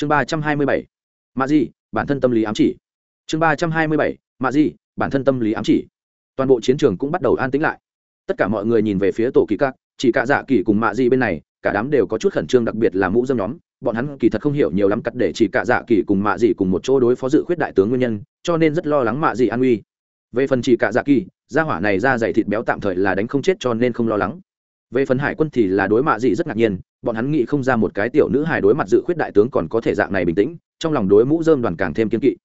chương ba trăm hai mươi bảy, mạ gì bản thân tâm lý ám chỉ. Chương ba trăm hai mươi bảy, mạ gì bản thân tâm lý ám chỉ. Toàn bộ chiến trường cũng bắt đầu an tĩnh lại. Tất cả mọi người nhìn về phía tổ kỳ các, chỉ cả dạ kỳ cùng mạ gì bên này, cả đám đều có chút khẩn trương đặc biệt là mũ dâm nhóm. Bọn hắn kỳ thật không hiểu nhiều lắm cắt để chỉ cả dạ kỳ cùng mạ gì cùng một chỗ đối phó dự khuyết đại tướng nguyên nhân, cho nên rất lo lắng mạ gì an uy về phần chỉ cả dạ kỳ, gia hỏa này ra dày thịt béo tạm thời là đánh không chết cho nên không lo lắng về phần hải quân thì là đối mạ dị rất ngạc nhiên, bọn hắn nghĩ không ra một cái tiểu nữ hài đối mặt dự khuyết đại tướng còn có thể dạng này bình tĩnh, trong lòng đối mũ dơm đoàn càng thêm kiên kỵ.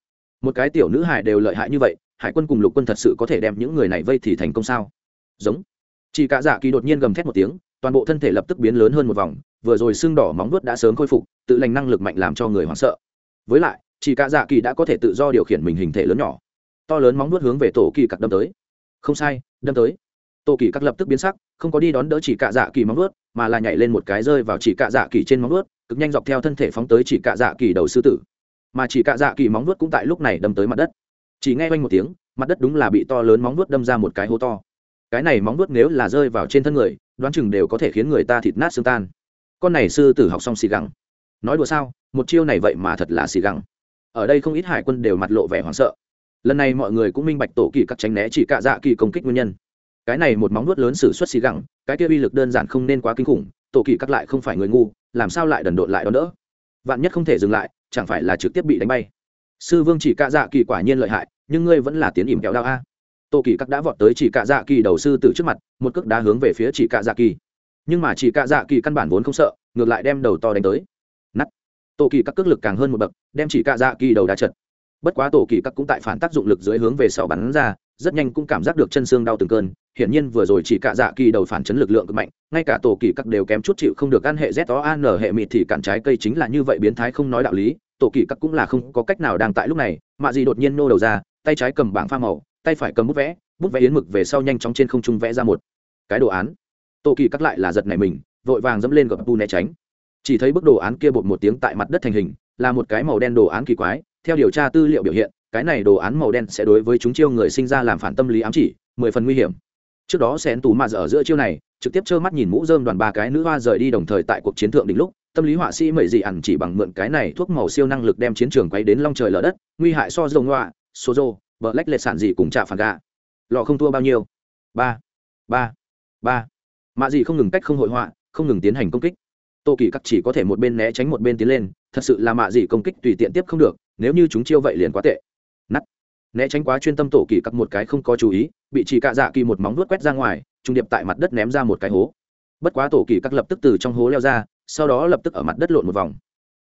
Một cái tiểu nữ hài đều lợi hại như vậy, hải quân cùng lục quân thật sự có thể đem những người này vây thì thành công sao? Giống. Chỉ cả dạ kỳ đột nhiên gầm thét một tiếng, toàn bộ thân thể lập tức biến lớn hơn một vòng, vừa rồi xương đỏ móng vuốt đã sớm khôi phục, tự lành năng lực mạnh làm cho người hoảng sợ. Với lại, chỉ cả dạ kỳ đã có thể tự do điều khiển mình hình thể lớn nhỏ. To lớn móng vuốt hướng về tổ kỳ cặc đâm tới. Không sai, đâm tới. Tô kỳ các lập tức biến sắc, không có đi đón đỡ chỉ cả dạ kỳ móng vuốt, mà là nhảy lên một cái rơi vào chỉ cả dạ kỳ trên móng vuốt, cực nhanh dọc theo thân thể phóng tới chỉ cả dạ kỳ đầu sư tử. Mà chỉ cả dạ kỳ móng vuốt cũng tại lúc này đâm tới mặt đất. Chỉ nghe quanh một tiếng, mặt đất đúng là bị to lớn móng vuốt đâm ra một cái hố to. Cái này móng vuốt nếu là rơi vào trên thân người, đoán chừng đều có thể khiến người ta thịt nát xương tan. Con này sư tử học xong xì gẳng. Nói đùa sao, một chiêu này vậy mà thật là xì gẳng. Ở đây không ít hải quân đều mặt lộ vẻ hoảng sợ. Lần này mọi người cũng minh bạch tổ kỳ cắt tránh né chỉ cả dạ kỳ công kích nguyên nhân cái này một móng nuốt lớn xử suất xì gẳng, cái kia uy lực đơn giản không nên quá kinh khủng, tổ kỳ cắt lại không phải người ngu, làm sao lại đần độn lại đón đỡ? Vạn nhất không thể dừng lại, chẳng phải là trực tiếp bị đánh bay. Sư vương chỉ cạ dạ kỳ quả nhiên lợi hại, nhưng ngươi vẫn là tiến ỉm kẹo đao a. Tổ kỳ cắt đã vọt tới chỉ cạ dạ kỳ đầu sư từ trước mặt, một cước đá hướng về phía chỉ cạ dạ kỳ. Nhưng mà chỉ cạ dạ kỳ căn bản vốn không sợ, ngược lại đem đầu to đánh tới. Nắt tổ kỳ các cước lực càng hơn một bậc, đem chỉ cạ dạ kỳ đầu đá chật. Bất quá tổ kỳ các cũng tại phản tác dụng lực dưới hướng về sau bắn ra rất nhanh cũng cảm giác được chân xương đau từng cơn, hiển nhiên vừa rồi chỉ cả dạ kỳ đầu phản chấn lực lượng cực mạnh, ngay cả tổ kỳ các đều kém chút chịu không được ăn hệ z đó an hệ mịt thì cản trái cây chính là như vậy biến thái không nói đạo lý, tổ kỳ các cũng là không có cách nào đang tại lúc này, mạ gì đột nhiên nô đầu ra, tay trái cầm bảng pha màu, tay phải cầm bút vẽ bút vẽ yến mực về sau nhanh chóng trên không trung vẽ ra một cái đồ án. Tổ kỳ các lại là giật này mình, vội vàng dẫm lên gập bu né tránh. Chỉ thấy bức đồ án kia bột một tiếng tại mặt đất thành hình, là một cái màu đen đồ án kỳ quái, theo điều tra tư liệu biểu hiện cái này đồ án màu đen sẽ đối với chúng chiêu người sinh ra làm phản tâm lý ám chỉ, mười phần nguy hiểm. Trước đó xén tù mà ở giữa chiêu này, trực tiếp trơ mắt nhìn mũ dơm đoàn ba cái nữ hoa rời đi đồng thời tại cuộc chiến thượng đỉnh lúc, tâm lý họa sĩ mẩy dị ẩn chỉ bằng mượn cái này thuốc màu siêu năng lực đem chiến trường quay đến long trời lở đất, nguy hại so dông ngoạ số dô vợ lách lệ sản dị cùng trả phản gà lọ không thua bao nhiêu? Ba ba ba. Mạ dị không ngừng cách không hội họa, không ngừng tiến hành công kích. Tô kỳ cắt chỉ có thể một bên né tránh một bên tiến lên, thật sự là mạ dị công kích tùy tiện tiếp không được, nếu như chúng chiêu vậy liền quá tệ né tránh quá chuyên tâm tổ kỳ cặp một cái không có chú ý, bị chỉ cạ dạ kỳ một móng vuốt quét ra ngoài, trung điệp tại mặt đất ném ra một cái hố. Bất quá tổ kỳ cặp lập tức từ trong hố leo ra, sau đó lập tức ở mặt đất lộn một vòng.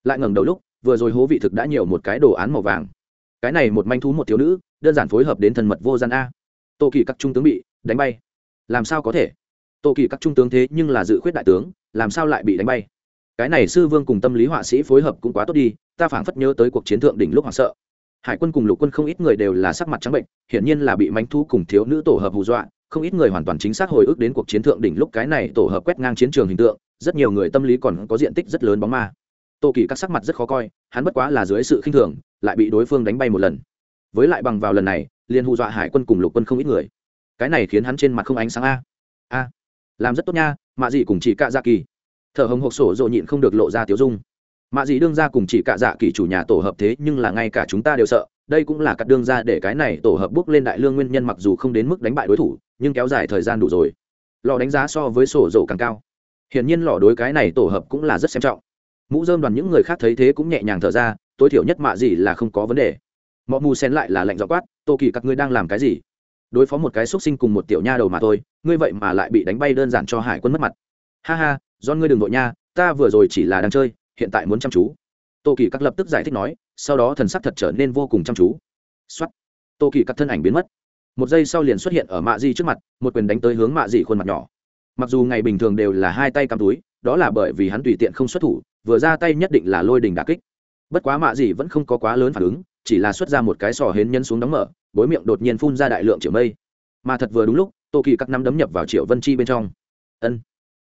Lại ngẩng đầu lúc, vừa rồi hố vị thực đã nhiều một cái đồ án màu vàng. Cái này một manh thú một thiếu nữ, đơn giản phối hợp đến thần mật vô gian a. Tổ kỳ các trung tướng bị đánh bay. Làm sao có thể? Tổ kỳ các trung tướng thế nhưng là dự khuyết đại tướng, làm sao lại bị đánh bay? Cái này sư vương cùng tâm lý họa sĩ phối hợp cũng quá tốt đi, ta phảng phất nhớ tới cuộc chiến thượng đỉnh lúc hoảng sợ hải quân cùng lục quân không ít người đều là sắc mặt trắng bệnh, hiển nhiên là bị mánh thu cùng thiếu nữ tổ hợp hù dọa, không ít người hoàn toàn chính xác hồi ức đến cuộc chiến thượng đỉnh lúc cái này tổ hợp quét ngang chiến trường hình tượng, rất nhiều người tâm lý còn có diện tích rất lớn bóng ma. Tô kỳ các sắc mặt rất khó coi, hắn bất quá là dưới sự khinh thường, lại bị đối phương đánh bay một lần. Với lại bằng vào lần này, liền hù dọa hải quân cùng lục quân không ít người. Cái này khiến hắn trên mặt không ánh sáng a. A, làm rất tốt nha, mạ gì cùng chỉ cạ dạ kỳ thở hồng hộc sổ dội nhịn không được lộ ra tiếu dung mạ dị đương ra cùng chỉ cạ dạ kỳ chủ nhà tổ hợp thế nhưng là ngay cả chúng ta đều sợ, đây cũng là cắt đương ra để cái này tổ hợp bước lên đại lương nguyên nhân mặc dù không đến mức đánh bại đối thủ, nhưng kéo dài thời gian đủ rồi. Lò đánh giá so với sổ dầu càng cao. Hiển nhiên lò đối cái này tổ hợp cũng là rất xem trọng. Mũ dơm đoàn những người khác thấy thế cũng nhẹ nhàng thở ra, tối thiểu nhất mạ gì là không có vấn đề. Mọi mù xen lại là lệnh dọ quát, tô kỳ, các ngươi đang làm cái gì? Đối phó một cái xúc sinh cùng một tiểu nha đầu mà thôi, ngươi vậy mà lại bị đánh bay đơn giản cho hải quân mất mặt. Ha ha do ngươi đừng đội nha, ta vừa rồi chỉ là đang chơi hiện tại muốn chăm chú. Tô kỳ các lập tức giải thích nói, sau đó thần sắc thật trở nên vô cùng chăm chú. Xuất tô kỳ các thân ảnh biến mất. Một giây sau liền xuất hiện ở mạ di trước mặt, một quyền đánh tới hướng mạ di khuôn mặt nhỏ. Mặc dù ngày bình thường đều là hai tay cắm túi, đó là bởi vì hắn tùy tiện không xuất thủ, vừa ra tay nhất định là lôi đình đà kích. Bất quá mạ di vẫn không có quá lớn phản ứng, chỉ là xuất ra một cái sò hến nhân xuống đóng mở, bối miệng đột nhiên phun ra đại lượng triệu mây. Mà thật vừa đúng lúc, tô kỳ các năm đấm nhập vào triệu vân chi bên trong. Ân,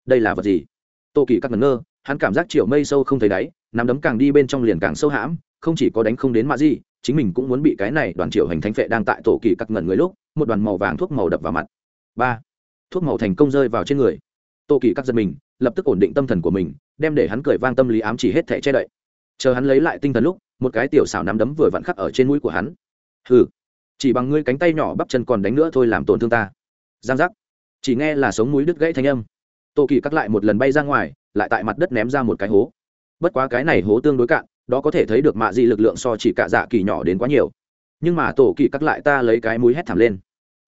đây là vật gì? Tô kỳ các ngẩn ngơ hắn cảm giác chiều mây sâu không thấy đáy nắm đấm càng đi bên trong liền càng sâu hãm không chỉ có đánh không đến mạ gì, chính mình cũng muốn bị cái này đoàn triệu hành thánh phệ đang tại tổ kỳ cắt ngẩn người lúc một đoàn màu vàng thuốc màu đập vào mặt. Ba thuốc màu thành công rơi vào trên người. Tổ kỳ cắt giật mình lập tức ổn định tâm thần của mình đem để hắn cười vang tâm lý ám chỉ hết thẻ che đậy. Chờ hắn lấy lại tinh thần lúc một cái tiểu xảo nắm đấm vừa vặn khắc ở trên mũi của hắn. Hừ chỉ bằng ngươi cánh tay nhỏ bắp chân còn đánh nữa thôi làm tổn thương ta. Giang giác. Chỉ nghe là sống mũi đứt gãy thanh âm tô kỳ cắt lại một lần bay ra ngoài, lại tại mặt đất ném ra một cái hố. Bất quá cái này hố tương đối cạn, đó có thể thấy được mạ dị lực lượng so chỉ cạ dạ kỳ nhỏ đến quá nhiều. Nhưng mà tổ kỳ cắt lại ta lấy cái mũi hét thảm lên.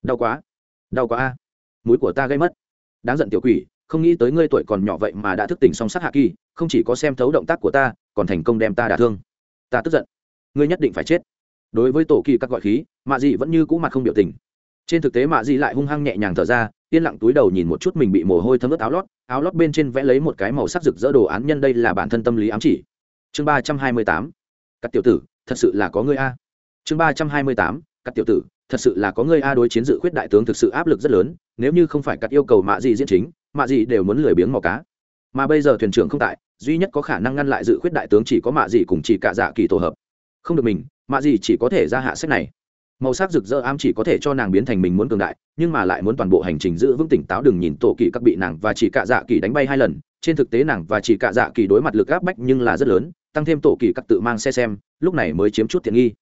Đau quá đau quá a, mũi của ta gây mất. Đáng giận tiểu quỷ, không nghĩ tới ngươi tuổi còn nhỏ vậy mà đã thức tỉnh song sát hạ kỳ, không chỉ có xem thấu động tác của ta, còn thành công đem ta đả thương. Ta tức giận. Ngươi nhất định phải chết. Đối với tổ kỳ các gọi khí, mạ dị vẫn như cũ mặt không biểu tình. Trên thực tế mạ dị lại hung hăng nhẹ nhàng thở ra yên lặng túi đầu nhìn một chút mình bị mồ hôi thấm ướt áo lót áo lót bên trên vẽ lấy một cái màu sắc rực rỡ đồ án nhân đây là bản thân tâm lý ám chỉ. Chương ba trăm hai mươi tám các tiểu tử, thật sự là có ngươi a. Chương ba trăm hai mươi tám các tiểu tử, thật sự là có ngươi a đối chiến dự khuyết đại tướng thực sự áp lực rất lớn, nếu như không phải các yêu cầu mạ gì diễn chính, mạ gì đều muốn lười biếng mò cá. Mà bây giờ thuyền trưởng không tại, duy nhất có khả năng ngăn lại dự khuyết đại tướng chỉ có mạ gì cùng chỉ cả dạ kỳ tổ hợp. Không được mình, mạ gì chỉ có thể ra hạ sách này màu sắc rực rỡ ám chỉ có thể cho nàng biến thành mình muốn cường đại, nhưng mà lại muốn toàn bộ hành trình giữ vững tỉnh táo đừng nhìn tổ kỳ các bị nàng và chỉ cạ dạ kỳ đánh bay hai lần. Trên thực tế nàng và chỉ cạ dạ kỳ đối mặt lực áp bách nhưng là rất lớn, tăng thêm tổ kỳ các tự mang xe xem, lúc này mới chiếm chút tiện nghi.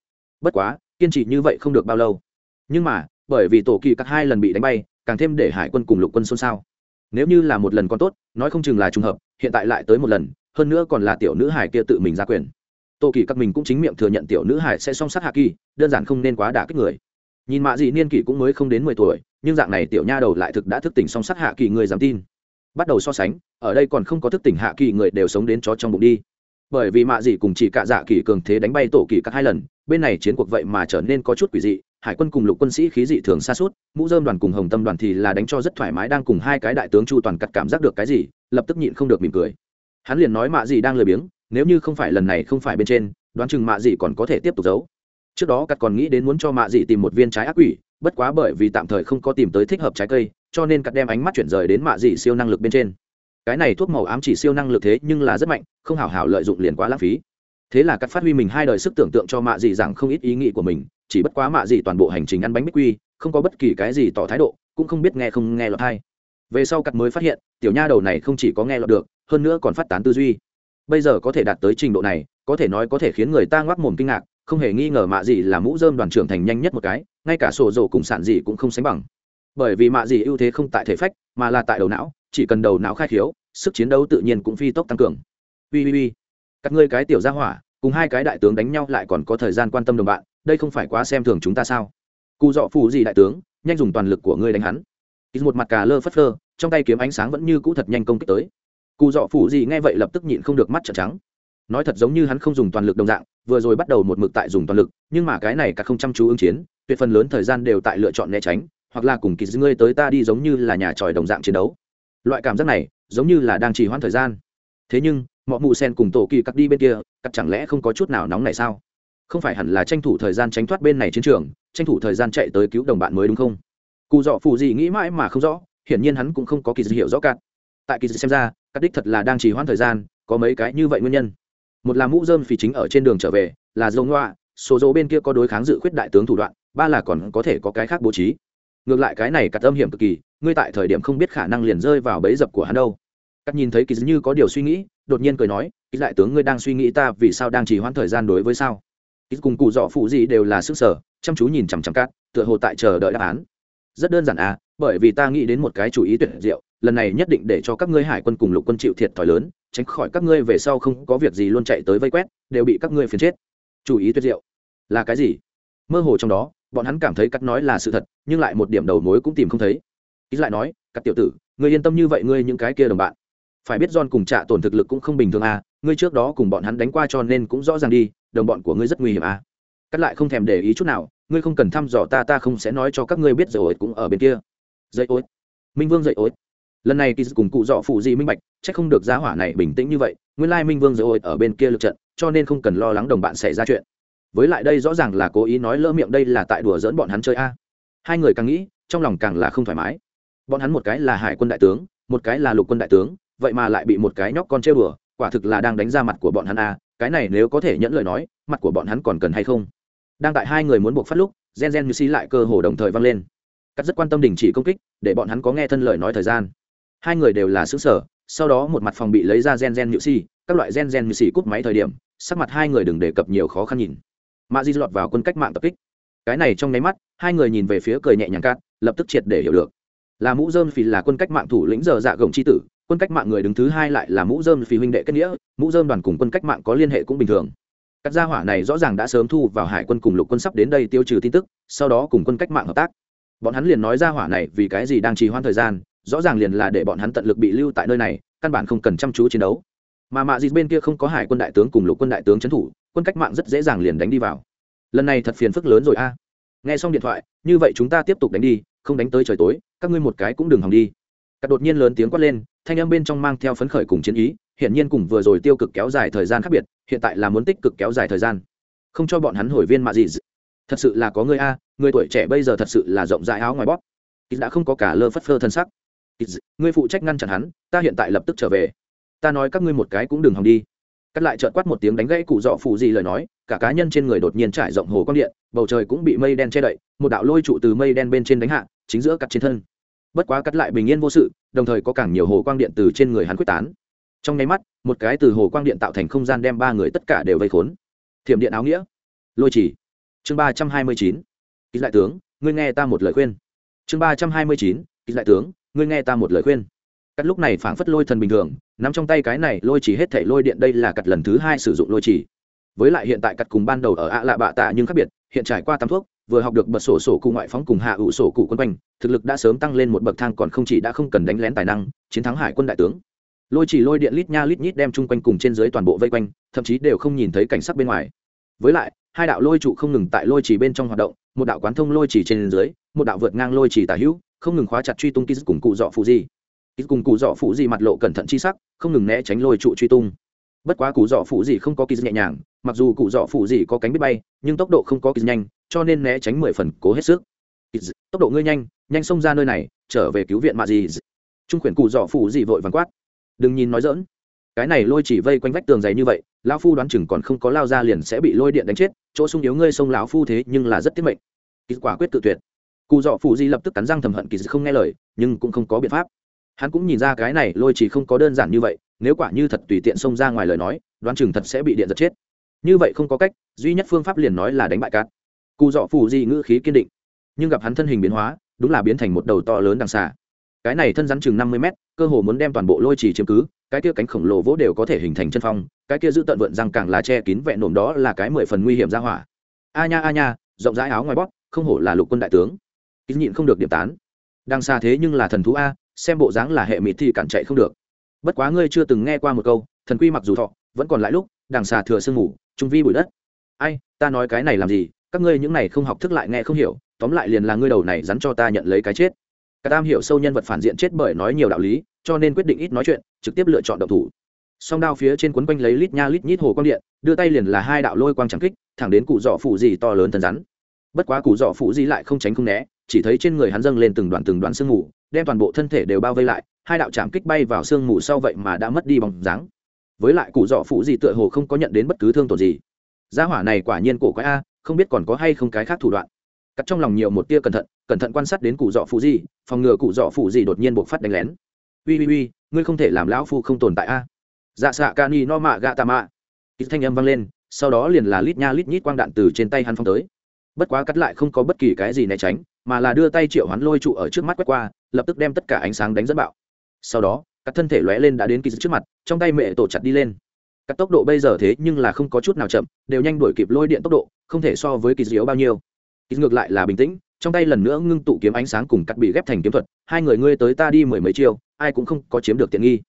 Bất quá, kiên trì như vậy không được bao lâu. Nhưng mà, bởi vì tổ kỳ các hai lần bị đánh bay, càng thêm để hải quân cùng lục quân xôn xao. Nếu như là một lần còn tốt, nói không chừng là trùng hợp, hiện tại lại tới một lần, hơn nữa còn là tiểu nữ hải kia tự mình ra quyền tô kỳ các mình cũng chính miệng thừa nhận tiểu nữ hải sẽ song sát hạ kỳ, đơn giản không nên quá đả kích người. Nhìn mạ dị niên kỷ cũng mới không đến mười tuổi, nhưng dạng này tiểu nha đầu lại thực đã thức tỉnh song sát hạ kỳ người dám tin. Bắt đầu so sánh, ở đây còn không có thức tỉnh hạ kỳ người đều sống đến chó trong bụng đi. Bởi vì mạ dị cùng chỉ cạ dạ kỳ cường thế đánh bay tổ kỳ các hai lần, bên này chiến cuộc vậy mà trở nên có chút quỷ dị, hải quân cùng lục quân sĩ khí dị thường xa suốt, mũ dơm đoàn cùng hồng tâm đoàn thì là đánh cho rất thoải mái đang cùng hai cái đại tướng chu toàn cắt cảm giác được cái gì, lập tức nhịn không được mỉm cười. Hắn liền nói mạ dị đang lười biếng nếu như không phải lần này không phải bên trên, đoán chừng mạ dị còn có thể tiếp tục giấu. Trước đó cắt còn nghĩ đến muốn cho mạ dị tìm một viên trái ác quỷ, bất quá bởi vì tạm thời không có tìm tới thích hợp trái cây, cho nên cắt đem ánh mắt chuyển rời đến mạ dị siêu năng lực bên trên. Cái này thuốc màu ám chỉ siêu năng lực thế nhưng là rất mạnh, không hảo hảo lợi dụng liền quá lãng phí. Thế là cắt phát huy mình hai đời sức tưởng tượng cho mạ dị rằng không ít ý nghĩ của mình, chỉ bất quá mạ dị toàn bộ hành trình ăn bánh bích quy, không có bất kỳ cái gì tỏ thái độ, cũng không biết nghe không nghe lọt hay về sau cắt mới phát hiện, tiểu nha đầu này không chỉ có nghe lọt được, hơn nữa còn phát tán tư duy bây giờ có thể đạt tới trình độ này, có thể nói có thể khiến người ta ngoác mồm kinh ngạc, không hề nghi ngờ mạ gì là mũ dơm đoàn trưởng thành nhanh nhất một cái, ngay cả sổ dầu cùng sản gì cũng không sánh bằng. Bởi vì mạ gì ưu thế không tại thể phách, mà là tại đầu não, chỉ cần đầu não khai khiếu, sức chiến đấu tự nhiên cũng phi tốc tăng cường. Ui ui ui các ngươi cái tiểu gia hỏa, cùng hai cái đại tướng đánh nhau lại còn có thời gian quan tâm đồng bạn, đây không phải quá xem thường chúng ta sao? Cụ dọ phù gì đại tướng, nhanh dùng toàn lực của ngươi đánh hắn. Một mặt cà lơ phất lơ trong tay kiếm ánh sáng vẫn như cũ thật nhanh công kích tới cụ dọ phủ gì nghe vậy lập tức nhịn không được mắt trợn trắng. Nói thật giống như hắn không dùng toàn lực đồng dạng, vừa rồi bắt đầu một mực tại dùng toàn lực, nhưng mà cái này cả không chăm chú ứng chiến, tuyệt phần lớn thời gian đều tại lựa chọn né tránh, hoặc là cùng kỳ dư ngươi tới ta đi giống như là nhà tròi đồng dạng chiến đấu. Loại cảm giác này, giống như là đang trì hoãn thời gian. Thế nhưng mọi mụ sen cùng tổ kỳ cắt đi bên kia, cắt chẳng lẽ không có chút nào nóng này sao? Không phải hẳn là tranh thủ thời gian tránh thoát bên này chiến trường, tranh thủ thời gian chạy tới cứu đồng bạn mới đúng không? Cụ dọ phụ gì nghĩ mãi mà không rõ, hiển nhiên hắn cũng không có kỳ dư hiểu rõ cạn tại kỳ dư xem ra cắt đích thật là đang trì hoãn thời gian, có mấy cái như vậy nguyên nhân. Một là mũ dơm phì chính ở trên đường trở về, là dầu ngoa số dấu bên kia có đối kháng dự khuyết đại tướng thủ đoạn, ba là còn có thể có cái khác bố trí. Ngược lại cái này cắt âm hiểm cực kỳ, ngươi tại thời điểm không biết khả năng liền rơi vào bẫy dập của hắn đâu. Cắt nhìn thấy kỳ như có điều suy nghĩ, đột nhiên cười nói, kỳ đại tướng ngươi đang suy nghĩ ta vì sao đang trì hoãn thời gian đối với sao? Kỳ cùng cụ dọ phụ gì đều là sức sở, chăm chú nhìn chằm chằm cắt tựa hồ tại chờ đợi đáp án rất đơn giản à bởi vì ta nghĩ đến một cái chủ ý tuyệt diệu lần này nhất định để cho các ngươi hải quân cùng lục quân chịu thiệt thòi lớn tránh khỏi các ngươi về sau không có việc gì luôn chạy tới vây quét đều bị các ngươi phiền chết. Chủ ý tuyệt diệu. Là cái gì? Mơ hồ trong đó bọn hắn cảm thấy cắt nói là sự thật nhưng lại một điểm đầu mối cũng tìm không thấy. Ý lại nói cắt tiểu tử ngươi yên tâm như vậy ngươi những cái kia đồng bạn. Phải biết John cùng trạ tổn thực lực cũng không bình thường à, ngươi trước đó cùng bọn hắn đánh qua cho nên cũng rõ ràng đi, đồng bọn của ngươi rất nguy hiểm à. Cắt lại không thèm để ý chút nào, ngươi không cần thăm dò ta ta không sẽ nói cho các ngươi biết rồi cũng ở bên kia. Dậy ối. Minh Vương dậy ối lần này kỳ cùng cụ dọ phụ gì minh bạch c h ắ c không được giá hỏa này bình tĩnh như vậy nguyên lai minh vương dây ối ở bên kia lượt trận cho nên không cần lo lắng đồng bạn xảy ra chuyện. Với lại đây rõ ràng là cố ý nói lỡ miệng đây là tại đùa dỡn bọn hắn chơi a. Hai người càng nghĩ trong lòng càng là không thoải mái. Bọn hắn một cái là hải quân đại tướng một cái là lục quân đại tướng vậy mà lại bị một cái nhóc con chơi bừa quả thực là đang đánh ra mặt của bọn hắn a. Cái này nếu có thể nhẫn lời nói mặt của bọn hắn còn cần hay không? Đang tại hai người muốn buộc phát lúc, gen gen như xí lại cơ hồ đồng thời vang lên. Cắt rất quan tâm đình chỉ công kích, để bọn hắn có nghe thân lời nói thời gian. Hai người đều là xứ sở, sau đó một mặt phòng bị lấy ra gen gen nhự si, các loại gen gen như xì cút máy thời điểm, sắc mặt hai người đừng đề cập nhiều khó khăn nhìn. Mạ di lọt vào quân cách mạng tập kích. Cái này trong nháy mắt, hai người nhìn về phía cười nhẹ nhàng cát lập tức triệt để hiểu được. Là mũ dơm phì là quân cách mạng thủ lĩnh giờ dạ gồng c h i tử, quân cách mạng người đứng thứ hai lại là mũ dơm phì huynh đệ kết nghĩa, mũ dơm đoàn cùng quân cách mạng có liên hệ cũng bình thường các gia hỏa này rõ ràng đã sớm thu vào hải quân cùng lục quân sắp đến đây tiêu trừ tin tức, sau đó cùng quân cách mạng hợp tác. Bọn hắn liền nói gia hỏa này vì cái gì đang trì hoãn thời gian, rõ ràng liền là để bọn hắn tận lực bị lưu tại nơi này, căn bản không cần chăm chú chiến đấu. Mà mạ dịt bên kia không có hải quân đại tướng cùng lục quân đại tướng trấn thủ, quân cách mạng rất dễ dàng liền đánh đi vào. Lần này thật phiền phức lớn rồi a. Nghe xong điện thoại, như vậy chúng ta tiếp tục đánh đi, không đánh tới trời tối, các ngươi một cái cũng đừng hòng đi. Cắt đột nhiên lớn tiếng quát lên, thanh âm bên trong mang theo phấn khởi cùng chiến ý hiện nhiên cùng vừa rồi tiêu cực kéo dài thời gian khác biệt hiện tại là muốn tích cực kéo dài thời gian. Không cho bọn hắn hồi viên mạ gì thật sự là có người a, người tuổi trẻ bây giờ thật sự là rộng rãi áo ngoài bóp. Ít đã không có cả lơ phất phơ thân sắc. Ít ngươi phụ trách ngăn chặn hắn, ta hiện tại lập tức trở về. Ta nói các ngươi một cái cũng đừng hòng đi. Cắt lại trợn quát một tiếng đánh gãy cụ dọ phụ gì lời nói, cả cá nhân trên người đột nhiên trải rộng hồ quang điện, bầu trời cũng bị mây đen che đậy, một đạo lôi trụ từ mây đen bên trên đánh hạ, chính giữa cắt trên thân. Bất quá cắt lại bình yên vô sự, đồng thời có càng nhiều hồ quang điện từ trên người hắn quyết tán trong nháy mắt, một cái từ hồ quang điện tạo thành không gian đem ba người tất cả đều vây khốn. Thiểm điện áo nghĩa. Lôi chỉ. Chương ba trăm hai mươi chín. Ký đại tướng, ngươi nghe ta một lời khuyên. Chương ba trăm hai mươi chín. Ký đại tướng, ngươi nghe ta một lời khuyên. Cắt lúc này phảng phất lôi thần bình thường, nắm trong tay cái này lôi chỉ hết thể lôi điện đây là cắt lần thứ hai sử dụng lôi chỉ. Với lại hiện tại cắt cùng ban đầu ở ạ lạ bạ tạ nhưng khác biệt, hiện trải qua tam thuốc, vừa học được bật sổ sổ cụ ngoại phóng cùng hạ ủ sổ cụ quân quanh, thực lực đã sớm tăng lên một bậc thang còn không chỉ đã không cần đánh lén tài năng, chiến thắng hải quân đại tướng lôi chỉ lôi điện lít nha lít nhít đem chung quanh cùng trên dưới toàn bộ vây quanh, thậm chí đều không nhìn thấy cảnh sắc bên ngoài. Với lại, hai đạo lôi trụ không ngừng tại lôi chỉ bên trong hoạt động, một đạo quán thông lôi chỉ trên dưới, một đạo vượt ngang lôi chỉ tả hữu, không ngừng khóa chặt truy tung ký cùng cụ dọ phụ di ký cùng cụ dọ phụ di mặt lộ cẩn thận chi sắc, không ngừng né tránh lôi trụ truy tung. Bất quá cụ dọ phụ di không có ký nhẹ nhàng, mặc dù cụ dọ phụ di có cánh biết bay, nhưng tốc độ không có ký nhanh, cho nên né tránh mười phần cố hết sức. Tốc độ ngươi nhanh nhanh xông ra nơi này, trở về cứu viện mạ gì trung khuyển cụ dọ phụ di vội vàng quát đừng nhìn nói dỡn. Cái này lôi chỉ vây quanh vách tường dày như vậy, lão phu đoán chừng còn không có lao ra liền sẽ bị lôi điện đánh chết, chỗ sung yếu ngươi sông lão phu thế nhưng là rất tiết mệnh. Kỳ quả quyết tự tuyệt. Cụ dọ phụ di lập tức cắn răng thầm hận kỳ không nghe lời, nhưng cũng không có biện pháp. Hắn cũng nhìn ra cái này lôi chỉ không có đơn giản như vậy, nếu quả như thật tùy tiện xông ra ngoài lời nói, đoán chừng thật sẽ bị điện giật chết. Như vậy không có cách, duy nhất phương pháp liền nói là đánh bại cát. Cụ dọ phụ di ngữ khí kiên định, nhưng gặp hắn thân hình biến hóa, đúng là biến thành một đầu to lớn đằng xà cái này thân rắn chừng năm mươi mét, cơ hồ muốn đem toàn bộ lôi trì chiếm cứ, cái kia cánh khổng lồ vỗ đều có thể hình thành chân phong, cái kia giữ tận vượn răng càng là che kín vẹn nổm đó là cái mười phần nguy hiểm ra hỏa. A nha a nha, rộng rãi áo ngoài bóp, không hổ là lục quân đại tướng. Ít nhịn không được điểm tán. Đang xa thế nhưng là thần thú a, xem bộ dáng là hệ mịt thì cản chạy không được. Bất quá ngươi chưa từng nghe qua một câu, thần quy mặc dù thọ, vẫn còn lại lúc, đằng xà thừa sương ngủ trung vi bụi đất. Ai, ta nói cái này làm gì, các ngươi những này không học thức lại nghe không hiểu, tóm lại liền là ngươi đầu này rắn cho ta nhận lấy cái chết cả tam hiểu sâu nhân vật phản diện chết bởi nói nhiều đạo lý, cho nên quyết định ít nói chuyện, trực tiếp lựa chọn động thủ. Song đao phía trên quấn quanh lấy lít nha lít nhít hồ quang điện, đưa tay liền là hai đạo lôi quang trắng kích, thẳng đến cụ dọ phụ gì to lớn thần rắn. Bất quá cụ dọ phụ gì lại không tránh không né, chỉ thấy trên người hắn dâng lên từng đoạn từng đoạn sương mù, đem toàn bộ thân thể đều bao vây lại, hai đạo chạm kích bay vào sương mù sau vậy mà đã mất đi bóng dáng. Với lại cụ dọ phụ gì tựa hồ không có nhận đến bất cứ thương tổn gì. Gia hỏa này quả nhiên cổ quái a, không biết còn có hay không cái khác thủ đoạn. Cắt trong lòng nhiều một tia cẩn thận cẩn thận quan sát đến cụ dọ phụ gì, phòng ngừa cụ dọ phụ gì đột nhiên buộc phát đánh lén. Ui ui ui, ngươi không thể làm lão phu không tồn tại a. Dạ xạ ca ni no mạ gạ tà mạ. Ít thanh âm vang lên, sau đó liền là lít nha lít nhít quang đạn từ trên tay hắn phong tới. Bất quá cắt lại không có bất kỳ cái gì né tránh, mà là đưa tay triệu hắn lôi trụ ở trước mắt quét qua, lập tức đem tất cả ánh sáng đánh dẫn bạo. Sau đó các thân thể lóe lên đã đến kỳ trước mặt, trong tay mẹ tổ chặt đi lên. Các tốc độ bây giờ thế nhưng là không có chút nào chậm, đều nhanh đuổi kịp lôi điện tốc độ, không thể so với kỳ yếu bao nhiêu. Kỳ ngược lại là bình tĩnh trong tay lần nữa ngưng tụ kiếm ánh sáng cùng cắt bị ghép thành kiếm thuật, hai người ngươi tới ta đi mười mấy chiêu, ai cũng không có chiếm được tiện nghi.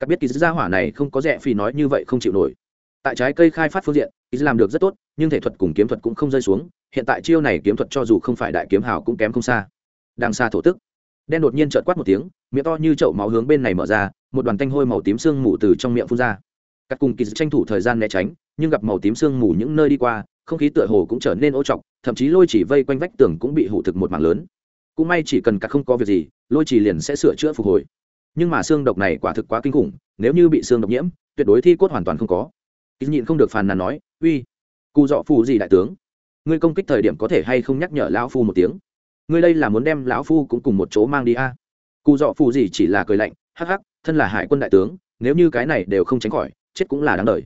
Cắt biết kỳ gia hỏa này không có rẻ phi nói như vậy không chịu nổi. Tại trái cây khai phát phương diện kỳ làm được rất tốt, nhưng thể thuật cùng kiếm thuật cũng không rơi xuống, hiện tại chiêu này kiếm thuật cho dù không phải đại kiếm hào cũng kém không xa. Đang xa thổ tức, đen đột nhiên trợt quát một tiếng, miệng to như chậu máu hướng bên này mở ra, một đoàn tanh hôi màu tím sương mù từ trong miệng phun ra. Các cùng kỳ tranh thủ thời gian né tránh, nhưng gặp màu tím sương mù những nơi đi qua không khí tựa hồ cũng trở nên ô trọc, thậm chí lôi chỉ vây quanh vách tường cũng bị hủ thực một mảng lớn. Cũng may chỉ cần cắt không có việc gì, lôi chỉ liền sẽ sửa chữa phục hồi. Nhưng mà xương độc này quả thực quá kinh khủng, nếu như bị xương độc nhiễm, tuyệt đối thi cốt hoàn toàn không có. Ít nhịn không được phàn nàn nói, uy cụ dọ phù gì đại tướng? Ngươi công kích thời điểm có thể hay không nhắc nhở lão phu một tiếng? Ngươi đây là muốn đem lão phu cũng cùng một chỗ mang đi a? À? cụ dọ phù gì chỉ là cười lạnh, hắc hắc, thân là hải quân đại tướng, nếu như cái này đều không tránh khỏi, chết cũng là đáng đời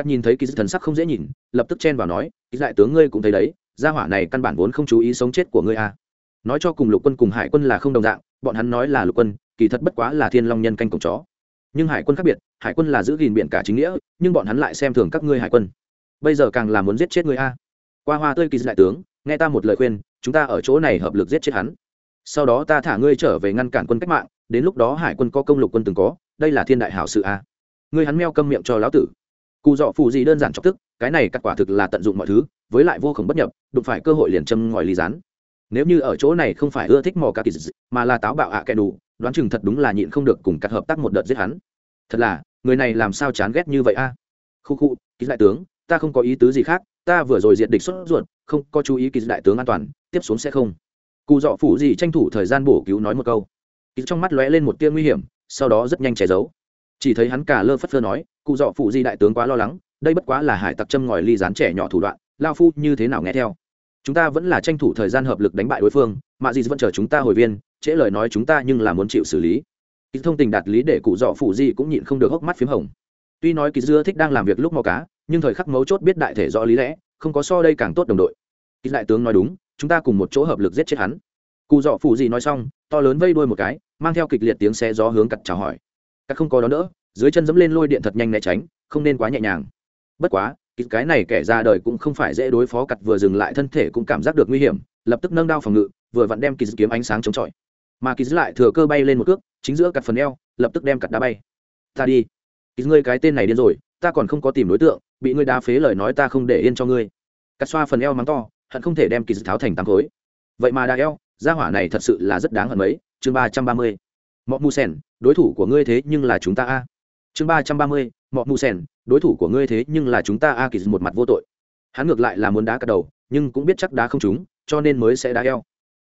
các nhìn thấy kỳ thần sắc không dễ nhìn, lập tức chen vào nói, kỳ đại tướng ngươi cũng thấy đấy, gia hỏa này căn bản vốn không chú ý sống chết của ngươi a à. nói cho cùng lục quân cùng hải quân là không đồng dạng, bọn hắn nói là lục quân, kỳ thật bất quá là thiên long nhân canh cổng chó. Nhưng hải quân khác biệt, hải quân là giữ gìn biển cả chính nghĩa, nhưng bọn hắn lại xem thường các ngươi hải quân. Bây giờ càng là muốn giết chết ngươi a. Qua hoa tươi kỳ đại tướng, nghe ta một lời khuyên, chúng ta ở chỗ này hợp lực giết chết hắn. Sau đó ta thả ngươi trở về ngăn cản quân cách mạng, đến lúc đó hải quân có công lục quân từng có, đây là thiên đại hảo sự a. Ngươi hắn meo câm miệng cho lão tử cụ dọ phù gì đơn giản chọc tức, cái này cắt quả thực là tận dụng mọi thứ, với lại vô khổng bất nhập, đụng phải cơ hội liền châm ngòi ly rán. Nếu như ở chỗ này không phải ưa thích mò cà kỳ dị, mà là táo bạo ạ à kẻ đủ, đoán chừng thật đúng là nhịn không được cùng cắt hợp tác một đợt giết hắn. Thật là, người này làm sao chán ghét như vậy a? Khu khu ký đại tướng, ta không có ý tứ gì khác, ta vừa rồi diệt địch xuất ruột, không có chú ý kỳ đại tướng an toàn, tiếp xuống sẽ không. Cụ dọ phủ gì tranh thủ thời gian bổ cứu nói một câu. Ký trong mắt lóe lên một tia nguy hiểm, sau đó rất nhanh che giấu chỉ thấy hắn cả lơ phất phơ nói, cụ dọ phụ di đại tướng quá lo lắng, đây bất quá là hải tặc châm ngòi ly dán trẻ nhỏ thủ đoạn lao phu như thế nào nghe theo? Chúng ta vẫn là tranh thủ thời gian hợp lực đánh bại đối phương mạ gì vẫn chờ chúng ta hồi viên, trễ lời nói chúng ta nhưng là muốn chịu xử lý. Kỳ thông tình đạt lý để cụ dọ phụ di cũng nhịn không được hốc mắt p h í m hồng. Tuy nói kỳ dưa thích đang làm việc lúc mò cá, nhưng thời khắc mấu chốt biết đại thể rõ lý lẽ, không có so đây càng tốt đồng đội. Kỳ đại tướng nói đúng, chúng ta cùng một chỗ hợp lực giết chết hắn. Cụ dọ phụ di nói xong, to lớn vây đuôi một cái, mang theo kịch liệt tiếng xe gió hướng cặt chào hỏi các không có đó nữa dưới chân dẫm lên lôi điện thật nhanh né tránh, không nên quá nhẹ nhàng. Bất quá, cái này kẻ ra đời cũng không phải dễ đối phó, cặt vừa dừng lại thân thể cũng cảm giác được nguy hiểm, lập tức nâng đao phòng ngự, vừa vặn đem kỳ kiếm ánh sáng chống chọi. Mà kỳ lại thừa cơ bay lên một cước, chính giữa cặt phần eo, lập tức đem cặt đá bay. Ta đi. Kỳ ngươi cái tên này điên rồi, ta còn không có tìm đối tượng, bị ngươi đá phế lời nói ta không để yên cho ngươi. Cắt xoa phần eo mắng to, hận không thể đem kỳ tháo thành tám khối. Vậy mà đa eo, gia hỏa này thật sự là rất đáng hận mấy, chương ba trăm ba mươi mọ mu sen đối thủ của ngươi thế nhưng là chúng ta a. Chương ba trăm ba mươi, mọ mu sen đối thủ của ngươi thế nhưng là chúng ta a, kỳ một mặt vô tội. Hắn ngược lại là muốn đá cả đầu, nhưng cũng biết chắc đá không trúng, cho nên mới sẽ đá eo.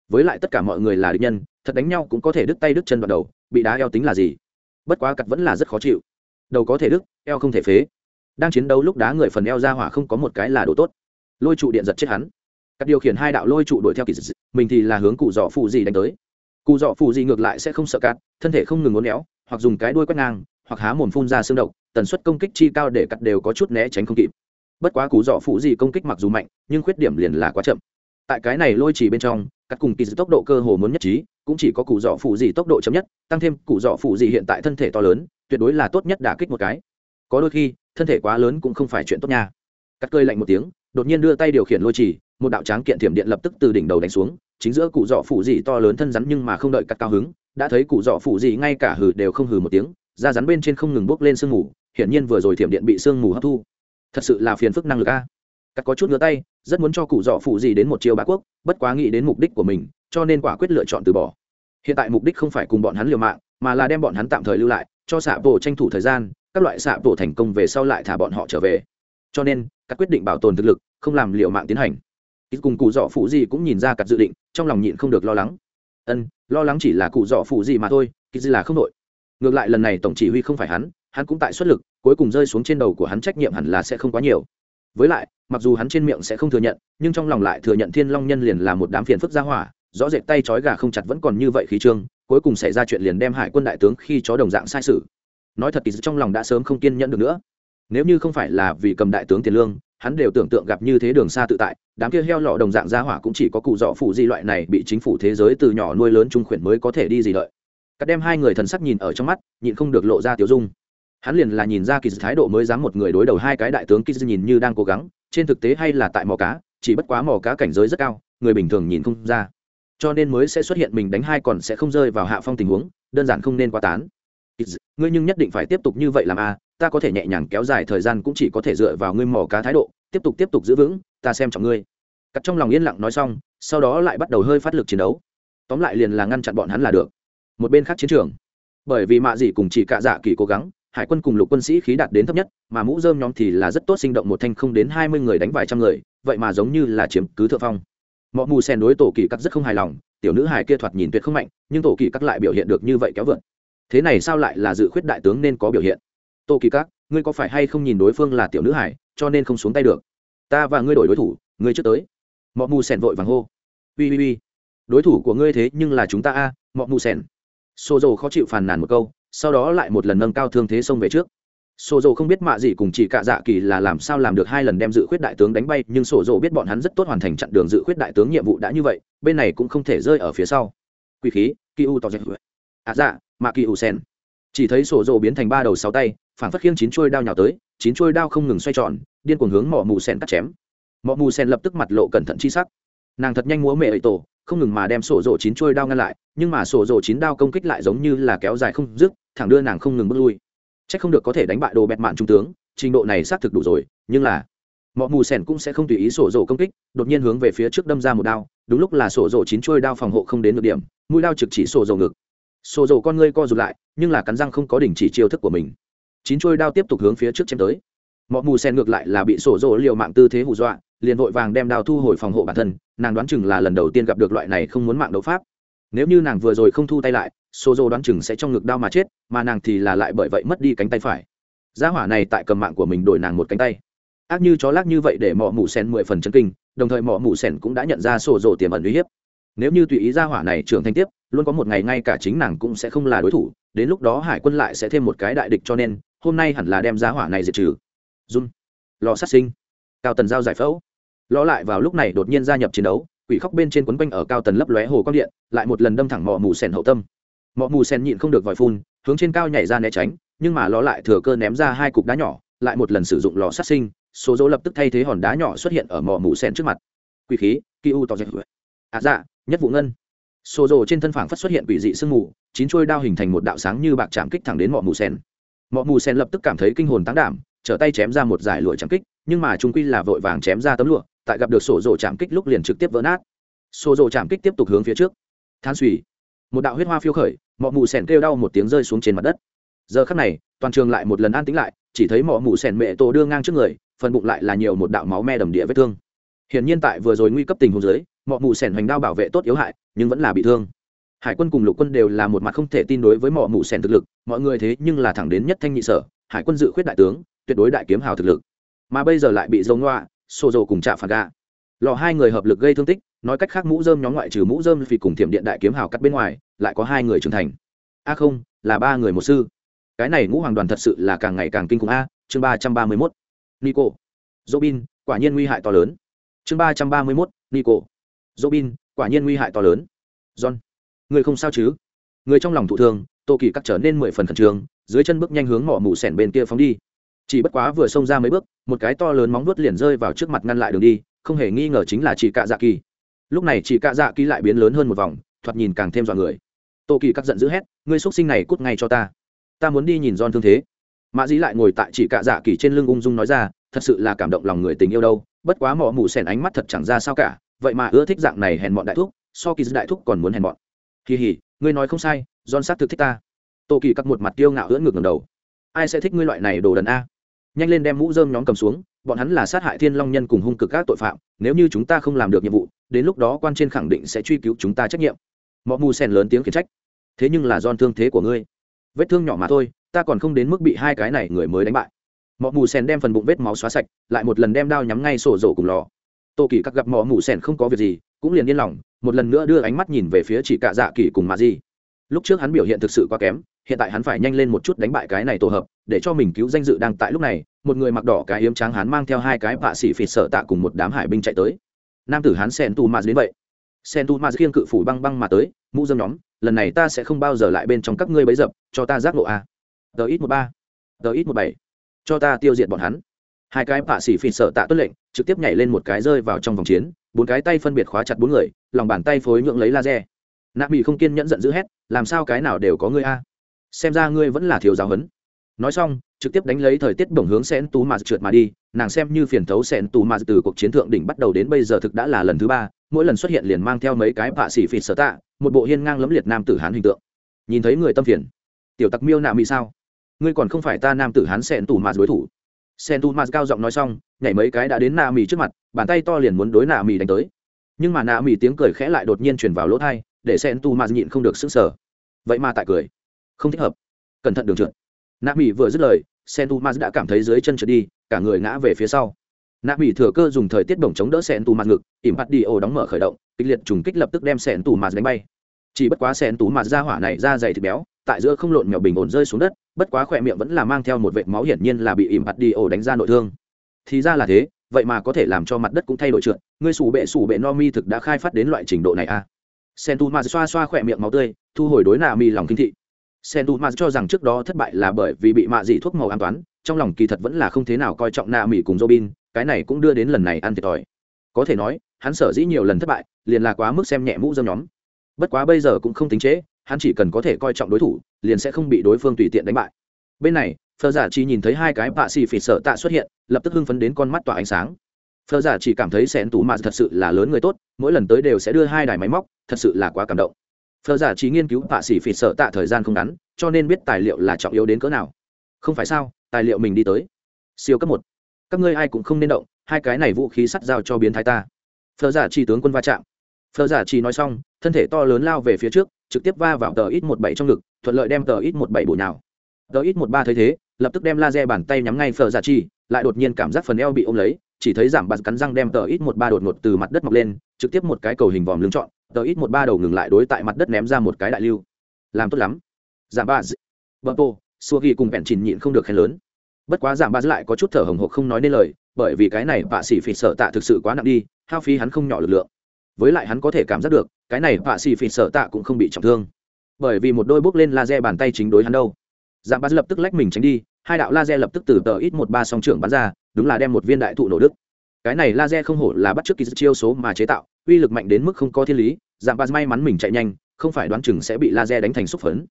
Với lại tất cả mọi người là địch nhân, thật đánh nhau cũng có thể đứt tay đứt chân đoạn đầu, bị đá eo tính là gì? Bất quá cặt vẫn là rất khó chịu. Đầu có thể đứt, eo không thể phế. Đang chiến đấu lúc đá người phần eo ra hỏa không có một cái là đồ tốt. Lôi trụ điện giật chết hắn. Cắt điều khiển hai đạo lôi trụ đuổi theo kỳ dị mình thì là hướng cụ dọ phụ gì đánh tới cụ dọ phụ gì ngược lại sẽ không sợ cắt thân thể không ngừng ngốn éo, hoặc dùng cái đuôi quét ngang, hoặc há mồm phun ra xương độc, tần suất công kích chi cao để cắt đều có chút né tránh không kịp. Bất quá cú dọ phụ gì công kích mặc dù mạnh, nhưng khuyết điểm liền là quá chậm. Tại cái này lôi chỉ bên trong, cắt cùng kỳ dị tốc độ cơ hồ muốn nhất trí, cũng chỉ có cụ dọ phụ gì tốc độ chậm nhất, tăng thêm cụ dọ phụ gì hiện tại thân thể to lớn, tuyệt đối là tốt nhất đả kích một cái. Có đôi khi, thân thể quá lớn cũng không phải chuyện tốt nha. Cắt cơi lạnh một tiếng, đột nhiên đưa tay điều khiển lôi chỉ một đạo tráng kiện thiểm điện lập tức từ đỉnh đầu đánh xuống, chính giữa cụ dọ phụ dị to lớn thân rắn nhưng mà không đợi cắt cao hứng, đã thấy cụ dọ phụ dị ngay cả hừ đều không hừ một tiếng, da rắn bên trên không ngừng bốc lên sương mù, hiển nhiên vừa rồi thiểm điện bị sương mù hấp thu. Thật sự là phiền phức năng lực a. Cắt có chút ngứa tay, rất muốn cho cụ dọ phụ dị đến một chiêu bá quốc, bất quá nghĩ đến mục đích của mình, cho nên quả quyết lựa chọn từ bỏ. Hiện tại mục đích không phải cùng bọn hắn liều mạng, mà là đem bọn hắn tạm thời lưu lại, cho xạ bộ tranh thủ thời gian, các loại xạ bộ thành công về sau lại thả bọn họ trở về. Cho nên các quyết định bảo tồn thực lực, không làm liều mạng tiến hành ít cùng cụ dọ phụ gì cũng nhìn ra cặp dự định, trong lòng nhịn không được lo lắng. Ân, lo lắng chỉ là cụ dọ phụ gì mà thôi kýt là không đội. Ngược lại lần này tổng chỉ huy không phải hắn hắn cũng tại xuất lực, cuối cùng rơi xuống trên đầu của hắn trách nhiệm hẳn là sẽ không quá nhiều. Với lại, mặc dù hắn trên miệng sẽ không thừa nhận, nhưng trong lòng lại thừa nhận thiên long nhân liền là một đám phiền phức gia hỏa, rõ rệt tay trói gà không chặt vẫn còn như vậy khí trương, cuối cùng xảy ra chuyện liền đem hải quân đại tướng khi chó đồng dạng sai sự. Nói thật kỳ trong lòng đã sớm không kiên nhẫn được nữa. Nếu như không phải là vì cầm đại tướng tiền lương, hắn đều tưởng tượng gặp như thế đường xa tự tại đám kia heo lọ đồng dạng gia hỏa cũng chỉ có cụ dọ phụ di loại này bị chính phủ thế giới từ nhỏ nuôi lớn trung khuyển mới có thể đi gì đợi. Cắt đem hai người thần sắc nhìn ở trong mắt, nhịn không được lộ ra tiểu dung. Hắn liền là nhìn ra kỳ thái độ mới dám một người đối đầu hai cái đại tướng kỳ nhìn như đang cố gắng, trên thực tế hay là tại mò cá, chỉ bất quá mò cá cảnh giới rất cao, người bình thường nhìn không ra. Cho nên mới sẽ xuất hiện mình đánh hai còn sẽ không rơi vào hạ phong tình huống, đơn giản không nên quá tán. Ngươi nhưng nhất định phải tiếp tục như vậy làm a ta có thể nhẹ nhàng kéo dài thời gian cũng chỉ có thể dựa vào ngươi mò cá thái độ, tiếp tục tiếp tục giữ vững ta xem trọng ngươi. Cắt trong lòng yên lặng nói xong, sau đó lại bắt đầu hơi phát lực chiến đấu. Tóm lại liền là ngăn chặn bọn hắn là được. Một bên khác chiến trường. Bởi vì mạ dị cùng chỉ cạ dạ kỳ cố gắng, hải quân cùng lục quân sĩ khí đạt đến thấp nhất, mà mũ dơm nhóm thì là rất tốt sinh động một thanh không đến hai mươi người đánh vài trăm người, vậy mà giống như là chiếm cứ thượng phong. Mọi mù sen đối tổ kỳ cắt rất không hài lòng, tiểu nữ hải kia thoạt nhìn tuyệt không mạnh, nhưng tổ kỳ cắt lại biểu hiện được như vậy kéo vượt. Thế này sao lại là dự khuyết đại tướng nên có biểu hiện? Tổ kỳ cắt, ngươi có phải hay không nhìn đối phương là tiểu nữ hải cho nên không xuống tay được? Ta và ngươi đổi đối thủ ngươi trước tới. Mọ mù sẻn vội vàng hô. Ui ui ui đối thủ của ngươi thế nhưng là chúng ta a à, mù sẻn. Xô dầu khó chịu phàn nàn một câu sau đó lại một lần nâng cao thương thế xông về trước. Sổ dồ không biết mạ gì cùng chỉ cả dạ kỳ là làm sao làm được hai lần đem dự khuyết đại tướng đánh bay nhưng sổ dồ biết bọn hắn rất tốt hoàn thành chặn đường dự khuyết đại tướng nhiệm vụ đã như vậy bên này cũng không thể rơi ở phía sau. Quỷ khí kỳ u tỏ dạch à dạ mạ kỳ u sen chỉ thấy sổ dồ biến thành ba đầu sáu tay phản phất khiêng chín chuôi đao nhào tới, chín chuôi đao không ngừng xoay tròn, điên cuồng hướng mỏ mù sen cắt chém. Mỏ mù sen lập tức mặt lộ cẩn thận chi sắc. Nàng thật nhanh múa mẹ ấy tổ, không ngừng mà đem sổ rộ chín chuôi đao ngăn lại, nhưng mà sổ rộ chín đao công kích lại giống như là kéo dài không dứt, thẳng đưa nàng không ngừng bước lui. C h ắ c không được có thể đánh bại đồ bẹt mạn trung tướng, trình độ này xác thực đủ rồi, nhưng là mọi mù sen cũng sẽ không tùy ý sổ rộ công kích, đột nhiên hướng về phía trước đâm ra một đao, đúng lúc là sổ rộ chín chuôi đao phòng hộ không đến được điểm, mũi đao trực chỉ sổ rộ ngực. Sổ rộ con ngươi co rụt lại, nhưng là cắn răng không có đỉnh chỉ chiêu thức của mình chín chuôi đao tiếp tục hướng phía trước chém tới. Mọi mù sen ngược lại là bị sổ rộ liều mạng tư thế hù dọa, liền vội vàng đem đao thu hồi phòng hộ bản thân, nàng đoán chừng là lần đầu tiên gặp được loại này không muốn mạng đấu pháp. Nếu như nàng vừa rồi không thu tay lại, sổ rỗ đoán chừng sẽ trong ngực đao mà chết, mà nàng thì là lại bởi vậy mất đi cánh tay phải. Gia hỏa này tại cầm mạng của mình đổi nàng một cánh tay. Ác như chó lác như vậy để mỏ mù sen mười phần chân kinh, đồng thời mỏ mù sen cũng đã nhận ra sổ rỗ tiềm ẩn uy hiếp. Nếu như tùy ý gia hỏa này trưởng thành tiếp, luôn có một ngày ngay cả chính nàng cũng sẽ không là đối thủ, đến lúc đó hải quân lại sẽ thêm một cái đại địch cho nên hôm nay hẳn là đem giá hỏa này diệt trừ. Run lò sát sinh. Cao tần giao giải phẫu. Lo lại vào lúc này đột nhiên gia nhập chiến đấu, quỷ khóc bên trên quấn quanh ở cao tần lấp lóe hồ quang điện, lại một lần đâm thẳng mọ mù sen hậu tâm. Mọ mù sen nhịn không được vòi phun, hướng trên cao nhảy ra né tránh, nhưng mà lò lại thừa cơ ném ra hai cục đá nhỏ, lại một lần sử dụng lò sát sinh, số dỗ lập tức thay thế hòn đá nhỏ xuất hiện ở mỏ mù sen trước mặt. Quỷ khí, ki u tỏ dệt à dạ nhất vụ ngân. Số dỗ trên thân phảng phất xuất hiện quỷ dị sương mù, chín chuôi đao hình thành một đạo sáng như bạc chạm kích thẳng đến mỏ mù sen mọ mù sen lập tức cảm thấy kinh hồn tán đảm, trở tay chém ra một giải lụa chạm kích, nhưng mà chúng quy là vội vàng chém ra tấm lụa, tại gặp được sổ rồ chạm kích lúc liền trực tiếp vỡ nát. Sổ rồ chạm kích tiếp tục hướng phía trước. Than suy một đạo huyết hoa phiêu khởi, mọ mù sen kêu đau một tiếng rơi xuống trên mặt đất. Giờ khắc này, toàn trường lại một lần an tĩnh lại, chỉ thấy mọ mù sen mẹ tổ đưa ngang trước người, phần bụng lại là nhiều một đạo máu me đầm địa vết thương. Hiển nhiên tại vừa rồi nguy cấp tình huống dưới, mọ mù sen hoành đao bảo vệ tốt yếu hại, nhưng vẫn là bị thương hải quân cùng lục quân đều là một mặt không thể tin đối với mỏ mụ sèn thực lực mọi người thế nhưng là thẳng đến nhất thanh nhị sở hải quân dự khuyết đại tướng tuyệt đối đại kiếm hào thực lực. Mà bây giờ lại bị dông ngoạ xô dầu cùng chạm phạt ga, lò hai người hợp lực gây thương tích nói cách khác mũ dơm nhóm ngoại trừ mũ dơm vì cùng thiểm điện đại kiếm hào cắt bên ngoài lại có hai người trưởng thành. A không là ba người một sư. Cái này ngũ hoàng đoàn thật sự là càng ngày càng kinh khủng a chương ba trăm ba mươi mốt. Nico. Robin quả nhiên nguy hại to lớn. Chương ba trăm ba mươi mốt nico. Robin quả nhiên nguy hại to lớn. John người không sao chứ? Người trong lòng thụ thương, tô kỳ cắt trở nên mười phần khẩn trương, dưới chân bước nhanh hướng mỏ mù sẻn bên kia phóng đi. Chỉ bất quá vừa xông ra mấy bước, một cái to lớn móng vuốt liền rơi vào trước mặt ngăn lại đường đi, không hề nghi ngờ chính là chị cạ dạ kỳ. Lúc này chị cạ dạ kỳ lại biến lớn hơn một vòng, thoạt nhìn càng thêm dọa người. Tô kỳ cắt giận dữ hét, ngươi x sinh này cút ngay cho ta. Ta muốn đi nhìn don thương thế. Mã dĩ lại ngồi tại chị cạ dạ kỳ trên lưng ung dung nói ra, thật sự là cảm động lòng người tình yêu đâu, bất quá mỏ mù sẻn ánh mắt thật chẳng ra sao cả, vậy mà ưa thích dạng này hèn bọn đại thúc, so kỳ đại thúc còn muốn hèn bọn kỳ hỉ ngươi nói không sai don xác thực thích ta. Tô kỳ cắt một mặt tiêu ngạo ưỡn ngược ngầm đầu. Ai sẽ thích ngươi loại này đồ đần a? Nhanh lên đem mũ dơm nhóm cầm xuống, bọn hắn là sát hại thiên long nhân cùng hung cực các tội phạm, nếu như chúng ta không làm được nhiệm vụ, đến lúc đó quan trên khẳng định sẽ truy cứu chúng ta trách nhiệm. Mọi mù sen lớn tiếng khiển trách. Thế nhưng là don thương thế của ngươi. Vết thương nhỏ mà thôi, ta còn không đến mức bị hai cái này người mới đánh bại. Mọi mù sen đem phần bụng vết máu xóa sạch, lại một lần đem đao nhắm ngay sổ rổ cùng lò. Tô kỳ các gặp mỏ mù sen không có việc gì, cũng liền yên lòng một lần nữa đưa ánh mắt nhìn về phía chỉ cạ dạ kỳ cùng mạ di. Lúc trước hắn biểu hiện thực sự quá kém, hiện tại hắn phải nhanh lên một chút đánh bại cái này tổ hợp, để cho mình cứu danh dự đang tại lúc này, một người mặc đỏ cái hiếm tráng hắn mang theo hai cái vạ xỉ phịt sợ tạ cùng một đám hải binh chạy tới. Nam tử hắn sen tu ma đến vậy. Sen tu ma khiêng cự phủ băng băng mà tới, mũ dâm nhóm, lần này ta sẽ không bao giờ lại bên trong các ngươi bấy dập, cho ta giác ngộ a. Tờ ít một ba, tờ ít một bảy, cho ta tiêu diệt bọn hắn. Hai cái vạ xỉ phịt sợ tạ tuất lệnh, trực tiếp nhảy lên một cái rơi vào trong vòng chiến bốn cái tay phân biệt khóa chặt bốn người, lòng bàn tay phối nhượng lấy laser. Nạ mỹ không kiên nhẫn giận dữ hét, làm sao cái nào đều có ngươi a? Xem ra ngươi vẫn là thiếu giáo huấn. Nói xong, trực tiếp đánh lấy thời tiết bổng hướng sen tú mà trượt mà đi, nàng xem như phiền thấu sen tú mà từ cuộc chiến thượng đỉnh bắt đầu đến bây giờ thực đã là lần thứ ba, mỗi lần xuất hiện liền mang theo mấy cái bạ xỉ phịt sở tạ, một bộ hiên ngang lấm liệt nam tử hán hình tượng. Nhìn thấy người tâm phiền. Tiểu tặc miêu nạ mỹ sao? Ngươi còn không phải ta nam tử hán sen tú mà đối thủ sen Tu mà cao giọng nói xong, nhảy mấy cái đã đến nạ Mì trước mặt, bàn tay to liền muốn đối nạ Mì đánh tới. Nhưng mà nạ Mì tiếng cười khẽ lại đột nhiên chuyển vào lỗ thai, để sen tu mà nhịn không được sững sờ. Vậy mà tại cười. Không thích hợp. Cẩn thận đường trượt. Nạ Mì vừa dứt lời, sen tu maz đã cảm thấy dưới chân trượt đi, cả người ngã về phía sau. Nạ Mì thừa cơ dùng thời tiết bổng chống đỡ sen tu maz ngực, ỉm bắt đi ô đóng mở khởi động, kịch liệt trùng kích lập tức đem sen tu maz đánh bay. Chỉ bất quá sen tu maz ra hỏa này ra dày thịt béo tại giữa không lộn mèo bình ổn rơi xuống đất, bất quá khỏe miệng vẫn là mang theo một vệt máu hiển nhiên là bị ỉm hạt đi ổ đánh ra nội thương. Thì ra là thế, vậy mà có thể làm cho mặt đất cũng thay đổi trượt, ngươi sủ bệ sủ bệ no mi thực đã khai phát đến loại trình độ này à? Sen tu ma xoa xoa khỏe miệng máu tươi, thu hồi đối nà mi lòng kinh thị. Sen tu ma cho rằng trước đó thất bại là bởi vì bị mạ dị thuốc màu an toán, trong lòng kỳ thật vẫn là không thế nào coi trọng nà mi cùng robin, cái này cũng đưa đến lần này ăn thiệt thòi. Có thể nói, hắn sở dĩ nhiều lần thất bại, liền là quá mức xem nhẹ mũ dâm nhóm. Bất quá bây giờ cũng không tính chế hắn chỉ cần có thể coi trọng đối thủ, liền sẽ không bị đối phương tùy tiện đánh bại. Bên này phờ giả dạ chỉ nhìn thấy hai cái bạ xì phỉ sợ tạ xuất hiện, lập tức hưng phấn đến con mắt tỏa ánh sáng. Phờ giả dạ chỉ cảm thấy sẻn tủ mạ thật sự là lớn người tốt, mỗi lần tới đều sẽ đưa hai đài máy móc, thật sự là quá cảm động. Phờ giả dạ chỉ nghiên cứu bạ xì phỉ sợ tạ thời gian không ngắn, cho nên biết tài liệu là trọng yếu đến cỡ nào. Không phải sao, tài liệu mình đi tới. Siêu cấp một. Các ngươi ai cũng không nên động, hai cái này vũ khí sắt giao cho biến thái ta. Phờ giả chỉ tướng quân va chạm. Phờ giả chỉ nói xong, thân thể to lớn lao về phía trước trực tiếp va vào tờ ít một bảy trong ngực, thuận lợi đem tờ ít một bảy bổ nhào. Tờ ít một ba thấy thế, lập tức đem laser bàn tay nhắm ngay phờ giả chi, lại đột nhiên cảm giác phần eo bị ôm lấy, chỉ thấy giảm bạt cắn răng đem tờ ít một ba đột ngột từ mặt đất mọc lên, trực tiếp một cái cầu hình vòm lưng trọn, tờ ít một ba đầu ngừng lại đối tại mặt đất ném ra một cái đại lưu. Làm tốt lắm. Giảm ba vợ tô, xua ghi cùng bẹn chìn nhịn không được khen lớn. Bất quá giảm ba lại có chút thở hồng hộc không nói nên lời, bởi vì cái này bạ xỉ phỉ sợ tạ thực sự quá nặng đi, hao phí hắn không nhỏ lực lượng. Với lại hắn có thể cảm giác được cái này họa sĩ phỉ sợ tạ cũng không bị trọng thương. Bởi vì một đôi bước lên laser bàn tay chính đối hắn đâu. Giảm ba lập tức lách mình tránh đi, hai đạo laser lập tức từ tờ ít một ba song trưởng bắn ra, đúng là đem một viên đại thụ nổ đức cái này laser không hổ là bắt chước kỳ chiêu số mà chế tạo, uy lực mạnh đến mức không có thiên lý giảm ba may mắn mình chạy nhanh, không phải đoán chừng sẽ bị laser đánh thành xúc phấn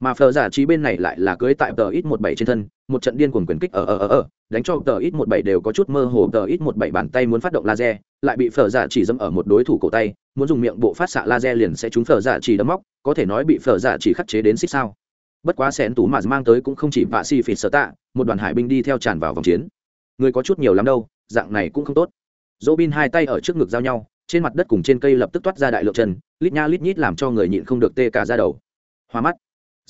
mà phờ giả trí bên này lại là cưới tại tờ ít một bảy trên thân, một trận điên cuồng quyền kích ở ở ở ở, đánh cho tờ ít một bảy đều có chút mơ hồ, tờ ít một bảy bàn tay muốn phát động laser, lại bị phở giả chỉ dâm ở một đối thủ cổ tay, muốn dùng miệng bộ phát xạ laser liền sẽ trúng phở giả chỉ đấm móc, có thể nói bị phở giả chỉ khắc chế đến xích sao. Bất quá xén tú mà mang tới cũng không chỉ vạ si phỉ sở tạ, một đoàn hải binh đi theo tràn vào vòng chiến. Người có chút nhiều lắm đâu, dạng này cũng không tốt. Dỗ bin hai tay ở trước ngực giao nhau, trên mặt đất cùng trên cây lập tức toát ra đại lượng chân, lít nha lít nhít làm cho người nhịn không được tê cả ra đầu. Hoa mắt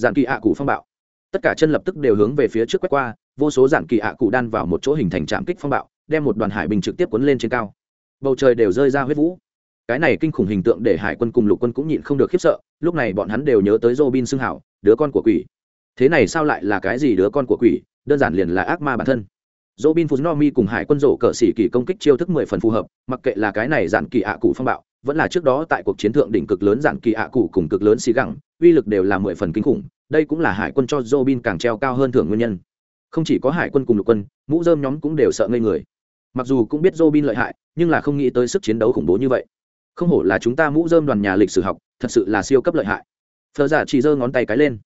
giản kỳ ạ cụ phong bạo. Tất cả chân lập tức đều hướng về phía trước quét qua vô số giản kỳ ạ cụ đan vào một chỗ hình thành trạm kích phong bạo đem một đoàn hải bình trực tiếp cuốn lên trên cao. Bầu trời đều rơi ra huyết vũ. Cái này kinh khủng hình tượng để hải quân cùng lục quân cũng nhịn không được khiếp sợ lúc này bọn hắn đều nhớ tới robin xưng hảo đứa con của quỷ. Thế này sao lại là cái gì đứa con của quỷ? Đơn giản liền là ác ma bản thân. Robin Funomi cùng Hải quân rổ cờ xỉ kỳ công kích chiêu thức mười phần phù hợp, mặc kệ là cái này giản kỳ ạ cụ phong bạo, vẫn là trước đó tại cuộc chiến thượng đỉnh cực lớn dạng kỳ ạ cụ cùng cực lớn xì gẳng, uy lực đều là mười phần kinh khủng, đây cũng là Hải quân cho Robin càng treo cao hơn thưởng nguyên nhân. Không chỉ có Hải quân cùng lục quân, mũ dơm nhóm cũng đều sợ ngây người. Mặc dù cũng biết Robin lợi hại, nhưng là không nghĩ tới sức chiến đấu khủng bố như vậy. Không hổ là chúng ta mũ dơm đoàn nhà lịch sử học, thật sự là siêu cấp lợi hại. Phở giả chỉ giơ ngón tay cái lên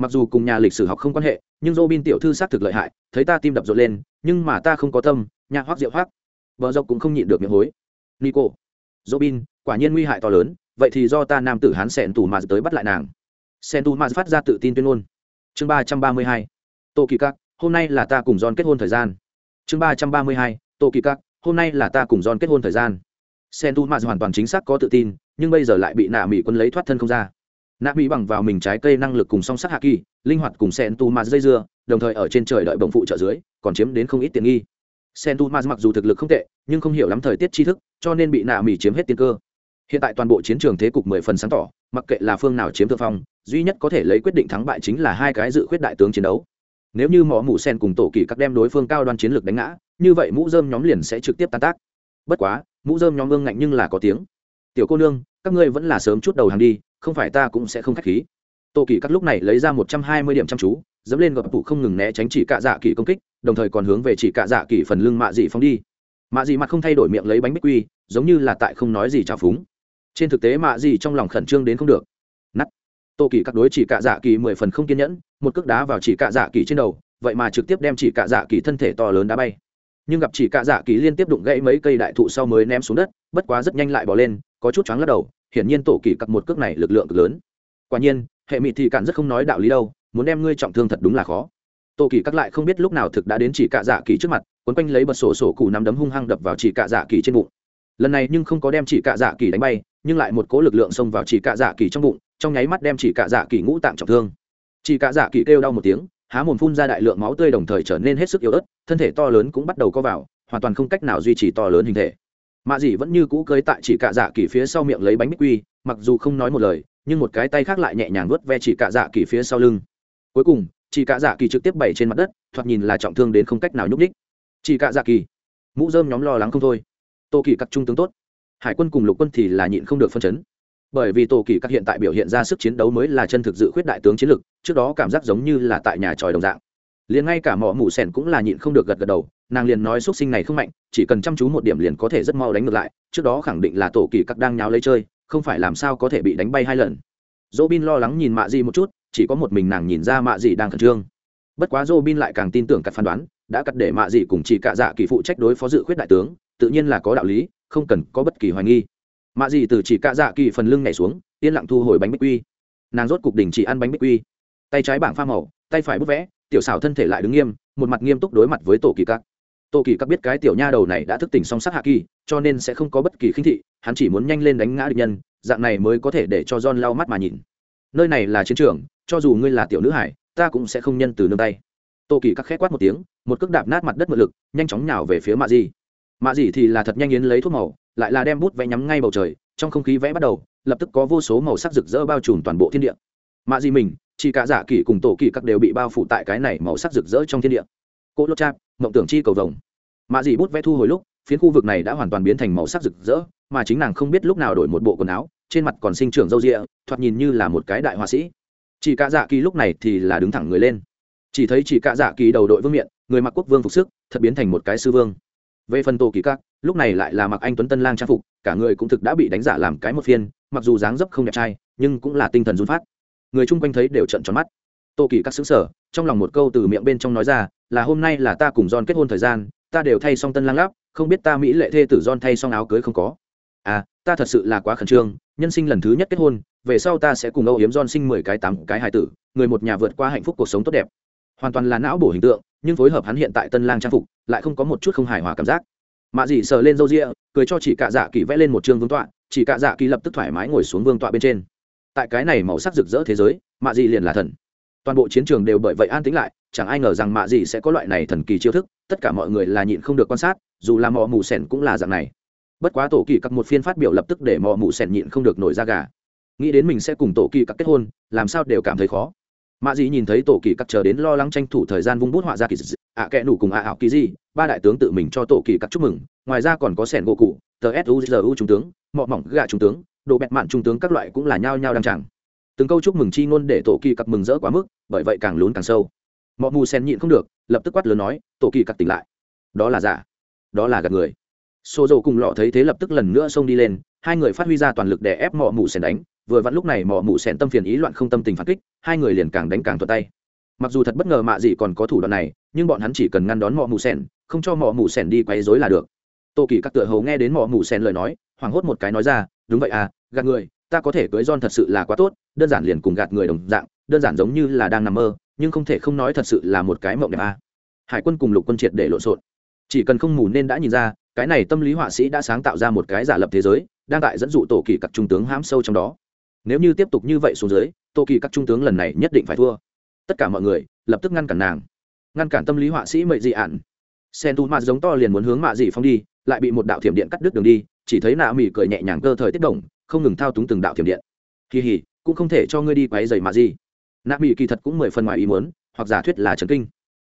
mặc dù cùng nhà lịch sử học không quan hệ nhưng dô bin tiểu thư xác thực lợi hại thấy ta tim đập rộn lên nhưng mà ta không có tâm nhà hoác rượu hoác vợ dọc cũng không nhịn được miệng hối nico dô bin quả nhiên nguy hại to lớn, vậy thì do ta nam tử hán sẹn tù mà tới bắt lại nàng. Sẹn tù mà phát ra tự tin tuyên ngôn. Chương ba trăm ba mươi hai, tô kỳ các, hôm nay là ta cùng John kết hôn thời gian. Chương ba trăm ba mươi hai, tô kỳ các, hôm nay là ta cùng John kết hôn thời gian. Sen tu maz hoàn toàn chính xác có tự tin, nhưng bây giờ lại bị nạ mỹ quân lấy thoát thân không ra. Nạ mỹ bằng vào mình trái cây năng lực cùng song sắc hạ kỳ, linh hoạt cùng sen tu ma dây dưa, đồng thời ở trên trời đợi bồng phụ trợ dưới, còn chiếm đến không ít tiện nghi. Sen tu ma mặc dù thực lực không tệ, nhưng không hiểu lắm thời tiết tri thức, cho nên bị nạ mỹ chiếm hết tiền cơ hiện tại toàn bộ chiến trường thế cục mười phần sáng tỏ, mặc kệ là phương nào chiếm thượng phong, duy nhất có thể lấy quyết định thắng bại chính là hai cái dự khuyết đại tướng chiến đấu. Nếu như mỏ mù sen cùng tổ kỳ các đem đối phương cao đoan chiến lược đánh ngã, như vậy mũ dơm nhóm liền sẽ trực tiếp tan tác. Bất quá, mũ dơm nhóm ương ngạnh nhưng là có tiếng. Tiểu cô nương, các ngươi vẫn là sớm chút đầu hàng đi, không phải ta cũng sẽ không khách khí. Tô kỳ các lúc này lấy ra một trăm hai mươi điểm chăm chú, dẫm lên gập tủ không ngừng né tránh chỉ cạ dạ kỳ công kích, đồng thời còn hướng về chỉ cạ dạ kỳ phần lưng mạ dị phóng đi. Mạ dị mặt không thay đổi miệng lấy bánh bích quy, giống như là tại không nói gì trào phúng trên thực tế mạ gì trong lòng khẩn trương đến không được. Nắt tô kỳ các đối chỉ cạ dạ kỳ mười phần không kiên nhẫn, một cước đá vào chỉ cạ dạ kỳ trên đầu, vậy mà trực tiếp đem chỉ cạ dạ kỳ thân thể to lớn đá bay. Nhưng gặp chỉ cạ dạ kỳ liên tiếp đụng gãy mấy cây đại thụ sau mới ném xuống đất, bất quá rất nhanh lại bỏ lên, có chút choáng lắc đầu, hiển nhiên tổ kỳ cặp một cước này lực lượng cực lớn. Quả nhiên, hệ mị thị cạn rất không nói đạo lý đâu, muốn đem ngươi trọng thương thật đúng là khó. Tổ kỳ cắt lại không biết lúc nào thực đã đến chỉ cạ dạ kỳ trước mặt quấn quanh lấy bật sổ sổ cụ nắm đấm hung hăng đập vào chỉ cạ dạ kỳ trên bụng. Lần này nhưng không có đem chỉ cạ dạ kỳ đánh bay nhưng lại một cố lực lượng xông vào chỉ cạ dạ kỳ trong bụng, trong nháy mắt đem chỉ cạ dạ kỳ ngũ tạng trọng thương. Chỉ cạ dạ kỳ kêu đau một tiếng, há mồm phun ra đại lượng máu tươi đồng thời trở nên hết sức yếu ớt, thân thể to lớn cũng bắt đầu co vào, hoàn toàn không cách nào duy trì to lớn hình thể. Mạ Dị vẫn như cũ cưới tại chỉ cạ dạ kỳ phía sau miệng lấy bánh bích quy, mặc dù không nói một lời, nhưng một cái tay khác lại nhẹ nhàng vớt ve chỉ cạ dạ kỳ phía sau lưng. Cuối cùng, chỉ cả dạ kỳ trực tiếp bày trên mặt đất, thoạt nhìn là trọng thương đến không cách nào nhúc ních chỉ cả dạ kỳ, mũ dơm nhóm lo lắng không thôi. Tô kỳ các trung tướng tốt hải quân cùng lục quân thì là nhịn không được phân chấn. Bởi vì tổ kỳ các hiện tại biểu hiện ra sức chiến đấu mới là chân thực dự khuyết đại tướng chiến lực, trước đó cảm giác giống như là tại nhà tròi đồng dạng. Liền ngay cả mỏ mù sẻn cũng là nhịn không được gật gật đầu, nàng liền nói x sinh này không mạnh, chỉ cần chăm chú một điểm liền có thể rất mau đánh ngược lại, trước đó khẳng định là tổ kỳ các đang nháo lấy chơi, không phải làm sao có thể bị đánh bay hai lần. Dỗ bin lo lắng nhìn mạ di một chút, chỉ có một mình nàng nhìn ra mạ di đang khẩn trương. Bất quá dỗ bin lại càng tin tưởng các phán đoán, đã cắt để mạ di cùng chỉ cả dạ kỳ phụ trách đối phó dự khuyết đại tướng, tự nhiên là có đạo lý không cần có bất kỳ hoài nghi. Mạ di từ chỉ cạ dạ kỳ phần lưng nhảy xuống, yên lặng thu hồi bánh bích quy. Nàng rốt cục đình chỉ ăn bánh bích quy. Tay trái bảng pha màu, tay phải bút vẽ, tiểu xảo thân thể lại đứng nghiêm, một mặt nghiêm túc đối mặt với tổ kỳ các. Tổ kỳ các biết cái tiểu nha đầu này đã thức tỉnh song sắc hạ kỳ, cho nên sẽ không có bất kỳ khinh thị, hắn chỉ muốn nhanh lên đánh ngã địch nhân, dạng này mới có thể để cho john lau mắt mà nhìn. Nơi này là chiến trường, cho dù ngươi là tiểu nữ hải, ta cũng sẽ không nhân từ nương tay. Tổ kỳ các khét quát một tiếng, một cước đạp nát mặt đất mượn lực, nhanh chóng nhào về phía mạ di mạ dĩ thì là thật nhanh yến lấy thuốc màu, lại là đem bút vẽ nhắm ngay bầu trời, trong không khí vẽ bắt đầu, lập tức có vô số màu sắc rực rỡ bao trùm toàn bộ thiên địa. Mạ dĩ mình, chỉ cả giả kỷ cùng tổ kỷ các đều bị bao phủ tại cái này màu sắc rực rỡ trong thiên địa. Cỗ lốt chạp mộng tưởng chi cầu vồng. Mạ dĩ bút vẽ thu hồi lúc, phiến khu vực này đã hoàn toàn biến thành màu sắc rực rỡ, mà chính nàng không biết lúc nào đổi một bộ quần áo, trên mặt còn sinh trưởng râu rịa thoạt nhìn như là một cái đại họa sĩ. Chỉ cả dạ kỳ lúc này thì là đứng thẳng người lên. Chỉ thấy chỉ cả dạ kỳ đầu đội vương miện, người mặc quốc vương phục sức, thật biến thành một cái sư vương về phần tổ kỳ các, lúc này lại là mặc anh tuấn tân lang trang phục, cả người cũng thực đã bị đánh giả làm cái một phiên, mặc dù dáng dấp không đẹp trai, nhưng cũng là tinh thần run phát. Người chung quanh thấy đều trận tròn mắt. Tô kỳ các xứng sở trong lòng một câu từ miệng bên trong nói ra, là hôm nay là ta cùng John kết hôn thời gian, ta đều thay xong tân lang lắp, không biết ta mỹ lệ thê tử John thay xong áo cưới không có. À ta thật sự là quá khẩn trương, nhân sinh lần thứ nhất kết hôn, về sau ta sẽ cùng âu yếm John sinh mười cái tám cái hài tử, người một nhà vượt qua hạnh phúc cuộc sống tốt đẹp. Hoàn toàn là não bổ hình tượng nhưng phối hợp hắn hiện tại tân lang trang phục, lại không có một chút không hài hòa cảm giác. Mạ dị sờ lên râu ria, cười cho chỉ cạ dạ kỳ vẽ lên một chương vương tọa, chỉ cạ dạ kỳ lập tức thoải mái ngồi xuống vương tọa bên trên. Tại cái này màu sắc rực rỡ thế giới, mạ dị liền là thần. Toàn bộ chiến trường đều bởi vậy an tĩnh lại, chẳng ai ngờ rằng mạ dị sẽ có loại này thần kỳ chiêu thức, tất cả mọi người là nhịn không được quan sát, dù là mò mù sẻn cũng là dạng này. Bất quá tổ kỳ các một phiên phát biểu lập tức để mò mù sẻn nhịn không được nổi ra gà. Nghĩ đến mình sẽ cùng tổ kỳ các kết hôn, làm sao đều cảm thấy khó mạ dị nhìn thấy tổ kỳ cắt chờ đến lo lắng tranh thủ thời gian vung bút họa ra kỳ dị, ạ à kẽ nủ cùng ạ ảo kỳ gì ba đại tướng tự mình cho tổ kỳ cắt chúc mừng, ngoài ra còn có sẻn gỗ cụ, tờ suzu trung tướng, mọ mỏng gạ trung tướng, đồ bẹt mạn trung tướng các loại cũng là nhao nhao đăng tràng. Từng câu chúc mừng chi ngôn để tổ kỳ cắt mừng rỡ quá mức, bởi vậy càng lún càng sâu. Mọ mù sen nhịn không được, lập tức quát lớn nói, tổ kỳ cắt tỉnh lại. Đó là giả. Đó là gạt người. Xô dầu cùng lọ thấy thế lập tức lần nữa xông đi lên, hai người phát huy ra toàn lực để ép mọ mù sen đánh vừa vặn lúc này mọ mụ sen tâm phiền ý loạn không tâm tình phản kích hai người liền càng đánh càng thuật tay mặc dù thật bất ngờ mạ gì còn có thủ đoạn này nhưng bọn hắn chỉ cần ngăn đón mọ mụ sen không cho mọ mụ sen đi quấy rối là được tô kỳ các tựa hầu nghe đến mọ mụ sen lời nói hoảng hốt một cái nói ra đúng vậy à gạt người ta có thể cưới don thật sự là quá tốt, đơn giản liền cùng gạt người đồng dạng, đơn giản giống như là đang nằm mơ, nhưng không thể không nói thật sự là một cái mộng đẹp. À. Hải quân cùng lục quân triệt để lộn xộn. Chỉ cần không mù nên đã nhìn ra, cái này tâm lý họa sĩ đã sáng tạo ra một cái giả lập thế giới, đang tại dẫn dụ tổ kỳ các trung tướng hãm sâu trong đó. Nếu như tiếp tục như vậy xuống dưới, tô kỳ các trung tướng lần này nhất định phải thua. Tất cả mọi người lập tức ngăn cản nàng, ngăn cản tâm lý họa sĩ mệnh dị ản. Sen tu mặt giống to liền muốn hướng mạ dị phong đi, lại bị một đạo thiểm điện cắt đứt đường đi, chỉ thấy nạ mỉ cười nhẹ nhàng cơ thời tiết động, không ngừng thao túng từng đạo thiểm điện kỳ hỉ cũng không thể cho ngươi đi quấy dày mạ dị. nạ mỹ kỳ thật cũng mười phần ngoài ý muốn hoặc giả thuyết là trần kinh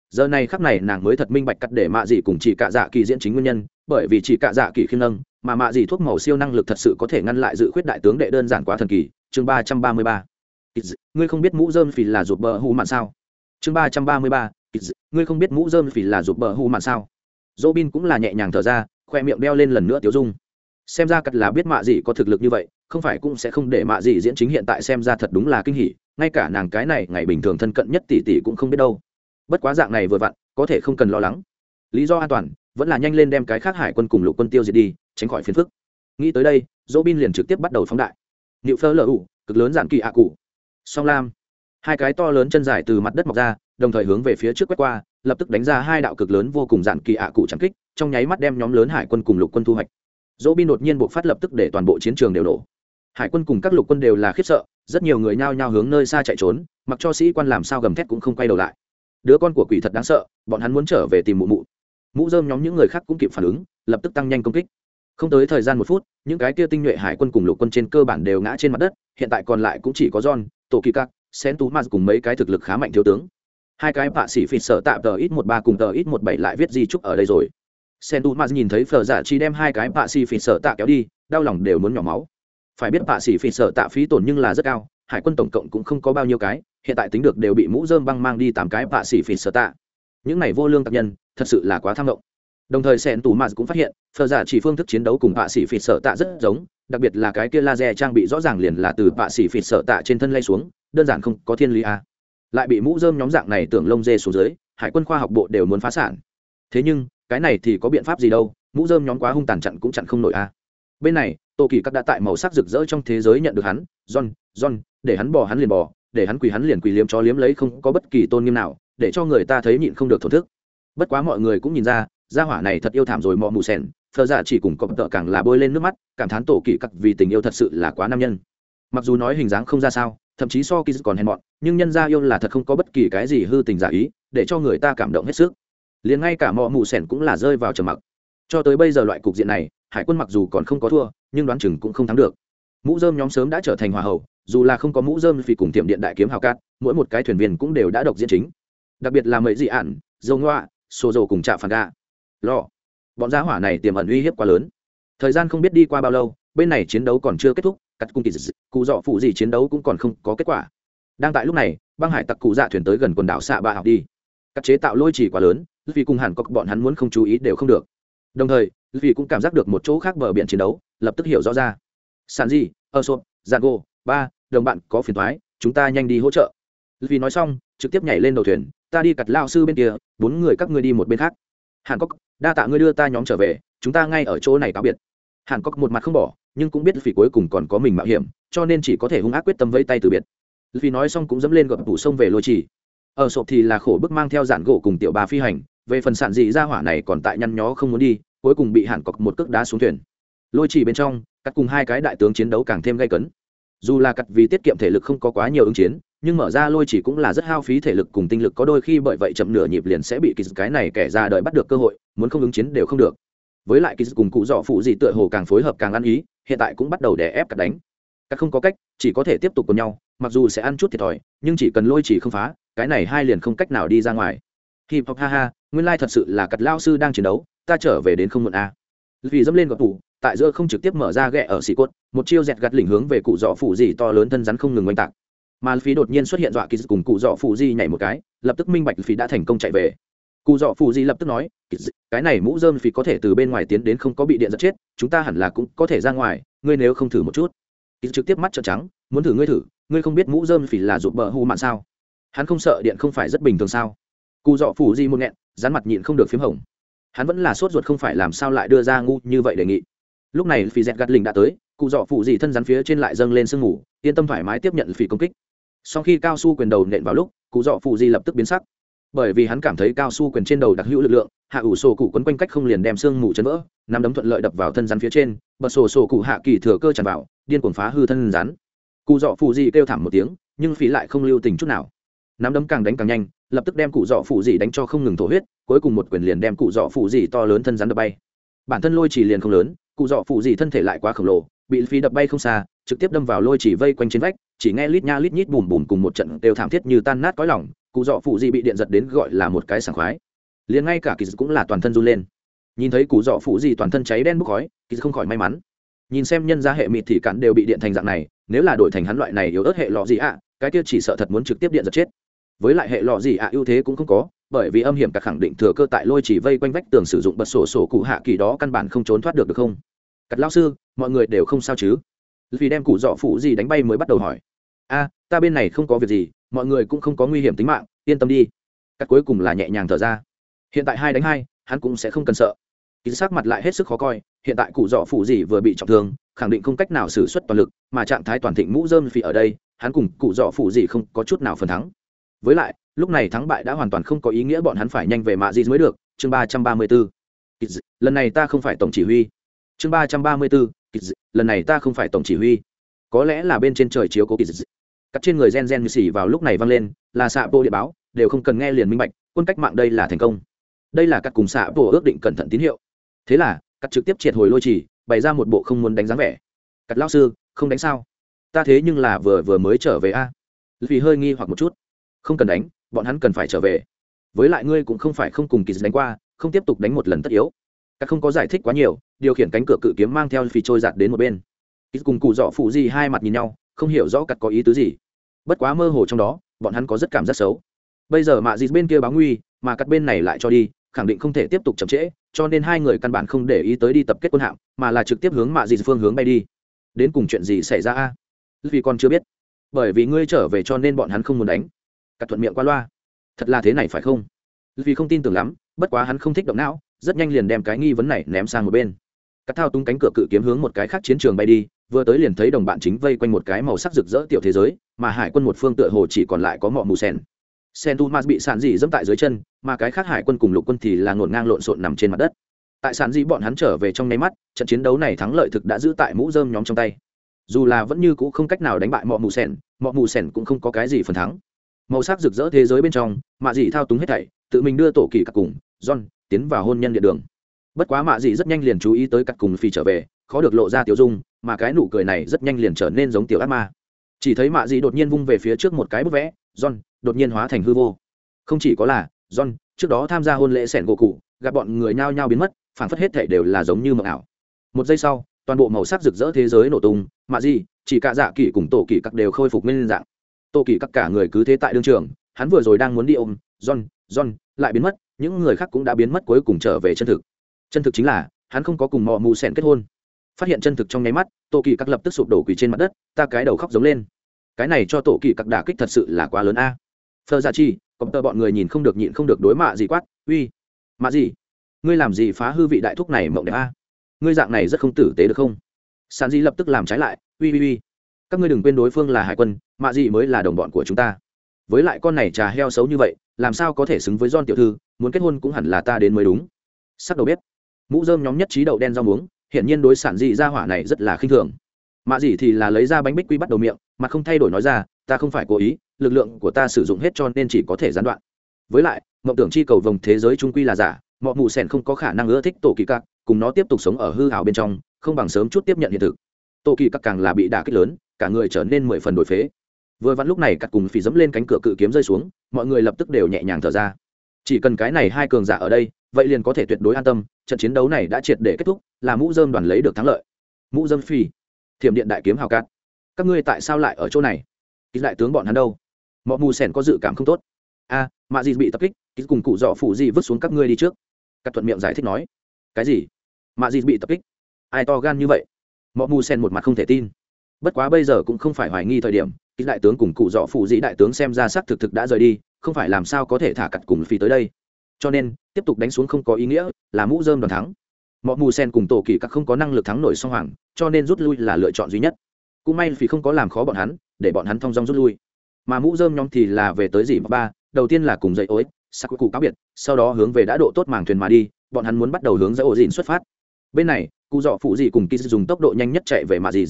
giờ này khắc này nàng mới thật minh bạch cắt để mạ dị cùng chỉ cạ dạ kỳ diễn chính nguyên nhân bởi vì chỉ cạ dạ kỳ khiêng nâng mà mạ dị thuốc màu siêu năng lực thật sự có thể ngăn lại dự khuyết đại tướng đệ đơn giản quá thần kỳ. Chương ba trăm ba mươi ba. Ngươi không biết mũ dơm phì là rụt bờ hù mạn sao? Chương ba trăm ba mươi ba. Ngươi không biết mũ dơm phì là rụt bờ hù mạn sao? Dỗ bin cũng là nhẹ nhàng thở ra, khoe miệng đeo lên lần nữa tiếu dung. Xem ra cặt là biết mạ gì có thực lực như vậy, không phải cũng sẽ không để mạ gì diễn chính hiện tại xem ra thật đúng là kinh hỉ, ngay cả nàng cái này ngày bình thường thân cận nhất tỷ tỷ cũng không biết đâu. Bất quá dạng này vừa vặn, có thể không cần lo lắng. Lý do an toàn, vẫn là nhanh lên đem cái khác hải quân cùng lục quân tiêu diệt đi tránh khỏi phiền phức. Nghĩ tới đây dỗ bin liền trực tiếp bắt đầu phóng đại. Nịu phơ lờ ủ cực lớn giản kỳ ạ cụ. Song lam. Hai cái to lớn chân dài từ mặt đất mọc ra, đồng thời hướng về phía trước quét qua, lập tức đánh ra hai đạo cực lớn vô cùng giản kỳ ạ cụ trắng kích, trong nháy mắt đem nhóm lớn hải quân cùng lục quân thu hoạch. Dỗ bin đột nhiên buộc phát lập tức để toàn bộ chiến trường đều nổ. Hải quân cùng các lục quân đều là khiếp sợ, rất nhiều người nhao nhao hướng nơi xa chạy trốn, mặc cho sĩ quan làm sao gầm thét cũng không quay đầu lại. Đứa con của quỷ thật đáng sợ, bọn hắn muốn trở về tìm mụ mụ. Mũ dơm nhóm những người khác cũng kịp phản ứng, lập tức tăng nhanh công kích không tới thời gian một phút, những cái kia tinh nhuệ hải quân cùng lục quân trên cơ bản đều ngã trên mặt đất, hiện tại còn lại cũng chỉ có john tổ kỳ các sen tú maz cùng mấy cái thực lực khá mạnh thiếu tướng. Hai cái bạ sĩ phịt sợ tạm tờ ít một ba cùng tờ ít một bảy lại viết di trúc ở đây rồi. Sen tú maz nhìn thấy phờ giả chi đem hai cái bạ sĩ phịt sợ tạ kéo đi, đau lòng đều muốn nhỏ máu. Phải biết bạ sĩ phịt sợ tạ phí tổn nhưng là rất cao, hải quân tổng cộng cũng không có bao nhiêu cái, hiện tại tính được đều bị mũ dơm băng mang đi tám cái bạ sĩ phịt sợ tạ. Những này vô lương tác nhân, thật sự là quá tham động đồng thời sen tù mạt cũng phát hiện phờ giả chỉ phương thức chiến đấu cùng bạ sĩ phịt sợ tạ rất giống, đặc biệt là cái kia laser trang bị rõ ràng liền là từ bạ sĩ phịt sợ tạ trên thân lay xuống, đơn giản không có thiên lý a. Lại bị mũ dơm nhóm dạng này tưởng lông dê xuống dưới, hải quân khoa học bộ đều muốn phá sản. Thế nhưng, cái này thì có biện pháp gì đâu, mũ dơm nhóm quá hung tàn chặn cũng chặn không nổi a. Bên này, tô kỳ các đã tại màu sắc rực rỡ trong thế giới nhận được hắn, john john, để hắn bỏ hắn liền bỏ, để hắn quỳ hắn liền quỳ liếm cho liếm lấy không có bất kỳ tôn nghiêm nào, để cho người ta thấy nhịn không được thổn thức. Bất quá mọi người cũng nhìn ra gia hỏa này thật yêu thảm rồi mò mù sèn thờ giả chỉ cùng cọp tợ càng là bôi lên nước mắt, cảm thán tổ kỳ cặc vì tình yêu thật sự là quá nam nhân. Mặc dù nói hình dáng không ra sao, thậm chí so kỳ còn hèn mọn, nhưng nhân gia yêu là thật không có bất kỳ cái gì hư tình giả ý, để cho người ta cảm động hết sức. Liền ngay cả mò mù sèn cũng là rơi vào trầm mặc. Cho tới bây giờ loại cục diện này, hải quân mặc dù còn không có thua, nhưng đoán chừng cũng không thắng được. Mũ dơm nhóm sớm đã trở thành hòa hậu, dù là không có mũ dơm vì cùng tiệm điện đại kiếm hào cát, mỗi một cái thuyền viên cũng đều đã độc diễn chính. Đặc biệt là mấy dị ản dầu ngoạ xô dầu cùng trạ phản gà lo. Bọn giá hỏa này tiềm ẩn uy hiếp quá lớn. Thời gian không biết đi qua bao lâu, bên này chiến đấu còn chưa kết thúc, cắt cung kỳ cụ dọ phụ gì chiến đấu cũng còn không có kết quả. Đang tại lúc này, băng hải tặc cụ dạ thuyền tới gần quần đảo xạ ba học đi. Các chế tạo lôi chỉ quá lớn vì cùng hẳn có bọn hắn muốn không chú ý đều không được. Đồng thời vì cũng cảm giác được một chỗ khác bờ biển chiến đấu, lập tức hiểu rõ ra. Sàn gì ơ sộp dạ giang ba, đồng bạn có phiền thoái chúng ta nhanh đi hỗ trợ. Vì nói xong, trực tiếp nhảy lên đầu thuyền, ta đi cặt lao sư bên kia, bốn người các ngươi đi một bên khác. Hàn cốc đa tạ ngươi đưa ta nhóm trở về, chúng ta ngay ở chỗ này cáo biệt. Hàn cốc một mặt không bỏ, nhưng cũng biết vì cuối cùng còn có mình mạo hiểm, cho nên chỉ có thể hung ác quyết tâm vây tay từ biệt. Vì nói xong cũng dẫm lên gập tủ sông về lôi trì. Ở sộp thì là khổ bức mang theo giản gỗ cùng tiểu bà phi hành, về phần sản dị ra hỏa này còn tại nhăn nhó không muốn đi, cuối cùng bị hàn cọc một cước đá xuống thuyền. Lôi trì bên trong, cắt cùng hai cái đại tướng chiến đấu càng thêm gây cấn. Dù là cắt vì tiết kiệm thể lực không có quá nhiều ứng chiến nhưng mở ra lôi chỉ cũng là rất hao phí thể lực cùng tinh lực, có đôi khi bởi vậy chậm nửa nhịp liền sẽ bị kỳ cái này kẻ ra đời bắt được cơ hội, muốn không ứng chiến đều không được. Với lại kỳ cùng cụ dọ phụ gì tựa hồ càng phối hợp càng ăn ý, hiện tại cũng bắt đầu đè ép cả đánh. Các không có cách, chỉ có thể tiếp tục cùng nhau, mặc dù sẽ ăn chút thiệt thòi, nhưng chỉ cần lôi chỉ không phá, cái này hai liền không cách nào đi ra ngoài. Hip hop, ha ha, nguyên lai thật sự là cặt lao sư đang chiến đấu, ta trở về đến không muộn a à. vì dẫm lên gọt tủ, tại giữa không trực tiếp mở ra ghẹ ở xì cốt, một chiêu dẹt gặt lỉnh hướng về cụ dọ phụ gì to lớn thân rắn không ngừng oanh tạc mà phí đột nhiên xuất hiện dọa kỳ cùng cụ dọ phụ di nhảy một cái, lập tức minh bạch phí đã thành công chạy về. Cụ dọ phụ di lập tức nói cái này mũ dơm phí có thể từ bên ngoài tiến đến không có bị điện giật chết, chúng ta hẳn là cũng có thể ra ngoài, ngươi nếu không thử một chút. Kỳ trực tiếp mắt trợn trắng, muốn thử ngươi thử, ngươi không biết mũ dơm phí là rụt bờ hù mạn sao? Hắn không sợ điện không phải rất bình thường sao? Cụ dọ phụ di một nghẹn dán mặt nhịn không được p h í m hồng. Hắn vẫn là sốt ruột không phải làm sao lại đưa ra ngu như vậy đề nghị. Lúc này phí dẹt gạt lình đã tới, cụ dọ phụ di thân rắn phía trên lại dâng lên sương ngủ yên tâm thoải mái tiếp nhận phí công kích sau khi cao su quyền đầu nện vào lúc, cụ dọ phụ di lập tức biến sắc. Bởi vì hắn cảm thấy cao su quyền trên đầu đặc hữu lực lượng, hạ ủ sổ cụ quấn quanh cách không liền đem xương mù chấn vỡ, nắm đấm thuận lợi đập vào thân rắn phía trên, bật sổ sổ cụ hạ kỳ thừa cơ tràn vào, điên cuồng phá hư thân rắn. Cụ dọ phụ di kêu thảm một tiếng, nhưng phí lại không lưu tình chút nào. Nắm đấm càng đánh càng nhanh, lập tức đem cụ dọ phụ di đánh cho không ngừng thổ huyết, cuối cùng một quyền liền đem cụ dọ phụ di to lớn thân rắn đập bay. Bản thân lôi chỉ liền không lớn cụ dọ phụ gì thân thể lại quá khổng lồ, bị phi đập bay không xa, trực tiếp đâm vào lôi chỉ vây quanh trên vách, chỉ nghe lít nha lít nhít bùm bùm cùng một trận đều thảm thiết như tan nát cõi lỏng cụ dọ phụ gì bị điện giật đến gọi là một cái sảng khoái. Liền ngay cả kỳ cũng là toàn thân run lên. Nhìn thấy cụ dọ phụ gì toàn thân cháy đen bốc khói, kỳ không khỏi may mắn. Nhìn xem nhân gia hệ mịt thì cản đều bị điện thành dạng này, nếu là đổi thành hắn loại này yếu ớt hệ lọ gì ạ, cái kia chỉ sợ thật muốn trực tiếp điện giật chết. Với lại hệ lọ gì ạ, ưu thế cũng không có bởi vì âm hiểm cả khẳng định thừa cơ tại lôi chỉ vây quanh vách tường sử dụng bật sổ sổ cụ hạ kỳ đó căn bản không trốn thoát được được không? Cắt lao sư, mọi người đều không sao chứ? Vì đem cụ dọ phụ gì đánh bay mới bắt đầu hỏi. A, ta bên này không có việc gì, mọi người cũng không có nguy hiểm tính mạng, yên tâm đi. Cắt cuối cùng là nhẹ nhàng thở ra. Hiện tại hai đánh hai, hắn cũng sẽ không cần sợ. Ký sắc mặt lại hết sức khó coi, hiện tại cụ dọ phụ gì vừa bị trọng thương, khẳng định không cách nào xử suất toàn lực, mà trạng thái toàn thịnh mũ dơm phì ở đây, hắn cùng cụ dọ phụ gì không có chút nào phần thắng. Với lại lúc này thắng bại đã hoàn toàn không có ý nghĩa bọn hắn phải nhanh về mạ di mới được. Chương ba trăm ba mươi bốn lần này ta không phải tổng chỉ huy. Chương ba trăm ba mươi bốn lần này ta không phải tổng chỉ huy. Có lẽ là bên trên trời chiếu cố kỳ cắt trên người gen gen như xỉ vào lúc này vang lên, là xạ bộ địa báo, đều không cần nghe liền minh bạch, quân cách mạng đây là thành công. Đây là cắt cùng xạ bộ ước định cẩn thận tín hiệu. Thế là, cắt trực tiếp triệt hồi lôi trì, bày ra một bộ không muốn đánh dáng vẻ. Cắt lao sư, không đánh sao? Ta thế nhưng là vừa vừa mới trở về a. Vì hơi nghi hoặc một chút. Không cần đánh bọn hắn cần phải trở về. Với lại ngươi cũng không phải không cùng kỳ đánh qua, không tiếp tục đánh một lần tất yếu. Các không có giải thích quá nhiều, điều khiển cánh cửa cự kiếm mang theo phi trôi giạt đến một bên. Kỳ cùng cụ dọ phụ di hai mặt nhìn nhau, không hiểu rõ cắt có ý tứ gì. Bất quá mơ hồ trong đó, bọn hắn có rất cảm giác xấu. Bây giờ mạ dịt bên kia báo nguy, mà cắt bên này lại cho đi, khẳng định không thể tiếp tục chậm trễ, cho nên hai người căn bản không để ý tới đi tập kết quân hạm, mà là trực tiếp hướng mạ dịt phương hướng bay đi. Đến cùng chuyện gì xảy ra a? Vì còn chưa biết. Bởi vì ngươi trở về cho nên bọn hắn không muốn đánh cắt thuận miệng qua loa. Thật là thế này phải không? Vì không tin tưởng lắm, bất quá hắn không thích động não, rất nhanh liền đem cái nghi vấn này ném sang một bên. Cắt thao túng cánh cửa cự kiếm hướng một cái khác chiến trường bay đi, vừa tới liền thấy đồng bạn chính vây quanh một cái màu sắc rực rỡ tiểu thế giới, mà hải quân một phương tựa hồ chỉ còn lại có mọ mù sen sen tu mas bị sản dị dẫm tại dưới chân, mà cái khác hải quân cùng lục quân thì là ngổn ngang lộn xộn nằm trên mặt đất. Tại sản dị bọn hắn trở về trong nháy mắt, trận chiến đấu này thắng lợi thực đã giữ tại mũ dơm nhóm trong tay. Dù là vẫn như cũ không cách nào đánh bại mọ mù sen mọ mù sen cũng không có cái gì phần thắng màu sắc rực rỡ thế giới bên trong, mạ dị thao túng hết thảy, tự mình đưa tổ kỳ cặp cùng, john, tiến vào hôn nhân địa đường. Bất quá mạ dị rất nhanh liền chú ý tới cặp cùng phi trở về, khó được lộ ra tiểu dung, mà cái nụ cười này rất nhanh liền trở nên giống tiểu ác ma. Chỉ thấy mạ dị đột nhiên vung về phía trước một cái bức vẽ, john, đột nhiên hóa thành hư vô. Không chỉ có là, john, trước đó tham gia hôn lễ sẻn gỗ cụ, gặp bọn người nhao nhao biến mất, phảng phất hết thảy đều là giống như mộng ảo. Một giây sau, toàn bộ màu sắc rực rỡ thế giới nổ tung, mạ dị chỉ cả dạ kỳ cùng tổ kỳ các đều khôi phục nguyên dạng. Tô kỳ các cả người cứ thế tại đương trường, hắn vừa rồi đang muốn đi ôm, john john, lại biến mất, những người khác cũng đã biến mất cuối cùng trở về chân thực. Chân thực chính là, hắn không có cùng mò mù sẻn kết hôn. Phát hiện chân thực trong nháy mắt tổ kỳ các lập tức sụp đổ quỳ trên mặt đất, ta cái đầu khóc giống lên. Cái này cho tổ kỳ các đả kích thật sự là quá lớn a. À. phơ ra dạ chi, còn tờ bọn người nhìn không được nhịn không được đối mạ gì quát, uy, mạ gì? Ngươi làm gì phá hư vị đại thúc này mộng đẹp a? Ngươi dạng này rất không tử tế được không? Sàn di lập tức làm trái lại, uy uy uy các ngươi đừng quên đối phương là hải quân, mạ gì mới là đồng bọn của chúng ta. Với lại con này trà heo xấu như vậy, làm sao có thể xứng với don tiểu thư, muốn kết hôn cũng hẳn là ta đến mới đúng. Sắc đầu bếp. Mũ dơm nhóm nhất trí đậu đen rau muống, hiển nhiên đối sản dị ra hỏa này rất là khinh thường. Mạ dị thì là lấy ra bánh bích quy bắt đầu miệng, mà không thay đổi nói ra, ta không phải cố ý, lực lượng của ta sử dụng hết cho nên chỉ có thể gián đoạn. Với lại, mộng tưởng chi cầu vòng thế giới trung quy là giả mọi mù sèn không có khả năng ưa thích tổ kỳ cặc cùng nó tiếp tục sống ở hư hào bên trong, không bằng sớm chút tiếp nhận hiện thực. Tổ kỳ cặc càng là bị đả kích lớn cả người trở nên mười phần đổi phế. Vừa vặn lúc này cắt cùng phỉ dẫm lên cánh cửa cự kiếm rơi xuống mọi người lập tức đều nhẹ nhàng thở ra. Chỉ cần cái này hai cường giả ở đây vậy liền có thể tuyệt đối an tâm trận chiến đấu này đã triệt để kết thúc là mũ dơm đoàn lấy được thắng lợi. Mũ dơm phi thiểm điện đại kiếm hào cát. Các ngươi tại sao lại ở chỗ này? Ký đại tướng bọn hắn đâu? Mọi mù sẻn có dự cảm không tốt. A à, mạ gì bị tập kích ký cùng cụ dọ phủ gì vứt xuống các ngươi đi trước. Các thuận miệng giải thích nói. Cái gì? Mạ gì bị tập kích. Ai to gan như vậy? Mọi mù sen một mặt không thể tin bất quá bây giờ cũng không phải hoài nghi thời điểm ít đại tướng cùng cụ dọ phụ dĩ đại tướng xem ra xác thực thực đã rời đi, không phải làm sao có thể thả cặt cùng phi tới đây. Cho nên, tiếp tục đánh xuống không có ý nghĩa, là mũ dơm đoàn thắng. Mọi mù sen cùng tổ kỳ các không có năng lực thắng nổi song hoàng, cho nên rút lui là lựa chọn duy nhất. Cũng may vì không có làm khó bọn hắn, để bọn hắn thong dong rút lui. Mà mũ dơm nhóm thì là về tới dì ba, đầu tiên là cùng dậy ối, sắc cụ cáo biệt, sau đó hướng về đã độ tốt màng thuyền mà đi, bọn hắn muốn bắt đầu hướng dậy ổ dìn xuất phát. Bên này, cụ dọ phụ dị cùng kỳ dùng tốc độ nhanh nhất chạy về mà dì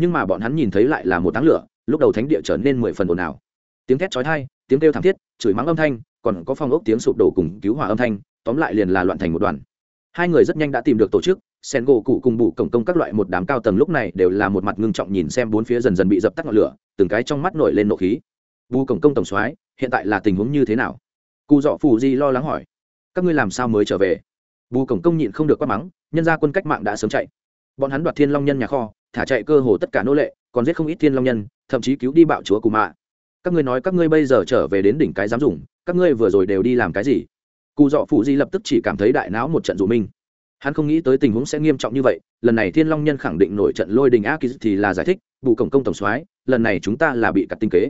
nhưng mà bọn hắn nhìn thấy lại là một táng lửa, lúc đầu thánh địa trở nên mười phần ồn ào. Tiếng thét chói tai, tiếng kêu thảm thiết, chửi mắng âm thanh, còn có phong ốc tiếng sụp đổ cùng cứu hỏa âm thanh, tóm lại liền là loạn thành một đoàn. Hai người rất nhanh đã tìm được tổ chức, sen gỗ cụ cùng bụ cổng công các loại một đám cao tầng lúc này đều là một mặt ngưng trọng nhìn xem bốn phía dần dần bị dập tắt ngọn lửa, từng cái trong mắt nổi lên nộ khí. Bù cổng công tổng soái, hiện tại là tình huống như thế nào? Cụ dọ phù di lo lắng hỏi. Các ngươi làm sao mới trở về? Bù cổng công nhịn không được quát mắng, nhân ra quân cách mạng đã sớm chạy. Bọn hắn đoạt thiên long nhân nhà kho thả chạy cơ hồ tất cả nô lệ, còn giết không ít thiên long nhân, thậm chí cứu đi bạo chúa cù mạ. Các ngươi nói các ngươi bây giờ trở về đến đỉnh cái giám dùng, các ngươi vừa rồi đều đi làm cái gì? Cụ dọ phụ di lập tức chỉ cảm thấy đại não một trận dụ minh hắn không nghĩ tới tình huống sẽ nghiêm trọng như vậy, lần này thiên long nhân khẳng định nổi trận lôi đình ác thì là giải thích vụ cổng công tổng soái, lần này chúng ta là bị cắt tinh kế.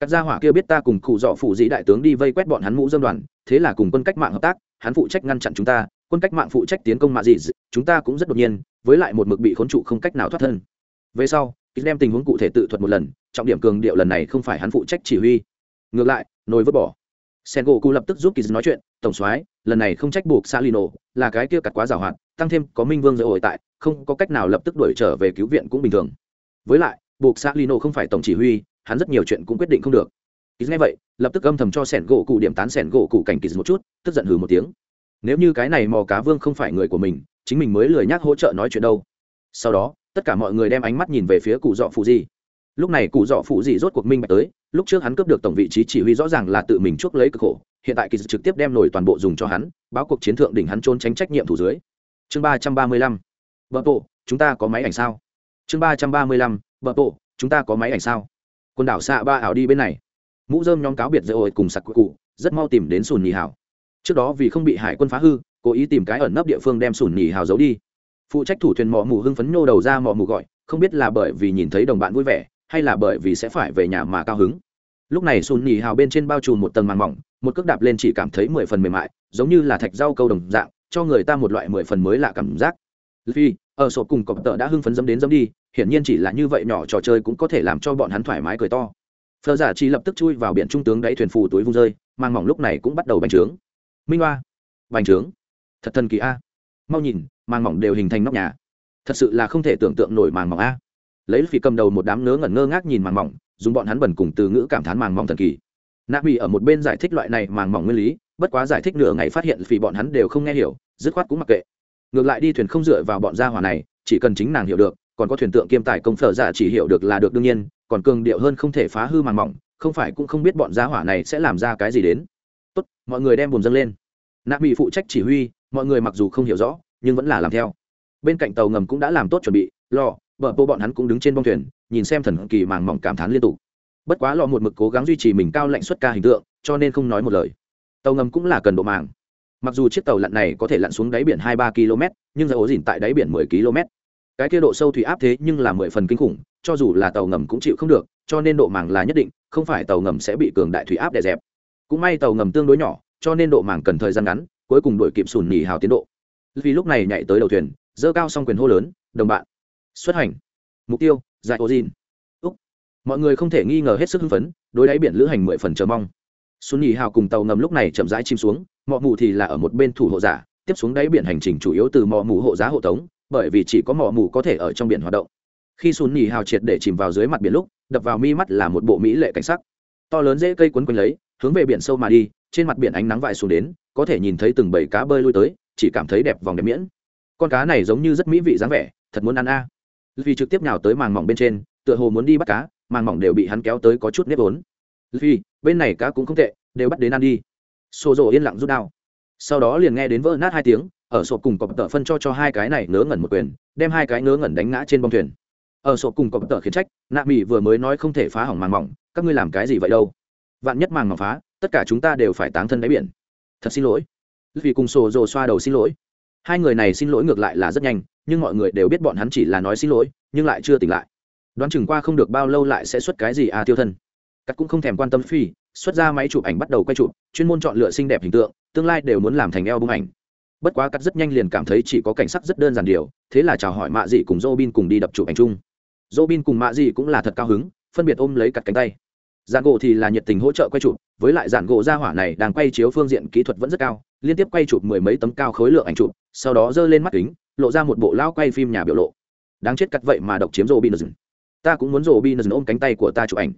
Cắt gia hỏa kia biết ta cùng cụ dọ phụ dĩ đại tướng đi vây quét bọn hắn mũ dân đoàn, thế là cùng quân cách mạng hợp tác, hắn phụ trách ngăn chặn chúng ta, quân cách mạng phụ trách tiến công mạ dị, chúng ta cũng rất đột nhiên với lại một mực bị khốn trụ không cách nào thoát thân. Về sau ít đem tình huống cụ thể tự thuật một lần, trọng điểm cường điệu lần này không phải hắn phụ trách chỉ huy. Ngược lại, nồi vứt bỏ. Sen gỗ cụ lập tức giúp kỳ nói chuyện, tổng soái, lần này không trách buộc salino, là cái kia cặt quá giàu hạn tăng thêm có minh vương dễ hội tại, không có cách nào lập tức đuổi trở về cứu viện cũng bình thường. Với lại, buộc salino không phải tổng chỉ huy, hắn rất nhiều chuyện cũng quyết định không được. Kỳ nghe vậy, lập tức âm thầm cho sẻn gỗ cụ điểm tán sẻn gỗ cụ cảnh kỳ một chút, tức giận hừ một tiếng nếu như cái này mò cá vương không phải người của mình, chính mình mới lười nhắc hỗ trợ nói chuyện đâu. Sau đó, tất cả mọi người đem ánh mắt nhìn về phía cụ dọ phụ di. Lúc này cụ dọ phụ di rốt cuộc minh bạch tới, lúc trước hắn cướp được tổng vị trí chỉ huy rõ ràng là tự mình chuốc lấy cực khổ, hiện tại kỳ trực tiếp đem nổi toàn bộ dùng cho hắn, báo cuộc chiến thượng đỉnh hắn trốn tránh trách nhiệm thủ dưới. Chương ba trăm ba mươi lăm. Vợ bộ chúng ta có máy ảnh sao? Chương ba trăm ba mươi lăm. Vợ bộ chúng ta có máy ảnh sao? Quần đảo xạ ba ảo đi bên này. Mũ dơm nhóm cáo biệt dễ ổi cùng sặc cụ, rất mau tìm đến sùn nhì hảo trước đó vì không bị hải quân phá hư, cố ý tìm cái ẩn nấp địa phương đem sùn nhì hào giấu đi. Phụ trách thủ thuyền mỏ mù hưng phấn nhô đầu ra mỏ mù gọi, không biết là bởi vì nhìn thấy đồng bạn vui vẻ, hay là bởi vì sẽ phải về nhà mà cao hứng. Lúc này sùn nhì hào bên trên bao trùm một tầng màng mỏng, một cước đạp lên chỉ cảm thấy mười phần mềm mại, giống như là thạch rau câu đồng dạng, cho người ta một loại mười phần mới lạ cảm giác. Vì ở sổ cùng cọp tợ đã hưng phấn dâm đến dâm đi, hiển nhiên chỉ là như vậy nhỏ trò chơi cũng có thể làm cho bọn hắn thoải mái cười to. Phờ giả chỉ lập tức chui vào biển trung tướng đáy thuyền phù túi vung rơi, màng mỏng lúc này cũng bắt đầu bành trướng minh hoa. Bành trướng. Thật thần kỳ a. Mau nhìn, màng mỏng đều hình thành nóc nhà. Thật sự là không thể tưởng tượng nổi màng mỏng a. Lấy phi cầm đầu một đám nớ ngẩn ngơ ngác nhìn màng mỏng, dùng bọn hắn bẩn cùng từ ngữ cảm thán màng mỏng thần kỳ. Nạ bị ở một bên giải thích loại này màng mỏng nguyên lý, bất quá giải thích nửa ngày phát hiện vì bọn hắn đều không nghe hiểu, dứt khoát cũng mặc kệ. Ngược lại đi thuyền không dựa vào bọn gia hỏa này, chỉ cần chính nàng hiểu được, còn có thuyền tượng kiêm tài công phở giả chỉ hiểu được là được đương nhiên, còn cường điệu hơn không thể phá hư màng mỏng, không phải cũng không biết bọn gia hỏa này sẽ làm ra cái gì đến tốt, mọi người đem buồn dâng lên. Nạ bị phụ trách chỉ huy, mọi người mặc dù không hiểu rõ, nhưng vẫn là làm theo. Bên cạnh tàu ngầm cũng đã làm tốt chuẩn bị, lò, bờ bô bọn hắn cũng đứng trên bông thuyền, nhìn xem thần kỳ màng mỏng cảm thán liên tục. Bất quá lò một mực cố gắng duy trì mình cao lạnh xuất ca hình tượng, cho nên không nói một lời. Tàu ngầm cũng là cần độ màng. Mặc dù chiếc tàu lặn này có thể lặn xuống đáy biển hai ba km, nhưng giờ ố dìn tại đáy biển mười km. Cái kia độ sâu thủy áp thế nhưng là mười phần kinh khủng, cho dù là tàu ngầm cũng chịu không được, cho nên độ màng là nhất định, không phải tàu ngầm sẽ bị cường đại thủy áp đè dẹp cũng may tàu ngầm tương đối nhỏ, cho nên độ màng cần thời gian ngắn, cuối cùng đội kịp sùn nhì hào tiến độ. Vì lúc này nhảy tới đầu thuyền dơ cao xong quyền hô lớn, đồng bạn, xuất hành. Mục tiêu, giải ô dìn úc. Mọi người không thể nghi ngờ hết sức hưng phấn, đối đáy biển lữ hành mười phần chờ mong. Sùn nhì hào cùng tàu ngầm lúc này chậm rãi chìm xuống, mọ mù thì là ở một bên thủ hộ giả, tiếp xuống đáy biển hành trình chủ yếu từ mọ mù hộ giá hộ tống, bởi vì chỉ có mọ mù có thể ở trong biển hoạt động. Khi sùn nhì hào triệt để chìm vào dưới mặt biển lúc, đập vào mi mắt là một bộ mỹ lệ cảnh sắc. To lớn dễ cây quấn quanh lấy hướng về biển sâu mà đi, trên mặt biển ánh nắng vại xuống đến, có thể nhìn thấy từng bầy cá bơi lui tới, chỉ cảm thấy đẹp vòng đẹp miễn. Con cá này giống như rất mỹ vị dáng vẻ, thật muốn ăn a. À. vì trực tiếp nào tới màng mỏng bên trên, tựa hồ muốn đi bắt cá, màng mỏng đều bị hắn kéo tới có chút nếp vốn. Vì bên này cá cũng không tệ, đều bắt đến ăn đi. Xô rộ yên lặng rút đao. Sau đó liền nghe đến vỡ nát hai tiếng, ở sộp cùng cọp tợ phân cho cho hai cái này ngớ ngẩn một quyền, đem hai cái ngớ ngẩn đánh ngã trên bông thuyền. Ở sộp cùng cọp tợ khiến trách, nạ mỹ vừa mới nói không thể phá hỏng màng mỏng, các ngươi làm cái gì vậy đâu? Vạn nhất màng mỏng phá, tất cả chúng ta đều phải táng thân đáy biển. Thật xin lỗi. Vì cùng sổ rồ xoa đầu xin lỗi. Hai người này xin lỗi ngược lại là rất nhanh, nhưng mọi người đều biết bọn hắn chỉ là nói xin lỗi, nhưng lại chưa tỉnh lại. Đoán chừng qua không được bao lâu lại sẽ xuất cái gì à tiêu thân. Cắt cũng không thèm quan tâm phi, xuất ra máy chụp ảnh bắt đầu quay chụp, chuyên môn chọn lựa xinh đẹp hình tượng, tương lai đều muốn làm thành eo bung ảnh. Bất quá cắt rất nhanh liền cảm thấy chỉ có cảnh sắc rất đơn giản điều, thế là chào hỏi mạ dị cùng dô bin cùng đi đập chụp ảnh chung. Dô bin cùng mạ dị cũng là thật cao hứng, phân biệt ôm lấy cắt cánh tay giàn gỗ thì là nhiệt tình hỗ trợ quay chụp, với lại giản gỗ ra hỏa này đang quay chiếu phương diện kỹ thuật vẫn rất cao, liên tiếp quay chụp mười mấy tấm cao khối lượng ảnh chụp, sau đó giơ lên mắt kính, lộ ra một bộ lao quay phim nhà biểu lộ. Đáng chết cắt vậy mà độc chiếm rô bin ta cũng muốn rô bin ôm cánh tay của ta chụp ảnh.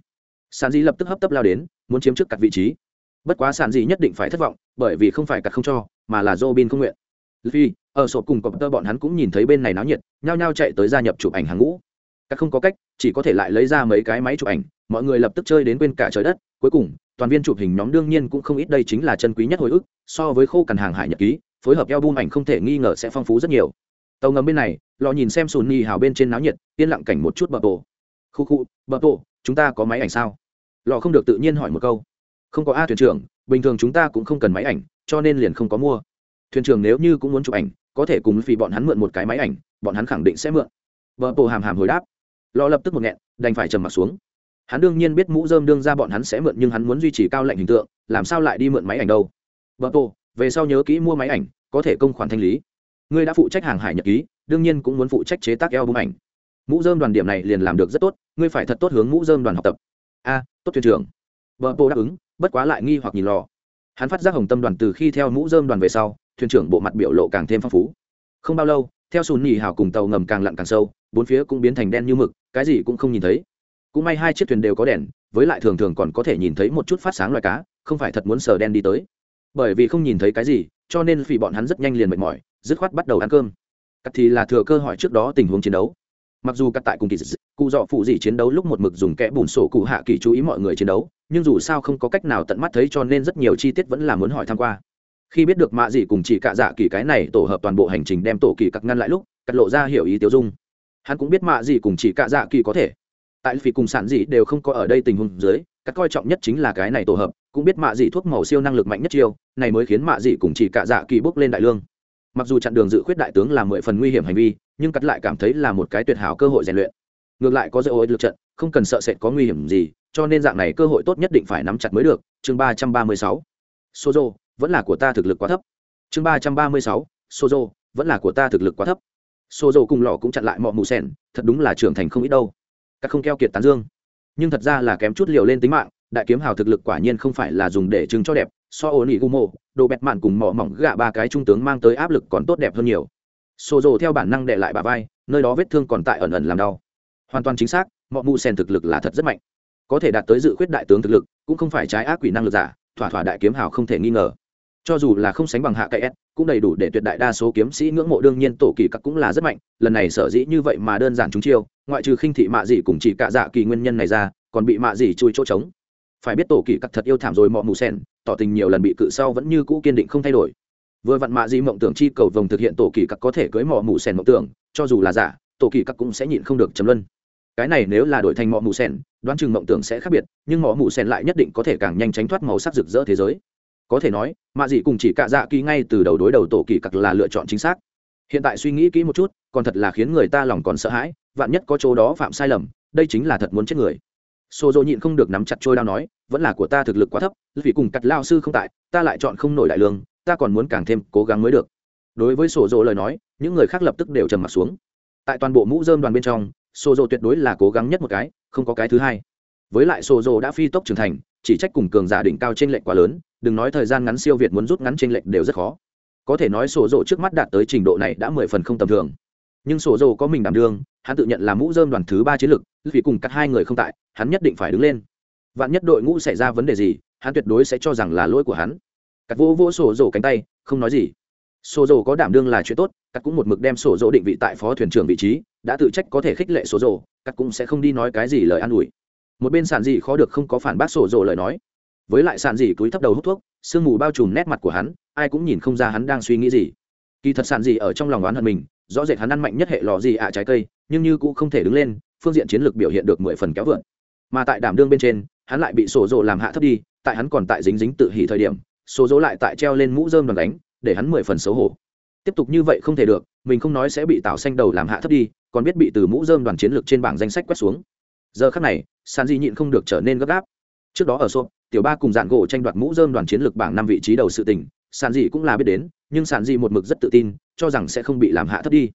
Sàn dĩ lập tức hấp tấp lao đến, muốn chiếm trước cắt vị trí. Bất quá sàn dĩ nhất định phải thất vọng, bởi vì không phải cắt không cho, mà là rô bin không nguyện. Vì ở sổ cùng cọp tơ bọn hắn cũng nhìn thấy bên này náo nhiệt, nhao nhao chạy tới gia nhập chụp ảnh hàng ngũ các không có cách, chỉ có thể lại lấy ra mấy cái máy chụp ảnh, mọi người lập tức chơi đến quên cả trời đất. Cuối cùng, toàn viên chụp hình nhóm đương nhiên cũng không ít, đây chính là chân quý nhất hồi ức, so với khô cằn hàng hải nhật ký, phối hợp eo bum ảnh không thể nghi ngờ sẽ phong phú rất nhiều. Tàu ngầm bên này, lò nhìn xem sùn nhì hào bên trên náo nhiệt, yên lặng cảnh một chút bờ tổ. Khu khu, bờ tổ, chúng ta có máy ảnh sao? Lò không được tự nhiên hỏi một câu. Không có a thuyền trưởng, bình thường chúng ta cũng không cần máy ảnh, cho nên liền không có mua. Thuyền trưởng nếu như cũng muốn chụp ảnh, có thể cùng vì bọn hắn mượn một cái máy ảnh, bọn hắn khẳng định sẽ mượn. Bờ tổ hàm hàm hồi đáp lò lập tức một nghẹn, đành phải trầm mặt xuống. Hắn đương nhiên biết mũ dơm đương ra bọn hắn sẽ mượn, nhưng hắn muốn duy trì cao lệnh hình tượng, làm sao lại đi mượn máy ảnh đâu? Vợ tô, về sau nhớ kỹ mua máy ảnh, có thể công khoản thanh lý. Ngươi đã phụ trách hàng hải nhật ký, đương nhiên cũng muốn phụ trách chế tác eo bung ảnh. Mũ dơm đoàn điểm này liền làm được rất tốt, ngươi phải thật tốt hướng mũ dơm đoàn học tập. A, tốt thuyền trưởng. Vợ tô đáp ứng, bất quá lại nghi hoặc nhìn lò. Hắn phát giác hồng tâm đoàn từ khi theo mũ dơm đoàn về sau, thuyền trưởng bộ mặt biểu lộ càng thêm phong phú. Không bao lâu theo sùn nhì hào cùng tàu ngầm càng lặn càng sâu, bốn phía cũng biến thành đen như mực, cái gì cũng không nhìn thấy. Cũng may hai chiếc thuyền đều có đèn, với lại thường thường còn có thể nhìn thấy một chút phát sáng loài cá, không phải thật muốn sờ đen đi tới. Bởi vì không nhìn thấy cái gì, cho nên vì bọn hắn rất nhanh liền mệt mỏi, dứt khoát bắt đầu ăn cơm. Cắt thì là thừa cơ hỏi trước đó tình huống chiến đấu. Mặc dù cắt tại cùng kỳ cụ dọ phụ gì chiến đấu lúc một mực dùng kẽ bùn sổ cụ hạ kỳ chú ý mọi người chiến đấu, nhưng dù sao không có cách nào tận mắt thấy cho nên rất nhiều chi tiết vẫn là muốn hỏi tham q u a khi biết được mạ dị cùng chỉ cạ dạ kỳ cái này tổ hợp toàn bộ hành trình đem tổ kỳ cặc ngăn lại lúc, cắt lộ ra hiểu ý tiêu dung. Hắn cũng biết mạ dị cùng chỉ cạ dạ kỳ có thể. Tại vì cùng sản dị đều không có ở đây tình huống dưới, cắt coi trọng nhất chính là cái này tổ hợp, cũng biết mạ dị thuốc màu siêu năng lực mạnh nhất chiêu, này mới khiến mạ dị cùng chỉ cạ dạ kỳ bốc lên đại lương. Mặc dù chặn đường dự khuyết đại tướng là mười phần nguy hiểm hành vi, nhưng cắt lại cảm thấy là một cái tuyệt hảo cơ hội rèn luyện. Ngược lại có dễ ối lực trận, không cần sợ sệt có nguy hiểm gì, cho nên dạng này cơ hội tốt nhất định phải nắm chặt mới được. Chương ba trăm ba mươi sáu. Sozo vẫn là của ta thực lực quá thấp. Chương ba trăm ba mươi sáu, sozo, vẫn là của ta thực lực quá thấp. Sozo cùng lọ cũng chặn lại mọi mù sen thật đúng là trưởng thành không ít đâu. Các không keo kiệt tán dương. Nhưng thật ra là kém chút liều lên tính mạng, đại kiếm hào thực lực quả nhiên không phải là dùng để chứng cho đẹp. So ô nỉ gumo đồ bẹt mạn cùng mỏ mỏng gạ ba cái trung tướng mang tới áp lực còn tốt đẹp hơn nhiều. Xô rồ theo bản năng đệ lại bà vai, nơi đó vết thương còn tại ẩn ẩn làm đau. Hoàn toàn chính xác mọi mù sen thực lực là thật rất mạnh. Có thể đạt tới dự khuyết đại tướng thực lực, cũng không phải trái ác quỷ năng lực giả, thỏa thỏa đại kiếm hào không thể nghi ngờ cho dù là không sánh bằng hạ cậy s, cũng đầy đủ để tuyệt đại đa số kiếm sĩ ngưỡng mộ đương nhiên tổ kỳ các cũng là rất mạnh, lần này sở dĩ như vậy mà đơn giản chúng chiêu, ngoại trừ khinh thị mạ dị cùng chỉ cả dạ kỳ nguyên nhân này ra, còn bị mạ dị chui chỗ trống. Phải biết tổ kỳ các thật yêu thảm rồi mọ mù sen tỏ tình nhiều lần bị cự sau vẫn như cũ kiên định không thay đổi. Vừa vặn mạ dị mộng tưởng chi cầu vồng thực hiện tổ kỳ các có thể cưới mọ mù sen mộng tưởng, cho dù là giả, tổ kỳ các cũng sẽ nhịn không được chấm luân. Cái này nếu là đổi thành mọ mù sen đoán chừng mộng tưởng sẽ khác biệt, nhưng mọ mù sen lại nhất định có thể càng nhanh tránh thoát màu sắc rực rỡ thế giới có thể nói, mạ dị cùng chỉ cạ dạ kỳ ngay từ đầu đối đầu tổ kỳ cặc là lựa chọn chính xác. Hiện tại suy nghĩ kỹ một chút, còn thật là khiến người ta lòng còn sợ hãi, vạn nhất có chỗ đó phạm sai lầm, đây chính là thật muốn chết người. Xô dỗ nhịn không được nắm chặt trôi đao nói, vẫn là của ta thực lực quá thấp vì cùng cặt lao sư không tại, ta lại chọn không nổi đại lương, ta còn muốn càng thêm cố gắng mới được. Đối với sổ dỗ lời nói, những người khác lập tức đều trầm m ặ t xuống. Tại toàn bộ mũ dơm đoàn bên trong sổ dỗ tuyệt đối là cố gắng nhất một cái, không có cái thứ hai. Với lại sổ dỗ đã phi tốc trưởng thành chỉ trách cùng cường giả đỉnh cao trên lệnh quá lớn, đừng nói thời gian ngắn siêu việt muốn rút ngắn trên lệnh đều rất khó. Có thể nói sổ rộ trước mắt đạt tới trình độ này đã mười phần không tầm thường. Nhưng sổ rộ có mình đảm đương, hắn tự nhận là mũ dơm đoàn thứ ba chiến lực, vì cùng cắt hai người không tại, hắn nhất định phải đứng lên. Vạn nhất đội ngũ xảy ra vấn đề gì, hắn tuyệt đối sẽ cho rằng là lỗi của hắn. Cắt vỗ vỗ sổ rộ cánh tay, không nói gì. Sổ rộ có đảm đương là chuyện tốt, cắt cũng một mực đem sổ rộ định vị tại phó thuyền trưởng vị trí, đã tự trách có thể khích lệ sổ rộ cắt cũng sẽ không đi nói cái gì lời an ủi một bên sản dị khó được không có phản bác sổ dỗ lời nói. Với lại sản dị cúi thấp đầu hút thuốc, sương mù bao trùm nét mặt của hắn, ai cũng nhìn không ra hắn đang suy nghĩ gì. Kỳ thật sản dị ở trong lòng oán hận mình, rõ rệt hắn ăn mạnh nhất hệ lò gì ạ trái cây, nhưng như cũng không thể đứng lên, phương diện chiến lược biểu hiện được mười phần kéo vượn mà tại đảm đương bên trên, hắn lại bị sổ dỗ làm hạ thấp đi, tại hắn còn tại dính dính tự hỉ thời điểm, sổ rỗ lại tại treo lên mũ rơm đoàn đánh, để hắn mười phần xấu hổ. Tiếp tục như vậy không thể được, mình không nói sẽ bị tạo xanh đầu làm hạ thấp đi, còn biết bị từ mũ rơm đoàn chiến lược trên bảng danh sách quét xuống. Giờ khắc này sàn di nhịn không được trở nên gấp gáp. Trước đó ở sộp tiểu ba cùng dạn gỗ tranh đoạt mũ dơm đoàn chiến lược bảng năm vị trí đầu sự tình sàn di cũng là biết đến, nhưng sàn di một mực rất tự tin, cho rằng sẽ không bị làm hạ thấp đi.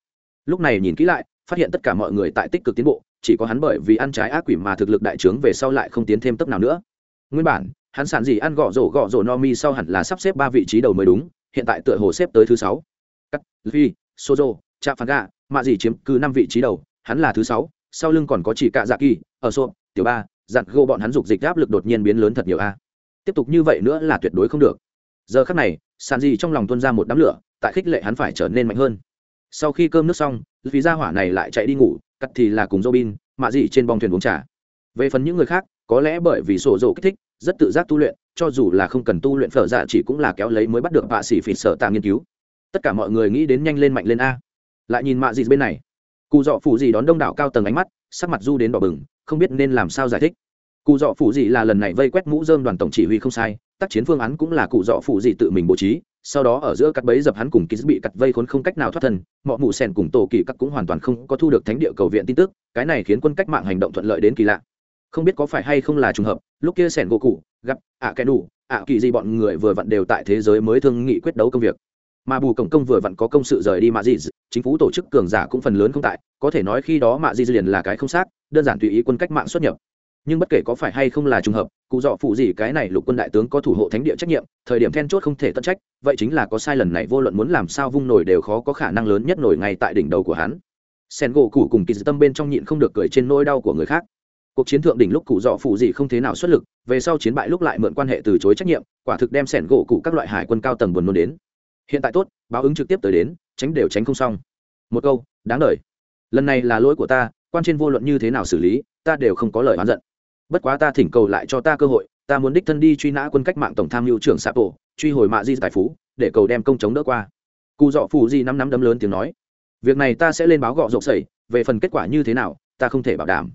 Lúc này nhìn kỹ lại, phát hiện tất cả mọi người tại tích cực tiến bộ, chỉ có hắn bởi vì ăn trái ác quỷ mà thực lực đại trướng về sau lại không tiến thêm tấp nào nữa. Nguyên bản, hắn sản gì ăn gõ rổ gõ rổ no mi sau hẳn là sắp xếp ba vị trí đầu mới đúng, hiện tại tựa hồ xếp tới thứ sáu. Cắt vi sozo cha phán gà mạ gì chiếm cứ năm vị trí đầu, hắn là thứ sáu, sau lưng còn có chỉ cạ dạ kỳ ở xô tiểu ba dặn gô bọn hắn dục dịch áp lực đột nhiên biến lớn thật nhiều a. Tiếp tục như vậy nữa là tuyệt đối không được. Giờ khắc này, sàn gì trong lòng tuân ra một đám lửa, tại khích lệ hắn phải trở nên mạnh hơn. Sau khi cơm nước xong vì ra hỏa này lại chạy đi ngủ, cắt thì là cùng robin, mạ dị trên bong thuyền uống trà. Về phần những người khác, có lẽ bởi vì sổ dỗ kích thích, rất tự giác tu luyện, cho dù là không cần tu luyện phở dạ chỉ cũng là kéo lấy mới bắt được bạ xỉ phỉ sở tạ nghiên cứu. Tất cả mọi người nghĩ đến nhanh lên mạnh lên a. Lại nhìn mạ dị bên này. Cụ dọ phủ gì đón đông đảo cao tầng ánh mắt, sắc mặt du đến đỏ bừng không biết nên làm sao giải thích. Cụ dọ phủ dị là lần này vây quét mũ dơm đoàn tổng chỉ huy không sai, tác chiến phương án cũng là cụ dọ phủ dị tự mình bố trí, sau đó ở giữa cắt bấy dập hắn cùng ký bị cắt vây khốn không cách nào thoát thân mọi mụ sen cùng tổ kỳ cắt cũng hoàn toàn không có thu được thánh địa cầu viện tin tức, cái này khiến quân cách mạng hành động thuận lợi đến kỳ lạ. Không biết có phải hay không là trùng hợp, lúc kia sẻn gỗ cụ, gặp ạ kẻ đủ ạ kỳ gì bọn người vừa vặn đều tại thế giới mới thương nghị quyết đấu công việc mà bù cổng công vừa vặn có công sự rời đi mạ dị chính phủ tổ chức cường giả cũng phần lớn không tại, có thể nói khi đó mạ dị liền là cái không xác, đơn giản tùy ý quân cách mạng xuất nhập. Nhưng bất kể có phải hay không là trùng hợp, cụ dọ phụ gì cái này lục quân đại tướng có thủ hộ thánh địa trách nhiệm, thời điểm then chốt không thể tận trách, vậy chính là có sai lần này vô luận muốn làm sao vung nổi đều khó có khả năng lớn nhất nổi ngay tại đỉnh đầu của hắn. Sen gỗ cụ cùng kỳ tâm bên trong nhịn không được cười trên nỗi đau của người khác. Cuộc chiến thượng đỉnh lúc cụ dọ phụ gì không thế nào xuất lực, về sau chiến bại lúc lại mượn quan hệ từ chối trách nhiệm, quả thực đem sẻn gỗ cụ các loại hải quân cao tầng buồn nôn đến hiện tại tốt, báo ứng trực tiếp tới đến, tránh đều tránh không xong. Một câu, đáng lời lần này là lỗi của ta, quan trên vô luận như thế nào xử lý, ta đều không có lời oán giận. Bất quá ta thỉnh cầu lại cho ta cơ hội, ta muốn đích thân đi truy nã quân cách mạng tổng tham mưu trưởng sapo tổ truy hồi mạ di tài phú, để cầu đem công chống đỡ qua. Cụ dọ phù di năm năm đấm lớn tiếng nói. Việc này ta sẽ lên báo gọ rộng sẩy, về phần kết quả như thế nào, ta không thể bảo đảm.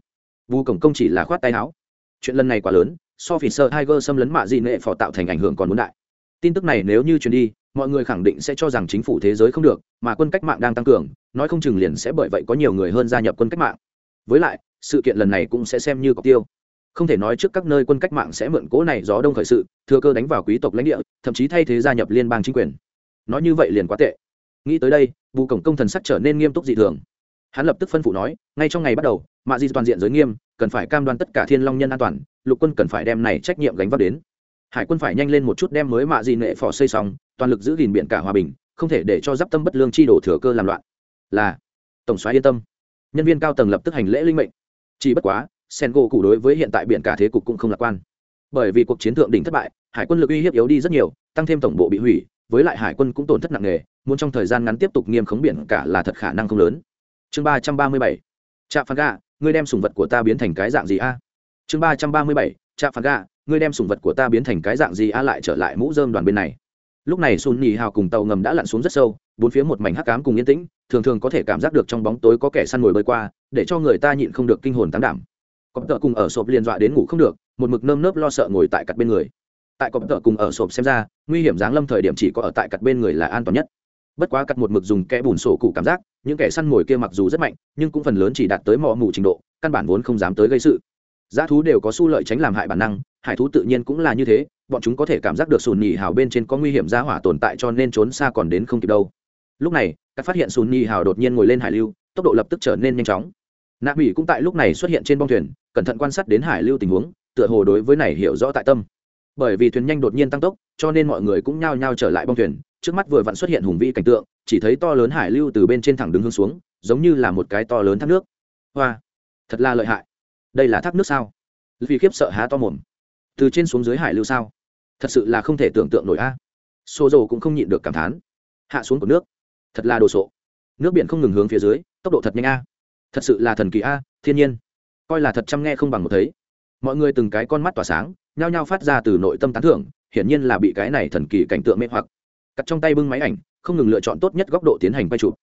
Vu cổng công chỉ là khoát tay áo. Chuyện lần này quá lớn, so phỉ sơ tiger xâm lấn mạ di nệ phò tạo thành ảnh hưởng còn muốn đại. Tin tức này nếu như truyền đi mọi người khẳng định sẽ cho rằng chính phủ thế giới không được, mà quân cách mạng đang tăng cường, nói không chừng liền sẽ bởi vậy có nhiều người hơn gia nhập quân cách mạng. Với lại, sự kiện lần này cũng sẽ xem như cọc tiêu. Không thể nói trước các nơi quân cách mạng sẽ mượn cố này gió đông khởi sự, thừa cơ đánh vào quý tộc lãnh địa, thậm chí thay thế gia nhập liên bang chính quyền. Nói như vậy liền quá tệ. Nghĩ tới đây, bù cổng công thần sắc trở nên nghiêm túc dị thường. Hắn lập tức phân phủ nói, ngay trong ngày bắt đầu, mạ di toàn diện giới nghiêm, cần phải cam đoan tất cả thiên long nhân an toàn, lục quân cần phải đem này trách nhiệm gánh vác đến hải quân phải nhanh lên một chút đem mới mạ gì nệ phò xây xong, toàn lực giữ gìn biển cả hòa bình, không thể để cho giáp tâm bất lương chi đổ thừa cơ làm loạn. Là, tổng soái yên tâm. Nhân viên cao tầng lập tức hành lễ linh mệnh. Chỉ bất quá sen gỗ cụ đối với hiện tại biển cả thế cục cũng không lạc quan. Bởi vì cuộc chiến thượng đỉnh thất bại, hải quân lực uy hiếp yếu đi rất nhiều, tăng thêm tổng bộ bị hủy, với lại hải quân cũng tổn thất nặng nề, muốn trong thời gian ngắn tiếp tục nghiêm khống biển cả là thật khả năng không lớn. Chương ba trăm ba mươi bảy trạm phán gà ngươi đem sùng vật của ta biến thành cái dạng gì a? Chương ba trăm ba mươi bảy trạm phán gà ngươi đem sùng vật của ta biến thành cái dạng gì a lại trở lại mũ dơm đoàn bên này? Lúc này sùn nhì hào cùng tàu ngầm đã lặn xuống rất sâu, bốn phía một mảnh hắc cám cùng yên tĩnh, thường thường có thể cảm giác được trong bóng tối có kẻ săn mồi bơi qua, để cho người ta nhịn không được kinh hồn tán đảm. Cọp tợ cùng ở sộp liền dọa đến ngủ không được, một mực nơm nớp lo sợ ngồi tại cặt bên người. Tại cọp tợ cùng ở sộp xem ra, nguy hiểm giáng lâm thời điểm chỉ có ở tại cặt bên người là an toàn nhất. Bất quá cặt một mực dùng kẽ bùn sổ cụ cảm giác, những kẻ săn mồi kia mặc dù rất mạnh, nhưng cũng phần lớn chỉ đạt tới mò mù trình độ, căn bản vốn không dám tới gây sự giá thú đều có su lợi tránh làm hại bản năng, hải thú tự nhiên cũng là như thế, bọn chúng có thể cảm giác được sùn nhì hào bên trên có nguy hiểm giá hỏa tồn tại cho nên trốn xa còn đến không kịp đâu. Lúc này, các phát hiện sùn nhì hào đột nhiên ngồi lên hải lưu, tốc độ lập tức trở nên nhanh chóng. Nạp Bỉ cũng tại lúc này xuất hiện trên bong thuyền, cẩn thận quan sát đến hải lưu tình huống, tựa hồ đối với này hiểu rõ tại tâm. Bởi vì thuyền nhanh đột nhiên tăng tốc, cho nên mọi người cũng nhao nhao trở lại bong thuyền, trước mắt vừa vặn xuất hiện hùng vĩ cảnh tượng, chỉ thấy to lớn hải lưu từ bên trên thẳng đứng hướng xuống, giống như là một cái to lớn thác nước. Hoa, thật là lợi hại đây là thác nước sao? Vì khiếp sợ há to mồm. Từ trên xuống dưới hải lưu sao? Thật sự là không thể tưởng tượng nổi a. Xô dầu cũng không nhịn được cảm thán. Hạ xuống của nước. Thật là đồ sộ. Nước biển không ngừng hướng phía dưới, tốc độ thật nhanh a. Thật sự là thần kỳ a, thiên nhiên. Coi là thật chăm nghe không bằng một thấy. Mọi người từng cái con mắt tỏa sáng, nhao nhao phát ra từ nội tâm tán thưởng, hiển nhiên là bị cái này thần kỳ cảnh tượng mê hoặc. Cắt trong tay bưng máy ảnh, không ngừng lựa chọn tốt nhất góc độ tiến hành quay chụp.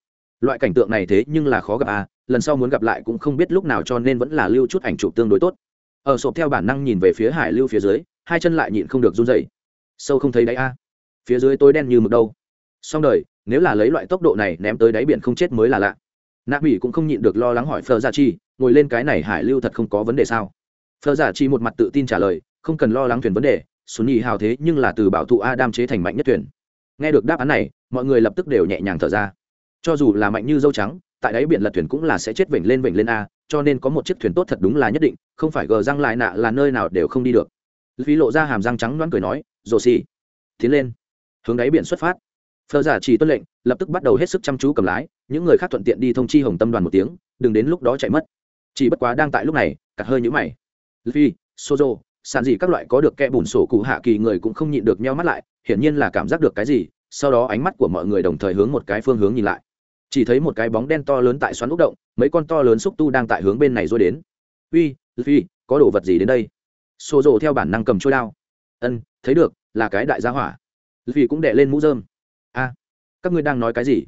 Loại cảnh tượng này thế nhưng là khó gặp a lần sau muốn gặp lại cũng không biết lúc nào cho nên vẫn là lưu chút ảnh chụp tương đối tốt. Ở sộp theo bản năng nhìn về phía hải lưu phía dưới, hai chân lại nhịn không được run dày sâu không thấy đáy a. Phía dưới tối đen như mực đâu. Xong đời, nếu là lấy loại tốc độ này ném tới đáy biển không chết mới là lạ. Nạ mỹ cũng không nhịn được lo lắng hỏi phờ gia chi, ngồi lên cái này hải lưu thật không có vấn đề sao? Phờ gia chi một mặt tự tin trả lời, không cần lo lắng thuyền vấn đề xuân nhì hào thế nhưng là từ bảo thụ a đam chế thành mạnh nhất thuyền. Nghe được đáp án này, mọi người lập tức đều nhẹ nhàng thở ra. Cho dù là mạnh như dâu trắng tại đáy biển lật thuyền cũng là sẽ chết vểnh lên vểnh lên a, cho nên có một chiếc thuyền tốt thật đúng là nhất định, không phải gờ răng lại nạ là nơi nào đều không đi được. Phí lộ ra hàm răng trắng loãng cười nói, rồ xì. Tiến lên. Hướng đáy biển xuất phát. Phờ giả chỉ tuân lệnh, lập tức bắt đầu hết sức chăm chú cầm lái, những người khác thuận tiện đi thông chi hồng tâm đoàn một tiếng, đừng đến lúc đó chạy mất. Chỉ bất quá đang tại lúc này cặt hơi nhũ mày. Phi sozo sàn gì các loại có được kẽ bùn sổ cụ hạ kỳ người cũng không nhịn được nheo mắt lại, hiển nhiên là cảm giác được cái gì, sau đó ánh mắt của mọi người đồng thời hướng một cái phương hướng nhìn lại chỉ thấy một cái bóng đen to lớn tại xoắn úc động, mấy con to lớn xúc tu đang tại hướng bên này rồi đến. Uy phi có đồ vật gì đến đây? Xô rộ theo bản năng cầm trôi đao. Ân, thấy được, là cái đại gia hỏa. Vì cũng đệ lên mũ dơm a, các ngươi đang nói cái gì?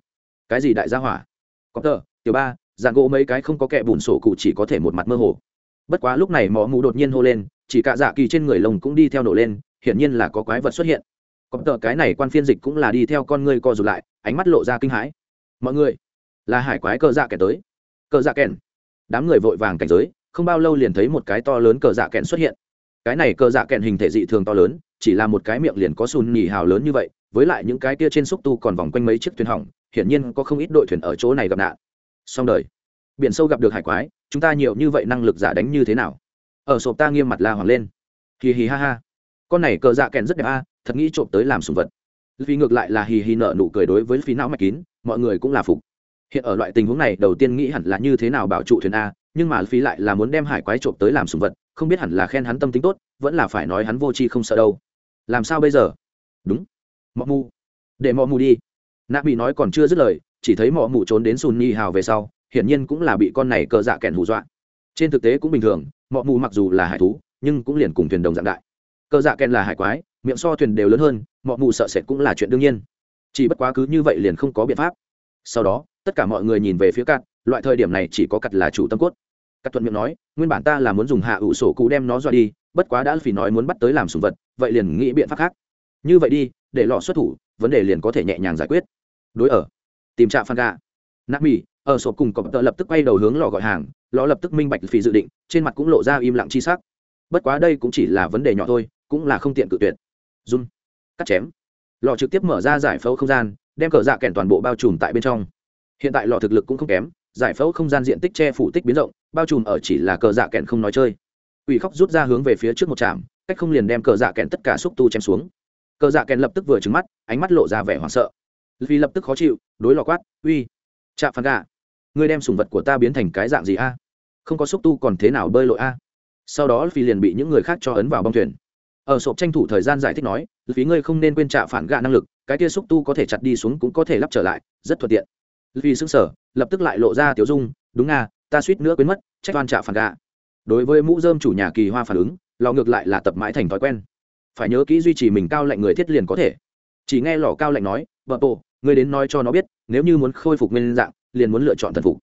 Cái gì đại gia hỏa? Có tờ, tiểu ba, dạng gỗ mấy cái không có kẹ bùn sổ cụ chỉ có thể một mặt mơ hồ. Bất quá lúc này mỏ mù đột nhiên hô lên, chỉ cả dạ kỳ trên người lồng cũng đi theo nổ lên, hiển nhiên là có quái vật xuất hiện. Có tờ, cái này quan phiên dịch cũng là đi theo con ngươi co rụt lại, ánh mắt lộ ra kinh hãi mọi người, là hải quái cờ dạ kẻ tới. Cờ dạ kèn đám người vội vàng cảnh giới, không bao lâu liền thấy một cái to lớn cờ dạ kèn xuất hiện. Cái này cờ dạ kèn hình thể dị thường to lớn, chỉ là một cái miệng liền có sùn nhì hào lớn như vậy, với lại những cái kia trên xúc tu còn vòng quanh mấy chiếc thuyền hỏng, hiển nhiên có không ít đội thuyền ở chỗ này gặp nạn. Xong đời. Biển sâu gặp được hải quái, chúng ta nhiều như vậy năng lực giả đánh như thế nào? Ở sộp ta nghiêm mặt la hoàng lên. Hì hì ha ha. Con này cờ dạ kèn rất đẹp a, thật nghĩ trộm tới làm sùng vật. Vì ngược lại là hì hì nợ nụ cười đối với phí não mạch kín mọi người cũng là phục. Hiện ở loại tình huống này, đầu tiên nghĩ hẳn là như thế nào bảo trụ thuyền a, nhưng mà phí lại là muốn đem hải quái trộm tới làm sùng vật, không biết hẳn là khen hắn tâm tính tốt, vẫn là phải nói hắn vô tri không sợ đâu. Làm sao bây giờ? Đúng. Mọ mù để mọ mù đi. Nạ bị nói còn chưa dứt lời, chỉ thấy mọ mù trốn đến sùn nhi hào về sau, hiển nhiên cũng là bị con này cờ dạ kèn hù dọa. Trên thực tế cũng bình thường, mọ mù mặc dù là hải thú, nhưng cũng liền cùng thuyền đồng dạng đại. Cờ dạ kèn là hải quái, miệng so thuyền đều lớn hơn, mọ mù sợ sệt cũng là chuyện đương nhiên chỉ bất quá cứ như vậy liền không có biện pháp. Sau đó, tất cả mọi người nhìn về phía cắt loại thời điểm này chỉ có cắt là chủ tâm cốt. Cắt thuận miệng nói, nguyên bản ta là muốn dùng hạ ủ sổ cụ đem nó dọa đi, bất quá đã phỉ nói muốn bắt tới làm sùng vật, vậy liền nghĩ biện pháp khác. Như vậy đi, để lọ xuất thủ, vấn đề liền có thể nhẹ nhàng giải quyết. Đối ở, tìm trạm phan gà nạp mì, ở sổ cùng cọp tợ lập tức quay đầu hướng lò gọi hàng, lò lập tức minh bạch phỉ dự định, trên mặt cũng lộ ra im lặng chi sắc. Bất quá đây cũng chỉ là vấn đề nhỏ thôi, cũng là không tiện cự tuyệt. Run cắt chém lò trực tiếp mở ra giải phẫu không gian, đem cờ dạ kèn toàn bộ bao trùm tại bên trong. Hiện tại lò thực lực cũng không kém, giải phẫu không gian diện tích che phủ tích biến rộng, bao trùm ở chỉ là cờ dạ kèn không nói chơi. Ủy khóc rút ra hướng về phía trước một trạm, cách không liền đem cờ dạ kèn tất cả xúc tu chém xuống. Cờ dạ kèn lập tức vừa trứng mắt, ánh mắt lộ ra vẻ hoảng sợ. Vì lập tức khó chịu, đối lò quát, uy chạm phản gà, ngươi đem sùng vật của ta biến thành cái dạng gì a? Không có xúc tu còn thế nào bơi lội a? Sau đó phi liền bị những người khác cho ấn vào bong thuyền ở sộp tranh thủ thời gian giải thích nói phí ngươi không nên quên trả phản gạ năng lực, cái tia xúc tu có thể chặt đi xuống cũng có thể lắp trở lại, rất thuận tiện. Vì xứng sở lập tức lại lộ ra tiểu dung, đúng nga, ta suýt nữa quên mất, trách oan trả phản gạ. Đối với mũ dơm chủ nhà kỳ hoa phản ứng, lò ngược lại là tập mãi thành thói quen. Phải nhớ kỹ duy trì mình cao lạnh người thiết liền có thể. Chỉ nghe lò cao lạnh nói vợ bộ ngươi đến nói cho nó biết, nếu như muốn khôi phục nguyên dạng, liền muốn lựa chọn thần phục.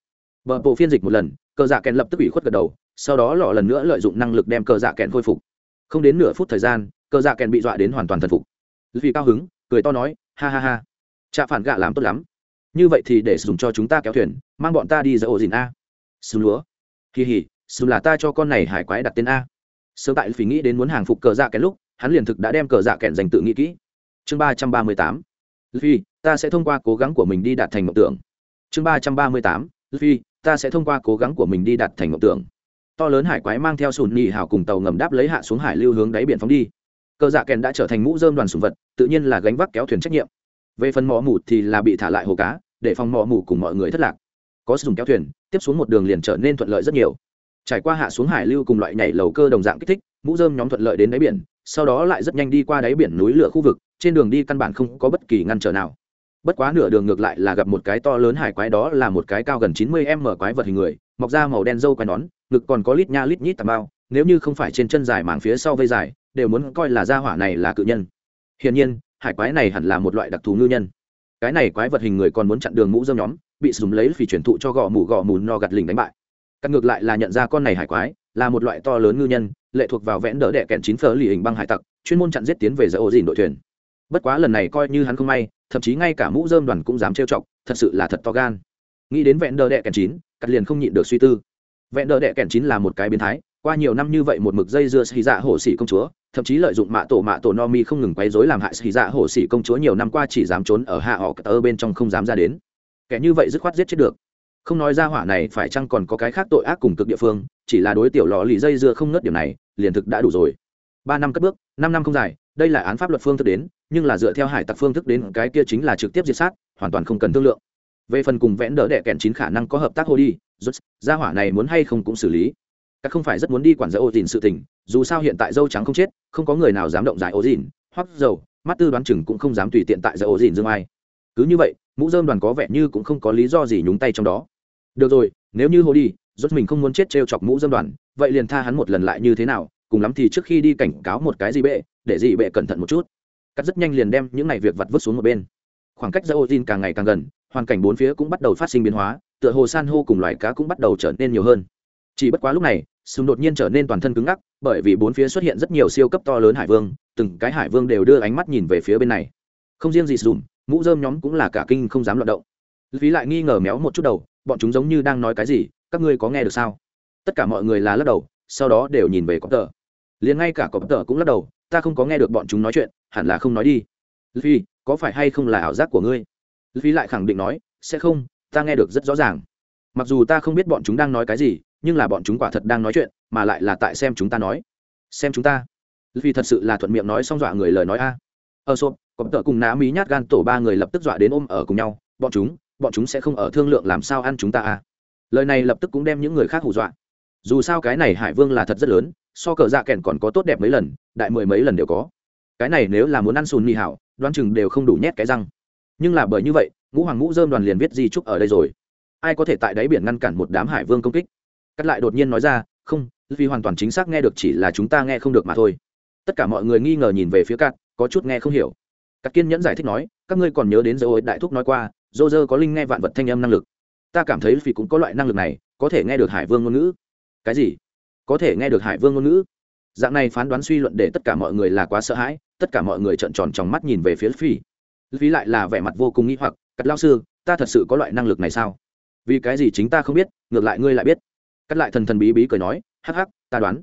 Vợ bộ phiên dịch một lần, cờ dạ kèn lập tức ủy khuất gật đầu, sau đó lọ lần nữa lợi dụng năng lực đem cờ dạ kèn khôi phục không đến nửa phút thời gian, cờ dạ kèn bị dọa đến hoàn toàn thần phục. Vì cao hứng, cười to nói, ha ha ha. Trạ phản gạ làm tốt lắm. Như vậy thì để dùng cho chúng ta kéo thuyền, mang bọn ta đi ra ổ dìn a. Xương lúa. Kỳ hỉ xương là ta cho con này hải quái đặt tên a. Sớm tại vì nghĩ đến muốn hàng phục cờ dạ kèn lúc, hắn liền thực đã đem cờ dạ kèn dành tự nghĩ kỹ. Chương ba trăm ba mươi tám. Vì ta sẽ thông qua cố gắng của mình đi đạt thành mộng tưởng. Chương ba trăm ba mươi tám. Vì ta sẽ thông qua cố gắng của mình đi đạt thành mộng tưởng to lớn hải quái mang theo sùn nhị hào cùng tàu ngầm đáp lấy hạ xuống hải lưu hướng đáy biển phóng đi. Cờ dạ kèn đã trở thành mũ dơm đoàn sùng vật, tự nhiên là gánh vác kéo thuyền trách nhiệm. Về phần mỏ mủ thì là bị thả lại hồ cá, để phòng mỏ mủ cùng mọi người thất lạc. Có dùng kéo thuyền, tiếp xuống một đường liền trở nên thuận lợi rất nhiều. Trải qua hạ xuống hải lưu cùng loại nhảy lầu cơ đồng dạng kích thích, mũ dơm nhóm thuận lợi đến đáy biển, sau đó lại rất nhanh đi qua đáy biển núi lửa khu vực, trên đường đi căn bản không có bất kỳ ngăn trở nào. Bất quá nửa đường ngược lại là gặp một cái to lớn hải quái đó là một cái cao gần chín mươi m quái vật hình người, mọc ra màu đen dâu quai nón ngực còn có lít nha lít nhít tà bao, nếu như không phải trên chân dài mảng phía sau vây dài, đều muốn coi là gia hỏa này là cự nhân. Hiển nhiên, hải quái này hẳn là một loại đặc thù ngư nhân. Cái này quái vật hình người còn muốn chặn đường mũ dơm nhóm, bị dùng lấy vì chuyển thụ cho gò mù gò mù no gặt lình đánh bại. Cắt ngược lại là nhận ra con này hải quái, là một loại to lớn ngư nhân, lệ thuộc vào vẽn đỡ đẻ kẹn chín phở lì hình băng hải tặc, chuyên môn chặn giết tiến về giữa ổ dìn đội thuyền. Bất quá lần này coi như hắn không may, thậm chí ngay cả mũ dơm đoàn cũng dám trêu chọc, thật sự là thật to gan. Nghĩ đến vẹn đỡ đẻ kẹn chín, cắt liền không nhịn được suy tư vẹn đỡ đệ kẹn chín là một cái biến thái, qua nhiều năm như vậy một mực dây dưa xì dạ hổ xỉ công chúa, thậm chí lợi dụng mạ tổ mạ tổ no mi không ngừng quấy rối làm hại xì dạ hổ xỉ công chúa nhiều năm qua chỉ dám trốn ở hạ họ tơ bên trong không dám ra đến. Kẻ như vậy dứt khoát giết chết được. Không nói ra hỏa này phải chăng còn có cái khác tội ác cùng cực địa phương, chỉ là đối tiểu lò lì dây dưa không ngớt điểm này, liền thực đã đủ rồi. Ba năm cất bước, năm năm không dài, đây là án pháp luật phương thức đến, nhưng là dựa theo hải tặc phương thức đến, cái kia chính là trực tiếp diệt sát, hoàn toàn không cần thương lượng về phần cùng vẽn đỡ đẻ kèn chín khả năng có hợp tác hô đi rút ra hỏa này muốn hay không cũng xử lý. Các không phải rất muốn đi quản dỡ ô dìn sự tình, dù sao hiện tại dâu trắng không chết, không có người nào dám động giải ô dìn hoặc dầu, mắt tư đoán chừng cũng không dám tùy tiện tại giải ô dìn dương ai. Cứ như vậy, mũ dơm đoàn có vẻ như cũng không có lý do gì nhúng tay trong đó. Được rồi, nếu như hô đi rốt mình không muốn chết trêu chọc mũ dơm đoàn, vậy liền tha hắn một lần lại như thế nào, cùng lắm thì trước khi đi cảnh cáo một cái gì bệ, để gì bệ cẩn thận một chút. Cắt rất nhanh liền đem những này việc vặt vứt xuống một bên. Khoảng cách giữa ô càng ngày càng gần hoàn cảnh bốn phía cũng bắt đầu phát sinh biến hóa, tựa hồ san hô cùng loài cá cũng bắt đầu trở nên nhiều hơn. Chỉ bất quá lúc này sừng đột nhiên trở nên toàn thân cứng ngắc, bởi vì bốn phía xuất hiện rất nhiều siêu cấp to lớn hải vương, từng cái hải vương đều đưa ánh mắt nhìn về phía bên này. Không riêng gì sùm mũ dơm nhóm cũng là cả kinh không dám loạt động. Phí lại nghi ngờ méo một chút đầu, bọn chúng giống như đang nói cái gì, các ngươi có nghe được sao? Tất cả mọi người là lắc đầu, sau đó đều nhìn về cọp tờ. Liền ngay cả cọp tờ cũng lắc đầu, ta không có nghe được bọn chúng nói chuyện, hẳn là không nói đi. Phi có phải hay không là ảo giác của ngươi? Luffy lại khẳng định nói, sẽ không, ta nghe được rất rõ ràng. Mặc dù ta không biết bọn chúng đang nói cái gì, nhưng là bọn chúng quả thật đang nói chuyện, mà lại là tại xem chúng ta nói. Xem chúng ta? Luffy thật sự là thuận miệng nói xong dọa người lời nói a. Ờ, à. ở sộp cọp tờ cùng ná mí nhát gan tổ ba người lập tức dọa đến ôm ở cùng nhau, bọn chúng bọn chúng sẽ không ở thương lượng làm sao ăn chúng ta a. Lời này lập tức cũng đem những người khác hù dọa. Dù sao cái này hải vương là thật rất lớn, so cờ dạ kèn còn có tốt đẹp mấy lần, đại mười mấy lần đều có. Cái này nếu là muốn ăn sùn mì hảo, đoán chừng đều không đủ nhét cái răng nhưng là bởi như vậy, ngũ hoàng ngũ dơm đoàn liền viết di trúc ở đây rồi. Ai có thể tại đáy biển ngăn cản một đám hải vương công kích? Cắt lại đột nhiên nói ra, không, vì hoàn toàn chính xác nghe được chỉ là chúng ta nghe không được mà thôi. Tất cả mọi người nghi ngờ nhìn về phía cắt có chút nghe không hiểu. Cắt kiên nhẫn giải thích nói, các ngươi còn nhớ đến dấu đại thúc nói qua, dô dơ có linh nghe vạn vật thanh âm năng lực. Ta cảm thấy vì cũng có loại năng lực này, có thể nghe được hải vương ngôn ngữ. Cái gì? Có thể nghe được hải vương ngôn ngữ? Dạng này phán đoán suy luận để tất cả mọi người là quá sợ hãi, tất cả mọi người trợn tròn trong mắt nhìn về phía phi phí lại là vẻ mặt vô cùng nghĩ hoặc, cắt lao sư, ta thật sự có loại năng lực này sao? Vì cái gì chính ta không biết, ngược lại ngươi lại biết? Cắt lại thần thần bí bí cười nói, hắc hắc, ta đoán,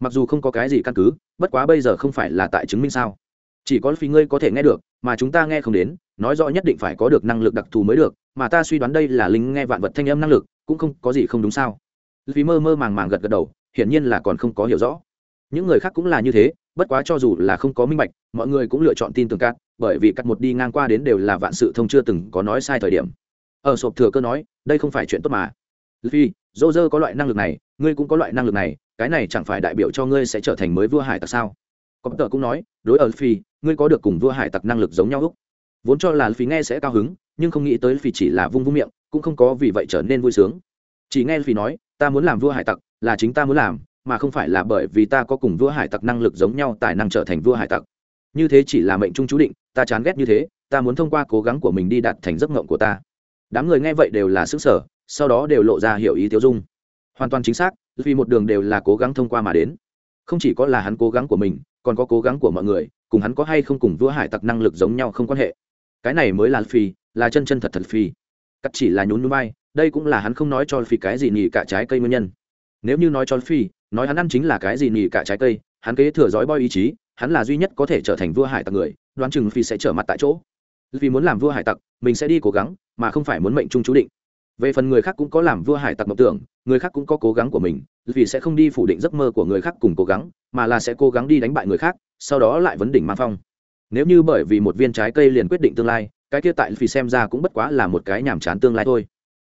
mặc dù không có cái gì căn cứ, bất quá bây giờ không phải là tại chứng minh sao? Chỉ có phi ngươi có thể nghe được, mà chúng ta nghe không đến, nói rõ nhất định phải có được năng lực đặc thù mới được, mà ta suy đoán đây là linh nghe vạn vật thanh âm năng lực, cũng không có gì không đúng sao? Vì mơ mơ màng màng gật gật đầu, hiển nhiên là còn không có hiểu rõ. Những người khác cũng là như thế bất quá cho dù là không có minh bạch, mọi người cũng lựa chọn tin tưởng cát, bởi vì cắt một đi ngang qua đến đều là vạn sự thông chưa từng có nói sai thời điểm. Ở sộp thừa cơ nói, đây không phải chuyện tốt mà. Phi dô dơ có loại năng lực này, ngươi cũng có loại năng lực này, cái này chẳng phải đại biểu cho ngươi sẽ trở thành mới vua hải tặc sao? Có tờ cũng nói, đối ở phi ngươi có được cùng vua hải tặc năng lực giống nhau úc vốn cho là phi nghe sẽ cao hứng, nhưng không nghĩ tới phi chỉ là vung vung miệng, cũng không có vì vậy trở nên vui sướng. Chỉ nghe phi nói, ta muốn làm vua hải tặc, là chính ta muốn làm mà không phải là bởi vì ta có cùng vua hải tặc năng lực giống nhau tài năng trở thành vua hải tặc. Như thế chỉ là mệnh trung chú định, ta chán ghét như thế, ta muốn thông qua cố gắng của mình đi đạt thành giấc ngộng của ta. Đám người nghe vậy đều là sức sở sau đó đều lộ ra hiểu ý tiêu dung. Hoàn toàn chính xác, vì một đường đều là cố gắng thông qua mà đến. Không chỉ có là hắn cố gắng của mình, còn có cố gắng của mọi người, cùng hắn có hay không cùng vua hải tặc năng lực giống nhau không quan hệ. Cái này mới là phi, là chân chân thật thật phi. Cắt chỉ là nhún núi bay, đây cũng là hắn không nói cho phi cái gì nhỉ cả trái cây nguyên nhân. Nếu như nói cho phi nói hắn ăn chính là cái gì nhỉ cả trái cây, hắn kế thừa dõi boy ý chí, hắn là duy nhất có thể trở thành vua hải tặc người, đoán chừng phi sẽ trở mặt tại chỗ. Vì muốn làm vua hải tặc, mình sẽ đi cố gắng, mà không phải muốn mệnh trung chú định. Về phần người khác cũng có làm vua hải tặc mộng tưởng, người khác cũng có cố gắng của mình vì sẽ không đi phủ định giấc mơ của người khác cùng cố gắng, mà là sẽ cố gắng đi đánh bại người khác, sau đó lại vấn đỉnh mang phong. Nếu như bởi vì một viên trái cây liền quyết định tương lai, cái kia tại vì xem ra cũng bất quá là một cái nhàm chán tương lai thôi.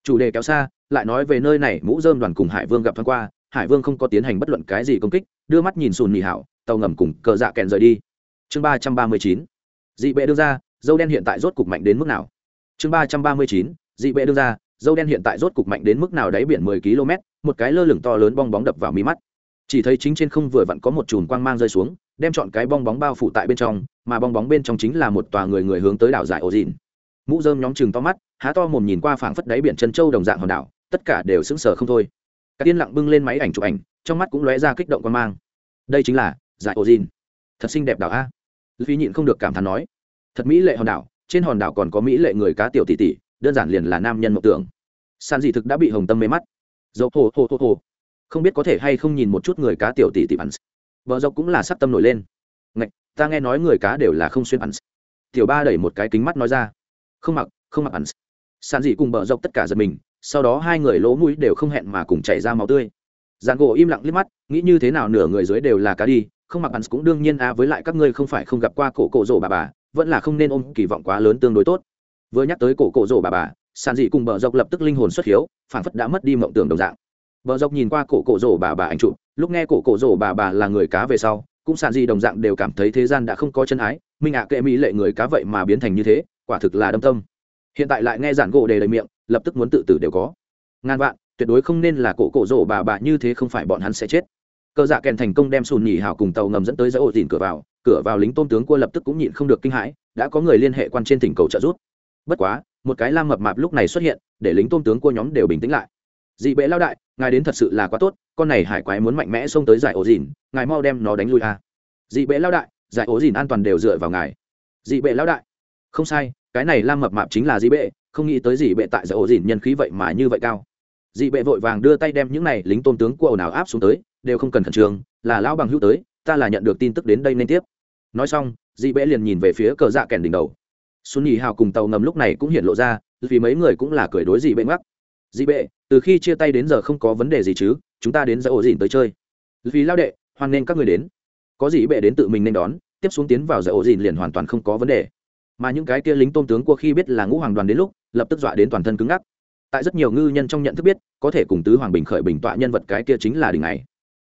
Chủ đề kéo xa, lại nói về nơi này, mũ dơm đoàn cùng hải vương gặp thoáng qua hải vương không có tiến hành bất luận cái gì công kích, đưa mắt nhìn sùn nhì hảo, tàu ngầm cùng cờ dạ kèn rời đi. Chương ba trăm ba mươi chín, dị bệ đưa ra dâu đen hiện tại rốt cục mạnh đến mức nào? Chương ba trăm ba mươi chín, dị bệ đưa ra dâu đen hiện tại rốt cục mạnh đến mức nào đáy biển mười km, một cái lơ lửng to lớn bong bóng đập vào mí mắt. Chỉ thấy chính trên không vừa vặn có một chùm quang mang rơi xuống, đem chọn cái bong bóng bao phủ tại bên trong, mà bong bóng bên trong chính là một tòa người người hướng tới đảo giải ô dìn. Mũ dơm nhóm chừng to mắt, há to mồm nhìn qua phảng phất đáy biển chân châu đồng dạng hòn đảo, tất cả đều sững sờ không thôi các tiên lặng bưng lên máy ảnh chụp ảnh trong mắt cũng lóe ra kích động quan mang. Đây chính là giải ổ dìn thật xinh đẹp đảo a. Phi nhịn không được cảm thán nói. Thật mỹ lệ hòn đảo trên hòn đảo còn có mỹ lệ người cá tiểu tỷ tỷ đơn giản liền là nam nhân mộng tưởng. San dị thực đã bị hồng tâm mê mắt. Dầu hồ hồ hồ hồ không biết có thể hay không nhìn một chút người cá tiểu tỷ tỷ bắn vợ dọc cũng là sắc tâm nổi lên. Ngạch, ta nghe nói người cá đều là không xuyên bắn tiểu ba đẩy một cái kính mắt nói ra. Không mặc không mặc bắn san dị cùng bờ dọc tất cả giật mình sau đó hai người lỗ mũi đều không hẹn mà cùng chảy ra máu tươi. Giàn gỗ im lặng liếc mắt, nghĩ như thế nào nửa người dưới đều là cá đi, không mặc ăn cũng đương nhiên à với lại các ngươi không phải không gặp qua cổ cổ rổ bà bà, vẫn là không nên ôm kỳ vọng quá lớn tương đối tốt. Vừa nhắc tới cổ cổ rổ bà bà, sàn dị cùng bờ dọc lập tức linh hồn xuất hiếu phản phất đã mất đi mộng tưởng đồng dạng. Bờ dọc nhìn qua cổ cổ rổ bà bà ảnh chụp, lúc nghe cổ cổ rổ bà bà là người cá về sau, cũng sàn dị đồng dạng đều cảm thấy thế gian đã không có chân ái, minh ạ kệ mỹ lệ người cá vậy mà biến thành như thế, quả thực là đâm tâm. Hiện tại lại nghe giản gỗ đề đầy miệng lập tức muốn tự tử đều có. Ngàn vạn, tuyệt đối không nên là cổ cổ rổ bà bà như thế không phải bọn hắn sẽ chết. Cờ dạ kèn thành công đem sùn nhì hào cùng tàu ngầm dẫn tới giữa ổ dìn cửa vào cửa vào lính tôn tướng cua lập tức cũng nhịn không được kinh hãi, đã có người liên hệ quan trên tỉnh cầu trợ giúp. bất quá, một cái lam mập mạp lúc này xuất hiện, để lính tôn tướng cua nhóm đều bình tĩnh lại. Dị bệ lao đại, ngài đến thật sự là quá tốt, con này hải quái muốn mạnh mẽ xông tới giải ổ dìn ngài mau đem nó đánh lui a. À. dị bệ lao đại, giải ổ dìn an toàn đều dựa vào ngài. Dị bệ lao đại. Không sai, cái này lam mập mạp chính là dị bệ không nghĩ tới gì bệ tại giải ổ dìn nhân khí vậy mà như vậy cao. Dị bệ vội vàng đưa tay đem những này lính tôn tướng cua nào áp xuống tới, đều không cần khẩn trương, là lão bằng hữu tới, ta là nhận được tin tức đến đây nên tiếp. Nói xong dị bệ liền nhìn về phía cờ dạ kèn đỉnh đầu. Xuân nhì hào cùng tàu ngầm lúc này cũng hiện lộ ra, vì mấy người cũng là cười đối dị bệ mắc. dị bệ, từ khi chia tay đến giờ không có vấn đề gì chứ, chúng ta đến giải ổ dìn tới chơi. Vì lao đệ, hoan nên các người đến. Có dị bệ đến tự mình nên đón, tiếp xuống tiến vào giải ổ dìn liền hoàn toàn không có vấn đề. Mà những cái kia lính tôn tướng của khi biết là ngũ hoàng đoàn đến lúc lập tức dọa đến toàn thân cứng ngắc. Tại rất nhiều ngư nhân trong nhận thức biết có thể cùng tứ hoàng bình khởi bình tọa nhân vật cái kia chính là đỉnh này.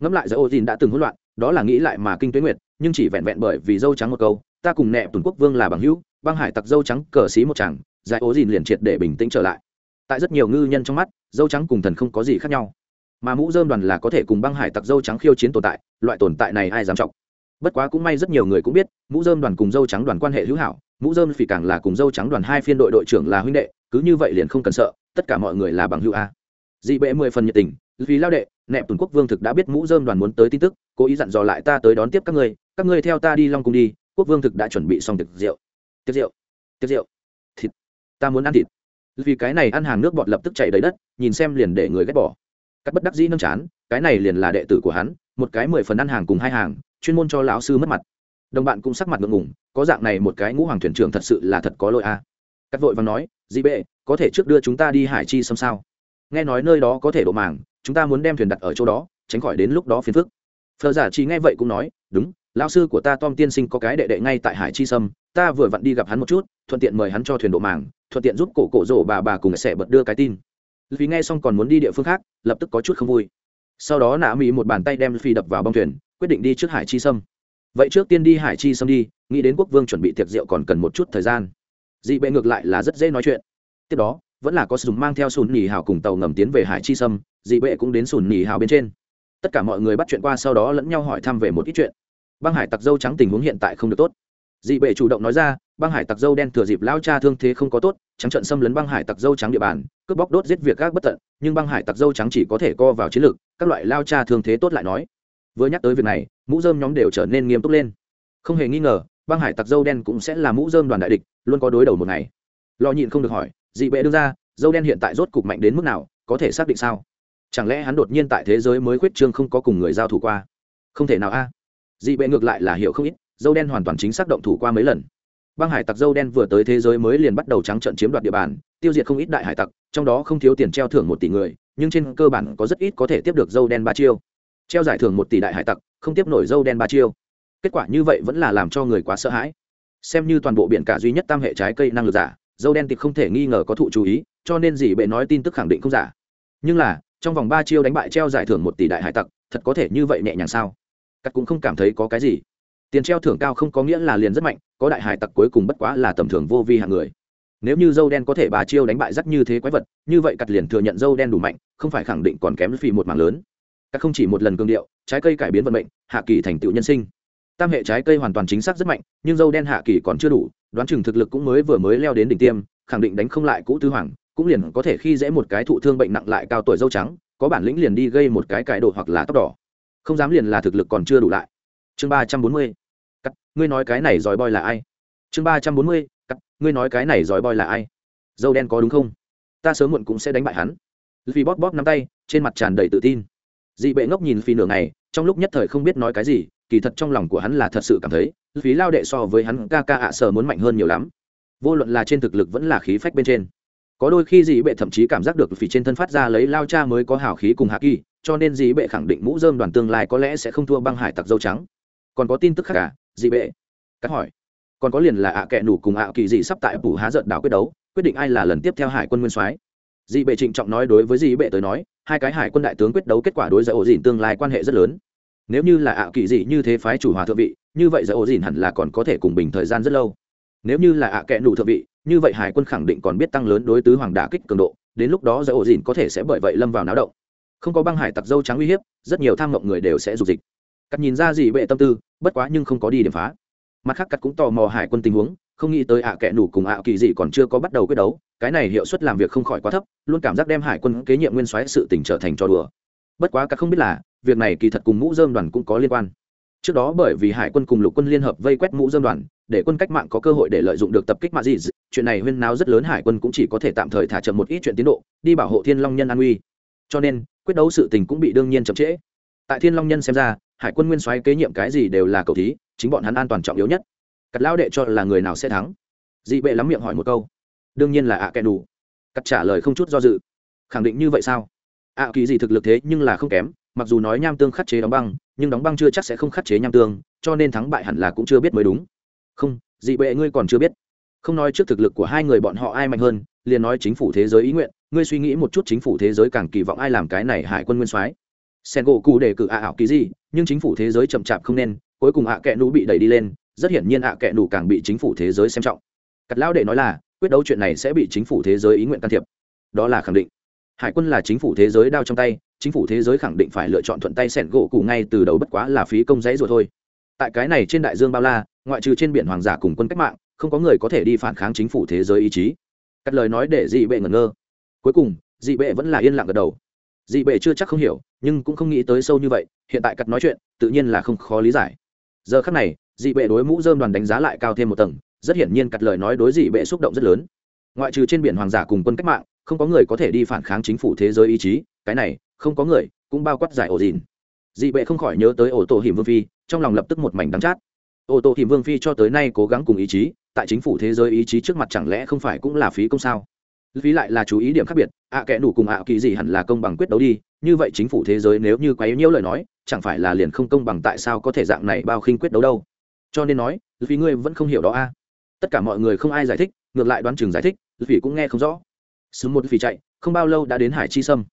Ngẫm lại giải dìn đã từng hỗn loạn đó là nghĩ lại mà kinh tuyến, nguyệt nhưng chỉ vẹn vẹn bởi vì dâu trắng một câu ta cùng nẹ tuần quốc vương là bằng hữu băng hải tặc dâu trắng cờ xí một chàng giải ố dìn liền triệt để bình tĩnh trở lại. Tại rất nhiều ngư nhân trong mắt dâu trắng cùng thần không có gì khác nhau. Mà mũ dơm đoàn là có thể cùng băng hải tặc dâu trắng khiêu chiến tồn tại loại tồn tại này ai dám trọng bất quá cũng may rất nhiều người cũng biết mũ dơm đoàn cùng dâu trắng đoàn quan hệ hữu hảo mũ dơm phỉ càng là cùng dâu trắng đoàn hai phiên đội đội trưởng là huynh đệ, cứ như vậy liền không cần sợ, tất cả mọi người là bằng hữu a. Dị bệ mười phần nhiệt tình, vì lao đệ, nẹp tuần quốc vương thực đã biết mũ dơm đoàn muốn tới tin tức, cố ý dặn dò lại ta tới đón tiếp các ngươi các ngươi theo ta đi long cung đi, quốc vương thực đã chuẩn bị xong tiệc rượu. Tiệc rượu tiệc rượu. Thịt, ta muốn ăn thịt. Vì cái này ăn hàng nước bọt lập tức chảy đầy đất, nhìn xem liền để người ghét bỏ. Cắt bất đắc dĩ nâng chán, cái này liền là đệ tử của hắn, một cái mười phần ăn hàng cùng hai hàng, chuyên môn cho lão sư mất mặt đồng bạn cũng sắc mặt ngượng ngùng, có dạng này một cái ngũ hoàng thuyền trưởng thật sự là thật có lỗi a. À. cắt vội và nói dị bệ, có thể trước đưa chúng ta đi hải chi xâm sao? Nghe nói nơi đó có thể độ màng, chúng ta muốn đem thuyền đặt ở chỗ đó, tránh khỏi đến lúc đó phiền phức. Phờ giả chỉ nghe vậy cũng nói, đúng, lão sư của ta tom tiên sinh có cái đệ đệ ngay tại hải chi sâm, ta vừa vặn đi gặp hắn một chút, thuận tiện mời hắn cho thuyền độ màng, thuận tiện giúp cổ cổ rổ bà bà cùng sẽ bật đưa cái tin. Vì nghe xong còn muốn đi địa phương khác, lập tức có chút không vui. Sau đó nạ mỹ một bàn tay đem phi đập vào bong thuyền, quyết định đi trước hải chi sâm vậy trước tiên đi hải chi sâm đi, nghĩ đến quốc vương chuẩn bị tiệc rượu còn cần một chút thời gian. Dị bệ ngược lại là rất dễ nói chuyện. Tiếp đó, vẫn là có sùn mang theo sùn nỉ hào cùng tàu ngầm tiến về hải chi sâm, dị bệ cũng đến sùn nỉ hào bên trên. Tất cả mọi người bắt chuyện qua sau đó lẫn nhau hỏi thăm về một ít chuyện. Băng hải tặc dâu trắng tình huống hiện tại không được tốt. Dị bệ chủ động nói ra, băng hải tặc dâu đen thừa dịp lao cha thương thế không có tốt, trắng trận xâm lấn băng hải tặc dâu trắng địa bàn, cướp bóc đốt giết việc các bất tận, nhưng băng hải tặc dâu trắng chỉ có thể co vào chiến lược, các loại lao cha thương thế tốt lại nói vừa nhắc tới việc này, mũ dơm nhóm đều trở nên nghiêm túc lên. Không hề nghi ngờ, băng hải tặc dâu đen cũng sẽ là mũ dơm đoàn đại địch, luôn có đối đầu một ngày. Lo nhịn không được hỏi, dị bệ đưa ra, dâu đen hiện tại rốt cục mạnh đến mức nào, có thể xác định sao? Chẳng lẽ hắn đột nhiên tại thế giới mới khuyết trương không có cùng người giao thủ qua? Không thể nào a. Dị bệ ngược lại là hiểu không ít, dâu đen hoàn toàn chính xác động thủ qua mấy lần. Băng hải tặc dâu đen vừa tới thế giới mới liền bắt đầu trắng trận chiếm đoạt địa bàn, tiêu diệt không ít đại hải tặc, trong đó không thiếu tiền treo thưởng một tỷ người, nhưng trên cơ bản có rất ít có thể tiếp được dâu đen ba chiêu treo giải thưởng một tỷ đại hải tặc, không tiếp nổi dâu đen ba chiêu. Kết quả như vậy vẫn là làm cho người quá sợ hãi. Xem như toàn bộ biển cả duy nhất tam hệ trái cây năng lực giả, dâu đen tịch không thể nghi ngờ có thụ chú ý, cho nên dì bệ nói tin tức khẳng định không giả. Nhưng là, trong vòng ba chiêu đánh bại treo giải thưởng một tỷ đại hải tặc, thật có thể như vậy nhẹ nhàng sao? Cắt cũng không cảm thấy có cái gì. Tiền treo thưởng cao không có nghĩa là liền rất mạnh, có đại hải tặc cuối cùng bất quá là tầm thường vô vi hạng người. Nếu như dâu đen có thể bà chiêu đánh bại rất như thế quái vật, như vậy cắt liền thừa nhận dâu đen đủ mạnh, không phải khẳng định còn kém phì một mảng lớn các không chỉ một lần cương điệu, trái cây cải biến vận mệnh, hạ kỳ thành tựu nhân sinh. Tam hệ trái cây hoàn toàn chính xác rất mạnh, nhưng dâu đen hạ kỳ còn chưa đủ, đoán chừng thực lực cũng mới vừa mới leo đến đỉnh tiêm, khẳng định đánh không lại cũ tư hoàng, cũng liền có thể khi dễ một cái thụ thương bệnh nặng lại cao tuổi dâu trắng, có bản lĩnh liền đi gây một cái cải đồ hoặc là tóc đỏ. Không dám liền là thực lực còn chưa đủ lại. Chương ba trăm bốn mươi, cắt, ngươi nói cái này giỏi boy là ai? Chương ba trăm bốn mươi, cắt, ngươi nói cái này giỏi boy là ai? Dâu đen có đúng không? Ta sớm muộn cũng sẽ đánh bại hắn. Vì bóp bóp nắm tay, trên mặt tràn đầy tự tin dị bệ ngốc nhìn phi nửa ngày, trong lúc nhất thời không biết nói cái gì, kỳ thật trong lòng của hắn là thật sự cảm thấy phí lao đệ so với hắn ca ca ạ sở muốn mạnh hơn nhiều lắm. Vô luận là trên thực lực vẫn là khí phách bên trên. Có đôi khi dị bệ thậm chí cảm giác được phí trên thân phát ra lấy lao cha mới có hào khí cùng hạ kỳ, cho nên dị bệ khẳng định mũ dơm đoàn tương lai có lẽ sẽ không thua băng hải tặc dâu trắng. Còn có tin tức khác cả dị bệ? Cắt hỏi. Còn có liền là ạ kệ nủ cùng ạ kỳ dị sắp tại phủ há giận đảo quyết đấu, quyết định ai là lần tiếp theo hải quân nguyên soái dị bệ trịnh trọng nói đối với dị bệ tới nói, hai cái hải quân đại tướng quyết đấu kết quả đối với ổ dìn tương lai quan hệ rất lớn. Nếu như là ạ kỳ dị như thế phái chủ hòa thượng vị, như vậy giữa ổ dìn hẳn là còn có thể cùng bình thời gian rất lâu. Nếu như là ạ kẽ nụ thượng vị, như vậy hải quân khẳng định còn biết tăng lớn đối tứ hoàng đả kích cường độ, đến lúc đó giữa ổ dìn có thể sẽ bởi vậy lâm vào náo động. Không có băng hải tặc dâu trắng uy hiếp, rất nhiều tham mộng người đều sẽ dục dịch. Cắt nhìn ra gì bệ tâm tư, bất quá nhưng không có đi điểm phá. Mặt khác cắt cũng tò mò hải quân tình huống không nghĩ tới ạ kệ nủ cùng ạ kỳ gì còn chưa có bắt đầu quyết đấu, cái này hiệu suất làm việc không khỏi quá thấp, luôn cảm giác đem hải quân kế nhiệm nguyên soái sự tỉnh trở thành trò đùa. Bất quá cả không biết là, việc này kỳ thật cùng mũ dơm đoàn cũng có liên quan. Trước đó bởi vì hải quân cùng lục quân liên hợp vây quét mũ dơm đoàn, để quân cách mạng có cơ hội để lợi dụng được tập kích mạ dị, chuyện này huyên náo rất lớn hải quân cũng chỉ có thể tạm thời thả chậm một ít chuyện tiến độ, đi bảo hộ thiên long nhân an uy. Cho nên, quyết đấu sự tình cũng bị đương nhiên chậm trễ. Tại thiên long nhân xem ra, hải quân nguyên soái kế nhiệm cái gì đều là cầu thí, chính bọn hắn an toàn trọng yếu nhất cắt lao đệ cho là người nào sẽ thắng? Dị bệ lắm miệng hỏi một câu. Đương nhiên là ạ à kẻ đủ. Cắt trả lời không chút do dự. Khẳng định như vậy sao? Ạ kỳ gì thực lực thế nhưng là không kém, mặc dù nói nham tương khắc chế đóng băng, nhưng đóng băng chưa chắc sẽ không khắc chế nham tương, cho nên thắng bại hẳn là cũng chưa biết mới đúng. Không, dị bệ ngươi còn chưa biết. Không nói trước thực lực của hai người bọn họ ai mạnh hơn, liền nói chính phủ thế giới ý nguyện, ngươi suy nghĩ một chút chính phủ thế giới càng kỳ vọng ai làm cái này hải quân nguyên soái. Sen gỗ cụ đề cử ạ ảo ký gì nhưng chính phủ thế giới chậm chạp không nên, cuối cùng ạ à kẹ nú bị đẩy đi lên rất hiển nhiên ạ à kẹ nú càng bị chính phủ thế giới xem trọng. Cắt lão đệ nói là, quyết đấu chuyện này sẽ bị chính phủ thế giới ý nguyện can thiệp. Đó là khẳng định. Hải quân là chính phủ thế giới đao trong tay, chính phủ thế giới khẳng định phải lựa chọn thuận tay sẻn gỗ cụ ngay từ đầu bất quá là phí công giấy rồi thôi. Tại cái này trên đại dương bao la, ngoại trừ trên biển hoàng giả cùng quân cách mạng, không có người có thể đi phản kháng chính phủ thế giới ý chí. Cắt lời nói để dị bệ ngẩn ngơ. Cuối cùng, dị bệ vẫn là yên lặng gật đầu. Dị bệ chưa chắc không hiểu, nhưng cũng không nghĩ tới sâu như vậy, hiện tại cắt nói chuyện, tự nhiên là không khó lý giải giờ khắc này dị bệ đối mũ dơm đoàn đánh giá lại cao thêm một tầng rất hiển nhiên cặt lời nói đối dị bệ xúc động rất lớn. Ngoại trừ trên biển hoàng giả cùng quân cách mạng không có người có thể đi phản kháng chính phủ thế giới ý chí cái này không có người cũng bao quát giải ổ dìn. Dị bệ không khỏi nhớ tới ổ tổ hiểm vương phi trong lòng lập tức một mảnh đắng chát. Ổ tổ hiểm vương phi cho tới nay cố gắng cùng ý chí tại chính phủ thế giới ý chí trước mặt chẳng lẽ không phải cũng là phí công sao? Phí lại là chú ý điểm khác biệt ạ à, kẽ đủ cùng ạ kỳ gì hẳn là công bằng quyết đấu đi như vậy chính phủ thế giới nếu như quấy nhiễu lời nói chẳng phải là liền không công bằng tại sao có thể dạng này bao khinh quyết đấu đâu? Cho nên nói vì ngươi vẫn không hiểu đó a. Tất cả mọi người không ai giải thích ngược lại đoán chừng giải thích vì cũng nghe không rõ. Sứ một vì chạy không bao lâu đã đến hải chi sâm.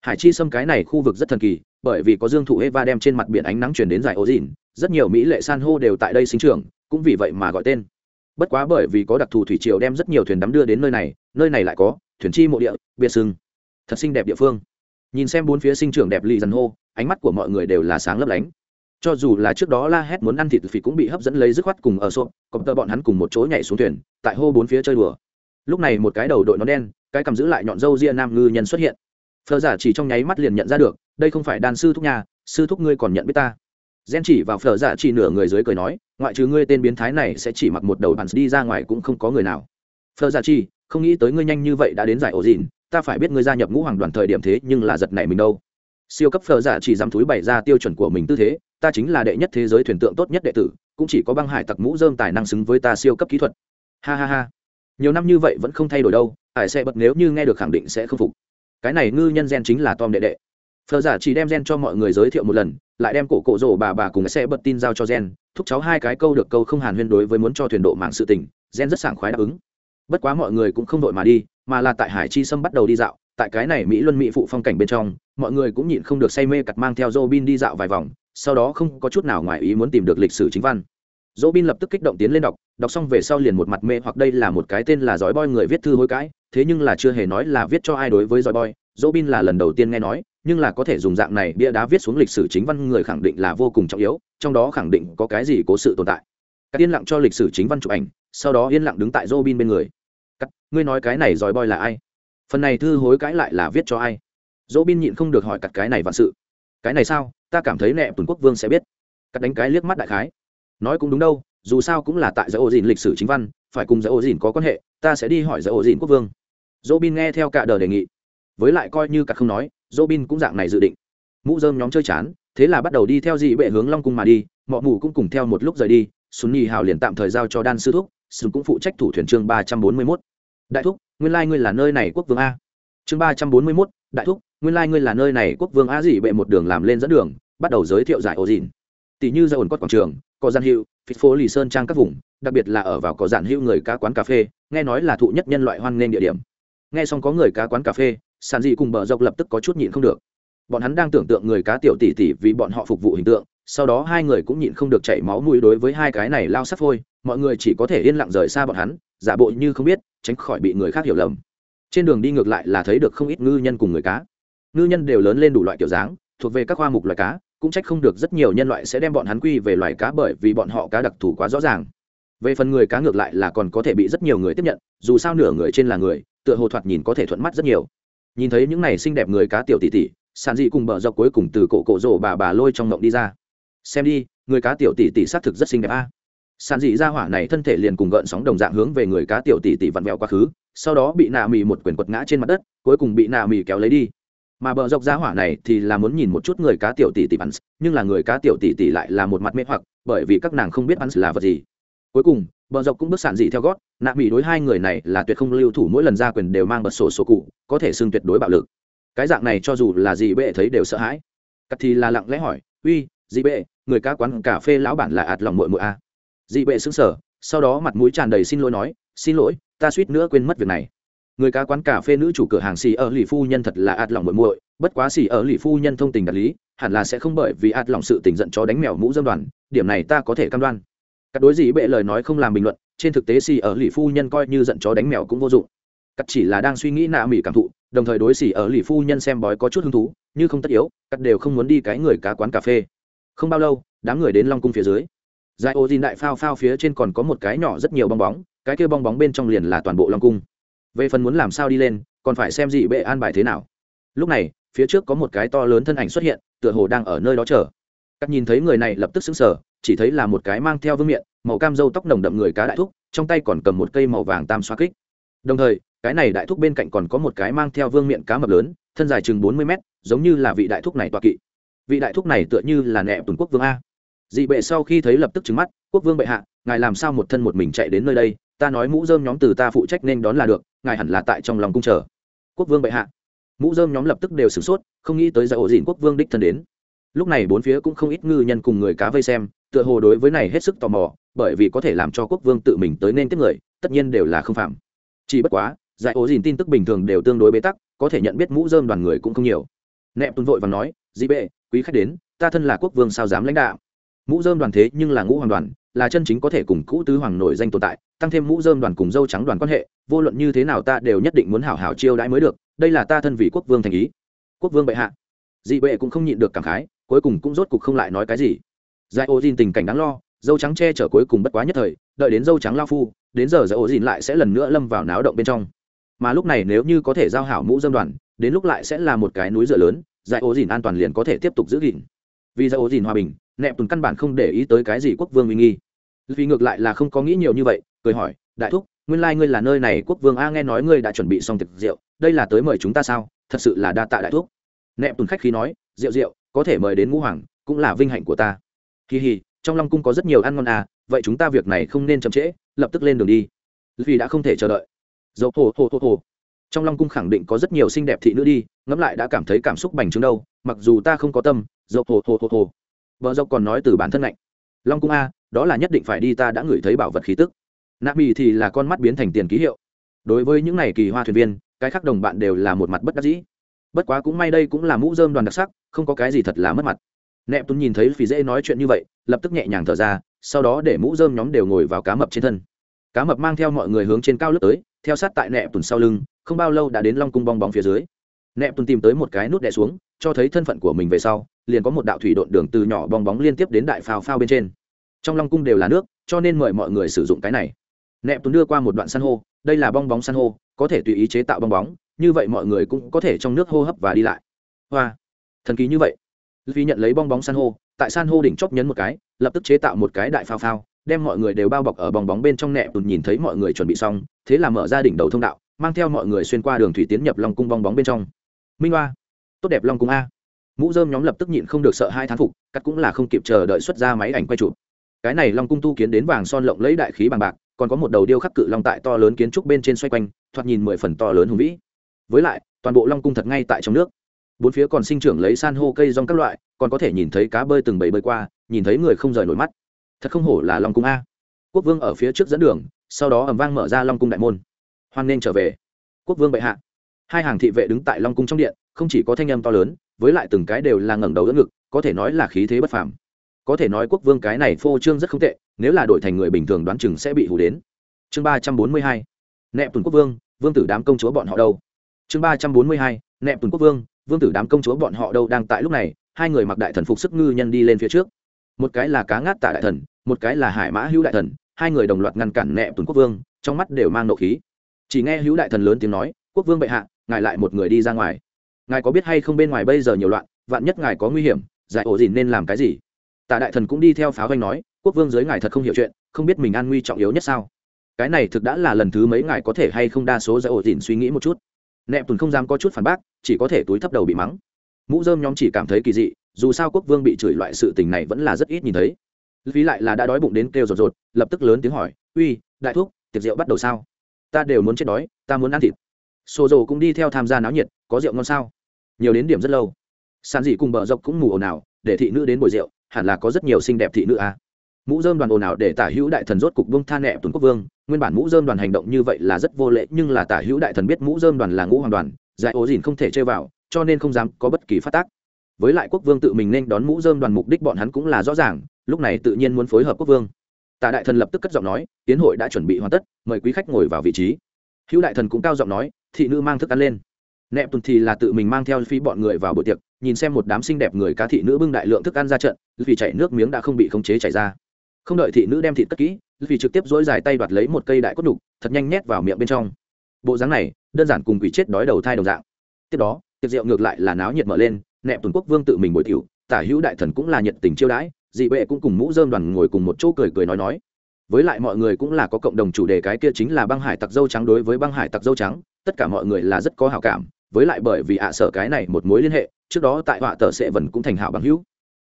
Hải chi sâm cái này khu vực rất thần kỳ bởi vì có dương thụ eva đem trên mặt biển ánh nắng chuyển đến giải ố dìn rất nhiều mỹ lệ san hô đều tại đây sinh trưởng cũng vì vậy mà gọi tên. Bất quá bởi vì có đặc thù thủy triều đem rất nhiều thuyền đắm đưa đến nơi này nơi này lại có thuyền chi mộ địa biệt sừng, thật xinh đẹp địa phương nhìn xem bốn phía sinh trưởng đẹp lì dần hô, ánh mắt của mọi người đều là sáng lấp lánh. Cho dù là trước đó la hét muốn ăn thịt phì cũng bị hấp dẫn lấy dứt khoát cùng ở xô cộng tơ bọn hắn cùng một chỗ nhảy xuống thuyền, tại hô bốn phía chơi đùa. Lúc này một cái đầu đội nó đen, cái cầm giữ lại nhọn râu ria nam ngư nhân xuất hiện. Phờ giả chỉ trong nháy mắt liền nhận ra được, đây không phải đàn sư thúc nhà, sư thúc ngươi còn nhận biết ta. Gen chỉ vào phờ giả chỉ nửa người dưới cười nói, ngoại trừ ngươi tên biến thái này sẽ chỉ mặc một đầu bàn đi ra ngoài cũng không có người nào. Phờ giả chỉ, không nghĩ tới ngươi nhanh như vậy đã đến giải ổ dìn ta phải biết ngươi gia nhập ngũ hoàng đoàn thời điểm thế nhưng là giật này mình đâu. Siêu cấp phờ giả chỉ dám thúi bày ra tiêu chuẩn của mình tư thế, ta chính là đệ nhất thế giới thuyền tượng tốt nhất đệ tử, cũng chỉ có băng hải tặc mũ dơm tài năng xứng với ta siêu cấp kỹ thuật. Ha ha ha. Nhiều năm như vậy vẫn không thay đổi đâu, ải xe bật nếu như nghe được khẳng định sẽ không phục. Cái này ngư nhân gen chính là tom đệ đệ. Phờ giả chỉ đem gen cho mọi người giới thiệu một lần, lại đem cổ cổ rổ bà bà cùng xe bật tin giao cho gen, thúc cháu hai cái câu được câu không hàn huyên đối với muốn cho thuyền độ mạng sự tình, gen rất sảng khoái đáp ứng. Bất quá mọi người cũng không đội mà đi mà là tại hải chi sâm bắt đầu đi dạo, tại cái này mỹ luân mỹ phụ phong cảnh bên trong, mọi người cũng nhịn không được say mê cặt mang theo Robin đi dạo vài vòng, sau đó không có chút nào ngoài ý muốn tìm được lịch sử chính văn. Robin lập tức kích động tiến lên đọc đọc xong về sau liền một mặt mê hoặc đây là một cái tên là giói boy người viết thư hối cãi, thế nhưng là chưa hề nói là viết cho ai đối với giói boy Robin là lần đầu tiên nghe nói, nhưng là có thể dùng dạng này bia đá viết xuống lịch sử chính văn người khẳng định là vô cùng trọng yếu, trong đó khẳng định có cái gì cố sự tồn tại. Các yên lặng cho lịch sử chính văn chụp ảnh, sau đó yên lặng đứng tại Robin bên người cắt, ngươi nói cái này giỏi boy là ai? Phần này thư hối cãi lại là viết cho ai? Dỗ bin nhịn không được hỏi cặt cái này vạn sự. Cái này sao? Ta cảm thấy nẹ tuần quốc vương sẽ biết. Cắt đánh cái liếc mắt đại khái. Nói cũng đúng đâu, dù sao cũng là tại giải ô dìn lịch sử chính văn, phải cùng giải ô dìn có quan hệ, ta sẽ đi hỏi giải ô dìn quốc vương. Dỗ bin nghe theo cả đời đề nghị. Với lại coi như cắt không nói, dỗ bin cũng dạng này dự định. Mũ dơm nhóm chơi chán, thế là bắt đầu đi theo dị bệ hướng long cung mà đi mọi mù cũng cùng theo một lúc rời đi xuân nhi hào liền tạm thời giao cho đan sư thúc sừng cũng phụ trách thủ thuyền chương ba trăm bốn mươi mốt đại thúc, nguyên lai ngươi là nơi này quốc vương a. Chương ba trăm bốn mươi mốt, đại thúc, nguyên lai ngươi là nơi này quốc vương a dị bệ một đường làm lên dẫn đường, bắt đầu giới thiệu giải ổ dìn tỷ như ra ổn cốt quảng trường, có gian hiệu phích phố lì sơn trang các vùng, đặc biệt là ở vào có giản hữu người cá quán cà phê, nghe nói là thụ nhất nhân loại hoan nghênh địa điểm. Nghe xong có người cá quán cà phê sàn dị cùng bờ dọc lập tức có chút nhịn không được. Bọn hắn đang tưởng tượng người cá tiểu tỷ tỷ vì bọn họ phục vụ hình tượng, sau đó hai người cũng nhịn không được chảy máu mũi đối với hai cái này lao sắp phôi, mọi người chỉ có thể yên lặng rời xa bọn hắn giả bộ như không biết, tránh khỏi bị người khác hiểu lầm. Trên đường đi ngược lại là thấy được không ít ngư nhân cùng người cá. Ngư nhân đều lớn lên đủ loại kiểu dáng, thuộc về các khoa mục loài cá, cũng trách không được rất nhiều nhân loại sẽ đem bọn hắn quy về loài cá bởi vì bọn họ cá đặc thù quá rõ ràng. Về phần người cá ngược lại là còn có thể bị rất nhiều người tiếp nhận, dù sao nửa người trên là người, tựa hồ thoạt nhìn có thể thuận mắt rất nhiều. Nhìn thấy những này xinh đẹp người cá tiểu tỷ tỷ, sàn dị cùng bờ dọc cuối cùng từ cổ cổ rổ bà bà lôi trong ngộng đi ra. Xem đi, người cá tiểu tỷ tỷ xác thực rất xinh đẹp a sàn dị ra hỏa này thân thể liền cùng gợn sóng đồng dạng hướng về người cá tiểu tỷ tỷ vặn vẹo quá khứ, sau đó bị nạ mì một quyền quật ngã trên mặt đất, cuối cùng bị nạ mì kéo lấy đi. Mà bờ dọc ra hỏa này thì là muốn nhìn một chút người cá tiểu tỷ tỷ bắn nhưng là người cá tiểu tỷ tỷ lại là một mặt mê hoặc, bởi vì các nàng không biết bắn là vật gì. Cuối cùng, bờ dọc cũng bước sản dị theo gót, nạ mỹ đối hai người này là tuyệt không lưu thủ, mỗi lần ra quyền đều mang bật sổ sổ cụ, có thể xưng tuyệt đối bạo lực. Cái dạng này cho dù là dị bệ thấy đều sợ hãi. Cắt thì là lặng lẽ hỏi, uy dị bệ, người cá quán cà phê lão bản là ạt lòng mội mội a à? Dị bệ xứng sở sau đó mặt mũi tràn đầy xin lỗi nói, xin lỗi, ta suýt nữa quên mất việc này. Người cá quán cà phê nữ chủ cửa hàng xì ở lì phu nhân thật là ạt lòng muội muội, bất quá xì ở lì phu nhân thông tình đạt lý, hẳn là sẽ không bởi vì ạt lòng sự tình giận chó đánh mèo mũ dân đoàn, điểm này ta có thể cam đoan. Các đối dị bệ lời nói không làm bình luận, trên thực tế xì ở lì phu nhân coi như giận chó đánh mèo cũng vô dụng. Cắt chỉ là đang suy nghĩ nạ mỹ cảm thụ, đồng thời đối xì ở lì phu nhân xem bói có chút hứng thú nhưng không tất yếu, cắt đều không muốn đi cái người cá quán cà phê. Không bao lâu, đám người đến long cung phía dưới giải ô dìn đại phao phao phía trên còn có một cái nhỏ rất nhiều bong bóng, cái kia bong bóng bên trong liền là toàn bộ long cung. Về phần muốn làm sao đi lên, còn phải xem gì bệ an bài thế nào. Lúc này, phía trước có một cái to lớn thân ảnh xuất hiện, tựa hồ đang ở nơi đó chờ. Các nhìn thấy người này lập tức xứng sở chỉ thấy là một cái mang theo vương miện, màu cam dâu tóc nồng đậm người cá đại thúc, trong tay còn cầm một cây màu vàng tam xoa kích. Đồng thời, cái này đại thúc bên cạnh còn có một cái mang theo vương miện cá mập lớn, thân dài chừng bốn mươi mét, giống như là vị đại thúc này toa kỵ. Vị đại thúc này tựa như là nẹ tuần quốc vương a dị bệ sau khi thấy lập tức trứng mắt, quốc vương bệ hạ, ngài làm sao một thân một mình chạy đến nơi đây? Ta nói mũ dơm nhóm từ ta phụ trách nên đón là được, ngài hẳn là tại trong lòng cung chờ. Quốc vương bệ hạ. Mũ dơm nhóm lập tức đều sửng sốt, không nghĩ tới giải ổ dịn quốc vương đích thân đến. Lúc này bốn phía cũng không ít ngư nhân cùng người cá vây xem, tựa hồ đối với này hết sức tò mò, bởi vì có thể làm cho quốc vương tự mình tới nên tiếp người, tất nhiên đều là không phạm. Chỉ bất quá giải ổ dìn tin tức bình thường đều tương đối bế tắc, có thể nhận biết mũ dơm đoàn người cũng không nhiều. Nẹp tuân vội và nói, dị bệ, quý khách đến, ta thân là quốc vương sao dám lãnh đạo? Mũ dơm đoàn thế nhưng là ngũ hoàng đoàn, là chân chính có thể cùng cũ tứ hoàng nổi danh tồn tại, tăng thêm mũ dơm đoàn cùng dâu trắng đoàn quan hệ, vô luận như thế nào ta đều nhất định muốn hảo hảo chiêu đãi mới được, đây là ta thân vị quốc vương thành ý. Quốc vương bệ hạ. Dị bệ cũng không nhịn được cảm khái, cuối cùng cũng rốt cục không lại nói cái gì. Giải ô dìn tình cảnh đáng lo, dâu trắng che chở cuối cùng bất quá nhất thời, đợi đến dâu trắng lao phu, đến giờ giải ô dìn lại sẽ lần nữa lâm vào náo động bên trong. Mà lúc này nếu như có thể giao hảo mũ dâm đoàn, đến lúc lại sẽ là một cái núi dựa lớn, giải ô dìn an toàn liền có thể tiếp tục giữ gìn. Vì giải ô dìn hòa bình nẹp tùn căn bản không để ý tới cái gì quốc vương uy nghi. Vì ngược lại là không có nghĩ nhiều như vậy, cười hỏi, đại thúc, nguyên lai ngươi là nơi này quốc vương a nghe nói ngươi đã chuẩn bị xong tiệc rượu, đây là tới mời chúng ta sao? Thật sự là đa tạ đại thúc. Nẹp tùn khách khí nói, rượu rượu, có thể mời đến ngũ hoàng, cũng là vinh hạnh của ta. Kỳ hì, trong long cung có rất nhiều ăn ngon à vậy chúng ta việc này không nên chậm trễ, lập tức lên đường đi. Vì đã không thể chờ đợi. Dầu hồ hồ hồ hồ trong long cung khẳng định có rất nhiều xinh đẹp thị nữ đi, ngẫm lại đã cảm thấy cảm xúc bành trướng đâu, mặc dù ta không có tâm, dầu hồ hồ hồ hồ vợ dâu còn nói từ bản thân lạnh. Long cung a, đó là nhất định phải đi, ta đã ngửi thấy bảo vật khí tức. Nạ mì thì là con mắt biến thành tiền ký hiệu. Đối với những này kỳ hoa thuyền viên, cái khác đồng bạn đều là một mặt bất đắc dĩ. Bất quá cũng may đây cũng là mũ dơm đoàn đặc sắc, không có cái gì thật là mất mặt. Nẹp tuấn nhìn thấy phì dễ nói chuyện như vậy, lập tức nhẹ nhàng thở ra, sau đó để mũ dơm nhóm đều ngồi vào cá mập trên thân. Cá mập mang theo mọi người hướng trên cao lướt tới, theo sát tại nẹp tuấn sau lưng, không bao lâu đã đến long cung bong bóng phía dưới. Nẹp tuấn tìm tới một cái nút đè xuống cho thấy thân phận của mình về sau, liền có một đạo thủy độn đường từ nhỏ bong bóng liên tiếp đến đại phao phao bên trên. Trong long cung đều là nước, cho nên mời mọi người sử dụng cái này. Nẹp tuấn đưa qua một đoạn san hô, đây là bong bóng san hô, có thể tùy ý chế tạo bong bóng, như vậy mọi người cũng có thể trong nước hô hấp và đi lại. Hoa, thần kỳ như vậy. Vì nhận lấy bong bóng san hô, tại san hô đỉnh chóp nhấn một cái, lập tức chế tạo một cái đại phao phao, đem mọi người đều bao bọc ở bong bóng bên trong nẹp tuấn nhìn thấy mọi người chuẩn bị xong, thế là mở ra đỉnh đầu thông đạo, mang theo mọi người xuyên qua đường thủy tiến nhập long cung bong bóng bên trong. Minh hoa tốt đẹp long cung a. Mũ dơm nhóm lập tức nhịn không được sợ hai thán phục, cắt cũng là không kịp chờ đợi xuất ra máy ảnh quay chụp. Cái này long cung tu kiến đến vàng son lộng lấy đại khí bằng bạc, còn có một đầu điêu khắc cự long tại to lớn kiến trúc bên trên xoay quanh, thoạt nhìn mười phần to lớn hùng vĩ. Với lại, toàn bộ long cung thật ngay tại trong nước. Bốn phía còn sinh trưởng lấy san hô cây rong các loại, còn có thể nhìn thấy cá bơi từng bầy bơi qua, nhìn thấy người không rời nổi mắt. Thật không hổ là long cung a. Quốc vương ở phía trước dẫn đường, sau đó ẩm vang mở ra long cung đại môn. Hoan nên trở về. Quốc vương bệ hạ. Hai hàng thị vệ đứng tại long cung trong điện không chỉ có thanh âm to lớn, với lại từng cái đều là ngẩng đầu đỡ ngực, có thể nói là khí thế bất phàm. Có thể nói quốc vương cái này phô trương rất không tệ, nếu là đổi thành người bình thường đoán chừng sẽ bị hù đến. Chương ba trăm bốn mươi hai, nẹp tuần quốc vương vương tử đám công chúa bọn họ đâu? Chương ba trăm bốn mươi hai, nẹp tuần quốc vương vương tử đám công chúa bọn họ đâu đang tại lúc này, hai người mặc đại thần phục sức ngư nhân đi lên phía trước. Một cái là cá ngát tạ đại thần, một cái là hải mã hữu đại thần, hai người đồng loạt ngăn cản nẹp tuần quốc vương, trong mắt đều mang nộ khí. Chỉ nghe hữu đại thần lớn tiếng nói, quốc vương bệ hạ, ngài lại một người đi ra ngoài ngài có biết hay không bên ngoài bây giờ nhiều loạn, vạn nhất ngài có nguy hiểm, giải ổ gì nên làm cái gì? Tạ đại thần cũng đi theo pháo ganh nói, quốc vương dưới ngài thật không hiểu chuyện, không biết mình an nguy trọng yếu nhất sao? Cái này thực đã là lần thứ mấy ngài có thể hay không đa số giải ổ dìn suy nghĩ một chút? Nẹp tùn không dám có chút phản bác, chỉ có thể túi thấp đầu bị mắng. Mũ dơm nhóm chỉ cảm thấy kỳ dị, dù sao quốc vương bị chửi loại sự tình này vẫn là rất ít nhìn thấy. Phí lại là đã đói bụng đến kêu rột rột, lập tức lớn tiếng hỏi, uy, đại thúc, tiệc rượu bắt đầu sao? Ta đều muốn chết đói, ta muốn ăn thịt. Sô dầu cũng đi theo tham gia náo nhiệt, có rượu ngon sao? Nhiều đến điểm rất lâu. Sàn dị cùng bờ dọc cũng mù ồn ào, để thị nữ đến bồi rượu, hẳn là có rất nhiều xinh đẹp thị nữ à. mũ dơm đoàn ồn ào để tả hữu đại thần rốt cục vương tha nẹ tuấn quốc vương, nguyên bản mũ dơm đoàn hành động như vậy là rất vô lễ, nhưng là tả hữu đại thần biết mũ dơm đoàn là ngũ hoàng đoàn, giải ố dìn không thể chơi vào, cho nên không dám có bất kỳ phát tác. Với lại quốc vương tự mình nên đón mũ dơm đoàn mục đích bọn hắn cũng là rõ ràng, lúc này tự nhiên muốn phối hợp quốc vương. Tả đại thần lập tức cất giọng nói, tiến hội đã chuẩn bị hoàn tất, mời quý khách ngồi vào vị trí. Hữu đại thần cũng cao giọng nói thị nữ mang thức ăn lên. Nẹp tuần thì là tự mình mang theo phi bọn người vào buổi tiệc, nhìn xem một đám xinh đẹp người cá thị nữ bưng đại lượng thức ăn ra trận vì chảy nước miếng đã không bị khống chế chảy ra. Không đợi thị nữ đem thịt cất kỹ vì trực tiếp dối dài tay đoạt lấy một cây đại cốt đục thật nhanh nhét vào miệng bên trong. Bộ dáng này, đơn giản cùng quỷ chết đói đầu thai đồng dạng. Tiếp đó, tiệc rượu ngược lại là náo nhiệt mở lên nẹp tuần quốc vương tự mình bồi tiểu tả hữu đại thần cũng là nhiệt tình chiêu đãi, dị bệ cũng cùng mũ dơm đoàn ngồi cùng một chỗ cười cười nói nói với lại mọi người cũng là có cộng đồng chủ đề, cái kia chính là băng hải tặc dâu trắng đối với băng hải tặc dâu trắng, tất cả mọi người là rất có hào cảm, với lại bởi vì ạ sở cái này một mối liên hệ, trước đó tại họa tờ sẽ vẫn cũng thành hảo bằng hữu.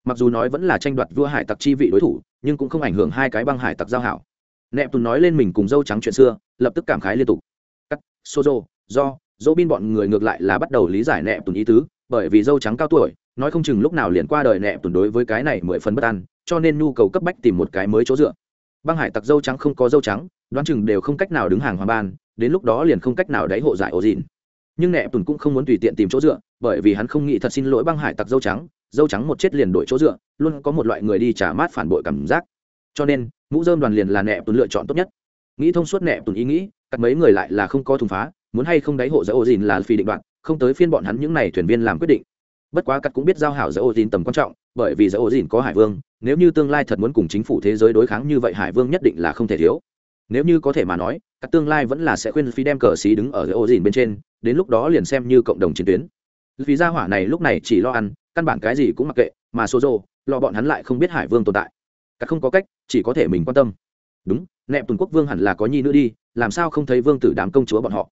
Mặc dù nói vẫn là tranh đoạt vua hải tặc chi vị đối thủ, nhưng cũng không ảnh hưởng hai cái băng hải tặc giao hảo. Nẹp tùn nói lên mình cùng dâu trắng chuyện xưa, lập tức cảm khái liên tục. Cắt sozo do, dỗ bin bọn người ngược lại là bắt đầu lý giải nẹp tùn ý tứ, bởi vì dâu trắng cao tuổi, nói không chừng lúc nào liền qua đời nẹp tùn đối với cái này mười phần bất an, cho nên nhu cầu cấp bách tìm một cái mới chỗ dựa băng hải tặc dâu trắng không có dâu trắng, đoán chừng đều không cách nào đứng hàng hoàng ban, đến lúc đó liền không cách nào đáy hộ giải ổ dịn. Nhưng nẹp tùn cũng không muốn tùy tiện tìm chỗ dựa, bởi vì hắn không nghĩ thật xin lỗi băng hải tặc dâu trắng dâu trắng một chết liền đổi chỗ dựa, luôn có một loại người đi trả mát phản bội cảm giác. Cho nên, mũ dơm đoàn liền là nẹp tùn lựa chọn tốt nhất. Nghĩ thông suốt nẹp tùn ý nghĩ cắt mấy người lại là không có thùng phá, muốn hay không đáy hộ giải ổ dìn là phi định đoạn, không tới phiên bọn hắn những n à y thuyền viên làm quyết định bất quá cắt cũng biết giao hảo giữa ô dìn tầm quan trọng, bởi vì giữa ô dìn có hải vương, nếu như tương lai thật muốn cùng chính phủ thế giới đối kháng như vậy hải vương nhất định là không thể thiếu. Nếu như có thể mà nói các tương lai vẫn là sẽ khuyên phi đem cờ xí đứng ở ô dìn bên trên, đến lúc đó liền xem như cộng đồng chiến tuyến. Vì gia hỏa này lúc này chỉ lo ăn, căn bản cái gì cũng mặc kệ, mà số rồ lo bọn hắn lại không biết hải vương tồn tại. Các không có cách, chỉ có thể mình quan tâm. Đúng, nẹp tuần quốc vương hẳn là có nhi nữ đi, làm sao không thấy vương tử đám công chúa bọn họ?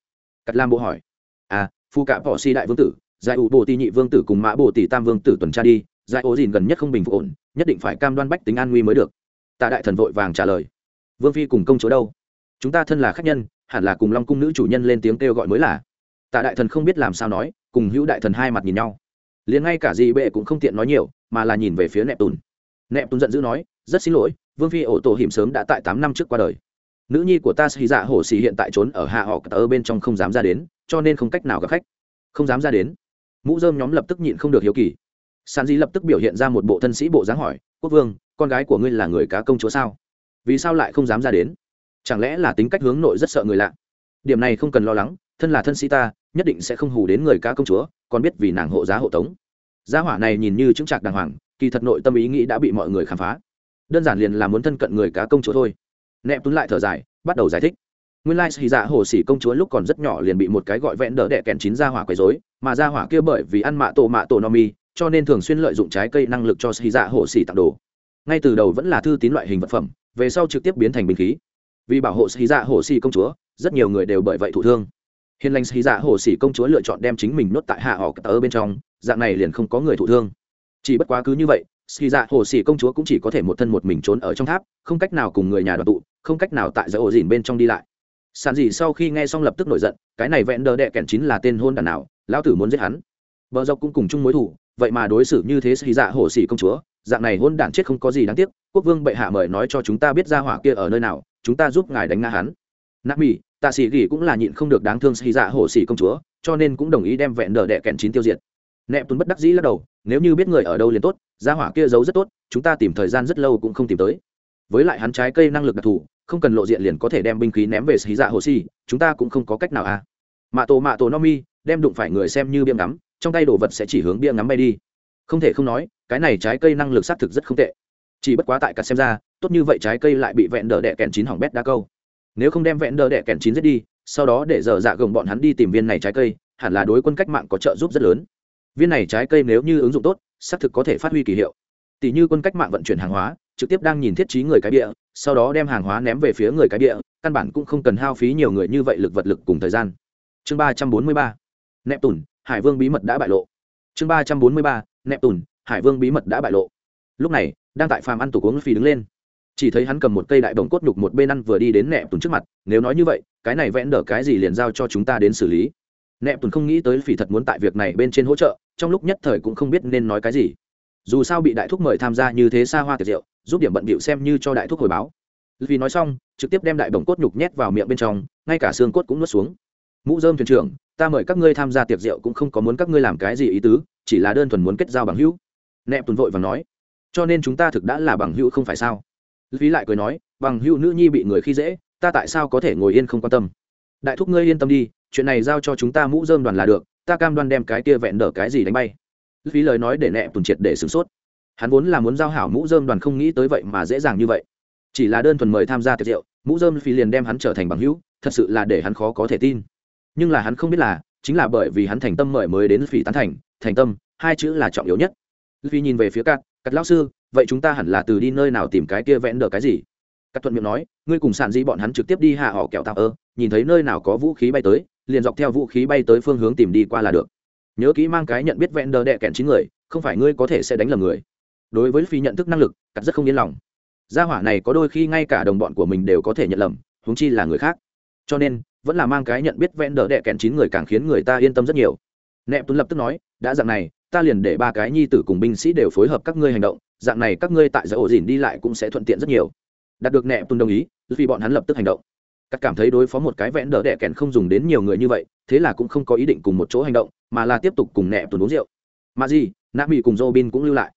Cắt lam bộ hỏi. À phu cả bỏ si đại vương tử giải ủ bồ Tỷ nhị vương tử cùng mã bồ tỷ tam vương tử tuần tra đi, giải ố dìn gần nhất không bình phục ổn, nhất định phải cam đoan bách tính an nguy mới được. Tạ đại thần vội vàng trả lời. Vương phi cùng công chúa đâu? Chúng ta thân là khách nhân, hẳn là cùng long cung nữ chủ nhân lên tiếng kêu gọi mới là. Tạ đại thần không biết làm sao nói, cùng hữu đại thần hai mặt nhìn nhau. Liền ngay cả dị bệ cũng không tiện nói nhiều, mà là nhìn về phía nẹp tùn. Nẹp tùn giận dữ nói, rất xin lỗi, vương phi ổ tổ hiểm sớm đã tại tám năm trước qua đời. Nữ nhi của ta xì dạ hổ xì hiện tại trốn ở hạ họ tờ bên trong không dám ra đến, cho nên không cách nào gặp khách. Không dám ra đến? Mũ dơm nhóm lập tức nhịn không được hiếu kỳ. Sàn di lập tức biểu hiện ra một bộ thân sĩ bộ dáng hỏi, quốc vương, con gái của ngươi là người cá công chúa sao? Vì sao lại không dám ra đến? Chẳng lẽ là tính cách hướng nội rất sợ người lạ? Điểm này không cần lo lắng, thân là thân sĩ ta, nhất định sẽ không hù đến người cá công chúa, còn biết vì nàng hộ giá hộ tống. Gia hỏa này nhìn như chứng trạc đàng hoàng, kỳ thật nội tâm ý nghĩ đã bị mọi người khám phá. Đơn giản liền là muốn thân cận người cá công chúa thôi. Nẹp tuấn lại thở dài, bắt đầu giải thích nguyên lai xì dạ hồ xỉ công chúa lúc còn rất nhỏ liền bị một cái gọi vẹn đỡ đẻ kèn chín ra hỏa quấy dối mà ra hỏa kia bởi vì ăn mạ tổ mạ tổ no mi, cho nên thường xuyên lợi dụng trái cây năng lực cho xì dạ hồ xỉ tặng đồ. Ngay từ đầu vẫn là thư tín loại hình vật phẩm, về sau trực tiếp biến thành binh khí. Vì bảo hộ xì dạ hồ xỉ công chúa, rất nhiều người đều bởi vậy thụ thương. Hiền lành xì dạ hồ xỉ công chúa lựa chọn đem chính mình nuốt tại hạ họ ở bên trong, dạng này liền không có người thụ thương. Chỉ bất quá cứ như vậy xì dạ hồ xỉ công chúa cũng chỉ có thể một thân một mình trốn ở trong tháp, không cách nào cùng người nhà đoàn tụ, không cách nào tại giải ổ dìn bên trong đi lại sàn gì sau khi nghe xong lập tức nổi giận, cái này vẹn đờ đệ kẻn Chín là tên hôn đàn nào, lão tử muốn giết hắn. Vợ dọc cũng cùng chung mối thủ, vậy mà đối xử như thế xì dạ Hổ xỉ công chúa, dạng này hôn đản chết không có gì đáng tiếc, quốc vương bệ hạ mời nói cho chúng ta biết ra hỏa kia ở nơi nào, chúng ta giúp ngài đánh ngã hắn. Nạp mỹ tạ sĩ gỉ cũng là nhịn không được đáng thương xì dạ Hổ xỉ công chúa, cho nên cũng đồng ý đem vẹn đờ đệ kẻn chín tiêu diệt. Nẹp tuấn bất đắc dĩ lắc đầu, nếu như biết người ở đâu liền tốt, ra hỏa kia giấu rất tốt, chúng ta tìm thời gian rất lâu cũng không tìm tới. Với lại hắn trái cây năng lực đặc thù không cần lộ diện liền có thể đem binh khí ném về xì dạ hồ xì chúng ta cũng không có cách nào à. Mạ tổ mạ tổ no mi, đem đụng phải người xem như bia ngắm, trong tay đồ vật sẽ chỉ hướng bia ngắm bay đi. Không thể không nói, cái này trái cây năng lực xác thực rất không tệ. Chỉ bất quá tại cả xem ra, tốt như vậy trái cây lại bị vẹn đờ đẻ kèn chín hỏng bét đa câu. Nếu không đem vẹn đờ đẻ kèn chín giết đi, sau đó để dở dạ gồng bọn hắn đi tìm viên này trái cây, hẳn là đối quân cách mạng có trợ giúp rất lớn. Viên này trái cây nếu như ứng dụng tốt, xác thực có thể phát huy kỳ hiệu. Tỷ như quân cách mạng vận chuyển hàng hóa, trực tiếp đang nhìn thiết trí người cái địa sau đó đem hàng hóa ném về phía người cái địa, căn bản cũng không cần hao phí nhiều người như vậy lực vật lực cùng thời gian. Chương ba trăm bốn mươi ba nẹp tùn hải vương bí mật đã bại lộ. Chương ba trăm bốn mươi ba nẹp tùn hải vương bí mật đã bại lộ. Lúc này, đang tại phàm ăn tủ uống phi đứng lên. Chỉ thấy hắn cầm một cây đại bồng cốt nhục một bên ăn vừa đi đến nẹp tùn trước mặt, nếu nói như vậy, cái này vẽn đỡ cái gì liền giao cho chúng ta đến xử lý. Nẹp tùn không nghĩ tới phỉ thật muốn tại việc này bên trên hỗ trợ, trong lúc nhất thời cũng không biết nên nói cái gì. Dù sao bị đại thúc mời tham gia như thế xa hoa tiệc rượu giúp điểm bận bịu xem như cho đại thúc hồi báo. Vì nói xong, trực tiếp đem đại bồng cốt nhục nhét vào miệng bên trong, ngay cả xương cốt cũng nuốt xuống. Mũ dơm thuyền trưởng, ta mời các ngươi tham gia tiệc rượu cũng không có muốn các ngươi làm cái gì ý tứ, chỉ là đơn thuần muốn kết giao bằng hữu. Nẹp tuần vội và nói, cho nên chúng ta thực đã là bằng hữu không phải sao? Phí lại cười nói, bằng hữu nữ nhi bị người khi dễ, ta tại sao có thể ngồi yên không quan tâm? Đại thúc ngươi yên tâm đi, chuyện này giao cho chúng ta mũ dơm đoàn là được, ta cam đoan đem cái kia vẹn đỡ cái gì đánh bay. Phí lời nói để nẹp tuần triệt để sửng sốt hắn vốn là muốn giao hảo mũ dơm đoàn không nghĩ tới vậy mà dễ dàng như vậy. Chỉ là đơn thuần mời tham gia tiệc rượu, mũ dơm phi liền đem hắn trở thành bằng hữu, thật sự là để hắn khó có thể tin. Nhưng là hắn không biết là, chính là bởi vì hắn thành tâm mời mới đến phi tán thành thành tâm, hai chữ là trọng yếu nhất. Phi nhìn về phía cắt cắt lão sư, vậy chúng ta hẳn là từ đi nơi nào tìm cái kia vẽn đỡ cái gì? Cắt thuận miệng nói, ngươi cùng sản di bọn hắn trực tiếp đi hạ họ kẹo tạo ơ, nhìn thấy nơi nào có vũ khí bay tới, liền dọc theo vũ khí bay tới phương hướng tìm đi qua là được. Nhớ kỹ mang cái nhận biết vẽn đỡ đệ kẹn chín người, không phải ngươi có thể sẽ đánh lầm người đối với phi nhận thức năng lực, cắt rất không yên lòng. Gia hỏa này có đôi khi ngay cả đồng bọn của mình đều có thể nhận lầm, huống chi là người khác. Cho nên, vẫn là mang cái nhận biết vẽn đỡ đệ kẹn chín người càng khiến người ta yên tâm rất nhiều. Nẹp tuấn lập tức nói, đã dạng này, ta liền để ba cái nhi tử cùng binh sĩ đều phối hợp các ngươi hành động, dạng này các ngươi tại giải ổ dìn đi lại cũng sẽ thuận tiện rất nhiều. Đạt được nẹp tuấn đồng ý, vì bọn hắn lập tức hành động. Các cảm thấy đối phó một cái vẽn đỡ đệ kẹn không dùng đến nhiều người như vậy, thế là cũng không có ý định cùng một chỗ hành động, mà là tiếp tục cùng nẹp tuấn uống rượu. Mà gì, nạ mỹ cùng robin cũng lưu lại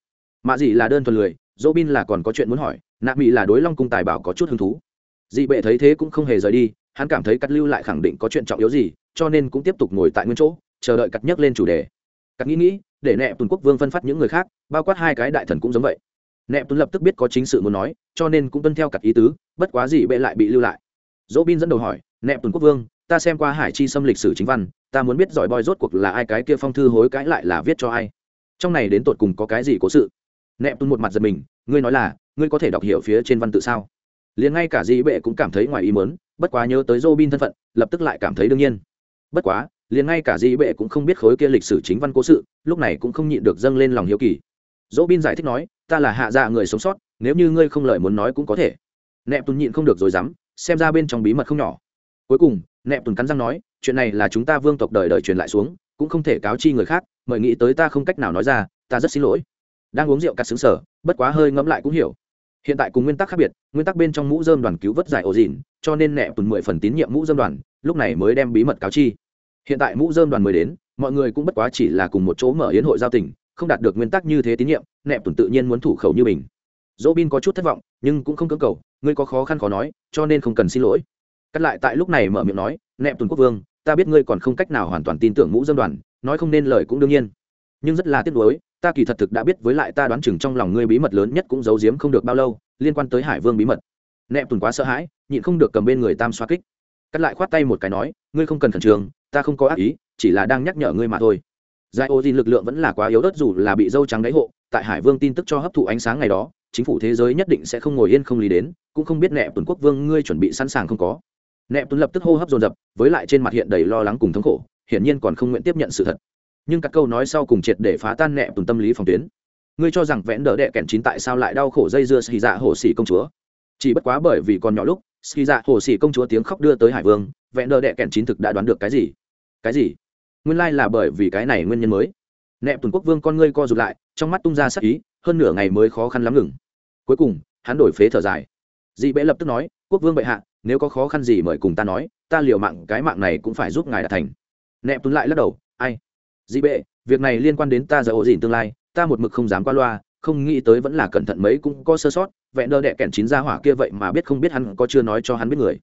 mà gì là đơn thuần lười, dỗ bin là còn có chuyện muốn hỏi, nạ mỹ là đối long cung tài bảo có chút hứng thú. Dị bệ thấy thế cũng không hề rời đi, hắn cảm thấy cắt lưu lại khẳng định có chuyện trọng yếu gì, cho nên cũng tiếp tục ngồi tại nguyên chỗ, chờ đợi cắt nhắc lên chủ đề. Cắt nghĩ nghĩ, để nẹ tuần quốc vương phân phát những người khác, bao quát hai cái đại thần cũng giống vậy. Nẹ tuần lập tức biết có chính sự muốn nói, cho nên cũng tuân theo cắt ý tứ, bất quá dị bệ lại bị lưu lại. Dỗ bin dẫn đầu hỏi, nẹ tuần quốc vương, ta xem qua hải chi xâm lịch sử chính văn, ta muốn biết giỏi boy rốt cuộc là ai, cái kia phong thư hối cãi lại là viết cho ai? Trong này đến tột cùng có cái gì cố sự? Nẹp tuôn một mặt giật mình ngươi nói là ngươi có thể đọc hiểu phía trên văn tự sao liền ngay cả dĩ bệ cũng cảm thấy ngoài ý mớn bất quá nhớ tới Robin thân phận, lập tức lại cảm thấy đương nhiên. Bất quá, liền ngay cả Dĩ Bệ cũng không biết khối kia lịch sử chính văn cố sự, lúc này cũng không nhịn được dâng lên lòng hiếu kỳ. Robin giải thích nói, ta là hạ dạ người sống sót, nếu như ngươi không lời muốn nói cũng có thể. Nẹp Tuần nhịn không được rồi dám, xem ra bên trong bí mật không nhỏ. Cuối cùng, Nẹp Tuần cắn răng nói, chuyện này là chúng ta vương tộc đời đời truyền lại xuống, cũng không thể cáo chi người khác, mời nghĩ tới ta không cách nào nói ra, ta rất xin lỗi. Đang uống rượu cắt sướng sở, bất quá hơi ngẫm lại cũng hiểu. Hiện tại cùng nguyên tắc khác biệt nguyên tắc bên trong mũ dơm đoàn cứu vớt giải ổ dìn cho nên nẹ tuần mười phần tín nhiệm mũ dơm đoàn lúc này mới đem bí mật cáo chi. Hiện tại mũ dơm đoàn mới đến mọi người cũng bất quá chỉ là cùng một chỗ mở yến hội giao tình không đạt được nguyên tắc như thế tín nhiệm nẹ tuần tự nhiên muốn thủ khẩu như mình. Dỗ bin có chút thất vọng nhưng cũng không cưỡng cầu ngươi có khó khăn khó nói cho nên không cần xin lỗi. Cắt lại tại lúc này mở miệng nói nẹ tuần quốc vương ta biết ngươi còn không cách nào hoàn toàn tin tưởng mũ dơm đoàn nói không nên lời cũng đương nhiên. Nhưng rất là tiếc nuối ta kỳ thật thực đã biết với lại ta đoán chừng trong lòng ngươi bí mật lớn nhất cũng giấu giếm không được bao lâu, liên quan tới hải vương bí mật. Nẹp tùn quá sợ hãi, nhịn không được cầm bên người tam xoa kích. Cắt lại khoát tay một cái nói, ngươi không cần khẩn trương, ta không có ác ý, chỉ là đang nhắc nhở ngươi mà thôi. Giải ô tin lực lượng vẫn là quá yếu ớt dù là bị dâu trắng đáy hộ, tại hải vương tin tức cho hấp thụ ánh sáng ngày đó, chính phủ thế giới nhất định sẽ không ngồi yên không lý đến, cũng không biết nẹp tuần quốc vương ngươi chuẩn bị sẵn sàng không có. Nẹp tuấn lập tức hô hấp dồn dập, với lại trên mặt hiện đầy lo lắng cùng thống khổ, hiển nhiên còn không nguyện tiếp nhận sự thật nhưng các câu nói sau cùng triệt để phá tan nẹ tùng tâm lý phòng tuyến. Ngươi cho rằng vẽn đỡ đệ kèn chín tại sao lại đau khổ dây dưa xì dạ hồ xì công chúa? Chỉ bất quá bởi vì còn nhỏ lúc xì dạ hồ xì công chúa tiếng khóc đưa tới hải vương, vẽn đỡ đệ kèn chín thực đã đoán được cái gì? Cái gì? Nguyên lai là bởi vì cái này nguyên nhân mới. Nẹ tùng quốc vương con ngươi co rụt lại, trong mắt tung ra sắc ý, hơn nửa ngày mới khó khăn lắm ngừng. Cuối cùng, hắn đổi phế thở dài. Dị bệ lập tức nói, quốc vương bệ hạ, nếu có khó khăn gì mời cùng ta nói, ta liều mạng, cái mạng này cũng phải giúp ngài đạt thành. Nẹ tùng lại lắc đầu, ai? Dị bệ, việc này liên quan đến ta giờ ổ dìn tương lai, ta một mực không dám qua loa, không nghĩ tới vẫn là cẩn thận mấy cũng có sơ sót vẹn đơ đẹ kẹn chín ra hỏa kia vậy mà biết không biết hắn có chưa nói cho hắn biết người.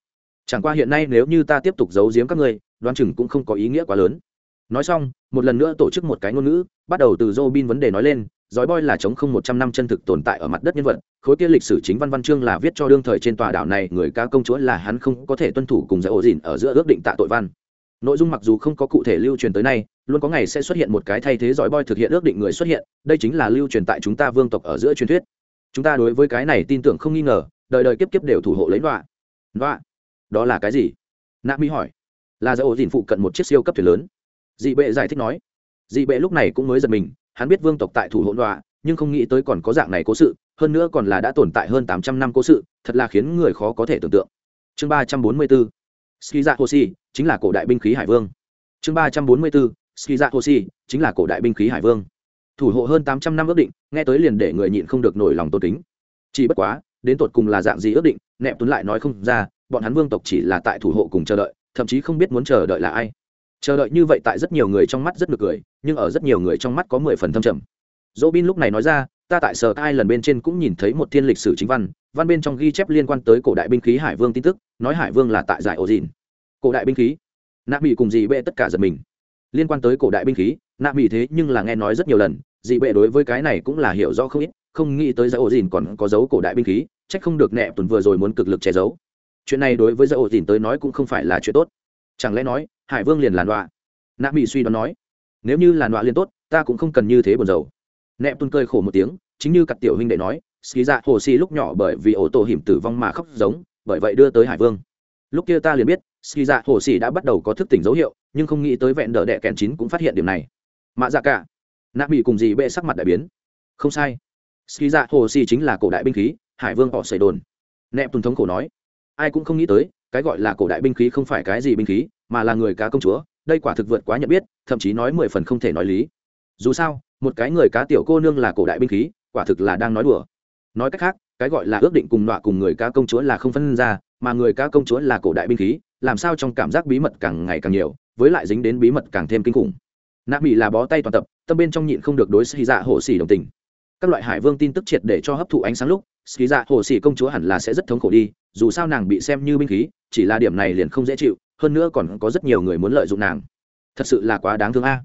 Chẳng qua hiện nay nếu như ta tiếp tục giấu giếm các ngươi, đoán chừng cũng không có ý nghĩa quá lớn. Nói xong, một lần nữa tổ chức một cái ngôn ngữ, bắt đầu từ Robin vấn đề nói lên dói boy là chống không một trăm năm chân thực tồn tại ở mặt đất nhân vật, khối kia lịch sử chính văn văn chương là viết cho đương thời trên tòa đảo này, người ca công chúa là hắn không có thể tuân thủ cùng giải ổ dìn ở giữa ước định tạ tội văn. Nội dung mặc dù không có cụ thể lưu truyền tới nay luôn có ngày sẽ xuất hiện một cái thay thế giỏi boy thực hiện ước định người xuất hiện, đây chính là lưu truyền tại chúng ta vương tộc ở giữa truyền thuyết. Chúng ta đối với cái này tin tưởng không nghi ngờ, đời đời kiếp kiếp đều thủ hộ lấy đoạ đoạ đó là cái gì? Nạ mỹ hỏi. Là do ổ dìn phụ cận một chiếc siêu cấp thuyền lớn. Dị bệ giải thích nói. Dị bệ lúc này cũng mới giật mình, hắn biết vương tộc tại thủ hộ đoạ nhưng không nghĩ tới còn có dạng này cố sự, hơn nữa còn là đã tồn tại hơn tám trăm năm cố sự, thật là khiến người khó có thể tưởng tượng. Chương ba trăm bốn mươi bốn. Ski dạ chính là cổ đại binh khí hải vương. Chương ba trăm bốn mươi bốn ski dạ chính là cổ đại binh khí hải vương. Thủ hộ hơn tám trăm năm ước định, nghe tới liền để người nhịn không được nổi lòng tôn kính. Chỉ bất quá, đến tột cùng là dạng gì ước định, nẹp tuấn lại nói không ra, bọn hắn vương tộc chỉ là tại thủ hộ cùng chờ đợi, thậm chí không biết muốn chờ đợi là ai. Chờ đợi như vậy tại rất nhiều người trong mắt rất nực cười, nhưng ở rất nhiều người trong mắt có mười phần thâm trầm. Dỗ bin lúc này nói ra, ta tại sở ai lần bên trên cũng nhìn thấy một thiên lịch sử chính văn văn bên trong ghi chép liên quan tới cổ đại binh khí hải vương tin tức, nói hải vương là tại giải ổ dìn cổ đại binh khí? Nạp bị cùng gì bệ tất cả giật mình liên quan tới cổ đại binh khí, nạ mỹ thế nhưng là nghe nói rất nhiều lần, dị bệ đối với cái này cũng là hiểu rõ không ít, không nghĩ tới giải ổ dìn còn có dấu cổ đại binh khí trách không được nẹ tuần vừa rồi muốn cực lực che giấu. Chuyện này đối với giải ổ dìn tới nói cũng không phải là chuyện tốt. Chẳng lẽ nói, hải vương liền làn đọa nạ mỹ suy đoán nói, nếu như làn đọa liền tốt, ta cũng không cần như thế buồn rầu. Nẹ tuần cười khổ một tiếng, chính như cặp tiểu huynh đệ nói ski dạ hồ si lúc nhỏ bởi vì ổ tổ hiểm tử vong mà khóc giống, bởi vậy đưa tới hải vương. Lúc kia ta liền biết ski dạ hồ si đã bắt đầu có thức tỉnh dấu hiệu nhưng không nghĩ tới vẹn đỡ đệ kèn chín cũng phát hiện điểm này. Mạ dạ cả. Nạ mỹ cùng gì bệ sắc mặt đại biến. Không sai. Ski dạ hồ si chính là cổ đại binh khí, hải vương họ xảy đồn. Nẹp tuần thống cổ nói, ai cũng không nghĩ tới, cái gọi là cổ đại binh khí không phải cái gì binh khí, mà là người cá công chúa, đây quả thực vượt quá nhận biết, thậm chí nói mười phần không thể nói lý. Dù sao, một cái người cá tiểu cô nương là cổ đại binh khí, quả thực là đang nói đùa. Nói cách khác, cái gọi là ước định cùng nọa cùng người cá công chúa là không phân ra, mà người cá công chúa là cổ đại binh khí, làm sao trong cảm giác bí mật càng ngày càng nhiều? Với lại dính đến bí mật càng thêm kinh khủng. Nạ mỹ là bó tay toàn tập, tâm bên trong nhịn không được đối xì dạ hồ xì đồng tình. Các loại hải vương tin tức triệt để cho hấp thụ ánh sáng lúc xì dạ hồ xì công chúa hẳn là sẽ rất thống khổ đi, dù sao nàng bị xem như binh khí, chỉ là điểm này liền không dễ chịu, hơn nữa còn có rất nhiều người muốn lợi dụng nàng. Thật sự là quá đáng thương a.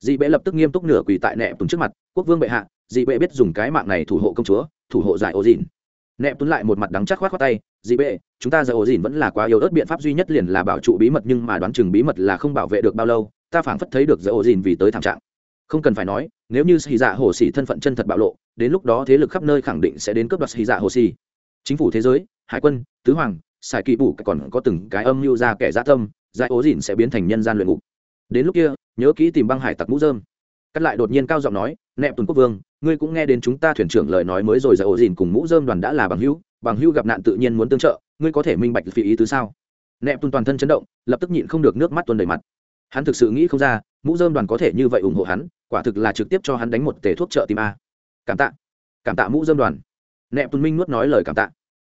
Dị bệ lập tức nghiêm túc nửa quỳ tại nẹ tùng trước mặt, quốc vương bệ hạ, dị bệ biết dùng cái mạng này thủ hộ công chúa, thủ hộ giải ô dìn nẹp tuấn lại một mặt đắng chắc khoát khoát tay dị bệ, chúng ta giờ ổ dìn vẫn là quá yếu ớt biện pháp duy nhất liền là bảo trụ bí mật nhưng mà đoán chừng bí mật là không bảo vệ được bao lâu, ta phảng phất thấy được giờ ổ dìn vì tới thảm trạng. Không cần phải nói, nếu như xì dạ hồ xì thân phận chân thật bạo lộ, đến lúc đó thế lực khắp nơi khẳng định sẽ đến cướp đoạt xì dạ hồ xì chính phủ thế giới, hải quân, tứ hoàng xài kỵ bù còn có từng cái âm mưu ra kẻ gia tâm, giải ố dìn sẽ biến thành nhân gian luyện ngục. Đến lúc kia, nhớ kỹ tìm băng hải tặc mũ dơm cắt lại đột nhiên cao giọng nói, nẹp tuần quốc vương, ngươi cũng nghe đến chúng ta thuyền trưởng lời nói mới rồi giải ổ dìn cùng mũ dơm đoàn đã là bằng hữu bằng hữu gặp nạn tự nhiên muốn tương trợ, ngươi có thể minh bạch phi ý tứ sao? Nẹp tuần toàn thân chấn động, lập tức nhịn không được nước mắt tuần đầy mặt. Hắn thực sự nghĩ không ra, mũ dơm đoàn có thể như vậy ủng hộ hắn, quả thực là trực tiếp cho hắn đánh một tể thuốc trợ tim a. Cảm tạ cảm tạ mũ dơm đoàn. Nẹp tuần minh nuốt nói lời cảm tạ.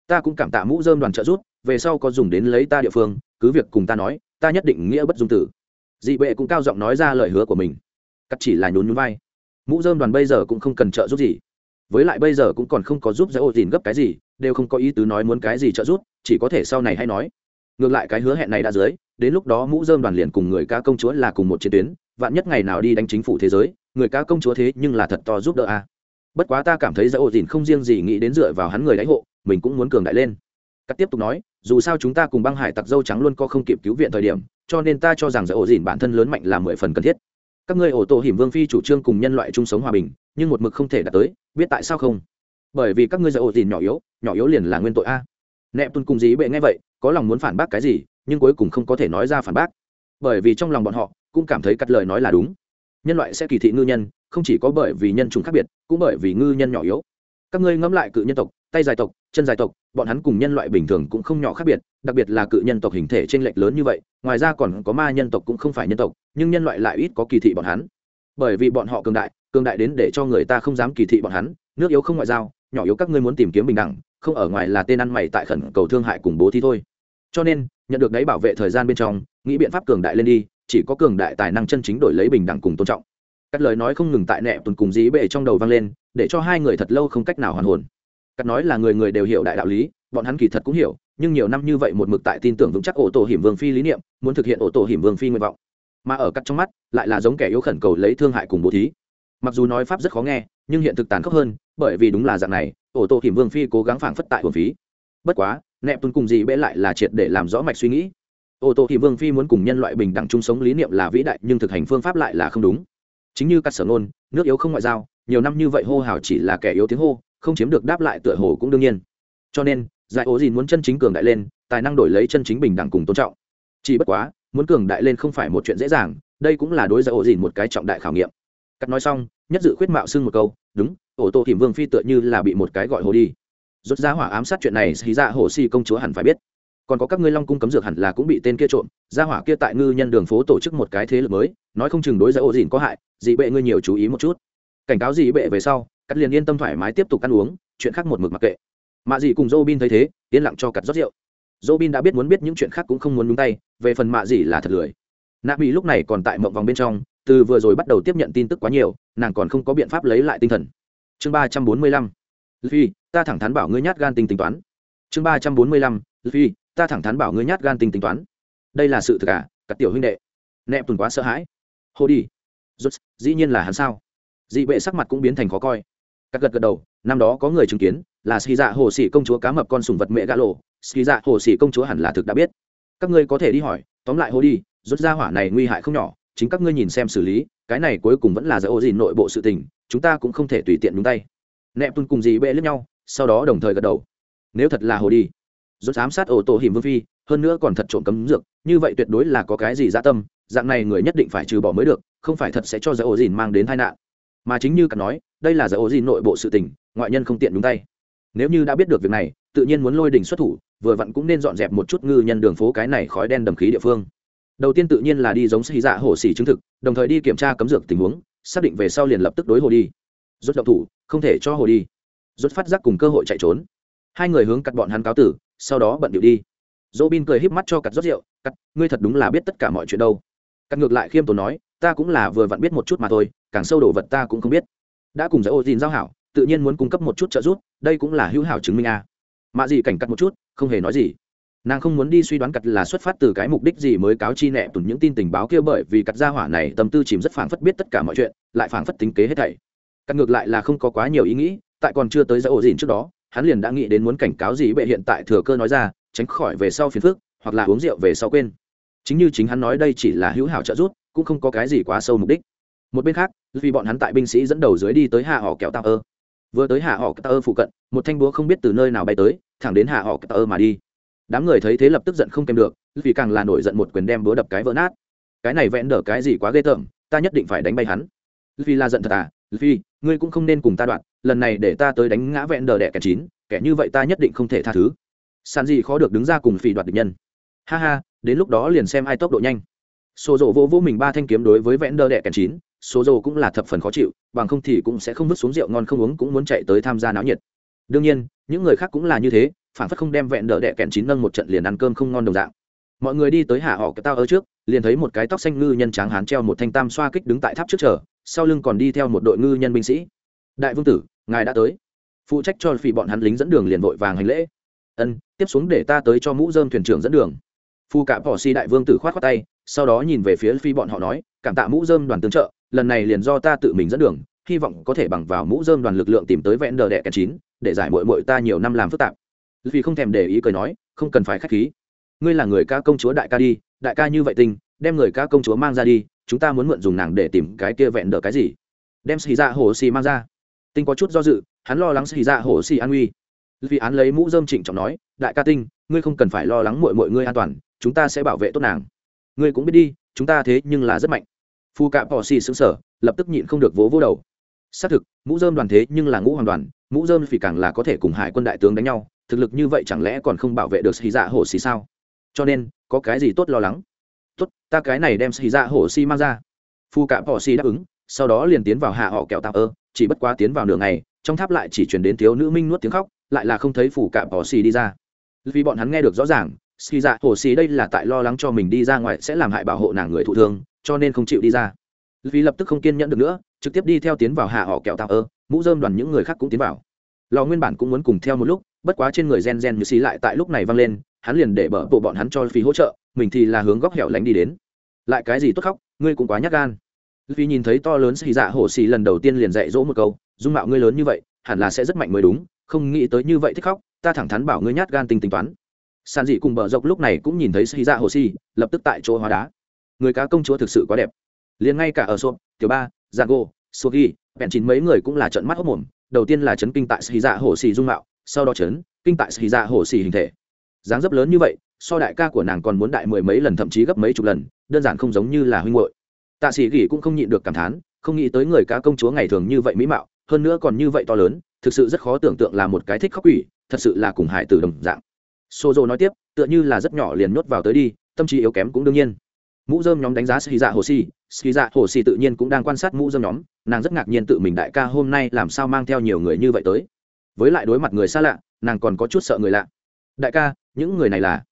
Ta cũng cảm tạ mũ dơm đoàn trợ giúp, về sau có dùng đến lấy ta địa phương, cứ việc cùng ta nói, ta nhất định nghĩa bất dung tử. Dị bệ cũng cao giọng nói ra lời hứa của mình cắt chỉ là nhún nhún vai. Mũ dơm đoàn bây giờ cũng không cần trợ giúp gì. Với lại bây giờ cũng còn không có giúp giải ô dìn gấp cái gì, đều không có ý tứ nói muốn cái gì trợ giúp, chỉ có thể sau này hay nói. Ngược lại cái hứa hẹn này đã dưới, đến lúc đó mũ dơm đoàn liền cùng người ca công chúa là cùng một chiến tuyến, vạn nhất ngày nào đi đánh chính phủ thế giới, người ca công chúa thế nhưng là thật to giúp đỡ a. Bất quá ta cảm thấy giải ô dìn không riêng gì nghĩ đến dựa vào hắn người đánh hộ, mình cũng muốn cường đại lên. Cắt tiếp tục nói, dù sao chúng ta cùng băng hải tặc dâu trắng luôn có không kịp cứu viện thời điểm, cho nên ta cho rằng giải ổ dìn bản thân lớn mạnh là mười phần cần thiết các ngươi ổ tổ hiểm vương phi chủ trương cùng nhân loại chung sống hòa bình, nhưng một mực không thể đạt tới, biết tại sao không? Bởi vì các ngươi giải ổ tìm nhỏ yếu nhỏ yếu liền là nguyên tội a. Nẹp tuân cùng dí bệ nghe vậy, có lòng muốn phản bác cái gì, nhưng cuối cùng không có thể nói ra phản bác. Bởi vì trong lòng bọn họ, cũng cảm thấy cắt lời nói là đúng. Nhân loại sẽ kỳ thị ngư nhân, không chỉ có bởi vì nhân chủng khác biệt, cũng bởi vì ngư nhân nhỏ yếu các ngươi ngẫm lại cự nhân tộc, tay dài tộc, chân dài tộc, bọn hắn cùng nhân loại bình thường cũng không nhỏ khác biệt, đặc biệt là cự nhân tộc hình thể t r ê n lệch lớn như vậy, ngoài ra còn có ma nhân tộc cũng không phải nhân tộc, nhưng nhân loại lại ít có kỳ thị bọn hắn. Bởi vì bọn họ cường đại cường đại đến để cho người ta không dám kỳ thị bọn hắn, nước yếu không ngoại giao, nhỏ yếu các ngươi muốn tìm kiếm bình đẳng, không ở ngoài là tên ăn mày tại khẩn cầu thương hại cùng bố thi thôi. Cho nên, nhận được đấy bảo vệ thời gian bên trong, nghĩ biện pháp cường đại lên đi, chỉ có cường đại tài năng chân chính đổi lấy bình đẳng cùng tôn trọng các lời nói không ngừng tại nẹ tuần cùng dí bệ trong đầu vang lên, để cho hai người thật lâu không cách nào hoàn hồn. Cắt nói là người người đều hiểu đại đạo lý, bọn hắn kỳ thật cũng hiểu, nhưng nhiều năm như vậy một mực tại tin tưởng vững chắc ổ tổ hiểm vương phi lý niệm, muốn thực hiện ổ tổ hiểm vương phi nguyện vọng. Mà ở cắt trong mắt, lại là giống kẻ yếu khẩn cầu lấy thương hại cùng bố thí. Mặc dù nói pháp rất khó nghe, nhưng hiện thực tàn khốc hơn, bởi vì đúng là dạng này, ổ tổ hiểm vương phi cố gắng phảng phất tại hồn phí. Bất quá nẹp tuân cùng gì bẽ lại là triệt để làm rõ mạch suy nghĩ. Ổ tổ hiểm vương phi muốn cùng nhân loại bình đẳng chung sống lý niệm là vĩ đại, nhưng thực hành phương pháp lại là không đúng chính như cắt sở nôn nước yếu không ngoại giao, nhiều năm như vậy hô hào chỉ là kẻ yếu tiếng hô, không chiếm được đáp lại tựa hồ cũng đương nhiên. Cho nên, giải ố dìn muốn chân chính cường đại lên, tài năng đổi lấy chân chính bình đẳng cùng tôn trọng. Chỉ bất quá, muốn cường đại lên không phải một chuyện dễ dàng, đây cũng là đối giải ố dìn một cái trọng đại khảo nghiệm. Cắt nói xong, nhất dự khuyết mạo xưng một câu, đúng, ổ tô thìm vương phi tựa như là bị một cái gọi hồ đi. Rút ra hỏa ám sát chuyện này xí ra hồ si công chúa hẳn phải biết còn có các ngươi long cung cấm dược hẳn là cũng bị tên kia trộm ra hỏa kia tại ngư nhân đường phố tổ chức một cái thế lực mới, nói không chừng đối giải ổ dìn có hại, dị bệ ngươi nhiều chú ý một chút. Cảnh cáo dị bệ về sau cắt liền yên tâm thoải mái tiếp tục ăn uống, chuyện khác một mực mặc kệ. Mạ dị cùng dô bin thấy thế, yên lặng cho cắt rót rượu. Dô bin đã biết muốn biết những chuyện khác cũng không muốn nhúng tay, về phần mạ dị là thật lười. Nạ mỹ lúc này còn tại mộng vòng bên trong, từ vừa rồi bắt đầu tiếp nhận tin tức quá nhiều, nàng còn không có biện pháp lấy lại tinh thần. Chương ba trăm bốn mươi lăm. Phi ta thẳng thắn bảo ngươi nhát gan tinh tính toán. Chương ba trăm bốn mươi lăm. Phi ta thẳng thắn bảo ngươi nhát gan tinh tính toán. Đây là sự thực à các tiểu huynh đệ. Nẹp tùn quá sợ hãi. Hồ đi. Rút dĩ nhiên là hắn sao? Dị bệ sắc mặt cũng biến thành khó coi. Các gật gật đầu, năm đó có người chứng kiến, là ski dạ hồ sĩ công chúa cá mập con sùng vật mẹ gã lộ. Ski dạ hồ sĩ công chúa hẳn là thực đã biết. Các ngươi có thể đi hỏi, tóm lại hồ đi rút ra hỏa này nguy hại không nhỏ, chính các ngươi nhìn xem xử lý, cái này cuối cùng vẫn là giải ô gì nội bộ sự tình, chúng ta cũng không thể tùy tiện đúng tay. Nẹp tuân cùng dị bệ lẫn nhau, sau đó đồng thời gật đầu. Nếu thật là hồ đi rốt ám sát ổ tổ hiểm vương phi, hơn nữa còn thật trộm cấm dược, như vậy tuyệt đối là có cái gì dã tâm, dạng này người nhất định phải trừ bỏ mới được, không phải thật sẽ cho giải ổ dìn mang đến tai nạn. Mà chính như cả nói, đây là giải ổ dìn nội bộ sự tình, ngoại nhân không tiện đúng tay. Nếu như đã biết được việc này, tự nhiên muốn lôi đình xuất thủ, vừa vặn cũng nên dọn dẹp một chút ngư nhân đường phố cái này khói đen đầm khí địa phương. Đầu tiên tự nhiên là đi giống xì dạ hổ xỉ chứng thực, đồng thời đi kiểm tra cấm dược tình huống, xác định về sau liền lập tức đối hồ đi. Rốt động thủ, không thể cho hồ đi. Rốt phát giác cùng cơ hội chạy trốn. Hai người hướng cắt bọn hắn cáo tử sau đó bận điệu đi. Dỗ bin cười híp mắt cho cắt rót rượu, cắt, ngươi thật đúng là biết tất cả mọi chuyện đâu. Cắt ngược lại khiêm tốn nói, ta cũng là vừa vặn biết một chút mà thôi, càng sâu đồ vật ta cũng không biết. Đã cùng giải ô tin giao hảo, tự nhiên muốn cung cấp một chút trợ giúp, đây cũng là hữu hảo chứng minh a. À. mạ gì cảnh cắt một chút, không hề nói gì. Nàng không muốn đi suy đoán cặt là xuất phát từ cái mục đích gì mới cáo chi nẹ tùn những tin tình báo kia bởi vì cặt gia hỏa này tâm tư chìm rất phảng phất biết tất cả mọi chuyện, lại phảng phất tính kế hết thảy. Cắt ngược lại là không có quá nhiều ý nghĩ, tại còn chưa tới giải ô dìn trước đó hắn liền đã nghĩ đến muốn cảnh cáo gì bệ hiện tại thừa cơ nói ra, tránh khỏi về sau phiền phức, hoặc là uống rượu về sau quên. Chính như chính hắn nói đây chỉ là hữu hảo trợ giúp, cũng không có cái gì quá sâu mục đích. Một bên khác, vì bọn hắn tại binh sĩ dẫn đầu dưới đi tới hạ họ kẹo tạ ơ. Vừa tới hạ họ kéo ơ phụ cận, một thanh búa không biết từ nơi nào bay tới, thẳng đến hạ họ kéo ơ mà đi. Đám người thấy thế lập tức giận không kèm được, vì càng là nổi giận một quyền đem búa đập cái vỡ nát. Cái này vẽn đỡ cái gì quá ghê tởm, ta nhất định phải đánh bay hắn. Vì là giận thật à vì, ngươi cũng không nên cùng ta đoạn lần này để ta tới đánh ngã vẹn đờ đẻ kẻ chín, kẻ như vậy ta nhất định không thể tha thứ. Sàn gì khó được đứng ra cùng phỉ đoạt địch nhân. Ha ha, đến lúc đó liền xem ai tốc độ nhanh. Số rộ vô vô mình ba thanh kiếm đối với vẽn đờ đẻ kẻ chín số rộ cũng là thập phần khó chịu, bằng không thì cũng sẽ không vứt xuống rượu ngon không uống cũng muốn chạy tới tham gia náo nhiệt. Đương nhiên, những người khác cũng là như thế, phản phất không đem vẹn đỡ đẻ kẹn chín nâng một trận liền ăn cơm không ngon đồng dạng. Mọi người đi tới hạ họ cái tao ở trước, liền thấy một cái tóc xanh ngư nhân tráng hán treo một thanh tam xoa kích đứng tại tháp trước chờ, sau lưng còn đi theo một đội ngư nhân binh sĩ đại vương tử, ngài đã tới. Phụ trách cho phỉ bọn hắn lính dẫn đường liền vội vàng hành lễ. Ân, tiếp xuống để ta tới cho mũ dơm thuyền trưởng dẫn đường. Phu cả bỏ si đại vương tử khoát khoát tay, sau đó nhìn về phía phi bọn họ nói, cảm tạ mũ dơm đoàn tương trợ, lần này liền do ta tự mình dẫn đường, hy vọng có thể bằng vào mũ dơm đoàn lực lượng tìm tới vẹn đờ đẻ kẻ chín, để giải mội mội ta nhiều năm làm phức tạp. Vì không thèm để ý cười nói, không cần phải k h á c h khí. Ngươi là người ca công chúa đại ca đi, đại ca như vậy tinh đem người ca công chúa mang ra đi, chúng ta muốn mượn dùng nàng để tìm cái kia vẹn đỡ cái gì? Đem xì dạ hồ xì mang ra tinh có chút do dự, hắn lo lắng xì dạ Hổ xì an nguy. Vì án lấy mũ dơm trịnh trọng nói, đại ca tinh, ngươi không cần phải lo lắng mọi mọi ngươi an toàn, chúng ta sẽ bảo vệ tốt nàng. Ngươi cũng biết đi, chúng ta thế nhưng là rất mạnh. Phu cạ bỏ xì xứng sở lập tức nhịn không được vỗ vỗ đầu. Xác thực, mũ dơm đoàn thế nhưng là ngũ hoàn đoàn, mũ dơm phỉ càng là có thể cùng hải quân đại tướng đánh nhau, thực lực như vậy chẳng lẽ còn không bảo vệ được xì dạ hổ xì sao? Cho nên, có cái gì tốt lo lắng? Tốt, ta cái này đem xì dạ hổ xì mang ra. Phu cạm bỏ xì đáp ứng, sau đó liền tiến vào hạ họ kẹo tạm ơ chỉ bất quá tiến vào nửa ngày, trong tháp lại chỉ chuyển đến thiếu nữ minh nuốt tiếng khóc, lại là không thấy phủ cạm họ xì đi ra. Vì bọn hắn nghe được rõ ràng, xì dạ hồ xì đây là tại lo lắng cho mình đi ra ngoài sẽ làm hại bảo hộ nàng người thụ thương, cho nên không chịu đi ra. Vì lập tức không kiên nhẫn được nữa, trực tiếp đi theo tiến vào hạ họ kẹo tạo ơ, mũ dơm đoàn những người khác cũng tiến vào. Lò nguyên bản cũng muốn cùng theo một lúc, bất quá trên người gen gen như xì lại tại lúc này văng lên, hắn liền để bở bộ bọn hắn cho phí hỗ trợ, mình thì là hướng góc hẻo lánh đi đến. Lại cái gì tốt khóc, ngươi cũng quá nhát gan vì nhìn thấy to lớn xì dạ hổ xì lần đầu tiên liền dạy dỗ một câu, dung mạo ngươi lớn như vậy, hẳn là sẽ rất mạnh mới đúng, không nghĩ tới như vậy thích khóc, ta thẳng thắn bảo ngươi nhát gan tình tính toán. Sàn dị cùng bờ dọc lúc này cũng nhìn thấy xì dạ hổ xì, lập tức tại chỗ hóa đá. Người cá công chúa thực sự quá đẹp. Liền ngay cả ở xô tiểu ba giago ghi bèn chín mấy người cũng là trận mắt hốc mồm, đầu tiên là chấn kinh tại xì dạ hổ xì dung mạo, sau đó chấn kinh tại xì dạ hổ xì hình thể. Dáng dấp lớn như vậy, so đại ca của nàng còn muốn đại mười mấy lần, thậm chí gấp mấy chục lần, đơn giản không giống như là huynh hội tạ sĩ gỉ cũng không nhịn được cảm thán, không nghĩ tới người cá công chúa ngày thường như vậy mỹ mạo, hơn nữa còn như vậy to lớn, thực sự rất khó tưởng tượng là một cái thích khóc quỷ, thật sự là cùng hải tử đồng dạng. Xô dô nói tiếp, tựa như là rất nhỏ liền nhốt vào tới đi, tâm trí yếu kém cũng đương nhiên. Mũ dơm nhóm đánh giá Sĩ dạ hồ si Sĩ dạ hồ si tự nhiên cũng đang quan sát mũ dơm nhóm, nàng rất ngạc nhiên tự mình đại ca hôm nay làm sao mang theo nhiều người như vậy tới. Với lại đối mặt người xa lạ, nàng còn có chút sợ người lạ. Đại ca, những người này là?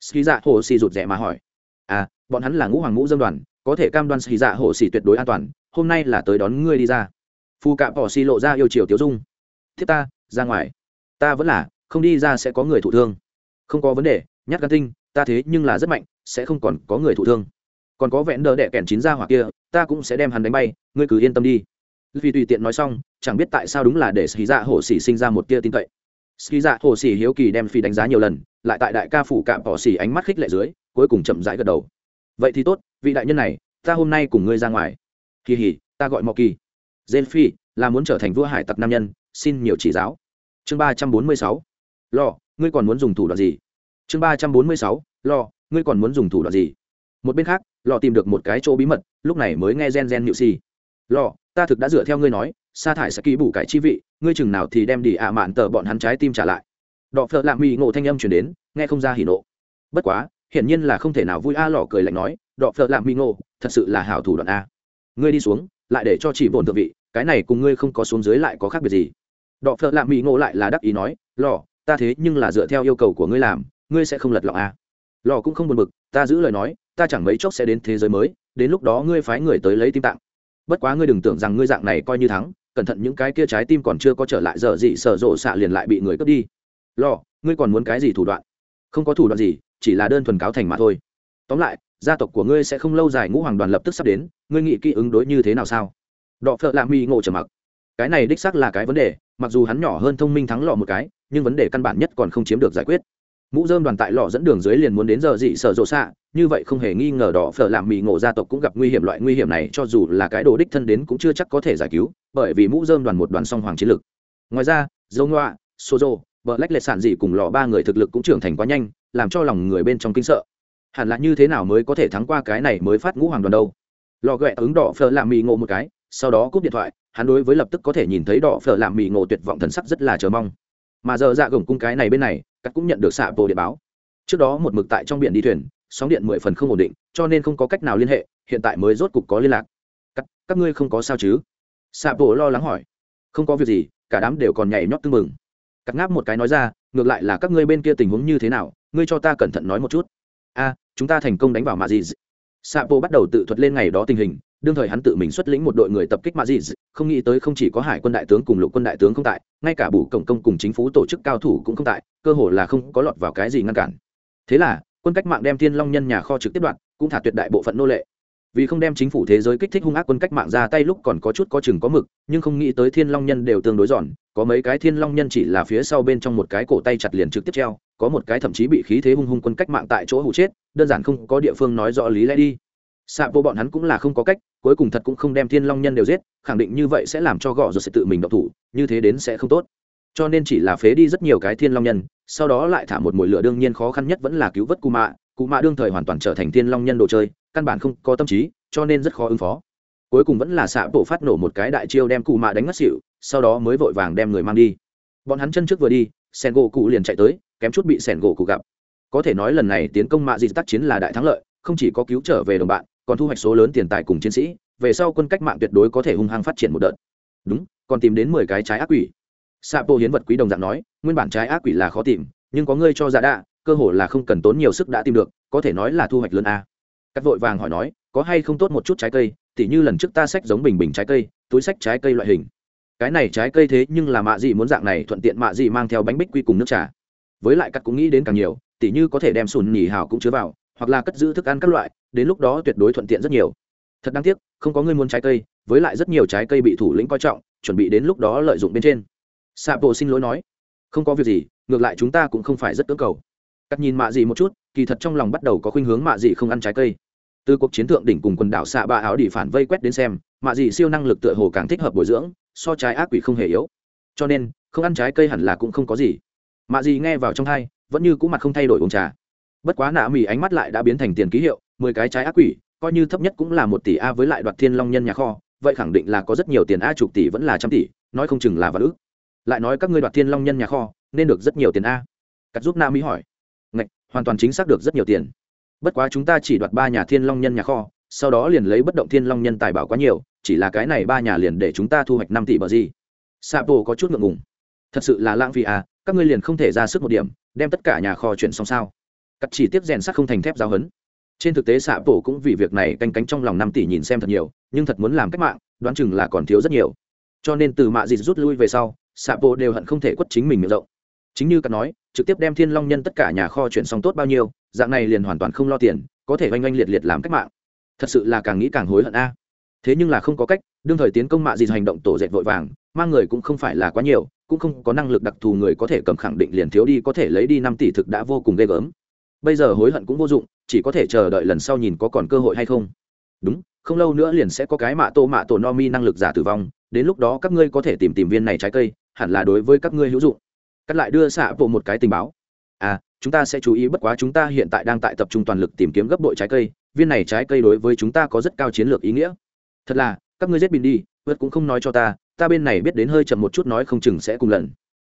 Sĩ dạ hồ si rụt rẽ mà hỏi. À bọn hắn là ngũ hoàng ngũ dâm đoàn có thể cam đoan xì dạ hộ xì tuyệt đối an toàn, hôm nay là tới đón ngươi đi ra. Phu cạm bỏ xì lộ ra yêu chiều tiêu dung. Thiết ta, ra ngoài. Ta vẫn là, không đi ra sẽ có người thụ thương. Không có vấn đề nhắc gan tinh, ta thế nhưng là rất mạnh, sẽ không còn có người thụ thương. Còn có vẹn đỡ đẻ kèn chín ra hoặc kia, ta cũng sẽ đem hắn đánh bay, ngươi cứ yên tâm đi. Vì tùy tiện nói xong, chẳng biết tại sao đúng là để xì dạ hổ xỉ sinh ra một tia tin cậy. Xì dạ hổ xỉ hiếu kỳ đem phi đánh giá nhiều lần, lại tại đại ca phủ cạm bỏ xỉ ánh mắt khích lệ dưới, cuối cùng chậm rãi gật đầu. Vậy thì tốt vị đại nhân này, ta hôm nay cùng ngươi ra ngoài. Kỳ hỉ, ta gọi mọ kỳ. Dên phi là muốn trở thành vua hải tặc nam nhân, xin nhiều chỉ giáo. Chương ba trăm bốn mươi sáu. Lo ngươi còn muốn dùng thủ đoạn gì? Chương ba trăm bốn mươi sáu. Lo ngươi còn muốn dùng thủ đoạn gì? Một bên khác lò tìm được một cái chỗ bí mật, lúc này mới nghe gen gen nhự si lò ta thực đã dựa theo ngươi nói, sa thải sẽ ký bù cải chi vị, ngươi chừng nào thì đem đi ạ mạn tờ bọn hắn trái tim trả lại. Đọ phợ lạ mỹ ngộ thanh âm chuyển đến, nghe không ra hỉ nộ. Bất quá, hiển nhiên là không thể nào vui a lò cười lạnh nói đọ phợ làm mỹ ngộ thật sự là hảo thủ đoạn a. Ngươi đi xuống lại để cho chỉ bổn thượng vị cái này cùng ngươi không có xuống dưới lại có khác biệt gì. Đọ phợ làm mỹ ngộ lại là đắc ý nói lò ta thế nhưng là dựa theo yêu cầu của ngươi làm ngươi sẽ không lật lọng a. Lò cũng không buồn bực ta giữ lời nói ta chẳng mấy chốc sẽ đến thế giới mới đến lúc đó ngươi phái người tới lấy tim tạng. Bất quá ngươi đừng tưởng rằng ngươi dạng này coi như thắng cẩn thận những cái kia trái tim còn chưa có trở lại giờ gì sở rộ xạ liền lại bị người cướp đi. Lò, ngươi còn muốn cái gì thủ đoạn? Không có thủ đoạn gì chỉ là đơn thuần cáo thành mà thôi. Tóm lại gia tộc của ngươi sẽ không lâu dài ngũ hoàng đoàn lập tức sắp đến, ngươi nghĩ kỹ ứng đối như thế nào sao? Đọ phợ lạ mi ngộ trở mặc. Cái này đích xác là cái vấn đề, mặc dù hắn nhỏ hơn thông minh thắng lọ một cái, nhưng vấn đề căn bản nhất còn không chiếm được giải quyết. Mũ dơm đoàn tại lọ dẫn đường dưới liền muốn đến giờ dị sợ rộ xạ, như vậy không hề nghi ngờ đỏ phở làm mì ngộ gia tộc cũng gặp nguy hiểm loại nguy hiểm này, cho dù là cái đồ đích thân đến cũng chưa chắc có thể giải cứu, bởi vì mũ dơm đoàn một đoàn song hoàng chiến lực. Ngoài ra dâu ngoạ sozo vợ lách lệ sản dị cùng lọ ba người thực lực cũng trưởng thành quá nhanh, làm cho lòng người bên trong kinh sợ hẳn là như thế nào mới có thể thắng qua cái này mới phát ngũ hoàng đoàn đâu. Lò ghẹ ứng đỏ phở làm mì ngộ một cái sau đó cúp điện thoại hắn đối với lập tức có thể nhìn thấy đỏ phở làm mì ngộ tuyệt vọng thần sắc rất là chờ mong. Mà giờ dạ gồng cung cái này bên này cắt cũng nhận được xạ bộ điện báo. Trước đó một mực tại trong biển đi thuyền sóng điện mười phần không ổn định cho nên không có cách nào liên hệ hiện tại mới rốt cục có liên lạc. Các, các ngươi không có sao chứ? Xạ bộ lo lắng hỏi. Không có việc gì cả đám đều còn nhảy nhót tưng mừng cắt ngáp một cái nói ra ngược lại là các ngươi bên kia tình huống như thế nào ngươi cho ta cẩn thận nói một chút. A chúng ta thành công đánh vào Madrid. gì bắt đầu tự thuật lên ngày đó tình hình đương thời hắn tự mình xuất lĩnh một đội người tập kích Madrid, không nghĩ tới không chỉ có hải quân đại tướng cùng lục quân đại tướng không tại ngay cả bù cổng công cùng chính phủ tổ chức cao thủ cũng không tại cơ hồ là không có lọt vào cái gì ngăn cản thế là quân cách mạng đem thiên long nhân nhà kho trực tiếp đoạn cũng thả tuyệt đại bộ phận nô lệ vì không đem chính phủ thế giới kích thích hung ác quân cách mạng ra tay lúc còn có chút có chừng có mực, nhưng không nghĩ tới thiên long nhân đều tương đối giòn, có mấy cái thiên long nhân chỉ là phía sau bên trong một cái cổ tay chặt liền trực tiếp treo, có một cái thậm chí bị khí thế hung hung quân cách mạng tại chỗ hụ chết, đơn giản không có địa phương nói rõ lý lẽ đi. Xạ vô bọn hắn cũng là không có cách, cuối cùng thật cũng không đem thiên long nhân đều giết, khẳng định như vậy sẽ làm cho gõ rồi sẽ tự mình độc thủ, như thế đến sẽ không tốt. Cho nên chỉ là phế đi rất nhiều cái thiên long nhân, sau đó lại thả một mùi lửa đương nhiên khó khăn nhất vẫn là cứu vớt cù mạ cụ mạ đương thời hoàn toàn trở thành thiên long nhân đồ chơi, căn bản không có tâm trí, cho nên rất khó ứng phó. Cuối cùng vẫn là xạ bộ phát nổ một cái đại chiêu đem cụ mạ đánh ngất xỉu, sau đó mới vội vàng đem người mang đi. Bọn hắn chân trước vừa đi sẻn gỗ cụ liền chạy tới, kém chút bị sẻn gỗ cụ gặp. Có thể nói lần này tiến công mạ dịt tác chiến là đại thắng lợi, không chỉ có cứu trở về đồng bạn, còn thu hoạch số lớn tiền tài cùng chiến sĩ, về sau quân cách mạng tuyệt đối có thể hung hăng phát triển một đợt. Đúng, còn tìm đến mười cái trái ác quỷ. Xạ bộ hiến vật quý đồng dạng nói, nguyên bản trái ác quỷ là khó tìm, nhưng có ngươi cho giả đạ cơ hội là không cần tốn nhiều sức đã tìm được, có thể nói là thu hoạch lớn a. Cắt vội vàng hỏi nói, có hay không tốt một chút trái cây, tỉ như lần trước ta sách giống bình bình trái cây, túi sách trái cây loại hình. Cái này trái cây thế nhưng là mạ gì muốn dạng này thuận tiện mạ gì mang theo bánh bích quy cùng nước trà. Với lại cắt cũng nghĩ đến càng nhiều, tỉ như có thể đem sùn nhì hào cũng chứa vào, hoặc là cất giữ thức ăn các loại, đến lúc đó tuyệt đối thuận tiện rất nhiều. Thật đáng tiếc, không có người muốn trái cây, với lại rất nhiều trái cây bị thủ lĩnh coi trọng, chuẩn bị đến lúc đó lợi dụng bên trên. Xạ bộ xin lỗi nói, không có việc gì, ngược lại chúng ta cũng không phải rất cưỡng cầu cắt nhìn mạ dị một chút, kỳ thật trong lòng bắt đầu có khuynh hướng mạ dị không ăn trái cây. Từ cuộc chiến thượng đỉnh cùng quần đảo xạ ba áo đỉ phản vây quét đến xem, mạ dị siêu năng lực tựa hồ càng thích hợp bồi dưỡng, so trái ác quỷ không hề yếu. Cho nên, không ăn trái cây hẳn là cũng không có gì. Mạ dị nghe vào trong thai vẫn như cũ mặt không thay đổi uống trà. Bất quá nạ mì ánh mắt lại đã biến thành tiền ký hiệu, mười cái trái ác quỷ, coi như thấp nhất cũng là một tỷ a với lại đoạt thiên long nhân nhà kho, vậy khẳng định là có rất nhiều tiền a chục tỷ vẫn là trăm tỷ, nói không chừng là vật ước lại nói các ngươi đoạt thiên long nhân nhà kho, nên được rất nhiều tiền a. Cắt giúp nam mỹ hỏi hoàn toàn chính xác được rất nhiều tiền. Bất quá chúng ta chỉ đoạt ba nhà thiên long nhân nhà kho, sau đó liền lấy bất động thiên long nhân tài bảo quá nhiều, chỉ là cái này ba nhà liền để chúng ta thu hoạch năm tỷ bờ gì. Sapo có chút ngượng ngùng. Thật sự là lãng phí à các ngươi liền không thể ra sức một điểm, đem tất cả nhà kho chuyển xong sao? Cắt chỉ tiếp rèn sắt không thành thép giáo hấn trên thực tế xạ bổ cũng vì việc này canh cánh trong lòng năm tỷ nhìn xem thật nhiều, nhưng thật muốn làm cách mạng, đoán chừng là còn thiếu rất nhiều. Cho nên từ mạ dịt rút lui về sau xạ bổ đều hận không thể quất chính mình miệng rộng. Chính như cắt nói trực tiếp đem thiên long nhân tất cả nhà kho chuyển xong tốt bao nhiêu, dạng này liền hoàn toàn không lo tiền, có thể oanh oanh liệt liệt làm cách mạng. Thật sự là càng nghĩ càng hối hận a. Thế nhưng là không có cách, đương thời tiến công mạ gì hành động tổ dệt vội vàng, mang người cũng không phải là quá nhiều, cũng không có năng lực đặc thù người có thể cầm khẳng định liền thiếu đi, có thể lấy đi năm tỷ thực đã vô cùng ghê gớm. Bây giờ hối hận cũng vô dụng, chỉ có thể chờ đợi lần sau nhìn có còn cơ hội hay không. Đúng, không lâu nữa liền sẽ có cái mạ tô mạ tổ no mi năng lực giả tử vong, đến lúc đó các ngươi có thể tìm tìm viên này trái cây, hẳn là đối với các ngươi hữu dụng cắt lại đưa xạ bộ một cái tình báo. À chúng ta sẽ chú ý, bất quá chúng ta hiện tại đang tại tập trung toàn lực tìm kiếm gấp bội trái cây. Viên này trái cây đối với chúng ta có rất cao chiến lược ý nghĩa. Thật là, các ngươi giết bình đi, vượt cũng không nói cho ta ta bên này biết đến hơi chậm một chút nói không chừng sẽ cùng lần.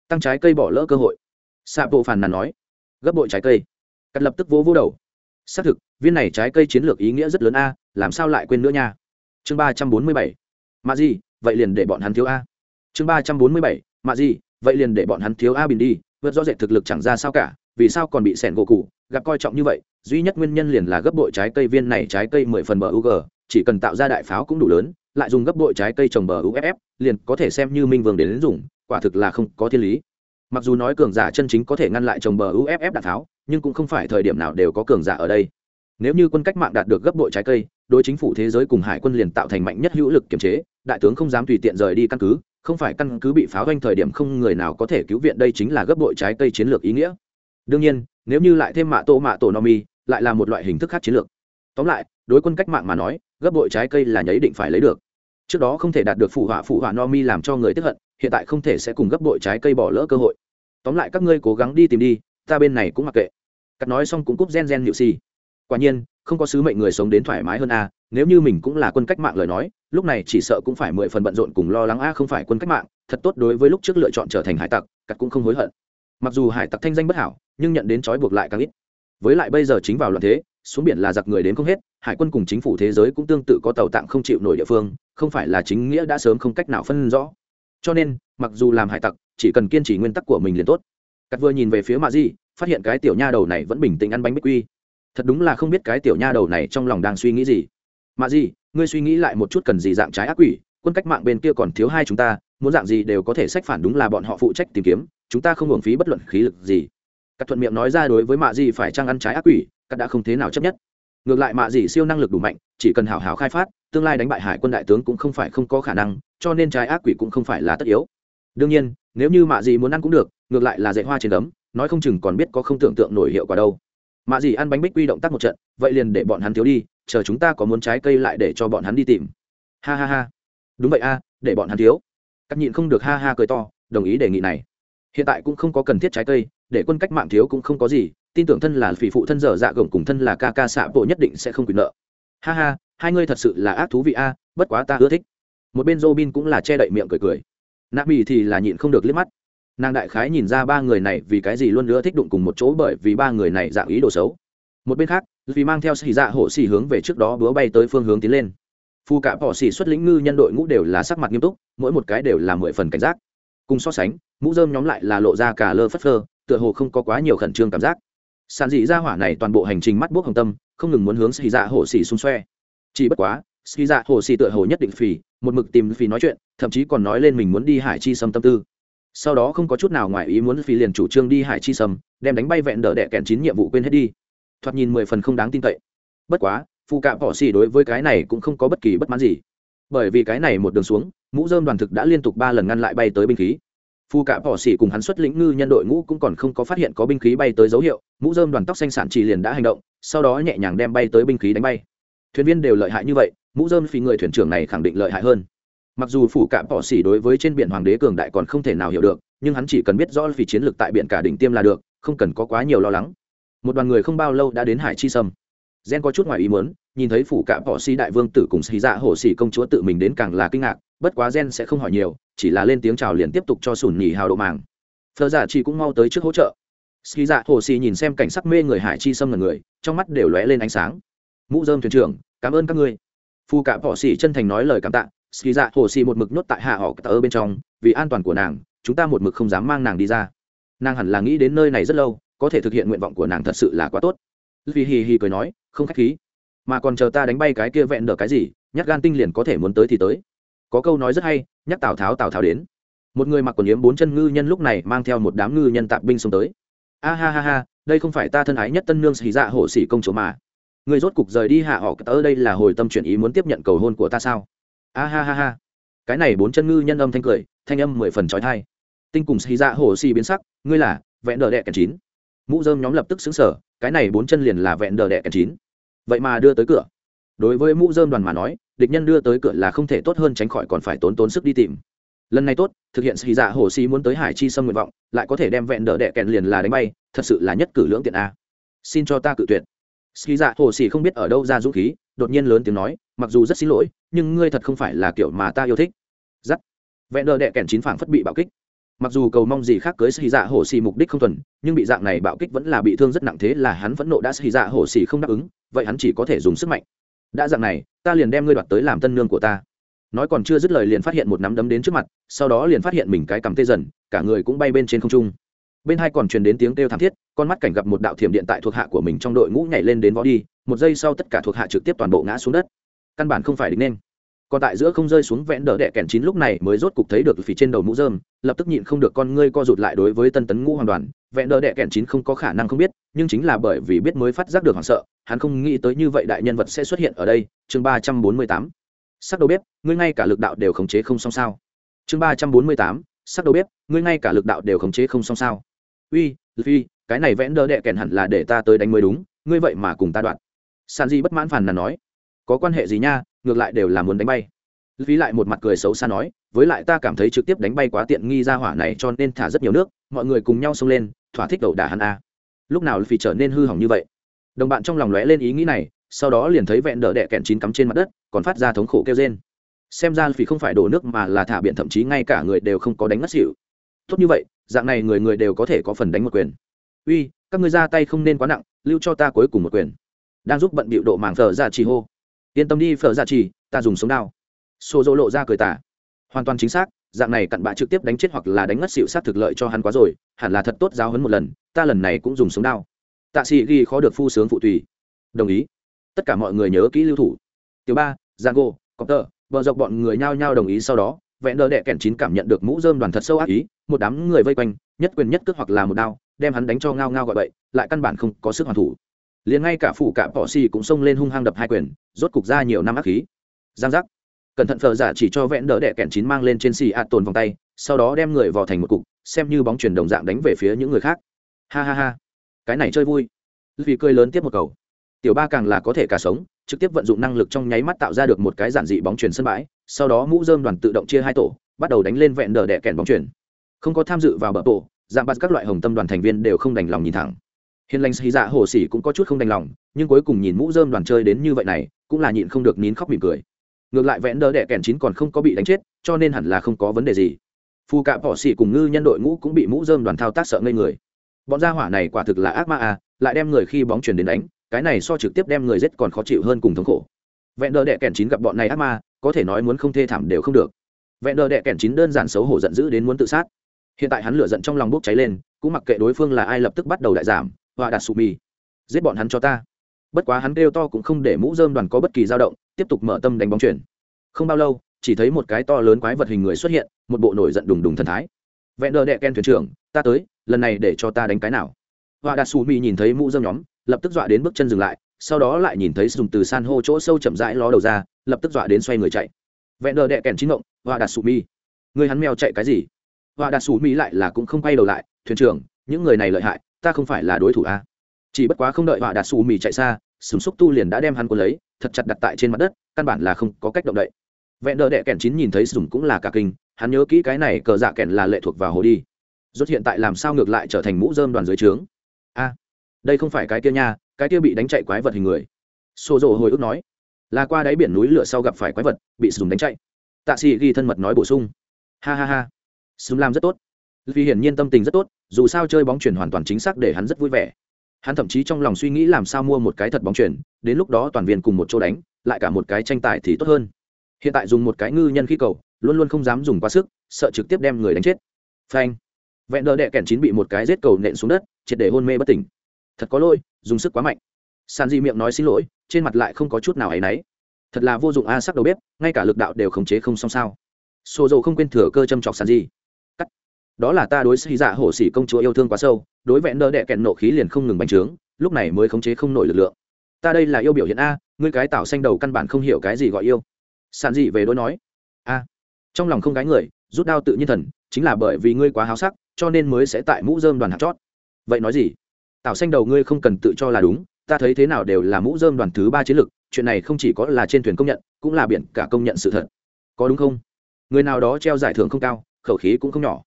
Tăng trái cây bỏ lỡ cơ hội. Xạ bộ phàn nàn nói. Gấp bội trái cây. Cắt lập tức vỗ vỗ đầu. Xác thực, viên này trái cây chiến lược ý nghĩa rất lớn a, làm sao lại quên nữa nha? Chương ba trăm bốn mươi bảy. Mà gì vậy liền để bọn hắn thiếu a. Chương ba trăm bốn mươi bảy. Mà gì vậy liền để bọn hắn thiếu a bình đi vượt rõ rệt thực lực chẳng ra sao cả vì sao còn bị sẻn gỗ cụ gặp coi trọng như vậy? Duy nhất nguyên nhân liền là gấp bội trái cây viên này trái cây mười phần bờ u g chỉ cần tạo ra đại pháo cũng đủ lớn lại dùng gấp bội trái cây trồng bờ uff liền có thể xem như minh vương đến, dùng quả thực là không có thiên lý. Mặc dù nói cường giả chân chính có thể ngăn lại trồng bờ uff đạn pháo nhưng cũng không phải thời điểm nào đều có cường giả ở đây. Nếu như quân cách mạng đạt được gấp bội trái cây đối chính phủ thế giới cùng hải quân liền tạo thành mạnh nhất hữu lực kiểm chế đại tướng không dám tùy tiện rời đi căn cứ không phải căn cứ bị pháo doanh thời điểm không người nào có thể cứu viện, đây chính là gấp bội trái cây chiến lược ý nghĩa. Đương nhiên, nếu như lại thêm mạ tô mạ tổ no mi, lại là một loại hình thức khác chiến lược. Tóm lại, đối quân cách mạng mà nói, gấp bội trái cây là nháy định phải lấy được. Trước đó không thể đạt được phụ họa phụ họa no mi làm cho người tức hận, hiện tại không thể sẽ cùng gấp bội trái cây bỏ lỡ cơ hội. Tóm lại các ngươi cố gắng đi tìm đi, ta bên này cũng mặc kệ. Cắt nói xong cũng cúp gen gen nhự si. quả nhiên, không có sứ mệnh người sống đến thoải mái hơn a nếu như mình cũng là quân cách mạng lời nói, lúc này chỉ sợ cũng phải mười phần bận rộn cùng lo lắng, a, không phải quân cách mạng, thật tốt đối với lúc trước lựa chọn trở thành hải tặc, cắt cũng không hối hận. Mặc dù hải tặc thanh danh bất hảo, nhưng nhận đến trói buộc lại càng ít. Với lại bây giờ chính vào loạn thế, xuống biển là giặc người đến không hết, hải quân cùng chính phủ thế giới cũng tương tự có tàu tạng không chịu nổi địa phương, không phải là chính nghĩa đã sớm không cách nào phân rõ. Cho nên, mặc dù làm hải tặc, chỉ cần kiên trì nguyên tắc của mình liền tốt. Cắt vừa nhìn về phía mạ di, phát hiện cái tiểu nha đầu này vẫn bình tĩnh ăn bánh bích quy. Thật đúng là không biết cái tiểu nha đầu này trong lòng đang suy nghĩ gì. Mà gì, ngươi suy nghĩ lại một chút cần gì dạng trái ác quỷ quân cách mạng bên kia còn thiếu hai chúng ta muốn dạng gì đều có thể sách phản đúng là bọn họ phụ trách tìm kiếm chúng ta không hưởng phí bất luận khí lực gì. Các thuận miệng nói ra đối với mạ gì phải trang ăn trái ác quỷ các đã không thế nào chấp nhất. Ngược lại mạ gì siêu năng lực đủ mạnh chỉ cần hảo hảo khai phát tương lai đánh bại hải quân đại tướng cũng không phải không có khả năng cho nên trái ác quỷ cũng không phải là tất yếu. Đương nhiên nếu như mạ gì muốn ăn cũng được ngược lại là dạy hoa trên đấm nói không chừng còn biết có không tưởng tượng nổi hiệu quả đâu mạ gì ăn bánh bích quy động tác một trận, vậy liền để bọn hắn thiếu đi, chờ chúng ta có muốn trái cây lại để cho bọn hắn đi tìm. Ha ha ha. Đúng vậy a, để bọn hắn thiếu. Các nhịn không được ha ha cười to, đồng ý đề nghị này. Hiện tại cũng không có cần thiết trái cây, để quân cách mạng thiếu cũng không có gì, tin tưởng thân là phỉ phụ thân dở dạ gồng cùng thân là ca ca xạ bộ nhất định sẽ không quyền nợ. Ha ha, hai ngươi thật sự là ác thú vị a, bất quá ta ưa thích. Một bên robin cũng là che đậy miệng cười cười. Nạ bì thì là nhịn không được liếc mắt nàng đại khái nhìn ra ba người này vì cái gì luôn nữa thích đụng cùng một chỗ bởi vì ba người này dạng ý đồ xấu. Một bên khác vì mang theo xì dạ hộ xì hướng về trước đó búa bay tới phương hướng tiến lên. Phu cả bỏ xì xuất lĩnh ngư nhân đội ngũ đều là sắc mặt nghiêm túc, mỗi một cái đều là mười phần cảnh giác. Cùng so sánh, mũ dơm nhóm lại là lộ ra cả lơ phất phơ, tựa hồ không có quá nhiều khẩn trương cảm giác. Sàn dị ra hỏa này toàn bộ hành trình mắt bút hồng tâm, không ngừng muốn hướng xì dạ hổ xì xung xoe. Chỉ bất quá xì dạ hổ xì tựa hồ nhất định phì, một mực tìm phì nói chuyện, thậm chí còn nói lên mình muốn đi hải chi xâm tâm tư sau đó không có chút nào ngoài ý muốn phi liền chủ trương đi hải chi sầm đem đánh bay vẹn đỡ đẻ kèn chín nhiệm vụ quên hết đi. Thoạt nhìn mười phần không đáng tin cậy. Bất quá phụ cạm bỏ xỉ đối với cái này cũng không có bất kỳ bất mãn gì. Bởi vì cái này một đường xuống, mũ dơm đoàn thực đã liên tục ba lần ngăn lại bay tới binh khí. Phu cạ bỏ xỉ cùng hắn xuất lĩnh ngư nhân đội ngũ cũng còn không có phát hiện có binh khí bay tới dấu hiệu, mũ dơm đoàn tóc xanh sản chỉ liền đã hành động, sau đó nhẹ nhàng đem bay tới binh khí đánh bay. Thuyền viên đều lợi hại như vậy, mũ dơm phi người thuyền trưởng này khẳng định lợi hại hơn mặc dù phủ cạm bỏ xỉ đối với trên biển hoàng đế cường đại còn không thể nào hiểu được, nhưng hắn chỉ cần biết rõ vì chiến lược tại biển cả đỉnh tiêm là được, không cần có quá nhiều lo lắng. Một đoàn người không bao lâu đã đến hải chi sâm. Gen có chút ngoài ý muốn, nhìn thấy phủ cạm bỏ xỉ đại vương tử cùng xì dạ hổ xỉ công chúa tự mình đến càng là kinh ngạc, bất quá gen sẽ không hỏi nhiều, chỉ là lên tiếng chào liền tiếp tục cho sùn nhì hào độ màng. Thờ giả chị cũng mau tới trước hỗ trợ. Xì dạ hổ xỉ nhìn xem cảnh sắc mê người hải chi sâm là người, trong mắt đều lóe lên ánh sáng. Mũ dơm thuyền trưởng, cảm ơn các ngươi. Phu cạm bỏ xỉ chân thành nói lời cảm tạ ski dạ hồ xì một mực nhốt tại hạ họ tờ bên trong, vì an toàn của nàng, chúng ta một mực không dám mang nàng đi ra. Nàng hẳn là nghĩ đến nơi này rất lâu, có thể thực hiện nguyện vọng của nàng thật sự là quá tốt. Vì hì hì cười nói, không khách khí. Mà còn chờ ta đánh bay cái kia vẹn đỡ cái gì nhắc gan tinh liền có thể muốn tới thì tới. Có câu nói rất hay, nhắc tào tháo tào tháo đến. Một người mặc quần yếm bốn chân ngư nhân lúc này mang theo một đám ngư nhân tạp binh xông tới. A ha ha ha, đây không phải ta thân ái nhất tân nương xì dạ hổ xỉ công chỗ mà. Người rốt cục rời đi hạ họ tớ đây là hồi tâm chuyển ý muốn tiếp nhận cầu hôn của ta sao? A ha ha ha. Cái này bốn chân ngư nhân âm thanh cười, thanh âm mười phần trói thai tinh cùng xì dạ hồ xì biến sắc, ngươi là vẹn đờ đẹ kèn chín. Mũ dơm nhóm lập tức xứng sở cái này bốn chân liền là vẹn đờ đẹ kèn chín. Vậy mà đưa tới cửa. Đối với mũ dơm đoàn mà nói, địch nhân đưa tới cửa là không thể tốt hơn tránh khỏi còn phải tốn tốn sức đi tìm. Lần này tốt, thực hiện xì dạ hồ xì muốn tới hải chi xâm nguyện vọng, lại có thể đem vẹn đỡ đẻ kèn liền là đánh bay, thật sự là nhất cử lưỡng tiện a. Xin cho ta cự tuyệt. Xì dạ hồ xì không biết ở đâu ra dũng khí đột nhiên lớn tiếng nói, mặc dù rất xin lỗi, nhưng ngươi thật không phải là kiểu mà ta yêu thích. Giắt. Vẹn đỡ Đệ kèn chín phảng phất bị bạo kích. Mặc dù cầu mong gì khác cưới xì dạ hồ xì mục đích không thuần, nhưng bị dạng này bạo kích vẫn là bị thương rất nặng thế là hắn vẫn nộ đã xì dạ hồ xì không đáp ứng, vậy hắn chỉ có thể dùng sức mạnh. Đã dạng này, ta liền đem ngươi đoạt tới làm tân nương của ta. Nói còn chưa dứt lời liền phát hiện một nắm đấm đến trước mặt, sau đó liền phát hiện mình cái cằm tê dần, cả người cũng bay bên trên không trung. Bên hai còn truyền đến tiếng kêu thảm thiết, con mắt cảnh gặp một đạo thiểm điện tại thuộc hạ của mình trong đội ngũ nhảy lên đến võ đi một giây sau tất cả thuộc hạ trực tiếp toàn bộ ngã xuống đất. Căn bản không phải đính nên. Còn tại giữa không rơi xuống vẽn đỡ đẻ kèn chín lúc này mới rốt cục thấy được phì trên đầu mũ dơm lập tức nhịn không được con ngươi co rụt lại đối với tân tấn ngũ hoàn đoàn. Vẽn đỡ đẻ kèn chín không có khả năng không biết, nhưng chính là bởi vì biết mới phát giác được hoảng sợ, hắn không nghĩ tới như vậy đại nhân vật sẽ xuất hiện ở đây. Chương ba trăm bốn mươi tám. Sắc đầu bếp, ngươi ngay cả lực đạo đều khống chế không xong sao? Chương ba trăm bốn mươi tám. Sắc đầu bếp, ngươi ngay cả lực đạo đều khống chế không xong sao? Uy, phi, cái này vẽn đỡ đẻ kèn hẳn là để ta tới đánh mới đúng, ngươi vậy mà cùng ta đoạn san di bất mãn phàn là nói, có quan hệ gì nha, ngược lại đều là muốn đánh bay. Phí lại một mặt cười xấu xa nói, với lại ta cảm thấy trực tiếp đánh bay quá tiện nghi ra hỏa này cho nên thả rất nhiều nước, mọi người cùng nhau xông lên, thỏa thích đầu đà hắn a. Lúc nào phí trở nên hư hỏng như vậy? Đồng bạn trong lòng lóe lên ý nghĩ này, sau đó liền thấy vẹn đỡ đẻ kẹn chín cắm trên mặt đất, còn phát ra thống khổ kêu trên xem ra phí không phải đổ nước mà là thả biển thậm chí ngay cả người đều không có đánh ngất xỉu. Tốt như vậy, dạng này người người đều có thể có phần đánh một quyền. Uy, các ngươi ra tay không nên quá nặng, lưu cho ta cuối cùng một quyền đang giúp bận bịu độ màng phở ra trì hô. Yên tâm đi, phở ra trì ta dùng sống đao. Xô dỗ lộ ra cười tả hoàn toàn chính xác, dạng này cặn bạ trực tiếp đánh chết hoặc là đánh ngất xịu sát thực lợi cho hắn quá rồi, hẳn là thật tốt giáo hấn một lần, ta lần này cũng dùng sống đao. Tạ sĩ ghi khó được phu sướng phụ tùy. Đồng ý. Tất cả mọi người nhớ kỹ lưu thủ. Tiểu ba, giang gô, cọp tờ vợ dọc bọn người nhao nhao đồng ý sau đó, vẹn nơ đẻ kèn chín cảm nhận được mũ dơm đoàn thật sâu ác ý, một đám người vây quanh, nhất quyền nhất cước hoặc là một đao, đem hắn đánh cho ngao ngao gọi bậy, lại căn bản không có sức hoàn thủ liền ngay cả phủ cả bỏ xì cũng xông lên hung hăng đập hai quyền, rốt cục ra nhiều năm ác khí. Giang giác. Cẩn thận phờ giả chỉ cho vẽn đỡ đẻ kẹn chín mang lên trên xì ạt tồn vòng tay, sau đó đem người vào thành một cục, xem như bóng chuyển đồng dạng đánh về phía những người khác. Ha ha ha. Cái này chơi vui. Vì cười lớn tiếp một cầu. Tiểu ba càng là có thể cả sống, trực tiếp vận dụng năng lực trong nháy mắt tạo ra được một cái giản dị bóng chuyển sân bãi, sau đó mũ dơm đoàn tự động chia hai tổ, bắt đầu đánh lên vẹn đờ đẻ kẹn bóng chuyển. Không có tham dự vào bờ tổ, dạng bắt các loại hồng tâm đoàn thành viên đều không đành lòng nhìn thẳng hiền lành xì dạ hồ xỉ cũng có chút không đành lòng, nhưng cuối cùng nhìn mũ dơm đoàn chơi đến như vậy này, cũng là nhịn không được nín khóc mỉm cười. Ngược lại vẽn đỡ đẻ kèn chín còn không có bị đánh chết, cho nên hẳn là không có vấn đề gì. Phù cạ bỏ xỉ cùng ngư nhân đội ngũ cũng bị mũ dơm đoàn thao tác sợ ngây người. Bọn gia hỏa này quả thực là ác ma à lại đem người khi bóng chuyển đến đánh, cái này so trực tiếp đem người giết còn khó chịu hơn cùng thống khổ. Vẹn đỡ đẻ kèn chín gặp bọn này ác ma, có thể nói muốn không thê thảm đều không được. Vẹn đỡ đẻ kèn chín đơn giản xấu hổ giận dữ đến muốn tự sát. Hiện tại hắn lửa giận trong lòng bốc cháy lên, cũng mặc kệ đối phương là ai lập tức bắt đầu đại giảm và đạt sụ mì. Giết bọn hắn cho ta. Bất quá hắn kêu to cũng không để mũ dơm đoàn có bất kỳ dao động, tiếp tục mở tâm đánh bóng chuyển. Không bao lâu, chỉ thấy một cái to lớn quái vật hình người xuất hiện, một bộ nổi giận đùng đùng thần thái. Vẹn đờ đệ ken thuyền trưởng, ta tới, lần này để cho ta đánh cái nào? Và đạt sụ mì nhìn thấy mũ dơm nhóm, lập tức dọa đến bước chân dừng lại, sau đó lại nhìn thấy dùng từ san hô chỗ sâu chậm rãi ló đầu ra, lập tức dọa đến xoay người chạy. Vẹn đờ đệ kèn chín ngộng, và đạt sụ mi người hắn mèo chạy cái gì? Và đạt sụ mi lại là cũng không quay đầu lại, thuyền trưởng, những người này lợi hại ta không phải là đối thủ a. À? chỉ bất quá không đợi họa đạt xù mì chạy xa, súng xúc tu liền đã đem hắn cuốn lấy, thật chặt đặt tại trên mặt đất, căn bản là không có cách động đậy. Vẹn đỡ đệ kèn chín nhìn thấy súng cũng là cả kinh, hắn nhớ kỹ cái này cờ dạ kèn là lệ thuộc vào hồ đi. Rốt hiện tại làm sao ngược lại trở thành mũ dơm đoàn dưới trướng? A, đây không phải cái kia nha, cái kia bị đánh chạy quái vật hình người. Xô rộ hồi ức nói, là qua đáy biển núi lửa sau gặp phải quái vật, bị súng đánh chạy. Tạ sĩ ghi thân mật nói bổ sung. Ha ha ha, súng làm rất tốt vì hiển nhiên tâm tình rất tốt, dù sao chơi bóng chuyển hoàn toàn chính xác để hắn rất vui vẻ. Hắn thậm chí trong lòng suy nghĩ làm sao mua một cái thật bóng chuyển đến lúc đó toàn viên cùng một chỗ đánh, lại cả một cái tranh tài thì tốt hơn. Hiện tại dùng một cái ngư nhân khí cầu, luôn luôn không dám dùng quá sức, sợ trực tiếp đem người đánh chết. Phanh. Vẹn đỡ đệ kẻn chín bị một cái rết cầu nện xuống đất, triệt để hôn mê bất tỉnh. Thật có lỗi, dùng sức quá mạnh. San di miệng nói xin lỗi, trên mặt lại không có chút nào áy náy. Thật là vô dụng a, sắc đầu bếp, ngay cả lực đạo đều khống chế không xong sao. Xô dầu không quên thừa cơ châm chọc san di đó là ta đối xì dạ hổ xỉ công chúa yêu thương quá sâu, đối vẹn nơ đệ kẹn nộ khí liền không ngừng bành trướng, lúc này mới khống chế không nổi lực lượng. Ta đây là yêu biểu hiện a, ngươi cái tạo xanh đầu căn bản không hiểu cái gì gọi yêu. Sàn dị về đối nói. A. Trong lòng không gái người, rút đao tự nhiên thần, chính là bởi vì ngươi quá háo sắc, cho nên mới sẽ tại mũ dơm đoàn hạt chót. Vậy nói gì? Tạo xanh đầu ngươi không cần tự cho là đúng, ta thấy thế nào đều là mũ dơm đoàn thứ ba chiến lược chuyện này không chỉ có là trên thuyền công nhận, cũng là biển cả công nhận sự thật. Có đúng không? Người nào đó treo giải thưởng không cao, khẩu khí cũng không nhỏ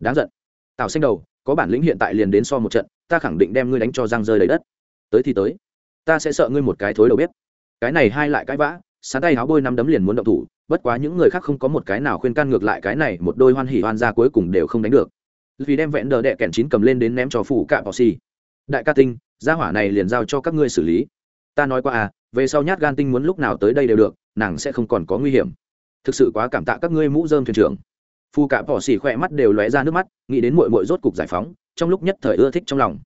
đáng giận. Tào xanh đầu, có bản lĩnh hiện tại liền đến so một trận, ta khẳng định đem ngươi đánh cho răng rơi đầy đất. Tới thì tới. Ta sẽ sợ ngươi một cái thối đầu bếp. Cái này hai lại cãi vã, sán tay áo bôi năm đấm liền muốn động thủ, bất quá những người khác không có một cái nào khuyên can ngược lại cái này, một đôi hoan hỉ hoan ra cuối cùng đều không đánh được. Vì đem vẹn đờ đệ kẹn chín cầm lên đến ném cho phủ cạ bọ xì. Đại ca tinh, gia hỏa này liền giao cho các ngươi xử lý. Ta nói qua à về sau nhát gan tinh muốn lúc nào tới đây đều được, nàng sẽ không còn có nguy hiểm. Thực sự quá cảm tạ các ngươi mũ dơm thuyền trưởng phu cạ bỏ xỉ khỏe mắt đều lóe ra nước mắt, nghĩ đến mội mội rốt cục giải phóng, trong lúc nhất thời ưa thích trong lòng.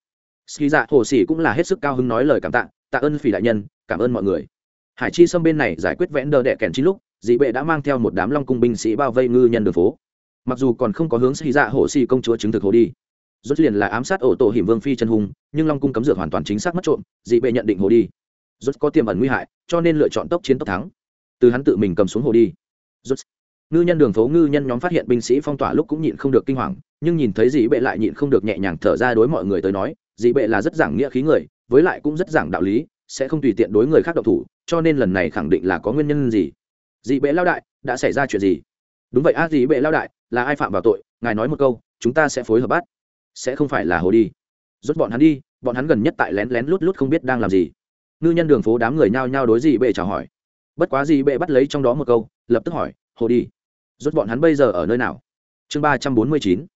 Ski dạ hồ xỉ cũng là hết sức cao hứng nói lời cảm tạ tạ ơn phỉ đại nhân, cảm ơn mọi người. Hải chi xâm bên này giải quyết vẽn đờ đẻ kèn chín lúc dị bệ đã mang theo một đám long cung binh sĩ bao vây ngư nhân đường phố. Mặc dù còn không có hướng xì dạ hồ xỉ công chúa chứng thực hồ đi, rốt liền là ám sát ổ tổ hiểm vương phi chân hùng, nhưng long cung cấm dược hoàn toàn chính xác mất trộm dị bệ nhận định hồ đi. Rốt có tiềm ẩn nguy hại, cho nên lựa chọn tốc chiến tốc thắng. Từ hắn tự mình cầm xuống hồ đi. Rốt ngư nhân đường phố ngư nhân nhóm phát hiện binh sĩ phong tỏa lúc cũng nhịn không được kinh hoàng, nhưng nhìn thấy dị bệ lại nhịn không được nhẹ nhàng thở ra đối mọi người tới nói dị bệ là rất giảng nghĩa khí người, với lại cũng rất giảng đạo lý, sẽ không tùy tiện đối người khác độc thủ, cho nên lần này khẳng định là có nguyên nhân gì. Dị bệ lao đại, đã xảy ra chuyện gì? Đúng vậy a dị bệ lao đại, là ai phạm vào tội? Ngài nói một câu, chúng ta sẽ phối hợp bắt. Sẽ không phải là hồ đi. Rút bọn hắn đi, bọn hắn gần nhất tại lén lén lút lút không biết đang làm gì. Ngư nhân đường phố đám người nhao nhao đối dị bệ chào hỏi. Bất quá dị bệ bắt lấy trong đó một câu, lập tức hỏi, hồ đi. Rốt bọn hắn bây giờ ở nơi nào? Chương ba trăm bốn mươi chín.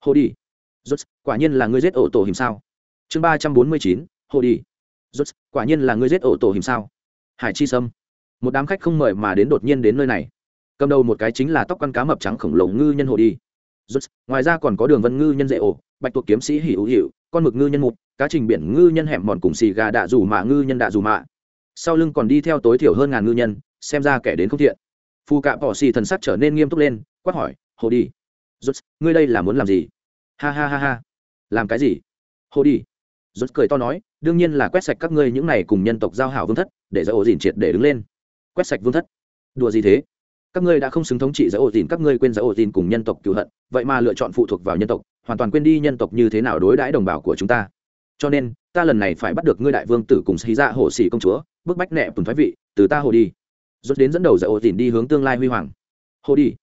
Hồ đi. Rốt. quả nhiên là ngươi giết ổ tổ hình sao? Chương ba trăm bốn mươi chín. Hồ đi. Rốt. quả nhiên là ngươi giết ổ tổ hình sao? Hải chi sâm. Một đám khách không mời mà đến đột nhiên đến nơi này. Cầm đầu một cái chính là tóc con cá mập trắng khổng lồ ngư nhân hồ đi. Rút ngoài ra còn có đường vân ngư nhân dễ ổ, bạch tuộc kiếm sĩ hỉ hữu hiệu con mực ngư nhân mục, cá trình biển ngư nhân hẻm mòn cùng xì gà đạ dù mạ ngư nhân đạ dù mạ. Sau lưng còn đi theo tối thiểu hơn ngàn ngư nhân, xem ra kẻ đến không thiện phù cạ bỏ xì thần sắc trở nên nghiêm túc lên, quát hỏi, hồ đi rút ngươi đây là muốn làm gì? Ha ha ha ha. Làm cái gì? Hồ đi. Rút cười to nói, đương nhiên là quét sạch các ngươi những này cùng nhân tộc giao hảo vương thất, để giải ổ dìn triệt để đứng lên. Quét sạch vương thất? Đùa gì thế? Các ngươi đã không xứng thống trị giải ổ dìn, các ngươi quên giải ổ dìn cùng nhân tộc cựu hận, vậy mà lựa chọn phụ thuộc vào nhân tộc, hoàn toàn quên đi nhân tộc như thế nào đối đãi đồng bào của chúng ta. Cho nên, ta lần này phải bắt được ngươi đại vương tử cùng xí dạ ra hồ xỉ công chúa, bức bách nẹ tùn thoái vị, từ ta hồ đi rút đến dẫn đầu giải ổ dìn đi hướng tương lai huy hoàng. Hồ đi.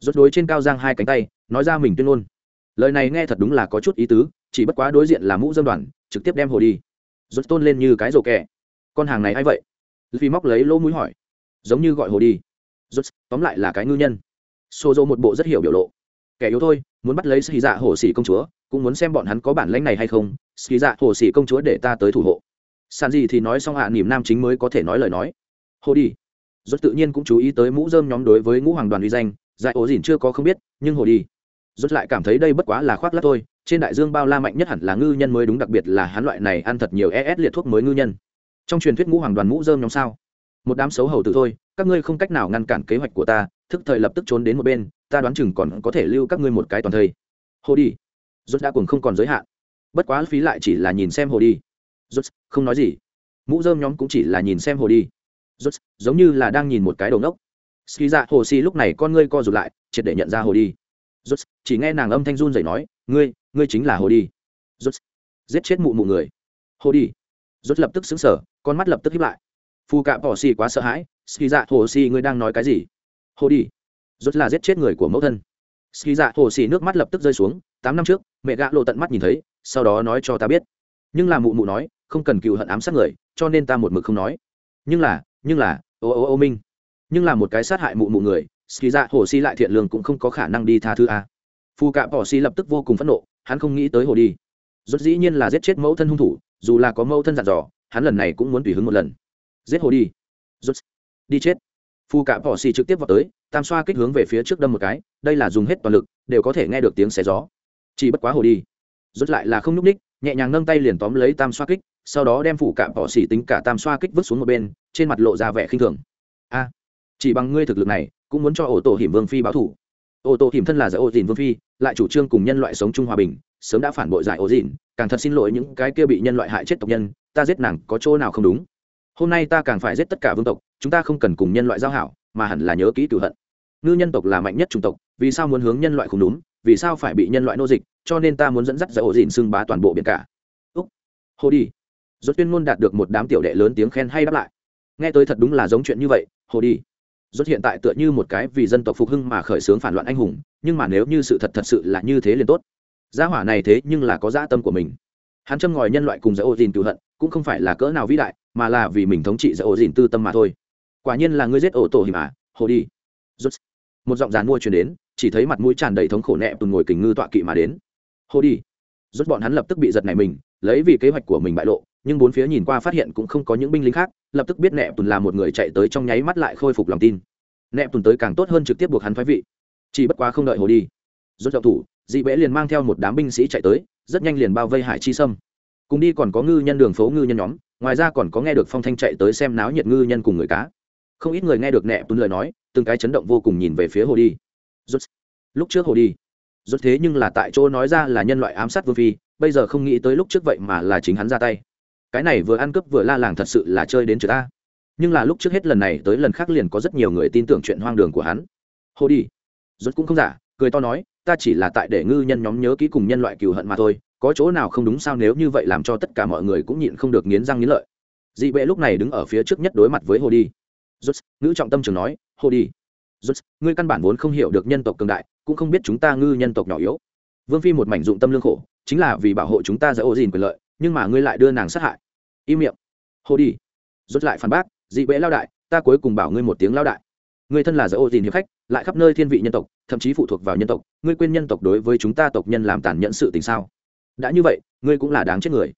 Rút đối trên cao giang hai cánh tay nói ra mình tuyên ngôn. Lời này nghe thật đúng là có chút ý tứ chỉ bất quá đối diện là mũ dân đoàn trực tiếp đem hồ đi. Rút tôn lên như cái rổ kẹ con hàng này a i vậy? Vì móc lấy lỗ mũi hỏi. Giống như gọi hồ đi. Rút tóm lại là cái ngư nhân. Xô dô một bộ rất hiểu biểu lộ. Kẻ yếu thôi muốn bắt lấy xì dạ hồ xỉ công chúa cũng muốn xem bọn hắn có bản lãnh này hay không xì dạ hồ xỉ công chúa để ta tới thủ hộ. Sàn gì thì nói xong hạ à, nỉm nam chính mới có thể nói lời nói. Hồ đi. Rốt tự nhiên cũng chú ý tới mũ rơm nhóm đối với ngũ hoàng đoàn uy danh, giải ổ dìn chưa có không biết, nhưng hồ đi. Rốt lại cảm thấy đây bất quá là khoác lác thôi, trên đại dương bao la mạnh nhất hẳn là ngư nhân mới đúng, đặc biệt là hắn loại này ăn thật nhiều es liệt thuốc mới ngư nhân. Trong truyền thuyết ngũ hoàng đoàn mũ rơm nhóm sao? Một đám xấu hầu tử thôi, các ngươi không cách nào ngăn cản kế hoạch của ta, thức thời lập tức trốn đến một bên, ta đoán chừng còn có thể lưu các ngươi một cái toàn thây. Hồ đi. Rốt đã cùng không còn giới hạn. Bất quá phí lại chỉ là nhìn xem hồ đi. Rốt, không nói gì. Mũ rơm nhóm cũng chỉ là nhìn xem hồ đi rút giống như là đang nhìn một cái đầu nốc. ski dạ hồ si lúc này con ngươi co rụt lại, triệt để nhận ra hồ đi. Rút chỉ nghe nàng âm thanh run dậy nói, ngươi ngươi chính là hồ đi. Rút giết chết mụ mụ người. Hồ đi. Rút lập tức xứng sở con mắt lập tức hiếp lại. Phu cạm bỏ xì quá sợ hãi, ski dạ hồ xì ngươi đang nói cái gì? Hồ đi. Rút là giết chết người của mẫu thân. Ski dạ hồ xì nước mắt lập tức rơi xuống, tám năm trước, mẹ gã lộ tận mắt nhìn thấy, sau đó nói cho ta biết. Nhưng là mụ mụ nói, không cần cựu hận ám sát người, cho nên ta một mực không nói. Nhưng là nhưng là, ô ô ô minh, nhưng là một cái sát hại mụ mụ người, ski dạ hồ si lại thiện lương cũng không có khả năng đi tha thứ a. Phu cạ bỏ si lập tức vô cùng phẫn nộ, hắn không nghĩ tới hồ đi. Rốt dĩ nhiên là giết chết mẫu thân hung thủ, dù là có mẫu thân dặn dò, hắn lần này cũng muốn tùy hứng một lần. Giết hồ đi. Rốt. Đi chết. Phu cạ bỏ xì trực tiếp vào tới, tam xoa kích hướng về phía trước đâm một cái, đây là dùng hết toàn lực, đều có thể nghe được tiếng xé gió. Chỉ bất quá hồ đi. Rốt lại là không nhúc ních nhẹ nhàng nâng tay liền tóm lấy tam xoa kích, sau đó đem phủ cạ bỏ xì tính cả tam xoa kích vứt xuống một bên trên mặt lộ ra vẻ khinh thường. A, chỉ bằng ngươi thực lực này, cũng muốn cho ổ tổ hiểm vương phi báo thủ ô tô hiểm thân là giải ô dìn vương phi, lại chủ trương cùng nhân loại sống chung hòa bình, sớm đã phản bội giải ô dìn, càng thật xin lỗi những cái kia bị nhân loại hại chết tộc nhân, ta giết nàng có chỗ nào không đúng? Hôm nay ta càng phải giết tất cả vương tộc, chúng ta không cần cùng nhân loại giao hảo, mà hẳn là nhớ kỹ cửu hận. Ngư nhân tộc là mạnh nhất chủng tộc, vì sao muốn hướng nhân loại không đúng, vì sao phải bị nhân loại nô dịch, cho nên ta muốn dẫn dắt giải ổ dìn xưng bá toàn bộ biển cả. Úc, hô đi. Rốt tuyên ngôn đạt được một đám tiểu đệ lớn tiếng khen hay đáp lại nghe tới thật đúng là giống chuyện như vậy, hồ đi. Rốt hiện tại tựa như một cái vì dân tộc phục hưng mà khởi xướng phản loạn anh hùng, nhưng mà nếu như sự thật thật sự là như thế liền tốt. Gia hỏa này thế nhưng là có dạ tâm của mình. Hắn châm ngòi nhân loại cùng dã ô dìn cựu hận, cũng không phải là cỡ nào vĩ đại, mà là vì mình thống trị dã ô dìn tư tâm mà thôi. Quả nhiên là ngươi giết ổ tổ hiểm mà, hồ đi. Rốt. Một giọng dàn mua truyền đến, chỉ thấy mặt mũi tràn đầy thống khổ nẹ tùn ngồi kình ngư tọa kỵ mà đến. Hồ đi. Rốt bọn hắn lập tức bị giật này mình, lấy vì kế hoạch của mình bại lộ nhưng bốn phía nhìn qua phát hiện cũng không có những binh lính khác, lập tức biết nẹ tùn là một người chạy tới trong nháy mắt lại khôi phục lòng tin. Nẹ tùn tới càng tốt hơn trực tiếp buộc hắn phái vị. Chỉ bất quá không đợi hồ đi. Rốt động thủ, dị bẽ liền mang theo một đám binh sĩ chạy tới, rất nhanh liền bao vây hải chi sâm. Cùng đi còn có ngư nhân đường phố ngư nhân nhóm, ngoài ra còn có nghe được phong thanh chạy tới xem náo nhiệt ngư nhân cùng người cá. Không ít người nghe được nẹ tùn lời nói, từng cái chấn động vô cùng nhìn về phía hồ đi. Rốt. Lúc trước hồ đi. Rốt thế nhưng là tại chỗ nói ra là nhân loại ám sát vương phi, bây giờ không nghĩ tới lúc trước vậy mà là chính hắn ra tay cái này vừa ăn cướp vừa la làng thật sự là chơi đến chữ ta. Nhưng là lúc trước hết lần này tới lần khác liền có rất nhiều người tin tưởng chuyện hoang đường của hắn. Hô đi. Rốt cũng không giả, cười to nói, ta chỉ là tại để ngư nhân nhóm nhớ kỹ cùng nhân loại cừu hận mà thôi, có chỗ nào không đúng sao nếu như vậy làm cho tất cả mọi người cũng nhịn không được nghiến răng nghiến lợi. Dị bệ lúc này đứng ở phía trước nhất đối mặt với hồ đi. Rốt, ngữ trọng tâm trường nói, hồ đi. Rốt, ngươi căn bản vốn không hiểu được nhân tộc cường đại, cũng không biết chúng ta ngư nhân tộc nhỏ yếu. Vương phi một mảnh dụng tâm lương khổ, chính là vì bảo hộ chúng ta giải ô dìn quyền lợi nhưng mà ngươi lại đưa nàng sát hại. Im miệng. Hô đi. Rút lại phản bác, dị bệ lao đại, ta cuối cùng bảo ngươi một tiếng lao đại. Ngươi thân là giới ô dìn hiệp khách, lại khắp nơi thiên vị nhân tộc, thậm chí phụ thuộc vào nhân tộc, ngươi quên nhân tộc đối với chúng ta tộc nhân làm tàn nhẫn sự tình sao? Đã như vậy, ngươi cũng là đáng chết người.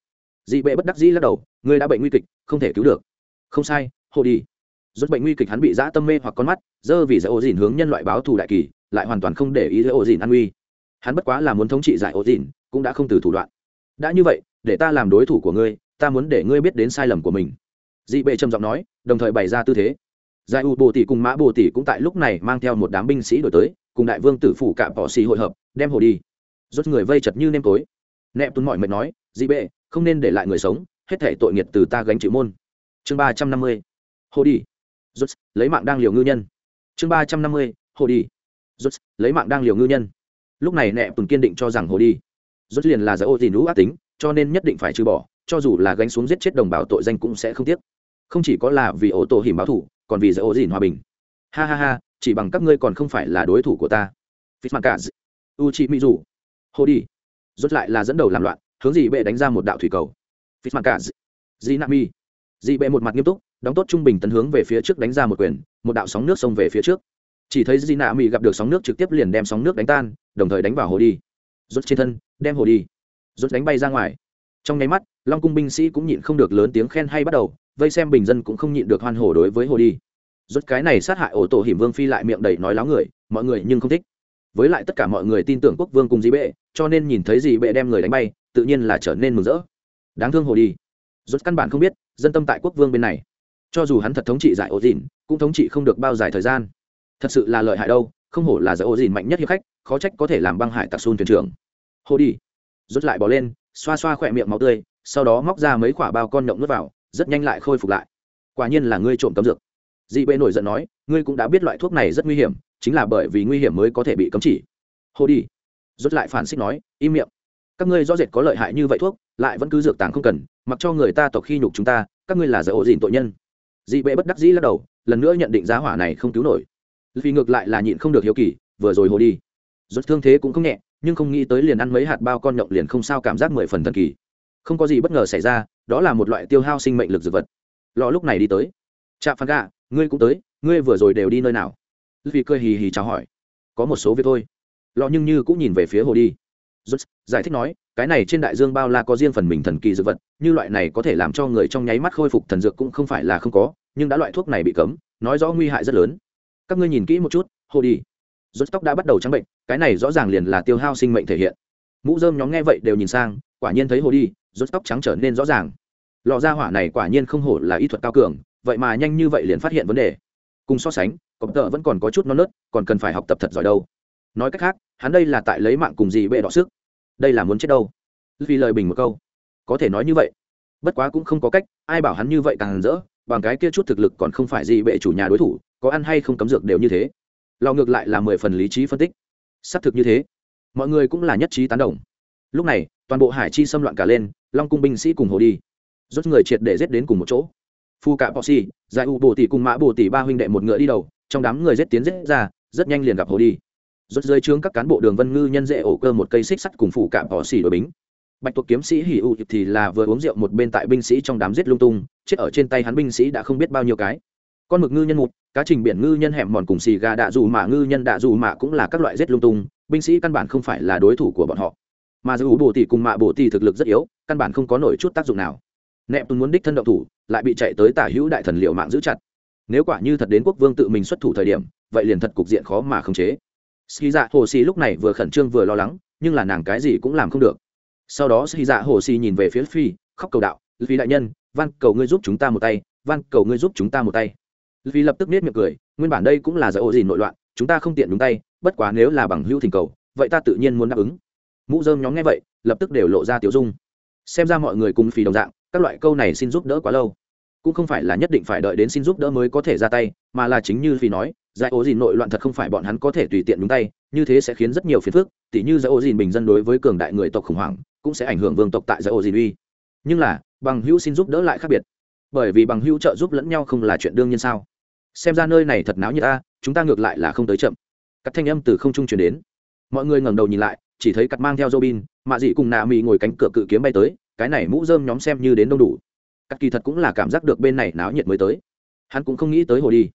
Dị bệ bất đắc dĩ lắc đầu, ngươi đã bệnh nguy kịch, không thể cứu được. Không sai, hồ đi. Rốt bệnh nguy kịch hắn bị dã tâm mê hoặc con mắt, dơ vì giải ô dìn hướng nhân loại báo thù đại kỳ, lại hoàn toàn không để ý giải ô dìn an nguy. Hắn bất quá là muốn thống trị giải ô dìn, cũng đã không từ thủ đoạn. Đã như vậy để ta làm đối thủ của ngươi, ta muốn để ngươi biết đến sai lầm của mình. Dị bệ trầm giọng nói, đồng thời bày ra tư thế. Giải u bồ tỷ cùng mã bồ tỷ cũng tại lúc này mang theo một đám binh sĩ đổi tới, cùng đại vương tử phủ cạm bỏ xì hội hợp, đem hồ đi. Rốt người vây chật như nêm tối. Nẹp tuấn mọi mệt nói, dị bệ, không nên để lại người sống, hết thể tội nghiệt từ ta gánh chịu môn. Chương ba trăm năm mươi, hồ đi. Rút lấy mạng đang liều ngư nhân. Chương ba trăm năm mươi, hồ đi. Rút lấy mạng đang liều ngư nhân. Lúc này nẹp tuấn kiên định cho rằng hồ đi. Rút liền là giải ô gì nú ác tính cho nên nhất định phải trừ bỏ cho dù là gánh xuống giết chết đồng bào tội danh cũng sẽ không tiếc. Không chỉ có là vì ô tô hiểm báo thủ còn vì giải ô dìn hòa bình. Ha ha ha chỉ bằng các ngươi còn không phải là đối thủ của ta. Fitzmancaz, Uchi Mizu, Hồ đi. Rút lại là dẫn đầu làm loạn, hướng gì bệ đánh ra một đạo thủy cầu. Fitzmancaz, Jinami. Dị. Bệ một mặt nghiêm túc, đóng tốt trung bình tấn hướng về phía trước đánh ra một quyền một đạo sóng nước xông về phía trước. Chỉ thấy di nạ Mi gặp được sóng nước trực tiếp liền đem sóng nước đánh tan đồng thời đánh vào hồ đi. Rút trên thân đem hồ rút đánh bay ra ngoài. Trong nháy mắt, long cung binh sĩ cũng nhịn không được lớn tiếng khen hay bắt đầu, vây xem bình dân cũng không nhịn được hoan hổ đối với hồ đi. Rút cái này sát hại ổ tổ hiểm vương phi lại miệng đầy nói láo người, mọi người nhưng không thích. Với lại tất cả mọi người tin tưởng quốc vương cùng dĩ bệ, cho nên nhìn thấy dĩ bệ đem người đánh bay, tự nhiên là trở nên mừng rỡ. Đáng thương hồ đi. Rút căn bản không biết, dân tâm tại quốc vương bên này. Cho dù hắn thật thống trị giải ổ dìn cũng thống trị không được bao dài thời gian. Thật sự là lợi hại đâu, không hổ là giải ổ dìn mạnh nhất hiệp khách, khó trách có thể làm băng hải tặc xun thuyền trưởng. Hồ đi rút lại bỏ lên, xoa xoa khỏe miệng máu tươi, sau đó móc ra mấy quả bao con nhộng nuốt vào, rất nhanh lại khôi phục lại. Quả nhiên là ngươi trộm cấm dược. Dị bệ nổi giận nói, ngươi cũng đã biết loại thuốc này rất nguy hiểm, chính là bởi vì nguy hiểm mới có thể bị cấm chỉ. Hồ đi. Rút lại phản xích nói, im miệng. Các ngươi rõ rệt có lợi hại như vậy thuốc, lại vẫn cứ dược tàng không cần, mặc cho người ta tộc khi nhục chúng ta, các ngươi là dở ổ dìn tội nhân. Dị bệ bất đắc dĩ lắc đầu, lần nữa nhận định giá hỏa này không cứu nổi. Vì ngược lại là nhịn không được hiếu kỳ, vừa rồi hồ đi. Rút thương thế cũng không nhẹ nhưng không nghĩ tới liền ăn mấy hạt bao con nhộng liền không sao cảm giác mười phần thần kỳ. Không có gì bất ngờ xảy ra, đó là một loại tiêu hao sinh mệnh lực dược vật. Lò lúc này đi tới. Chạm phán gà ngươi cũng tới, ngươi vừa rồi đều đi nơi nào? Vì cười hì hì chào hỏi. Có một số việc thôi. Lò nhưng như cũng nhìn về phía hồ đi. Rốt, giải thích nói, cái này trên đại dương bao la có riêng phần mình thần kỳ dược vật, như loại này có thể làm cho người trong nháy mắt khôi phục thần dược cũng không phải là không có, nhưng đã loại thuốc này bị cấm, nói rõ nguy hại rất lớn. Các ngươi nhìn kỹ một chút, hồ đi rốt tóc đã bắt đầu trắng bệnh, cái này rõ ràng liền là tiêu hao sinh mệnh thể hiện. Mũ dơm nhóm nghe vậy đều nhìn sang, quả nhiên thấy hồ đi, rốt tóc trắng trở nên rõ ràng. Lò ra hỏa này quả nhiên không hổ là y thuật cao cường, vậy mà nhanh như vậy liền phát hiện vấn đề. Cùng so sánh cọp tợ vẫn còn có chút non nớt, còn cần phải học tập thật giỏi đâu. Nói cách khác, hắn đây là tại lấy mạng cùng gì bệ đọ sức. Đây là muốn chết đâu? Vì lời bình một câu. Có thể nói như vậy. Bất quá cũng không có cách, ai bảo hắn như vậy càng rỡ, bằng cái kia chút thực lực còn không phải gì bệ chủ nhà đối thủ, có ăn hay không cấm dược đều như thế lò ngược lại là mười phần lý trí phân tích. Xác thực như thế. Mọi người cũng là nhất trí tán đồng. Lúc này, toàn bộ hải chi xâm loạn cả lên, long cung binh sĩ cùng hồ đi. Rút người triệt để giết đến cùng một chỗ. Phu cạ bọ xì, giải u bồ tỷ cùng mã bồ tỷ ba huynh đệ một ngựa đi đầu, trong đám người giết tiến giết ra, rất nhanh liền gặp hồ đi. Rút rơi trướng các cán bộ đường vân ngư nhân dễ ổ cơ một cây xích sắt cùng phủ cạ bọ xì đội bính. Bạch tuộc kiếm sĩ hỉ u thì là vừa uống rượu một bên tại binh sĩ trong đám giết lung tung, chết ở trên tay hắn binh sĩ đã không biết bao nhiêu cái con mực ngư nhân một cá trình biển ngư nhân hẻm mòn cùng xì gà đạ dù mạ ngư nhân đạ dù mạ cũng là các loại giết lung tung, binh sĩ căn bản không phải là đối thủ của bọn họ. Mà dù bồ tỷ cùng mạ bồ tỷ thực lực rất yếu, căn bản không có nổi chút tác dụng nào. Nẹp muốn đích thân động thủ, lại bị chạy tới tả hữu đại thần liệu mạng giữ chặt. Nếu quả như thật đến quốc vương tự mình xuất thủ thời điểm, vậy liền thật cục diện khó mà khống chế. Ski dạ hồ xì lúc này vừa khẩn trương vừa lo lắng, nhưng là nàng cái gì cũng làm không được. Sau đó ski dạ hồ xì nhìn về phía phi, khóc cầu đạo vì đại nhân, van cầu ngươi giúp chúng ta một tay, van cầu ngươi giúp chúng ta một tay vì lập tức nết miệng cười, nguyên bản đây cũng là giải ô gì nội loạn, chúng ta không tiện đúng tay, bất quá nếu là bằng hữu thỉnh cầu, vậy ta tự nhiên muốn đáp ứng. Mũ dơm nhóm nghe vậy, lập tức đều lộ ra tiểu dung. Xem ra mọi người cùng phì đồng dạng, các loại câu này xin giúp đỡ quá lâu. Cũng không phải là nhất định phải đợi đến xin giúp đỡ mới có thể ra tay, mà là chính như phì nói, giải ô dìn nội loạn thật không phải bọn hắn có thể tùy tiện đúng tay, như thế sẽ khiến rất nhiều phiền phức, tỉ như giải ô dìn bình dân đối với cường đại người tộc khủng hoảng, cũng sẽ ảnh hưởng vương tộc tại giải ô dìn uy. Nhưng là, bằng hữu xin giúp đỡ lại khác biệt. Bởi vì bằng hữu trợ giúp lẫn nhau không là chuyện đương nhiên sao? Xem ra nơi này thật náo như ta chúng ta ngược lại là không tới chậm. Các thanh âm từ không trung chuyển đến. Mọi người ngẩng đầu nhìn lại, chỉ thấy cắt mang theo robin, mạ dị cùng nạ mị ngồi cánh cửa cự kiếm bay tới, cái này mũ rơm nhóm xem như đến đông đủ. Cắt kỳ thật cũng là cảm giác được bên này náo nhiệt mới tới. Hắn cũng không nghĩ tới hồ đi.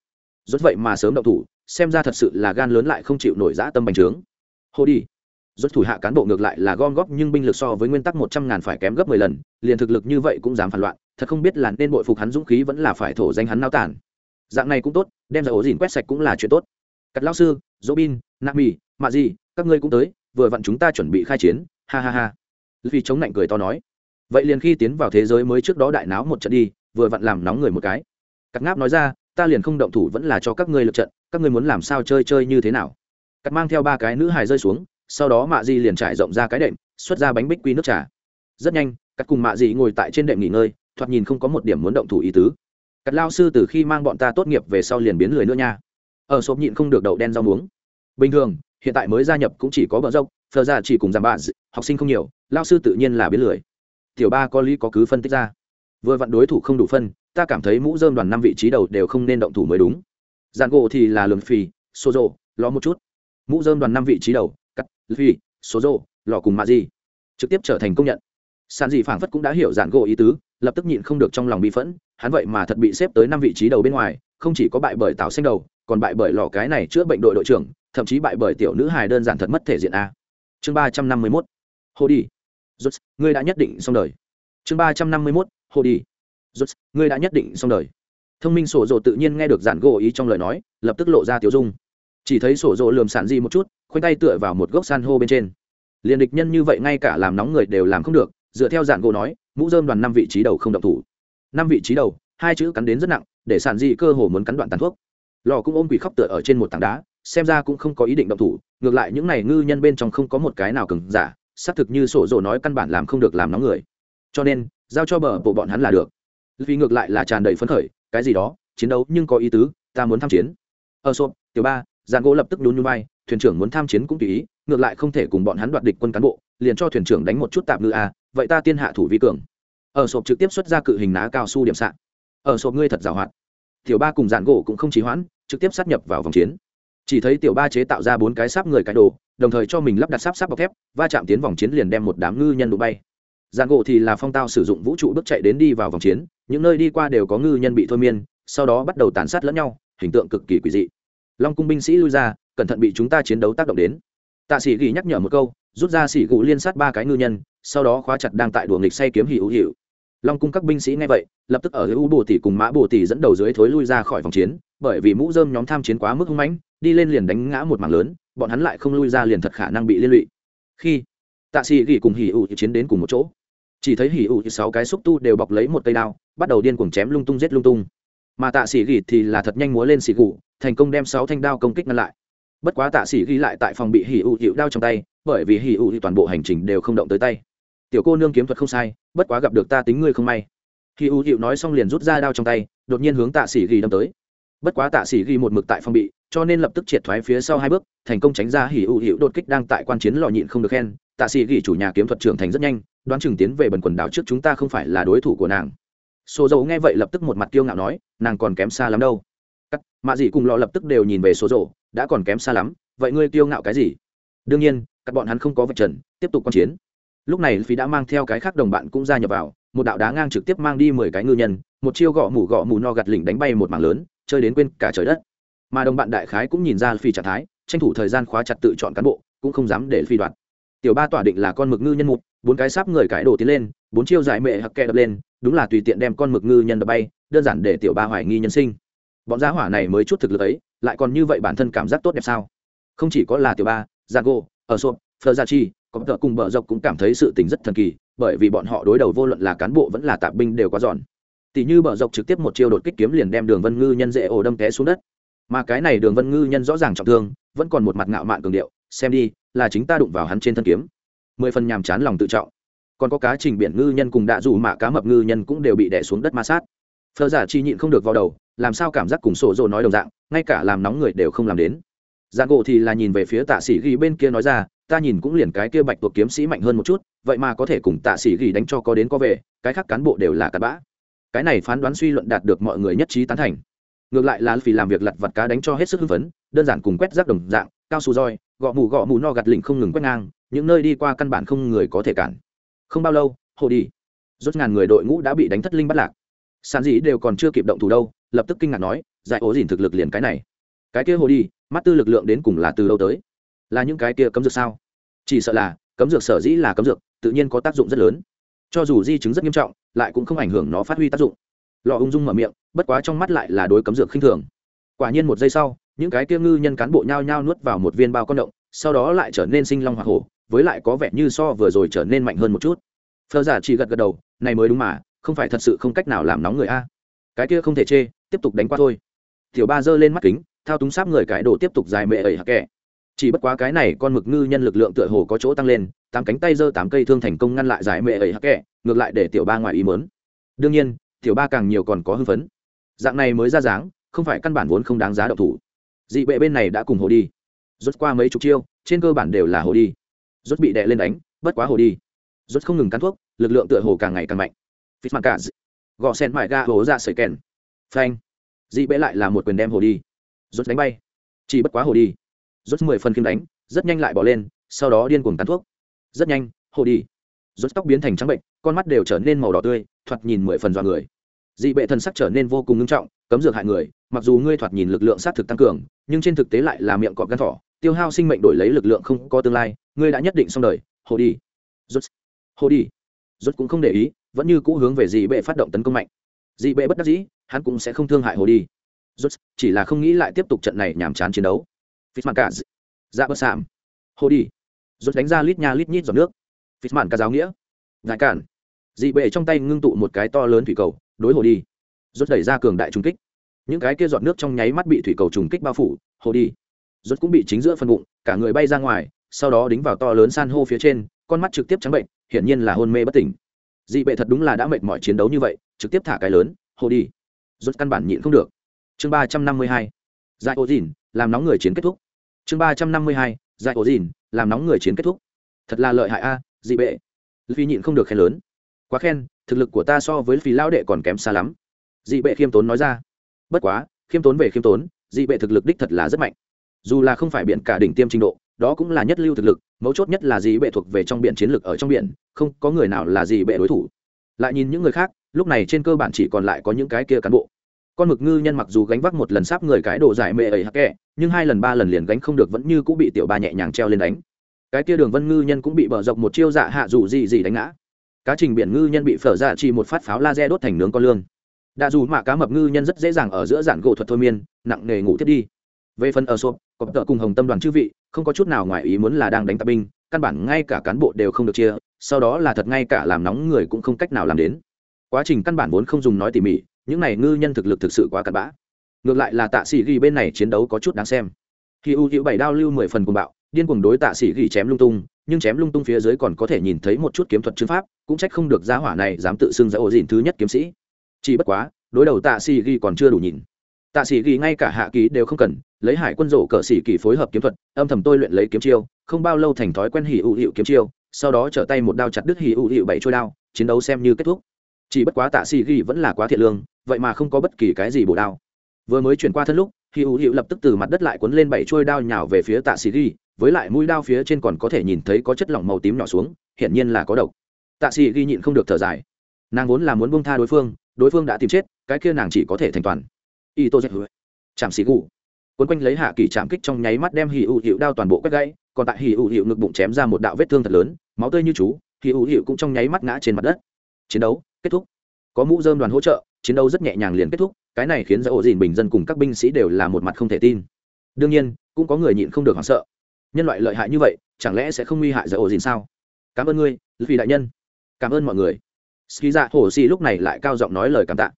Rốt vậy mà sớm động thủ, xem ra thật sự là gan lớn lại không chịu nổi dã tâm bành trướng. Hồ đi. Rốt thủ hạ cán bộ ngược lại là gom góp nhưng binh lực so với nguyên tắc một trăm ngàn phải kém gấp mười lần, liền thực lực như vậy cũng dám phản loạn, thật không biết là nên bội phục hắn dũng khí vẫn là phải thổ danh hắn nao tản dạng này cũng tốt, đem ra ổ dìn quét sạch cũng là chuyện tốt. Cắt lao sư dỗ bin nạp mì mạ gì các ngươi cũng tới, vừa vặn chúng ta chuẩn bị khai chiến, ha ha ha. Vì chống lạnh cười to nói. Vậy liền khi tiến vào thế giới mới trước đó đại náo một trận đi, vừa vặn làm nóng người một cái. Cắt ngáp nói ra, ta liền không động thủ vẫn là cho các ngươi lượt trận, các ngươi muốn làm sao chơi chơi như thế nào? Cắt mang theo ba cái nữ hài rơi xuống, sau đó mạ di liền trải rộng ra cái đệm, xuất ra bánh bích quy nước trà. Rất nhanh, cắt cùng mạ di ngồi tại trên đệm nghỉ ngơi, thoạt nhìn không có một điểm muốn động thủ ý tứ cắt lao sư từ khi mang bọn ta tốt nghiệp về sau liền biến lười nữa nha. Ở sộp nhịn không được đậu đen rau muống. Bình thường hiện tại mới gia nhập cũng chỉ có bờ dốc phờ ra chỉ cùng giảm bạn học sinh không nhiều lao sư tự nhiên là biến lười. Tiểu ba có lý có cứ phân tích ra. Vừa vặn đối thủ không đủ phân ta cảm thấy mũ dơm đoàn năm vị trí đầu đều không nên động thủ mới đúng. Dàn gỗ thì là lường phì xô rộ lo một chút. Mũ dơm đoàn năm vị trí đầu cắt phi số rộ lò cùng mạ gì, trực tiếp trở thành công nhận. Sàn dị phảng phất cũng đã hiểu dàn gỗ ý tứ lập tức nhịn không được trong lòng bị phẫn hắn vậy mà thật bị xếp tới năm vị trí đầu bên ngoài, không chỉ có bại bởi tào xanh đầu, còn bại bởi lò cái này chữa bệnh đội đội trưởng, thậm chí bại bởi tiểu nữ hài đơn giản thật mất thể diện a. Chương ba trăm năm mươi mốt, hồ đi. Rút ngươi đã nhất định xong đời. Chương ba trăm năm mươi mốt, hồ đi. Rút ngươi đã nhất định xong đời. Thông minh sổ dồ tự nhiên nghe được giản gỗ ý trong lời nói, lập tức lộ ra tiểu dung. Chỉ thấy sổ dồ lườm sản di một chút, khoanh tay tựa vào một gốc san hô bên trên. Liền địch nhân như vậy ngay cả làm nóng người đều làm không được, dựa theo giản gỗ nói, mũ dơm đoàn năm vị trí đầu không động thủ năm vị trí đầu, hai chữ cắn đến rất nặng, để sản di cơ hồ muốn cắn đoạn tàn thuốc. Lò cũng ôm quỷ khóc tựa ở trên một tảng đá, xem ra cũng không có ý định động thủ, ngược lại những này ngư nhân bên trong không có một cái nào cứng giả, xác thực như sổ dồ nói căn bản làm không được làm nóng người. Cho nên, giao cho bờ bộ bọn hắn là được. Vì ngược lại là tràn đầy phấn khởi, cái gì đó, chiến đấu nhưng có ý tứ, ta muốn tham chiến. Ờ, ở sộp tiểu ba giàn gỗ lập tức nhún nhún bay. thuyền trưởng muốn tham chiến cũng tùy ý, ngược lại không thể cùng bọn hắn đoạt địch quân cán bộ, liền cho thuyền trưởng đánh một chút tạm ngư a, vậy ta tiên hạ thủ vi cường ở sộp trực tiếp xuất ra cự hình ná cao su điểm sạn ở sộp ngươi thật giàu hoạt. Tiểu ba cùng giàn gỗ cũng không trì hoãn, trực tiếp sát nhập vào vòng chiến. Chỉ thấy tiểu ba chế tạo ra bốn cái sáp người cái đồ, đồng thời cho mình lắp đặt sáp sáp bọc thép, va chạm tiến vòng chiến liền đem một đám ngư nhân đụng bay. Giàn gỗ thì là phong tao sử dụng vũ trụ bước chạy đến đi vào vòng chiến, những nơi đi qua đều có ngư nhân bị thôi miên, sau đó bắt đầu tàn sát lẫn nhau, hình tượng cực kỳ quỷ dị. Long cung binh sĩ lui ra, cẩn thận bị chúng ta chiến đấu tác động đến. Tạ sĩ ghi nhắc nhở một câu, rút ra sĩ gù liên sát ba cái ngư nhân, sau đó khóa chặt đang tại đùa nghịch say kiếm hỉ hữu hiệu long cung các binh sĩ nghe vậy, lập tức ở u bồ tỷ cùng mã bồ tỷ dẫn đầu dưới thối lui ra khỏi vòng chiến, bởi vì mũ dơm nhóm tham chiến quá mức hung mãnh, đi lên liền đánh ngã một mảng lớn, bọn hắn lại không lui ra liền thật khả năng bị liên lụy. Khi tạ sĩ ghi cùng hỉ ủ chiến đến cùng một chỗ. Chỉ thấy hỉ ủ sáu cái xúc tu đều bọc lấy một cây đao, bắt đầu điên cuồng chém lung tung giết lung tung. Mà tạ sĩ ghi thì là thật nhanh múa lên xì gù, thành công đem sáu thanh đao công kích ngăn lại. Bất quá tạ sĩ ghi lại tại phòng bị hỉ ủ hiệu đao trong tay, bởi vì hỉ ủ toàn bộ hành trình đều không động tới tay tiểu cô nương kiếm thuật không sai, bất quá gặp được ta tính ngươi không may. Hỉ U hiệu nói xong liền rút ra đao trong tay, đột nhiên hướng tạ sĩ ghi đâm tới. Bất quá tạ sĩ ghi một mực tại phòng bị, cho nên lập tức triệt thoái phía sau hai bước, thành công tránh ra hỉ U hiệu đột kích đang tại quan chiến lò nhịn không được khen. Tạ sĩ ghi chủ nhà kiếm thuật trưởng thành rất nhanh, đoán chừng tiến về bần quần đảo trước chúng ta không phải là đối thủ của nàng. Số dầu nghe vậy lập tức một mặt kiêu ngạo nói, nàng còn kém xa lắm đâu. Cắt, mạ dị cùng lò lập tức đều nhìn về số dầu, đã còn kém xa lắm, vậy ngươi kiêu ngạo cái gì? Đương nhiên các bọn hắn không có vật trần, tiếp tục quan chiến lúc này phí đã mang theo cái khác đồng bạn cũng gia nhập vào một đạo đá ngang trực tiếp mang đi mười cái ngư nhân một chiêu gõ mủ gõ mù no gặt lỉnh đánh bay một mảng lớn chơi đến quên cả trời đất. Mà đồng bạn đại khái cũng nhìn ra phi trạng thái tranh thủ thời gian khóa chặt tự chọn cán bộ cũng không dám để phi đoạt. Tiểu ba tỏa định là con mực ngư nhân một bốn cái sáp người cải đổ tiến lên bốn chiêu giải mệ hặc kẹ đập lên đúng là tùy tiện đem con mực ngư nhân đập bay đơn giản để tiểu ba hoài nghi nhân sinh. Bọn giá hỏa này mới chút thực lực ấy lại còn như vậy bản thân cảm giác tốt đẹp sao? Không chỉ có là tiểu ba Zago, ở sộp phờ gia chi có tờ cùng bờ dọc cũng cảm thấy sự tình rất thần kỳ, bởi vì bọn họ đối đầu vô luận là cán bộ vẫn là tạp binh đều quá giòn. Tỷ như bờ dọc trực tiếp một chiêu đột kích kiếm liền đem đường vân ngư nhân dễ ổ đâm té xuống đất. Mà cái này đường vân ngư nhân rõ ràng trọng thương, vẫn còn một mặt ngạo mạn cường điệu, xem đi, là chính ta đụng vào hắn trên thân kiếm. Mười phần nhàm chán lòng tự trọng. Còn có cá trình biển ngư nhân cùng đạ dù mạ cá mập ngư nhân cũng đều bị đẻ xuống đất ma sát. Phờ giả chi nhịn không được vào đầu, làm sao cảm giác cùng sổ dồ nói đồng dạng, ngay cả làm nóng người đều không làm đến. Dạng gỗ thì là nhìn về phía tạ sĩ ghi bên kia nói ra ta nhìn cũng liền cái kia bạch tuộc kiếm sĩ mạnh hơn một chút, vậy mà có thể cùng tạ sĩ ghi đánh cho có đến có về, cái khác cán bộ đều là cặn bã. Cái này phán đoán suy luận đạt được mọi người nhất trí tán thành. Ngược lại là vì làm việc lặt vặt cá đánh cho hết sức hưng phấn, đơn giản cùng quét rác đồng dạng, cao su roi, gọ mù gọ mù no gặt lỉnh không ngừng quét ngang, những nơi đi qua căn bản không người có thể cản. Không bao lâu, hồ đi. Rốt ngàn người đội ngũ đã bị đánh thất linh bắt lạc. Sàn dĩ đều còn chưa kịp động thủ đâu, lập tức kinh ngạc nói, giải ố dìn thực lực liền cái này. Cái kia hồ đi, mắt tư lực lượng đến cùng là từ đâu tới? Là những cái kia cấm dược sao? Chỉ sợ là, cấm dược sở dĩ là cấm dược, tự nhiên có tác dụng rất lớn. Cho dù di chứng rất nghiêm trọng, lại cũng không ảnh hưởng nó phát huy tác dụng. Lò ung dung mở miệng, bất quá trong mắt lại là đối cấm dược khinh thường. Quả nhiên một giây sau, những cái kia ngư nhân cán bộ nhao nhao nuốt vào một viên bao con động, sau đó lại trở nên sinh long hoa hổ, với lại có vẻ như so vừa rồi trở nên mạnh hơn một chút. Phờ giả chỉ gật gật đầu, này mới đúng mà, không phải thật sự không cách nào làm nóng người a. Cái kia không thể chê, tiếp tục đánh qua thôi. Tiểu ba giơ lên mắt kính, thao túng sáp người cái đồ tiếp tục dài mệ ẩy hạc kẻ chỉ bất quá cái này con mực ngư nhân lực lượng tựa hồ có chỗ tăng lên, tám cánh tay giơ tám cây thương thành công ngăn lại giải mệ ấy hắc kẹ ngược lại để tiểu ba ngoài ý mớn đương nhiên, tiểu ba càng nhiều còn có hưng phấn. Dạng này mới ra dáng, không phải căn bản vốn không đáng giá đậu thủ. Dị bệ bên này đã cùng hồ đi. Rút qua mấy chục chiêu, trên cơ bản đều là hồ đi. Rút bị đè lên đánh, bất quá hồ đi. Rút không ngừng cắn thuốc, lực lượng tựa hồ càng ngày càng mạnh. Phít mặt cả gò sen mại ga hồ ra sợi kèn. Phanh. Dị bệ lại là một quyền đem hồ đi. Rút đánh bay. Chỉ bất quá hồ đi rốt mười phần kim đánh, rất nhanh lại bỏ lên, sau đó điên cuồng tán thuốc. Rất nhanh, hồ đi. Rốt tóc biến thành trắng bệnh, con mắt đều trở nên màu đỏ tươi, thoạt nhìn mười phần dọa người. Dị bệ thần sắc trở nên vô cùng nghiêm trọng, cấm dược hại người, mặc dù ngươi thoạt nhìn lực lượng sát thực tăng cường, nhưng trên thực tế lại là miệng cọp gan thỏ, tiêu hao sinh mệnh đổi lấy lực lượng không có tương lai, ngươi đã nhất định xong đời, hồ đi. Rốt, hồ đi. Rốt cũng không để ý, vẫn như cũ hướng về dị bệ phát động tấn công mạnh. Dị bệ bất đắc dĩ, hắn cũng sẽ không thương hại hồ đi. Rốt, chỉ là không nghĩ lại tiếp tục trận này nhàm chán chiến đấu phít cả dạ bớt sạm. Hồ đi. Rút đánh ra lít nha lít nhít giọt nước. Phít mạn cả giáo nghĩa. Ngại cản. Dị bệ trong tay ngưng tụ một cái to lớn thủy cầu, đối hồ đi. Rút đẩy ra cường đại trung kích. Những cái kia giọt nước trong nháy mắt bị thủy cầu trùng kích bao phủ, hồ đi. Rút cũng bị chính giữa phân bụng, cả người bay ra ngoài, sau đó đính vào to lớn san hô phía trên, con mắt trực tiếp trắng bệnh, hiển nhiên là hôn mê bất tỉnh. Dị bệ thật đúng là đã mệt mỏi chiến đấu như vậy, trực tiếp thả cái lớn, hồ đi. Rút căn bản nhịn không được. Chương ba trăm năm mươi hai giải ô dìn làm nóng người chiến kết thúc. Chương ba trăm năm mươi hai, giải ô dìn làm nóng người chiến kết thúc. Thật là lợi hại a, dị bệ. Phi nhịn không được khen lớn. Quá khen, thực lực của ta so với phi Lão đệ còn kém xa lắm. Dị bệ khiêm tốn nói ra. Bất quá, khiêm tốn về khiêm tốn, dị bệ thực lực đích thật là rất mạnh. Dù là không phải biển cả đỉnh tiêm trình độ, đó cũng là nhất lưu thực lực, mấu chốt nhất là dị bệ thuộc về trong biển chiến lược ở trong biển, không có người nào là dị bệ đối thủ. Lại nhìn những người khác, lúc này trên cơ bản chỉ còn lại có những cái kia cán bộ con mực ngư nhân mặc dù gánh vác một lần sáp người cái đồ giải mệ ấy hắc kẹ, nhưng hai lần ba lần liền gánh không được vẫn như cũng bị tiểu ba nhẹ nhàng treo lên đánh. Cái kia đường vân ngư nhân cũng bị bờ dọc một chiêu dạ hạ dù gì gì đánh ngã. Cá trình biển ngư nhân bị phở dạ chỉ một phát pháo laser đốt thành nướng con lương. Đã dù mà cá mập ngư nhân rất dễ dàng ở giữa giản gỗ thuật thôi miên, nặng nề ngủ thiết đi. Về phần ở sộp có tợ cùng hồng tâm đoàn chư vị, không có chút nào ngoài ý muốn là đang đánh tạp binh, căn bản ngay cả cán bộ đều không được chia, sau đó là thật ngay cả làm nóng người cũng không cách nào làm đến. Quá trình căn bản vốn không dùng nói tỉ mỉ những này ngư nhân thực lực thực sự quá cặn bã. Ngược lại là tạ sĩ ghi bên này chiến đấu có chút đáng xem. Khi u hữu bảy đao lưu mười phần cuồng bạo, điên cuồng đối tạ sĩ ghi chém lung tung, nhưng chém lung tung phía dưới còn có thể nhìn thấy một chút kiếm thuật chứng pháp, cũng trách không được giá hỏa này dám tự xưng ra ổ dịn thứ nhất kiếm sĩ. Chỉ bất quá, đối đầu tạ sĩ ghi còn chưa đủ nhìn. Tạ sĩ ghi ngay cả hạ ký đều không cần, lấy hải quân rổ cờ sĩ kỳ phối hợp kiếm thuật, âm thầm tôi luyện lấy kiếm chiêu, không bao lâu thành thói quen hỉ ưu hiệu kiếm chiêu, sau đó trở tay một đao chặt đứt hỉ ưu hiệu bảy trôi đao, chiến đấu xem như kết thúc chỉ bất quá tạ sĩ ghi vẫn là quá thiệt lương, vậy mà không có bất kỳ cái gì bổ đao. Vừa mới chuyển qua thân lúc hỉ hữu hiệu lập tức từ mặt đất lại cuốn lên bảy trôi đao nhào về phía tạ sĩ ghi, với lại mũi đao phía trên còn có thể nhìn thấy có chất lỏng màu tím nhỏ xuống, hiển nhiên là có độc. Tạ sĩ ghi nhịn không được thở dài. Nàng vốn là muốn bông tha đối phương đối phương đã tìm chết, cái kia nàng chỉ có thể thành toàn. Y tô dạy hứa. Chạm xì gù. Quấn quanh lấy hạ kỳ chạm kích trong nháy mắt đem hì ụ hiệu đao toàn bộ quét gãy, còn tại hì ụ hiệu ngực bụng chém ra một đạo vết thương thật lớn, máu tươi như chú hì ụ hiệu cũng trong nháy mắt ngã trên mặt đất. Chiến đấu kết thúc. Có mũ dơm đoàn hỗ trợ, chiến đấu rất nhẹ nhàng liền kết thúc, cái này khiến giới ổ dìn bình dân cùng các binh sĩ đều là một mặt không thể tin. Đương nhiên, cũng có người nhịn không được hoảng sợ. Nhân loại lợi hại như vậy, chẳng lẽ sẽ không nguy hại giới ổ dìn sao? Cảm ơn ngươi vì đại nhân. Cảm ơn mọi người. Ski dạ hồ xì lúc này lại cao giọng nói lời cảm tạ.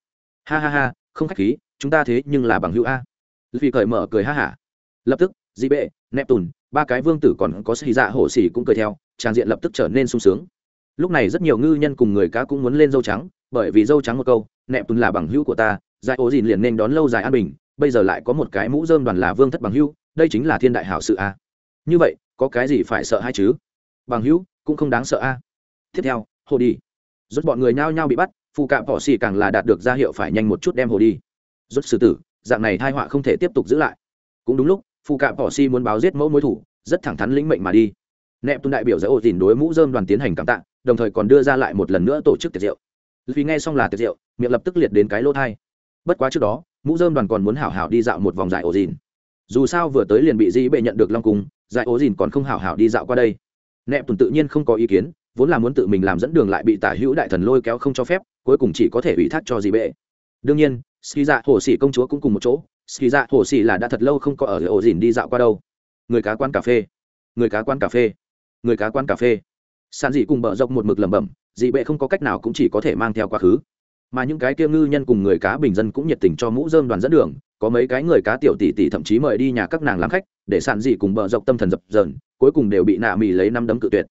Ha ha ha, không khách khí, chúng ta thế nhưng là bằng hữu a. Vì cởi mở cười ha hả. Lập tức, dị bệ nẹp tùn ba cái vương tử còn có sĩ dạ hổ xì cũng cười theo, trang diện lập tức trở nên sung sướng lúc này rất nhiều ngư nhân cùng người cá cũng muốn lên dâu trắng, bởi vì dâu trắng một câu nẹp tùn là bằng hữu của ta, giải ố dìn liền nên đón lâu dài an bình, bây giờ lại có một cái mũ dơm đoàn là vương thất bằng hữu, đây chính là thiên đại hảo sự a. Như vậy, có cái gì phải sợ hay chứ? Bằng hữu, cũng không đáng sợ a. Tiếp theo, hồ đi. Rốt bọn người nhao nhao bị bắt phụ cạm bỏ xì càng là đạt được ra hiệu phải nhanh một chút đem hồ đi. Rốt xử tử, dạng này thai họa không thể tiếp tục giữ lại. Cũng đúng lúc phụ cạm bỏ xì muốn báo giết mẫu mối thủ, rất thẳng thắn lĩnh mệnh mà đi. Nẹp tuân đại biểu giải ổ dìn đối mũ dơm đoàn tiến hành cảm tạ đồng thời còn đưa ra lại một lần nữa tổ chức tiệc rượu. Vì nghe xong là tiệc rượu, miệng lập tức liệt đến cái lỗ thai. Bất quá trước đó, mũ dơm đoàn còn muốn hảo hảo đi dạo một vòng dại ổ dìn dù sao vừa tới liền bị dĩ bệ nhận được long cung dại ổ dìn còn không hảo hảo đi dạo qua đây. Nẹp tuần tự nhiên không có ý kiến, vốn là muốn tự mình làm dẫn đường lại bị tả hữu đại thần lôi kéo không cho phép, cuối cùng chỉ có thể ủy thác cho dĩ bệ. Đương nhiên ski dạ hồ sĩ công chúa cũng cùng một chỗ ski dạ hồ sĩ là đã thật lâu không có ở ổ dìn đi dạo qua đâu. Người cá quan cà phê, người cá quan cà phê, người cá quan cà phê sàn dị cùng bờ dọc một mực lẩm bẩm dị bệ không có cách nào cũng chỉ có thể mang theo quá khứ mà những cái kia ngư nhân cùng người cá bình dân cũng nhiệt tình cho mũ dơm đoàn dẫn đường có mấy cái người cá tiểu tỷ tỷ thậm chí mời đi nhà các nàng làm khách để sàn dị cùng bờ dọc tâm thần dập dờn cuối cùng đều bị nạ mì lấy năm đấm cự tuyệt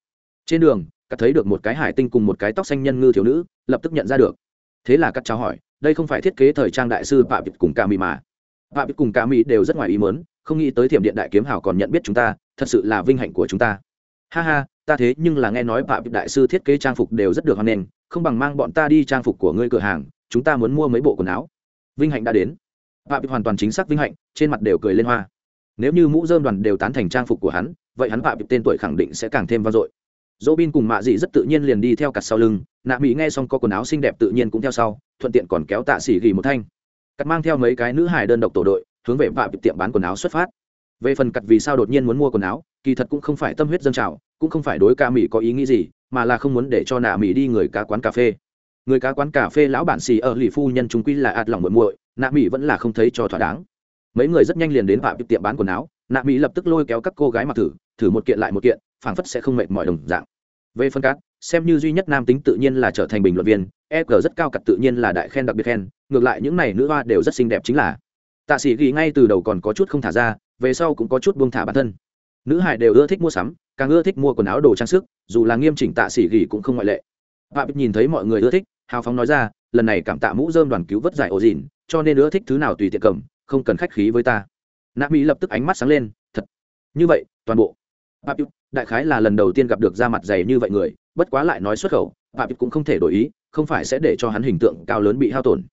trên đường cắt thấy được một cái hải tinh cùng một cái tóc xanh nhân ngư thiếu nữ lập tức nhận ra được thế là cắt chào hỏi đây không phải thiết kế thời trang đại sư Phạm Việt cùng Ca Mỹ mà. Phạm Việt cùng Ca Mỹ đều rất ngoài ý muốn, không nghĩ tới Thiểm Điện Đại Kiếm Hào còn nhận biết chúng ta, thật sự là vinh hạnh của chúng ta. Ha ha, ta thế nhưng là nghe nói Phạm đại sư thiết kế trang phục đều rất được hoan nghênh, không bằng mang bọn ta đi trang phục của ngươi cửa hàng, chúng ta muốn mua mấy bộ quần áo. Vinh hạnh đã đến. Phạm hoàn toàn chính xác vinh hạnh, trên mặt đều cười lên hoa. Nếu như mũ rơm đoàn đều tán thành trang phục của hắn, vậy hắn Phạm tên tuổi khẳng định sẽ càng thêm vang dội dỗ bin cùng mạ dị rất tự nhiên liền đi theo cặt sau lưng nạ mỹ nghe xong có quần áo xinh đẹp tự nhiên cũng theo sau thuận tiện còn kéo tạ xỉ gỉ một thanh cặt mang theo mấy cái nữ hài đơn độc tổ đội hướng về phạm tiệm bán quần áo xuất phát về phần cặt vì sao đột nhiên muốn mua quần áo, kỳ thật cũng không phải tâm huyết dân trào, cũng không phải đối ca mỹ có ý nghĩ gì, mà là không muốn để cho nạ mỹ đi người cá quán cà phê. Người cá quán cà phê lão bản xì ở lì phu nhân chúng quy là ạt lòng muội muội, nạ mỹ vẫn là không thấy cho thỏa đáng. Mấy người rất nhanh liền đến vạ tiệm bán quần áo, nạ mỹ lập tức lôi kéo các cô gái mặc thử thử một kiện lại một kiện, phảng phất sẽ không mệt mỏi đồng dạng. Về phân cát xem như duy nhất nam tính tự nhiên là trở thành bình luận viên e g rất cao cặt tự nhiên là đại khen đặc biệt khen, ngược lại những này nữ hoa đều rất xinh đẹp chính là. Tạ sĩ ghi ngay từ đầu còn có chút không thả ra về sau cũng có chút buông thả bản thân. Nữ hải đều ưa thích mua sắm, càng ưa thích mua quần áo đồ trang sức, dù là nghiêm chỉnh tạ sĩ gỉ cũng không ngoại lệ. Bà bích nhìn thấy mọi người ưa thích, hào phóng nói ra, lần này cảm tạ mũ dơm đoàn cứu vớt giải ổ dìn cho nên ưa thích thứ nào tùy tiện cầm, không cần khách khí với ta. Nạ mỹ lập tức ánh mắt sáng lên, thật. Như vậy, toàn bộ. Bà bích, đại khái là lần đầu tiên gặp được da mặt dày như vậy người, bất quá lại nói xuất khẩu bà bích cũng không thể đổi ý, không phải sẽ để cho hắn hình tượng cao lớn bị hao tổn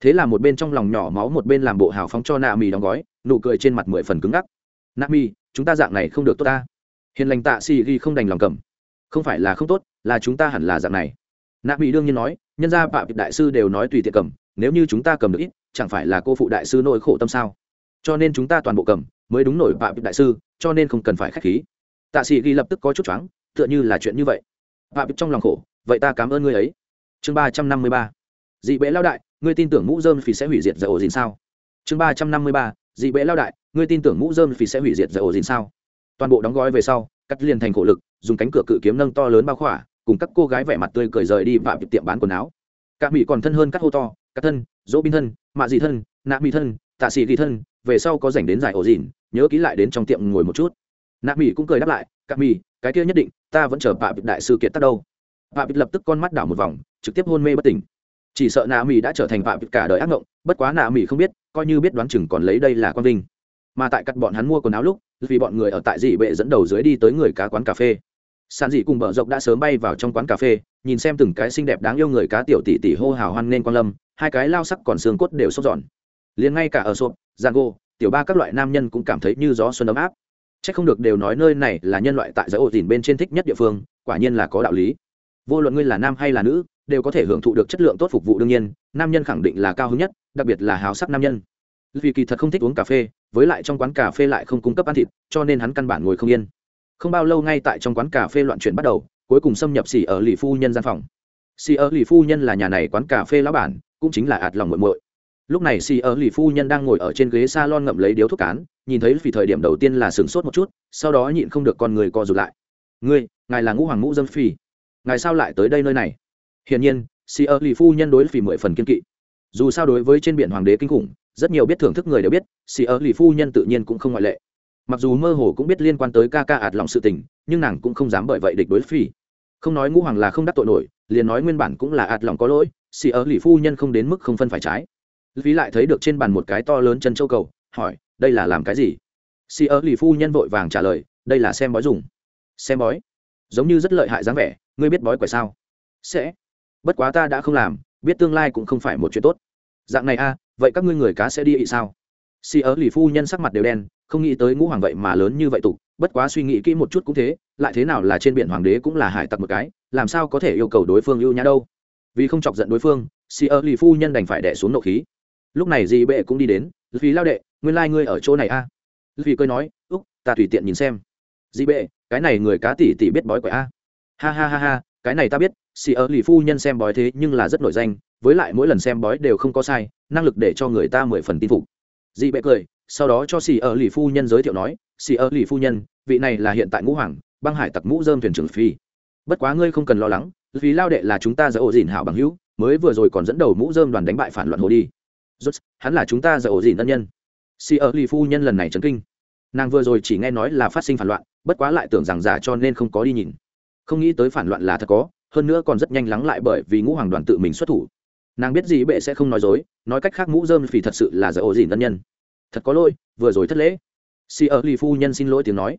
thế là một bên trong lòng nhỏ máu một bên làm bộ hào phóng cho nạ mì đóng gói, nụ cười trên mặt mười phần cứng ngắc. Nạ mì chúng ta dạng này không được tốt ta. Hiền lành tạ xì ghi không đành lòng cầm. Không phải là không tốt, là chúng ta hẳn là dạng này. Nạ mì đương nhiên nói, nhân ra bạo đại sư đều nói tùy tiện cầm, nếu như chúng ta cầm được ít, chẳng phải là cô phụ đại sư nỗi khổ tâm sao? Cho nên chúng ta toàn bộ cầm, mới đúng nổi bạo bịp đại sư, cho nên không cần phải k h á c h khí. Tạ sĩ ghi lập tức có chút choáng, tựa như là chuyện như vậy. Bạo bịp trong lòng khổ, vậy ta cảm ơn ngươi ấy. Chương ba trăm năm mươi ba. Dị bệ lao đại ngươi tin tưởng mũ dơm phì sẽ hủy diệt dầu ổ dìn sao? Chương ba trăm năm mươi ba, dị bệ lao đại, ngươi tin tưởng mũ dơm phì sẽ hủy diệt dầu ổ dìn sao? Toàn bộ đóng gói về sau, cắt liền thành khổ lực, dùng cánh cửa cự kiếm nâng to lớn bao khỏa, cùng các cô gái vẻ mặt tươi cười rời đi và tiệm bán quần áo. Cả mỹ còn thân hơn các hô to các thân, dỗ bin thân, mạ dị thân, nạ mỹ thân, tạ xị ghi thân, về sau có dành đến giải ổ dìn nhớ ký lại đến trong tiệm ngồi một chút. Nạ mỹ cũng cười đáp lại các mỹ, cái kia nhất định, ta vẫn chờ bà bịp đại sư kiệt tắt đâu. Bà bịp lập tức con mắt đảo một vòng, trực tiếp hôn mê bất tỉnh chỉ sợ nạ mỹ đã trở thành vạ cả đời ác mộng bất quá nạ mỹ không biết, coi như biết đoán chừng còn lấy đây là quang vinh. Mà tại cắt bọn hắn mua quần áo lúc, vì bọn người ở tại dị bệ dẫn đầu dưới đi tới người cá quán cà phê. Sàn dị cùng bờ rộng đã sớm bay vào trong quán cà phê, nhìn xem từng cái xinh đẹp đáng yêu người cá tiểu tỷ tỷ hô hào hoan nên quan lâm, hai cái lao sắc còn xương cốt đều sốt giòn liền ngay cả ở sộp, giang gô, tiểu ba các loại nam nhân cũng cảm thấy như gió xuân ấm áp. Chắc không được đều nói nơi này là nhân loại tại giới ổ dìn bên trên thích nhất địa phương, quả nhiên là có đạo lý. Vô luận ngươi là nam hay là nữ đều có thể hưởng thụ được chất lượng tốt phục vụ đương nhiên, nam nhân khẳng định là cao hứng nhất, đặc biệt là hào sắc nam nhân. Vì kỳ thật không thích uống cà phê, với lại trong quán cà phê lại không cung cấp ăn thịt, cho nên hắn căn bản ngồi không yên. Không bao lâu ngay tại trong quán cà phê loạn chuyển bắt đầu, cuối cùng xâm nhập xỉ ở lì phu nhân gian phòng. Xỉ ở lì phu nhân là nhà này quán cà phê lão bản, cũng chính là ạt lòng muội muội. Lúc này xì ở lì phu nhân đang ngồi ở trên ghế s a lon ngậm lấy điếu thuốc cán, nhìn thấy vì thời điểm đầu tiên là sửng sốt một chút, sau đó nhịn không được con người co rụt lại. Ngươi, ngài là ngũ hoàng ngũ dâm phi. Ngài sao lại tới đây nơi này? Hiển nhiên Si Er lì phu nhân đối phì mười phần kiên kỵ. Dù sao đối với trên biển hoàng đế kinh khủng, rất nhiều biết thưởng thức người đều biết Si Er lì phu nhân tự nhiên cũng không ngoại lệ. Mặc dù mơ hồ cũng biết liên quan tới ca ca ạt lòng sự tình, nhưng nàng cũng không dám bởi vậy địch đối phi không nói ngũ hoàng là không đắc tội nổi, liền nói nguyên bản cũng là ạt lòng có lỗi xì ở lì phu nhân không đến mức không phân phải trái. Phí lại thấy được trên bàn một cái to lớn chân châu cầu, hỏi, đây là làm cái gì? Xì ở lì phu nhân vội vàng trả lời, đây là xem bói dùng. Xem bói? Giống như rất lợi hại dáng vẻ, ngươi biết bói quẻ sao? Sẽ bất quá ta đã không làm, biết tương lai cũng không phải một chuyện tốt. Dạng này a, vậy các ngươi người cá sẽ đi ị sao? Xì ở lì phu nhân sắc mặt đều đen, không nghĩ tới ngũ hoàng vậy mà lớn như vậy tục, bất quá suy nghĩ kỹ một chút cũng thế, lại thế nào là trên biển hoàng đế cũng là hải tặc một cái, làm sao có thể yêu cầu đối phương ưu nhã đâu? Vì không chọc giận đối phương, xì ở lì phu nhân đành phải đẻ xuống nộ khí. Lúc này dì bệ cũng đi đến vì lao đệ, nguyên lai、like、ngươi ở chỗ này a. À? vì cười nói, úc, ta tùy tiện nhìn xem. Dì bệ, cái này người cá tỷ tỷ biết bói quẻ a. Ha ha ha ha cái này ta biết, xì ở lì phu nhân xem bói thế nhưng là rất nổi danh, với lại mỗi lần xem bói đều không có sai, năng lực để cho người ta mười phần tin phục. Dị bệ cười, sau đó cho xì ở lì phu nhân giới thiệu nói, xì ở lì phu nhân, vị này là hiện tại ngũ hoàng, băng hải tặc mũ dơm thuyền trưởng phi. Bất quá ngươi không cần lo lắng, vì lao đệ là chúng ta giữa ổ dìn hảo bằng hữu, mới vừa rồi còn dẫn đầu mũ dơm đoàn đánh bại phản loạn hồ đi. Rút hắn là chúng ta giờ ổ dìn ân nhân. Xì ở lì phu nhân lần này chấn kinh. Nàng vừa rồi chỉ nghe nói là phát sinh phản loạn, bất quá lại tưởng rằng giả cho nên không có đi nhìn không nghĩ tới phản loạn là thật có, hơn nữa còn rất nhanh lắng lại bởi vì ngũ hoàng đoàn tự mình xuất thủ. Nàng biết gì bệ sẽ không nói dối, nói cách khác ngũ dơm phì thật sự là giờ ổ dìn tân nhân. Thật có lỗi, vừa rồi thất lễ. Si ở lì phu nhân xin lỗi tiếng nói.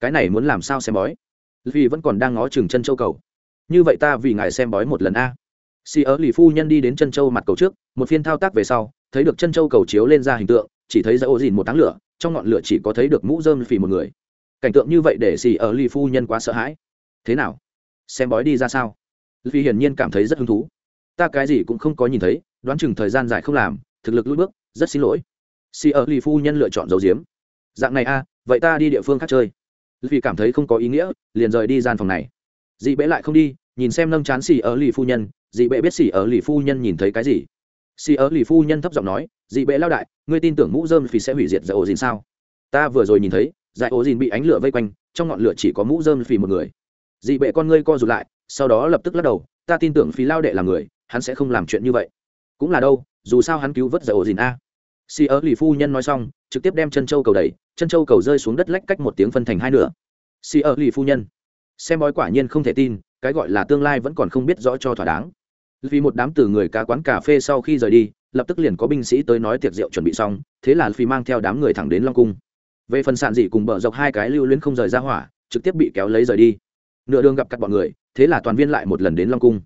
Cái này muốn làm sao xem bói? Vì vẫn còn đang ngó chừng chân châu cầu. Như vậy ta vì ngài xem bói một lần a. Si ở lì phu nhân đi đến chân châu mặt cầu trước, một phiên thao tác về sau, thấy được chân châu cầu chiếu lên ra hình tượng, chỉ thấy ra ổ dìn một táng lửa, trong ngọn lửa chỉ có thấy được mũ dơm phì một người. Cảnh tượng như vậy để Si ở lì phu nhân quá sợ hãi thế nào? Xem bói đi ra sao? Vì hiển nhiên cảm thấy rất hứng thú. Ta cái gì cũng không có nhìn thấy đoán chừng thời gian dài không làm thực lực lũi bước rất xin lỗi. Xì ở lì phu nhân lựa chọn dấu diếm dạng này a à, vậy ta đi địa phương khác chơi. Vì cảm thấy không có ý nghĩa liền rời đi gian phòng này. Dị bẽ lại không đi nhìn xem nâng chán xì ở lì phu nhân dị bẽ biết xì ở lì phu nhân nhìn thấy cái gì. Xì ở lì phu nhân thấp giọng nói dị bệ lao đại ngươi tin tưởng mũ dơm phì sẽ hủy diệt dạy ổ dìn sao? Ta vừa rồi nhìn thấy dạy ổ dìn bị ánh lửa vây quanh trong ngọn lửa chỉ có mũ dơm phì một người dị bệ con ngươi co rụt lại, sau đó lập tức lắc đầu, ta tin tưởng phí lao đệ là người, hắn sẽ không làm chuyện như vậy. Cũng là đâu, dù sao hắn cứu vớt dạy ổ dìn a. Xì ớ lì phu nhân nói xong, trực tiếp đem chân châu cầu đẩy, chân châu cầu rơi xuống đất lách cách một tiếng phân thành hai nửa. Xì ớ lì phu nhân. Xem bói quả nhiên không thể tin, cái gọi là tương lai vẫn còn không biết rõ cho thỏa đáng. Vì một đám từ người cá quán cà phê sau khi rời đi, lập tức liền có binh sĩ tới nói tiệc rượu chuẩn bị xong, thế là phi mang theo đám người thẳng đến long cung. Về phần sạn dị cùng bờ dọc hai cái lưu luyến không rời ra hỏa, trực tiếp bị kéo lấy rời đi nửa đường gặp cắt bọn người, thế là toàn viên lại một lần đến long cung.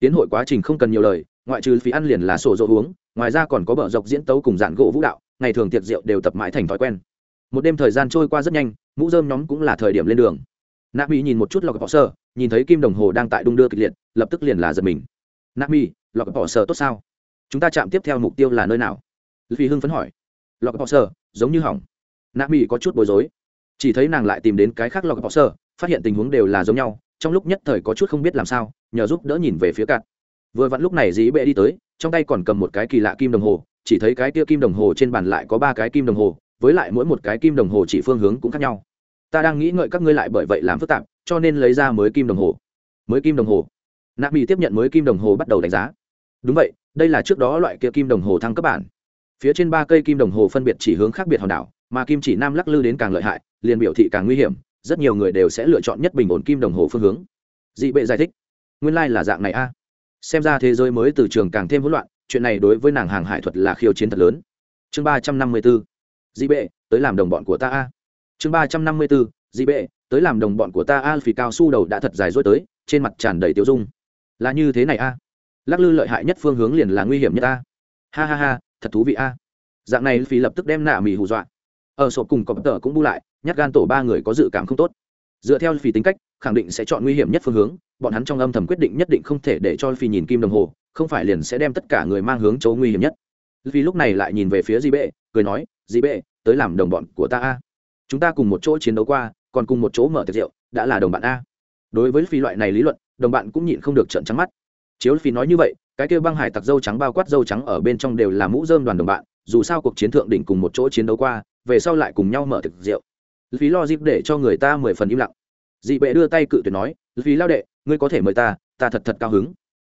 Tiến hội quá trình không cần nhiều lời, ngoại trừ phí ăn liền là sổ dỗ uống, ngoài ra còn có bờ dọc diễn tấu cùng dạn gỗ vũ đạo, ngày thường tiệc rượu đều tập mãi thành thói quen. Một đêm thời gian trôi qua rất nhanh, mũ dơm nhóm cũng là thời điểm lên đường. Nạ mỹ nhìn một chút lọc bỏ sơ, nhìn thấy kim đồng hồ đang tại đung đưa kịch liệt, lập tức liền là giật mình. Nạ mỹ lọc bỏ sơ tốt sao? Chúng ta chạm tiếp theo mục tiêu là nơi nào? Vì hưng phấn hỏi. Lọc bỏ sơ, giống như hỏng. Nạ mỹ có chút bối rối. Chỉ thấy nàng lại tìm đến cái khác lọc bỏ sơ phát hiện tình huống đều là giống nhau, trong lúc nhất thời có chút không biết làm sao, nhờ giúp đỡ nhìn về phía cạn. Vừa vặn lúc này dĩ bệ đi tới, trong tay còn cầm một cái kỳ lạ kim đồng hồ, chỉ thấy cái kia kim đồng hồ trên bàn lại có ba cái kim đồng hồ, với lại mỗi một cái kim đồng hồ chỉ phương hướng cũng khác nhau. Ta đang nghĩ ngợi các ngươi lại bởi vậy làm phức tạp, cho nên lấy ra mới kim đồng hồ. Mới kim đồng hồ. Nạp bị tiếp nhận mới kim đồng hồ bắt đầu đánh giá. Đúng vậy, đây là trước đó loại kia kim đồng hồ thăng cấp bản. Phía trên ba cây kim đồng hồ phân biệt chỉ hướng khác biệt hòn đảo, mà kim chỉ nam lắc lư đến càng lợi hại, liền biểu thị càng nguy hiểm rất nhiều người đều sẽ lựa chọn nhất bình ổn kim đồng hồ phương hướng. Dị bệ giải thích, nguyên lai、like、là dạng này a. Xem ra thế giới mới từ trường càng thêm hỗn loạn, chuyện này đối với nàng hàng hải thuật là khiêu chiến thật lớn. Chương ba trăm năm mươi b ố dị bệ, tới làm đồng bọn của ta a. Chương ba trăm năm mươi b ố dị bệ, tới làm đồng bọn của ta a phì cao su đầu đã thật dài dối tới, trên mặt tràn đầy tiêu dung. Là như thế này a. Lắc lư lợi hại nhất phương hướng liền là nguy hiểm nhất a. Ha ha ha, thật thú vị a. Dạng này phì lập tức đem nạ mì hù dọa. Ở sổ cùng cọp tờ cũng bu lại nhát gan tổ ba người có dự cảm không tốt. Dựa theo phi tính cách, khẳng định sẽ chọn nguy hiểm nhất phương hướng, bọn hắn trong âm thầm quyết định nhất định không thể để cho phi nhìn kim đồng hồ, không phải liền sẽ đem tất cả người mang hướng chỗ nguy hiểm nhất. Vì lúc này lại nhìn về phía di bệ, cười nói, di bệ, tới làm đồng bọn của ta a. Chúng ta cùng một chỗ chiến đấu qua, còn cùng một chỗ mở tiệc rượu, đã là đồng bạn a. Đối với phi loại này lý luận, đồng bạn cũng nhịn không được trợn trắng mắt. Chiếu phi nói như vậy, cái kêu băng hải tặc dâu trắng bao quát dâu trắng ở bên trong đều là mũ dơm đoàn đồng bạn, dù sao cuộc chiến thượng đỉnh cùng một chỗ chiến đấu qua, về sau lại cùng nhau mở tiệc rượu phí lo dịp để cho người ta mười phần im lặng. Dị bệ đưa tay cự tuyệt nói phí lao đệ, ngươi có thể mời ta ta thật thật cao hứng.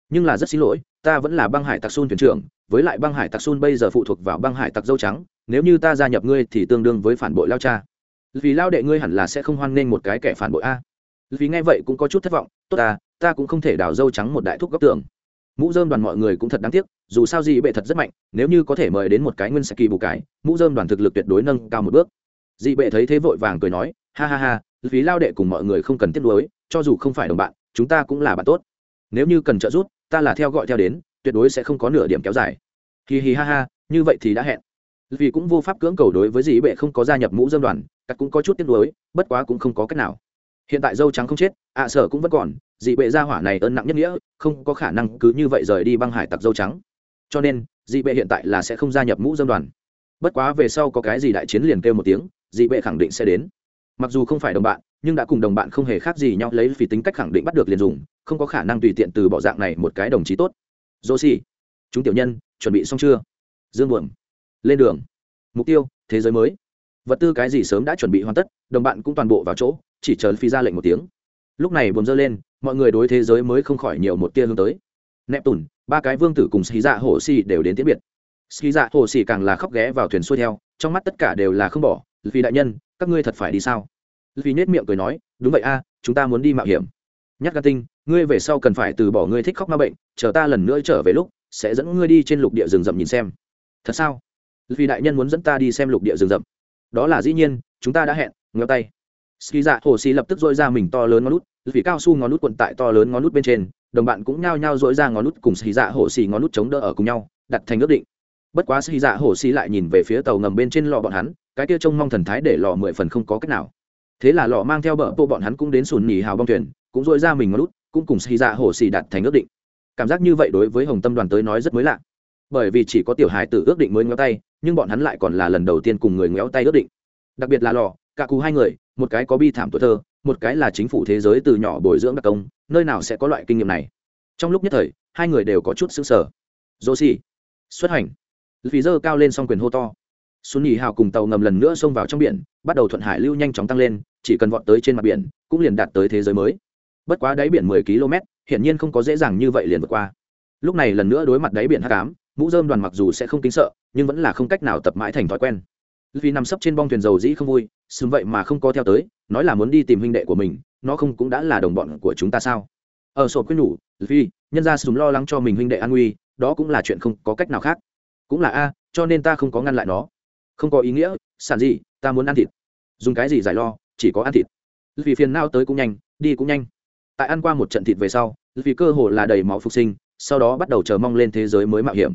Nhưng là rất xin lỗi, ta vẫn là băng hải tặc xun thuyền trưởng, với lại băng hải tặc xun bây giờ phụ thuộc vào băng hải tặc dâu trắng, nếu như ta gia nhập ngươi thì tương đương với phản bội lao cha. Vì lao đệ, ngươi hẳn là sẽ không hoan nghênh một cái kẻ phản bội a. Vì nghe vậy cũng có chút thất vọng, tốt ta ta cũng không thể đào dâu trắng một đại thúc góc tường. Mũ dơm đoàn mọi người cũng thật đáng tiếc, dù sao dị bệ thật rất mạnh, nếu như có thể mời đến một cái nguyên saki bù cái mũ dơm đoàn thực lực tuyệt đối nâng cao một bước dị bệ thấy thế vội vàng cười nói, ha ha ha phí lao đệ cùng mọi người không cần tiếc nuối, cho dù không phải đồng bạn, chúng ta cũng là bạn tốt. Nếu như cần trợ giúp, ta là theo gọi theo đến, tuyệt đối sẽ không có nửa điểm kéo dài. Hì hì ha ha, như vậy thì đã hẹn. Vì cũng vô pháp cưỡng cầu đối với dĩ bệ không có gia nhập mũ dâm đoàn cắt cũng có chút tiếc nuối, bất quá cũng không có cách nào. Hiện tại dâu trắng không chết, ạ sở cũng vẫn còn, dị bệ gia hỏa này ơn nặng nhất nghĩa, không có khả năng cứ như vậy rời đi băng hải tặc dâu trắng. Cho nên, dị bệ hiện tại là sẽ không gia nhập mũ dâm đoàn. Bất quá về sau có cái gì đại chiến liền kêu một tiếng dị bệ khẳng định sẽ đến. Mặc dù không phải đồng bạn, nhưng đã cùng đồng bạn không hề khác gì nhau, lấy vì tính cách khẳng định bắt được liền dùng, không có khả năng tùy tiện từ bỏ dạng này một cái đồng chí tốt. Dô xì chúng tiểu nhân, chuẩn bị xong chưa? Dương buồm, lên đường. Mục tiêu, thế giới mới. Vật tư cái gì sớm đã chuẩn bị hoàn tất, đồng bạn cũng toàn bộ vào chỗ, chỉ chờ phi ra lệnh một tiếng. Lúc này buồm dơ lên, mọi người đối thế giới mới không khỏi nhiều một tia hướng tới. Nẹp tùn ba cái vương tử cùng xì dạ hồ xì đều đến tiễn biệt. Xì dạ hồ xì càng là khóc ghé vào thuyền xuôi theo, trong mắt tất cả đều là không bỏ vì đại nhân, các ngươi thật phải đi sao? Vì nết miệng cười nói, đúng vậy a, chúng ta muốn đi mạo hiểm. Nhắc gan tinh, ngươi về sau cần phải từ bỏ ngươi thích khóc ma bệnh, chờ ta lần nữa trở về lúc, sẽ dẫn ngươi đi trên lục địa rừng rậm nhìn xem. Thật sao? Vì đại nhân muốn dẫn ta đi xem lục địa rừng rậm. Đó là dĩ nhiên, chúng ta đã hẹn, ngheo tay. Ski dạ hồ xì lập tức dội ra mình to lớn ngón nút vì cao su ngón nút quận tại to lớn ngón nút bên trên, đồng bạn cũng nhao nhao dội ra ngón nút cùng ski dạ hồ xì ngón nút chống đỡ ở cùng nhau, đặt thành ước định bất quá xì dạ hồ xì lại nhìn về phía tàu ngầm bên trên lò bọn hắn, cái kia trông mong thần thái để lò mười phần không có cách nào. Thế là lò mang theo bờ bộ bọn hắn cũng đến sùn nhì hào bong thuyền, cũng dội ra mình ngón nút cũng cùng xì dạ hồ xì đặt thành ước định. Cảm giác như vậy đối với hồng tâm đoàn tới nói rất mới lạ. Bởi vì chỉ có tiểu hài tử ước định mới ngéo tay, nhưng bọn hắn lại còn là lần đầu tiên cùng người ngéo tay ước định. Đặc biệt là lò, cả cú hai người, một cái có bi thảm tuổi thơ, một cái là chính phủ thế giới từ nhỏ bồi dưỡng đặc công, nơi nào sẽ có loại kinh nghiệm này? Trong lúc nhất thời, hai người đều có chút xứng sở dô xì xuất hành vì dơ cao lên s quyền hô to. Xuân nhì hào cùng tàu ngầm lần nữa xông vào trong biển, bắt đầu thuận hải lưu nhanh chóng tăng lên, chỉ cần vọt tới trên mặt biển, cũng liền đạt tới thế giới mới. Bất quá đáy biển mười km hiển nhiên không có dễ dàng như vậy liền vượt qua. Lúc này lần nữa đối mặt đáy biển h tám mũ dơm đoàn mặc dù sẽ không kính sợ, nhưng vẫn là không cách nào tập mãi thành thói quen. Vì nằm sấp trên bong thuyền dầu dĩ không vui xứng vậy mà không có theo tới, nói là muốn đi tìm huynh đệ của mình, nó không cũng đã là đồng bọn của chúng ta sao? Ở sổ quyết nhủ vì nhân ra súng lo lắng cho mình huynh đệ an nguy, đó cũng là chuyện không có cách nào khác cũng là a, cho nên ta không có ngăn lại nó. Không có ý nghĩa, sản gì, ta muốn ăn thịt. Dùng cái gì giải lo, chỉ có ăn thịt. Vì phiền nao tới cũng nhanh, đi cũng nhanh. Tại ăn qua một trận thịt về sau vì cơ hồ là đầy máu phục sinh, sau đó bắt đầu chờ mong lên thế giới mới mạo hiểm.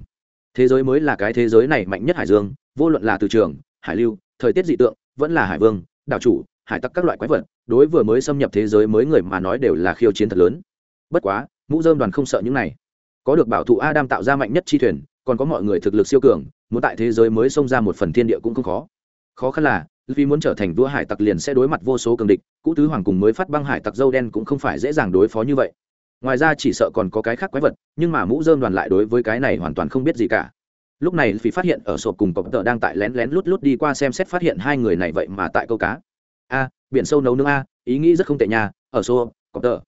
Thế giới mới là cái thế giới này mạnh nhất hải dương, vô luận là từ trường, hải lưu, thời tiết dị tượng, vẫn là hải vương, đảo chủ, hải tặc các loại quái vật, đối vừa mới xâm nhập thế giới mới người mà nói đều là khiêu chiến thật lớn. Bất quá, mũ dơm đoàn không sợ những này. Có được bảo thụ adam tạo ra mạnh nhất chi thuyền còn có mọi người thực lực siêu cường, muốn tại thế giới mới xông ra một phần thiên địa cũng không khó. Khó khăn là, vì muốn trở thành vua hải tặc liền sẽ đối mặt vô số cường địch, cũ tứ hoàng cùng mới phát băng hải tặc dâu đen cũng không phải dễ dàng đối phó như vậy. Ngoài ra chỉ sợ còn có cái khác quái vật, nhưng mà mũ dơm đoàn lại đối với cái này hoàn toàn không biết gì cả. Lúc này vì phát hiện ở sộp cùng cọp tợ đang tại lén lén lút lút đi qua xem xét phát hiện hai người này vậy mà tại câu cá. A, biển sâu nấu nướng a, ý nghĩ rất không tệ nhà ở sộp, cọp tợ.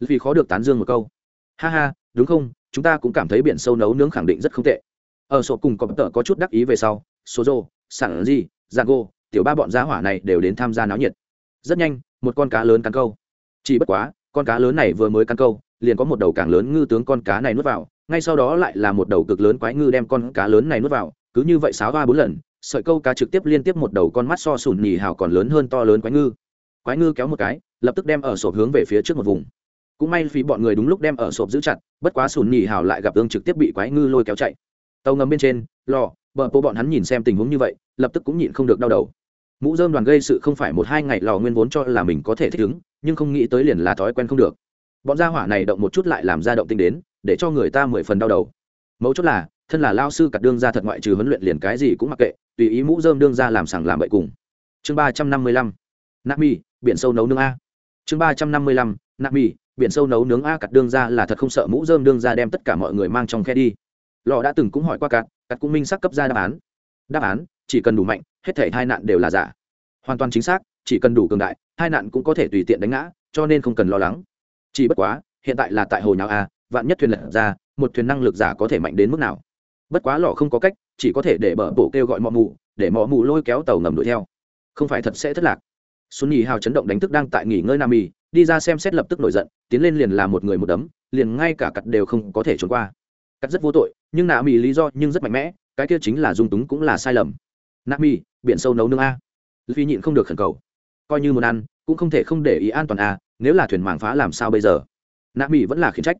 Vì khó được tán dương một câu. Ha ha, đúng không? Chúng ta cũng cảm thấy biển sâu nấu nướng khẳng định rất không tệ. Ở sổ cùng có tờ có chút đắc ý về sau số rô sản gì giang gô tiểu ba bọn giá hỏa này đều đến tham gia náo nhiệt. Rất nhanh, một con cá lớn cắn câu. Chỉ bất quá, con cá lớn này vừa mới cắn câu, liền có một đầu càng lớn ngư tướng con cá này nuốt vào, ngay sau đó lại là một đầu cực lớn quái ngư đem con cá lớn này nuốt vào, cứ như vậy sáu ba bốn lần, sợi câu cá trực tiếp liên tiếp một đầu con mắt so sùn nhì hào còn lớn hơn to lớn quái ngư. Quái ngư kéo một cái, lập tức đem ở sổ hướng về phía trước một vùng cũng may phí bọn người đúng lúc đem ở sộp giữ chặt, bất quá sùn nhì hào lại gặp ương trực tiếp bị quái ngư lôi kéo chạy. Tàu ngầm bên trên, lò, bờ bộ bọn hắn nhìn xem tình huống như vậy, lập tức cũng nhịn không được đau đầu. Mũ dơm đoàn gây sự không phải một hai ngày lò nguyên vốn cho là mình có thể thích ứng, nhưng không nghĩ tới liền là thói quen không được. Bọn gia hỏa này động một chút lại làm ra động tinh đến, để cho người ta mười phần đau đầu. Mấu chốt là, thân là lao sư cặt đương ra thật ngoại trừ huấn luyện liền cái gì cũng mặc kệ, tùy ý mũ dơm đương ra làm sàng làm bậy cùng. Chương ba trăm năm mươi lăm, nạp mi, biển sâu nấu nương a. Chương ba trăm năm mươi lăm, nạp mi biển sâu nấu nướng a cặt đương ra là thật không sợ mũ dơm đương ra đem tất cả mọi người mang trong khe đi. Lò đã từng cũng hỏi qua cặt cặt cũng minh xác cấp ra đáp án. Đáp án, chỉ cần đủ mạnh, hết thể hai nạn đều là giả. Hoàn toàn chính xác, chỉ cần đủ cường đại, hai nạn cũng có thể tùy tiện đánh ngã, cho nên không cần lo lắng. Chỉ bất quá, hiện tại là tại hồ nhào a, vạn nhất thuyền lật ra, một thuyền năng lực giả có thể mạnh đến mức nào? Bất quá lò không có cách, chỉ có thể để bờ bổ kêu gọi mọ mù, để mọ mù lôi kéo tàu ngầm đuổi theo. Không phải thật sẽ thất lạc xuân nhì hào chấn động đánh thức đang tại nghỉ ngơi nam mì đi ra xem xét lập tức nổi giận, tiến lên liền là một người một đấm, liền ngay cả cặt đều không có thể trốn qua. Cắt rất vô tội, nhưng nạ mì lý do nhưng rất mạnh mẽ, cái kia chính là dung túng cũng là sai lầm. Nạ mì biển sâu nấu nương a. Vì nhịn không được khẩn cầu. Coi như muốn ăn, cũng không thể không để ý an toàn a, nếu là thuyền mảng phá làm sao bây giờ? Nạ mì vẫn là khiển trách.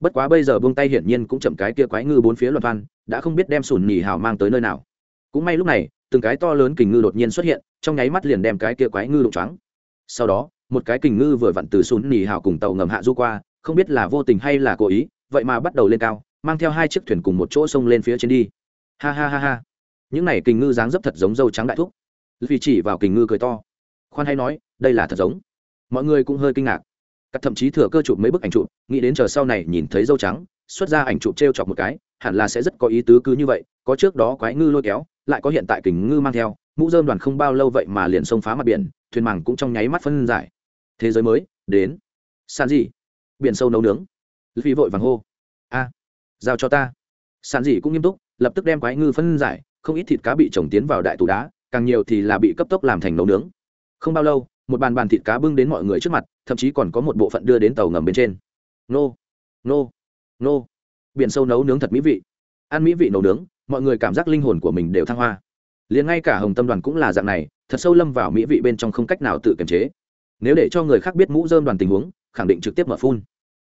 Bất quá bây giờ buông tay hiển nhiên cũng chậm cái kia quái ngư bốn phía loạn văn đã không biết đem sùn nhì hào mang tới nơi nào. Cũng may lúc này, từng cái to lớn kình ngư đột nhiên xuất hiện trong nháy mắt liền đem cái kia quái ngư đụng choáng. Sau đó, một cái kình ngư vừa vặn từ sùn nhì hào cùng tàu ngầm hạ du qua, không biết là vô tình hay là cố ý, vậy mà bắt đầu lên cao, mang theo hai chiếc thuyền cùng một chỗ sông lên phía trên đi. Ha ha ha ha. Những này kình ngư dáng dấp thật giống dâu trắng đại thúc. Vì chỉ vào kình ngư cười to. Khoan hay nói, đây là thật giống. Mọi người cũng hơi kinh ngạc. Các thậm chí thừa cơ chụp mấy bức ảnh chụp, nghĩ đến chờ sau này nhìn thấy dâu trắng, xuất ra ảnh chụp t r e o chọc một cái, hẳn là sẽ rất có ý tứ cứ như vậy, có trước đó quái ngư lôi kéo, lại có hiện tại kình ngư mang theo mũ dơm đoàn không bao lâu vậy mà liền xông phá mặt biển, thuyền màng cũng trong nháy mắt phân giải. Thế giới mới, đến. San gì biển sâu nấu nướng. Phi vội vàng hô. A, giao cho ta. San gì cũng nghiêm túc, lập tức đem quái ngư phân giải, không ít thịt cá bị trồng tiến vào đại tủ đá, càng nhiều thì là bị cấp tốc làm thành nấu nướng. Không bao lâu, một bàn bàn thịt cá bưng đến mọi người trước mặt, thậm chí còn có một bộ phận đưa đến tàu ngầm bên trên. Nô nô nô. Biển sâu nấu nướng thật mỹ vị. Ăn mỹ vị nấu nướng, mọi người cảm giác linh hồn của mình đều thăng hoa liền ngay cả hồng tâm đoàn cũng là dạng này, thật sâu lâm vào mỹ vị bên trong không cách nào tự kiềm chế. Nếu để cho người khác biết mũ dơm đoàn tình huống, khẳng định trực tiếp mở phun.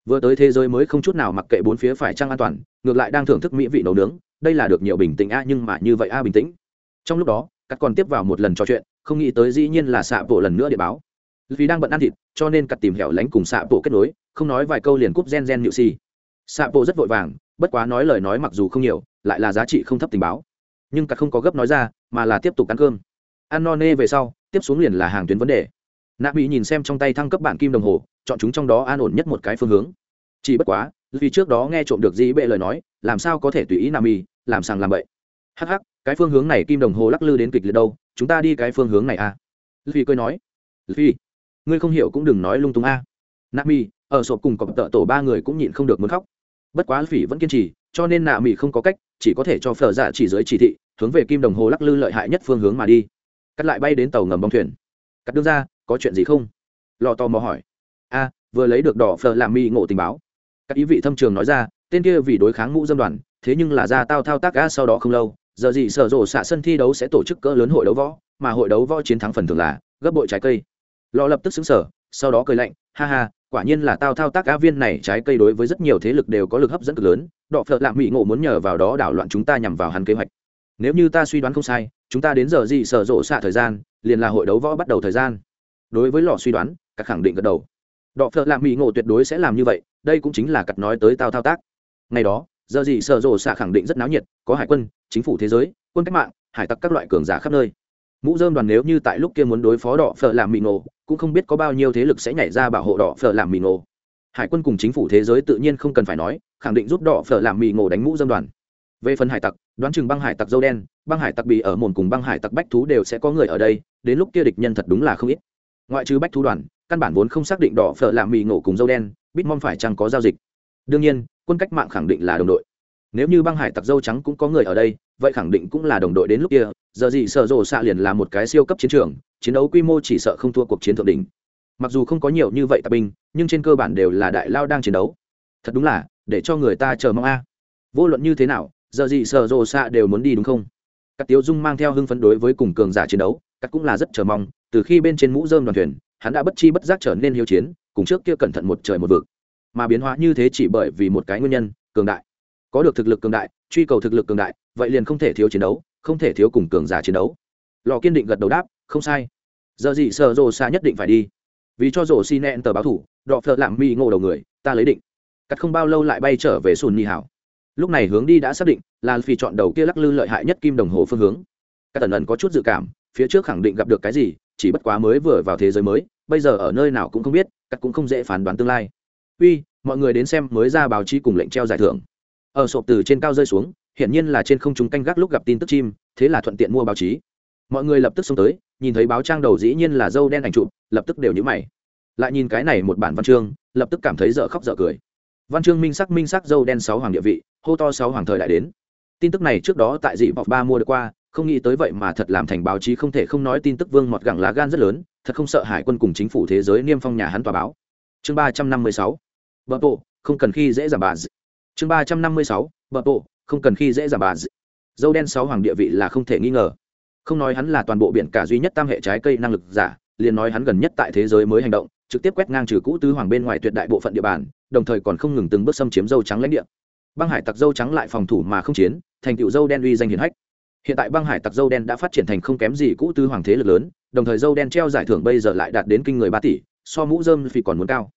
Vừa tới thế giới mới không chút nào mặc kệ bốn phía phải trăng an toàn, ngược lại đang thưởng thức mỹ vị nấu nướng, đây là được nhiều bình tĩnh a, nhưng mà như vậy a bình tĩnh. Trong lúc đó, cắt còn tiếp vào một lần trò chuyện, không nghĩ tới dĩ nhiên là xạ bộ lần nữa để báo. Vì đang bận ăn thịt, cho nên cắt tìm hẻo lánh cùng xạ bộ kết nối, không nói vài câu liền cúp gen gen nhự si xạ bộ rất vội vàng, bất quá nói lời nói mặc dù không nhiều, lại là giá trị không thấp tình báo nhưng cắt không có gấp nói ra, mà là tiếp tục ăn cơm. Ăn no nê về sau, tiếp xuống liền là hàng tuyến vấn đề. Nạ mỹ nhìn xem trong tay thăng cấp bản kim đồng hồ, chọn chúng trong đó an ổn nhất một cái phương hướng. Chỉ bất quá, vì trước đó nghe trộm được dĩ bệ lời nói, làm sao có thể tùy ý nạ mỹ, làm sàng làm bậy. Hắc hắc, cái phương hướng này kim đồng hồ lắc lư đến kịch liệt đâu, chúng ta đi cái phương hướng này à? Vì cười nói. Vì ngươi không hiểu cũng đừng nói lung tung a. Nạ mỹ, ở sộp cùng cọp tợ tổ ba người cũng nhịn không được muốn khóc. Bất quá phỉ vẫn kiên trì cho nên nạ mỹ không có cách, chỉ có thể cho phở dạ chỉ dưới chỉ thị, hướng về kim đồng hồ lắc lư lợi hại nhất phương hướng mà đi. Cắt lại bay đến tàu ngầm bong thuyền. Cắt đương ra, có chuyện gì không? Lò tò mò hỏi. A, vừa lấy được đỏ phở làm mỹ ngộ tình báo. Các ý vị thâm trường nói ra, tên kia vì đối kháng ngũ dân đoàn, thế nhưng là ra tao thao tác ga sau đó không lâu, giờ gì sở rộ xạ sân thi đấu sẽ tổ chức cỡ lớn hội đấu võ, mà hội đấu võ chiến thắng phần thường là gấp bội trái cây. Lò lập tức xứng sở, sau đó cười lạnh, ha ha, quả nhiên là tao thao tác á viên này trái cây đối với rất nhiều thế lực đều có lực hấp dẫn cực lớn đọ phợ lạ mỹ ngộ muốn nhờ vào đó đảo loạn chúng ta nhằm vào hắn kế hoạch. Nếu như ta suy đoán không sai, chúng ta đến giờ gì sở rộ xạ thời gian, liền là hội đấu võ bắt đầu thời gian. Đối với lò suy đoán, các khẳng định gật đầu. Đọ phợ lạ mỹ ngộ tuyệt đối sẽ làm như vậy, đây cũng chính là cặp nói tới tao thao tác. Ngày đó, giờ gì sở rộ xạ khẳng định rất náo nhiệt, có hải quân, chính phủ thế giới, quân cách mạng, hải tặc các loại cường giả khắp nơi. Mũ dơm đoàn nếu như tại lúc kia muốn đối phó đỏ phở làm mì nổ cũng không biết có bao nhiêu thế lực sẽ nhảy ra bảo hộ đỏ phở làm mì nổ hải quân cùng chính phủ thế giới tự nhiên không cần phải nói, khẳng định giúp đỏ phở làm mì ngộ đánh mũ dâm đoàn. Về phần hải tặc, đoán chừng băng hải tặc dâu đen, băng hải tặc bị ở mồn cùng băng hải tặc bách thú đều sẽ có người ở đây, đến lúc kia địch nhân thật đúng là không ít. Ngoại trừ bách thú đoàn, căn bản vốn không xác định đỏ phở làm mì ngộ cùng dâu đen bitmom phải chăng có giao dịch. Đương nhiên, quân cách mạng khẳng định là đồng đội. Nếu như băng hải tặc dâu trắng cũng có người ở đây, vậy khẳng định cũng là đồng đội đến lúc kia, giờ gì sợ rồ xạ liền là một cái siêu cấp chiến trường, chiến đấu quy mô chỉ sợ không thua cuộc chiến thượng đỉnh mặc dù không có nhiều như vậy tạp binh, nhưng trên cơ bản đều là đại lao đang chiến đấu. Thật đúng là, để cho người ta chờ mong a. Vô luận như thế nào, giờ gì sợ rộ xạ đều muốn đi đúng không? Các tiếu dung mang theo hưng phấn đối với cùng cường giả chiến đấu, các cũng là rất chờ mong, từ khi bên trên mũ dơm đoàn thuyền, hắn đã bất chi bất giác trở nên hiếu chiến, cùng trước kia cẩn thận một trời một vực. Mà biến hóa như thế chỉ bởi vì một cái nguyên nhân, cường đại. Có được thực lực cường đại, truy cầu thực lực cường đại, vậy liền không thể thiếu chiến đấu, không thể thiếu cùng cường giả chiến đấu. Lò kiên định gật đầu đáp, không sai. Giờ gì sợ rồ xa nhất định phải đi vì cho rổ xi nẹn tờ báo thủ, đọ phợ lạm mi ngộ đầu người, ta lấy định. Cắt không bao lâu lại bay trở về sùn nhi hảo. Lúc này hướng đi đã xác định, là phi chọn đầu kia lắc lư lợi hại nhất kim đồng hồ phương hướng. Các tần ẩn có chút dự cảm, phía trước khẳng định gặp được cái gì, chỉ bất quá mới vừa vào thế giới mới, bây giờ ở nơi nào cũng không biết các cũng không dễ phán đoán tương lai. Uy, mọi người đến xem mới ra báo chí cùng lệnh treo giải thưởng. Ở sộp từ trên cao rơi xuống, hiển nhiên là trên không chúng canh gác lúc gặp tin tức chim, thế là thuận tiện mua báo chí. Mọi người lập tức xông tới, nhìn thấy báo trang đầu dĩ nhiên là dâu đen ảnh chụp lập tức đều nhữ mày. Lại nhìn cái này một bản văn chương, lập tức cảm thấy dở khóc dở cười. Văn chương minh sắc minh sắc dâu đen sáu hoàng địa vị, hô to sáu hoàng thời đại đến. Tin tức này trước đó tại dị bọc ba mua được qua, không nghĩ tới vậy mà thật làm thành báo chí không thể không nói tin tức vương mọt gẳng lá gan rất lớn, thật không sợ hải quân cùng chính phủ thế giới niêm phong nhà hắn tòa báo. Chương ba trăm năm mươi sáu. Vợ bộ không cần khi dễ giảm bà chương ba trăm năm mươi sáu. Vợ bộ không cần khi dễ giảm bà dâu đen sáu hoàng địa vị là không thể nghi ngờ. Không nói hắn là toàn bộ biển cả duy nhất tam hệ trái cây năng lực giả liền nói hắn gần nhất tại thế giới mới hành động, trực tiếp quét ngang trừ cũ tứ hoàng bên ngoài tuyệt đại bộ phận địa bàn, đồng thời còn không ngừng từng bước xâm chiếm dâu trắng lãnh địa. Băng hải tặc dâu trắng lại phòng thủ mà không chiến, thành tựu dâu đen uy danh hiển hách. Hiện tại băng hải tặc dâu đen đã phát triển thành không kém gì cũ tứ hoàng thế lực lớn, đồng thời dâu đen treo giải thưởng bây giờ lại đạt đến kinh người ba tỷ, so mũ dơm vì còn muốn cao.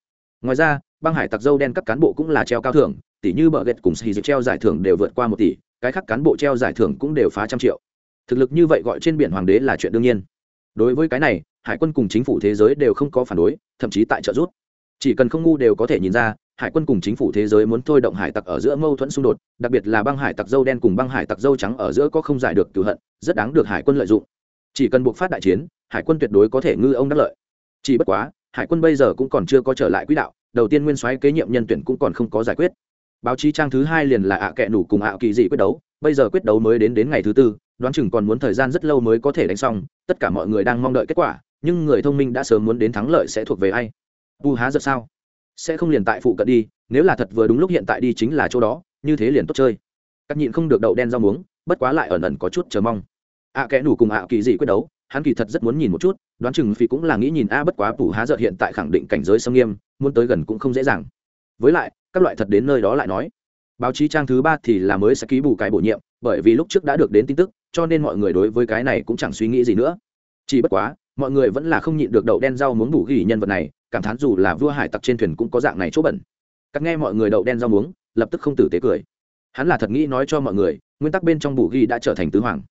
Ngoài ra, băng hải tặc dâu đen các cán bộ cũng là treo cao thưởng, tỷ như bờ ghét cùng xì dịch treo giải thưởng đều vượt qua một tỷ, cái khác cán bộ treo giải thưởng cũng đều phá trăm triệu. Thực lực như vậy gọi trên biển hoàng đế là chuyện đương nhiên. Đối với cái này hải quân cùng chính phủ thế giới đều không có phản đối, thậm chí tại trợ giúp. Chỉ cần không ngu đều có thể nhìn ra, hải quân cùng chính phủ thế giới muốn thôi động hải tặc ở giữa mâu thuẫn xung đột, đặc biệt là băng hải tặc dâu đen cùng băng hải tặc dâu trắng ở giữa có không giải được cửu hận, rất đáng được hải quân lợi dụng. Chỉ cần buộc phát đại chiến, hải quân tuyệt đối có thể ngư ông đắc lợi. Chỉ bất quá, hải quân bây giờ cũng còn chưa có trở lại quỹ đạo, đầu tiên nguyên soái kế nhiệm nhân tuyển cũng còn không có giải quyết. Báo chí trang thứ hai liền là ạ kệ nủ cùng ạ kỳ dị quyết đấu, bây giờ quyết đấu mới đến đến ngày thứ tư, đoán chừng còn muốn thời gian rất lâu mới có thể đánh xong, tất cả mọi người đang mong đợi kết quả nhưng người thông minh đã sớm muốn đến thắng lợi sẽ thuộc về ai? U há giật sao? Sẽ không liền tại phụ cận đi, nếu là thật vừa đúng lúc hiện tại đi chính là chỗ đó, như thế liền tốt chơi. Các nhịn không được đậu đen rau muống, bất quá lại ẩn ẩn có chút chờ mong. Ạ kẽ nủ cùng ạ kỳ dị quyết đấu, hắn kỳ thật rất muốn nhìn một chút, đoán chừng phi cũng là nghĩ nhìn a bất quá phủ há giật hiện tại khẳng định cảnh giới sâm nghiêm, muốn tới gần cũng không dễ dàng. Với lại, các loại thật đến nơi đó lại nói. Báo chí trang thứ ba thì là mới sẽ ký bù cái bổ nhiệm, bởi vì lúc trước đã được đến tin tức, cho nên mọi người đối với cái này cũng chẳng suy nghĩ gì nữa. Chỉ bất quá mọi người vẫn là không nhịn được đậu đen rau muống bù ghi nhân vật này, cảm thán dù là vua hải tặc trên thuyền cũng có dạng này chỗ bẩn. Các nghe mọi người đậu đen rau muống, lập tức không tử tế cười. Hắn là thật nghĩ nói cho mọi người, nguyên tắc bên trong bù ghi đã trở thành tứ hoàng.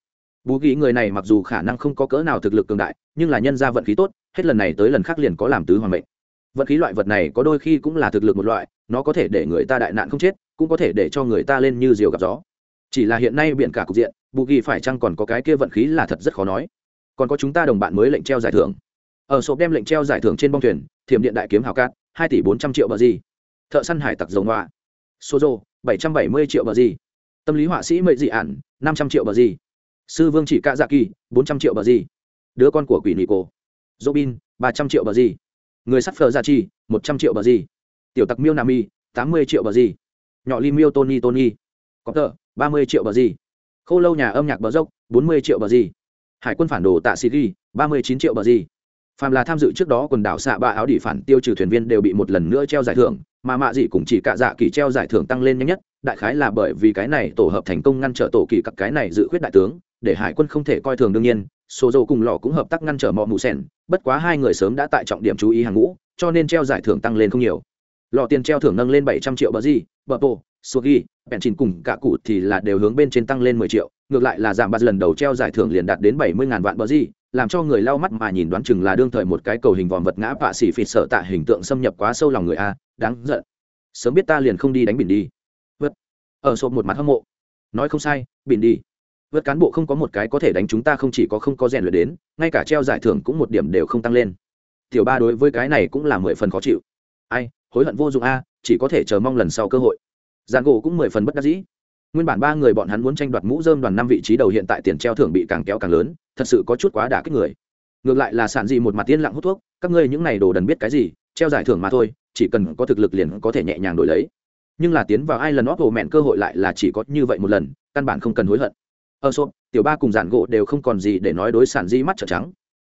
Bù ghi người này mặc dù khả năng không có cỡ nào thực lực cường đại, nhưng là nhân ra vận khí tốt, hết lần này tới lần khác liền có làm tứ hoàng mệnh. Vận khí loại vật này có đôi khi cũng là thực lực một loại, nó có thể để người ta đại nạn không chết, cũng có thể để cho người ta lên như diều gặp gió. Chỉ là hiện nay biện cả cục diện, bù ghi phải chăng còn có cái kia vận khí là thật rất khó nói còn có chúng ta đồng bạn mới lệnh treo giải thưởng. Ở sộp đem lệnh treo giải thưởng trên bong thuyền, thiểm điện đại kiếm hào cát, hai tỷ bốn trăm triệu bờ gì. Thợ săn hải tặc dầu ngoạ sozo, bảy trăm bảy mươi triệu bờ gì. Tâm lý họa sĩ mệ dị ản, năm trăm triệu bờ gì. Sư vương chỉ cạ dạ kỳ, bốn trăm triệu bờ gì. Đứa con của quỷ nị cổ. Robin, ba trăm triệu bờ gì. Người sắt phờ gia chi, một trăm triệu bờ gì. Tiểu tặc miêu nam y tám mươi triệu bờ gì. Nhỏ lim miêu tony tony. Có tờ ba mươi triệu bờ gì. Khô lâu nhà âm nhạc bờ dốc, bốn mươi triệu bờ gì hải quân phản đồ tạ sĩ ghi, ba mươi chín triệu bờ gì. Phàm là tham dự trước đó quần đảo xạ ba áo đỉ phản tiêu trừ thuyền viên đều bị một lần nữa treo giải thưởng, mà mạ dị cũng chỉ cạ dạ kỳ treo giải thưởng tăng lên nhanh nhất, đại khái là bởi vì cái này tổ hợp thành công ngăn trở tổ kỳ các cái này dự khuyết đại tướng, để hải quân không thể coi thường đương nhiên, số dầu cùng lò cũng hợp tác ngăn trở mọi mù sen bất quá hai người sớm đã tại trọng điểm chú ý hàng ngũ, cho nên treo giải thưởng tăng lên không nhiều. Lò tiền treo thưởng nâng lên bảy trăm triệu bờ gì, bờ bộ sugi bèn chìn cùng cả cụ thì là đều hướng bên trên tăng lên mười triệu ngược lại là giảm ba lần đầu treo giải thưởng liền đạt đến bảy mươi ngàn vạn bờ gì, làm cho người lau mắt mà nhìn đoán chừng là đương thời một cái cầu hình vòm vật ngã bạ xỉ phịt sợ tạ hình tượng xâm nhập quá sâu lòng người a, đáng giận. Sớm biết ta liền không đi đánh biển đi. Vượt ở sộp một mặt hâm mộ. Nói không sai biển đi. Vượt cán bộ không có một cái có thể đánh chúng ta không chỉ có không có rèn luyện đến, ngay cả treo giải thưởng cũng một điểm đều không tăng lên. Tiểu ba đối với cái này cũng là mười phần khó chịu. Ai, hối hận vô dụng a, chỉ có thể chờ mong lần sau cơ hội. Giàn gỗ cũng mười phần bất đắc dĩ nguyên bản ba người bọn hắn muốn tranh đoạt mũ dơm đoàn năm vị trí đầu hiện tại tiền treo thưởng bị càng kéo càng lớn, thật sự có chút quá đả kích người. Ngược lại là sản dị một mặt tiên lặng hút thuốc, các ngươi những n à y đồ đần biết cái gì, treo giải thưởng mà thôi, chỉ cần có thực lực liền có thể nhẹ nhàng đổi lấy. Nhưng là tiến vào ai lần óp hồ mẹn cơ hội lại là chỉ có như vậy một lần, căn bản không cần hối hận. Ờ, Ở sộp tiểu ba cùng giản gỗ đều không còn gì để nói đối sản di mắt trợn trắng.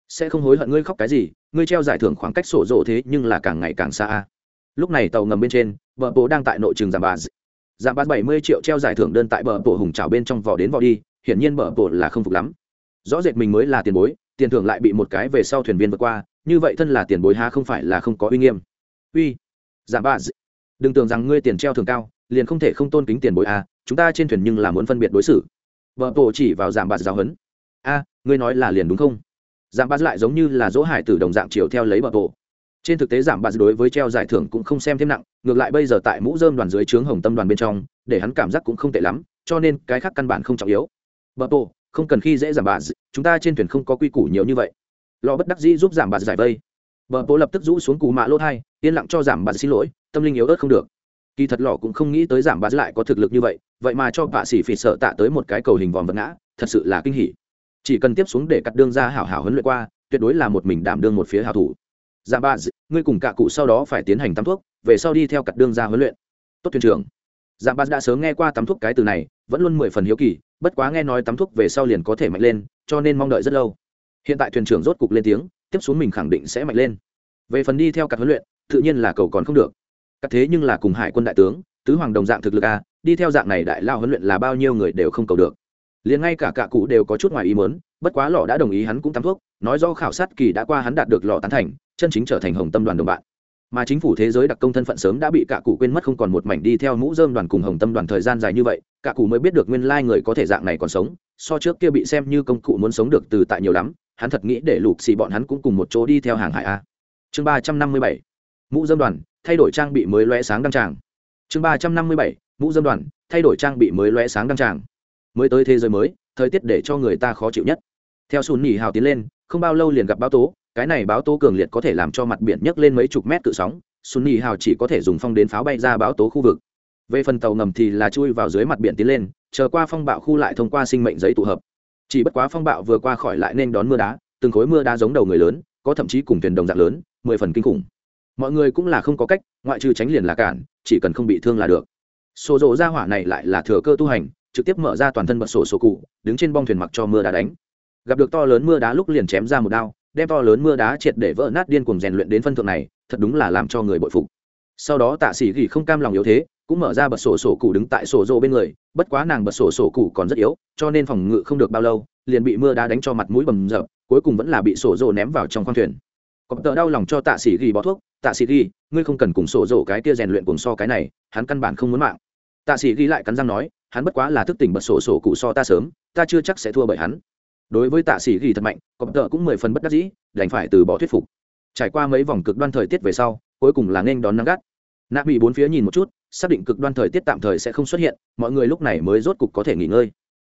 Sẽ không hối hận ngươi khóc cái gì, ngươi treo giải thưởng khoảng cách sổ rộ thế nhưng là càng ngày càng xa lúc này tàu ngầm bên trên, vợ bố đang tại nội trường giảm bà giảm bán bảy mươi triệu treo giải thưởng đơn tại bờ bộ hùng trào bên trong vò đến vò đi, hiển nhiên bờ bộ là không phục lắm. Rõ rệt mình mới là tiền bối, tiền thưởng lại bị một cái về sau thuyền viên vượt qua, như vậy thân là tiền bối ha không phải là không có uy nghiêm. Uy giảm bà đừng tưởng rằng ngươi tiền treo thường cao, liền không thể không tôn kính tiền bối a chúng ta trên thuyền nhưng là muốn phân biệt đối xử. Vợ tổ chỉ vào giảm bà giáo huấn a, ngươi nói là liền đúng không? Giảm bà lại giống như là dỗ hải tử đồng dạng chiều theo lấy vợ tổ trên thực tế giảm bà đối với treo giải thưởng cũng không xem thêm nặng, ngược lại bây giờ tại mũ dơm đoàn dưới trướng hồng tâm đoàn bên trong, để hắn cảm giác cũng không tệ lắm, cho nên cái khác căn bản không trọng yếu. Bờ bộ không cần khi dễ giảm bà chúng ta trên thuyền không có quy củ nhiều như vậy. Lò bất đắc dĩ giúp giảm bà giải vây. Bờ bộ lập tức rũ xuống cù mạ lỗ thai, yên lặng cho giảm bà xin lỗi, tâm linh yếu ớt không được. Kỳ thật lò cũng không nghĩ tới giảm bà lại có thực lực như vậy vậy mà cho bạ xỉ phỉ sợ tạ tới một cái cầu hình vòm vật ngã, thật sự là kinh hỉ. Chỉ cần tiếp xuống để cắt đương ra hảo hảo huấn luyện qua, tuyệt đối là một mình đảm đương một phía hảo thủ dạ ba ngươi cùng cả cụ sau đó phải tiến hành tắm thuốc, về sau đi theo cặt đương ra huấn luyện. Tốt thuyền trưởng. Dạ ba đã sớm nghe qua tắm thuốc cái từ này, vẫn luôn mười phần hiếu kỳ, bất quá nghe nói tắm thuốc về sau liền có thể mạnh lên, cho nên mong đợi rất lâu. Hiện tại thuyền trưởng rốt cục lên tiếng, tiếp xuống mình khẳng định sẽ mạnh lên. Về phần đi theo cắt huấn luyện, tự nhiên là cầu còn không được. Cắt thế nhưng là cùng hải quân đại tướng, tứ hoàng đồng dạng thực lực a, đi theo dạng này đại lao huấn luyện là bao nhiêu người đều không cầu được. Liền ngay cả cả cụ đều có chút ngoài ý muốn, bất quá lọ đã đồng ý hắn cũng tắm thuốc, nói do khảo sát kỳ đã qua hắn đạt được lọ tán thành chân chính trở thành hồng tâm đoàn đồng bạn. Mà chính phủ thế giới đặc công thân phận sớm đã bị cả cụ quên mất không còn một mảnh đi theo mũ dơm đoàn cùng hồng tâm đoàn thời gian dài như vậy, cả cụ mới biết được nguyên lai người có thể dạng này còn sống, so trước kia bị xem như công cụ muốn sống được từ tại nhiều lắm, hắn thật nghĩ để lục xì bọn hắn cũng cùng một chỗ đi theo hàng hải a. Chương ba trăm năm mươi bảy, mũ dơm đoàn, thay đổi trang bị mới loe sáng đăng tràng. Chương ba trăm năm mươi bảy, mũ dơm đoàn, thay đổi trang bị mới loe sáng đăng tràng. Mới tới thế giới mới, thời tiết để cho người ta khó chịu nhất. Theo sùn nỉ hào tiến lên, không bao lâu liền gặp bão tố cái này báo tố cường liệt có thể làm cho mặt biển nhấc lên mấy chục mét cự sóng Sunni hào chỉ có thể dùng phong đến pháo bay ra báo tố khu vực. Về phần tàu ngầm thì là chui vào dưới mặt biển tiến lên, chờ qua phong bạo khu lại thông qua sinh mệnh giấy tụ hợp. Chỉ bất quá phong bạo vừa qua khỏi lại nên đón mưa đá, từng khối mưa đá giống đầu người lớn, có thậm chí cùng thuyền đồng dạng lớn, mười phần kinh khủng. Mọi người cũng là không có cách, ngoại trừ tránh liền là cản, chỉ cần không bị thương là được. Sổ rộ ra hỏa này lại là thừa cơ tu hành, trực tiếp mở ra toàn thân bật sổ sổ cụ, đứng trên bong thuyền mặc cho mưa đá đánh. Gặp được to lớn mưa đá lúc liền chém ra một đao đem to lớn mưa đá triệt để vỡ nát điên cuồng rèn luyện đến phân thượng này, thật đúng là làm cho người bội phục. Sau đó tạ sĩ gỉ không cam lòng yếu thế, cũng mở ra bật sổ sổ cụ đứng tại sổ rộ bên người, bất quá nàng bật sổ sổ cụ còn rất yếu, cho nên phòng ngự không được bao lâu, liền bị mưa đá đánh cho mặt mũi bầm rập cuối cùng vẫn là bị sổ rộ ném vào trong khoang thuyền. Cọp tợ đau lòng cho tạ sĩ ghi bó thuốc, tạ sĩ ghi ngươi không cần cùng sổ rô cái kia rèn luyện cùng so cái này, hắn căn bản không muốn mạng. Tạ sĩ ghi lại cắn răng nói, hắn bất quá là thức tỉnh bật sổ sổ cụ so ta sớm, ta chưa chắc sẽ thua bởi hắn đối với tạ sĩ ghi thật mạnh cọp tợ cũng mười phần bất đắc dĩ, đành phải từ bỏ thuyết phục. Trải qua mấy vòng cực đoan thời tiết về sau, cuối cùng là nên đón nắng gắt. Nạ bị bốn phía nhìn một chút, xác định cực đoan thời tiết tạm thời sẽ không xuất hiện, mọi người lúc này mới rốt cục có thể nghỉ ngơi.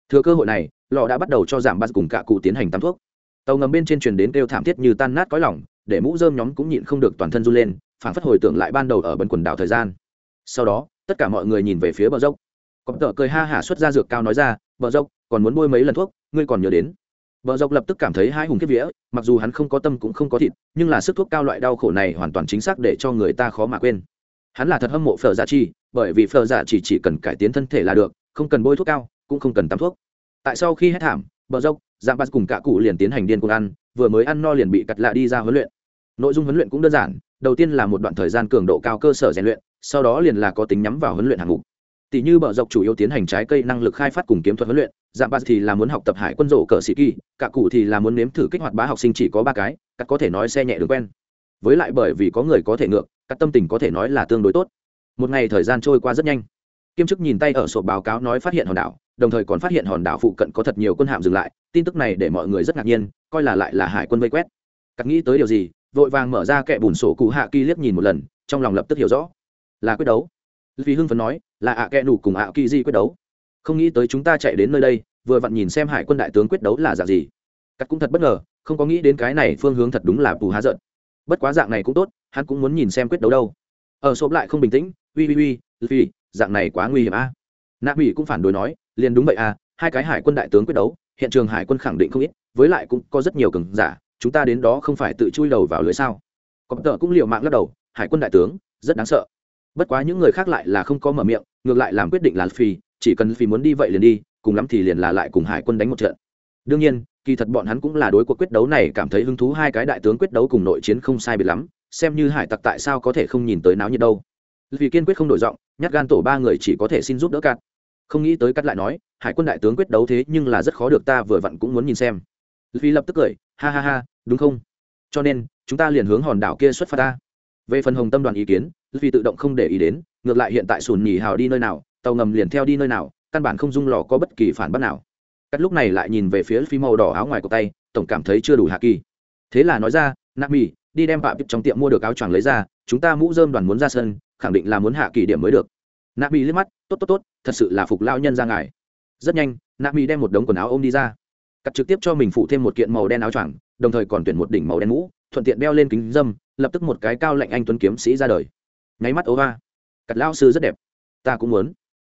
Thừa cơ hội này lò đã bắt đầu cho giảm bắt cùng cả cụ tiến hành tắm thuốc. Tàu ngầm bên trên truyền đến kêu thảm thiết như tan nát cõi lỏng để mũ dơm nhóm cũng nhịn không được toàn thân run lên phản phất hồi tưởng lại ban đầu ở bần quần đảo thời gian. Sau đó, tất cả mọi người nhìn về phía bờ dốc. Cọp tợ cười ha hả xuất ra dược cao nói ra, bờ dốc, còn muốn bôi mấy lần thuốc? Ngươi còn nhớ đến? Bờ dốc lập tức cảm thấy hai hùng kết vía, mặc dù hắn không có tâm cũng không có thịt, nhưng là sức thuốc cao loại đau khổ này hoàn toàn chính xác để cho người ta khó mà quên. Hắn là thật hâm mộ phở giả chi, bởi vì phở giả chỉ chỉ cần cải tiến thân thể là được, không cần bôi thuốc cao, cũng không cần tắm thuốc. Tại sau khi hết thảm, bờ dốc giang bát cùng cả cụ liền tiến hành điên cuồng ăn, vừa mới ăn no liền bị cắt lạ đi ra huấn luyện. Nội dung huấn luyện cũng đơn giản, đầu tiên là một đoạn thời gian cường độ cao cơ sở rèn luyện, sau đó liền là có tính nhắm vào huấn luyện hạng mục tỷ như bờ dọc chủ yếu tiến hành trái cây năng lực khai phát cùng kiếm thuật huấn luyện dạ giảm ba thì là muốn học tập hải quân rổ cờ sĩ kỳ cả cụ thì là muốn nếm thử kích hoạt bá học sinh chỉ có ba cái cắt có thể nói xe nhẹ được quen. Với lại bởi vì có người có thể ngược các tâm tình có thể nói là tương đối tốt. Một ngày thời gian trôi qua rất nhanh. Kiêm chức nhìn tay ở sổ báo cáo nói phát hiện hòn đảo, đồng thời còn phát hiện hòn đảo phụ cận có thật nhiều quân hạm dừng lại, tin tức này để mọi người rất ngạc nhiên, coi là lại là hải quân vây quét. Cắt nghĩ tới điều gì, vội vàng mở ra kệ bùn sổ cụ hạ kỳ liếc nhìn một lần, trong lòng lập tức hiểu rõ. Là quyết đấu vì hưng phấn nói, là ạ à kệ nủ cùng ạ kỳ di quyết đấu. Không nghĩ tới chúng ta chạy đến nơi đây, vừa vặn nhìn xem hải quân đại tướng quyết đấu là dạng gì. Cắt cũng thật bất ngờ, không có nghĩ đến cái này phương hướng thật đúng là bù há giận. Bất quá dạng này cũng tốt, hắn cũng muốn nhìn xem quyết đấu đâu. Ở xốp lại không bình tĩnh uy uy uy vì dạng này quá nguy hiểm a. Nạp mỹ cũng phản đối nói, liền đúng vậy à hai cái hải quân đại tướng quyết đấu, hiện trường hải quân khẳng định không ít, với lại cũng có rất nhiều cường giả, chúng ta đến đó không phải tự chui đầu vào lưới sao? Có tờ cũng liều mạng lắc đầu, hải quân đại tướng, rất đáng sợ bất quá những người khác lại là không có mở miệng, ngược lại làm quyết định là phi, chỉ cần phi muốn đi vậy liền đi, cùng lắm thì liền là lại cùng hải quân đánh một trận. Đương nhiên, kỳ thật bọn hắn cũng là đối cuộc quyết đấu này cảm thấy hứng thú hai cái đại tướng quyết đấu cùng nội chiến không sai biệt lắm, xem như hải tặc tại sao có thể không nhìn tới náo nhiệt đâu. Vì kiên quyết không đổi giọng, nhát gan tổ ba người chỉ có thể xin giúp đỡ cắt không nghĩ tới cắt lại nói, hải quân đại tướng quyết đấu thế nhưng là rất khó được ta vừa vặn cũng muốn nhìn xem. Vì lập tức cười, ha ha ha, đúng không? Cho nên, chúng ta liền hướng hòn đảo kia xuất phát ta. Về phần hồng tâm đoàn ý kiến vì tự động không để ý đến, ngược lại hiện tại sùn nhì hào đi nơi nào, tàu ngầm liền theo đi nơi nào, căn bản không dung lò có bất kỳ phản bác nào. Cắt lúc này lại nhìn về phía phi màu đỏ áo ngoài của tay, tổng cảm thấy chưa đủ hạ kỳ. Thế là nói ra, nạp mì, đi đem bạ trong tiệm mua được áo choàng lấy ra, chúng ta mũ dơm đoàn muốn ra sân, khẳng định là muốn hạ kỳ điểm mới được. Nạp mì liếc mắt, tốt tốt tốt, thật sự là phục lao nhân ra ngài. Rất nhanh, nạp mì đem một đống quần áo ôm đi ra. Cắt trực tiếp cho mình phụ thêm một kiện màu đen áo choàng, đồng thời còn tuyển một đỉnh màu đen mũ, thuận tiện đeo lên kính dâm lập tức một cái cao lạnh anh tuấn kiếm sĩ ra đời nháy mắt ố va. Cặt lao sư rất đẹp. Ta cũng muốn.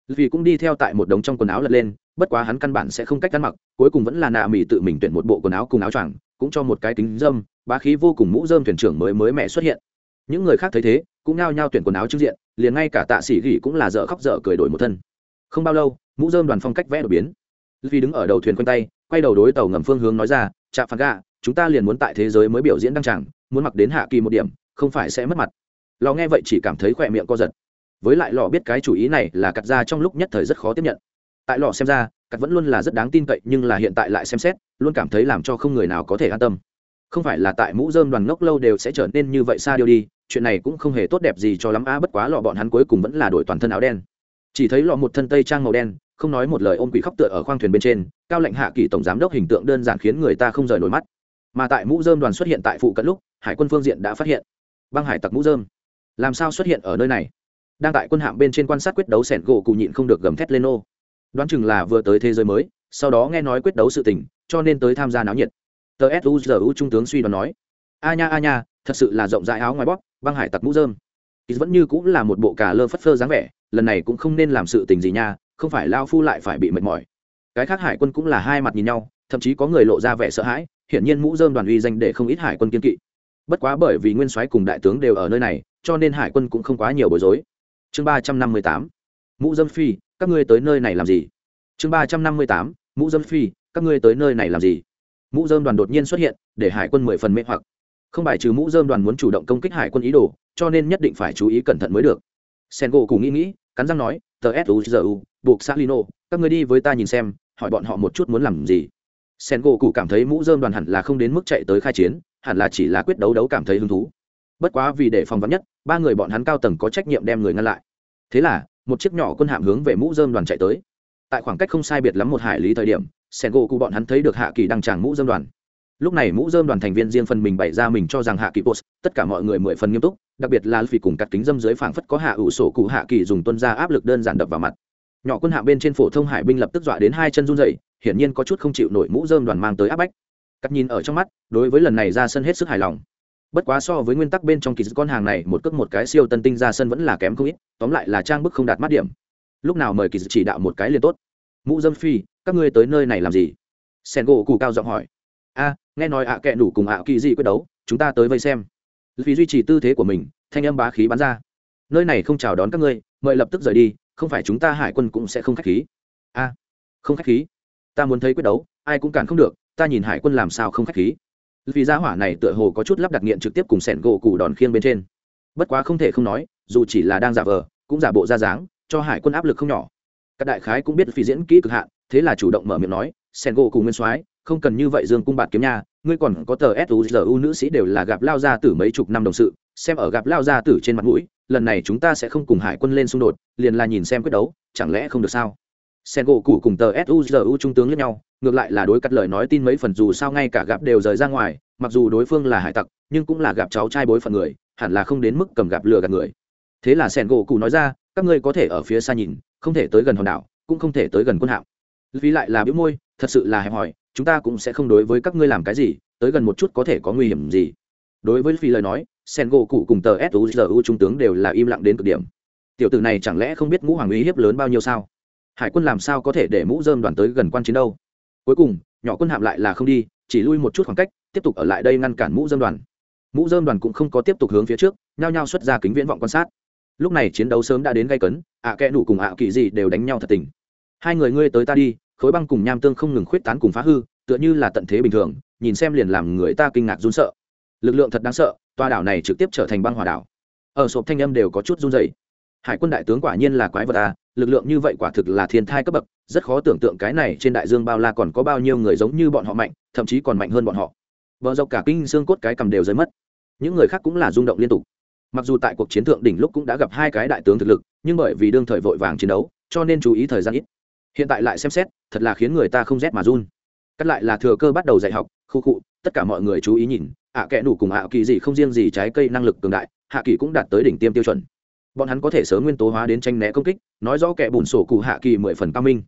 Vì cũng đi theo tại một đống trong quần áo lật lên, bất quá hắn căn bản sẽ không cách ăn mặc, cuối cùng vẫn là nạ mỹ tự mình tuyển một bộ quần áo cùng áo choàng, cũng cho một cái kính dâm, bá khí vô cùng mũ dơm thuyền trưởng mới mới mẹ xuất hiện. Những người khác thấy thế, cũng nao nhao tuyển quần áo trước diện, liền ngay cả tạ sĩ gỉ cũng là dở khóc dở cười đổi một thân. Không bao lâu, mũ dơm đoàn phong cách vẽ đột biến. Vì đứng ở đầu thuyền quanh tay, quay đầu đối tàu ngầm phương hướng nói ra chạm phạt gà chúng ta liền muốn tại thế giới mới biểu diễn đăng tràng, muốn mặc đến hạ kỳ một điểm, không phải sẽ mất mặt lò nghe vậy chỉ cảm thấy khỏe miệng co giật. Với lại lò biết cái chủ ý này là cắt ra trong lúc nhất thời rất khó tiếp nhận. Tại lò xem ra cắt vẫn luôn là rất đáng tin cậy, nhưng là hiện tại lại xem xét, luôn cảm thấy làm cho không người nào có thể an tâm. Không phải là tại mũ dơm đoàn ngốc lâu đều sẽ trở nên như vậy xa điều đi, chuyện này cũng không hề tốt đẹp gì cho lắm a bất quá lọ bọn hắn cuối cùng vẫn là đổi toàn thân áo đen. Chỉ thấy lọ một thân tây trang màu đen, không nói một lời ôm quỷ khóc tựa ở khoang thuyền bên trên, cao lệnh hạ kỳ tổng giám đốc hình tượng đơn giản khiến người ta không rời nổi mắt. Mà tại mũ dơm đoàn xuất hiện tại phụ cận lúc, hải quân phương diện đã phát hiện. Băng hải tặc mũ dơm làm sao xuất hiện ở nơi này? Đang tại quân hạm bên trên quan sát quyết đấu sẻn gỗ cụ nhịn không được gầm thét lên ô. Đoán chừng là vừa tới thế giới mới, sau đó nghe nói quyết đấu sự tình, cho nên tới tham gia náo nhiệt. Tờ suzu trung tướng suy đoán nói, a nha a nha, thật sự là rộng rãi áo ngoài bóp, băng hải tặc mũ dơm vẫn như cũng là một bộ cà lơ phất phơ dáng vẻ, lần này cũng không nên làm sự tình gì nha, không phải lao phu lại phải bị mệt mỏi. Cái khác hải quân cũng là hai mặt nhìn nhau, thậm chí có người lộ ra vẻ sợ hãi, hiển nhiên mũ dơm đoàn uy danh để không ít hải quân kiên kỵ bất quá bởi vì nguyên soái cùng đại tướng đều ở nơi này, cho nên hải quân cũng không quá nhiều bối rối. Chương ba trăm năm mươi tám, mũ dâm phi, các ngươi tới nơi này làm gì? Chương ba trăm năm mươi tám, mũ dâm phi, các ngươi tới nơi này làm gì? Mũ dơm đoàn đột nhiên xuất hiện, để hải quân mười phần mê hoặc. Không bài trừ mũ dơm đoàn muốn chủ động công kích hải quân ý đồ, cho nên nhất định phải chú ý cẩn thận mới được. Sen gỗ cùng nghĩ nghĩ, cắn răng nói, tờ suzu buộc salino, các ngươi đi với ta nhìn xem, hỏi bọn họ một chút muốn làm gì. Sen gỗ cụ cảm thấy mũ dơm đoàn hẳn là không đến mức chạy tới khai chiến hẳn là chỉ là quyết đấu đấu cảm thấy hứng thú. Bất quá vì để phòng vắn nhất, ba người bọn hắn cao tầng có trách nhiệm đem người ngăn lại. Thế là, một chiếc nhỏ quân hạm hướng về mũ dơm đoàn chạy tới. Tại khoảng cách không sai biệt lắm một hải lý thời điểm sen gỗ cụ bọn hắn thấy được hạ kỳ đăng tràng mũ dơm đoàn. Lúc này mũ dơm đoàn thành viên riêng phần mình bày ra mình cho rằng hạ kỳ post, tất cả mọi người mười phần nghiêm túc, đặc biệt là vì cùng cắt kính dâm dưới phảng phất có hạ ủ sổ cụ hạ kỳ dùng tuân ra áp lực đơn giản đập vào mặt. Nhỏ quân hạ bên trên phổ thông hải binh lập tức dọa đến hai chân run dậy hiển nhiên có chút không chịu nổi mũ dơm đoàn mang tới áp bách cắt nhìn ở trong mắt, đối với lần này ra sân hết sức hài lòng. Bất quá so với nguyên tắc bên trong kỳ dự con hàng này, một cước một cái siêu tân tinh ra sân vẫn là kém không ít, tóm lại là trang bức không đạt mắt điểm. Lúc nào mời kỳ dự chỉ đạo một cái liền tốt. Mũ dâm phi, các ngươi tới nơi này làm gì? Sen gỗ cụ cao giọng hỏi. A, nghe nói ạ à kệ đủ cùng ạ kỳ gì quyết đấu, chúng ta tới vây xem. Vì duy trì tư thế của mình, thanh âm bá khí bắn ra. Nơi này không chào đón các ngươi, mời lập tức rời đi, không phải chúng ta hải quân cũng sẽ không khách khí. A, không khách khí. Ta muốn thấy quyết đấu, ai cũng cản không được ta nhìn hải quân làm sao không khách khí. Vì gia hỏa này tựa hồ có chút lắp đặt nghiện trực tiếp cùng sẻn gỗ cụ đòn khiêng bên trên. Bất quá không thể không nói, dù chỉ là đang giả vờ, cũng giả bộ ra dáng, cho hải quân áp lực không nhỏ. Các đại khái cũng biết phi diễn kỹ cực hạn, thế là chủ động mở miệng nói, sẻn gỗ cụ nguyên soái, không cần như vậy dương cung bạt kiếm nha, ngươi còn có tờ suzu nữ sĩ đều là gặp lao ra từ mấy chục năm đồng sự, xem ở gặp lao ra tử trên mặt mũi, lần này chúng ta sẽ không cùng hải quân lên xung đột, liền là nhìn xem quyết đấu, chẳng lẽ không được sao? Sen gỗ Cũ cùng tờ suzu trung tướng lẫn nhau, ngược lại là đối cắt lời nói tin mấy phần dù sao ngay cả gặp đều rời ra ngoài, mặc dù đối phương là hải tặc, nhưng cũng là gặp cháu trai bối phận người, hẳn là không đến mức cầm gặp lừa gạt người. Thế là sen gỗ Cũ nói ra, các ngươi có thể ở phía xa nhìn, không thể tới gần hòn đảo, cũng không thể tới gần quân hạm. Vì lại là biếu môi, thật sự là hẹp hòi, chúng ta cũng sẽ không đối với các ngươi làm cái gì, tới gần một chút có thể có nguy hiểm gì. Đối với phi lời nói sen gỗ cụ cùng tờ suzu trung tướng đều là im lặng đến cực điểm. Tiểu tử này chẳng lẽ không biết ngũ hoàng uy hiếp lớn bao nhiêu sao? Hải quân làm sao có thể để mũ dơm đoàn tới gần quan chiến đâu? Cuối cùng, nhỏ quân hạm lại là không đi, chỉ lui một chút khoảng cách, tiếp tục ở lại đây ngăn cản mũ dơm đoàn. Mũ dơm đoàn cũng không có tiếp tục hướng phía trước, nhao nhao xuất ra kính viễn vọng quan sát. Lúc này chiến đấu sớm đã đến gây cấn, ạ à kẽ nủ cùng ạ kỳ gì đều đánh nhau thật tình. Hai người ngươi tới ta đi, khối băng cùng nham tương không ngừng khuyết tán cùng phá hư, tựa như là tận thế bình thường, nhìn xem liền làm người ta kinh ngạc run sợ. Lực lượng thật đáng sợ toa đảo này trực tiếp trở thành băng hòa đảo. Ở sộp thanh âm đều có chút run dày hải quân đại tướng quả nhiên là quái vật à lực lượng như vậy quả thực là thiên thai cấp bậc, rất khó tưởng tượng cái này trên đại dương bao la còn có bao nhiêu người giống như bọn họ mạnh, thậm chí còn mạnh hơn bọn họ. Vợ dọc cả kinh xương cốt cái cầm đều rơi mất. Những người khác cũng là rung động liên tục. Mặc dù tại cuộc chiến thượng đỉnh lúc cũng đã gặp hai cái đại tướng thực lực, nhưng bởi vì đương thời vội vàng chiến đấu, cho nên chú ý thời gian ít. Hiện tại lại xem xét, thật là khiến người ta không rét mà run. Cắt lại là thừa cơ bắt đầu dạy học, khu cụ tất cả mọi người chú ý nhìn, ạ à kẽ đủ cùng ạ kỳ gì không riêng gì trái cây năng lực cường đại, hạ kỳ cũng đạt tới đỉnh tiêm tiêu chuẩn bọn hắn có thể sớm nguyên tố hóa đến tranh né công kích, nói rõ kẻ bùn sổ cụ hạ kỳ mười phần cao minh.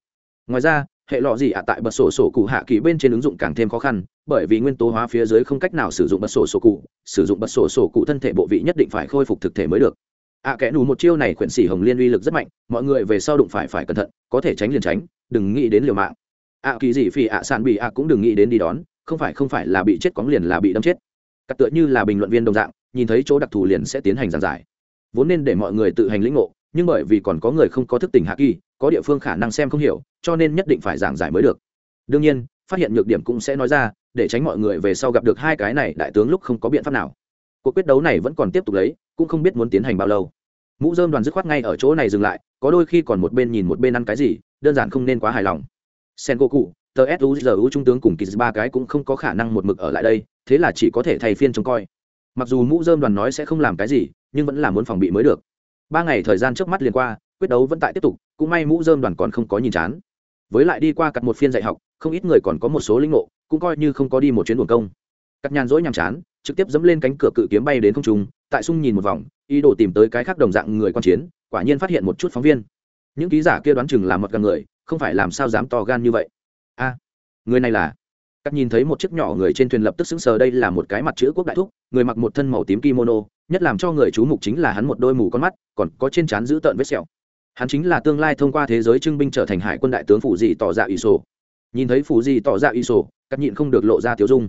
Ngoài ra, hệ lọ gì ạ tại bật sổ sổ cụ hạ kỳ bên trên ứng dụng càng thêm khó khăn, bởi vì nguyên tố hóa phía dưới không cách nào sử dụng bật sổ sổ cụ, sử dụng bật sổ sổ cụ thân thể bộ vị nhất định phải khôi phục thực thể mới được. Ạ kẽ đủ một chiêu này khuyển xỉ hồng liên uy lực rất mạnh, mọi người về sau đụng phải phải cẩn thận, có thể tránh liền tránh, đừng nghĩ đến liều mạng. Ạ kỳ gì phi ạ sàn bị ạ cũng đừng nghĩ đến đi đón, không phải không phải là bị chết cóng liền là bị đâm chết. Cắt tựa như là bình luận viên đồng dạng, nhìn thấy chỗ đặc thù liền sẽ tiến hành giảng giải vốn nên để mọi người tự hành lĩnh ngộ, nhưng bởi vì còn có người không có thức tỉnh hạ kỳ, có địa phương khả năng xem không hiểu, cho nên nhất định phải giảng giải mới được. Đương nhiên, phát hiện nhược điểm cũng sẽ nói ra, để tránh mọi người về sau gặp được hai cái này đại tướng lúc không có biện pháp nào. Cuộc quyết đấu này vẫn còn tiếp tục lấy, cũng không biết muốn tiến hành bao lâu. Mũ dơm đoàn dứt khoát ngay ở chỗ này dừng lại, có đôi khi còn một bên nhìn một bên ăn cái gì, đơn giản không nên quá hài lòng. Sen cụ tờ suzu trung tướng cùng kỳ ba cái cũng không có khả năng một mực ở lại đây, thế là chỉ có thể thay phiên trông coi. Mặc dù mũ dơm đoàn nói sẽ không làm cái gì nhưng vẫn là muốn phòng bị mới được. Ba ngày thời gian trước mắt liền qua, quyết đấu vẫn tại tiếp tục, cũng may mũ dơm đoàn còn không có nhìn chán. Với lại đi qua cặp một phiên dạy học, không ít người còn có một số linh ngộ, cũng coi như không có đi một chuyến buồn công. Cắt nhàn rỗi nhàm chán, trực tiếp dẫm lên cánh cửa cự kiếm bay đến không trung, tại sung nhìn một vòng, ý đồ tìm tới cái khác đồng dạng người quan chiến, quả nhiên phát hiện một chút phóng viên. Những ký giả kia đoán chừng là một gần người, không phải làm sao dám to gan như vậy. A, người này là? Cắt nhìn thấy một chiếc nhỏ người trên thuyền lập tức sững sờ, đây là một cái mặt chữ quốc đại thúc, người mặc một thân màu tím kimono nhất làm cho người chú mục chính là hắn một đôi mù con mắt, còn có trên trán giữ tợn vết sẹo. Hắn chính là tương lai thông qua thế giới trưng binh trở thành hải quân đại tướng phủ dị tỏ dạ ỷ sổ. Nhìn thấy phủ dị tỏ dạ ỷ sổ, cắt nhịn không được lộ ra tiếu dung.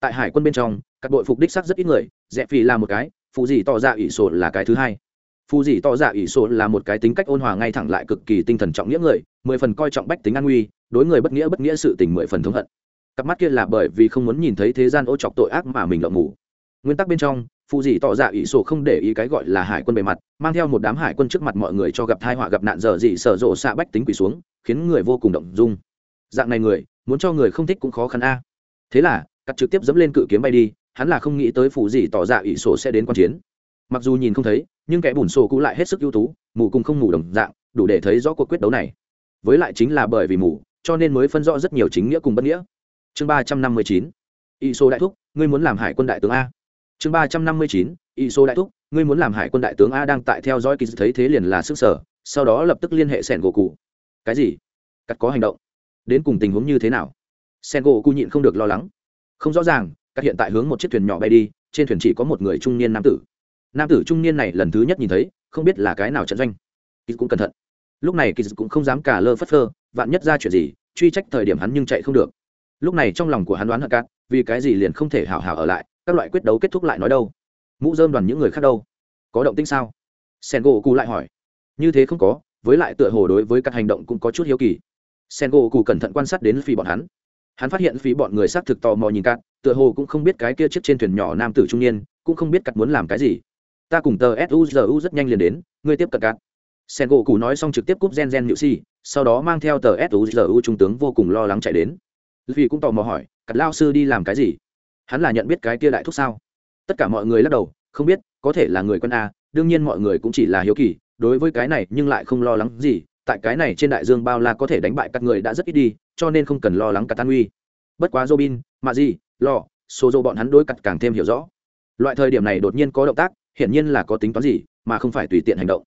Tại hải quân bên trong, các đội phục đích sắc rất ít người dạ dẹp phì là một cái phụ dị tỏ dạ ỷ sổ là cái thứ hai. Phụ dị tỏ dạ ỷ sổ là một cái tính cách ôn hòa ngay thẳng lại cực kỳ tinh thần trọng nghĩa người, mười phần coi trọng bách tính an nguy, đối người bất nghĩa bất nghĩa sự tình mười phần thống hận. Cặp mắt kia là bởi vì không muốn nhìn thấy thế gian ô chọc tội ác mà mình lộng ngủ. Nguyên tắc bên trong phụ dị tỏ dạ ỷ sổ không để ý cái gọi là hải quân bề mặt, mang theo một đám hải quân trước mặt mọi người cho gặp thai họa gặp nạn giờ dị sở rộ xạ bách tính quỳ xuống, khiến người vô cùng động dung. Dạng này người, muốn cho người không thích cũng khó khăn a. Thế là, cắt trực tiếp dẫm lên cự kiếm bay đi, hắn là không nghĩ tới phụ dị tỏ dạ ỷ sổ sẽ đến q u a n chiến. Mặc dù nhìn không thấy, nhưng kẻ bùn sổ cũ lại hết sức ưu tú, mù cùng không mù đồng dạng, đủ để thấy rõ cuộc quyết đấu này. Với lại chính là bởi vì mù, cho nên mới phân rõ rất nhiều chính nghĩa cùng bất nghĩa. Chương ba trăm năm mươi chín. Ỷ sổ đại thúc, ngươi muốn làm hải quân đại tướng a? Chương ba trăm năm mươi chín y số đại thúc, ngươi muốn làm hải quân đại tướng a đang tại theo dõi kỳ thấy thế liền là sức sở, sau đó lập tức liên hệ sẻn gỗ cụ cái gì? Cắt có hành động. Đến cùng tình huống như thế nào? Sen gỗ cụ nhịn không được lo lắng. Không rõ ràng các hiện tại hướng một chiếc thuyền nhỏ bay đi, trên thuyền chỉ có một người trung niên nam tử. Nam tử trung niên này lần thứ nhất nhìn thấy, không biết là cái nào trận doanh. Kỳ cũng cẩn thận. Lúc này kỳ cũng không dám cả lơ phất phơ, vạn nhất ra chuyện gì, truy trách thời điểm hắn nhưng chạy không được. Lúc này trong lòng của hắn đoán hận cát vì cái gì liền không thể hào hào ở lại các loại quyết đấu kết thúc lại nói đâu? Mũ dơm đoàn những người khác đâu? Có động tĩnh sao? Sen gỗ cụ lại hỏi. Như thế không có, với lại tựa hồ đối với các hành động cũng có chút hiếu kỳ. Sen gỗ cụ cẩn thận quan sát đến phi bọn hắn. Hắn phát hiện phi bọn người xác thực tò mò nhìn cắt tựa hồ cũng không biết cái kia chiếc trên thuyền nhỏ nam tử trung niên, cũng không biết cắt muốn làm cái gì. Ta cùng tờ suzu rất nhanh liền đến, ngươi tiếp cận cắt sen gỗ cụ nói xong trực tiếp cúp gen gen nhự si sau đó mang theo tờ suzu trung tướng vô cùng lo lắng chạy đến. Vì cũng tò mò hỏi cắt lao sư đi làm cái gì? Hắn là nhận biết cái kia đại thúc sao? Tất cả mọi người lắc đầu, không biết, có thể là người quân a, đương nhiên mọi người cũng chỉ là hiếu kỳ, đối với cái này nhưng lại không lo lắng gì, tại cái này trên đại dương bao la có thể đánh bại các người đã rất ít đi, cho nên không cần lo lắng cả tan uy. Bất quá robin mà gì lo số dô bọn hắn đối cặt càng thêm hiểu rõ. Loại thời điểm này đột nhiên có động tác, hiển nhiên là có tính toán gì, mà không phải tùy tiện hành động.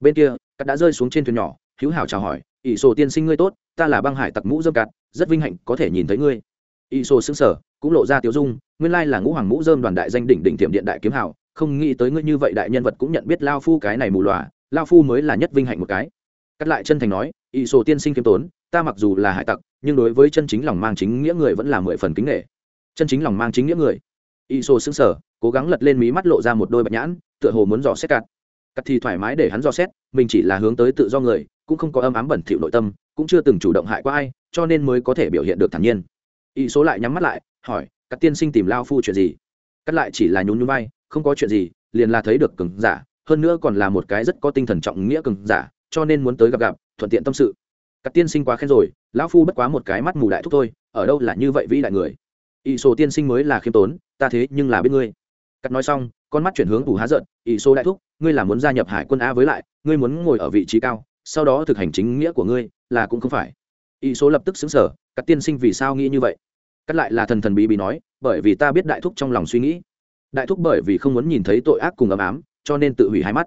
Bên kia, cắt đã rơi xuống trên thuyền nhỏ, hữu hảo chào hỏi, ỷ sổ tiên sinh ngươi tốt, ta là băng hải tặc mũ dâm cạt rất vinh hạnh có thể nhìn thấy ngươi y sô xứng sở cũng lộ ra tiếu dung, nguyên lai là ngũ hoàng mũ dơm đoàn đại danh đỉnh đỉnh tiệm điện đại kiếm hảo không nghĩ tới ngươi như vậy đại nhân vật cũng nhận biết lao phu cái này mù lòa, lao phu mới là nhất vinh hạnh một cái. Cắt lại chân thành nói y sô tiên sinh kiêm tốn, ta mặc dù là hải tặc, nhưng đối với chân chính lòng mang chính nghĩa người vẫn là mười phần kính nghệ chân chính lòng mang chính nghĩa người. Y sô xứng sở cố gắng lật lên mí mắt lộ ra một đôi bạch nhãn, tựa hồ muốn dò xét cặt cặt thì thoải mái để hắn dò xét, mình chỉ là hướng tới tự do người, cũng không có âm ám bẩn thỉu nội tâm, cũng chưa từng chủ động hại qua ai, cho nên mới có thể biểu hiện được thản nhiên. Y số lại nhắm mắt lại, hỏi các tiên sinh tìm lao phu chuyện gì? Cắt lại chỉ là nhún nhún vai, không có chuyện gì, liền là thấy được cường giả, hơn nữa còn là một cái rất có tinh thần trọng nghĩa cường giả, cho nên muốn tới gặp gặp, thuận tiện tâm sự. Các tiên sinh quá khen rồi lão phu bất quá một cái mắt mù đại thúc thôi, ở đâu là như vậy vĩ đại người? Ỷ số tiên sinh mới là khiêm tốn, ta thế nhưng là biết ngươi. Cắt nói xong, con mắt chuyển hướng ủ há giận ỷ số đại thúc, ngươi là muốn gia nhập hải quân a với lại, ngươi muốn ngồi ở vị trí cao, sau đó thực hành chính nghĩa của ngươi, là cũng không phải. Ỷ số lập tức xứng sở các tiên sinh vì sao nghĩ như vậy? Cắt lại là thần thần bí bí nói, bởi vì ta biết đại thúc trong lòng suy nghĩ. Đại thúc bởi vì không muốn nhìn thấy tội ác cùng ấm ám, cho nên tự hủy hai mắt.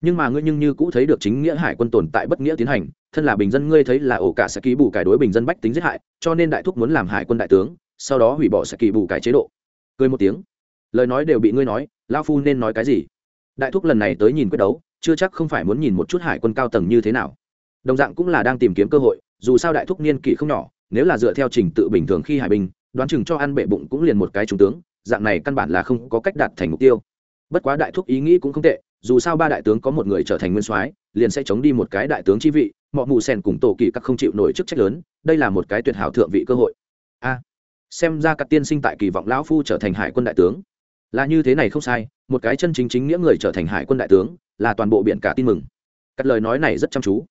Nhưng mà ngươi nhưng như cũ thấy được chính nghĩa hải quân tồn tại bất nghĩa tiến hành, thân là bình dân ngươi thấy là ổ cả sẽ ký bù cải đối bình dân bách tính giết hại, cho nên đại thúc muốn làm hải quân đại tướng, sau đó hủy bỏ sẽ kỳ bù cải chế độ. Cười một tiếng. Lời nói đều bị ngươi nói lao phu nên nói cái gì? Đại thúc lần này tới nhìn quyết đấu, chưa chắc không phải muốn nhìn một chút hải quân cao tầng như thế nào. Đồng dạng cũng là đang tìm kiếm cơ hội, dù sao đại thúc niên kỷ không nhỏ, nếu là dựa theo trình tự bình thường khi hải binh đoán chừng cho ăn bệ bụng cũng liền một cái trung tướng, dạng này căn bản là không có cách đạt thành mục tiêu. Bất quá đại thúc ý nghĩ cũng không tệ, dù sao ba đại tướng có một người trở thành nguyên soái, liền sẽ chống đi một cái đại tướng chi vị mọi mù sen cùng tổ kỳ các không chịu nổi chức trách lớn, đây là một cái tuyệt hảo thượng vị cơ hội. A à, xem ra các tiên sinh tại kỳ vọng lão phu trở thành hải quân đại tướng. Là như thế này không sai, một cái chân chính chính nghĩa người trở thành hải quân đại tướng, là toàn bộ biển cả tin mừng. Cắt lời nói này rất chăm chú.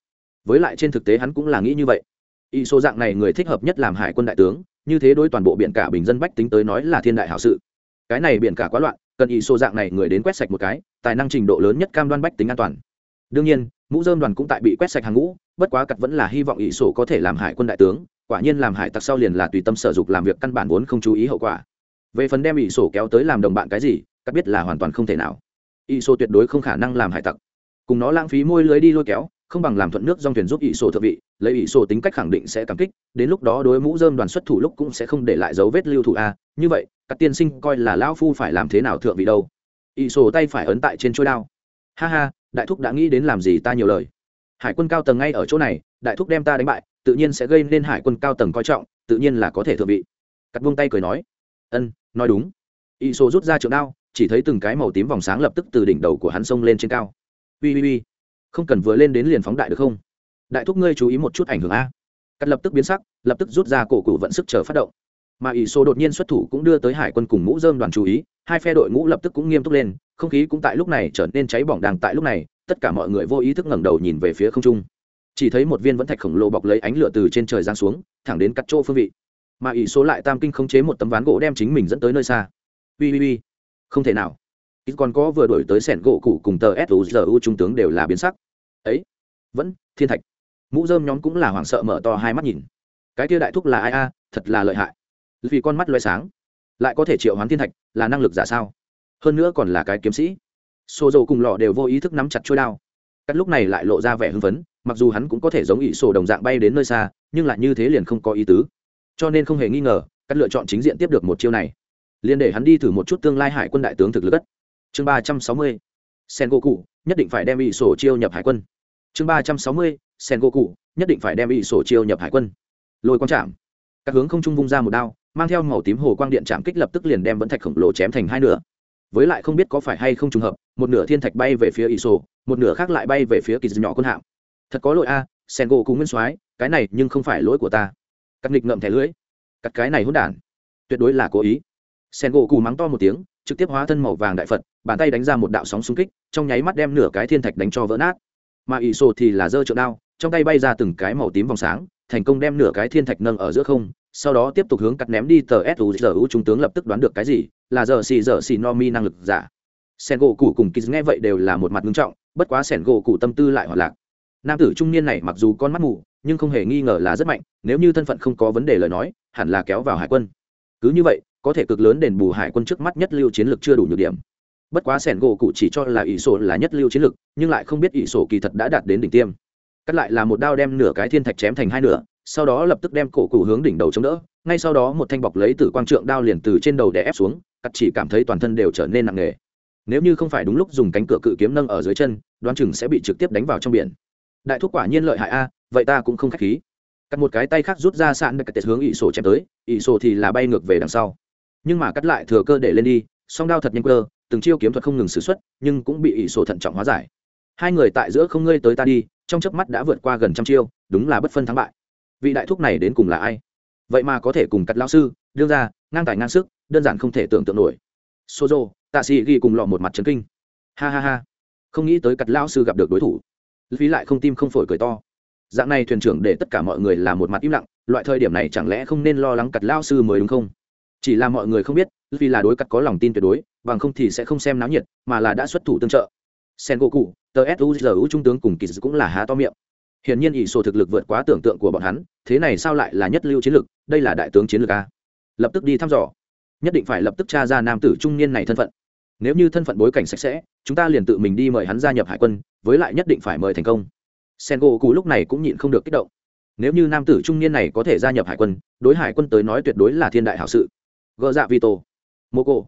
Với lại trên thực tế hắn cũng là nghĩ như vậy. Y số dạng này người thích hợp nhất làm hải quân đại tướng như thế đối toàn bộ biển cả bình dân bách tính tới nói là thiên đại hảo sự. Cái này biển cả quá loạn, cần y số dạng này người đến quét sạch một cái, tài năng trình độ lớn nhất cam đoan bách tính an toàn. Đương nhiên, mũ dơm đoàn cũng tại bị quét sạch hàng ngũ, bất quá cặt vẫn là hy vọng ý sổ có thể làm hải quân đại tướng, quả nhiên làm hải tặc sau liền là tùy tâm sở dục làm việc căn bản vốn không chú ý hậu quả. Về phần đem ý sổ kéo tới làm đồng bạn cái gì, cắt biết là hoàn toàn không thể nào. Ý sổ tuyệt đối không khả năng làm hải tặc. Cùng nó lãng phí môi lưới đi lôi kéo không bằng làm thuận nước dòng thuyền giúp ỷ sổ thượng vị, lấy ỷ sổ tính cách khẳng định sẽ cảm kích, đến lúc đó đối mũ dơm đoàn xuất thủ lúc cũng sẽ không để lại dấu vết lưu thủ a. Như vậy, các tiên sinh coi là lão phu phải làm thế nào thượng vị đâu? Ỷ sổ tay phải ấn tại trên chuôi đao. Ha ha, đại thúc đã nghĩ đến làm gì ta nhiều lời. Hải quân cao tầng ngay ở chỗ này, đại thúc đem ta đánh bại, tự nhiên sẽ gây nên hải quân cao tầng coi trọng, tự nhiên là có thể thượng vị. Cắt vung tay cười nói. Ân, nói đúng. Y Sổ rút ra trượng đao, chỉ thấy từng cái màu tím vòng sáng lập tức từ đỉnh đầu của hắn sông lên trên cao. Ui ui ui không cần vừa lên đến liền phóng đại được không? Đại thúc ngươi chú ý một chút ảnh hưởng a. Cắt lập tức biến sắc, lập tức rút ra cổ cụ vận sức chờ phát động. Mà ỷ số đột nhiên xuất thủ cũng đưa tới hải quân cùng ngũ dơm đoàn chú ý, hai phe đội ngũ lập tức cũng nghiêm túc lên, không khí cũng tại lúc này trở nên cháy bỏng đang tại lúc này, tất cả mọi người vô ý thức ngẩng đầu nhìn về phía không trung. Chỉ thấy một viên vẫn thạch khổng lồ bọc lấy ánh lửa từ trên trời giáng xuống, thẳng đến cắt chỗ phương vị. Mà ỷ số lại tam kinh khống chế một tấm ván gỗ đem chính mình dẫn tới nơi xa. Ui ui ui không thể nào ít còn có vừa đổi tới sẻn gỗ cụ cùng tờ suzu trung tướng đều là biến sắc. Ấy, vẫn, thiên thạch. Mũ dơm nhóm cũng là hoảng sợ mở to hai mắt nhìn. Cái kia đại thúc là ai a? Thật là lợi hại. Vì con mắt loay sáng, lại có thể triệu hoán thiên thạch, là năng lực giả sao? Hơn nữa còn là cái kiếm sĩ. Xô dầu cùng lọ đều vô ý thức nắm chặt trôi đao. Cắt lúc này lại lộ ra vẻ hưng phấn, mặc dù hắn cũng có thể giống ỷ sổ đồng dạng bay đến nơi xa, nhưng lại như thế liền không có ý tứ. Cho nên không hề nghi ngờ, cắt lựa chọn chính diện tiếp được một chiêu này. Liền để hắn đi thử một chút tương lai hải quân đại tướng thực lực. đất chương ba trăm sáu mươi sen gỗ cụ nhất định phải đem ỷ sổ chiêu nhập hải quân. Chương ba trăm sáu mươi sen gỗ cụ nhất định phải đem ỷ sổ chiêu nhập hải quân. Lôi quang chạm. Các hướng không trung vung ra một đao, mang theo màu tím hồ quang điện chạm kích lập tức liền đem vẫn thạch khổng lồ chém thành hai nửa. Với lại không biết có phải hay không trùng hợp, một nửa thiên thạch bay về phía ỷ sổ một nửa khác lại bay về phía kỳ nhỏ quân hạm. Thật có lỗi a sen gỗ cụ nguyên soái, cái này nhưng không phải lỗi của ta. Cắt nghịch ngậm thẻ lưới cắt cái này hỗn đản. Tuyệt đối là cố ý. Sen gỗ cụ mắng to một tiếng trực tiếp hóa thân màu vàng đại phật, bàn tay đánh ra một đạo sóng xung kích, trong nháy mắt đem nửa cái thiên thạch đánh cho vỡ nát. Mà ỷ sổ thì là giơ trượng đao, trong tay bay ra từng cái màu tím vòng sáng, thành công đem nửa cái thiên thạch nâng ở giữa không, sau đó tiếp tục hướng cắt ném đi tờ suzu trung tướng lập tức đoán được cái gì, là giờ xì giờ xì no mi năng lực giả. Sen gỗ cụ cùng kiz nghe vậy đều là một mặt nghiêm trọng, bất quá sen gỗ cụ tâm tư lại hoạt lạc. Nam tử trung niên này mặc dù con mắt mù, nhưng không hề nghi ngờ là rất mạnh, nếu như thân phận không có vấn đề lời nói, hẳn là kéo vào hải quân. Cứ như vậy có thể cực lớn đền bù hải quân trước mắt nhất lưu chiến lược chưa đủ nhược điểm. Bất quá sẻn gỗ cụ chỉ cho là ỷ sổ là nhất lưu chiến lược, nhưng lại không biết ỷ sổ kỳ thật đã đạt đến đỉnh tiêm. Cắt lại là một đao đem nửa cái thiên thạch chém thành hai nửa, sau đó lập tức đem cổ cụ hướng đỉnh đầu chống đỡ, ngay sau đó một thanh bọc lấy từ quang trượng đao liền từ trên đầu đè ép xuống, cắt chỉ cảm thấy toàn thân đều trở nên nặng nề. Nếu như không phải đúng lúc dùng cánh cửa cự kiếm nâng ở dưới chân, đoán chừng sẽ bị trực tiếp đánh vào trong biển. Đại thúc quả nhiên lợi hại a, vậy ta cũng không k h á c h khí. Cắt một cái tay khác rút ra sạn được tệ hướng ỷ sổ chém tới, ỷ sổ thì là bay ngược về đằng sau nhưng mà cắt lại thừa cơ để lên đi, song đao thật nhanh cơ, từng chiêu kiếm thuật không ngừng xử x u ấ t nhưng cũng bị ỷ sổ thận trọng hóa giải. Hai người tại giữa không ngơi tới ta đi, trong chớp mắt đã vượt qua gần trăm chiêu, đúng là bất phân thắng bại. Vị đại thúc này đến cùng là ai? Vậy mà có thể cùng cắt lao sư, đương ra ngang tài ngang sức, đơn giản không thể tưởng tượng nổi. Sozo tạ sĩ ghi cùng lọ một mặt trấn kinh. Ha ha ha. Không nghĩ tới cắt lao sư gặp được đối thủ. Phí lại không tim không phổi cười to. Dạng này thuyền trưởng để tất cả mọi người là một mặt im lặng, loại thời điểm này chẳng lẽ không nên lo lắng cặt lao sư mới đúng không? Chỉ là mọi người không biết, vì là đối cắt có lòng tin tuyệt đối, bằng không thì sẽ không xem náo nhiệt, mà là đã xuất thủ tương trợ. Sen gỗ cụ tờ suzu trung tướng cùng kỳ cũng là há to miệng. Hiển nhiên ỷ sổ thực lực vượt quá tưởng tượng của bọn hắn, thế này sao lại là nhất lưu chiến lược đây là đại tướng chiến lược a. Lập tức đi thăm dò. Nhất định phải lập tức tra ra nam tử trung niên này thân phận. Nếu như thân phận bối cảnh sạch sẽ, chúng ta liền tự mình đi mời hắn gia nhập hải quân, với lại nhất định phải mời thành công. Sen gỗ cụ lúc này cũng nhịn không được kích động. Nếu như nam tử trung niên này có thể gia nhập hải quân, đối hải quân tới nói tuyệt đối là thiên đại hảo sự gợ dạ vito mô cổ.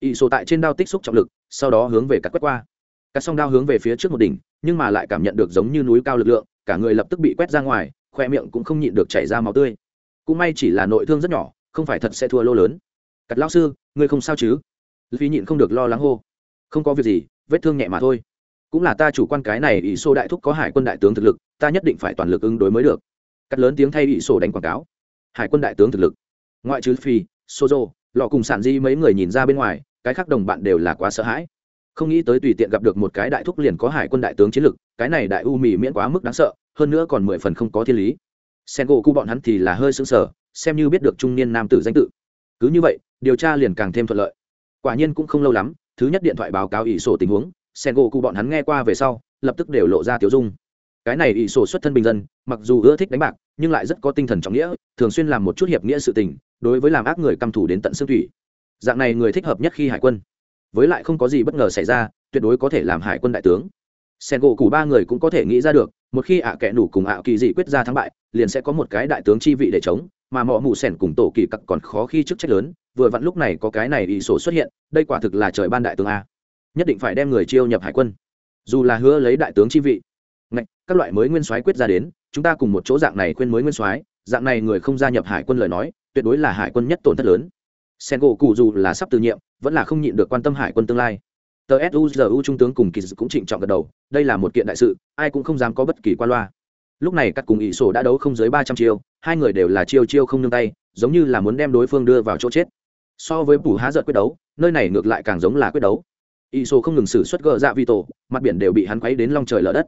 Ỵ sổ tại trên đao tích xúc trọng lực, sau đó hướng về cắt quét qua. Cắt xong đao hướng về phía trước một đỉnh, nhưng mà lại cảm nhận được giống như núi cao lực lượng, cả người lập tức bị quét ra ngoài, khoe miệng cũng không nhịn được chảy ra máu tươi. Cũng may chỉ là nội thương rất nhỏ, không phải thật sẽ thua lô lớn. Cắt lao sư, ngươi không sao chứ? Vì nhịn không được lo lắng hô. Không có việc gì, vết thương nhẹ mà thôi. Cũng là ta chủ quan cái này ỷ sô đại thúc có hải quân đại tướng thực lực, ta nhất định phải toàn lực ứng đối mới được. Cắt lớn tiếng thay ỷ sô đánh quảng cáo. Hải quân đại tướng thực lực. Ngoại trừ phi sozo, lọ cùng sản di mấy người nhìn ra bên ngoài, cái khác đồng bạn đều là quá sợ hãi. Không nghĩ tới tùy tiện gặp được một cái đại thúc liền có hải quân đại tướng chiến lực, cái này đại u mì miễn quá mức đáng sợ, hơn nữa còn mười phần không có thiên lý. Sen gỗ cu bọn hắn thì là hơi sững sờ, xem như biết được trung niên nam tử danh tự. Cứ như vậy, điều tra liền càng thêm thuận lợi. Quả nhiên cũng không lâu lắm, thứ nhất điện thoại báo cáo ỷ sổ tình huống sen gỗ cụ bọn hắn nghe qua về sau, lập tức đều lộ ra tiểu dung. Cái này ỷ sổ xuất thân bình dân, mặc dù ưa thích đánh bạc, nhưng lại rất có tinh thần trọng nghĩa, thường xuyên làm một chút hiệp nghĩa sự tình đối với làm ác người căm thủ đến tận xương thủy. Dạng này người thích hợp nhất khi hải quân. Với lại không có gì bất ngờ xảy ra tuyệt đối có thể làm hải quân đại tướng. Sen gỗ cụ ba người cũng có thể nghĩ ra được một khi ạ à kẻ nủ cùng ạ kỳ dị quyết ra thắng bại liền sẽ có một cái đại tướng chi vị để chống mà mọ mù sẻn cùng tổ kỳ cặc còn khó khi chức trách lớn vừa vặn lúc này có cái này ỷ sổ xuất hiện đây quả thực là trời ban đại tướng a. Nhất định phải đem người chiêu nhập hải quân. Dù là hứa lấy đại tướng chi vị Ngạch, các loại mới nguyên soái quyết ra đến chúng ta cùng một chỗ dạng này quên mới nguyên soái dạng này người không gia nhập hải quân lời nói tuyệt đối là hải quân nhất tổn thất lớn. Sen gỗ cụ dù là sắp từ nhiệm, vẫn là không nhịn được quan tâm hải quân tương lai. Tờ suzu trung tướng cùng kỳ dự cũng trịnh trọng gật đầu, đây là một kiện đại sự, ai cũng không dám có bất kỳ qua loa. Lúc này các cùng ỷ sổ đã đấu không dưới ba trăm chiêu, hai người đều là chiêu chiêu không nương tay, giống như là muốn đem đối phương đưa vào chỗ chết. So với bù há giận quyết đấu, nơi này ngược lại càng giống là quyết đấu. Ỷ sổ không ngừng xử suất gờ dạ vi tổ, mặt biển đều bị hắn quấy đến long trời lở đất.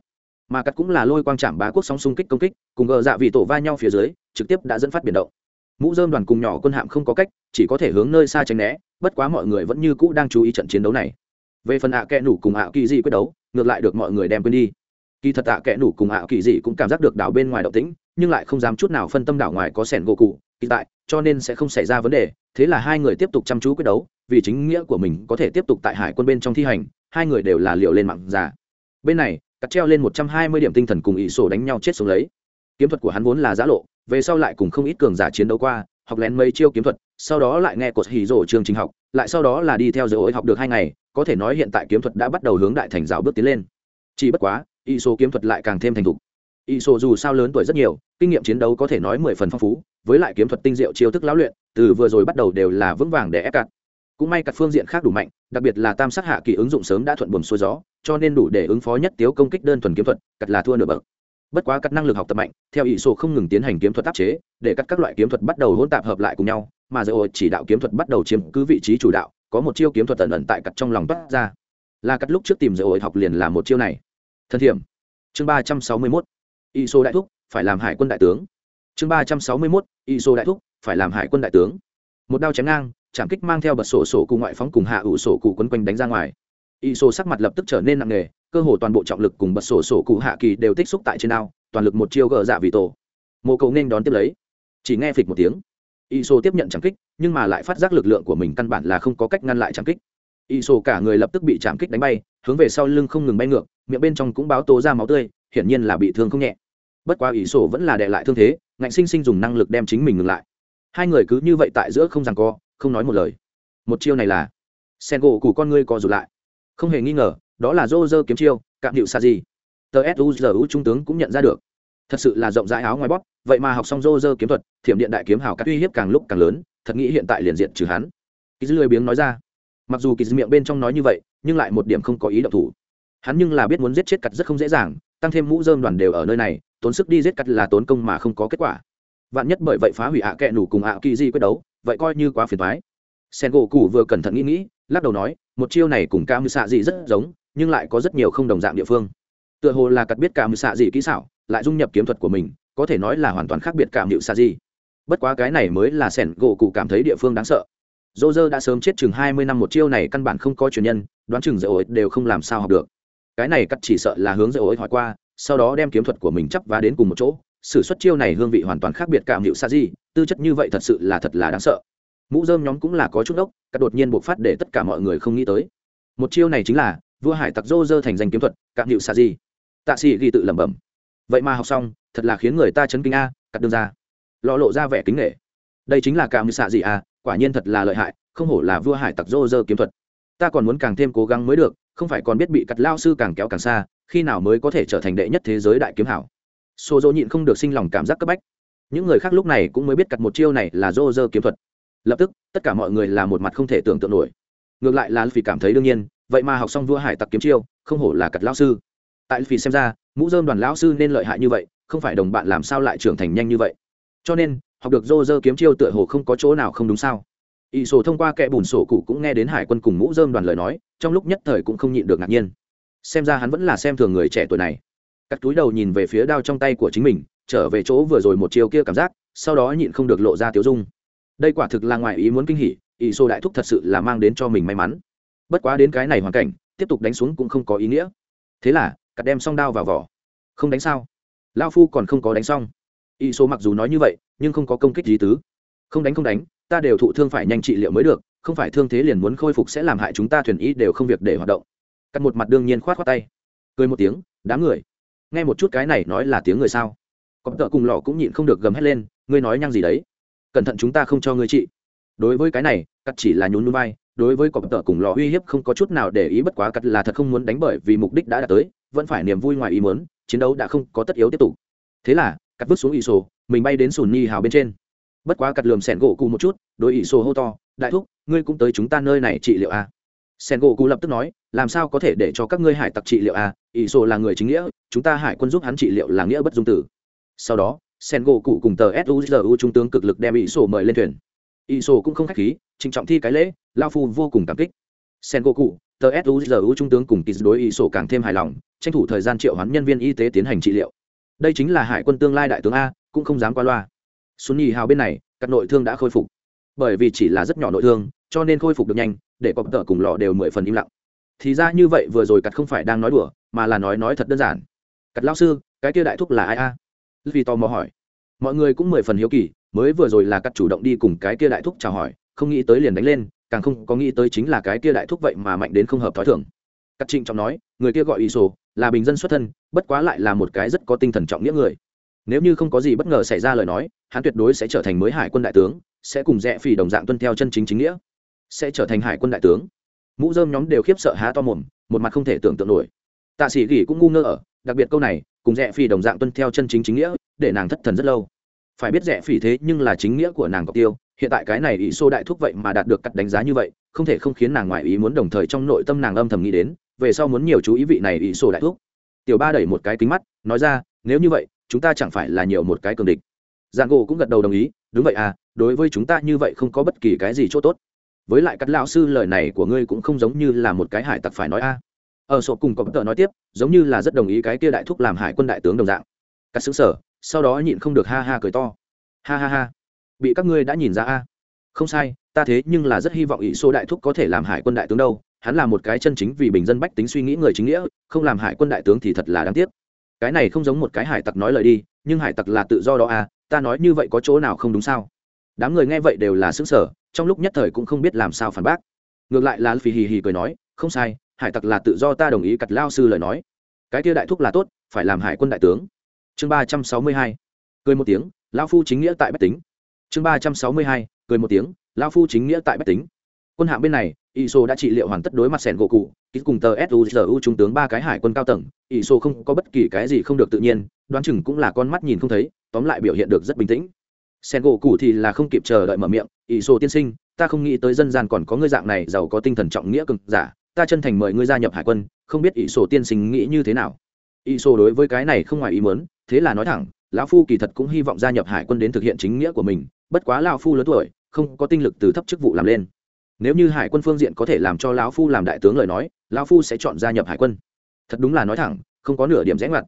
Mà cắt cũng là lôi quang trảm bá quốc sóng xung kích công kích, cùng gờ dạ vị tổ va nhau phía dưới, trực tiếp đã dẫn phát biển động mũ dơm đoàn cùng nhỏ quân hạm không có cách, chỉ có thể hướng nơi xa tránh né, bất quá mọi người vẫn như cũ đang chú ý trận chiến đấu này. Về phần ạ à kẽ nủ cùng ạ kỳ dị quyết đấu, ngược lại được mọi người đem quên đi. Kỳ thật ạ à kẽ nủ cùng ạ kỳ dị cũng cảm giác được đảo bên ngoài động tĩnh, nhưng lại không dám chút nào phân tâm đảo ngoài có sẻn gỗ cụ, kỳ tại, cho nên sẽ không xảy ra vấn đề. Thế là hai người tiếp tục chăm chú quyết đấu, vì chính nghĩa của mình có thể tiếp tục tại hải quân bên trong thi hành, hai người đều là liều lên mạng giả bên này, cắt treo lên một trăm hai mươi điểm tinh thần cùng ỷ sổ đánh nhau chết xuống lấy. Kiếm thuật của hắn vốn là giã lộ về sau lại cùng không ít cường giả chiến đấu qua, học lén mấy chiêu kiếm thuật, sau đó lại nghe cột hì rổ trường trình học, lại sau đó là đi theo dấu ối học được hai ngày, có thể nói hiện tại kiếm thuật đã bắt đầu hướng đại thành giáo bước tiến lên. Chỉ bất quá, y số kiếm thuật lại càng thêm thành thục. Y số dù sao lớn tuổi rất nhiều, kinh nghiệm chiến đấu có thể nói mười phần phong phú, với lại kiếm thuật tinh diệu chiêu thức lão luyện, từ vừa rồi bắt đầu đều là vững vàng để ép cặt. cũng may các phương diện khác đủ mạnh, đặc biệt là tam sát hạ kỳ ứng dụng sớm đã thuận buồm xuôi gió, cho nên đủ để ứng phó nhất tiếu công kích đơn thuần kiếm thuật cặt là thua nửa bậc bất quá các năng lực học tập mạnh, theo ý số không ngừng tiến hành kiếm thuật áp chế, để cắt các loại kiếm thuật bắt đầu hỗn tạp hợp lại cùng nhau, mà giờ chỉ đạo kiếm thuật bắt đầu chiếm cứ vị trí chủ đạo, có một chiêu kiếm thuật ẩn ẩn tại cắt trong lòng bắt ra. Là cắt lúc trước tìm giờ học liền là một chiêu này. Thân thiểm. Chương ba trăm sáu mươi mốt. Ý số đại thúc, phải làm hải quân đại tướng. Chương ba trăm sáu mươi mốt. Ý số đại thúc, phải làm hải quân đại tướng. Một đao chém ngang, chạm kích mang theo bật sổ sổ cụ ngoại phóng cùng hạ ủ sổ cụ quấn quanh đánh ra ngoài y sổ sắc mặt lập tức trở nên nặng nề cơ hồ toàn bộ trọng lực cùng bật sổ sổ cụ hạ kỳ đều tích xúc tại trên ao, toàn lực một chiêu gờ dạ vì tổ. Mô cầu nên đón tiếp lấy. Chỉ nghe phịch một tiếng. Y sổ tiếp nhận chạm kích nhưng mà lại phát giác lực lượng của mình căn bản là không có cách ngăn lại chạm kích. Y sổ cả người lập tức bị chạm kích đánh bay hướng về sau lưng không ngừng bay ngược miệng bên trong cũng báo tố ra máu tươi hiển nhiên là bị thương không nhẹ. Bất quá y sổ vẫn là đệ lại thương thế ngạnh sinh sinh dùng năng lực đem chính mình ngừng lại. Hai người cứ như vậy tại giữa không rằng co không nói một lời. Một chiêu này là sen gỗ của con ngươi co rụt lại không hề nghi ngờ, đó là dô dơ kiếm chiêu, cạm hiệu xa gì. Tờ suzu trung tướng cũng nhận ra được. Thật sự là rộng rãi áo ngoài bóp, vậy mà học xong dô dơ kiếm thuật, thiểm điện đại kiếm hào các uy hiếp càng lúc càng lớn, thật nghĩ hiện tại liền diện trừ hắn. Kỳ dư lười biếng nói ra. Mặc dù kỳ dư miệng bên trong nói như vậy, nhưng lại một điểm không có ý động thủ. Hắn nhưng là biết muốn giết chết cắt rất không dễ dàng, tăng thêm mũ dơm đoàn đều ở nơi này, tốn sức đi giết cắt là tốn công mà không có kết quả. Vạn nhất bởi vậy phá hủy ạ kẹ nủ cùng ạ kỳ di quyết đấu, vậy coi như quá phiền thoái sen gỗ cụ vừa cẩn thận nghĩ nghĩ lắc đầu nói, một chiêu này cùng ca mưu xạ dị rất giống, nhưng lại có rất nhiều không đồng dạng địa phương. Tựa hồ là cắt biết ca mưu xạ dị kỹ xảo, lại dung nhập kiếm thuật của mình, có thể nói là hoàn toàn khác biệt cảm hiệu xạ dị. Bất quá cái này mới là sẻn gỗ cụ cảm thấy địa phương đáng sợ. Dô dơ đã sớm chết chừng hai mươi năm một chiêu này căn bản không có truyền nhân, đoán chừng dễ ối đều không làm sao học được. Cái này cắt chỉ sợ là hướng dễ ối hỏi qua, sau đó đem kiếm thuật của mình chấp và đến cùng một chỗ s ử suất chiêu này hương vị hoàn toàn khác biệt cảm hiệu sa di tư chất như vậy thật sự là thật là đáng sợ mũ dơm nhóm cũng là có chút ốc các đột nhiên bộc phát để tất cả mọi người không nghĩ tới. Một chiêu này chính là vua hải tặc dô dơ thành danh kiếm thuật cạm hiệu xạ di. Tạ sĩ ghi tự lẩm bẩm. Vậy mà học xong thật là khiến người ta chấn kinh a cắt đương ra. Lọ lộ ra vẻ kính nghệ đây chính là cạm hiệu xạ gì a, à, quả nhiên thật là lợi hại không hổ là vua hải tặc dô dơ kiếm thuật. Ta còn muốn càng thêm cố gắng mới được không phải còn biết bị cắt lao sư càng kéo càng xa khi nào mới có thể trở thành đệ nhất thế giới đại kiếm hảo. Xô dỗ nhịn không được sinh lòng cảm giác cấp bách. Những người khác lúc này cũng mới biết cặt một chiêu này là dô dơ kiếm thuật lập tức, tất cả mọi người là một mặt không thể tưởng tượng nổi. Ngược lại là vì cảm thấy đương nhiên, vậy mà học xong vua hải tặc kiếm chiêu, không hổ là cặt lao sư. Tại vì xem ra, mũ dơm đoàn lão sư nên lợi hại như vậy, không phải đồng bạn làm sao lại trưởng thành nhanh như vậy. Cho nên, học được dô dơ kiếm chiêu tựa hồ không có chỗ nào không đúng sao. Ỷ sổ thông qua kẽ bùn sổ cụ cũng nghe đến hải quân cùng mũ dơm đoàn lời nói, trong lúc nhất thời cũng không nhịn được ngạc nhiên. Xem ra hắn vẫn là xem thường người trẻ tuổi này. Cắt túi đầu nhìn về phía đao trong tay của chính mình, trở về chỗ vừa rồi một chiều kia cảm giác, sau đó nhịn không được lộ ra tiếu dung đây quả thực là ngoài ý muốn kinh hỉ, ỷ sổ đại thúc thật sự là mang đến cho mình may mắn. Bất quá đến cái này hoàn cảnh, tiếp tục đánh xuống cũng không có ý nghĩa. Thế là, cắt đem xong đao vào vỏ. Không đánh sao? Lao phu còn không có đánh xong. Y số mặc dù nói như vậy, nhưng không có công kích gì tứ. Không đánh không đánh, ta đều thụ thương phải nhanh trị liệu mới được, không phải thương thế liền muốn khôi phục sẽ làm hại chúng ta thuyền ý đều không việc để hoạt động. Cắt một mặt đương nhiên khoát khoát tay. Cười một tiếng, đám người, nghe một chút cái này nói là tiếng người sao? Có tợ cùng lọ cũng nhịn không được gầm hét lên, ngươi nói nhăng gì đấy? Cẩn thận chúng ta không cho ngươi trị đối với cái này, cắt chỉ là nhún núi vai, đối với cọp tợ cùng lò uy hiếp không có chút nào để ý bất quá cắt là thật không muốn đánh bởi vì mục đích đã đạt tới, vẫn phải niềm vui ngoài ý muốn, chiến đấu đã không có tất yếu tiếp tục thế là, cắt vứt xuống ỷ sổ, mình bay đến sùn nhi hào bên trên bất quá cắt lườm sẻn gỗ cụ một chút, đối ỷ sổ hô to, đại thúc, ngươi cũng tới chúng ta nơi này trị liệu a à? sẻn gỗ cụ lập tức nói, làm sao có thể để cho các ngươi hải tặc trị liệu a à? ỷ sổ là người chính nghĩa, chúng ta hải quân giúp hắn trị liệu là nghĩa bất dung tử sau đó sen gỗ cụ cùng tờ suzu trung tướng cực lực đem ỷ sổ mời lên thuyền. Ỷ sổ cũng không khách khí, trịnh trọng thi cái lễ, lao phu vô cùng cảm kích. Sen gỗ cụ, tờ suzu trung tướng cùng kỳ đối ỷ sổ càng thêm hài lòng, tranh thủ thời gian triệu hoán nhân viên y tế tiến hành trị liệu. Đây chính là hải quân tương lai đại tướng a, cũng không dám qua loa. Xuân nhì hào bên này, các nội thương đã khôi phục. Bởi vì chỉ là rất nhỏ nội thương, cho nên khôi phục được nhanh, để cọp tờ cùng lọ đều mười phần im lặng. Thì ra như vậy vừa rồi cắt không phải đang nói đùa, mà là nói nói thật đơn giản. Cắt lao sư, cái kia đại thúc là ai a? Vì tò mò hỏi mọi người cũng mười phần hiếu kỳ, mới vừa rồi là cắt chủ động đi cùng cái kia đại thúc chào hỏi, không nghĩ tới liền đánh lên, càng không có nghĩ tới chính là cái kia đại thúc vậy mà mạnh đến không hợp t h ó i thưởng cắt trịnh trọng nói, người kia gọi ý sổ là bình dân xuất thân, bất quá lại là một cái rất có tinh thần trọng nghĩa người. Nếu như không có gì bất ngờ xảy ra lời nói, hắn tuyệt đối sẽ trở thành mới hải quân đại tướng, sẽ cùng rẽ phỉ đồng dạng tuân theo chân chính chính nghĩa, sẽ trở thành hải quân đại tướng. Mũ dơm nhóm đều khiếp sợ há to mồm, một mặt không thể tưởng tượng nổi. Tạ sĩ gỉ cũng ngu ngơ ở, đặc biệt câu này cùng rẽ phỉ đồng dạng tuân theo chân chính chính nghĩa, để nàng thất thần rất lâu. Phải biết rẻ phỉ thế nhưng là chính nghĩa của nàng cọc tiêu, hiện tại cái này ý xô đại thúc vậy mà đạt được cắt đánh giá như vậy, không thể không khiến nàng ngoài ý muốn đồng thời trong nội tâm nàng âm thầm nghĩ đến, về sau muốn nhiều chú ý vị này ý xô đại thúc. Tiểu ba đẩy một cái kính mắt, nói ra, nếu như vậy, chúng ta chẳng phải là nhiều một cái cường địch. Giang gỗ cũng gật đầu đồng ý, đúng vậy à đối với chúng ta như vậy không có bất kỳ cái gì chỗ tốt. Với lại cắt lão sư lời này của ngươi cũng không giống như là một cái hải tặc phải nói a ở sổ cùng có tờ nói tiếp, giống như là rất đồng ý cái kia đại thúc làm hải quân đại tướng đồng dạng. Cắt xứng sở sau đó nhịn không được ha ha cười to. Ha ha ha. Bị các ngươi đã nhìn ra a. Không sai, ta thế nhưng là rất hy vọng ỷ số đại thúc có thể làm hải quân đại tướng đâu. Hắn là một cái chân chính vì bình dân bách tính suy nghĩ người chính nghĩa, không làm hải quân đại tướng thì thật là đáng tiếc. Cái này không giống một cái hải tặc nói lời đi, nhưng hải tặc là tự do đó à ta nói như vậy có chỗ nào không đúng sao? Đám người nghe vậy đều là xứng sở trong lúc nhất thời cũng không biết làm sao phản bác. Ngược lại là phì hì hì cười nói, không sai hải tặc là tự do ta đồng ý cặt lao sư lời nói. Cái kia đại thúc là tốt, phải làm hải quân đại tướng. Chương ba trăm sáu mươi hai, cười một tiếng lao phu chính nghĩa tại bách tính. Chương ba trăm sáu mươi hai, cười một tiếng lao phu chính nghĩa tại bách tính. Quân hạm bên này, iso đã trị liệu hoàn tất đối mặt sẻn gỗ cụ, ký cùng tờ suzu trung tướng ba cái hải quân cao tầng. Iso không có bất kỳ cái gì không được tự nhiên, đoán chừng cũng là con mắt nhìn không thấy, tóm lại biểu hiện được rất bình tĩnh. Sẻn gỗ cụ thì là không kịp chờ đợi mở miệng, iso tiên sinh, ta không nghĩ tới dân gian còn có ngươi dạng này giàu có tinh thần trọng nghĩa cực giả ta chân thành mời ngươi gia nhập hải quân, không biết iso tiên sinh nghĩ như thế nào. Iso đối với cái này không ngoài ý muốn, thế là nói thẳng, lão phu kỳ thật cũng hy vọng gia nhập hải quân đến thực hiện chính nghĩa của mình, bất quá lão phu lớn tuổi, không có tinh lực từ thấp chức vụ làm lên. Nếu như hải quân phương diện có thể làm cho lão phu làm đại tướng lời nói, lão phu sẽ chọn gia nhập hải quân. Thật đúng là nói thẳng, không có nửa điểm rẽ ngoặt.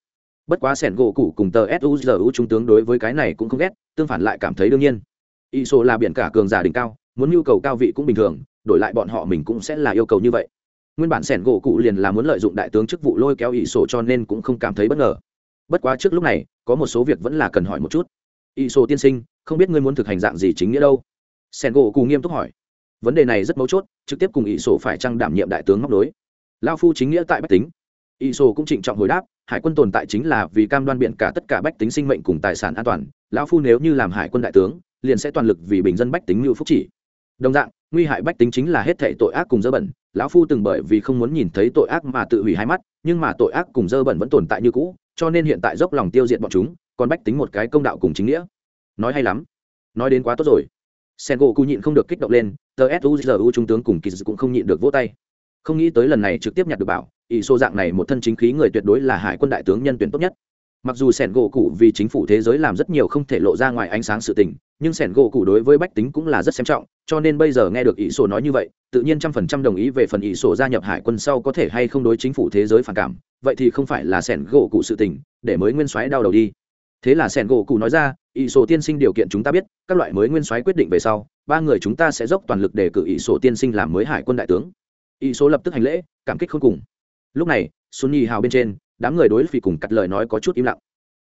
Bất quá sẻn gỗ cụ cùng tờ suzu trung tướng đối với cái này cũng không ghét, tương phản lại cảm thấy đương nhiên. Y Sổ là biển cả cường giả đỉnh cao, muốn nhu cầu cao vị cũng bình thường, đổi lại bọn họ mình cũng sẽ là yêu cầu như vậy nguyên bản sẻn gỗ cụ liền là muốn lợi dụng đại tướng chức vụ lôi kéo ỷ sổ cho nên cũng không cảm thấy bất ngờ. Bất quá trước lúc này, có một số việc vẫn là cần hỏi một chút. Ỷ sổ tiên sinh, không biết ngươi muốn thực hành dạng gì chính nghĩa đâu? Sẻn gỗ cụ nghiêm túc hỏi. Vấn đề này rất mấu chốt, trực tiếp cùng ỷ sổ phải trăng đảm nhiệm đại tướng móc đối. Lao phu chính nghĩa tại bách tính. Ỷ sổ cũng trịnh trọng hồi đáp, hải quân tồn tại chính là vì cam đoan biện cả tất cả bách tính sinh mệnh cùng tài sản an toàn. Lão phu nếu như làm hải quân đại tướng, liền sẽ toàn lực vì bình dân bách tính mưu phúc chỉ. Đồng dạng nguy hại bách tính chính là hết thệ tội ác cùng dơ bẩn. Lão phu từng bởi vì không muốn nhìn thấy tội ác mà tự hủy hai mắt, nhưng mà tội ác cùng dơ bẩn vẫn tồn tại như cũ, cho nên hiện tại dốc lòng tiêu diệt bọn chúng, còn bách tính một cái công đạo cùng chính nghĩa. Nói hay lắm. Nói đến quá tốt rồi. Sen gỗ cụ nhịn không được kích động lên, tờ suzu trung tướng cùng kỳ cũng không nhịn được vỗ tay. Không nghĩ tới lần này trực tiếp nhặt được bảo, ỷ số dạng này một thân chính khí người tuyệt đối là hải quân đại tướng nhân tuyển tốt nhất. Mặc dù sẻn gỗ cụ vì chính phủ thế giới làm rất nhiều không thể lộ ra ngoài ánh sáng sự tình nhưng sẻn gỗ cụ đối với bách tính cũng là rất xem trọng, cho nên bây giờ nghe được ỷ sổ nói như vậy, tự nhiên trăm phần trăm đồng ý về phần ỷ sổ gia nhập hải quân sau có thể hay không đối chính phủ thế giới phản cảm, vậy thì không phải là sẻn gỗ cụ sự tình, để mới nguyên soái đau đầu đi. Thế là sẻn gỗ cụ nói ra, ỷ sổ tiên sinh điều kiện chúng ta biết, các loại mới nguyên soái quyết định về sau, ba người chúng ta sẽ dốc toàn lực để cử ỷ sổ tiên sinh làm mới hải quân đại tướng. Ỷ sổ lập tức hành lễ, cảm kích không cùng. Lúc này xuân nhi hào bên trên, đám người đối phì cùng cắt lời nói có chút im lặng.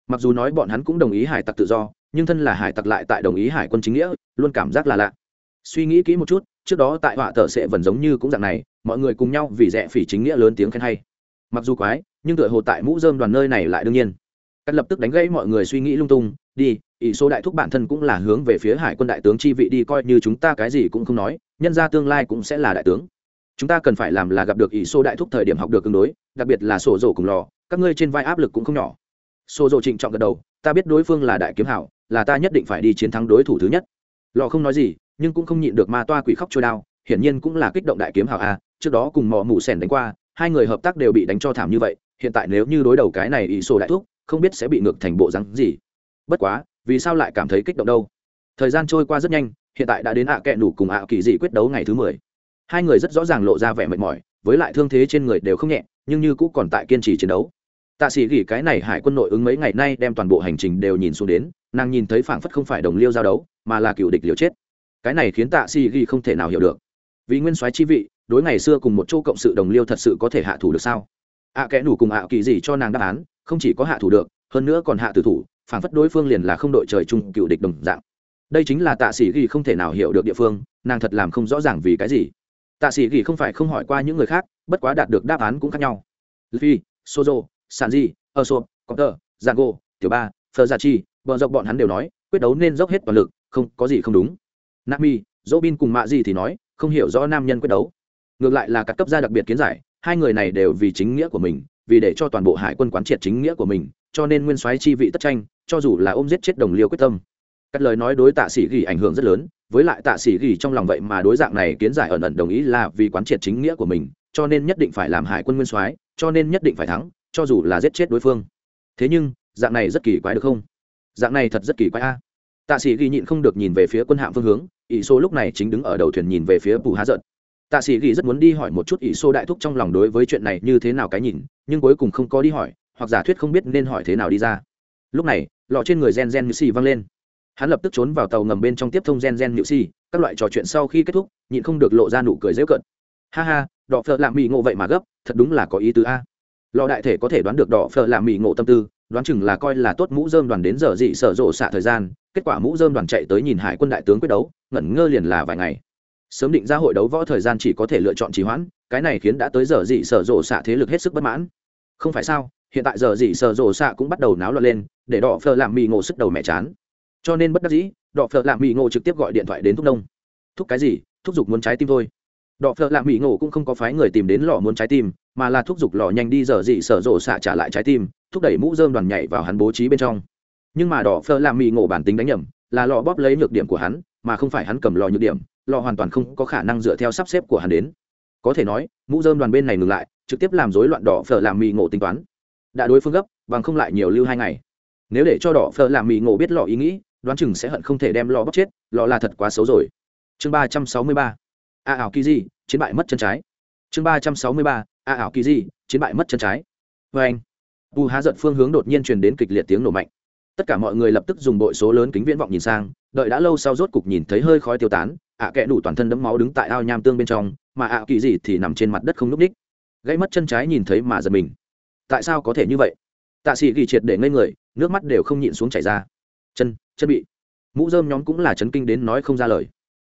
Mặc dù nói bọn hắn cũng đồng ý hải tặc tự do nhưng thân là hải tặc lại tại đồng ý hải quân chính nghĩa, luôn cảm giác là lạ. Suy nghĩ kỹ một chút, trước đó tại họa tờ sẽ vẫn giống như cũng dạng này, mọi người cùng nhau vì rẻ phỉ chính nghĩa lớn tiếng khen hay. Mặc dù quái, nhưng tựa hồ tại mũ dơm đoàn nơi này lại đương nhiên. Cắt lập tức đánh gãy mọi người suy nghĩ lung tung, đi, ỷ số đại thúc bản thân cũng là hướng về phía hải quân đại tướng chi vị đi coi như chúng ta cái gì cũng không nói, nhân ra tương lai cũng sẽ là đại tướng. Chúng ta cần phải làm là gặp được ỷ số đại thúc thời điểm học được tương đối, đặc biệt là sổ rổ cùng lò, các ngươi trên vai áp lực cũng không nhỏ. Sổ rổ trịnh trọng gật đầu, ta biết đối phương là đại kiếm hảo là ta nhất định phải đi chiến thắng đối thủ thứ nhất. Lò không nói gì, nhưng cũng không nhịn được ma toa quỷ khóc trôi đao, hiển nhiên cũng là kích động đại kiếm hào a, trước đó cùng mò mù sèn đánh qua, hai người hợp tác đều bị đánh cho thảm như vậy, hiện tại nếu như đối đầu cái này ỷ sổ đại thúc, không biết sẽ bị ngược thành bộ rắn gì. Bất quá, vì sao lại cảm thấy kích động đâu? Thời gian trôi qua rất nhanh, hiện tại đã đến ạ à kẹ nủ cùng ạ kỳ dị quyết đấu ngày thứ mười. Hai người rất rõ ràng lộ ra vẻ mệt mỏi, với lại thương thế trên người đều không nhẹ, nhưng như cũng còn tại kiên trì chiến đấu. Tạ sĩ gỉ cái này hải quân nội ứng mấy ngày nay đem toàn bộ hành trình đều nhìn xuống đến nàng nhìn thấy phảng phất không phải đồng liêu giao đấu mà là cựu địch liều chết. Cái này khiến tạ sĩ ghi không thể nào hiểu được. Vì nguyên soái chi vị đối ngày xưa cùng một chỗ cộng sự đồng liêu thật sự có thể hạ thủ được sao? Ạ à, kẽ nủ cùng ạ kỳ gì cho nàng đáp án không chỉ có hạ thủ được hơn nữa còn hạ tử thủ phảng phất đối phương liền là không đội trời chung cựu địch đồng dạng. Đây chính là tạ sĩ ghi không thể nào hiểu được địa phương nàng thật làm không rõ ràng vì cái gì. Tạ sĩ ghi không phải không hỏi qua những người khác bất quá đạt được đáp án cũng khác nhau. Luffy, sozo sanji ơ sộp copter giango tiểu ba phờ gia chi bờ dọc bọn hắn đều nói, quyết đấu nên dốc hết toàn lực, không, có gì không đúng. Nami dỗ bin cùng mạ gì thì nói, không hiểu rõ nam nhân quyết đấu. Ngược lại là các cấp gia đặc biệt kiến giải, hai người này đều vì chính nghĩa của mình, vì để cho toàn bộ hải quân quán triệt chính nghĩa của mình, cho nên nguyên soái chi vị tất tranh, cho dù là ôm giết chết đồng liêu quyết tâm. Các lời nói đối tạ sĩ gỉ ảnh hưởng rất lớn, với lại tạ sĩ gỉ trong lòng vậy mà đối dạng này kiến giải ẩn ẩn đồng ý là vì quán triệt chính nghĩa của mình, cho nên nhất định phải làm hải quân nguyên soái, cho nên nhất định phải thắng, cho dù là giết chết đối phương. Thế nhưng, dạng này rất kỳ quái được không? Dạng này thật rất kỳ quái a. Tạ sĩ ghi nhịn không được nhìn về phía quân hạm phương hướng, ỷ số lúc này chính đứng ở đầu thuyền nhìn về phía bù há giận. Tạ sĩ ghi rất muốn đi hỏi một chút ỷ số đại thúc trong lòng đối với chuyện này như thế nào cái nhìn, nhưng cuối cùng không có đi hỏi, hoặc giả thuyết không biết nên hỏi thế nào đi ra. Lúc này, lọ trên người gen gen nhự xì văng lên. Hắn lập tức trốn vào tàu ngầm bên trong tiếp thông gen gen nhự xì các loại trò chuyện sau khi kết thúc, nhịn không được lộ ra nụ cười dễ cận ha ha đọ phợ lạm mỹ ngộ vậy mà gấp, thật đúng là có ý tứ a. Lò đại thể có thể đoán được đỏ phở làm mỹ ngộ tâm tư đoán chừng là coi là tốt mũ dơm đoàn đến giờ dị sở rộ xạ thời gian, kết quả mũ dơm đoàn chạy tới nhìn hải quân đại tướng quyết đấu, ngẩn ngơ liền là vài ngày. Sớm định ra hội đấu võ thời gian chỉ có thể lựa chọn trì hoãn, cái này khiến đã tới giờ dị sở rộ xạ thế lực hết sức bất mãn. Không phải sao, hiện tại giờ dị sở rộ xạ cũng bắt đầu náo loạn lên, để đỏ phờ làm mì ngộ sức đầu mẹ chán. Cho nên bất đắc dĩ đỏ phờ làm mì ngộ trực tiếp gọi điện thoại đến thúc đông thúc cái gì? Thúc giục muốn trái tim thôi. Đỏ phờ làm mì ngộ cũng không có phái người tìm đến lò muốn trái tim mà là thúc giục lò nhanh đi dở dị sở rộ xạ trả lại trái tim, thúc đẩy mũ dơm đoàn nhảy vào hắn bố trí bên trong. Nhưng mà đỏ phơ làm mì ngộ bản tính đánh nhầm, là lò bóp lấy nhược điểm của hắn, mà không phải hắn cầm lò nhược điểm, lò hoàn toàn không có khả năng dựa theo sắp xếp của hắn đến. Có thể nói, mũ dơm đoàn bên này ngừng lại, trực tiếp làm rối loạn đỏ phở làm mì ngộ tính toán. Đã đối phương gấp, bằng không lại nhiều lưu hai ngày. Nếu để cho đỏ phở làm mì ngộ biết lò ý nghĩ, đoán chừng sẽ hận không thể đem lò bóc chết, lò là thật quá xấu rồi. Chương ba trăm sáu mươi ba. A ảo kỳ di chiến bại mất chân trái. Chương ba trăm sáu mươi ba a ảo kỳ di chiến bại mất chân trái. Vê anh, bù há giận phương hướng đột nhiên truyền đến kịch liệt tiếng nổ mạnh. Tất cả mọi người lập tức dùng bội số lớn kính viễn vọng nhìn sang, đợi đã lâu sau rốt cục nhìn thấy hơi khói tiêu tán, ạ à kẽ đủ toàn thân đẫm máu đứng tại ao nham tương bên trong, mà ạ kỳ gì thì nằm trên mặt đất không núp ních. Gãy mất chân trái nhìn thấy mà giật mình. Tại sao có thể như vậy? Tạ sĩ ghi triệt để ngây người, nước mắt đều không nhịn xuống chảy ra. Chân chân bị. Mũ dơm nhóm cũng là chấn kinh đến nói không ra lời.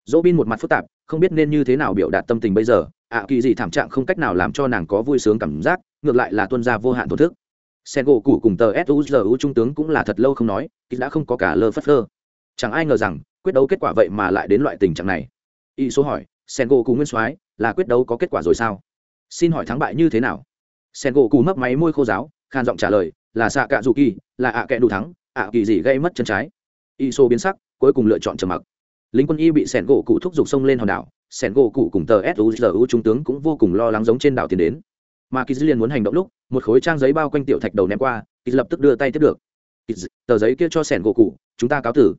Dỗ bin một mặt phức tạp, không biết nên như thế nào biểu đạt tâm tình bây giờ ạ kỳ gì thảm trạng không cách nào làm cho nàng có vui sướng cảm giác, ngược lại là tuân ra vô hạn thổn thức. Sen gỗ cũ cùng tờ suzu trung tướng cũng là thật lâu không nói kýt đã không có cả lơ phất lơ. Chẳng ai ngờ rằng, quyết đấu kết quả vậy mà lại đến loại tình trạng này. Y số hỏi sen gỗ cũ nguyên soái, là quyết đấu có kết quả rồi sao? Xin hỏi thắng bại như thế nào? Sen gỗ cũ mấp máy môi khô giáo khan giọng trả lời, là xạ cạ dù kỳ là ạ kẹ đủ thắng, ạ kỳ gì gây mất chân trái. Y số biến sắc, cuối cùng lựa chọn trầm mặc. Lính quân y bị sẻn gỗ cụ thúc giục sông lên hòn đảo sẻn gỗ cụ cùng tờ suzu trung tướng cũng vô cùng lo lắng giống trên đảo tiến đến. Mà kỳ liền muốn hành động lúc, một khối trang giấy bao quanh tiểu thạch đầu ném qua kỳ lập tức đưa tay tiếp được. Kỳ tờ giấy kia cho sẻn gỗ cụ, chúng ta cáo tử.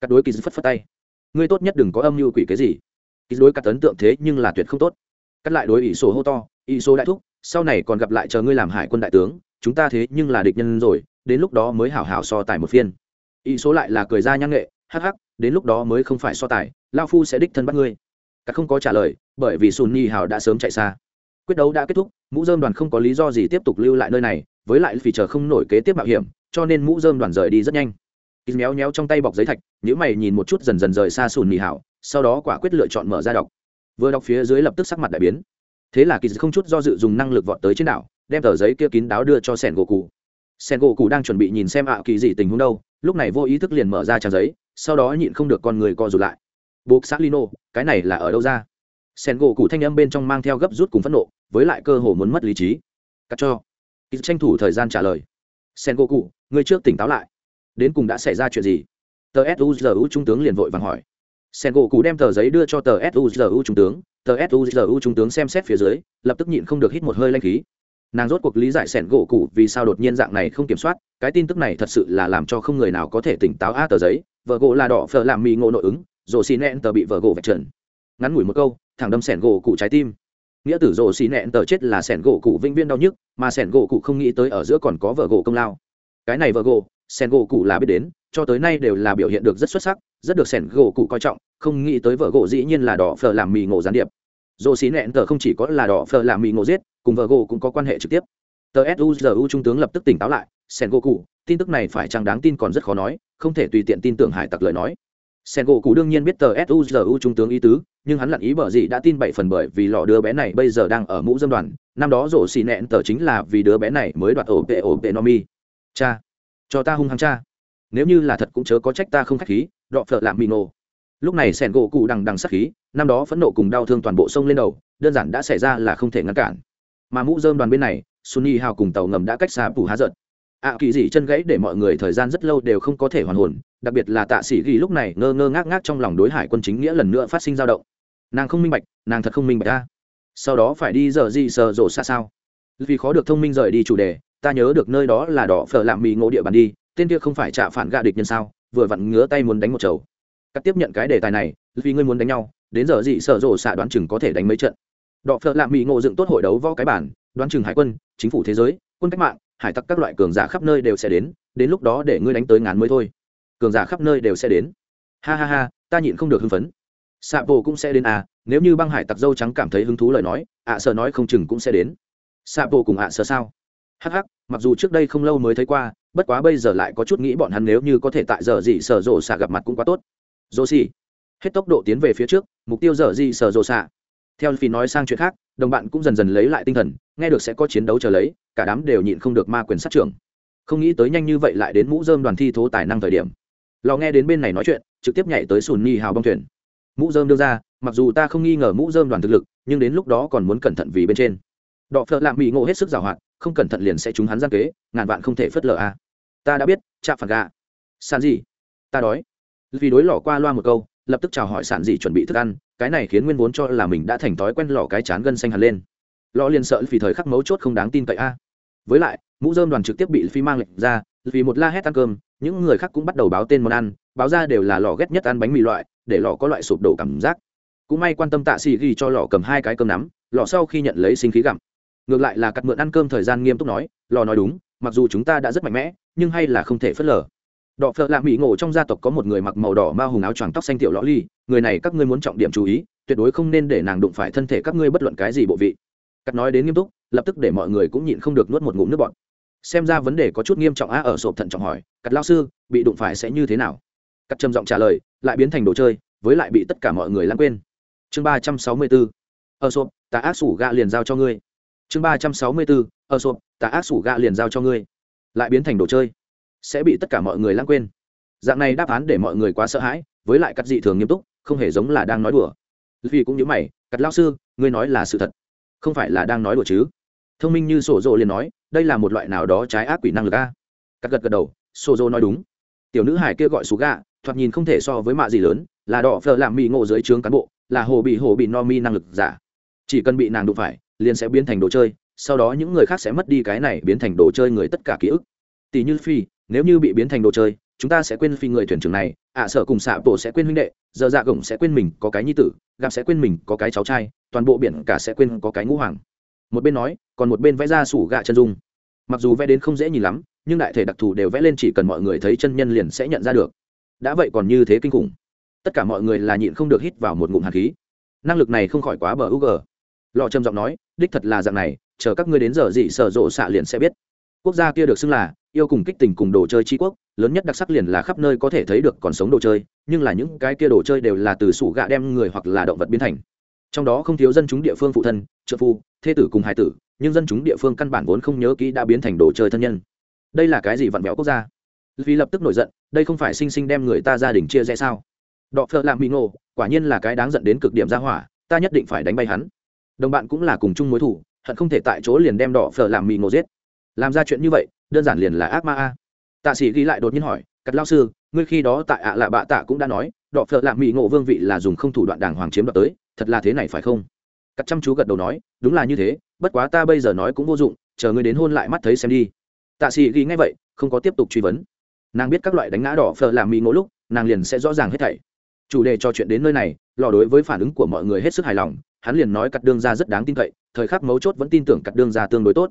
Cắt đối kỳ phất phất tay. Ngươi tốt nhất đừng có âm mưu quỷ cái gì. Kỳ đối cắt ấn tượng thế nhưng là tuyệt không tốt. Cắt lại đối ỷ số hô to, ỷ số đại thúc, sau này còn gặp lại chờ ngươi làm hải quân đại tướng, chúng ta thế nhưng là địch nhân rồi, đến lúc đó mới hảo hảo so tài một phiên. Ỷ số lại là cười ra nhang nghệ, hắc hắc, đến lúc đó mới không phải so tài, lao phu sẽ đích thân bắt ngươi cắt không có trả lời, bởi vì sùn nhi hào đã sớm chạy xa. Quyết đấu đã kết thúc, mũ dơm đoàn không có lý do gì tiếp tục lưu lại nơi này, với lại vì chờ không nổi kế tiếp mạo hiểm, cho nên mũ dơm đoàn rời đi rất nhanh. Ít méo méo trong tay bọc giấy thạch nhữ mày nhìn một chút dần dần rời xa sùn mì hảo sau đó quả quyết lựa chọn mở ra đọc. Vừa đọc phía dưới lập tức sắc mặt đại biến. Thế là kỳ không chút do dự dùng năng lực vọt tới trên đảo, đem tờ giấy kia kín đáo đưa cho sẻn gỗ cụ sẻn gỗ cụ đang chuẩn bị nhìn xem ạ kỳ gì tình huống đâu, lúc này vô ý thức liền mở ra trang giấy, sau đó nhịn không được con người co rụt lại buộc xác lino cái này là ở đâu ra? Sen gỗ cụ thanh âm bên trong mang theo gấp rút cùng phẫn nộ, với lại cơ hồ muốn mất lý trí. Cắt cho. Ít tranh thủ thời gian trả lời. Sen gỗ cụ, người trước tỉnh táo lại. Đến cùng đã xảy ra chuyện gì? Tờ suzu trung tướng liền vội vàng hỏi. Sen gỗ cụ đem tờ giấy đưa cho tờ suzu trung tướng. Tờ suzu trung tướng xem xét phía dưới, lập tức nhịn không được hít một hơi lanh khí. Nàng rốt cuộc lý giải sẻn gỗ cụ vì sao đột nhiên dạng này không kiểm soát, cái tin tức này thật sự là làm cho không người nào có thể tỉnh táo. A, tờ giấy. Vợ gỗ là đỏ, phở làm mì ngộ nội ứng rồi xì nẹn tờ bị vợ gỗ vạch trần. Ngắn ngủi một câu, thẳng đâm sẻn gỗ cụ trái tim. Nghĩa tử rồ xì nẹn tờ chết là sẻn gỗ cụ vĩnh viên đau nhức, mà sẻn gỗ cụ không nghĩ tới ở giữa còn có vợ gỗ công lao. Cái này vợ gỗ, sẻn gỗ cụ là biết đến, cho tới nay đều là biểu hiện được rất xuất sắc, rất được sẻn gỗ cụ coi trọng, không nghĩ tới vợ gỗ dĩ nhiên là đỏ phở làm mì ngộ gián điệp. Rồ xì nẹn tờ không chỉ có là đỏ phở làm mì ngộ giết, cùng vợ gỗ cũng có quan hệ trực tiếp. Tờ suzu trung tướng lập tức tỉnh táo lại, sẻn gỗ cụ, tin tức này phải chăng đáng tin còn rất khó nói, không thể tùy tiện tin tưởng hải tặc lời nói sen gỗ cụ đương nhiên biết tờ suzu trung tướng ý tứ, nhưng hắn lặn ý bở gì đã tin bảy phần bởi vì lọ đứa bé này bây giờ đang ở mũ dâm đoàn. Năm đó rổ xì nẹn tờ chính là vì đứa bé này mới đoạt ổ tệ ổ tệ no mi. Cha, cho ta hung hăng cha. Nếu như là thật cũng chớ có trách ta không khách khí, đọ phợ làm mì nổ. Lúc này sẻn gỗ cụ đằng đằng sắc khí, năm đó phẫn nộ cùng đau thương toàn bộ sông lên đầu, đơn giản đã xảy ra là không thể ngăn cản. Mà mũ dơm đoàn bên này sunny hào cùng tàu ngầm đã cách xa phủ há giận ạ à, kỳ dị chân gãy để mọi người thời gian rất lâu đều không có thể hoàn hồn đặc biệt là tạ sĩ ghi lúc này ngơ ngơ ngác ngác trong lòng đối hải quân chính nghĩa lần nữa phát sinh dao động. Nàng không minh bạch, nàng thật không minh bạch ta sau đó phải đi giờ gì sờ rổ xa sao? Vì khó được thông minh rời đi chủ đề, ta nhớ được nơi đó là đỏ phở làm mì ngộ địa bàn đi, tên kia không phải trả phản gạ địch nhân sao, vừa vặn ngứa tay muốn đánh một chầu. Cắt tiếp nhận cái đề tài này, vì ngươi muốn đánh nhau, đến giờ gì sở rổ xạ đoán chừng có thể đánh mấy trận. Đỏ phở lạm mì ngộ dựng tốt hội đấu võ cái bản, đoán chừng hải quân, chính phủ thế giới, quân cách mạng, hải tặc các loại cường giả khắp nơi đều sẽ đến đến lúc đó để ngươi đánh tới ngàn mới thôi cường giả khắp nơi đều sẽ đến. Ha ha ha, ta nhịn không được hưng phấn. Xạ bộ cũng sẽ đến à nếu như băng hải tặc dâu trắng cảm thấy hứng thú lời nói, ạ à sợ nói không chừng cũng sẽ đến. Xạ bộ cùng ạ à sợ sao? Hắc hắc, mặc dù trước đây không lâu mới thấy qua, bất quá bây giờ lại có chút nghĩ bọn hắn nếu như có thể tại giờ gì sở rộ xạ gặp mặt cũng quá tốt. Rô xì. Hết tốc độ tiến về phía trước, mục tiêu giờ gì sở rộ xạ. Theo phi nói sang chuyện khác, đồng bạn cũng dần dần lấy lại tinh thần, nghe được sẽ có chiến đấu chờ lấy, cả đám đều nhịn không được ma quyền sát trưởng. Không nghĩ tới nhanh như vậy lại đến mũ dơm đoàn thi thố tài năng thời điểm lò nghe đến bên này nói chuyện, trực tiếp nhảy tới sùn nhi hào bong thuyền. Mũ dơm đưa ra, mặc dù ta không nghi ngờ mũ dơm đoàn thực lực, nhưng đến lúc đó còn muốn cẩn thận vì bên trên. Đọ phợ lạm mỹ ngộ hết sức giàu hoạt, không cẩn thận liền sẽ trúng hắn gian kế, ngàn vạn không thể phớt lờ a. Ta đã biết, chạm phản gà Sàn gì? Ta đói. Vì đối lò qua loa một câu, lập tức chào hỏi sản gì chuẩn bị thức ăn, cái này khiến nguyên vốn cho là mình đã thành thói quen lò cái chán gân xanh hẳn lên. Lò liền sợ vì thời khắc mấu chốt không đáng tin cậy a. Với lại, mũ dơm đoàn trực tiếp bị phi mang lệnh ra vì một la hét ăn cơm, những người khác cũng bắt đầu báo tên món ăn, báo ra đều là lò ghét nhất ăn bánh mì loại, để lò có loại sụp đổ cảm giác. Cũng may quan tâm tạ xì ghi cho lò cầm hai cái cơm nắm, lò sau khi nhận lấy sinh khí gặm. Ngược lại là cắt mượn ăn cơm thời gian nghiêm túc nói, lò nói đúng, mặc dù chúng ta đã rất mạnh mẽ, nhưng hay là không thể phớt lờ. Đọ phợ lạ mỹ ngộ trong gia tộc có một người mặc màu đỏ ma hùng áo choàng tóc xanh tiểu lõ ly, người này các ngươi muốn trọng điểm chú ý, tuyệt đối không nên để nàng đụng phải thân thể các ngươi bất luận cái gì bộ vị. Cắt nói đến nghiêm túc, lập tức để mọi người cũng nhịn không được nuốt một ngụm nước bọt xem ra vấn đề có chút nghiêm trọng á, ở sộp thận trọng hỏi, cắt lao sư, bị đụng phải sẽ như thế nào? Cắt trầm giọng trả lời, lại biến thành đồ chơi, với lại bị tất cả mọi người lãng quên. Chương ba trăm sáu mươi bốn, ở sộp ta ác sủ gạ liền giao cho ngươi. Chương ba trăm sáu mươi bốn, ở sộp ta ác sủ gạ liền giao cho ngươi. Lại biến thành đồ chơi, sẽ bị tất cả mọi người lãng quên. Dạng này đáp án để mọi người quá sợ hãi, với lại cắt dị thường nghiêm túc, không hề giống là đang nói đùa. Vì cũng như mày, cắt lao sư, ngươi nói là sự thật, không phải là đang nói đùa chứ? Thông minh như sổ rộ liền nói đây là một loại nào đó trái ác quỷ năng lực a? Cắt gật gật đầu sô dô nói đúng. Tiểu nữ hải kia gọi xú gà thoạt nhìn không thể so với mạ gì lớn là đỏ phờ làm mỹ ngộ dưới trướng cán bộ là hồ bị hồ bị no mi năng lực giả. Chỉ cần bị nàng đụng phải liền sẽ biến thành đồ chơi sau đó những người khác sẽ mất đi cái này biến thành đồ chơi người tất cả ký ức. Tỷ như phi nếu như bị biến thành đồ chơi chúng ta sẽ quên phi người thuyền trưởng này ạ à, sợ cùng xạ tổ sẽ quên huynh đệ giờ dạ gồng sẽ quên mình có cái nhi tử gặp sẽ quên mình có cái cháu trai toàn bộ biển cả sẽ quên có cái ngũ hoàng một bên nói, còn một bên vẽ ra sủ gạ chân dung. Mặc dù vẽ đến không dễ nhìn lắm, nhưng đại thể đặc thù đều vẽ lên chỉ cần mọi người thấy chân nhân liền sẽ nhận ra được. Đã vậy còn như thế kinh khủng. Tất cả mọi người là nhịn không được hít vào một ngụm hạt khí. Năng lực này không khỏi quá bờ u gờ. Lọ trầm giọng nói, đích thật là dạng này, chờ các ngươi đến giờ dị sở rộ xạ liền sẽ biết. Quốc gia kia được xưng là yêu cùng kích tình cùng đồ chơi tri quốc, lớn nhất đặc sắc liền là khắp nơi có thể thấy được còn sống đồ chơi, nhưng là những cái kia đồ chơi đều là từ sủ gạ đem người hoặc là động vật biến thành trong đó không thiếu dân chúng địa phương phụ thân, trợ phu, thê tử cùng hải tử, nhưng dân chúng địa phương căn bản vốn không nhớ kỹ đã biến thành đồ chơi thân nhân. Đây là cái gì vặn vẹo quốc gia? Vì lập tức nổi giận, đây không phải sinh sinh đem người ta gia đình chia rẽ sao? Đọ phợ làm bị ngộ, quả nhiên là cái đáng giận đến cực điểm ra hỏa, ta nhất định phải đánh bay hắn. Đồng bạn cũng là cùng chung mối thủ, hận không thể tại chỗ liền đem đỏ phở làm mì ngộ giết. Làm ra chuyện như vậy, đơn giản liền là ác ma a. Tạ sĩ ghi lại đột nhiên hỏi, cắt lao sư, ngươi khi đó tại ạ lạ bạ tạ cũng đã nói đỏ phở làm mì ngộ vương vị là dùng không thủ đoạn đàng hoàng chiếm đoạt tới thật là thế này phải không? Cắt chăm chú gật đầu nói, đúng là như thế, bất quá ta bây giờ nói cũng vô dụng, chờ ngươi đến hôn lại mắt thấy xem đi. Tạ sĩ ghi ngay vậy, không có tiếp tục truy vấn. Nàng biết các loại đánh ngã đỏ phờ làm mỹ ngỗ lúc, nàng liền sẽ rõ ràng hết thảy. Chủ đề trò chuyện đến nơi này, lò đối với phản ứng của mọi người hết sức hài lòng, hắn liền nói cắt đương ra rất đáng tin cậy, thời khắc mấu chốt vẫn tin tưởng cắt đương ra tương đối tốt.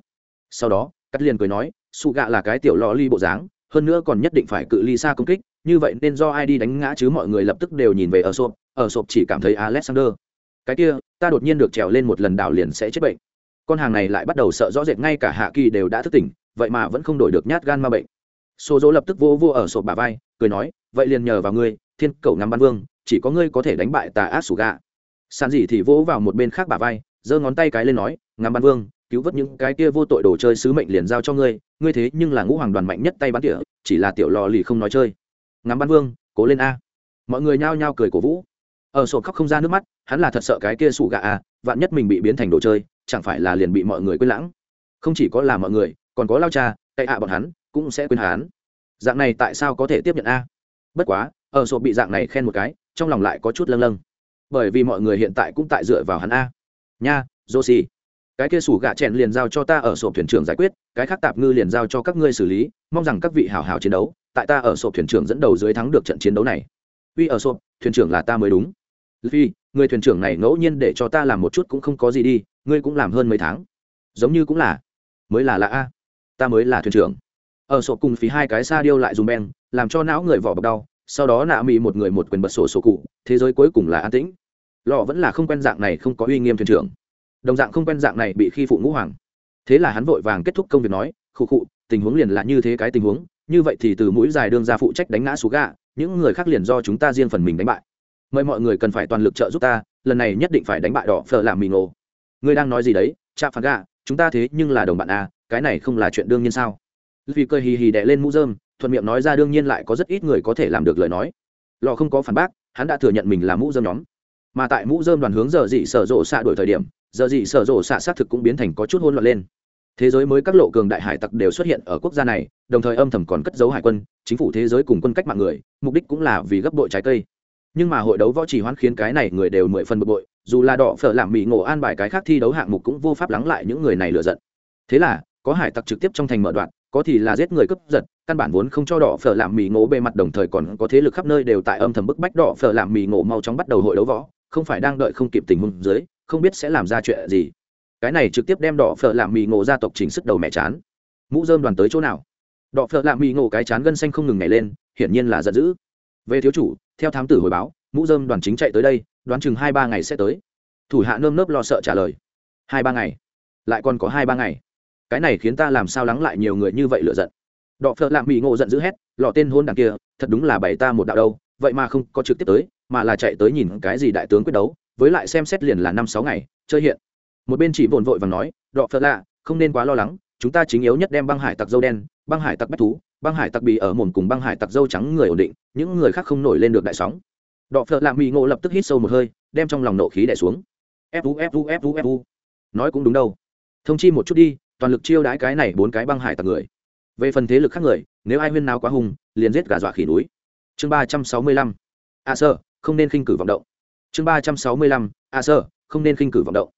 Sau đó, cắt liền cười nói, sụ gạ là cái tiểu lò ly bộ dáng, hơn nữa còn nhất định phải cự ly xa công kích, như vậy nên do ai đi đánh ngã chứ mọi người lập tức đều nhìn về ở sộp ở sộp chỉ cảm thấy alexander cái kia, ta đột nhiên được trèo lên một lần đảo liền sẽ chết bệnh. Con hàng này lại bắt đầu sợ rõ rệt, ngay cả hạ kỳ đều đã thức tỉnh, vậy mà vẫn không đổi được nhát gan ma bệnh. Số dỗ lập tức vô vô ở sộp bà vai, cười nói, vậy liền nhờ vào ngươi, thiên cầu ngắm ban vương, chỉ có ngươi có thể đánh bại tà ác sủ gà. Sàn dị thì vỗ vào một bên khác bà vai, giơ ngón tay cái lên nói, ngắm ban vương, cứu vớt những cái kia vô tội đồ chơi sứ mệnh liền giao cho ngươi ngươi thế nhưng là ngũ hoàng đoàn mạnh nhất tay bắn tỉa, chỉ là tiểu lò lì không nói chơi. Ngắm ban vương, cố lên a. Mọi người nhao nhao cười cổ vũ. Ở sổ khóc không ra nước mắt hắn là thật sợ cái kia sủ gạ à vạn nhất mình bị biến thành đồ chơi, chẳng phải là liền bị mọi người quên lãng. Không chỉ có là mọi người, còn có lao cha cậy hạ bọn hắn, cũng sẽ quên hắn. Dạng này tại sao có thể tiếp nhận a? Bất quá, ở sổ bị dạng này khen một cái, trong lòng lại có chút lâng lâng. Bởi vì mọi người hiện tại cũng tại dựa vào hắn a. Nha josi cái kia sủ gạ chèn liền giao cho ta ở sổ thuyền trưởng giải quyết, cái khác tạp ngư liền giao cho các ngươi xử lý, mong rằng các vị hào hào chiến đấu, tại ta ở sổ thuyền trưởng dẫn đầu dưới thắng được trận chiến đấu này. Uy, ở sổ, thuyền trưởng là ta mới đúng. Vì người thuyền trưởng này ngẫu nhiên để cho ta làm một chút cũng không có gì đi, ngươi cũng làm hơn mấy tháng. Giống như cũng là. Mới là lạ a. Ta mới là thuyền trưởng. Ở sổ cùng phí hai cái xa điêu lại dùng beng, làm cho não người vỏ bọc đau, sau đó nạ mị một người một quyền bật sổ sổ cụ, thế giới cuối cùng là an tĩnh. Lọ vẫn là không quen dạng này không có uy nghiêm thuyền trưởng. Đồng dạng không quen dạng này bị khi phụ ngũ hoàng. Thế là hắn vội vàng kết thúc công việc nói, khụ khụ, tình huống liền là như thế cái tình huống, như vậy thì từ mũi dài đương ra phụ trách đánh ngã xuống gà, những người khác liền do chúng ta riêng phần mình đánh bại mời mọi người cần phải toàn lực trợ giúp ta, lần này nhất định phải đánh bại đỏ phở làm mì ngộ ngươi đang nói gì đấy? Cha phản gà, chúng ta thế nhưng là đồng bạn à cái này không là chuyện đương nhiên sao? Vì cười hì hì đẻ lên mũ dơm thuận miệng nói ra đương nhiên lại có rất ít người có thể làm được lời nói. Lò không có phản bác, hắn đã thừa nhận mình là mũ dơm nhóm. Mà tại mũ dơm đoàn hướng giờ dị sở rộ xạ đổi thời điểm, giờ dị sở rộ xạ xác thực cũng biến thành có chút hôn loạn lên. Thế giới mới các lộ cường đại hải tặc đều xuất hiện ở quốc gia này, đồng thời âm thầm còn cất giấu hải quân, chính phủ thế giới cùng quân cách mạng người, mục đích cũng là vì gấp đội trái cây nhưng mà hội đấu võ chỉ hoãn khiến cái này người đều mười phần bực bội, dù là đỏ phở làm mỹ ngộ an bài cái khác thi đấu hạng mục cũng vô pháp lắng lại những người này lựa giận. Thế là, có hải tặc trực tiếp trong thành mở đoạn, có thì là giết người cướp giật, căn bản vốn không cho đỏ phở làm mì ngộ bề mặt đồng thời còn có thế lực khắp nơi đều tại âm thầm bức bách đỏ phở làm mì ngộ mau chóng bắt đầu hội đấu võ, không phải đang đợi không kịp tình huống dưới, không biết sẽ làm ra chuyện gì. Cái này trực tiếp đem đỏ phở làm mì ngộ gia tộc chỉnh sức đầu mẹ chán. Mũ dơm đoàn tới chỗ nào? Đỏ phở làm mì ngộ cái chán gân xanh không ngừng nhảy lên, hiển nhiên là giận dữ. Về thiếu chủ theo thám tử hồi báo, mũ dơm đoàn chính chạy tới đây, đoán chừng hai ba ngày sẽ tới. Thủ hạ nơm nớp lo sợ trả lời. Hai ba ngày? Lại còn có hai ba ngày. Cái này khiến ta làm sao lắng lại nhiều người như vậy lựa giận. Đọ phợ lạm bị ngộ giận dữ hét, lọ tên hôn đằng kia, thật đúng là bày ta một đạo đâu, vậy mà không có trực tiếp tới, mà là chạy tới nhìn cái gì đại tướng quyết đấu, với lại xem xét liền là năm sáu ngày, chơi hiện. Một bên chỉ vồn vội và nói, đọ phợ lạ, không nên quá lo lắng, chúng ta chính yếu nhất đem băng hải tặc dâu đen, băng hải tặc bách thú băng hải tặc bị ở mồm cùng băng hải tặc dâu trắng người ổn định, những người khác không nổi lên được đại sóng. Đọ phợ lạ mỹ ngộ lập tức hít sâu một hơi, đem trong lòng nộ khí đẻ xuống. Fu fu fu fu nói cũng đúng đâu. Thông chi một chút đi, toàn lực chiêu đãi cái này bốn cái băng hải tặc người. Về phần thế lực khác người, nếu ai huyên nào quá hùng liền giết gà dọa khỉ núi. Chương ba trăm sáu mươi lăm. A sơ, không nên khinh cử vọng động. Chương ba trăm sáu mươi lăm. A sơ, không nên khinh cử vọng động.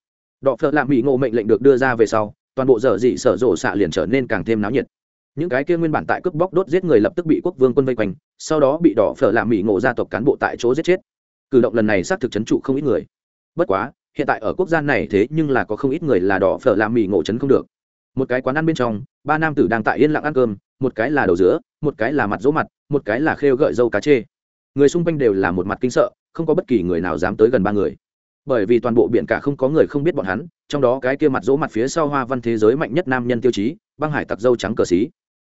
Đọ phợ lạ mỹ ngộ mệnh lệnh được đưa ra về sau, toàn bộ dở dị sở rộ xạ liền trở nên càng thêm náo nhiệt những cái kia nguyên bản tại cướp bóc đốt giết người lập tức bị quốc vương quân vây quanh, sau đó bị đỏ phở làm mỹ ngộ gia tộc cán bộ tại chỗ giết chết. Cử động lần này xác thực chấn trụ không ít người. Bất quá, hiện tại ở quốc gia này thế nhưng là có không ít người là đỏ phở làm mỹ ngộ chấn không được. Một cái quán ăn bên trong, ba nam tử đang tại yên lặng ăn cơm, một cái là đầu giữa một cái là mặt dỗ mặt, một cái là khêu gợi dâu cá chê. Người xung quanh đều là một mặt kinh sợ, không có bất kỳ người nào dám tới gần ba người. Bởi vì toàn bộ biển cả không có người không biết bọn hắn, trong đó cái kia mặt dỗ mặt phía sau hoa văn thế giới mạnh nhất nam nhân tiêu chí, băng hải tặc dâu trắng cờ xí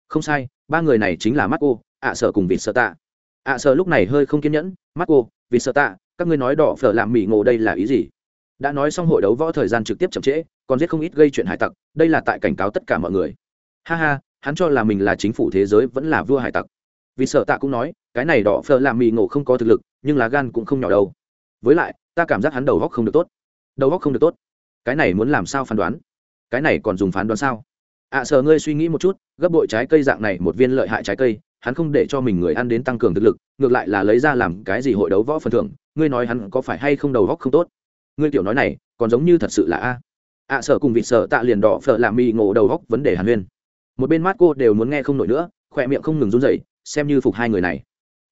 không sai, ba người này chính là mắt cô ạ sợ cùng vịt sợ tạ. Ạ sợ lúc này hơi không kiên nhẫn mắt cô vịt sợ tạ, các ngươi nói đỏ phở làm mỹ ngộ đây là ý gì? Đã nói xong hội đấu võ thời gian trực tiếp chậm trễ, còn giết không ít gây chuyện hải tặc, đây là tại cảnh cáo tất cả mọi người. Ha ha, hắn cho là mình là chính phủ thế giới vẫn là vua hải tặc. Vì sợ tạ cũng nói, cái này đỏ phở làm mì ngộ không có thực lực, nhưng lá gan cũng không nhỏ đâu. Với lại, ta cảm giác hắn đầu góc không được tốt. Đầu góc không được tốt. Cái này muốn làm sao phán đoán? Cái này còn dùng phán đoán sao? Ạ à, sợ ngươi suy nghĩ một chút gấp bội trái cây dạng này một viên lợi hại trái cây hắn không để cho mình người ăn đến tăng cường thực lực ngược lại là lấy ra làm cái gì hội đấu võ phần thưởng ngươi nói hắn có phải hay không đầu góc không tốt? Ngươi tiểu nói này còn giống như thật sự là a. Ạ à, sợ cùng vịt sợ tạ liền đỏ phở làm mì ngộ đầu góc vấn đề hàn huyên. Một bên mắt cô đều muốn nghe không nổi nữa khỏe miệng không ngừng run rẩy xem như phục hai người này.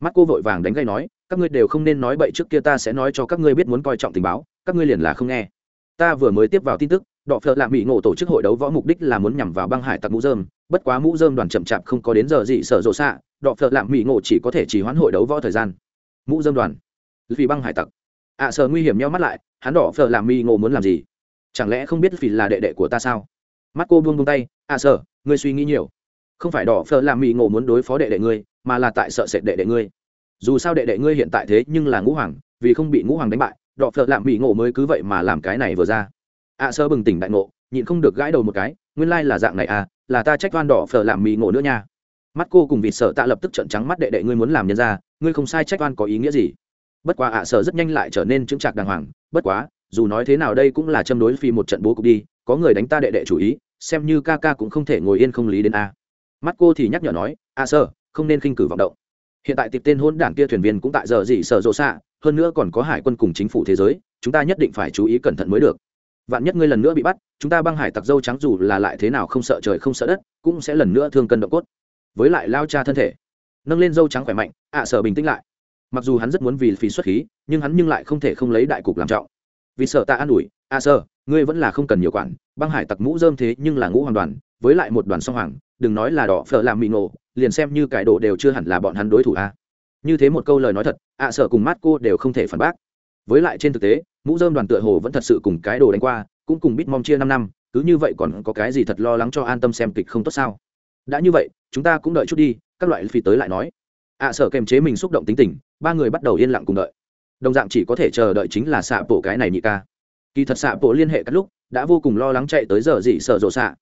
Mắt cô vội vàng đánh gây nói các ngươi đều không nên nói bậy trước kia ta sẽ nói cho các ngươi biết muốn coi trọng tình báo các ngươi liền là không nghe. Ta vừa mới tiếp vào tin tức đọ phợ lạ mỹ ngộ tổ chức hội đấu võ mục đích là muốn nhằm vào băng hải tặc mũ dơm. Bất quá mũ dơm đoàn chậm chạp không có đến giờ gì sở rộ xạ đọ phợ lạ mỹ ngộ chỉ có thể chỉ hoãn hội đấu võ thời gian. Mũ dơm đoàn. Vì băng hải tặc. Ạ à, sợ nguy hiểm nhau mắt lại hắn đỏ phở làm mỹ ngộ muốn làm gì? Chẳng lẽ không biết vì là đệ đệ của ta sao? Mắt cô buông buông tay ạ à, sợ ngươi suy nghĩ nhiều. Không phải đỏ phở làm mỹ ngộ muốn đối phó đệ đệ ngươi mà là tại sợ sệt đệ đệ ngươi. Dù sao đệ đệ ngươi hiện tại thế nhưng là ngũ hoàng vì không bị ngũ hoàng đánh bại đỏ phở làm mỹ ngộ mới cứ vậy mà làm cái này vừa ra ạ à, sơ bừng tỉnh đại ngộ nhịn không được gãi đầu một cái nguyên lai là dạng này à là ta trách oan đỏ phở làm mì ngộ nữa nha. Mắt cô cùng vịt sợ tạ lập tức trận trắng mắt đệ đệ ngươi muốn làm nhân ra ngươi không sai trách oan có ý nghĩa gì. Bất quá ạ à, sở rất nhanh lại trở nên chững chạc đàng hoàng bất quá dù nói thế nào đây cũng là châm đối phi một trận bố cục đi có người đánh ta đệ đệ chủ ý xem như ca ca cũng không thể ngồi yên không lý đến a. Mắt cô thì nhắc nhở nói a sơ không nên khinh cử vọng động. Hiện tại tiệp tên hôn đảng kia thuyền viên cũng tại giờ gì sợ rộ xạ hơn nữa còn có hải quân cùng chính phủ thế giới chúng ta nhất định phải chú ý cẩn thận mới được vạn nhất ngươi lần nữa bị bắt, chúng ta băng hải tặc dâu trắng dù là lại thế nào không sợ trời không sợ đất, cũng sẽ lần nữa thương cân động cốt. Với lại lao cha thân thể, nâng lên dâu trắng khỏe mạnh, ạ sở bình tĩnh lại. Mặc dù hắn rất muốn vì phí xuất khí, nhưng hắn nhưng lại không thể không lấy đại cục làm trọng. Vì sợ ta an ủi, a sơ, ngươi vẫn là không cần nhiều quản, băng hải tặc mũ dơm thế nhưng là ngũ hoàn đoàn, với lại một đoàn song hoàng, đừng nói là đỏ phở làm mị nổ, liền xem như cải đồ đều chưa hẳn là bọn hắn đối thủ a. Như thế một câu lời nói thật, ạ sợ cùng mát cô đều không thể phản bác với lại trên thực tế, mũ dơm đoàn tựa hồ vẫn thật sự cùng cái đồ đánh qua, cũng cùng bít mong chia năm năm, cứ như vậy còn có cái gì thật lo lắng cho an tâm xem kịch không tốt sao? Đã như vậy, chúng ta cũng đợi chút đi, các loại phi tới lại nói. Ạ sợ kềm chế mình xúc động tính tình, ba người bắt đầu yên lặng cùng đợi. Đồng dạng chỉ có thể chờ đợi chính là xạ bộ cái này nhị ca. Kỳ thật xạ bộ liên hệ các lúc, đã vô cùng lo lắng chạy tới giờ dị sợ rộ xạ.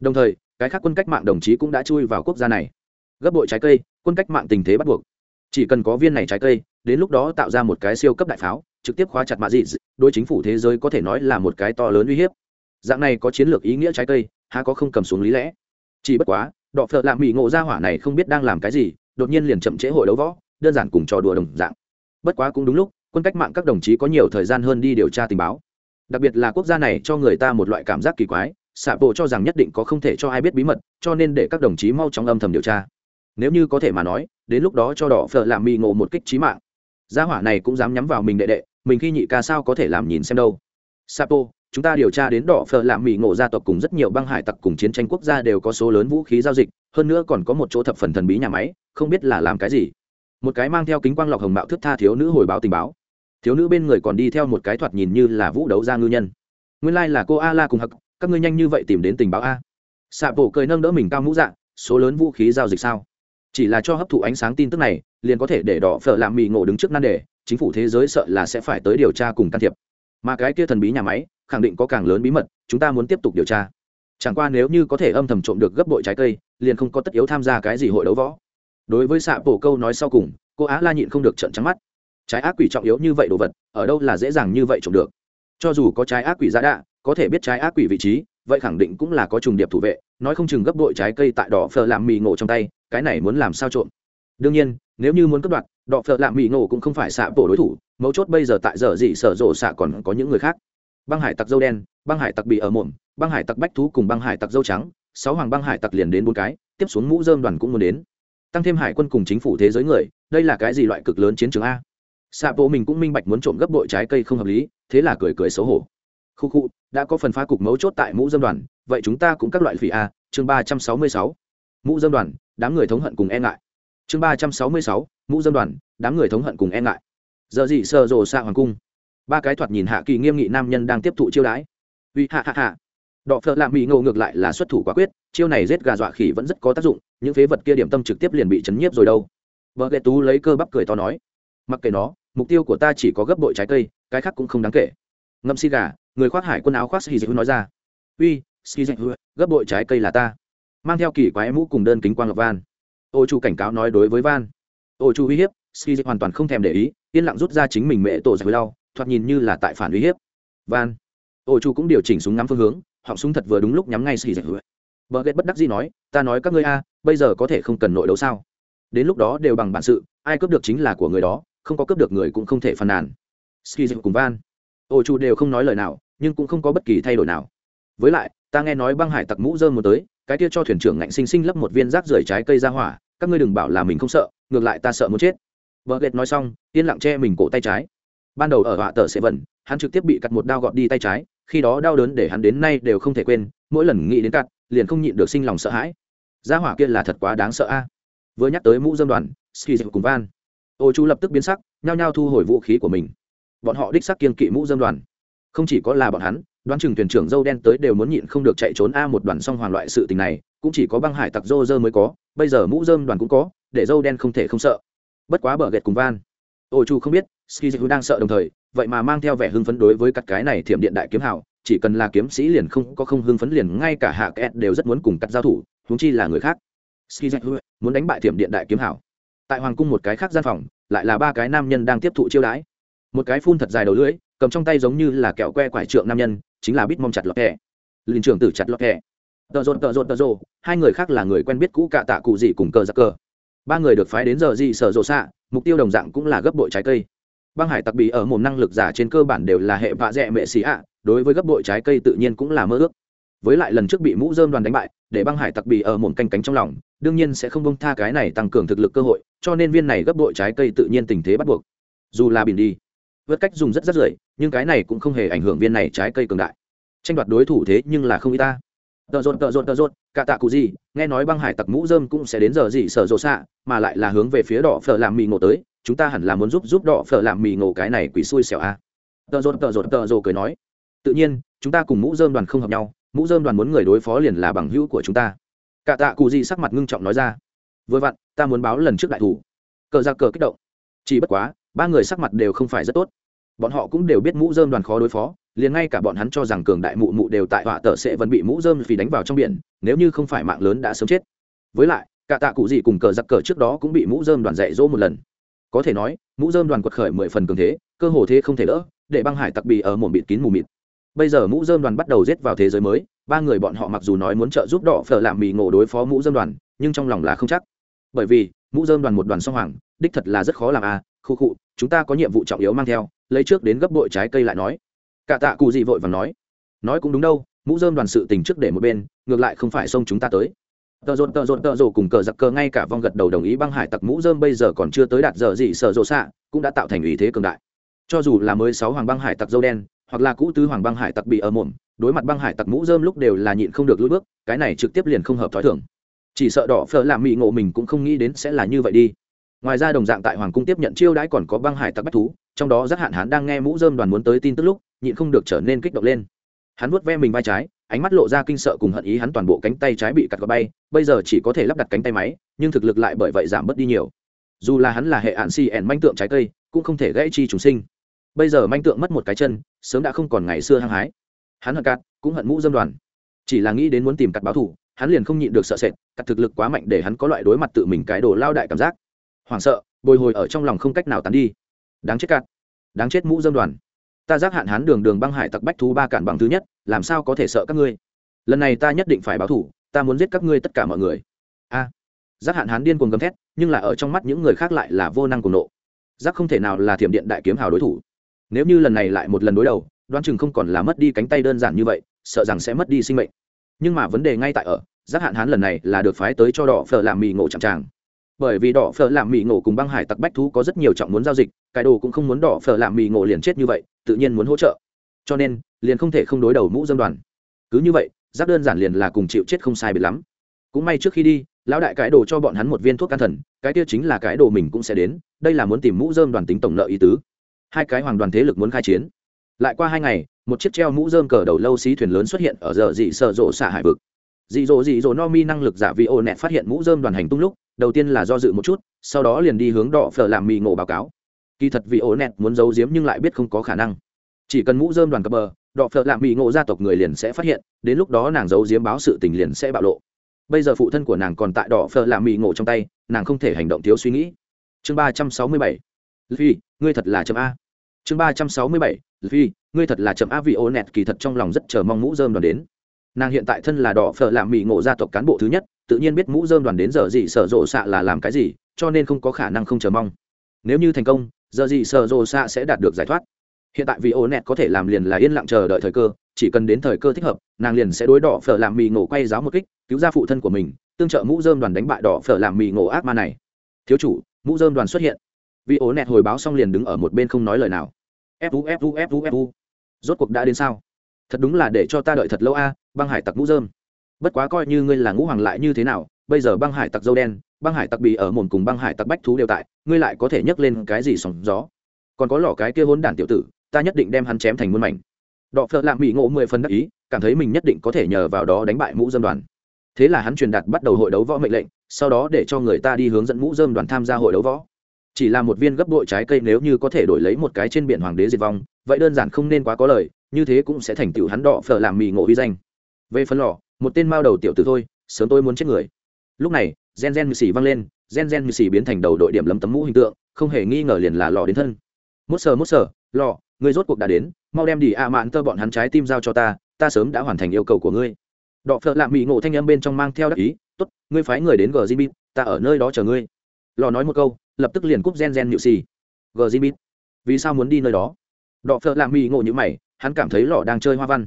Đồng thời, cái khác quân cách mạng đồng chí cũng đã chui vào quốc gia này. Gấp bội trái cây, quân cách mạng tình thế bắt buộc. Chỉ cần có viên này trái cây, đến lúc đó tạo ra một cái siêu cấp đại pháo trực tiếp khóa chặt mạ dị đối chính phủ thế giới có thể nói là một cái to lớn uy hiếp. Dạng này có chiến lược ý nghĩa trái cây, há có không cầm xuống lý lẽ. Chỉ bất quá, đọ phợ lạ mỹ ngộ ra hỏa này không biết đang làm cái gì, đột nhiên liền chậm trễ hội đấu võ, đơn giản cùng trò đùa đồng dạng. Bất quá cũng đúng lúc, quân cách mạng các đồng chí có nhiều thời gian hơn đi điều tra tình báo. Đặc biệt là quốc gia này cho người ta một loại cảm giác kỳ quái xạ bộ cho rằng nhất định có không thể cho ai biết bí mật, cho nên để các đồng chí mau chóng âm thầm điều tra. Nếu như có thể mà nói, đến lúc đó cho đỏ phở làm mì ngộ một kích trí mạng. Gia hỏa này cũng dám nhắm vào mình đệ đệ mình khi nhị ca sao có thể làm nhìn xem đâu. Sapo chúng ta điều tra đến đỏ phở làm mỹ ngộ gia tộc cùng rất nhiều băng hải tặc cùng chiến tranh quốc gia đều có số lớn vũ khí giao dịch, hơn nữa còn có một chỗ thập phần thần bí nhà máy, không biết là làm cái gì. Một cái mang theo kính quang lọc hồng mạo thức tha thiếu nữ hồi báo tình báo. Thiếu nữ bên người còn đi theo một cái thoạt nhìn như là vũ đấu gia ngư nhân. Nguyên lai、like、là cô a la cùng hặc các ngươi nhanh như vậy tìm đến tình báo a. Xạ bộ cười nâng đỡ mình cao mũ dạng, số lớn vũ khí giao dịch sao? Chỉ là cho hấp thụ ánh sáng tin tức này, liền có thể để đỏ phở làm mì ngộ đứng trước nan đề chính phủ thế giới sợ là sẽ phải tới điều tra cùng can thiệp. Mà cái kia thần bí nhà máy, khẳng định có càng lớn bí mật, chúng ta muốn tiếp tục điều tra. Chẳng qua nếu như có thể âm thầm trộm được gấp bội trái cây, liền không có tất yếu tham gia cái gì hội đấu võ. Đối với xạ bổ câu nói sau cùng, cô á la nhịn không được trận trắng mắt. Trái ác quỷ trọng yếu như vậy đồ vật, ở đâu là dễ dàng như vậy trộm được? Cho dù có trái ác quỷ giá đạ, có thể biết trái ác quỷ vị trí, vậy khẳng định cũng là có trùng điệp thủ vệ, nói không chừng gấp bội trái cây tại đỏ phở làm mì ngộ trong tay, cái này muốn làm sao trộm? Đương nhiên, nếu như muốn cất đoạt đọ phợ lạ mỹ nổ cũng không phải xạ bổ đối thủ, mấu chốt bây giờ tại giờ gì sở rộ xạ còn có những người khác. Băng hải tặc dâu đen, băng hải tặc bị ở mồm, băng hải tặc bách thú cùng băng hải tặc dâu trắng, sáu hoàng băng hải tặc liền đến bốn cái, tiếp xuống mũ dơm đoàn cũng muốn đến. Tăng thêm hải quân cùng chính phủ thế giới người, đây là cái gì loại cực lớn chiến trường a? Xạ bộ mình cũng minh bạch muốn trộm gấp đội trái cây không hợp lý, thế là cười cười xấu hổ. Khu khu, đã có phần phá cục mấu chốt tại mũ dơm đoàn, vậy chúng ta cũng các loại phỉ a, chương ba trăm sáu mươi sáu. Mũ dơm đoàn, đám người thống hận cùng e ngại. Chương ba trăm sáu mươi sáu mũ dâm đoàn, đám người thống hận cùng e ngại. Giờ gì sơ rồ xạ hoàng cung. Ba cái thoạt nhìn hạ kỳ nghiêm nghị nam nhân đang tiếp thụ chiêu đãi. Uy hạ hạ hạ. Đọ phợ lạ mỹ ngộ ngược lại là xuất thủ quả quyết, chiêu này giết gà dọa khỉ vẫn rất có tác dụng, những phế vật kia điểm tâm trực tiếp liền bị chấn nhiếp rồi đâu. Vợ ghệ tú lấy cơ bắp cười to nói, mặc kệ nó, mục tiêu của ta chỉ có gấp bội trái cây, cái khác cũng không đáng kể. Ngâm xi gà, người khoác hải quân áo khoác xì dịch nói ra, uy ski dịch gấp bội trái cây là ta. Mang theo kỳ quái mũ cùng đơn kính quang ngọc van. Ô chu cảnh cáo nói đối với van ô chu uy hiếp, ski dịch hoàn toàn không thèm để ý, yên lặng rút ra chính mình mẹ tổ giải lau thoạt nhìn như là tại phản uy hiếp. Van. Ô chu cũng điều chỉnh súng ngắm phương hướng, họng súng thật vừa đúng lúc nhắm ngay ski dịch. Vợ ghét bất đắc gì nói, ta nói các ngươi a, bây giờ có thể không cần nội đấu sao? Đến lúc đó đều bằng bản sự, ai cướp được chính là của người đó, không có cướp được người cũng không thể phàn nàn. Ski dịch cùng van. Ô chu đều không nói lời nào, nhưng cũng không có bất kỳ thay đổi nào. Với lại, ta nghe nói băng hải tặc mũ dơ một tới, cái kia cho thuyền trưởng ngạnh sinh sinh lấp một viên rác rưởi trái cây ra hỏa các ngươi đừng bảo là mình không sợ, ngược lại ta sợ muốn chết. Vợ ghét nói xong, yên lặng che mình cổ tay trái. Ban đầu ở họa tờ sẽ vẩn, hắn trực tiếp bị cắt một đao gọt đi tay trái, khi đó đau đớn để hắn đến nay đều không thể quên, mỗi lần nghĩ đến cắt, liền không nhịn được sinh lòng sợ hãi. Gia hỏa kia là thật quá đáng sợ a. Vừa nhắc tới mũ dâm đoàn ski cùng van, ô chú lập tức biến sắc, nhao nhao thu hồi vũ khí của mình. Bọn họ đích sắc kiên kỵ mũ dâm đoàn. Không chỉ có là bọn hắn, đoán chừng thuyền trưởng dâu đen tới đều muốn nhịn không được chạy trốn a một đoàn song hoàn loại sự tình này, cũng chỉ có băng hải tặc dô dơ mới có bây giờ mũ dơm đoàn cũng có để dâu đen không thể không sợ. Bất quá bờ ghẹt cùng van. Ô chu không biết ski dư đang sợ đồng thời vậy mà mang theo vẻ hưng phấn đối với cắt cái này thiểm điện đại kiếm hảo, chỉ cần là kiếm sĩ liền không có không hưng phấn liền ngay cả hạ kẹt đều rất muốn cùng cắt giao thủ huống chi là người khác. Ski dư muốn đánh bại thiểm điện đại kiếm hảo. tại hoàng cung một cái khác gian phòng lại là ba cái nam nhân đang tiếp thụ chiêu đãi. Một cái phun thật dài đầu lưỡi cầm trong tay giống như là kẹo que quải trượng nam nhân chính là bít mong chặt lọt kẹ. Liền trưởng tử chặt lọt kẹ tợ rột tợ rột tợ rồ. Hai người khác là người quen biết cũ cạ tạ cụ gì cùng cờ giặc cờ. Ba người được phái đến giờ gì sở rộ xạ, mục tiêu đồng dạng cũng là gấp bội trái cây. Băng hải tặc bị ở một năng lực giả trên cơ bản đều là hệ vạ dẹ mệ xì ạ, đối với gấp bội trái cây tự nhiên cũng là mơ ước. Với lại lần trước bị mũ dơm đoàn đánh bại, để băng hải tặc bị ở một canh cánh trong lòng, đương nhiên sẽ không bông tha cái này tăng cường thực lực cơ hội, cho nên viên này gấp bội trái cây tự nhiên tình thế bắt buộc. Dù là bình đi vớt cách dùng rất rất rưởi nhưng cái này cũng không hề ảnh hưởng viên này trái cây cường đại. Tranh đoạt đối thủ thế nhưng là không y ta tợ rột tợ rột tợ rột cả tạ cụ gì, nghe nói băng hải tặc mũ dơm cũng sẽ đến giờ gì sở rộ xạ, mà lại là hướng về phía đỏ phở làm mì ngộ tới, chúng ta hẳn là muốn giúp giúp đỏ phở làm mì ngộ cái này quỷ xui xẻo a. Tợ rột tợ rột tợ rồ cười nói. Tự nhiên, chúng ta cùng mũ dơm đoàn không hợp nhau, mũ dơm đoàn muốn người đối phó liền là bằng hữu của chúng ta. Cả tạ cụ gì sắc mặt ngưng trọng nói ra. Vừa vặn, ta muốn báo lần trước đại thủ. Cờ ra cờ kích động. Chỉ bất quá, ba người sắc mặt đều không phải rất tốt. Bọn họ cũng đều biết mũ dơm đoàn khó đối phó liền ngay cả bọn hắn cho rằng cường đại mụ mụ đều tại họa tờ sẽ vẫn bị mũ dơm vì đánh vào trong biển, nếu như không phải mạng lớn đã sớm chết. Với lại, cả tạ cụ gì cùng cờ giặc cờ trước đó cũng bị mũ dơm đoàn dạy dỗ một lần. Có thể nói, mũ dơm đoàn quật khởi mười phần cường thế, cơ hồ thế không thể đỡ, để băng hải tặc bị ở một bịt kín mù mịt. Bây giờ mũ dơm đoàn bắt đầu rết vào thế giới mới, ba người bọn họ mặc dù nói muốn trợ giúp đỏ phở làm mì ngộ đối phó mũ dơm đoàn, nhưng trong lòng là không chắc. Bởi vì, mũ dơm đoàn một đoàn song hoàng, đích thật là rất khó làm à khu khụ chúng ta có nhiệm vụ trọng yếu mang theo, lấy trước đến gấp bội trái cây lại nói cả tạ cụ gì vội và nói. Nói cũng đúng đâu, mũ dơm đoàn sự tình trước để một bên, ngược lại không phải xông chúng ta tới. Tợ rộn tợ rộn tợ rộ cùng cờ giặc cờ ngay cả vong gật đầu đồng ý băng hải tặc mũ dơm bây giờ còn chưa tới đạt giờ gì sợ rộ xạ, cũng đã tạo thành ý thế cường đại. Cho dù là mới sáu hoàng băng hải tặc dâu đen, hoặc là cũ tứ hoàng băng hải tặc bị ở mồm, đối mặt băng hải tặc mũ dơm lúc đều là nhịn không được lùi bước, cái này trực tiếp liền không hợp thói thường. chỉ sợ đỏ phở làm mị ngộ mình cũng không nghĩ đến sẽ là như vậy đi. Ngoài ra đồng dạng tại hoàng cung tiếp nhận chiêu đãi còn có băng hải tặc bách thú, trong đó rất hạn hán đang nghe mũ dơm đoàn muốn tới tin tức lúc nhịn không được trở nên kích động lên. Hắn vuốt ve mình vai trái, ánh mắt lộ ra kinh sợ cùng hận ý, hắn toàn bộ cánh tay trái bị cắt gọt bay, bây giờ chỉ có thể lắp đặt cánh tay máy, nhưng thực lực lại bởi vậy giảm bớt đi nhiều. Dù là hắn là hệ ạn xì ẻn manh tượng trái cây, cũng không thể gãy chi chúng sinh. Bây giờ manh tượng mất một cái chân, sớm đã không còn ngày xưa hăng hái. Hắn hận cát, cũng hận mũ dâm đoàn. Chỉ là nghĩ đến muốn tìm cắt báo thủ, hắn liền không nhịn được sợ sệt, cắt thực lực quá mạnh để hắn có loại đối mặt tự mình cái đồ lao đại cảm giác. Hoảng sợ, bồi hồi ở trong lòng không cách nào tán đi. Đáng chết cắt đáng chết mũ dâm đoàn ta giác hạn hán đường đường băng hải tặc bách thú ba cản bằng thứ nhất, làm sao có thể sợ các ngươi? Lần này ta nhất định phải báo thủ, ta muốn giết các ngươi tất cả mọi người. A. Giác hạn hán điên cuồng gầm thét, nhưng là ở trong mắt những người khác lại là vô năng cùng nộ. Giác không thể nào là thiểm điện đại kiếm hào đối thủ. Nếu như lần này lại một lần đối đầu, đoán chừng không còn là mất đi cánh tay đơn giản như vậy, sợ rằng sẽ mất đi sinh mệnh. Nhưng mà vấn đề ngay tại ở, giác hạn hán lần này là được phái tới cho đỏ phở làm mì ngộ chạm tràng bởi vì đỏ phở làm mì ngộ cùng băng hải tặc bách thú có rất nhiều trọng muốn giao dịch cải đồ cũng không muốn đỏ phở làm mì ngộ liền chết như vậy, tự nhiên muốn hỗ trợ. Cho nên, liền không thể không đối đầu mũ dâm đoàn. Cứ như vậy giáp đơn giản liền là cùng chịu chết không sai biệt lắm. Cũng may trước khi đi, lão đại cái đồ cho bọn hắn một viên thuốc can thần, cái kia chính là cái đồ mình cũng sẽ đến, đây là muốn tìm mũ dơm đoàn tính tổng nợ ý tứ. Hai cái hoàng đoàn thế lực muốn khai chiến. Lại qua hai ngày, một chiếc treo mũ dơm cờ đầu lâu xí thuyền lớn xuất hiện ở giờ dị sợ rộ xạ hải vực dị dỗ dị dỗ no mi năng lực giả vị ô nẹt phát hiện mũ dơm đoàn hành tung lúc, đầu tiên là do dự một chút, sau đó liền đi hướng đỏ phở làm mì ngộ báo cáo. Kỳ thật vị ô nẹt muốn giấu giếm nhưng lại biết không có khả năng. Chỉ cần mũ dơm đoàn cập bờ, đỏ phở làm mì ngộ gia tộc người liền sẽ phát hiện, đến lúc đó nàng giấu giếm báo sự tình liền sẽ bạo lộ. Bây giờ phụ thân của nàng còn tại đỏ phở làm mì ngộ trong tay, nàng không thể hành động thiếu suy nghĩ. Chương ba trăm sáu mươi bảy. Phi ngươi thật là chấm a. Chương ba trăm sáu mươi bảy. Phi ngươi thật là chấm a vị ô nẹt kỳ thật trong lòng rất chờ mong mũ dơm đoàn đến nàng hiện tại thân là đỏ phở làm mì ngộ gia tộc cán bộ thứ nhất, tự nhiên biết mũ dơm đoàn đến giờ gì sở rộ xạ là làm cái gì, cho nên không có khả năng không chờ mong. Nếu như thành công, giờ gì sở rộ xạ sẽ đạt được giải thoát. Hiện tại vì ô nẹt có thể làm liền là yên lặng chờ đợi thời cơ, chỉ cần đến thời cơ thích hợp, nàng liền sẽ đối đỏ phở làm mì ngộ quay giáo một kích, cứu ra phụ thân của mình, tương trợ mũ dơm đoàn đánh bại đỏ phở làm mì ngộ ác ma này. Thiếu chủ, mũ dơm đoàn xuất hiện. Vì ố nẹt hồi báo xong liền đứng ở một bên không nói lời nào. Fu fu fu fu rốt cuộc đã đến sao? Thật đúng là để cho ta đợi thật lâu a, băng hải tặc mũ dơm bất quá coi như ngươi là ngũ hoàng lại như thế nào, bây giờ băng hải tặc dâu đen, băng hải tặc bị ở mồn cùng băng hải tặc bách thú đều tại, ngươi lại có thể nhấc lên cái gì sóng gió? Còn có lỏ cái kia hốn đản tiểu tử, ta nhất định đem hắn chém thành muôn mảnh. Đọ phợ lạm bị ngộ mười phần đắc ý, cảm thấy mình nhất định có thể nhờ vào đó đánh bại mũ dâm đoàn. Thế là hắn truyền đạt bắt đầu hội đấu võ mệnh lệnh, sau đó để cho người ta đi hướng dẫn mũ dơm đoàn tham gia hội đấu võ. Chỉ là một viên gấp đội trái cây nếu như có thể đổi lấy một cái trên biển hoàng đế diệt vong vậy đơn giản không nên quá có lời, như thế cũng sẽ thành tựu hắn đỏ phở làm mì ngộ uy danh. Về phần lò, một tên mao đầu tiểu tử thôi, sớm tôi muốn chết người. Lúc này, gen gen mì xì văng lên, gen gen mì xì biến thành đầu đội điểm lấm tấm mũ hình tượng, không hề nghi ngờ liền là lò đến thân. Mốt sờ mốt sờ, lò, người rốt cuộc đã đến, mau đem đi a mạn tơ bọn hắn trái tim giao cho ta ta sớm đã hoàn thành yêu cầu của ngươi. Đọ phợ lạ mỹ ngộ thanh âm bên trong mang theo đắc ý t ố t ngươi phái người đến gzb ta ở nơi đó chờ ngươi. Lò nói một câu, lập tức liền cúp gen gen nhự xì. Gzb vì sao muốn đi nơi đó? Đọ phợ lạ mỹ ngộ như mày hắn cảm thấy lò đang chơi hoa văn.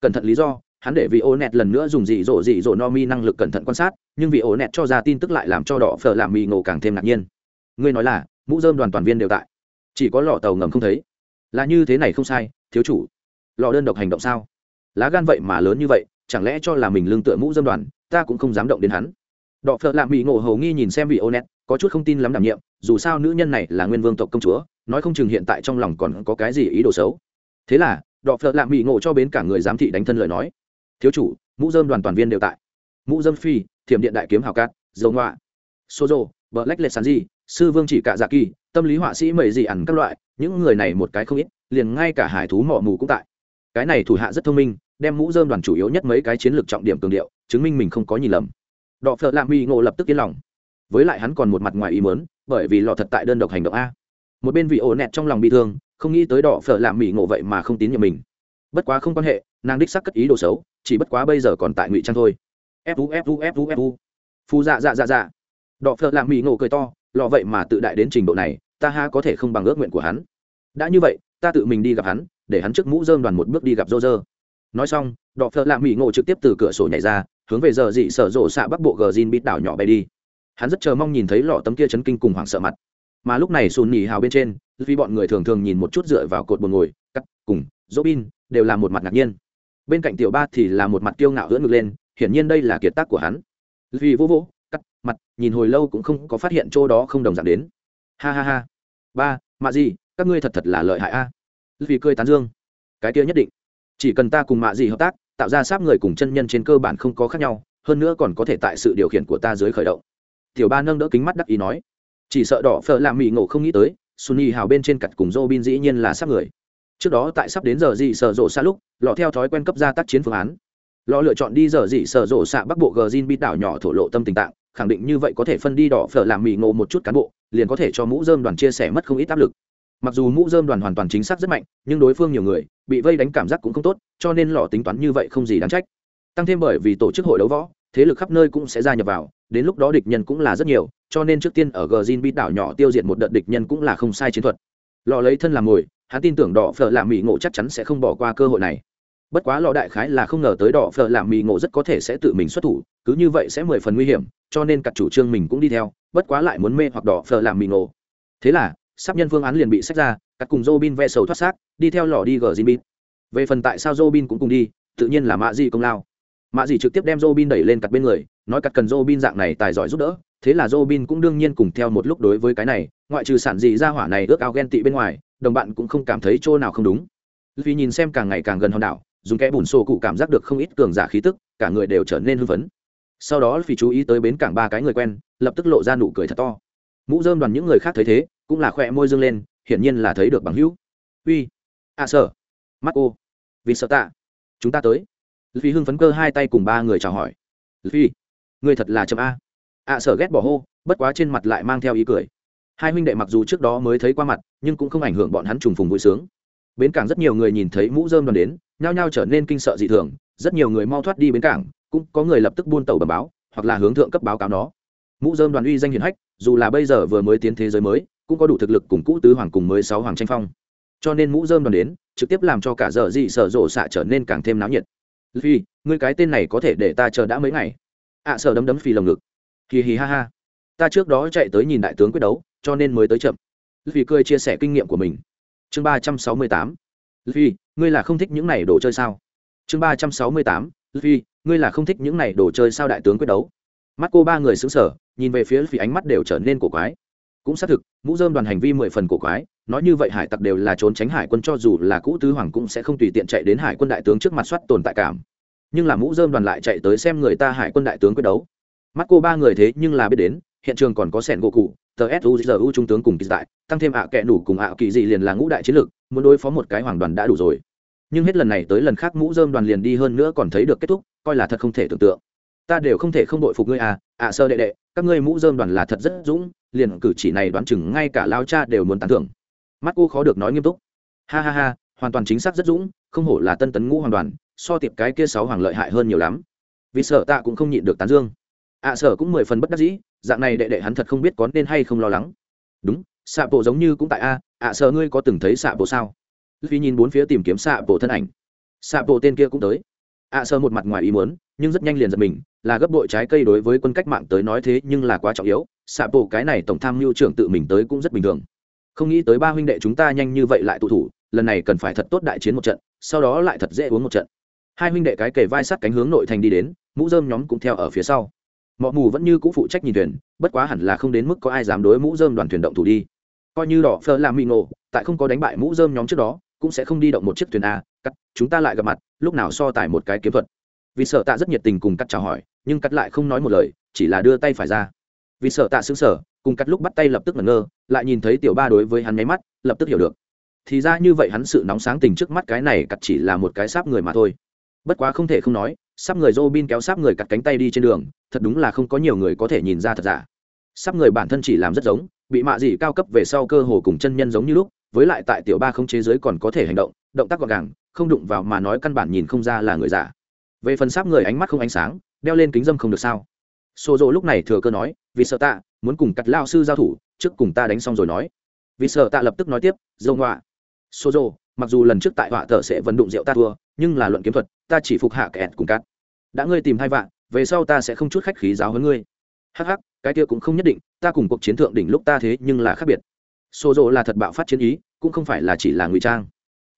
Cẩn thận lý do hắn để vì ô nẹt lần nữa dùng dị dỗ dị dỗ no mi năng lực cẩn thận quan sát nhưng vì ô nẹt cho ra tin tức lại làm cho đỏ phở làm mì ngộ càng thêm ngạc nhiên. Ngươi nói là mũ dơm đoàn toàn viên đều tại. Chỉ có lọ tàu ngầm không thấy. Là như thế này không sai thiếu chủ. Lọ đơn độc hành động sao? Lá gan vậy mà lớn như vậy chẳng lẽ cho là mình lương tựa mũ dơm đoàn ta cũng không dám động đến hắn. Đọ phợ làm mì ngộ hầu nghi nhìn xem vị ô nẹt, có chút không tin lắm đảm nhiệm dù sao nữ nhân này là nguyên vương tộc công chúa nói không chừng hiện tại trong lòng còn có cái gì ý đồ xấu. Thế là, đọ phợ lạ mỹ ngộ cho bến cả người giám thị đánh thân lời nói. Thiếu chủ, mũ dơm đoàn toàn viên đều tại. Mũ dâm phi, thiểm điện đại kiếm hào cát, dầu ngoạ sô dô, bờ lách lệ sàn di, sư vương chỉ cả dạ kỳ, tâm lý họa sĩ mầy gì ẩn các loại, những người này một cái không ít, liền ngay cả hải thú mỏ mù cũng tại. Cái này thủ hạ rất thông minh, đem mũ dơm đoàn chủ yếu nhất mấy cái chiến lược trọng điểm cường điệu, chứng minh mình không có nhìn lầm. Đọ phợ lạ mỹ ngộ lập tức yên lòng. Với lại hắn còn một mặt ngoài ý mớn bởi vì lọ thật tại đơn độc hành động a một bên vị ổ nẹt trong lòng bị thương, không nghĩ tới đỏ phở làm mỹ ngộ vậy mà không tín nhiệm mình. Bất quá không quan hệ, nàng đích sắc cất ý đồ xấu, chỉ bất quá bây giờ còn tại ngụy trang thôi. Fu fu fu fu phu dạ dạ dạ dạ. Đỏ phở làm mỹ ngộ cười to lọ vậy mà tự đại đến trình độ này, ta ha có thể không bằng ước nguyện của hắn. Đã như vậy, ta tự mình đi gặp hắn, để hắn trước mũ dơm đoàn một bước đi gặp rô rơ nói xong đọ phở làm mỹ ngộ trực tiếp từ cửa sổ nhảy ra, hướng về giờ dị sở rộ xạ bắc bộ gờ zin bít đảo nhỏ bay đi. Hắn rất chờ mong nhìn thấy lọ tấm kia chấn kinh cùng hoảng sợ mặt mà lúc này sùn nhì hào bên trên, vì bọn người thường thường nhìn một chút dựa vào cột buồn ngồi, cắt, cùng dỗ bin đều là một mặt ngạc nhiên. Bên cạnh tiểu ba thì là một mặt kiêu ngạo hưỡn ngực lên, hiển nhiên đây là kiệt tác của hắn. Vì vô vô, cắt, mặt, nhìn hồi lâu cũng không có phát hiện chỗ đó không đồng dạng đến. Ha ha ha. Ba, mạ gì, các ngươi thật thật là lợi hại a. Vì cười tán dương. Cái kia nhất định. Chỉ cần ta cùng mạ gì hợp tác, tạo ra sáp người cùng chân nhân trên cơ bản không có khác nhau, hơn nữa còn có thể tại sự điều khiển của ta dưới khởi động. Tiểu ba nâng đỡ kính mắt đắc ý nói chỉ sợ đỏ phở làm mỹ ngộ không nghĩ tới sunny hào bên trên cặt cùng dô bin dĩ nhiên là sắp người. Trước đó tại sắp đến giờ dị sở rộ xa lúc, lọ theo thói quen cấp ra tác chiến phương án. Lọ lựa chọn đi giờ dị sở rộ xạ bắc bộ gờ zin bít đảo nhỏ thổ lộ tâm tình tạng, khẳng định như vậy có thể phân đi đỏ phở làm mỹ ngộ một chút cán bộ, liền có thể cho mũ dơm đoàn chia sẻ mất không ít áp lực. Mặc dù mũ dơm đoàn hoàn toàn chính xác rất mạnh, nhưng đối phương nhiều người, bị vây đánh cảm giác cũng không tốt, cho nên lọ tính toán như vậy không gì đáng trách. Tăng thêm bởi vì tổ chức hội đấu võ thế lực khắp nơi cũng sẽ gia nhập vào đến lúc đó địch nhân cũng là rất nhiều cho nên trước tiên ở gờ zin bị đảo nhỏ tiêu diệt một đợt địch nhân cũng là không sai chiến thuật lò lấy thân làm mồi hắn tin tưởng đỏ phở làm mỹ ngộ chắc chắn sẽ không bỏ qua cơ hội này bất quá lò đại khái là không ngờ tới đỏ phở làm mỹ ngộ rất có thể sẽ tự mình xuất thủ cứ như vậy sẽ mười phần nguy hiểm cho nên cặt chủ trương mình cũng đi theo bất quá lại muốn mê hoặc đỏ phở làm mỹ ngộ thế là sắp nhân phương án liền bị sách ra cắt cùng Robin ve sầu thoát xác đi theo lò đi gờ Jinbin. Về phần tại sao Robin cũng cùng đi, tự nhiên là Mạ Dị công lao mạ dì trực tiếp đem Robin đẩy lên cặt bên người, nói cặt cần Robin dạng này tài giỏi giúp đỡ, thế là Robin cũng đương nhiên cùng theo một lúc đối với cái này, ngoại trừ sản dị ra hỏa này ước ao ghen tị bên ngoài, đồng bạn cũng không cảm thấy chỗ nào không đúng. Vì nhìn xem càng ngày càng gần hòn đảo, dùng kẽ bùn sổ cụ cảm giác được không ít cường giả khí tức, cả người đều trở nên hưng phấn. Sau đó vì chú ý tới bến cảng ba cái người quen, lập tức lộ ra nụ cười thật to. Mũ rơm đoàn những người khác thấy thế, cũng là khỏe môi dương lên, hiển nhiên là thấy được bằng hữu uy a à sở mắt cô vì sợ tạ chúng ta tới phi hưng phấn cơ hai tay cùng ba người chào hỏi. Phi người thật là chậm a. A sở ghét bỏ hô, bất quá trên mặt lại mang theo ý cười. Hai huynh đệ mặc dù trước đó mới thấy qua mặt, nhưng cũng không ảnh hưởng bọn hắn trùng phùng vui sướng. Bến cảng rất nhiều người nhìn thấy mũ dơm đoàn đến, nhao nhao trở nên kinh sợ dị thường. Rất nhiều người mau thoát đi bến cảng, cũng có người lập tức buôn tàu bờ báo, hoặc là hướng thượng cấp báo cáo nó. Mũ dơm đoàn uy danh hiển hách, dù là bây giờ vừa mới tiến thế giới mới, cũng có đủ thực lực cùng cũ tứ hoàng cùng mới sáu hoàng tranh phong. Cho nên mũ dơm đoàn đến, trực tiếp làm cho cả giờ dị sở rộ xạ trở nên càng thêm náo nhiệt phi ngươi cái tên này có thể để ta chờ đã mấy ngày? Ạ à, đấm đấm phi lồng ngực. Hì hì ha ha. Ta trước đó chạy tới nhìn đại tướng quyết đấu cho nên mới tới chậm. Vì cười chia sẻ kinh nghiệm của mình. Chương ba trăm sáu mươi tám. Phi ngươi là không thích những này đồ chơi sao? Chương ba trăm sáu mươi tám. Phi ngươi là không thích những này đồ chơi sao đại tướng quyết đấu? Mắt cô ba người xứng sở nhìn về phía phi ánh mắt đều trở nên cổ quái. Cũng xác thực mũ dơm đoàn hành vi mười phần cổ quái nói như vậy hải tặc đều là trốn tránh hải quân cho dù là cũ tứ hoàng cũng sẽ không tùy tiện chạy đến hải quân đại tướng trước mặt soát tồn tại cảm. Nhưng là mũ dơm đoàn lại chạy tới xem người ta hải quân đại tướng quyết đấu. Mắt cô ba người thế nhưng là biết đến, hiện trường còn có sẻn gỗ cụ, tờ suzu trung tướng cùng kỳ tại tăng thêm ạ à kệ đủ cùng ạ kỳ dị liền là ngũ đại chiến lược, muốn đối phó một cái hoàng đoàn đã đủ rồi. Nhưng hết lần này tới lần khác mũ dơm đoàn liền đi hơn nữa còn thấy được kết thúc, coi là thật không thể tưởng tượng. Ta đều không thể không đội phục ngươi à ạ sơ đệ đệ, các ngươi mũ dơm đoàn là thật rất dũng, liền cử chỉ này đoán chừng ngay cả lao cha đều muốn tán thưởng mắt cô khó được nói nghiêm túc. Ha ha ha hoàn toàn chính xác rất dũng không hổ là tân tấn ngũ hoàng đoàn so tiệp cái kia sáu hoàng lợi hại hơn nhiều lắm. Vì sợ ta cũng không nhịn được tán dương. Ạ à, sở cũng mười phần bất đắc dĩ dạng này đệ đệ hắn thật không biết có nên hay không lo lắng. Đúng xạ bộ giống như cũng tại a ạ à, sở ngươi có từng thấy xạ bộ sao? Vì nhìn bốn phía tìm kiếm xạ bộ thân ảnh. Xạ bộ tên kia cũng tới. Ạ à, sở một mặt ngoài ý muốn nhưng rất nhanh liền giật mình là gấp bội trái cây đối với quân cách mạng tới nói thế nhưng là quá trọng yếu. Xạ bộ cái này tổng tham mưu trưởng tự mình tới cũng rất bình thường không nghĩ tới ba huynh đệ chúng ta nhanh như vậy lại tụ thủ, lần này cần phải thật tốt đại chiến một trận, sau đó lại thật dễ uống một trận. Hai huynh đệ cái kề vai sát cánh hướng nội thành đi đến, mũ dơm nhóm cũng theo ở phía sau. Mọ mù vẫn như c ũ phụ trách nhìn thuyền, bất quá hẳn là không đến mức có ai dám đối mũ dơm đoàn thuyền động thủ đi. Coi như đỏ phơ làm mị nổ tại không có đánh bại mũ dơm nhóm trước đó, cũng sẽ không đi động một chiếc thuyền a, cắt, chúng ta lại gặp mặt, lúc nào so tải một cái kiếm thuật. Vì sợ tạ rất nhiệt tình cùng cắt chào hỏi, nhưng cắt lại không nói một lời, chỉ là đưa tay phải ra. Vì sợ tạ xứng sở cùng cắt lúc bắt tay lập tức ngẩn ngơ lại nhìn thấy tiểu ba đối với hắn nháy mắt lập tức hiểu được. Thì ra như vậy hắn sự nóng sáng tình trước mắt cái này cắt chỉ là một cái sáp người mà thôi. Bất quá không thể không nói sắp người Robin kéo sáp người cắt cánh tay đi trên đường, thật đúng là không có nhiều người có thể nhìn ra thật giả. Sắp người bản thân chỉ làm rất giống, bị mạ dị cao cấp về sau cơ hồ cùng chân nhân giống như lúc với lại tại tiểu ba không chế giới còn có thể hành động động tác gọn gàng không đụng vào mà nói căn bản nhìn không ra là người giả. Về phần sáp người ánh mắt không ánh sáng đeo lên kính dâm không được sao? Xô rộ lúc này thừa cơ nói vì sợ tạ muốn cùng cắt lao sư giao thủ, trước cùng ta đánh xong rồi nói. Vì sợ tạ lập tức nói tiếp, dâu ngoạ xô rộ mặc dù lần trước tại họa thợ sẽ vẫn đụng rượu ta thua, nhưng là luận kiếm thuật, ta chỉ phục hạ kẹt cùng cắt. Đã ngươi tìm hai vạn, về sau ta sẽ không chút khách khí giáo hơn ngươi. Hắc hắc, cái kia cũng không nhất định, ta cùng cuộc chiến thượng đỉnh lúc ta thế nhưng là khác biệt. Xô rộ là thật bạo phát chiến ý, cũng không phải là chỉ là ngụy trang.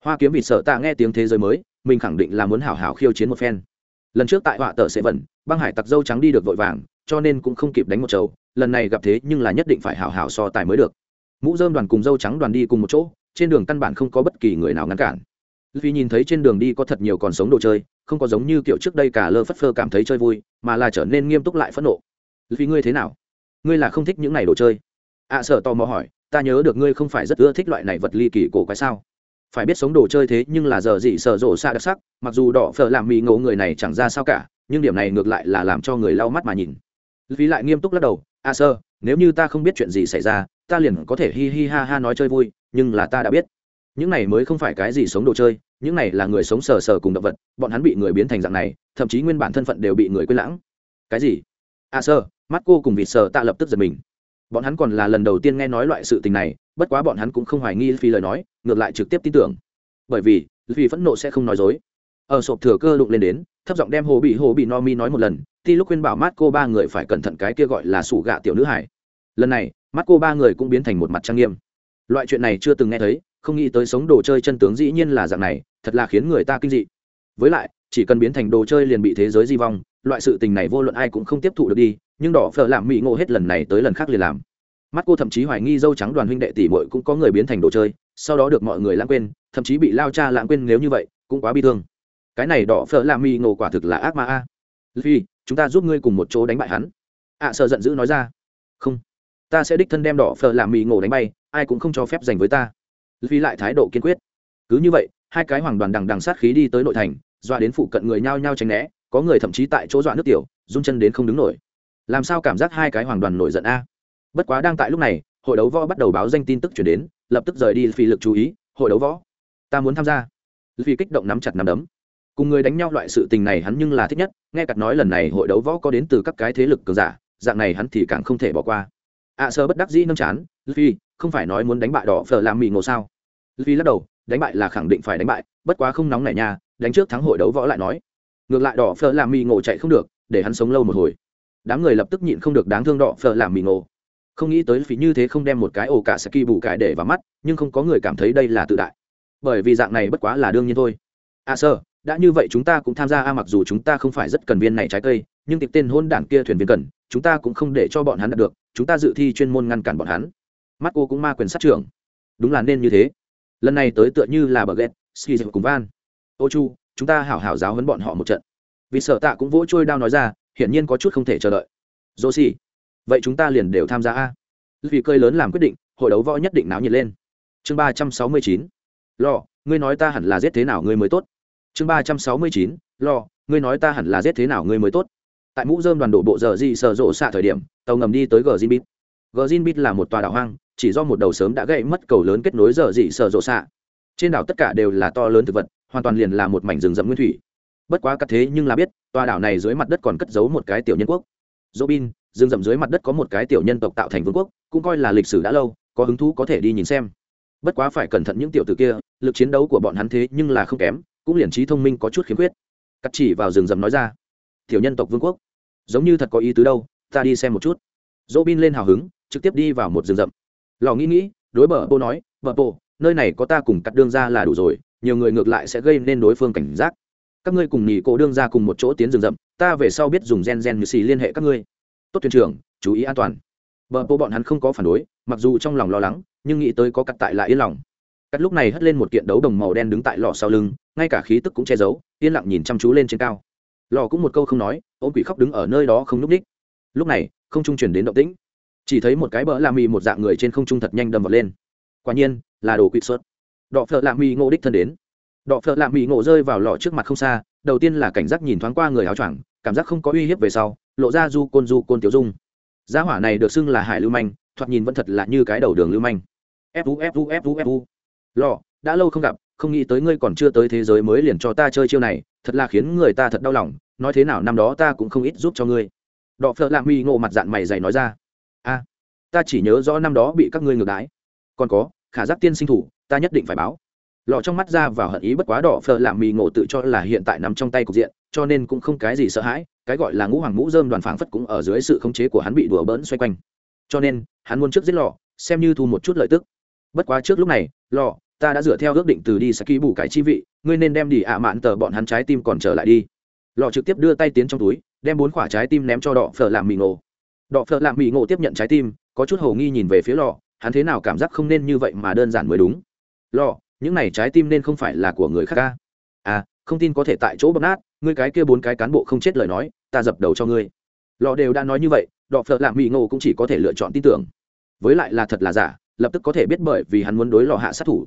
Hoa kiếm vì sợ ta nghe tiếng thế giới mới, mình khẳng định là muốn hảo hảo khiêu chiến một phen. Lần trước tại họa tờ sẽ vẩn băng hải tặc dâu trắng đi được vội vàng, cho nên cũng không kịp đánh một chầu lần này gặp thế nhưng là nhất định phải hảo hảo so tài mới được. Mũ dơm đoàn cùng dâu trắng đoàn đi cùng một chỗ trên đường căn bản không có bất kỳ người nào ngăn cản. Vì nhìn thấy trên đường đi có thật nhiều còn sống đồ chơi không có giống như kiểu trước đây cả lơ phất phơ cảm thấy chơi vui mà là trở nên nghiêm túc lại phẫn nộ. Vì ngươi thế nào? Ngươi là không thích những này đồ chơi? Ạ à, sợ tò mò hỏi ta nhớ được ngươi không phải rất ưa thích loại này vật ly kỳ cổ quái sao? Phải biết sống đồ chơi thế nhưng là giờ gì sợ rộ xa đặc sắc mặc dù đỏ phở làm mì ngộ người này chẳng ra sao cả nhưng điểm này ngược lại là làm cho người lau mắt mà nhìn. Vì lại nghiêm túc lắc đầu a à sơ, nếu như ta không biết chuyện gì xảy ra, ta liền có thể hi hi ha ha nói chơi vui, nhưng là ta đã biết. Những này mới không phải cái gì sống đồ chơi, những này là người sống sờ sờ cùng động vật, bọn hắn bị người biến thành dạng này, thậm chí nguyên bản thân phận đều bị người quên lãng. Cái gì? A à sơ, mắt cô cùng vịt sờ ta lập tức giật mình. Bọn hắn còn là lần đầu tiên nghe nói loại sự tình này, bất quá bọn hắn cũng không hoài nghi phi lời nói, ngược lại trực tiếp tin tưởng. Bởi vì vì phẫn nộ sẽ không nói dối. Ở sộp thừa cơ đụng lên đến thấp giọng đem hồ bị hồ bị no mi nói một lần, Ti lúc khuyên bảo mắt cô ba người phải cẩn thận cái kia gọi là sủ gạ tiểu nữ hải lần này mắt cô ba người cũng biến thành một mặt trang nghiêm. Loại chuyện này chưa từng nghe thấy, không nghĩ tới sống đồ chơi chân tướng dĩ nhiên là dạng này, thật là khiến người ta kinh dị. Với lại, chỉ cần biến thành đồ chơi liền bị thế giới di vong, loại sự tình này vô luận ai cũng không tiếp thụ được đi, nhưng đỏ phở làm mỹ ngộ hết lần này tới lần khác liền làm. Mắt cô thậm chí hoài nghi dâu trắng đoàn huynh đệ tỷ muội cũng có người biến thành đồ chơi, sau đó được mọi người lãng quên, thậm chí bị lao cha lãng quên nếu như vậy, cũng quá bi thương cái này đỏ phở làm mi ngộ quả thực là ác ma a. Phi chúng ta giúp ngươi cùng một chỗ đánh bại hắn. Ạ, sợ giận dữ nói ra. Không. Ta sẽ đích thân đem đỏ phở làm mi ngộ đánh bay, ai cũng không cho phép giành với ta. Phi lại thái độ kiên quyết. Cứ như vậy, hai cái hoàng đoàn đằng đằng sát khí đi tới nội thành, dọa đến phụ cận người nhao nhao tránh né, có người thậm chí tại chỗ dọa nước tiểu, run chân đến không đứng nổi. Làm sao cảm giác hai cái hoàng đoàn nổi giận a? Bất quá đang tại lúc này, hội đấu võ bắt đầu báo danh tin tức chuyển đến, lập tức rời đi phi lực chú ý, hội đấu võ, ta muốn tham gia. Phi kích động nắm chặt nắm đấm cùng người đánh nhau loại sự tình này hắn nhưng là thích nhất nghe cặt nói lần này hội đấu võ có đến từ các cái thế lực cường giả dạng này hắn thì càng không thể bỏ qua. Ạ à, sơ bất đắc dĩ nâng chán luffy không phải nói muốn đánh bại đỏ phở làm mì ngộ sao? Luffy lắc đầu đánh bại là khẳng định phải đánh bại bất quá không nóng này nha đánh trước thắng hội đấu võ lại nói. Ngược lại đỏ phở làm mì ngộ chạy không được để hắn sống lâu một hồi. Đám người lập tức nhịn không được đáng thương đỏ phở làm mì ngộ. Không nghĩ tới phí như thế không đem một cái ổ cả saki bù cải để vào mắt nhưng không có người cảm thấy đây là tự đại. Bởi vì dạng này bất quá là đương nhiên thôi. À sơ đã như vậy chúng ta cũng tham gia, a, mặc dù chúng ta không phải rất cần viên này trái cây, nhưng tiệp tên hôn đảng kia thuyền viên cần, chúng ta cũng không để cho bọn hắn đạt được, chúng ta dự thi chuyên môn ngăn cản bọn hắn. Mắt cô cũng ma quyền sát trưởng. Đúng là nên như thế. Lần này tới tựa như là bờ ghét, ski cùng van. Ô chu, chúng ta hảo hảo giáo hấn bọn họ một trận. Vì sợ tạ cũng vỗ trôi đao nói ra, hiển nhiên có chút không thể chờ đợi. Dô xì vậy chúng ta liền đều tham gia, a. Vì cơi lớn làm quyết định, hội đấu võ nhất định náo nhiệt lên. Chương ba trăm sáu mươi chín. Lo ngươi nói ta hẳn là giết thế nào ngươi mới tốt? Chương ba trăm sáu mươi chín, lo, ngươi nói ta hẳn là giết thế nào ngươi mới tốt. Tại mũ dơm đoàn đổ bộ giờ di sợ rộ xạ thời điểm, tàu ngầm đi tới gờ zin bít gờ zin bít là một tòa đảo hoang, chỉ do một đầu sớm đã gãy mất cầu lớn kết nối giờ dị sợ rộ xạ. Trên đảo tất cả đều là to lớn thực vật, hoàn toàn liền là một mảnh rừng rậm nguyên thủy. Bất quá cắt thế nhưng là biết, tòa đảo này dưới mặt đất còn cất giấu một cái tiểu nhân quốc. Dỗ bin rừng rậm dưới mặt đất có một cái tiểu nhân tộc tạo thành vương quốc, cũng coi là lịch sử đã lâu, có hứng thú có thể đi nhìn xem. Bất quá phải cẩn thận những tiểu tử kia, lực chiến đấu của bọn hắn thế nhưng là không kém cũng liền trí thông minh có chút khiếm khuyết. Cắt chỉ vào rừng rậm nói ra, tiểu nhân tộc vương quốc, giống như thật có ý tứ đâu, ta đi xem một chút. Dỗ bin lên hào hứng, trực tiếp đi vào một rừng rậm. Lò nghĩ nghĩ, đối bờ bô nói, bờ bô, nơi này có ta cùng cắt đương ra là đủ rồi, nhiều người ngược lại sẽ gây nên đối phương cảnh giác. Các ngươi cùng nghỉ cổ đương ra cùng một chỗ tiến rừng rậm, ta về sau biết dùng gen gen như xì liên hệ các ngươi. Tốt thuyền trưởng, chú ý an toàn. Bờ bô bọn hắn không có phản đối, mặc dù trong lòng lo lắng, nhưng nghĩ tới có cắt tại lại yên lòng. Cắt lúc này hất lên một kiện đấu đồng màu đen đứng tại lò sau lưng ngay cả khí tức cũng che giấu, yên lặng nhìn chăm chú lên trên cao. Lò cũng một câu không nói, ôm quỷ khóc đứng ở nơi đó không n ú c ních lúc này, không trung chuyển đến động tĩnh. Chỉ thấy một cái bỡ la mì một dạng người trên không trung thật nhanh đâm vật lên. Quả nhiên, là đồ quỵ xuất đọ phợ lạ mì ngộ đích thân đến. Đọ phợ lạ mì ngộ rơi vào lò trước mặt không xa, đầu tiên là cảnh giác nhìn thoáng qua người áo choàng, cảm giác không có uy hiếp về sau, lộ ra du côn du côn tiểu dung. Gia hỏa này được xưng là hải lưu manh, thoạt nhìn vẫn thật là như cái đầu đường lưu manh. Fu fu fu fu lò, đã lâu không gặp không nghĩ tới ngươi còn chưa tới thế giới mới liền cho ta chơi chiêu này, thật là khiến người ta thật đau lòng, nói thế nào năm đó ta cũng không ít giúp cho ngươi. Đọ phợ lạ mi ngộ mặt dạng mày dày nói ra. A, ta chỉ nhớ rõ năm đó bị các ngươi ngược đái còn có, khả giác tiên sinh thủ, ta nhất định phải báo. Lọ trong mắt ra vào hận ý bất quá đỏ phở làm mì ngộ tự cho là hiện tại nằm trong tay cục diện, cho nên cũng không cái gì sợ hãi, cái gọi là ngũ hoàng mũ dơm đoàn phảng phất cũng ở dưới sự khống chế của hắn bị đùa bỡn xoay quanh. Cho nên, hắn muốn trước giết lọ, xem như thu một chút lợi tức. Bất quá trước lúc này, lọ ta đã dựa theo ước định từ đi sẽ ký bù cái chi vị, ngươi nên đem đi ạ mạn tờ bọn hắn trái tim còn trở lại đi. Lọ trực tiếp đưa tay tiến trong túi, đem bốn quả trái tim ném cho đọ phở làm mì ngộ. Đọ phở làm mì ngộ tiếp nhận trái tim, có chút hầu nghi nhìn về phía lọ hắn thế nào cảm giác không nên như vậy mà đơn giản mới đúng. Lọ những này trái tim nên không phải là của người khác ca. À không tin có thể tại chỗ bóc nát, ngươi cái kia bốn cái cán bộ không chết lời nói, ta dập đầu cho ngươi. Lọ đều đã nói như vậy đọ phở làm mì ngộ cũng chỉ có thể lựa chọn tin tưởng. Với lại là thật là giả, lập tức có thể biết bởi vì hắn muốn đối lọ hạ sát thủ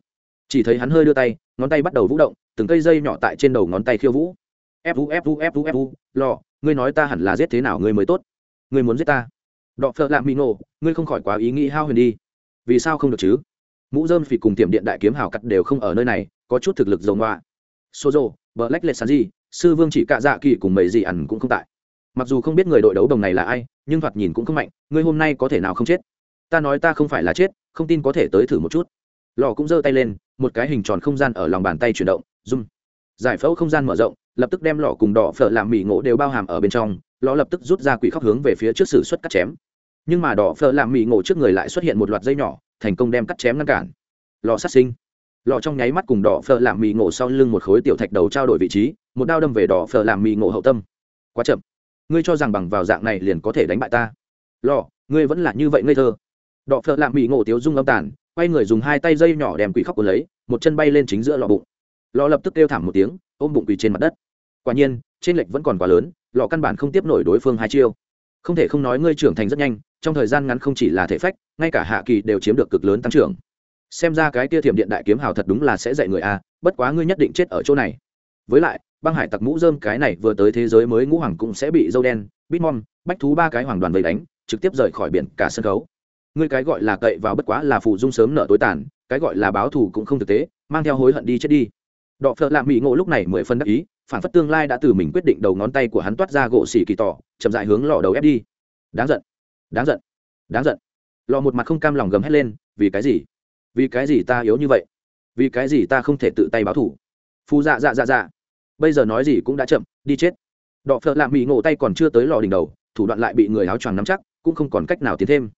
chỉ thấy hắn hơi đưa tay, ngón tay bắt đầu vũ động, từng cây dây nhỏ tại trên đầu ngón tay khiêu vũ. Fu fu fu fu lọ ngươi nói ta hẳn là giết thế nào ngươi mới tốt? Ngươi muốn giết ta? Đọ phợ lạ mỹ nổ, ngươi không khỏi quá ý nghĩ hao huyền đi. Vì sao không được chứ? Mũ dơm phì cùng tiệm điện đại kiếm hào cắt đều không ở nơi này, có chút thực lực dầu ngoạ sô dô vợ lách lệ sàn gì sư vương chỉ cạ dạ kỳ cùng mấy gì ẩn cũng không tại. Mặc dù không biết người đội đấu đồng này là ai, nhưng thoạt nhìn cũng không mạnh, ngươi hôm nay có thể nào không chết? Ta nói ta không phải là chết, không tin có thể tới thử một chút lò cũng giơ tay lên, một cái hình tròn không gian ở lòng bàn tay chuyển động, rung. giải phẫu không gian mở rộng, lập tức đem lò cùng đỏ phở làm mì ngộ đều bao hàm ở bên trong, lò lập tức rút ra quỷ khóc hướng về phía trước sử xuất cắt chém. Nhưng mà đỏ phở làm mì ngộ trước người lại xuất hiện một loạt dây nhỏ, thành công đem cắt chém ngăn cản. Lò sát sinh. Lò trong nháy mắt cùng đỏ phở làm mì ngộ sau lưng một khối tiểu thạch đầu trao đổi vị trí, một đao đâm về đỏ phở làm mì ngộ hậu tâm. Quá chậm. Ngươi cho rằng bằng vào dạng này liền có thể đánh bại ta? Lò, ngươi vẫn là như vậy ngây thơ đọ phợ làm mỹ ngộ tiếu dung âm tàn, quay người dùng hai tay dây nhỏ đem quỷ khóc của lấy, một chân bay lên chính giữa lò bụng. Lò lập tức kêu thảm một tiếng, ôm bụng quỳ trên mặt đất. Quả nhiên, trên lệch vẫn còn quá lớn lò căn bản không tiếp nổi đối phương hai chiêu. Không thể không nói ngươi trưởng thành rất nhanh, trong thời gian ngắn không chỉ là thể phách, ngay cả hạ kỳ đều chiếm được cực lớn tăng trưởng. Xem ra cái tia thiểm điện đại kiếm hào thật đúng là sẽ dạy người a, bất quá ngươi nhất định chết ở chỗ này. Với lại, băng hải tặc mũ dơm cái này vừa tới thế giới mới ngũ hoàng cũng sẽ bị dâu đen bitmon bách thú ba cái hoàng đoàn vây đánh, trực tiếp rời khỏi biển cả sân khấu ngươi cái gọi là cậy vào bất quá là phụ dung sớm nợ tối tàn, cái gọi là báo thù cũng không thực tế, mang theo hối hận đi chết đi. Đọ phợ lạ mỹ ngộ lúc này mười phân đắc ý, phản phất tương lai đã từ mình quyết định đầu ngón tay của hắn toát ra gỗ xỉ kỳ tỏ, chậm dại hướng lò đầu ép đi. Đáng giận đáng giận đáng giận. Lò một mặt không cam lòng gầm hét lên, vì cái gì? Vì cái gì ta yếu như vậy? Vì cái gì ta không thể tự tay báo thủ phù dạ dạ dạ dạ. Bây giờ nói gì cũng đã chậm, đi chết. Đọ phợ lạ mỹ ngộ tay còn chưa tới lò đỉnh đầu, thủ đoạn lại bị người áo choàng nắm chắc, cũng không còn cách nào tiến thêm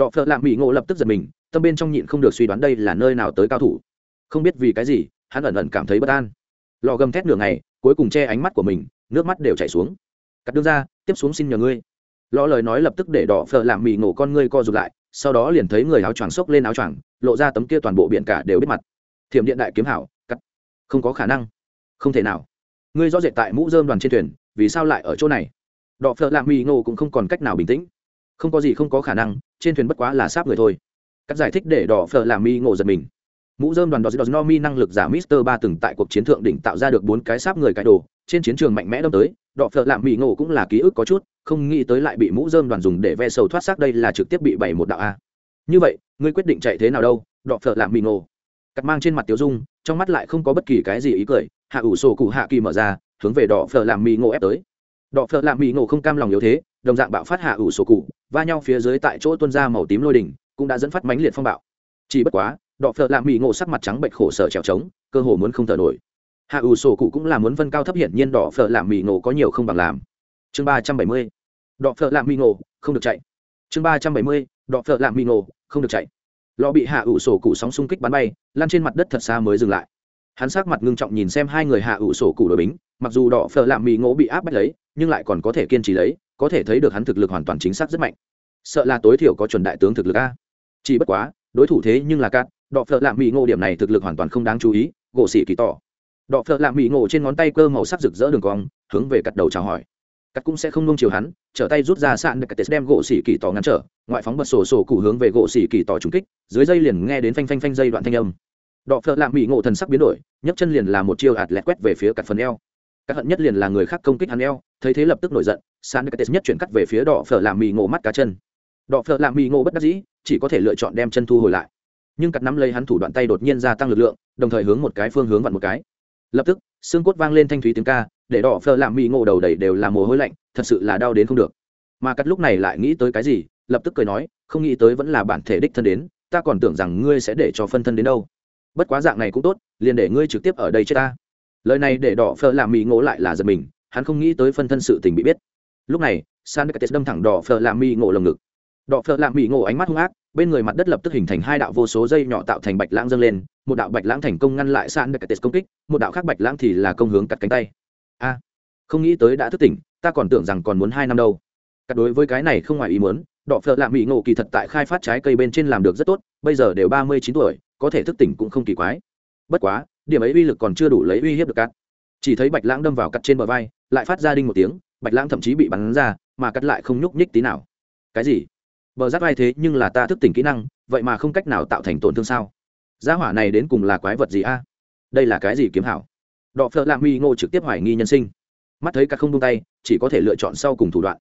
đọ phợ lạ mỹ ngộ lập tức giật mình, tâm bên trong nhịn không được suy đoán đây là nơi nào tới cao thủ. Không biết vì cái gì, hắn ẩn ẩn cảm thấy bất an. Lò gầm thét nửa ngày, cuối cùng che ánh mắt của mình, nước mắt đều chảy xuống. Cắt đương ra tiếp xuống xin nhờ ngươi. Lò lời nói lập tức để đỏ phở làm mì ngộ con ngươi co rụt lại, sau đó liền thấy người áo choàng xốc lên áo choàng, lộ ra tấm kia toàn bộ biển cả đều biết mặt. Thiểm điện đại kiếm hảo, cắt. Không có khả năng. Không thể nào. Ngươi rõ rệt tại mũ dơm đoàn trên thuyền, vì sao lại ở chỗ này? Đỏ phở làm mì ngộ cũng không còn cách nào bình tĩnh không có gì không có khả năng, trên thuyền bất quá là sáp người thôi. Cắt giải thích để đỏ phở làm mi ngộ giật mình. Mũ dơm đoàn đỏ no mi năng lực giả mister ba từng tại cuộc chiến thượng đỉnh tạo ra được bốn cái sáp người cái đồ, trên chiến trường mạnh mẽ đâm tới đọ phờ làm mi ngộ cũng là ký ức có chút, không nghĩ tới lại bị mũ dơm đoàn dùng để ve sầu thoát xác đây là trực tiếp bị bảy một đạo a. Như vậy, ngươi quyết định chạy thế nào đâu đọ phờ làm mi ngộ. Cắt mang trên mặt tiêu dung, trong mắt lại không có bất kỳ cái gì ý cười, hạ ủ sổ cụ hạ kỳ mở ra, hướng về đọ phờ làm mi ngộ ép tới. Đọ phờ làm mi ngộ không cam lòng yếu thế đồng dạng bạo phát hạ ủ sổ cụ, va nhau phía dưới tại chỗ tuân ra màu tím lôi đỉnh, cũng đã dẫn phát mãnh liệt phong bạo. Chỉ bất quá, đọ phợ lạ mỹ ngộ sắc mặt trắng bệnh khổ sở trèo trống, cơ hồ muốn không thở nổi. Hạ ủ sổ cụ cũng là muốn vân cao thấp hiển nhiên đỏ phợ lạ mỹ ngộ có nhiều không bằng làm. Chương ba trăm bảy mươi, đọ phợ lạ mỹ ngộ, không được chạy. Chương ba trăm bảy mươi, đọ phợ lạ mỹ ngộ, không được chạy. Lò bị hạ ủ sổ cụ sóng xung kích bắn bay lan trên mặt đất thật xa mới dừng lại. Hắn sắc mặt ngưng trọng nhìn xem hai người hạ ủ sổ cụ đội bính, mặc dù đỏ phở lạm mỹ ngộ bị áp bách lấy, nhưng lại còn có thể kiên trì lấy có thể thấy được hắn thực lực hoàn toàn chính xác rất mạnh. Sợ là tối thiểu có chuẩn đại tướng thực lực a. Chỉ bất quá, đối thủ thế nhưng là cát, đọ phợ lạ mỹ ngộ điểm này thực lực hoàn toàn không đáng chú ý, gỗ xỉ kỳ tỏ. Đọ phợ lạ mỹ ngộ trên ngón tay cơ màu sắc rực rỡ đường cong, hướng về cắt đầu chào hỏi. Cắt cũng sẽ không nung chiều hắn, trở tay rút ra sạn được đem gỗ xỉ kỳ tỏ ngăn trở, ngoại phóng bật sổ sổ cụ hướng về gỗ xỉ kỳ tỏ trúng kích, dưới dây liền nghe đến phanh phanh phanh dây đoạn thanh âm. Đọ phợ lạ mỹ ngộ thần sắc biến đổi, nhấc chân liền là một chiêu ạt lẹt quét về phía cắt phần eo. Các hận nhất liền là người khác công kích hắn eo, thấy thế lập tức nổi giận sạn được nhất chuyển cắt về phía đỏ phở làm mì ngộ mắt cá chân. Đỏ phở làm mì ngộ bất đắc dĩ, chỉ có thể lựa chọn đem chân thu hồi lại. Nhưng cắt nắm lấy hắn thủ đoạn tay đột nhiên gia tăng lực lượng, đồng thời hướng một cái phương hướng vặn một cái. Lập tức, xương cốt vang lên thanh thúy tiếng ca, để đỏ phở làm mì ngộ đầu đầy đều là mồ hôi lạnh, thật sự là đau đến không được. Mà cắt lúc này lại nghĩ tới cái gì, lập tức cười nói, không nghĩ tới vẫn là bản thể đích thân đến, ta còn tưởng rằng ngươi sẽ để cho phân thân đến đâu. Bất quá dạng này cũng tốt, liền để ngươi trực tiếp ở đây chết ta. Lời này để đỏ phở làm mì ngộ lại là giật mình, hắn không nghĩ tới phân thân sự tình bị biết lúc này, san đâm thẳng đỏ phờ làm mỹ ngộ lồng ngực. Đỏ phở làm mỹ ngộ ánh mắt hung ác, bên người mặt đất lập tức hình thành hai đạo vô số dây nhỏ tạo thành bạch lãng dâng lên, một đạo bạch lãng thành công ngăn lại san đâm công kích, một đạo khác bạch lãng thì là công hướng cắt cánh tay. A, không nghĩ tới đã thức tỉnh, ta còn tưởng rằng còn muốn hai năm đâu. Cắt đối với cái này không ngoài ý muốn, đỏ phở làm mỹ ngộ kỳ thật tại khai phát trái cây bên trên làm được rất tốt, bây giờ đều ba mươi chín tuổi, có thể thức tỉnh cũng không kỳ quái. Bất quá, điểm ấy uy lực còn chưa đủ lấy uy hiếp được cắt. Chỉ thấy bạch lãng đâm vào cắt trên bờ vai, lại phát ra đinh một tiếng bạch lãng thậm chí bị bắn ra, mà cắt lại không nhúc nhích tí nào. Cái gì? Bờ giáp vai thế nhưng là ta thức tỉnh kỹ năng, vậy mà không cách nào tạo thành tổn thương sao? Gia hỏa này đến cùng là quái vật gì a? Đây là cái gì kiếm hảo? Đọ phợ lạng huy ngô trực tiếp hoài nghi nhân sinh. Mắt thấy cắt không tung tay, chỉ có thể lựa chọn sau cùng thủ đoạn.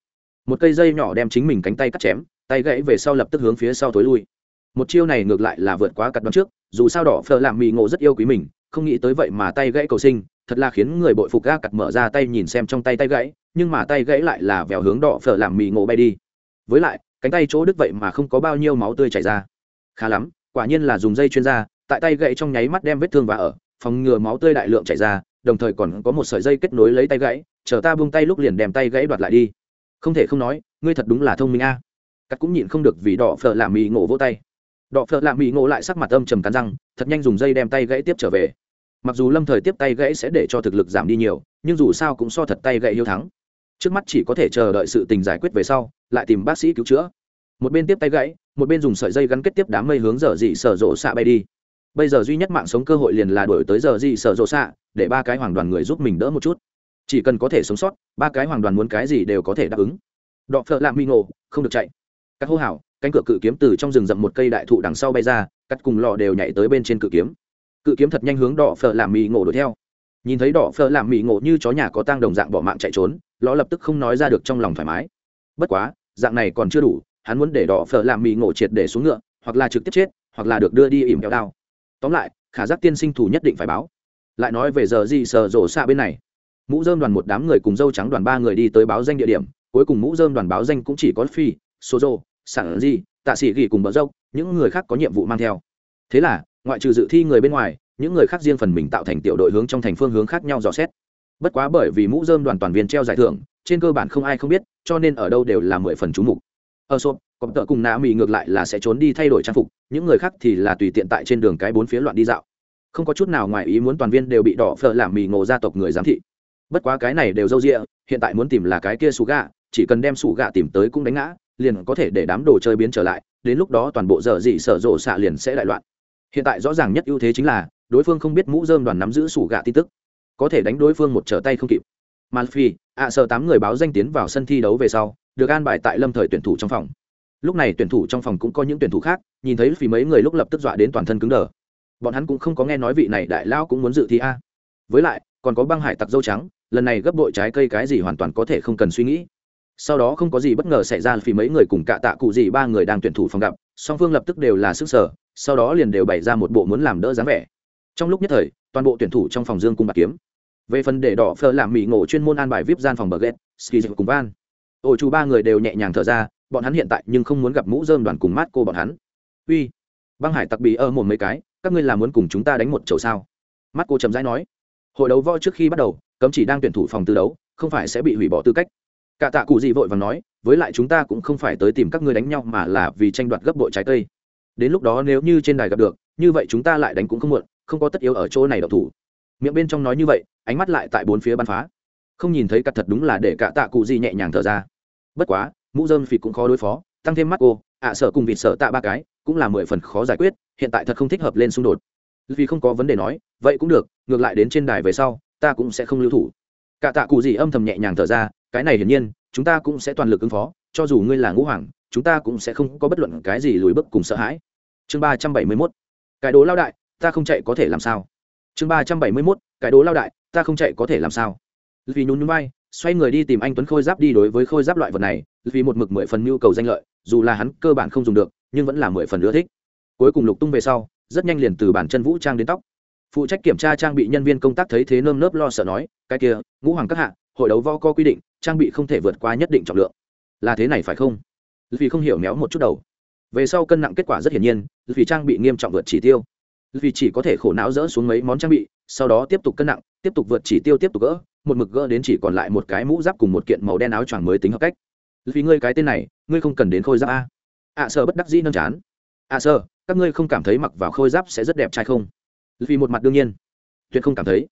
Một cây dây nhỏ đem chính mình cánh tay cắt chém, tay gãy về sau lập tức hướng phía sau tối lui. Một chiêu này ngược lại là vượt quá cắt đón trước, dù sao đỏ phờ làm mì ngộ rất yêu quý mình, không nghĩ tới vậy mà tay gãy cầu sinh, thật là khiến người bội phục ga cặt mở ra tay nhìn xem trong tay tay gãy nhưng mà tay gãy lại là vèo hướng đỏ phở làm mì ngộ bay đi. Với lại, cánh tay chỗ đứt vậy mà không có bao nhiêu máu tươi chảy ra. Khá lắm, quả nhiên là dùng dây chuyên gia, tại tay gãy trong nháy mắt đem vết thương và ở, phòng ngừa máu tươi đại lượng chảy ra, đồng thời còn có một sợi dây kết nối lấy tay gãy, chờ ta buông tay lúc liền đem tay gãy đoạt lại đi. Không thể không nói, ngươi thật đúng là thông minh a. À. cắt cũng nhịn không được vì đỏ phở làm mì ngộ vỗ tay. Đỏ phở làm mì ngộ lại sắc mặt âm trầm cắn răng, thật nhanh dùng dây đem tay gãy tiếp trở về. Mặc dù lâm thời tiếp tay gãy sẽ để cho thực lực giảm đi nhiều, nhưng dù sao cũng so thật tay gãy hiếu thắng trước mắt chỉ có thể chờ đợi sự tình giải quyết về sau, lại tìm bác sĩ cứu chữa. Một bên tiếp tay gãy, một bên dùng sợi dây gắn kết tiếp đám mây hướng giờ dị sở rộ xạ bay đi. Bây giờ duy nhất mạng sống cơ hội liền là đổi tới giờ dị sở rộ xạ, để ba cái hoàng đoàn người giúp mình đỡ một chút. Chỉ cần có thể sống sót, ba cái hoàng đoàn muốn cái gì đều có thể đáp ứng. Đọ phợ lạm mi ngộ, không được chạy. Các hô hào, cánh cửa cự kiếm từ trong rừng rậm một cây đại thụ đằng sau bay ra, cắt cùng lò đều nhảy tới bên trên cự kiếm. Cự kiếm thật nhanh hướng đỏ phở làm mì ngộ đuổi theo nhìn thấy đỏ phở làm mỹ ngộ như chó nhà có tang đồng dạng bỏ mạng chạy trốn, ló lập tức không nói ra được trong lòng thoải mái. Bất quá, dạng này còn chưa đủ, hắn muốn để đỏ phở làm mỹ ngộ triệt để xuống ngựa, hoặc là trực tiếp chết, hoặc là được đưa đi ỉm kéo đao. Tóm lại, khả giác tiên sinh thủ nhất định phải báo. Lại nói về giờ gì sờ rổ xa bên này. Mũ dơm đoàn một đám người cùng dâu trắng đoàn ba người đi tới báo danh địa điểm, cuối cùng mũ dơm đoàn báo danh cũng chỉ có phi số rô sản gì tạ sĩ ghi cùng bờ dâu, những người khác có nhiệm vụ mang theo. Thế là, ngoại trừ dự thi người bên ngoài những người khác riêng phần mình tạo thành tiểu đội hướng trong thành phương hướng khác nhau dò xét. Bất quá bởi vì mũ dơm đoàn toàn viên treo giải thưởng, trên cơ bản không ai không biết, cho nên ở đâu đều là mười phần trú mục. Ở sộp cọp tợ cùng nạ mì ngược lại là sẽ trốn đi thay đổi trang phục, những người khác thì là tùy tiện tại trên đường cái bốn phía loạn đi dạo. Không có chút nào ngoài ý muốn toàn viên đều bị đỏ phở làm mì ngộ gia tộc người giám thị. Bất quá cái này đều d â u rịa hiện tại muốn tìm là cái kia sủ gạ chỉ cần đem sủ gạ tìm tới cũng đánh ngã, liền có thể để đám đồ chơi biến trở lại, đến lúc đó toàn bộ dở dị sở rộ xạ liền sẽ đại loạn. Hiện tại rõ ràng nhất ưu thế chính là đối phương không biết mũ dơm đoàn nắm giữ sủ gạ tin tức. Có thể đánh đối phương một trở tay không kịp. Malphi ạ sợ tám người báo danh tiến vào sân thi đấu về sau, được an bài tại lâm thời tuyển thủ trong phòng. Lúc này tuyển thủ trong phòng cũng có những tuyển thủ khác, nhìn thấy vì mấy người lúc lập tức dọa đến toàn thân cứng đờ. Bọn hắn cũng không có nghe nói vị này đại lao cũng muốn dự thi a. Với lại, còn có băng hải tặc dâu trắng, lần này gấp bội trái cây cái gì hoàn toàn có thể không cần suy nghĩ. Sau đó không có gì bất ngờ xảy ra vì mấy người cùng cạ tạ cụ gì ba người đang tuyển thủ phòng gặp, song phương lập tức đều là sức sở, sau đó liền đều bày ra một bộ muốn làm đỡ dáng vẻ trong lúc nhất thời, toàn bộ tuyển thủ trong phòng dương cung bạc kiếm. Về phần để đỏ phờ làm mỹ ngộ chuyên môn an bài vip gian phòng bờ ghét, ski cùng van. Ổ chú ba người đều nhẹ nhàng thở ra, bọn hắn hiện tại nhưng không muốn gặp mũ dơm đoàn cùng mát cô bọn hắn. Uy, băng hải tặc bị ơ một mấy cái, các ngươi là muốn cùng chúng ta đánh một chầu sao? Mắt cô chậm rãi nói. Hội đấu võ trước khi bắt đầu, cấm chỉ đang tuyển thủ phòng tư đấu, không phải sẽ bị hủy bỏ tư cách. Cả tạ cụ gì vội và nói, với lại chúng ta cũng không phải tới tìm các ngươi đánh nhau mà là vì tranh đoạt gấp bội trái cây. Đến lúc đó nếu như trên đài gặp được, như vậy chúng ta lại đánh cũng không muộn không có tất yếu ở chỗ này độc thủ. Miệng bên trong nói như vậy, ánh mắt lại tại bốn phía bắn phá. Không nhìn thấy cặt thật đúng là để cả tạ cụ gì nhẹ nhàng thở ra. Bất quá, mũ dơm phì cũng khó đối phó, tăng thêm mắt cô, ạ sợ cùng vịt sợ tạ ba cái, cũng là mười phần khó giải quyết, hiện tại thật không thích hợp lên xung đột. Vì không có vấn đề nói, vậy cũng được, ngược lại đến trên đài về sau, ta cũng sẽ không lưu thủ. Cả tạ cụ gì âm thầm nhẹ nhàng thở ra, cái này hiển nhiên, chúng ta cũng sẽ toàn lực ứng phó, cho dù ngươi là ngũ hoàng, chúng ta cũng sẽ không có bất luận cái gì lùi bước cùng sợ hãi. Chương ba trăm bảy mươi mốt. Cái đố lao đại ta không chạy có thể làm sao? Chương ba trăm bảy mươi mốt cái đố lao đại ta không chạy có thể làm sao? Vì nhún nhún bay, xoay người đi tìm anh tuấn khôi giáp đi đối với khôi giáp loại vật này vì một mực mười phần nhu cầu danh lợi dù là hắn cơ bản không dùng được nhưng vẫn là mười phần ưa thích. Cuối cùng lục tung về sau rất nhanh liền từ bản chân vũ trang đến tóc. Phụ trách kiểm tra trang bị nhân viên công tác thấy thế nơm nớp lo sợ nói cái kia ngũ hoàng các hạ hội đấu võ có quy định trang bị không thể vượt qua nhất định trọng lượng. Là thế này phải không? Vì không hiểu méo một chút đầu. Về sau cân nặng kết quả rất hiển nhiên vì trang bị nghiêm trọng vượt chỉ tiêu vì chỉ có thể khổ não dỡ xuống mấy món trang bị sau đó tiếp tục cân nặng tiếp tục vượt chỉ tiêu tiếp tục gỡ một mực gỡ đến chỉ còn lại một cái mũ giáp cùng một kiện màu đen áo choàng mới tính hợp cách. Vì ngươi cái tên này ngươi không cần đến khôi giáp a. Ạ à, sơ bất đắc dĩ nâng chán. Ạ à, sơ các ngươi không cảm thấy mặc vào khôi giáp sẽ rất đẹp trai không? Vì một mặt đương nhiên. Tuyệt không cảm thấy.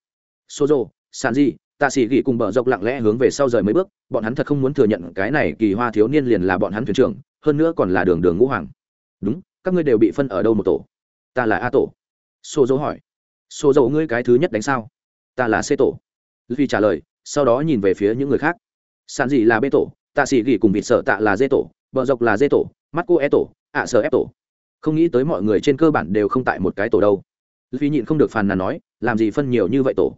Số rồ sàn gì tạ sĩ gỉ cùng bờ dọc lặng lẽ hướng về sau rời mấy bước bọn hắn thật không muốn thừa nhận cái này kỳ hoa thiếu niên liền là bọn hắn thuyền trưởng hơn nữa còn là đường đường ngũ hoàng. Đúng các ngươi đều bị phân ở đâu một tổ? Ta là a tổ xô dấu hỏi. Xô dấu ngươi cái thứ nhất đánh sao? Ta là xê tổ. Vì trả lời, sau đó nhìn về phía những người khác. Sàn gì là bê tổ, tạ sĩ gỉ cùng vịt sợ tạ là dê tổ bờ dọc là dê tổ, mắt cô e tổ, ạ sợ ép tổ. Không nghĩ tới mọi người trên cơ bản đều không tại một cái tổ đâu. Vì nhịn không được phàn nàn nói, làm gì phân nhiều như vậy tổ?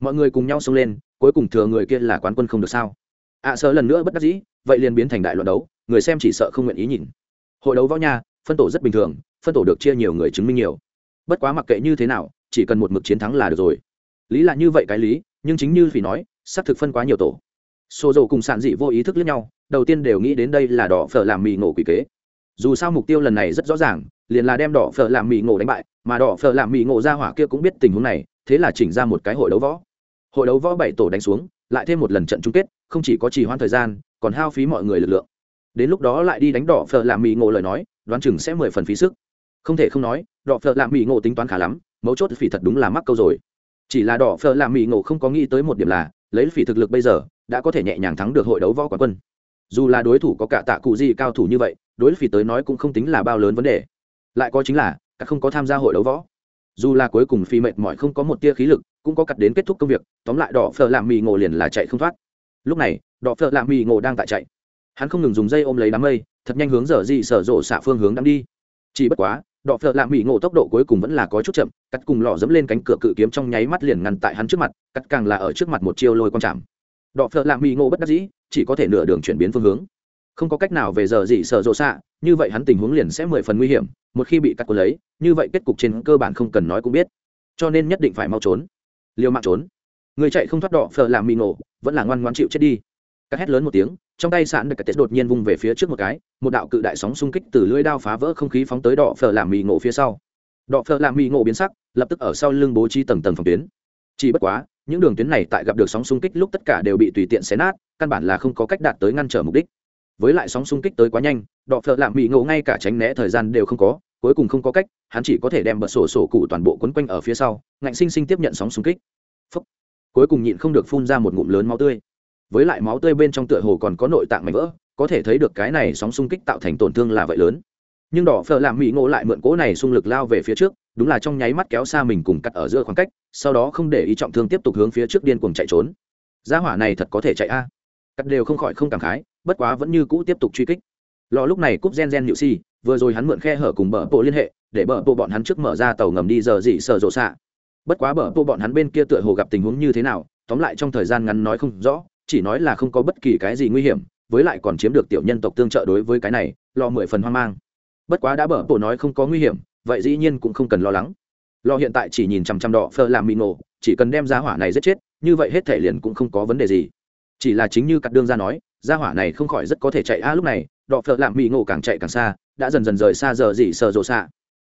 Mọi người cùng nhau xông lên, cuối cùng thừa người kia là quán quân không được sao? Ạ sợ lần nữa bất đắc dĩ, vậy liền biến thành đại loạn đấu, người xem chỉ sợ không nguyện ý nhìn. Hội đấu võ nha, phân tổ rất bình thường, phân tổ được chia nhiều người chứng minh nhiều bất quá mặc kệ như thế nào, chỉ cần một mực chiến thắng là được rồi. Lý là như vậy cái lý, nhưng chính như vì nói xác thực phân quá nhiều tổ. Xô dầu cùng sản dị vô ý thức lẫn nhau, đầu tiên đều nghĩ đến đây là đỏ phở làm mì ngộ quỷ kế. Dù sao mục tiêu lần này rất rõ ràng, liền là đem đỏ phở làm mì ngộ đánh bại, mà đỏ phở làm mì ngộ ra hỏa kia cũng biết tình huống này, thế là chỉnh ra một cái hội đấu võ. Hội đấu võ bảy tổ đánh xuống, lại thêm một lần trận chung kết, không chỉ có trì hoãn thời gian, còn hao phí mọi người lực lượng. Đến lúc đó lại đi đánh đỏ phở làm mì ngộ lời nói, đoán chừng sẽ mười phần phí sức không thể không nói, đỏ phở làm mì ngộ tính toán khá lắm, mấu chốt phỉ thật đúng là mắc câu rồi. Chỉ là đỏ phở làm mì ngộ không có nghĩ tới một điểm là, lấy phỉ thực lực bây giờ, đã có thể nhẹ nhàng thắng được hội đấu võ quán quân. Dù là đối thủ có cả tạ cụ gì cao thủ như vậy, đối phỉ tới nói cũng không tính là bao lớn vấn đề. Lại có chính là, các không có tham gia hội đấu võ. Dù là cuối cùng phi mệt mỏi không có một tia khí lực, cũng có cặt đến kết thúc công việc, tóm lại đỏ phở làm mì ngộ liền là chạy không thoát. Lúc này, đỏ phở làm mì ngộ đang tại chạy. Hắn không ngừng dùng dây ôm lấy đám mây, thật nhanh hướng dở dị sở rộ xạ phương hướng đang đi. Chỉ bất quá đọ phợ lạ mỹ ngộ tốc độ cuối cùng vẫn là có chút chậm, cắt cùng lò dẫm lên cánh cửa cự kiếm trong nháy mắt liền ngăn tại hắn trước mặt, cắt càng là ở trước mặt một chiêu lôi quang chạm. Đọ phợ lạ mỹ ngộ bất đắc dĩ, chỉ có thể nửa đường chuyển biến phương hướng. Không có cách nào về giờ gì sợ rộ xạ, như vậy hắn tình huống liền sẽ mười phần nguy hiểm, một khi bị cắt cuốn lấy, như vậy kết cục trên cơ bản không cần nói cũng biết. Cho nên nhất định phải mau trốn. Liều mạng trốn. Người chạy không thoát đỏ phờ làm mì ngộ, vẫn là ngoan ngoan chịu chết đi. Cắt hét lớn một tiếng trong tay sạn được cái tết đột nhiên vung về phía trước một cái, một đạo cự đại sóng xung kích từ lưỡi đao phá vỡ không khí phóng tới đỏ phở làm mì ngộ phía sau. Đỏ phở làm mì ngộ biến sắc, lập tức ở sau lưng bố trí tầng tầng phòng tuyến. Chỉ bất quá, những đường tuyến này tại gặp được sóng xung kích lúc tất cả đều bị tùy tiện xé nát, căn bản là không có cách đạt tới ngăn trở mục đích. Với lại sóng xung kích tới quá nhanh đọ phợ lạm bị ngộ ngay cả tránh né thời gian đều không có, cuối cùng không có cách, hắn chỉ có thể đem bật sổ sổ cụ toàn bộ quấn quanh ở phía sau, ngạnh sinh sinh tiếp nhận sóng xung kích. Phúc. cuối cùng nhịn không được phun ra một ngụm lớn máu tươi với lại máu tươi bên trong tựa hồ còn có nội tạng mảnh vỡ, có thể thấy được cái này sóng xung kích tạo thành tổn thương là vậy lớn. Nhưng đỏ phở làm mỹ ngộ lại mượn cỗ này xung lực lao về phía trước, đúng là trong nháy mắt kéo xa mình cùng cắt ở giữa khoảng cách, sau đó không để ý trọng thương tiếp tục hướng phía trước điên cuồng chạy trốn. Gia hỏa này thật có thể chạy a. Cắt đều không khỏi không cảm khái, bất quá vẫn như cũ tiếp tục truy kích. Lò lúc này cúp gen gen nhự si vừa rồi hắn mượn khe hở cùng bờ bộ liên hệ, để bờ bộ bọn hắn trước mở ra tàu ngầm đi giờ dị sợ rộ xạ. Bất quá bờ bộ bọn hắn bên kia tựa hồ gặp tình huống như thế nào, tóm lại trong thời gian ngắn nói không rõ chỉ nói là không có bất kỳ cái gì nguy hiểm, với lại còn chiếm được tiểu nhân tộc tương trợ đối với cái này, lo mười phần hoang mang. Bất quá đã bở bộ nói không có nguy hiểm, vậy dĩ nhiên cũng không cần lo lắng. Lo hiện tại chỉ nhìn chằm chằm đỏ phơ làm mì nổ, chỉ cần đem ra hỏa này giết chết, như vậy hết thể liền cũng không có vấn đề gì. Chỉ là chính như cắt đương ra nói, gia hỏa này không khỏi rất có thể chạy a lúc này đọ phợ làm mì nổ càng chạy càng xa, đã dần dần rời xa giờ gì sợ rộ xạ.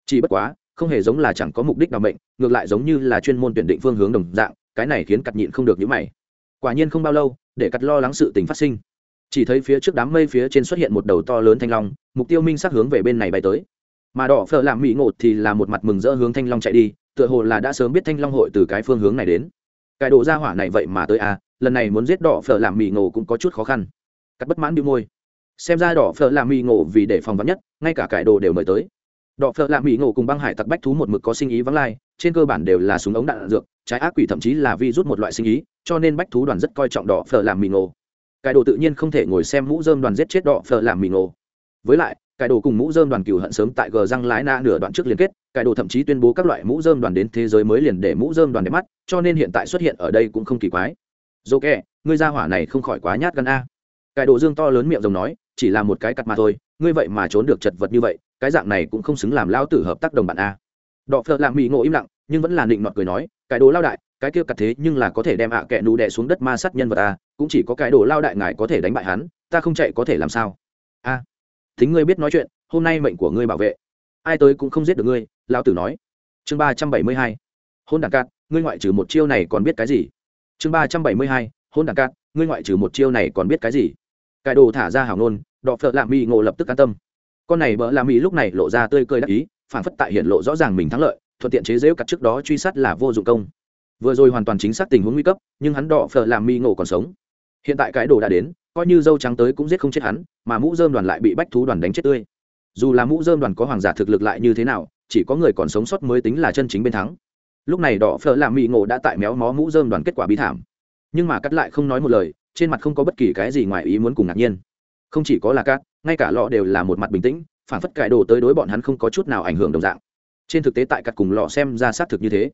Chỉ bất quá, không hề giống là chẳng có mục đích nào mệnh, ngược lại giống như là chuyên môn tuyển định phương hướng đồng dạng, cái này khiến cặp nhịn không được những mày quả nhiên không bao lâu để cắt lo lắng sự tình phát sinh. Chỉ thấy phía trước đám mây phía trên xuất hiện một đầu to lớn thanh long mục tiêu minh sắc hướng về bên này bay tới. Mà đỏ phở làm mỹ ngộ thì là một mặt mừng rỡ hướng thanh long chạy đi tựa hồ là đã sớm biết thanh long hội từ cái phương hướng này đến. Cái đồ ra hỏa này vậy mà tới a lần này muốn giết đỏ phở làm mỹ ngộ cũng có chút khó khăn. Cắt bất mãn đĩu môi. Xem ra đỏ phở làm mỹ ngộ vì để phòng vắn nhất ngay cả cải đồ đều mời tới. Đỏ phở làm mỹ ngộ cùng băng hải tặc bách thú một mực có sinh ý vắng lai trên cơ bản đều là súng ống đạn, dược trái ác quỷ thậm chí là vi rút một loại sinh ý cho nên bách thú đoàn rất coi trọng đỏ phở làm mì ngộ cải đồ tự nhiên không thể ngồi xem mũ dơm đoàn giết chết đỏ phở làm mì ngộ với lại cải đồ cùng mũ dơm đoàn cừu hận sớm tại gờ răng lái na nửa đoạn trước liên kết cải đồ thậm chí tuyên bố các loại mũ dơm đoàn đến thế giới mới liền để mũ dơm đoàn đẹp mắt, cho nên hiện tại xuất hiện ở đây cũng không kỳ quái. Dô kẹ ngươi ra hỏa này không khỏi quá nhát gan a. Cải đồ dương to lớn miệng rồng nói, chỉ là một cái cặt mà thôi, ngươi vậy mà trốn được chật vật như vậy, cái dạng này cũng không xứng làm lao tử hợp tác đồng bạn a. Đọ phợ làm mỹ ngộ im lặng, nhưng vẫn là định nọt cười nói, cái đồ lao đại cái kia cặt thế nhưng là có thể đem ạ à kẹ nụ đè xuống đất ma sát nhân vật a cũng chỉ có cái đồ lao đại ngài có thể đánh bại hắn ta không chạy có thể làm sao? A à, thính ngươi biết nói chuyện hôm nay mệnh của ngươi bảo vệ. Ai tới cũng không giết được ngươi lao tử nói. Chương ba trăm bảy mươi hai hôn đàn cát ngươi ngoại trừ một chiêu này còn biết cái gì? Chương ba trăm bảy mươi hai hôn đàn cát ngươi ngoại trừ một chiêu này còn biết cái gì? Cái đồ thả ra hảo nôn đọ phợ lạ mỹ ngộ lập tức an tâm. Con này bỡ lạ mỹ lúc này lộ ra tươi cười đắc ý phản phất tại hiện lộ rõ ràng mình thắng lợi thuận tiện chế dễu cắt trước đó truy sát là vô dụng công vừa rồi hoàn toàn chính xác tình huống nguy cấp, nhưng hắn đỏ phở làm mi ngộ còn sống. Hiện tại cái đồ đã đến, coi như dâu trắng tới cũng giết không chết hắn, mà mũ dơm đoàn lại bị bách thú đoàn đánh chết tươi. Dù là mũ dơm đoàn có hoàng giả thực lực lại như thế nào, chỉ có người còn sống sót mới tính là chân chính bên thắng. Lúc này đỏ phở làm mi ngộ đã tại méo mó mũ dơm đoàn kết quả bi thảm. Nhưng mà cắt lại không nói một lời, trên mặt không có bất kỳ cái gì ngoài ý muốn cùng ngạc nhiên. Không chỉ có là cát, ngay cả lọ đều là một mặt bình tĩnh, phản phất cải đồ tới đối bọn hắn không có chút nào ảnh hưởng đồng dạng. Trên thực tế tại cắt cùng lọ xem ra xác thực như thế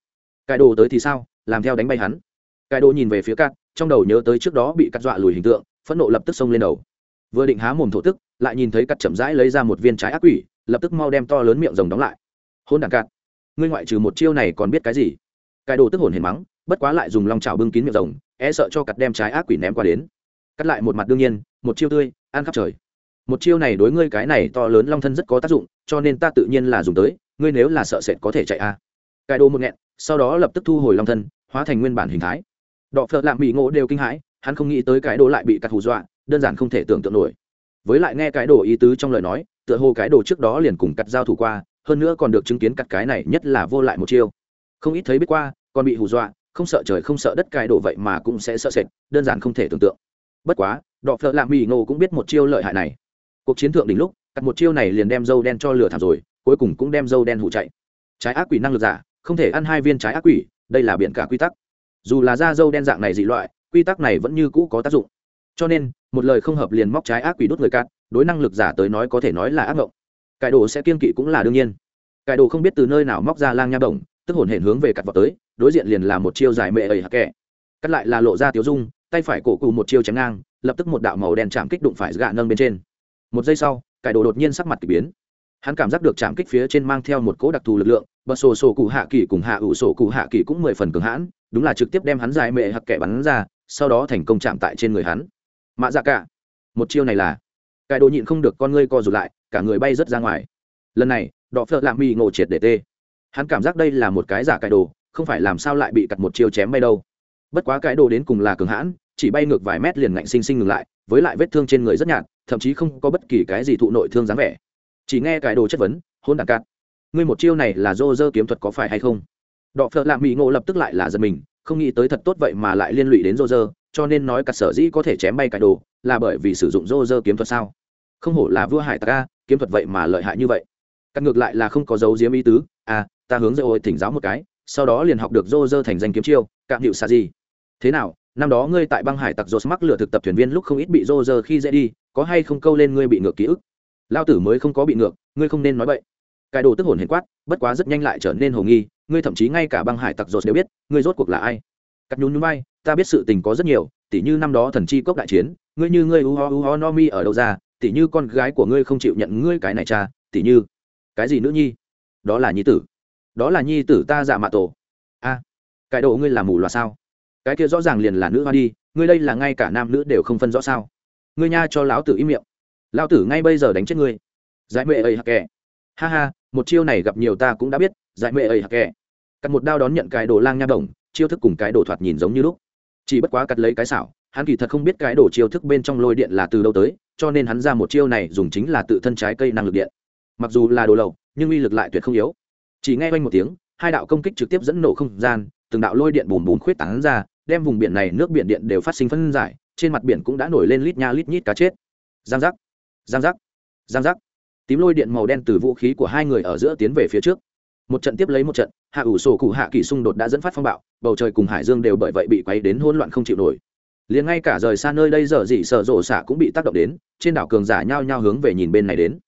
cải đồ tới thì sao? Làm theo đánh bay hắn. Cải đồ nhìn về phía cát, trong đầu nhớ tới trước đó bị cắt dọa lùi hình tượng phẫn nộ lập tức xông lên đầu. Vừa định há mồm thổ tức lại nhìn thấy cắt chậm rãi lấy ra một viên trái ác quỷ lập tức mau đem to lớn miệng rồng đóng lại. Hôn đàn cát, ngươi ngoại trừ một chiêu này còn biết cái gì? Cải đồ tức hồn hiền mắng bất quá lại dùng lòng chảo bưng kín miệng rồng e sợ cho cắt đem trái ác quỷ ném qua đến. Cắt lại một mặt đương nhiên một chiêu tươi ăn khắp trời. Một chiêu này đối ngươi cái này to lớn long thân rất có tác dụng cho nên ta tự nhiên là dùng tới ngươi nếu là sợ sệt có thể chạy a. À. cải đồ một nghẹn sau đó lập tức thu hồi long thân, hóa thành nguyên bản hình thái. Đọ phợ lạm bị ngộ đều kinh hãi, hắn không nghĩ tới cái đồ lại bị cắt hù dọa, đơn giản không thể tưởng tượng nổi. Với lại nghe cái đồ ý tứ trong lời nói, tựa hồ cái đồ trước đó liền cùng cắt giao thủ qua, hơn nữa còn được chứng kiến cắt cái này nhất là vô lại một chiêu. Không ít thấy biết qua, còn bị hù dọa, không sợ trời không sợ đất cái đồ vậy mà cũng sẽ sợ sệt, đơn giản không thể tưởng tượng. Bất quá, đọ phợ lạm bị ngộ cũng biết một chiêu lợi hại này. Cuộc chiến thượng đỉnh lúc, cắt một chiêu này liền đem dâu đen cho lửa thảm rồi, cuối cùng cũng đem dâu đen hụ chạy. Trái ác quỷ năng lực giả không thể ăn hai viên trái ác quỷ, đây là biện cả quy tắc. Dù là da dâu đen dạng này dị loại, quy tắc này vẫn như cũ có tác dụng. Cho nên, một lời không hợp liền móc trái ác quỷ đốt người cát đối năng lực giả tới nói có thể nói là ác mộng cải đồ sẽ kiên kỵ cũng là đương nhiên. Cải đồ không biết từ nơi nào móc ra lang nha đồng tức hồn hển hướng về cắt vào tới, đối diện liền là một chiêu dài mệ ẩy hạc kẹ cắt lại là lộ ra tiếu dung, tay phải cổ cụ một chiêu chém ngang, lập tức một đạo màu đen chạm kích đụng phải gạ nâng bên trên. Một giây sau, cải đồ đột nhiên sắc mặt k ỳ biến. Hắn cảm giác được chạm kích phía trên mang theo một cỗ đặc thù lực lượng bật sổ sổ cụ hạ kỳ cùng hạ ủ sổ cụ hạ kỳ cũng mười phần cường hãn, đúng là trực tiếp đem hắn dài mệ hặc kẻ bắn ra, sau đó thành công chạm tại trên người hắn. Mạ dạ cả, một chiêu này là cải đồ nhịn không được con ngươi co rụt lại, cả người bay rớt ra ngoài. Lần này, đọ phợ lạ mi ngộ triệt để tê. Hắn cảm giác đây là một cái giả cải đồ, không phải làm sao lại bị cặt một chiêu chém bay đâu. Bất quá cái đồ đến cùng là cường hãn, chỉ bay ngược vài mét liền ngạnh sinh sinh ngừng lại, với lại vết thương trên người rất nhạt, thậm chí không có bất kỳ cái gì thụ nội thương dáng vẻ. Chỉ nghe cái đồ chất vấn, hôn đàn cạn ngươi một chiêu này là dô dơ kiếm thuật có phải hay không? Đọ phợ lạ mỹ ngộ lập tức lại là giật mình, không nghĩ tới thật tốt vậy mà lại liên lụy đến dô dơ, cho nên nói cả sở dĩ có thể chém bay cải đồ là bởi vì sử dụng dô dơ kiếm thuật sao? Không hổ là vua hải tặc a, kiếm thuật vậy mà lợi hại như vậy. Cắt ngược lại là không có dấu diếm ý tứ à ta hướng dơ ôi thỉnh giáo một cái, sau đó liền học được dô dơ thành danh kiếm chiêu cạm hiệu xạ gì. Thế nào, năm đó ngươi tại băng hải tặc dô mắc lửa thực tập thuyền viên lúc không ít bị dô dơ khi dễ đi, có hay không câu lên ngươi bị ngược ký ức? Lao tử mới không có bị ngược, ngươi không nên nói vậy cái đồ tức hồn hiền quát, bất quá rất nhanh lại trở nên hồ nghi, ngươi thậm chí ngay cả băng hải tặc dột đều biết, ngươi rốt cuộc là ai? Cắt nhún núi bay ta biết sự tình có rất nhiều, tỉ như năm đó thần chi cốc đại chiến, ngươi như ngươi u ho u ho no mi ở đâu ra, tỉ như con gái của ngươi không chịu nhận ngươi cái này cha, tỉ như cái gì nữ nhi? Đó là nhi tử. Đó là nhi tử ta dạ mạ tổ. A, cái đồ ngươi làm mù loà sao? Cái kia rõ ràng liền là nữ hoa đi, ngươi đây là ngay cả nam nữ đều không phân rõ sao? Ngươi nha cho lão tử im miệng. Lão tử ngay bây giờ đánh chết ngươi. Giải mệ ấy hạc kẻ? Ha ha, một chiêu này gặp nhiều ta cũng đã biết giải mệ ấy hạc kẻ. Cắt một đao đón nhận cái đồ lang nha đồng, chiêu thức cùng cái đồ thoạt nhìn giống như lúc. Chỉ bất quá cắt lấy cái xảo, hắn kỳ thật không biết cái đồ chiêu thức bên trong lôi điện là từ đâu tới, cho nên hắn ra một chiêu này dùng chính là tự thân trái cây năng lực điện. Mặc dù là đồ lầu nhưng uy lực lại tuyệt không yếu. Chỉ nghe quanh một tiếng, hai đạo công kích trực tiếp dẫn nổ không gian, từng đạo lôi điện bùn bùn khuyết tán ra, đem vùng biển này nước biển điện đều phát sinh phân giải, trên mặt biển cũng đã nổi lên lít nha lít nhít cá chết. Giang giác giang giác giang giác tím lôi điện màu đen từ vũ khí của hai người ở giữa tiến về phía trước. Một trận tiếp lấy một trận, hạ ủ sổ cụ hạ kỳ xung đột đã dẫn phát phong bạo, bầu trời cùng hải dương đều bởi vậy bị quấy đến hỗn loạn không chịu nổi. Liền ngay cả rời xa nơi đây giờ dị sợ rộ xả cũng bị tác động đến, trên đảo cường giả nhao nhao hướng về nhìn bên này đến.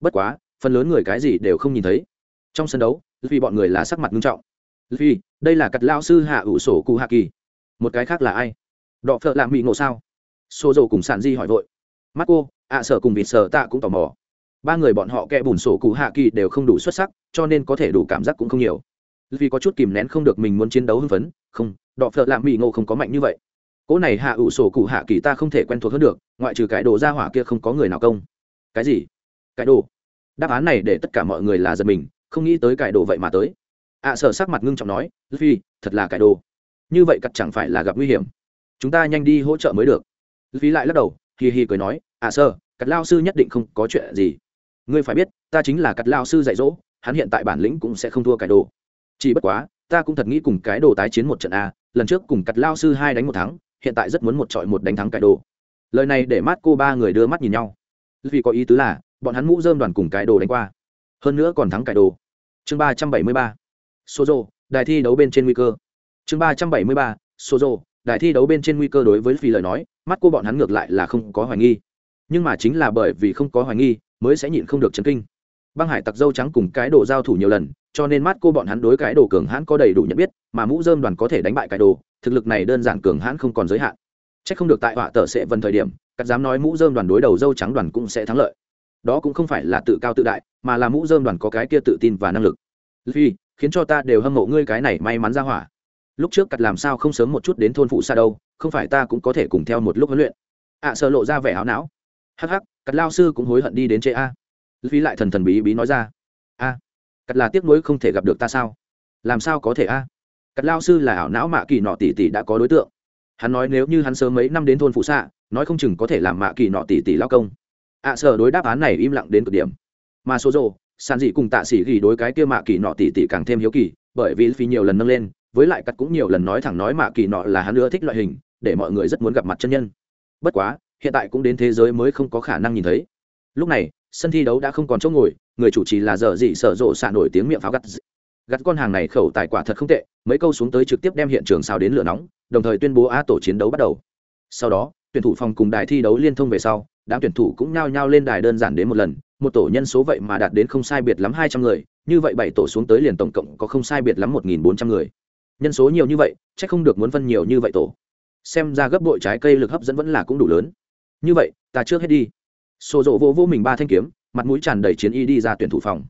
Bất quá, phần lớn người cái gì đều không nhìn thấy. Trong sân đấu vì bọn người là sắc mặt nghiêm trọng. Vì đây là cặt lao sư hạ ủ sổ cụ hạ kỳ. Một cái khác là ai? Đọ phợ làm bị ngộ sao? Xô dầu cùng sản di hỏi vội. Mắt cô ạ à sở cùng vịt sở tạ cũng tò mò ba người bọn họ kẽ bùn sổ cụ hạ kỳ đều không đủ xuất sắc cho nên có thể đủ cảm giác cũng không nhiều. Vì có chút kìm nén không được mình muốn chiến đấu hưng phấn không đọ phợ lạ mỹ ngộ không có mạnh như vậy. Cỗ này hạ ủ sổ cụ hạ kỳ ta không thể quen thuộc hơn được ngoại trừ cái đồ ra hỏa kia không có người nào công. Cái gì? Cái đồ? Đáp án này để tất cả mọi người là giật mình không nghĩ tới cải đồ vậy mà tới. Ạ à, sở sắc mặt ngưng trọng nói phi thật là cải đồ. Như vậy cắt chẳng phải là gặp nguy hiểm. Chúng ta nhanh đi hỗ trợ mới được. Phi lại lắc đầu hì hì cười nói ạ à, sơ cắt lao sư nhất định không có chuyện gì ngươi phải biết, ta chính là cắt lao sư dạy dỗ, hắn hiện tại bản lĩnh cũng sẽ không thua cái đồ. Chỉ bất quá, ta cũng thật nghĩ cùng cái đồ tái chiến một trận a, lần trước cùng cắt lao sư hai đánh một thắng, hiện tại rất muốn một trọi một đánh thắng cái đồ. Lời này để mắt cô ba người đưa mắt nhìn nhau. Vì có ý tứ là, bọn hắn mũ dơm đoàn cùng cái đồ đánh qua. Hơn nữa còn thắng cái đồ. Chương ba trăm bảy mươi ba. Số rô đài thi đấu bên trên nguy cơ. Chương ba trăm bảy mươi ba số rô đài thi đấu bên trên nguy cơ đối với phi lời nói, mắt cô bọn hắn ngược lại là không có hoài nghi. Nhưng mà chính là bởi vì không có hoài nghi mới sẽ nhịn không được chấn kinh. Băng hải tặc dâu trắng cùng cái đồ giao thủ nhiều lần cho nên mắt cô bọn hắn đối cái đồ cường hãn có đầy đủ nhận biết mà mũ dơm đoàn có thể đánh bại cái đồ thực lực này đơn giản cường hãn không còn giới hạn. C h ắ c không được tại họa tờ sẽ vần thời điểm cắt dám nói mũ dơm đoàn đối đầu dâu trắng đoàn cũng sẽ thắng lợi. Đó cũng không phải là tự cao tự đại mà là mũ dơm đoàn có cái kia tự tin và năng lực. Vì khiến cho ta đều hâm mộ ngươi cái này may mắn ra hỏa. Lúc trước cắt làm sao không sớm một chút đến thôn phụ xa đâu không phải ta cũng có thể cùng theo một lúc huấn luyện. Ạ à, sợ lộ ra vẻ áo não. Hắc hắc cắt lao sư cũng hối hận đi đến chế a. Phí lại thần thần bí bí nói ra a cắt là tiếc nuối không thể gặp được ta sao? Làm sao có thể a? Cắt lao sư là ảo não mạ kỳ nọ tỷ tỷ đã có đối tượng. Hắn nói nếu như hắn sớm mấy năm đến thôn phụ xạ nói không chừng có thể làm mạ kỳ nọ tỷ tỷ lao công. Ạ à, sở đối đáp án này im lặng đến cực điểm. Mà số rồ sàn dị cùng tạ sĩ ghi đối cái kia mạ kỳ nọ tỷ tỷ càng thêm hiếu kỳ bởi vì phi nhiều lần nâng lên với lại cắt cũng nhiều lần nói thẳng nói mạ kỳ nọ là hắn ưa thích loại hình để mọi người rất muốn gặp mặt chân nhân. Bất quá hiện tại cũng đến thế giới mới không có khả năng nhìn thấy. Lúc này, sân thi đấu đã không còn chỗ ngồi, người chủ trì là dở dị sở rộ xạ nổi tiếng miệng pháo gắt gắt con hàng này khẩu tài quả thật không tệ, mấy câu xuống tới trực tiếp đem hiện trường sao đến lửa nóng, đồng thời tuyên bố a tổ chiến đấu bắt đầu. Sau đó, tuyển thủ phòng cùng đài thi đấu liên thông về sau, đám tuyển thủ cũng nhao nhao lên đài đơn giản đến một lần, một tổ nhân số vậy mà đạt đến không sai biệt lắm hai trăm người, như vậy bảy tổ xuống tới liền tổng cộng có không sai biệt lắm một nghìn bốn trăm người. Nhân số nhiều như vậy c h ắ c không được muốn phân nhiều như vậy tổ. Xem ra gấp bội trái cây lực hấp dẫn vẫn là cũng đủ lớn như vậy, ta trước hết đi. Xô rộ vô vô mình ba thanh kiếm, mặt mũi tràn đầy chiến y đi ra tuyển thủ phòng.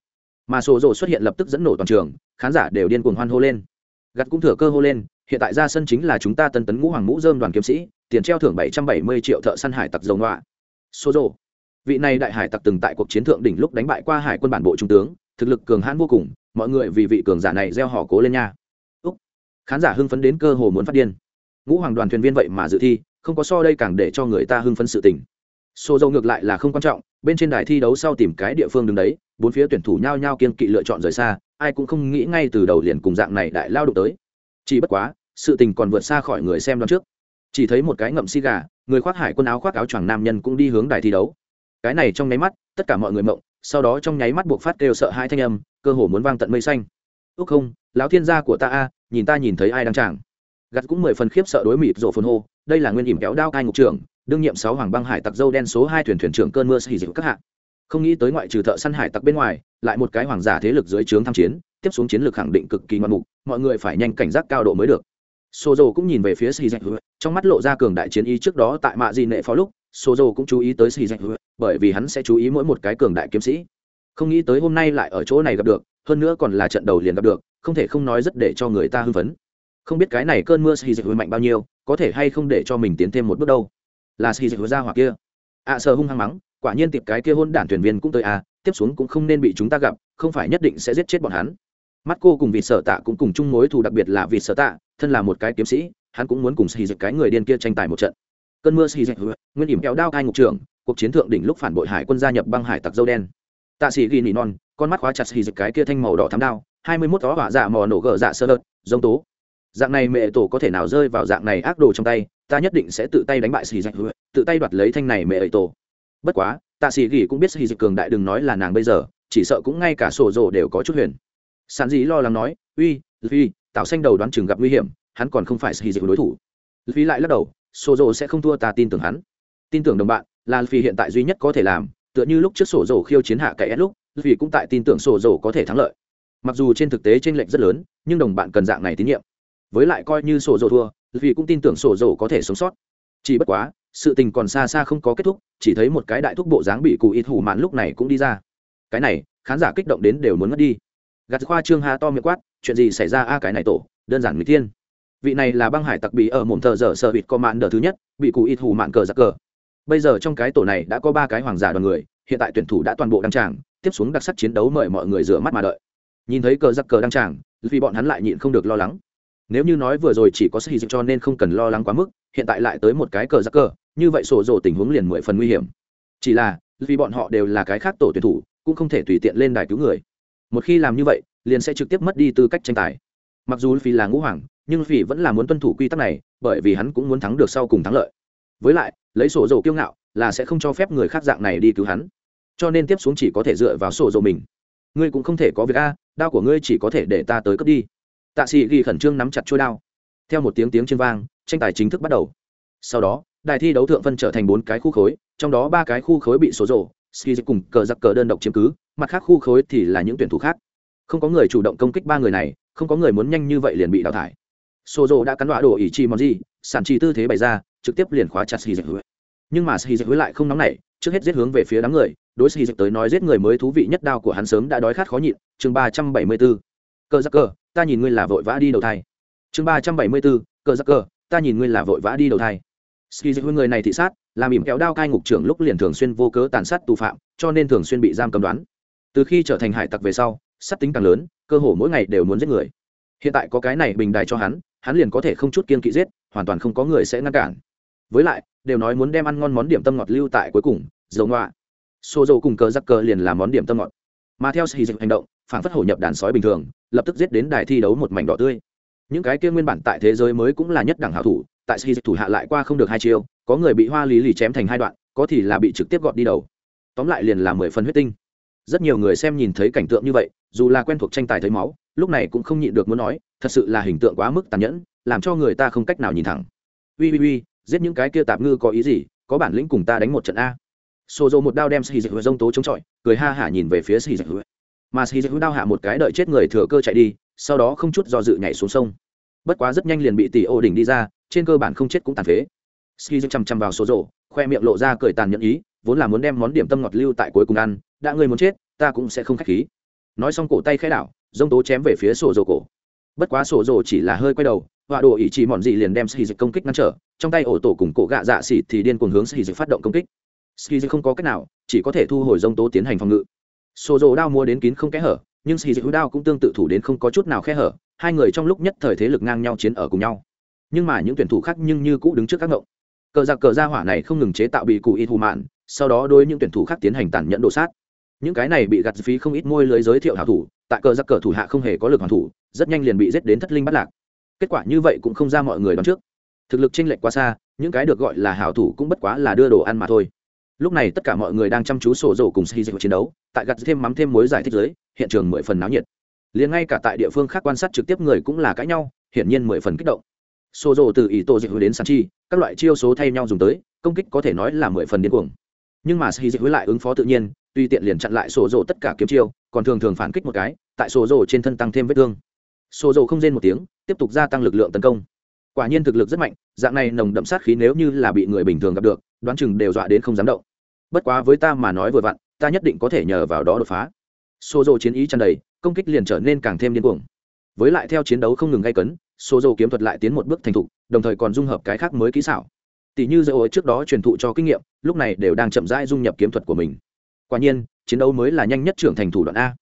Mà xô rộ xuất hiện lập tức dẫn nổ toàn trường, khán giả đều điên cuồng hoan hô lên. Gặt cũng thừa cơ hô lên, hiện tại ra sân chính là chúng ta tân tấn ngũ hoàng mũ dơm đoàn kiếm sĩ, tiền treo thưởng bảy trăm bảy mươi triệu thợ săn hải tặc dầu ngoạ xô rộ vị này đại hải tặc từng tại cuộc chiến thượng đỉnh lúc đánh bại qua hải quân bản bộ trung tướng, thực lực cường hãn vô cùng, mọi người vì vị cường giả này gieo họ cố lên nha. Úc. khán giả hưng phấn đến cơ hồ muốn phát điên. Ngũ hoàng đoàn thuyền viên vậy mà dự thi không có so đây càng để cho người ta hưng phấn sự tình. Xô dầu ngược lại là không quan trọng, bên trên đài thi đấu sau tìm cái địa phương đứng đấy, bốn phía tuyển thủ nhao nhao kiên kỵ lựa chọn rời xa, ai cũng không nghĩ ngay từ đầu liền cùng dạng này đại lao đụng tới. Chỉ bất quá, sự tình còn vượt xa khỏi người xem đón trước. Chỉ thấy một cái ngậm xi gà, người khoác hải quân áo khoác áo choàng nam nhân cũng đi hướng đài thi đấu. Cái này trong nháy mắt, tất cả mọi người mộng, sau đó trong nháy mắt buộc phát kêu sợ hai thanh âm, cơ hồ muốn vang tận mây xanh. Ước không, lão thiên gia của ta a, nhìn ta nhìn thấy ai đang chẳng gặt cũng mười phần khiếp sợ đối mịt rổ phồn hô đây là nguyên ỉm kéo đao cai ngục trưởng đương nhiệm sáu hoàng băng hải tặc dâu đen số hai thuyền thuyền trưởng cơn mưa xì dịu các hạ không nghĩ tới ngoại trừ thợ săn hải tặc bên ngoài lại một cái hoàng giả thế lực dưới trướng tham chiến tiếp xuống chiến lược khẳng định cực kỳ ngoạn mục mọi người phải nhanh cảnh giác cao độ mới được Sô dô cũng nhìn về phía xì Dạch trong mắt lộ ra cường đại chiến ý trước đó tại mạ Di nệ phó lúc, Sô dô cũng chú ý tới xì Dạch bởi vì hắn sẽ chú ý mỗi một cái cường đại kiếm sĩ. Không nghĩ tới hôm nay lại ở chỗ này gặp được, hơn nữa còn là trận đầu liền gặp được, không thể không nói rất để cho người ta hưng phấn. Không biết cái này cơn mưa Sĩ hồi mạnh bao nhiêu, có thể hay không để cho mình tiến thêm một bước đâu. Là xì dịch ra hoặc kia. Ạ à, sợ hung hăng mắng quả nhiên tiệp cái kia hôn đản thuyền viên cũng tới à tiếp xuống cũng không nên bị chúng ta gặp không phải nhất định sẽ giết chết bọn hắn. Mắt cô cùng vị sở tạ cũng cùng chung mối thù đặc biệt là vị sở tạ thân là một cái kiếm sĩ hắn cũng muốn cùng xì dịch cái người điên kia tranh tài một trận. Cơn mưa xì dịch nguyên ỉm kéo đao cai ngục trưởng cuộc chiến thượng đỉnh lúc phản bội hải quân gia nhập băng hải tặc dâu đen. Tạ sĩ ghi nỉ non con mắt khóa chặt xì dịch cái kia thanh màu đỏ thắm đao hai mươi mốt đó hỏa dạ mò nổ gờ dạ sơ đợt giống tố dạng này mẹ tổ có thể nào rơi vào dạng này ác đồ trong tay, ta nhất định sẽ tự tay đánh bại xì dạch tự tay đoạt lấy thanh này mẹ ấy tổ. Bất quá, tạ sĩ gỉ cũng biết xì dịch cường đại đừng nói là nàng bây giờ, chỉ sợ cũng ngay cả sổ rồ đều có chút huyền. Sản dĩ lo lắng nói, uy phi tạo xanh đầu đoán chừng gặp nguy hiểm, hắn còn không phải xì dịch đối thủ. Phi lại lắc đầu, sổ rồ sẽ không thua ta tin tưởng hắn. Tin tưởng đồng bạn là phi hiện tại duy nhất có thể làm, tựa như lúc trước sổ rồ khiêu chiến hạ cậy lúc phi cũng tại tin tưởng sổ rồ có thể thắng lợi. Mặc dù trên thực tế t r ê n lệch rất lớn, nhưng đồng bạn cần dạng này tín nhiệm với lại coi như sổ rồ thua, vì cũng tin tưởng sổ dầu có thể sống sót. Chỉ bất quá, sự tình còn xa xa không có kết thúc, chỉ thấy một cái đại thúc bộ dáng bị cụ ít hủ mạn lúc này cũng đi ra. Cái này, khán giả kích động đến đều muốn mất đi. Gạt khoa trương ha to miệng quát, chuyện gì xảy ra a, cái này tổ, đơn giản người thiên. Vị này là băng hải tặc bị ở mồm thợ dở sợ bịt co mạn đờ thứ nhất, bị cụ ít hủ mạn cờ giặc cờ. Bây giờ trong cái tổ này đã có ba cái hoàng giả đoàn người, hiện tại tuyển thủ đã toàn bộ đăng tràng, tiếp xuống đặc sắc chiến đấu mời mọi người rửa mắt mà đợi. Nhìn thấy cờ giặc cờ đăng tràng, vì bọn hắn lại nhịn không được lo lắng nếu như nói vừa rồi chỉ có sĩ cho nên không cần lo lắng quá mức, hiện tại lại tới một cái cờ giặc cờ, như vậy sổ rồ tình huống liền mười phần nguy hiểm. Chỉ là, vì bọn họ đều là cái khác tổ tuyển thủ, cũng không thể tùy tiện lên đài cứu người. Một khi làm như vậy, liền sẽ trực tiếp mất đi tư cách tranh tài. Mặc dù phi là ngũ hoàng, nhưng phi vẫn là muốn tuân thủ quy tắc này, bởi vì hắn cũng muốn thắng được sau cùng thắng lợi. Với lại, lấy sổ dầu kiêu ngạo là sẽ không cho phép người khác dạng này đi cứu hắn. Cho nên tiếp xuống chỉ có thể dựa vào sổ dầu mình. Ngươi cũng không thể có việc a, đao của ngươi chỉ có thể để ta tới cướp đi tạ sĩ ghi khẩn trương nắm chặt trôi đao. Theo một tiếng tiếng trên vang, tranh tài chính thức bắt đầu. Sau đó, đài thi đấu thượng phân trở thành bốn cái khu khối, trong đó ba cái khu khối bị số rộ ski cùng cờ giặc cờ đơn độc chiếm cứ, mặt khác khu khối thì là những tuyển thủ khác. Không có người chủ động công kích ba người này, không có người muốn nhanh như vậy liền bị đào thải. Số rộ đã cắn đọa đổ ý chi mòn gì, sản trì tư thế bày ra, trực tiếp liền khóa chặt ski nhưng mà ski lại không nóng nảy, trước hết giết hướng về phía đám người, đối ski tới nói giết người mới thú vị nhất đao của hắn sớm đã đói khát khó nhịn, chương ba trăm bảy mươi bốn cờ giặc cờ, ta nhìn ngươi là vội vã đi đầu thai. Chương ba trăm bảy mươi bốn, cờ giặc cờ, ta nhìn ngươi là vội vã đi đầu thai. Ski dịch người này thị sát làm ỉm kéo đao cai ngục trưởng lúc liền thường xuyên vô cớ tàn sát tù phạm, cho nên thường xuyên bị giam cầm đoán. Từ khi trở thành hải tặc về sau, sát tính càng lớn, cơ hồ mỗi ngày đều muốn giết người. Hiện tại có cái này bình đài cho hắn hắn liền có thể không chút kiên kỵ giết, hoàn toàn không có người sẽ ngăn cản. Với lại, đều nói muốn đem ăn ngon món điểm tâm ngọt lưu tại cuối cùng, dầu ngoạ xô dầu cùng cờ giặc cờ liền là món điểm tâm ngọt. Mà theo sĩ dịch hành động phản phất hổ nhập đàn sói bình thường, lập tức giết đến đài thi đấu một mảnh đỏ tươi. Những cái kia nguyên bản tại thế giới mới cũng là nhất đẳng hảo thủ, tại khi dịch thủ hạ lại qua không được hai chiêu, có người bị hoa lý lì chém thành hai đoạn, có thì là bị trực tiếp gọt đi đầu. Tóm lại liền là mười phần huyết tinh. Rất nhiều người xem nhìn thấy cảnh tượng như vậy, dù là quen thuộc tranh tài thấy máu, lúc này cũng không nhịn được muốn nói, thật sự là hình tượng quá mức tàn nhẫn, làm cho người ta không cách nào nhìn thẳng. Ui ui ui, giết những cái kia tạp ngư có ý gì, có bản lĩnh cùng ta đánh một trận a. Xô dô một đao đem xì dịch hữu dông tố chống chọi, cười ha hả nhìn về phía xì dịch mà Sĩ dịch hữu đao hạ một cái đợi chết người thừa cơ chạy đi, sau đó không chút do dự nhảy xuống sông. Bất quá rất nhanh liền bị tỷ ô đỉnh đi ra, trên cơ bản không chết cũng tàn phế. Ski chằm chằm vào số rổ, khoe miệng lộ ra cười tàn nhẫn ý, vốn là muốn đem món điểm tâm ngọt lưu tại cuối cùng ăn, đã ngươi muốn chết, ta cũng sẽ không khách khí. Nói xong cổ tay khẽ đảo dông tố chém về phía sổ rổ cổ. Bất quá sổ rổ chỉ là hơi quay đầu, họa đồ ý chí mòn dị liền đem ski công kích ngăn trở, trong tay ổ tổ cùng cổ gạ dạ xịt thì điên cuồng hướng ski phát động công kích. Ski không có cách nào, chỉ có thể thu hồi dông tố tiến hành phòng ngự sổ rổ đao mua đến kín không kẽ hở, nhưng ski hữu đao cũng tương tự thủ đến không có chút nào khe hở, hai người trong lúc nhất thời thế lực ngang nhau chiến ở cùng nhau. Nhưng mà những tuyển thủ khác nhưng như cũ đứng trước các ngộng. Cờ giặc cờ gia hỏa này không ngừng chế tạo bị cụ y thù mạn, sau đó đối những tuyển thủ khác tiến hành tàn nhẫn đổ sát. Những cái này bị gặt phí không ít môi lưới giới thiệu hảo thủ, tại cờ giặc cờ thủ hạ không hề có lực hoàn thủ, rất nhanh liền bị giết đến thất linh bắt lạc. Kết quả như vậy cũng không ra mọi người đoán trước. Thực lực chênh lệch quá xa, những cái được gọi là hảo thủ cũng bất quá là đưa đồ ăn mà thôi lúc này tất cả mọi người đang chăm chú sổ rổ cùng xây dịch chiến đấu, tại gặt thêm mắm thêm mối giải thích giới hiện trường mười phần náo nhiệt. Liền ngay cả tại địa phương khác quan sát trực tiếp người cũng là cãi nhau, hiển nhiên mười phần kích động. Xô rổ từ ý tô dịch hồi đến sàn chi, các loại chiêu số thay nhau dùng tới, công kích có thể nói là mười phần điên cuồng. Nhưng mà xây dịch lại ứng phó tự nhiên, tuy tiện liền chặn lại xô rổ tất cả kiếm chiêu, còn thường thường phản kích một cái, tại xô rổ trên thân tăng thêm vết thương. Xô rổ không rên một tiếng, tiếp tục gia tăng lực lượng tấn công. Quả nhiên thực lực rất mạnh, dạng này nồng đậm sát khí nếu như là bị người bình thường gặp được, đoán chừng đều dọa đến không dám động bất quá với ta mà nói vừa vặn, ta nhất định có thể nhờ vào đó đột phá. Xô dô chiến ý tràn đầy, công kích liền trở nên càng thêm điên cuồng. Với lại theo chiến đấu không ngừng gay cấn xô dô kiếm thuật lại tiến một bước thành thục, đồng thời còn dung hợp cái khác mới kỹ xảo. Tỷ như dầu trước đó truyền thụ cho kinh nghiệm, lúc này đều đang chậm rãi dung nhập kiếm thuật của mình. Quả nhiên, chiến đấu mới là nhanh nhất trưởng thành thủ đoạn a.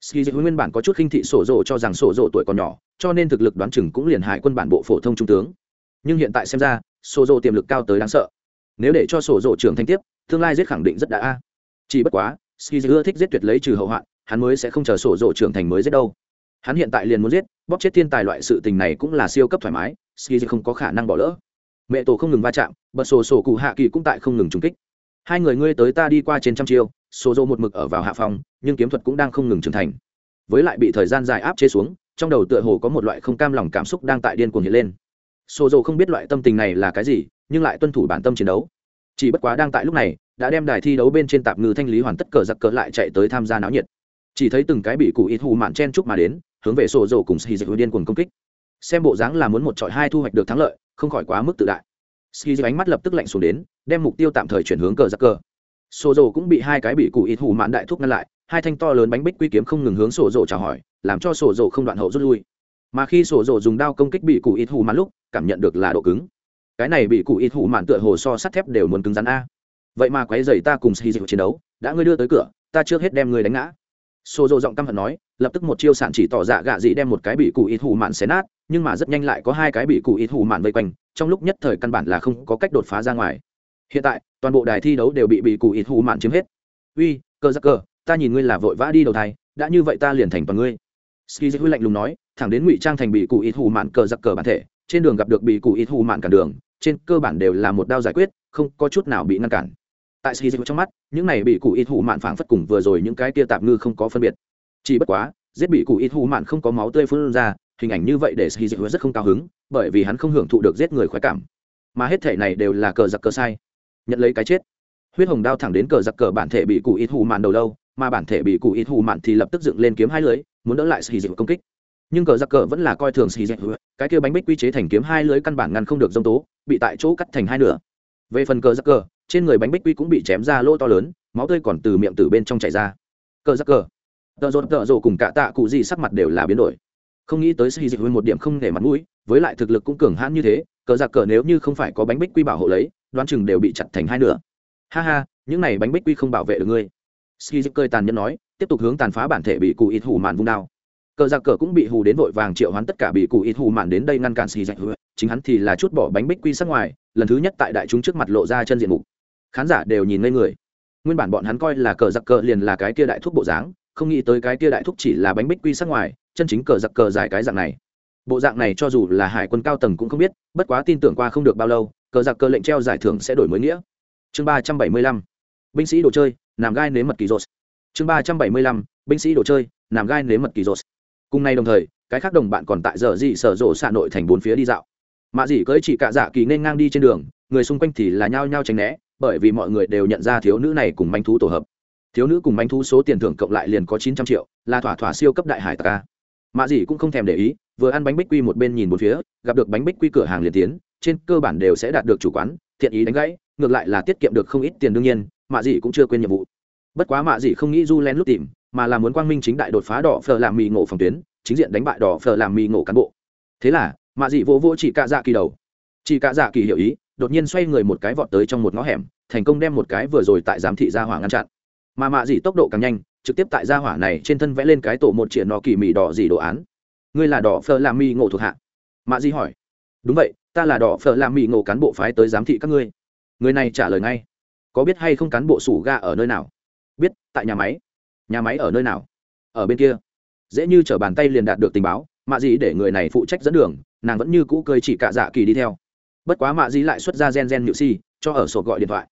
Ski dịch nguyên bản có chút khinh thị sổ rộ cho rằng sổ rộ tuổi còn nhỏ, cho nên thực lực đoán chừng cũng liền hại quân bản bộ phổ thông trung tướng. Nhưng hiện tại xem ra sổ rộ tiềm lực cao tới đáng sợ. Nếu để cho sổ rộ trưởng thành tiếp tương lai giết khẳng định rất đã a. Chỉ bất quá, ski ưa thích giết tuyệt lấy trừ hậu hoạn, hắn mới sẽ không chờ sổ rộ trưởng thành mới giết đâu. Hắn hiện tại liền muốn giết, bóp chết thiên tài loại sự tình này cũng là siêu cấp thoải mái, ski không có khả năng bỏ lỡ. Mẹ tổ không ngừng va chạm, bật sổ sổ cụ hạ kỳ cũng tại không ngừng trúng kích. Hai người ngươi tới ta đi qua trên trăm chiêu, sổ dô một mực ở vào hạ phòng, nhưng kiếm thuật cũng đang không ngừng trưởng thành. Với lại bị thời gian dài áp chế xuống, trong đầu tựa hồ có một loại không cam lòng cảm xúc đang tại điên cuồng hiện lên. Sổ dô không biết loại tâm tình này là cái gì, nhưng lại tuân thủ bản tâm chiến đấu chỉ bất quá đang tại lúc này, đã đem đài thi đấu bên trên tạp ngư thanh lý hoàn tất cờ giặc cờ lại chạy tới tham gia náo nhiệt. Chỉ thấy từng cái bị cụ ít hù mạn chen chúc mà đến, hướng về sổ dầu cùng xì dịch điên cuồng công kích. Xem bộ dáng là muốn một trọi hai thu hoạch được thắng lợi, không khỏi quá mức tự đại. Ski ánh mắt lập tức lạnh xuống đến, đem mục tiêu tạm thời chuyển hướng cờ giặc cờ. Sổ dầu cũng bị hai cái bị cụ ít hủ mạn đại thúc ngăn lại, hai thanh to lớn bánh bích quy kiếm không ngừng hướng sổ dầu chào hỏi, làm cho sổ dầu không đoạn hậu rút lui. Mà khi sổ dầu dùng đao công kích bị cụ ít hủ mạn lúc, cảm nhận được là độ cứng cái này bị cụ ít hủ mạn tựa hồ so sắt thép đều muốn cứng rắn a. Vậy mà quấy dày ta cùng xì dịu chiến đấu, đã ngươi đưa tới cửa, ta trước hết đem ngươi đánh ngã. Xô dô giọng căm hận nói, lập tức một chiêu sản chỉ tỏ dạ gạ dị đem một cái bị cụ ít hủ mạn xé nát, nhưng mà rất nhanh lại có hai cái bị cụ ít hủ mạn vây quanh, trong lúc nhất thời căn bản là không có cách đột phá ra ngoài. Hiện tại, toàn bộ đài thi đấu đều bị bị cụ ít hủ mạn chiếm hết. Uy, cơ giặc cờ ta nhìn ngươi là vội vã đi đầu thai, đã như vậy ta liền thành toàn ngươi. Ski dư lạnh lùng nói, thẳng đến ngụy trang thành bị cụ ít hủ mạn cờ giặc cờ bản thể, trên đường gặp được bị cụ ít hủ mạn cản đường trên cơ bản đều là một đao giải quyết, không có chút nào bị ngăn cản. Tại sĩ dịch trong mắt, những này bị cụ ít hủ mạn phảng phất cùng vừa rồi những cái tia tạp ngư không có phân biệt. Chỉ bất quá, giết bị cụ ít hủ mạn không có máu tươi phun ra, hình ảnh như vậy để sĩ dịch rất không cao hứng, bởi vì hắn không hưởng thụ được giết người khoái cảm. Mà hết thể này đều là cờ giặc cờ sai. Nhận lấy cái chết. Huyết hồng đao thẳng đến cờ giặc cờ bản thể bị cụ ít hủ mạn đầu lâu, mà bản thể bị cụ ít hủ mạn thì lập tức dựng lên kiếm hai lưới, muốn đỡ lại sĩ dịch công kích nhưng cờ giặc cờ vẫn là coi thường ski cái kia bánh bích quy chế thành kiếm hai lưới căn bản ngăn không được dông tố, bị tại chỗ cắt thành hai nửa. Về phần cờ giặc cờ, trên người bánh bích quy cũng bị chém ra lỗ to lớn, máu tươi còn từ miệng từ bên trong chảy ra. Cờ giặc cờ. Tợ rột, tợ rộ cùng cả tạ cụ gì sắc mặt đều là biến đổi. Không nghĩ tới xì dẹp một điểm không để mặt mũi, với lại thực lực cũng cường hãn như thế, cờ giặc cờ nếu như không phải có bánh bích quy bảo hộ lấy, đoán chừng đều bị chặt thành hai nửa. Ha ha, những này bánh bích quy không bảo vệ được ngươi. Ski dịch cơi tàn nhẫn nói, tiếp tục hướng tàn phá bản thể bị cụ ít hủ màn vung đao cờ giặc cờ cũng bị hù đến vội vàng triệu hoán tất cả bị cụ ít hù mạn đến đây ngăn cản xì dạch hứa. Chính hắn thì là chút bỏ bánh bích quy sắc ngoài, lần thứ nhất tại đại chúng trước mặt lộ ra chân diện mục. Khán giả đều nhìn ngây người. Nguyên bản bọn hắn coi là cờ giặc cờ liền là cái kia đại thuốc bộ dáng, không nghĩ tới cái kia đại thuốc chỉ là bánh bích quy sắc ngoài, chân chính cờ giặc cờ giải cái dạng này. Bộ dạng này cho dù là hải quân cao tầng cũng không biết, bất quá tin tưởng qua không được bao lâu, cờ giặc cờ lệnh treo giải thưởng sẽ đổi mới nghĩa. Chương ba trăm bảy mươi lăm, binh sĩ đồ chơi làm gai nếm mật kỳ rột chương ba trăm bảy mươi lăm, binh sĩ đồ chơi làm gai nếm mật kỳ rột cùng ngày đồng thời, cái khác đồng bạn còn tại giờ dị sở rộ xạ nội thành bốn phía đi dạo. Mạ dị cưỡi chỉ cạ dạ kỳ nên ngang đi trên đường, người xung quanh thì là nhao nhao tránh né, bởi vì mọi người đều nhận ra thiếu nữ này cùng manh thú tổ hợp. Thiếu nữ cùng manh thú số tiền thưởng cộng lại liền có chín trăm triệu, là thỏa thỏa siêu cấp đại hải tạc ca mạ dị cũng không thèm để ý, vừa ăn bánh bích quy một bên nhìn một phía, gặp được bánh bích quy cửa hàng liền tiến, trên cơ bản đều sẽ đạt được chủ quán, thiện ý đánh gãy, ngược lại là tiết kiệm được không ít tiền đương nhiên, mạ dị cũng chưa quên nhiệm vụ. Bất quá mạ dị không nghĩ du len lúc tìm mà là muốn quang minh chính đại đột phá đỏ phở làm mì ngộ phòng tuyến, chính diện đánh bại đỏ phở làm mì ngộ cán bộ. Thế là, mạ dị vỗ vỗ chỉ cạ dạ kỳ đầu. Chỉ cạ dạ kỳ hiểu ý, đột nhiên xoay người một cái vọt tới trong một ngõ hẻm, thành công đem một cái vừa rồi tại giám thị gia hỏa ngăn chặn. Mà mạ dị tốc độ càng nhanh, trực tiếp tại gia hỏa này trên thân vẽ lên cái tổ một triển nọ kỳ mì đỏ dị đồ án. Ngươi là đỏ phở làm mì ngộ thuộc hạ? Mạ dị hỏi. Đúng vậy, ta là đỏ phở làm mì ngộ cán bộ phái tới giám thị các ngươi. Người này trả lời ngay. Có biết hay không cán bộ sủ ga ở nơi nào? Biết, tại nhà máy nhà máy ở nơi nào? Ở bên kia. Dễ như t bàn tay liền đạt được tình báo, mạ Dĩ để người này phụ trách dẫn đường, nàng vẫn như cũ cơi chỉ cả dạ kỳ đi theo. Bất quá mạ Dĩ lại xuất ra gen gen nhự si, cho ở sổ gọi điện thoại.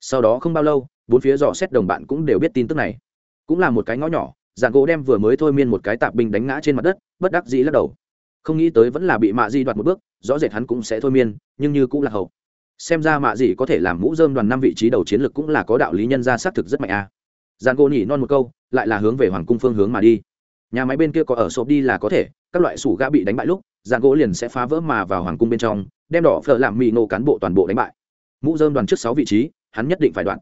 Sau đó không bao lâu, bốn phía dò xét đồng bạn cũng đều biết tin tức này. Cũng là một cái ngõ nhỏ, dạng gỗ đem vừa mới thôi miên một cái tạp binh đánh ngã trên mặt đất, bất đắc dĩ lắc đầu. Không nghĩ tới vẫn là bị mạ di đoạt một bước, rõ rệt hắn cũng sẽ thôi miên, nhưng như cũng là hậu. Xem ra mạ Dĩ có thể làm mũ dơm đoàn năm vị trí đầu chiến lược cũng là có đạo lý nhân ra xác thực rất mạnh a. À. dạng gỗ nhỉ non một câu lại là hướng về hoàng cung phương hướng mà đi. Nhà máy bên kia có ở sộp đi là có thể, các loại sủ gã bị đánh bại lúc, dạng gỗ liền sẽ phá vỡ mà vào hoàng cung bên trong, đem đỏ phở làm mì nổ cán bộ toàn bộ đánh bại. Mũ dơm đoàn trước sáu vị trí, hắn nhất định phải đoạn.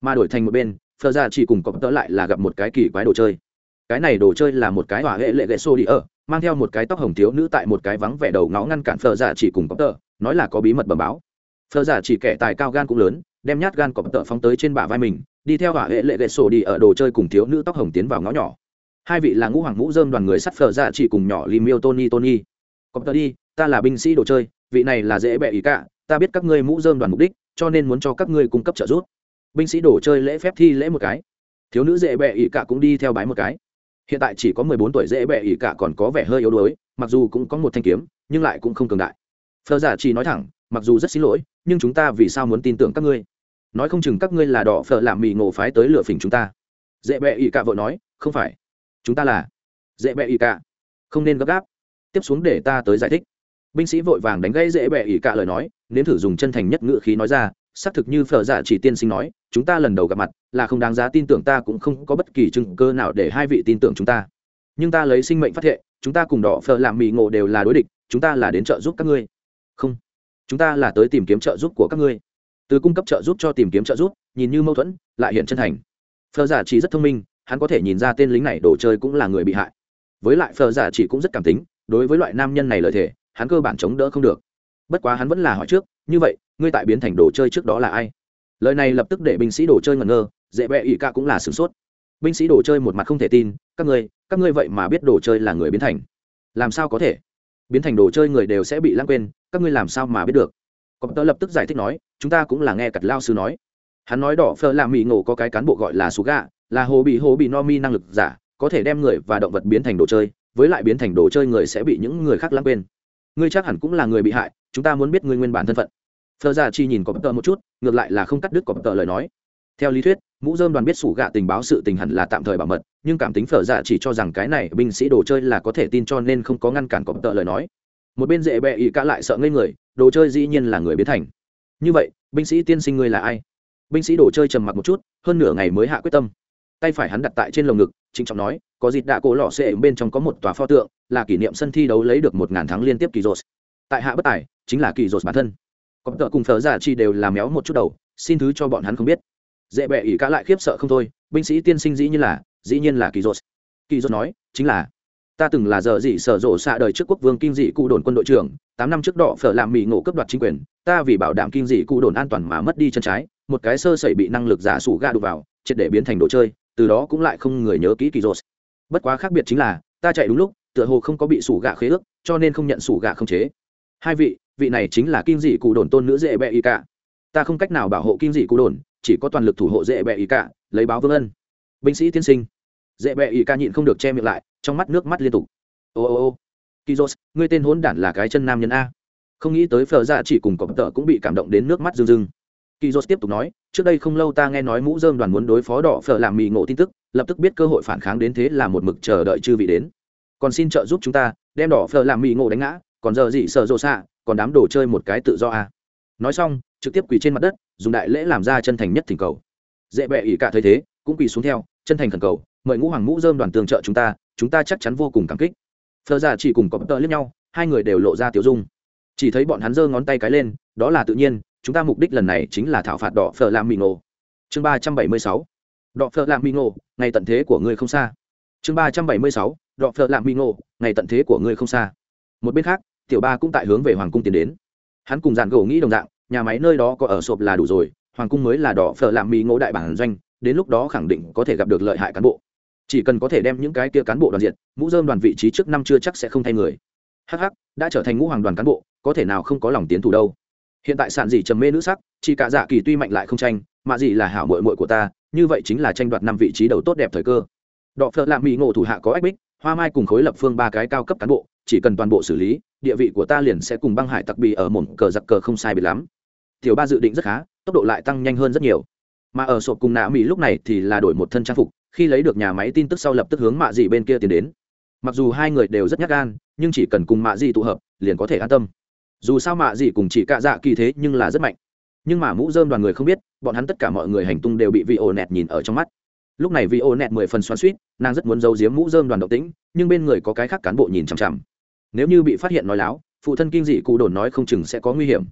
Mà đổi thành một bên, phở ra chỉ cùng cọp tớ lại là gặp một cái kỳ quái đồ chơi. Cái này đồ chơi là một cái hỏa hệ lệ gậy xô đi ở, mang theo một cái tóc hồng thiếu nữ tại một cái vắng vẻ đầu ngõ ngăn cản phở ra chỉ cùng cọp tớ, nói là có bí mật bẩm báo. Phở ra chỉ kẻ tài cao gan cũng lớn, đem nhát gan cọp tớ phóng tới trên bả vai mình đi theo hỏa hệ lệ gậy sổ đi ở đồ chơi cùng thiếu nữ tóc hồng tiến vào ngõ nhỏ. Hai vị là ngũ hoàng ngũ dơm đoàn người sắt phở ra chỉ cùng nhỏ lim miêu tony tony. Cọp tờ đi, ta là binh sĩ đồ chơi, vị này là dễ bẹ ý cả, ta biết các ngươi mũ dơm đoàn mục đích, cho nên muốn cho các ngươi cung cấp trợ giúp. Binh sĩ đồ chơi lễ phép thi lễ một cái. Thiếu nữ dễ bẹ ý cả cũng đi theo bái một cái. Hiện tại chỉ có mười bốn tuổi dễ bẹ ý cả còn có vẻ hơi yếu đuối, mặc dù cũng có một thanh kiếm, nhưng lại cũng không cường đại. Phở giả chỉ nói thẳng, mặc dù rất xin lỗi, nhưng chúng ta vì sao muốn tin tưởng các ngươi? Nói không chừng các ngươi là đỏ phở làm mì ngộ phái tới lửa phỉnh chúng ta. Dễ bẹ ỵ cả vợ nói, không phải, chúng ta là dễ bẹ ỵ cả không nên gấp gáp. Tiếp xuống để ta tới giải thích. Binh sĩ vội vàng đánh gãy dễ bẹ ỵ cả lời nói, nếm thử dùng chân thành nhất ngữ khí nói ra, xác thực như phở giả chỉ tiên sinh nói, chúng ta lần đầu gặp mặt, là không đáng giá tin tưởng ta cũng không có bất kỳ chứng cơ nào để hai vị tin tưởng chúng ta. Nhưng ta lấy sinh mệnh phát thệ, chúng ta cùng đỏ phở làm mì ngộ đều là đối địch, chúng ta là đến trợ giúp các ngươi. Không, chúng ta là tới tìm kiếm trợ giúp của các ngươi từ cung cấp trợ giúp cho tìm kiếm trợ giúp, nhìn như mâu thuẫn, lại hiện chân thành. Phờ giả chỉ rất thông minh, hắn có thể nhìn ra tên lính này đồ chơi cũng là người bị hại. Với lại phờ giả chỉ cũng rất cảm tính, đối với loại nam nhân này lợi thể hắn cơ bản chống đỡ không được. Bất quá hắn vẫn là hỏi trước, như vậy, ngươi tại biến thành đồ chơi trước đó là ai? Lời này lập tức để binh sĩ đồ chơi ngẩn ngơ, dễ bẹ ỵ ca cũng là sửng sốt. Binh sĩ đồ chơi một mặt không thể tin, các ngươi các ngươi vậy mà biết đồ chơi là người biến thành. Làm sao có thể? Biến thành đồ chơi người đều sẽ bị lãng quên, các ngươi làm sao mà biết được? Cọp tớ lập tức giải thích nói chúng ta cũng là nghe cặt lao sư nói. Hắn nói đỏ phơ là mỹ ngộ có cái cán bộ gọi là sú gà, là hồ bị hồ bị no mi năng lực giả, có thể đem người và động vật biến thành đồ chơi, với lại biến thành đồ chơi người sẽ bị những người khác lãng quên. Ngươi chắc hẳn cũng là người bị hại, chúng ta muốn biết ngươi nguyên bản thân phận. Phơ ra chi nhìn có bất tờ một chút, ngược lại là không cắt đứt có bất tờ lời nói. Theo lý thuyết, mũ dơm đoàn biết sủ gạ tình báo sự tình hẳn là tạm thời bảo mật, nhưng cảm tính phở dạ chỉ cho rằng cái này binh sĩ đồ chơi là có thể tin cho nên không có ngăn cản cọp tợ lời nói. Một bên dễ bẹ ý cả lại sợ ngây người, đồ chơi dĩ nhiên là người biến thành như vậy, binh sĩ tiên sinh ngươi là ai? Binh sĩ đồ chơi trầm mặc một chút, hơn nửa ngày mới hạ quyết tâm. Tay phải hắn đặt tại trên lồng ngực, trịnh trọng nói, có dịp đạ cổ lọ xệ bên trong có một tòa pho tượng, là kỷ niệm sân thi đấu lấy được một ngàn tháng liên tiếp kỳ rột. Tại hạ bất tài, chính là kỳ rột bản thân. Có tợ cùng phở giả chi đều làm méo một chút đầu, xin thứ cho bọn hắn không biết. Dễ bẹ ỉ cả lại khiếp sợ không thôi, binh sĩ tiên sinh dĩ nhiên là, dĩ nhiên là kỳ rột. Kỳ rột nói, chính là, ta từng là giờ dị sở rộ xạ đời trước quốc vương kinh dị cụ đồn quân đội trưởng tám năm trước đỏ phở làm mỹ ngộ cấp đoạt chính quyền, ta vì bảo đảm kinh dị cụ đồn an toàn mà mất đi chân trái, một cái sơ sẩy bị năng lực giả sủ ga đục vào, triệt để biến thành đồ chơi, từ đó cũng lại không người nhớ kỹ kỳ rột bất quá khác biệt chính là, ta chạy đúng lúc, tựa hồ không có bị sủ gạ khế ước, cho nên không nhận sủ gạ không chế. Hai vị vị này chính là kinh dị cụ đồn tôn nữ dễ bẹ y cả. Ta không cách nào bảo hộ kinh dị cụ đồn, chỉ có toàn lực thủ hộ dễ bẹ y cả, lấy báo vương ân. Binh sĩ tiên sinh. Dễ bẹ y ca nhịn không được che miệng lại, trong mắt nước mắt liên tục. Ô ô ô kizos ngươi tên hốn đản là cái chân nam nhân a. Không nghĩ tới phở ra chỉ cùng cọp tợ cũng bị cảm động đến nước mắt rưng rưng. Kizos tiếp tục nói, trước đây không lâu ta nghe nói mũ dơm đoàn muốn đối phó đỏ phở làm mì ngộ tin tức, lập tức biết cơ hội phản kháng đến thế là một mực chờ đợi chư vị đến. Còn xin trợ giúp chúng ta, đem đỏ phở làm mì ngộ đánh ngã, còn giờ gì sợ rộ xạ, còn đám đồ chơi một cái tự do a. Nói xong, trực tiếp quỳ trên mặt đất, dùng đại lễ làm ra chân thành nhất thỉnh cầu. Dễ bẹ ỉ cả thấy thế, cũng quỳ xuống theo, chân thành khẩn cầu, mời ngũ hoàng mũ dơm đoàn tường trợ chúng ta chúng ta chắc chắn vô cùng cảm kích thợ ra chỉ cùng có tờ liếc nhau, hai người đều lộ ra tiểu dung. Chỉ thấy bọn hắn giơ ngón tay cái lên, đó là tự nhiên, chúng ta mục đích lần này chính là thảo phạt đỏ phở làm mì ngộ. Chương ba trăm bảy mươi sáu. Đỏ phở làm mì ngộ, ngày tận thế của người không xa. Chương ba trăm bảy mươi sáu. Đỏ phở làm mì ngộ, ngày tận thế của người không xa. Một bên khác, tiểu ba cũng tại hướng về hoàng cung tiến đến. Hắn cùng dàn gỗ nghĩ đồng dạng, nhà máy nơi đó có ở sộp là đủ rồi, hoàng cung mới là đỏ phở làm mì ngộ đại bản doanh, đến lúc đó khẳng định có thể gặp được lợi hại cán bộ chỉ cần có thể đem những cái kia cán bộ đoàn diện mũ dơm đoàn vị trí trước năm chưa chắc sẽ không thay người. Hh đã trở thành ngũ hoàng đoàn cán bộ, có thể nào không có lòng tiến thủ đâu. Hiện tại sản dị trầm mê nữ sắc, chỉ cả dạ kỳ tuy mạnh lại không tranh, mà gì là hảo mội mội của ta, như vậy chính là tranh đoạt năm vị trí đầu tốt đẹp thời cơ. Đọ phợ lạ mỹ ngộ thủ hạ có ách bích, hoa mai cùng khối lập phương ba cái cao cấp cán bộ, chỉ cần toàn bộ xử lý, địa vị của ta liền sẽ cùng băng hải tặc bì ở mồm cờ giặc cờ không sai biệt lắm. Tiểu ba dự định rất khá, tốc độ lại tăng nhanh hơn rất nhiều. Mà ở sộp cùng nạ mỹ lúc này thì là đổi một thân trang phục khi lấy được nhà máy tin tức sau lập tức hướng mạ dị bên kia tiến đến. Mặc dù hai người đều rất nhát gan, nhưng chỉ cần cùng mạ dị tụ hợp, liền có thể an tâm. Dù sao mạ dị cùng chỉ cạ dạ kỳ thế nhưng là rất mạnh. Nhưng mà mũ dơm đoàn người không biết, bọn hắn tất cả mọi người hành tung đều bị vị ổ nẹt nhìn ở trong mắt. Lúc này vị ổ nẹt mười phần xoắn suýt nàng rất muốn giấu giếm mũ dơm đoàn động tĩnh, nhưng bên người có cái khác cán bộ nhìn chằm chằm. Nếu như bị phát hiện nói láo, phụ thân kinh dị cụ đồn nói không chừng sẽ có nguy hiểm.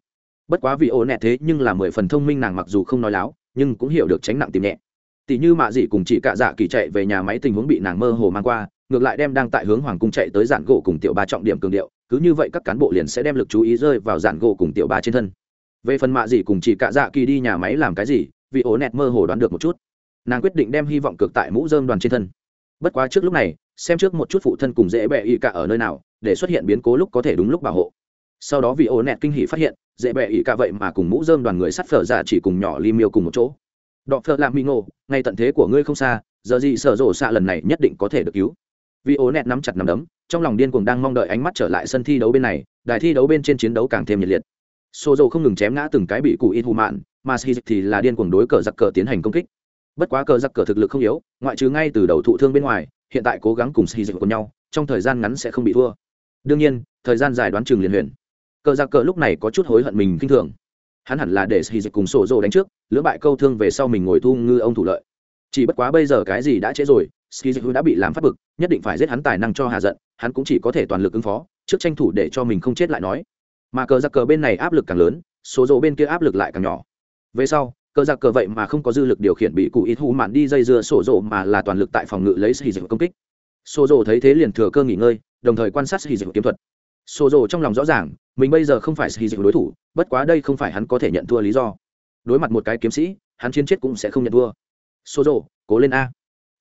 Bất quá vị ổ nẹt thế nhưng là mười phần thông minh, nàng mặc dù không nói láo, nhưng cũng hiểu được tránh nặng tìm nhẹ tỷ như mạ dị cùng chị cạ dạ kỳ chạy về nhà máy tình huống bị nàng mơ hồ mang qua, ngược lại đem đang tại hướng hoàng cung chạy tới giản gỗ cùng tiểu ba trọng điểm cường điệu, cứ như vậy các cán bộ liền sẽ đem lực chú ý rơi vào giản gỗ cùng tiểu ba trên thân. Về phần mạ dị cùng chị cạ dạ kỳ đi nhà máy làm cái gì, vì ố nẹt mơ hồ đoán được một chút. Nàng quyết định đem hy vọng cực tại mũ dơm đoàn trên thân. Bất quá trước lúc này, xem trước một chút phụ thân cùng dễ bẹ y cả ở nơi nào, để xuất hiện biến cố lúc có thể đúng lúc bảo hộ. Sau đó vì ố nẹt kinh hỉ phát hiện, dễ bẹ y cả vậy mà cùng mũ dơm đoàn người sắt phở dạ chỉ cùng nhỏ ly miêu cùng một chỗ đọ phợ làm mi ngộ, ngay tận thế của ngươi không xa, giờ gì sở rộ xạ lần này nhất định có thể được cứu. Vì ố nẹt nắm chặt nắm đấm, trong lòng điên cuồng đang mong đợi ánh mắt trở lại sân thi đấu bên này, đài thi đấu bên trên chiến đấu càng thêm nhiệt liệt. Xô dầu không ngừng chém ngã từng cái bị cụ ít hù mạn, mà sĩ thì là điên cuồng đối cờ giặc cờ tiến hành công kích. Bất quá cờ giặc cờ thực lực không yếu, ngoại trừ ngay từ đầu thụ thương bên ngoài, hiện tại cố gắng cùng sĩ dịch của nhau, trong thời gian ngắn sẽ không bị thua. Đương nhiên, thời gian dài đoán chừng liền huyền. Cờ giặc cờ lúc này có chút hối hận mình kinh thường hắn hẳn là để sĩ dịch cùng sổ rồ đánh trước, lưỡng bại câu thương về sau mình ngồi thu ngư ông thủ lợi. Chỉ bất quá bây giờ cái gì đã trễ rồi ski dịch đã bị làm phát bực, nhất định phải giết hắn tài năng cho hà giận, hắn cũng chỉ có thể toàn lực ứng phó, trước tranh thủ để cho mình không chết lại nói. Mà cờ giặc cờ bên này áp lực càng lớn số rộ bên kia áp lực lại càng nhỏ. Về sau, cờ giặc cờ vậy mà không có dư lực điều khiển bị cụ ít hù mạn đi dây dưa sổ rộ mà là toàn lực tại phòng ngự lấy xì dịch công kích. Sổ rộ thấy thế liền thừa cơ nghỉ ngơi, đồng thời quan sát xì dịch kiếm thuật sổ rộ trong lòng rõ ràng, mình bây giờ không phải sĩ dịch đối thủ, bất quá đây không phải hắn có thể nhận thua lý do. Đối mặt một cái kiếm sĩ, hắn chiến chết cũng sẽ không nhận thua. Sổ rộ cố lên a.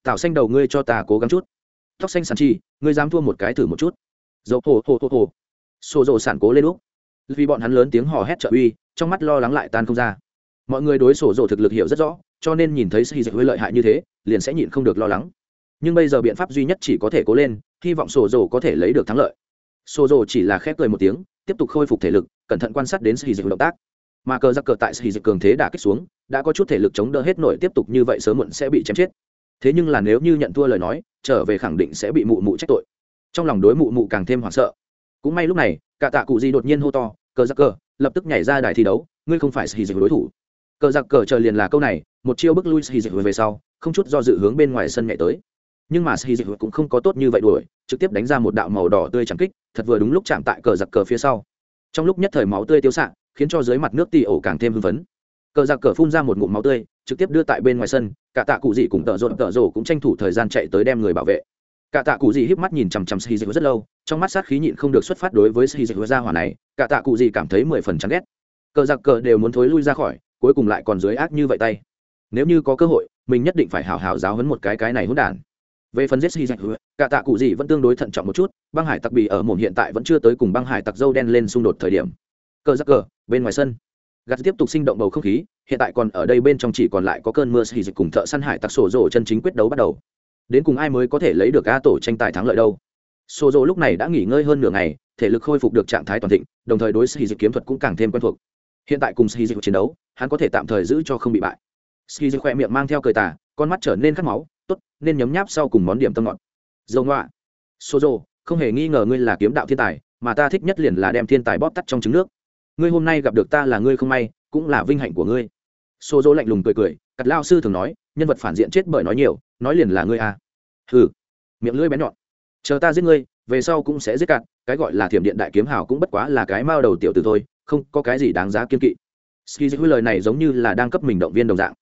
Tạo xanh đầu ngươi cho ta cố gắng chút. Tóc xanh sàn chi, ngươi dám thua một cái thử một chút. Dầu hồ hồ hồ hồ sổ rộ sản cố lên lúc vì bọn hắn lớn tiếng hò hét trợ uy, trong mắt lo lắng lại tan không ra. Mọi người đối sổ rộ thực lực hiểu rất rõ, cho nên nhìn thấy sĩ dịch hơi lợi hại như thế, liền sẽ nhịn không được lo lắng. Nhưng bây giờ biện pháp duy nhất chỉ có thể cố lên, hy vọng sổ rộ có thể lấy được thắng lợi sổ rồ chỉ là khép cười một tiếng, tiếp tục khôi phục thể lực, cẩn thận quan sát đến sĩ dịch động tác. Mà cờ giặc cờ tại sĩ dịch cường thế đã kích xuống, đã có chút thể lực chống đỡ hết nổi, tiếp tục như vậy sớm muộn sẽ bị chém chết. Thế nhưng là nếu như nhận thua lời nói, trở về khẳng định sẽ bị mụ mụ trách tội. Trong lòng đối mụ mụ càng thêm hoảng sợ. Cũng may lúc này, cả tạ cụ gì đột nhiên hô to, cờ giặc cờ, lập tức nhảy ra đài thi đấu, ngươi không phải sĩ dịch đối thủ. Cờ giặc cờ chờ liền là câu này, một chiêu bức lui sĩ dịch về sau, không chút do dự hướng bên ngoài sân nhảy tới nhưng mà sĩ dịch cũng không có tốt như vậy đuổi, trực tiếp đánh ra một đạo màu đỏ tươi chẳng kích, thật vừa đúng lúc chạm tại cờ giặc cờ phía sau. Trong lúc nhất thời máu tươi tiêu xạ, khiến cho dưới mặt nước tì ổ càng thêm hưng phấn. Cờ giặc cờ phun ra một ngụm máu tươi, trực tiếp đưa tại bên ngoài sân, cả tạ cụ dị cùng tợ rộn, tợ rổ cũng tranh thủ thời gian chạy tới đem người bảo vệ. Cả tạ cụ dị híp mắt nhìn chằm chằm sĩ dịch rất lâu, trong mắt sát khí nhịn không được xuất phát đối với sĩ dịch ra hỏa này, cả tạ cụ dị cảm thấy mười phần chán ghét. Cờ giặc cờ đều muốn thối lui ra khỏi, cuối cùng lại còn dưới ác như vậy tay. Nếu như có cơ hội, mình nhất định phải hào hào giáo hấn một cái cái này hỗn đản về phần giết hy dạch cả tạ cụ gì vẫn tương đối thận trọng một chút, băng hải tặc bì ở mồm hiện tại vẫn chưa tới cùng băng hải tặc dâu đen lên xung đột thời điểm. Cờ giặc cờ, bên ngoài sân. Gạt tiếp tục sinh động bầu không khí, hiện tại còn ở đây bên trong chỉ còn lại có cơn mưa xì dịch cùng thợ săn hải tặc sổ rổ chân chính quyết đấu bắt đầu. Đến cùng ai mới có thể lấy được a tổ tranh tài thắng lợi đâu? Sổ rổ lúc này đã nghỉ ngơi hơn nửa ngày, thể lực khôi phục được trạng thái toàn thịnh, đồng thời đối xì dịch kiếm thuật cũng càng thêm quen thuộc. Hiện tại cùng xì dịch chiến đấu, hắn có thể tạm thời giữ cho không bị bại. Xì dịch khoe miệng mang theo cười tà, con mắt trở nên khát máu nên nhấm nháp sau cùng món điểm tâm ngọt. Dầu ngoạ sổ không hề nghi ngờ ngươi là kiếm đạo thiên tài, mà ta thích nhất liền là đem thiên tài bóp tắt trong trứng nước. Ngươi hôm nay gặp được ta là ngươi không may, cũng là vinh hạnh của ngươi. Xô lạnh lùng cười cười, cắt lao sư thường nói, nhân vật phản diện chết bởi nói nhiều, nói liền là ngươi à. hừ, miệng lưỡi bén nhọn. Chờ ta giết ngươi, về sau cũng sẽ giết cạn, cái gọi là thiểm điện đại kiếm hào cũng bất quá là cái mao đầu tiểu từ thôi, không có cái gì đáng giá kiên kỵ. Ski dịch lời này giống như là đang cấp mình động viên đồng dạng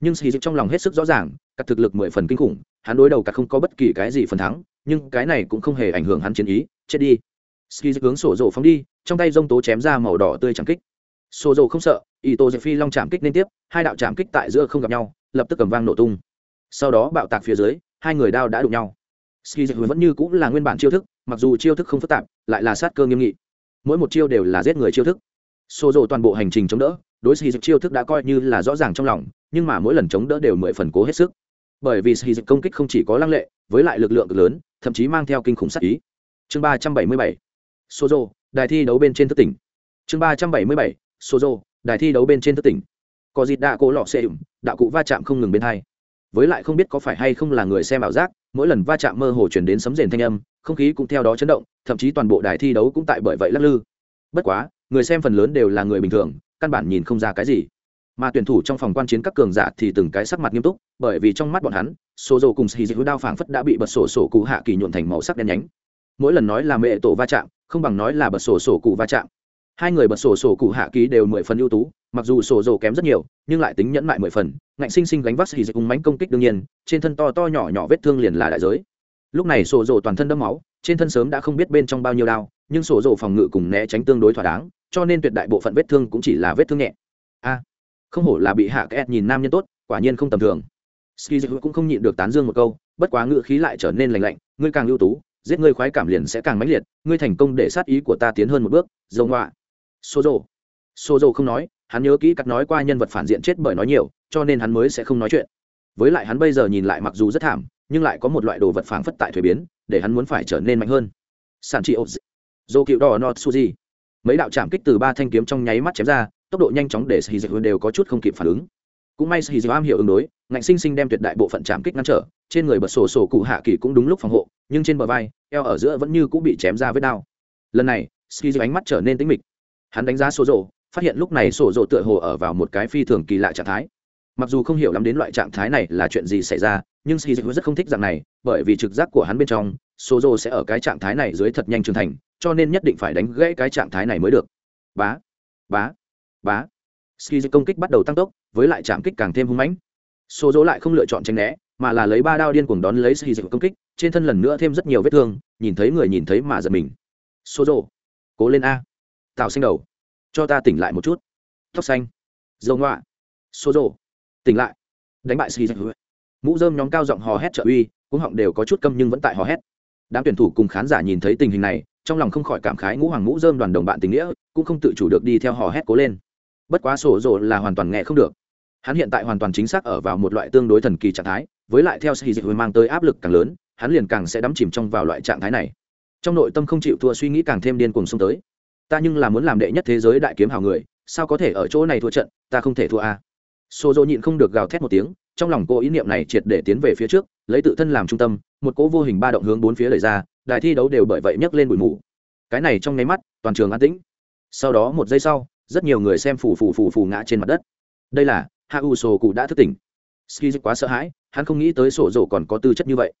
nhưng ski dịch trong lòng hết sức rõ ràng, các thực lực mười phần kinh khủng, hắn đối đầu cả không có bất kỳ cái gì phần thắng, nhưng cái này cũng không hề ảnh hưởng hắn chiến ý, chết đi. Ski dịch hướng sổ rộ phóng đi, trong tay rông tố chém ra màu đỏ tươi chẳng kích. Sổ rộ không sợ ý tô dẹp phi long chạm kích liên tiếp, hai đạo chạm kích tại giữa không gặp nhau, lập tức cầm vang nổ tung. Sau đó bạo tạc phía dưới, hai người đao đã đụng nhau. Ski dịch vẫn như cũng là nguyên bản chiêu thức, mặc dù chiêu thức không phức tạp, lại là sát cơ nghiêm nghị. Mỗi một chiêu đều là giết người chiêu thức xô rộ toàn bộ hành trình chống đỡ đối xì dịch chiêu thức đã coi như là rõ ràng trong lòng nhưng mà mỗi lần chống đỡ đều mười phần cố hết sức bởi vì xì dịch công kích không chỉ có lăng lệ với lại lực lượng cực lớn thậm chí mang theo kinh khủng sát ý chương ba trăm bảy mươi bảy đài thi đấu bên trên thức tỉnh. Chương ba trăm bảy mươi bảy, đài thi đấu bên trên thức tỉnh. Có dịt đạ cổ lọ xe ủng đạo cụ va chạm không ngừng bên hai. Với lại không biết có phải hay không là người xem ảo giác, mỗi lần va chạm mơ hồ truyền đến sấm rền thanh âm, không khí cũng theo đó chấn động, thậm chí toàn bộ đài thi đấu cũng tại bởi vậy lắc lư. Bất quá, người xem phần lớn đều là người bình thường, căn bản nhìn không ra cái gì. Mà tuyển thủ trong phòng quan chiến các cường giả thì từng cái sắc mặt nghiêm túc, bởi vì trong mắt bọn hắn, Sozo cùng Shizuku đao phảng phất đã bị bật sổ sổ cụ hạ kỳ nhuộn thành màu sắc đen nhánh. Mỗi lần nói là mẹ tổ va chạm, không bằng nói là bật sổ sổ cụ va chạm hai người bật sổ sổ cụ hạ ký đều mười phần ưu tú mặc dù sổ dầu kém rất nhiều nhưng lại tính nhẫn mại mười phần ngạnh sinh sinh gánh vác xì dịch cùng mánh công kích đương nhiên trên thân to to nhỏ nhỏ vết thương liền là đại giới lúc này sổ dầu toàn thân đâm máu trên thân sớm đã không biết bên trong bao nhiêu đau nhưng sổ rộ phòng ngự cùng né tránh tương đối thỏa đáng, cho nên tuyệt đại bộ phận vết thương cũng chỉ là vết thương nhẹ. A, không hổ là bị hạ két nhìn nam nhân tốt, quả nhiên không tầm thường. Ski dịch cũng không nhịn được tán dương một câu, bất quá ngự khí lại trở nên lành lạnh, ngươi càng ưu tú, giết ngươi khoái cảm liền sẽ càng mãnh liệt, ngươi thành công để sát ý của ta tiến hơn một bước dầu ngoạ. Xô rộ xô rộ không nói, hắn nhớ kỹ cắt nói qua nhân vật phản diện chết bởi nói nhiều, cho nên hắn mới sẽ không nói chuyện. Với lại hắn bây giờ nhìn lại mặc dù rất thảm, nhưng lại có một loại đồ vật phản phất tại thuế biến, để hắn muốn phải trở nên mạnh hơn. Sản trị ộp dô cựu đỏ nọt suji mấy đạo chạm kích từ ba thanh kiếm trong nháy mắt chém ra, tốc độ nhanh chóng để sĩ dịch đều có chút không kịp phản ứng. Cũng may sĩ dịch am hiểu ứng đối, ngạnh sinh sinh đem tuyệt đại bộ phận chạm kích ngăn trở, trên người bật sổ sổ cụ hạ kỳ cũng đúng lúc phòng hộ, nhưng trên bờ vai, eo ở giữa vẫn như cũng bị chém ra vết đao lần này ski ánh mắt trở nên tĩnh mịch. Hắn đánh giá sổ rộ, phát hiện lúc này sổ rộ tựa hồ ở vào một cái phi thường kỳ lạ trạng thái. Mặc dù không hiểu lắm đến loại trạng thái này là chuyện gì xảy ra, nhưng ski rất không thích dạng này, bởi vì trực giác của hắn bên trong, sổ rộ sẽ ở cái trạng thái này dưới thật nhanh trưởng thành cho nên nhất định phải đánh gãy cái trạng thái này mới được. Bá bá bá. Ski công kích bắt đầu tăng tốc, với lại chạm kích càng thêm hung mãnh. Số dỗ lại không lựa chọn tránh né, mà là lấy ba đao điên cuồng đón lấy ski công kích, trên thân lần nữa thêm rất nhiều vết thương, nhìn thấy người nhìn thấy mà giật mình. Số dỗ, cố lên a. Tạo xanh đầu, cho ta tỉnh lại một chút. Tóc xanh, dầu ngoạ số dỗ, tỉnh lại. Đánh bại ski mũ dơm nhóm cao giọng hò hét trợ uy cũng họng đều có chút câm nhưng vẫn tại hò hét. Đám tuyển thủ cùng khán giả nhìn thấy tình hình này trong lòng không khỏi cảm khái ngũ hoàng ngũ dơm đoàn đồng bạn tình nghĩa, cũng không tự chủ được đi theo hò hét cố lên. Bất quá sổ rồ là hoàn toàn nghe không được. Hắn hiện tại hoàn toàn chính xác ở vào một loại tương đối thần kỳ trạng thái, với lại theo sĩ dịch mang tới áp lực càng lớn, hắn liền càng sẽ đắm chìm trong vào loại trạng thái này. Trong nội tâm không chịu thua suy nghĩ càng thêm điên cuồng xông tới. Ta nhưng là muốn làm đệ nhất thế giới đại kiếm hào người, sao có thể ở chỗ này thua trận, ta không thể thua a à? xô nhịn không được gào thét một tiếng, trong lòng cô ý niệm này triệt để tiến về phía trước lấy tự thân làm trung tâm, một cỗ vô hình ba động hướng bốn phía lời ra, đài thi đấu đều bởi vậy nhấc lên bụi mù. Cái này trong nháy mắt, toàn trường an tĩnh. Sau đó một giây sau, rất nhiều người xem phù phù phù phù ngã trên mặt đất. Đây là hạ u sổ cụ đã thức tỉnh. Ski quá sợ hãi, hắn không nghĩ tới sổ rổ còn có tư chất như vậy.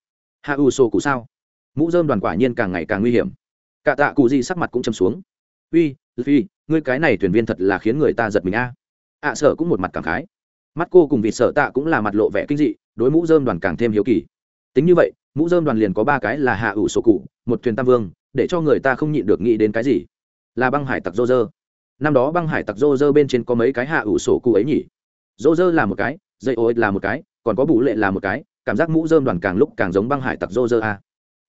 Hạ u sổ cụ sao? Mũ dơm đoàn quả nhiên càng ngày càng nguy hiểm. Cả tạ cụ gì sắc mặt cũng châm xuống. Uy phi ngươi cái này thuyền viên thật là khiến người ta giật mình a. À. ạ sợ cũng một mặt cảm khái. Mắt cô cùng vịt sợ tạ cũng là mặt lộ vẻ kinh dị đối mũ dơm đoàn càng thêm hiếu kỳ. Tính như vậy, mũ dơm đoàn liền có ba cái là hạ ủ sổ cụ, một thuyền tam vương, để cho người ta không nhịn được nghĩ đến cái gì? Là băng hải tặc dô dơ. Năm đó băng hải tặc dô dơ bên trên có mấy cái hạ ủ sổ cụ ấy nhỉ? Dô dơ là một cái, dây ô là một cái, còn có bù lệ là một cái, cảm giác mũ dơm đoàn càng lúc càng giống băng hải tặc dô dơ a.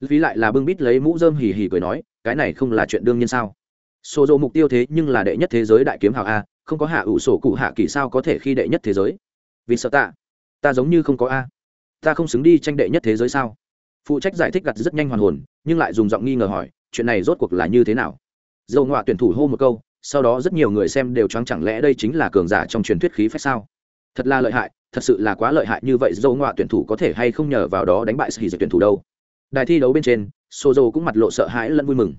Phí lại là bưng bít lấy mũ dơm hì hì cười nói, cái này không là chuyện đương nhiên sao? Sổ dô mục tiêu thế nhưng là đệ nhất thế giới đại kiếm hào a, không có hạ ủ sổ cụ hạ kỳ sao có thể khi đệ nhất thế giới? Vì sợ tạ ta giống như không có a. Ta không xứng đi tranh đệ nhất thế giới sao? Phụ trách giải thích gặt rất nhanh hoàn hồn, nhưng lại dùng giọng nghi ngờ hỏi, chuyện này rốt cuộc là như thế nào? Dầu ngoạ tuyển thủ hô một câu, sau đó rất nhiều người xem đều choáng chẳng lẽ đây chính là cường giả trong truyền thuyết khí phách sao? Thật là lợi hại, thật sự là quá lợi hại như vậy dâu ngoạ tuyển thủ có thể hay không nhờ vào đó đánh bại sĩ dịch tuyển thủ đâu? Đài thi đấu bên trên sô dâu cũng mặt lộ sợ hãi lẫn vui mừng.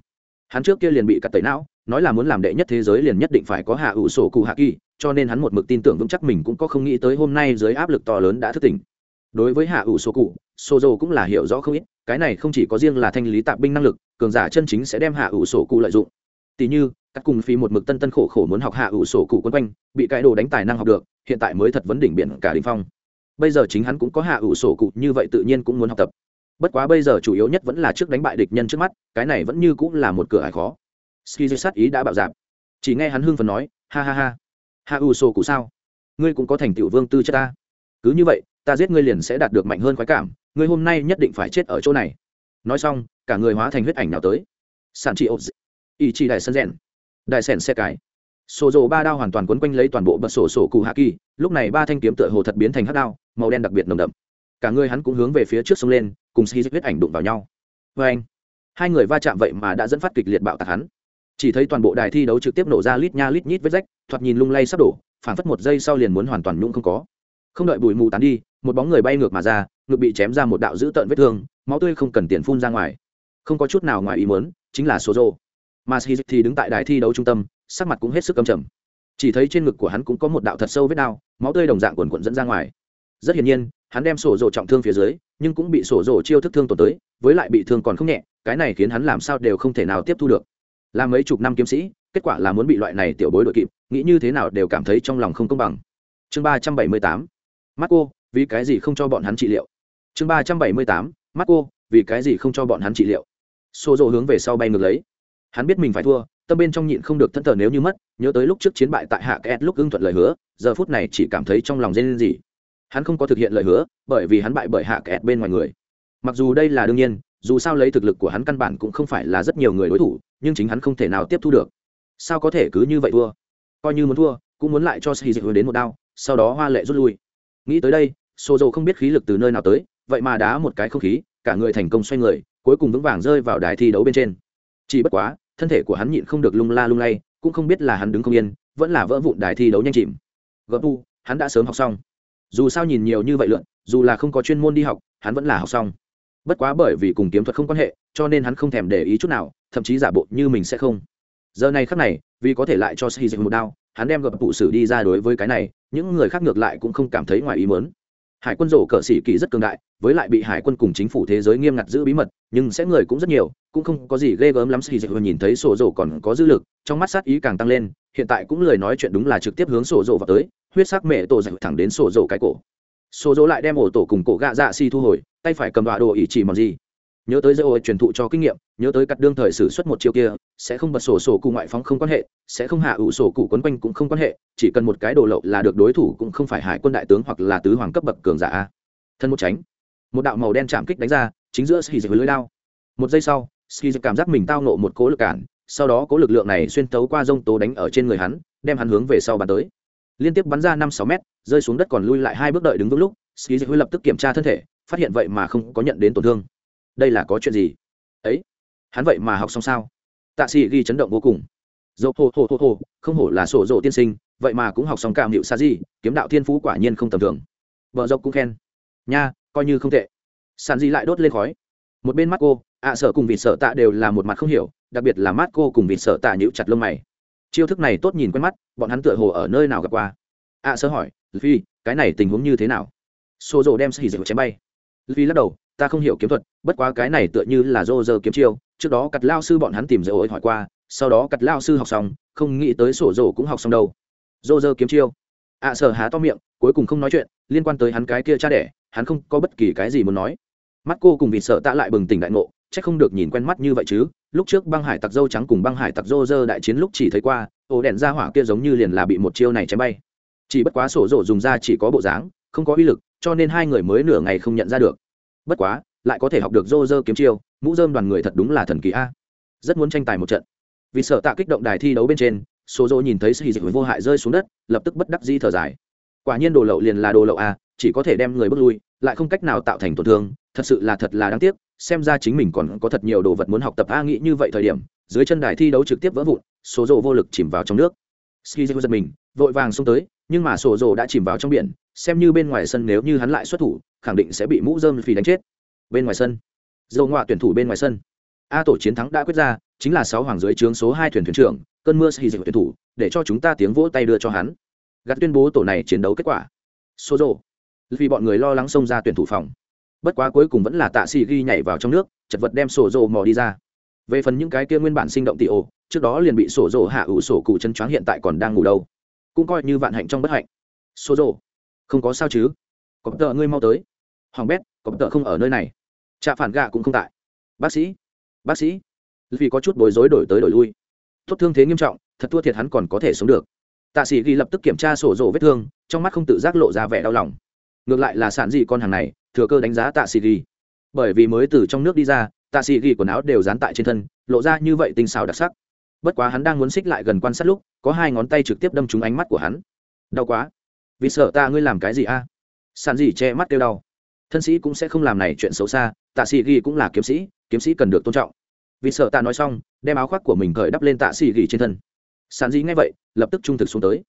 Hắn trước kia liền bị cắt tẩy não nói là muốn làm đệ nhất thế giới liền nhất định phải có hạ ủ sổ cụ hạ kỳ, cho nên hắn một mực tin tưởng vững chắc mình cũng có không nghĩ tới hôm nay dưới áp lực to lớn đã thức tỉnh. Đối với hạ ủ sổ cụ sô dô cũng là hiểu rõ không ít, cái này không chỉ có riêng là thanh lý tạp binh năng lực, cường giả chân chính sẽ đem hạ ủ sổ cụ lợi dụng. Tỷ như, các cùng phí một mực tân tân khổ khổ muốn học hạ ủ sổ cụ quân quanh, bị cái đồ đánh tài năng học được, hiện tại mới thật vấn đỉnh biển cả đỉnh phong. Bây giờ chính hắn cũng có hạ ủ sổ cụ, như vậy tự nhiên cũng muốn học tập. Bất quá bây giờ chủ yếu nhất vẫn là trước đánh bại địch nhân trước mắt, cái này vẫn như cũng là một cửa ải khó ski sát ý đã bạo dạp. Chỉ nghe hắn hưng phần nói, ha ha ha ha ủ sổ cụ sao? Ngươi cũng có thành tựu vương tư chất ta. Cứ như vậy, ta giết ngươi liền sẽ đạt được mạnh hơn khoái cảm, ngươi hôm nay nhất định phải chết ở chỗ này. Nói xong, cả người hóa thành huyết ảnh nào tới. Sản trị ộp ý chỉ đại sân rèn. Đại sèn xe cái. Sổ rồ ba đao hoàn toàn quấn quanh lấy toàn bộ bật sổ sổ cụ hạ kỳ, lúc này ba thanh kiếm tựa hồ thật biến thành hát đao, màu đen đặc biệt nồng đậm. Cả người hắn cũng hướng về phía trước sông lên, cùng xì huyết ảnh đụng vào nhau. Vê anh, hai người va chạm vậy mà đã dẫn phát kịch liệt bạo tạc hắn chỉ thấy toàn bộ đài thi đấu trực tiếp nổ ra lít nha lít nhít vết rách, thoạt nhìn lung lay sắp đổ phản phất một giây sau liền muốn hoàn toàn nhũng không có. Không đợi bụi mù tán đi, một bóng người bay ngược mà ra, ngực bị chém ra một đạo dữ tợn vết thương, máu tươi không cần tiền phun ra ngoài. Không có chút nào ngoài ý muốn, chính là số rô mà sĩ thì đứng tại đài thi đấu trung tâm, sắc mặt cũng hết sức cầm trầm. Chỉ thấy trên ngực của hắn cũng có một đạo thật sâu vết đao, máu tươi đồng dạng quần quận dẫn ra ngoài. Rất hiển nhiên, hắn đem sổ rộ trọng thương phía dưới, nhưng cũng bị sổ rộ chiêu thức thương tổn tới, với lại bị thương còn không nhẹ, cái này khiến hắn làm sao đều không thể nào tiếp thu được là mấy chục năm kiếm sĩ, kết quả là muốn bị loại này tiểu bối đội kịp, nghĩ như thế nào đều cảm thấy trong lòng không công bằng. Chương ba trăm bảy mươi tám mắt cô vì cái gì không cho bọn hắn trị liệu? Chương ba trăm bảy mươi tám mắt cô vì cái gì không cho bọn hắn trị liệu? Xô rộ hướng về sau bay ngược lấy. Hắn biết mình phải thua, tâm bên trong nhịn không được thân thờ nếu như mất, nhớ tới lúc trước chiến bại tại hạ kẹt lúc ưng thuận lời hứa, giờ phút này chỉ cảm thấy trong lòng dây lên gì hắn không có thực hiện lời hứa, bởi vì hắn bại bởi hạ kẹt bên ngoài người. Mặc dù đây là đương nhiên dù sao lấy thực lực của hắn căn bản cũng không phải là rất nhiều người đối thủ nhưng chính hắn không thể nào tiếp thu được. Sao có thể cứ như vậy thua? Coi như muốn thua cũng muốn lại cho sĩ dịch đến một đao sau đó hoa lệ rút lui. Nghĩ tới đây xô dầu không biết khí lực từ nơi nào tới vậy mà đá một cái không khí cả người thành công xoay người cuối cùng vững vàng rơi vào đài thi đấu bên trên. Chỉ bất quá thân thể của hắn nhịn không được lung la lung lay cũng không biết là hắn đứng không yên vẫn là vỡ vụn đài thi đấu nhanh chìm. Gấp u, hắn đã sớm học xong. Dù sao nhìn nhiều như vậy lượn dù là không có chuyên môn đi học hắn vẫn là học xong bất quá bởi vì cùng kiếm thuật không quan hệ, cho nên hắn không thèm để ý chút nào, thậm chí giả bộ như mình sẽ không. Giờ này khắc này, vì có thể lại cho sĩ dịch một đao, hắn đem gặp phụ sử đi ra đối với cái này, những người khác ngược lại cũng không cảm thấy ngoài ý mớn hải quân rổ cờ sĩ kỳ rất cường đại, với lại bị hải quân cùng chính phủ thế giới nghiêm ngặt giữ bí mật, nhưng sẽ người cũng rất nhiều, cũng không có gì ghê gớm lắm sĩ dịch nhìn thấy sổ rổ còn có dư lực, trong mắt sát ý càng tăng lên, hiện tại cũng lời nói chuyện đúng là trực tiếp hướng sổ rổ vào tới, huyết sắc mẹ tổ dạy thẳng đến sổ rổ cái cổ. Sổ rổ lại đem ổ tổ cùng cổ gạ dạ xì thu hồi tay phải cầm đọa đồ ý chỉ mòn gì. Nhớ tới dây ô truyền thụ cho kinh nghiệm, nhớ tới cắt đương thời sử xuất một chiêu kia, sẽ không bật sổ sổ cụ ngoại phóng không quan hệ, sẽ không hạ ủ sổ cụ quấn quanh cũng không quan hệ, chỉ cần một cái đồ lậu là được đối thủ cũng không phải hải quân đại tướng hoặc là tứ hoàng cấp bậc cường giả. Thân một tránh. Một đạo màu đen chạm kích đánh ra, chính giữa ski với lưới lao một giây sau ski cảm giác mình tao nộ một cố lực cản, sau đó cố lực lượng này xuyên tấu qua rông tố đánh ở trên người hắn, đem hắn hướng về sau bắn tới. Liên tiếp bắn ra năm sáu mét, rơi xuống đất còn lui lại hai bước đợi đứng vững lúc ski lập tức kiểm tra thân thể phát hiện vậy mà không có nhận đến tổn thương. Đây là có chuyện gì? Ấy hắn vậy mà học xong sao? Tạ sĩ ghi chấn động vô cùng. Dỗ hô hô hô hô không hổ là sổ dỗ tiên sinh vậy mà cũng học xong cảm hiệu sa di kiếm đạo thiên phú quả nhiên không tầm thường. Vợ dốc cũng khen. Nha coi như không tệ. Sàn di lại đốt lên khói. Một bên mắt cô ạ à, sợ cùng vịt sợ tạ đều là một mặt không hiểu đặc biệt là mắt cô cùng vịt sợ tạ nhữ chặt lông mày. Chiêu thức này tốt nhìn quen mắt bọn hắn tựa hồ ở nơi nào gặp qua? Ạ à, sợ hỏi phi cái này tình huống như thế nào? Xô rộ đem xì dịu chém bay vì lắc đầu ta không hiểu kiếm thuật bất quá cái này tựa như là dô dơ kiếm chiêu. Trước đó cặt lao sư bọn hắn tìm dễ ối hỏi qua sau đó cặt lao sư học xong không nghĩ tới sổ rổ cũng học xong đâu. Dô dơ kiếm chiêu. Ạ à, sở há to miệng cuối cùng không nói chuyện liên quan tới hắn cái kia cha đẻ hắn không có bất kỳ cái gì muốn nói. Mắt cô cùng vịt sợ tạ lại bừng tỉnh đại ngộ c h ắ c không được nhìn quen mắt như vậy chứ. Lúc trước băng hải tặc dâu trắng cùng băng hải tặc dô dơ đại chiến lúc chỉ thấy qua ổ đèn ra hỏa kia giống như liền là bị một chiêu này chém bay. Chỉ bất quá sổ rổ dùng ra chỉ có bộ dáng không có uy lực cho nên hai người mới nửa ngày không nhận ra được. Bất quá, lại có thể học được rô rơ kiếm chiêu, mũ dơm đoàn người thật đúng là thần kỳ a. Rất muốn tranh tài một trận. Vì sợ tạ kích động đài thi đấu bên trên số dô nhìn thấy sự dịch vô hại rơi xuống đất, lập tức bất đắc di thở dài. Quả nhiên đồ lậu liền là đồ lậu a, chỉ có thể đem người bước lui, lại không cách nào tạo thành tổn thương, thật sự là thật là đáng tiếc, xem ra chính mình còn có thật nhiều đồ vật muốn học tập a nghĩ như vậy thời điểm, dưới chân đài thi đấu trực tiếp vỡ vụn số rộ vô lực chìm vào trong nước. Ski giật mình, vội vàng xông tới, nhưng mà sổ dồ đã chìm vào trong biển xem như bên ngoài sân nếu như hắn lại xuất thủ, khẳng định sẽ bị mũ dơm phì đánh chết. Bên ngoài sân. Dầu ngoại tuyển thủ bên ngoài sân. A tổ chiến thắng đã quyết ra, chính là sáu hoàng dưới trướng số hai thuyền thuyền trưởng, cơn mưa xì dịch tuyển thủ, để cho chúng ta tiếng vỗ tay đưa cho hắn. Gạt tuyên bố tổ này chiến đấu kết quả. Số rộ vì bọn người lo lắng xông ra tuyển thủ phòng. Bất quá cuối cùng vẫn là tạ xì ghi nhảy vào trong nước, chật vật đem sổ rộ mò đi ra. Về phần những cái kia nguyên bản sinh động tị ổ trước đó liền bị sổ rộ hạ ủ sổ cụ chân choáng hiện tại còn đang ngủ đâu. Cũng coi như vạn hạnh trong bất hạnh. Sổ rộ không có sao chứ? Có tợ ngươi mau tới. Hoàng bét có tợ không ở nơi này. Trạ phản gạ cũng không tại. Bác sĩ bác sĩ. Vì có chút bối rối đổi tới đổi lui. Tốt thương thế nghiêm trọng, thật thua thiệt hắn còn có thể sống được. Tạ sĩ ghi lập tức kiểm tra sổ rộ vết thương, trong mắt không tự giác lộ ra vẻ đau lòng. Ngược lại là sản dị con hàng này, thừa cơ đánh giá tạ sĩ ghi. Bởi vì mới từ trong nước đi ra, tạ sĩ ghi quần áo đều dán tại trên thân, lộ ra như vậy tinh xào đặc sắc. Bất quá hắn đang muốn xích lại gần quan sát lúc, có hai ngón tay trực tiếp đâm trúng ánh mắt của hắn. Đau quá vì sợ ta ngươi làm cái gì a? À? sản che mắt kêu đau. Thân sĩ cũng sẽ không làm này chuyện xấu xa, tạ sĩ ghi cũng là kiếm sĩ kiếm sĩ cần được tôn trọng. Vì sợ ta nói xong, đem áo khoác của mình cởi đắp lên tạ sĩ ghi trên thân. Sàn gì nghe vậy, lập tức trung thực xuống tới.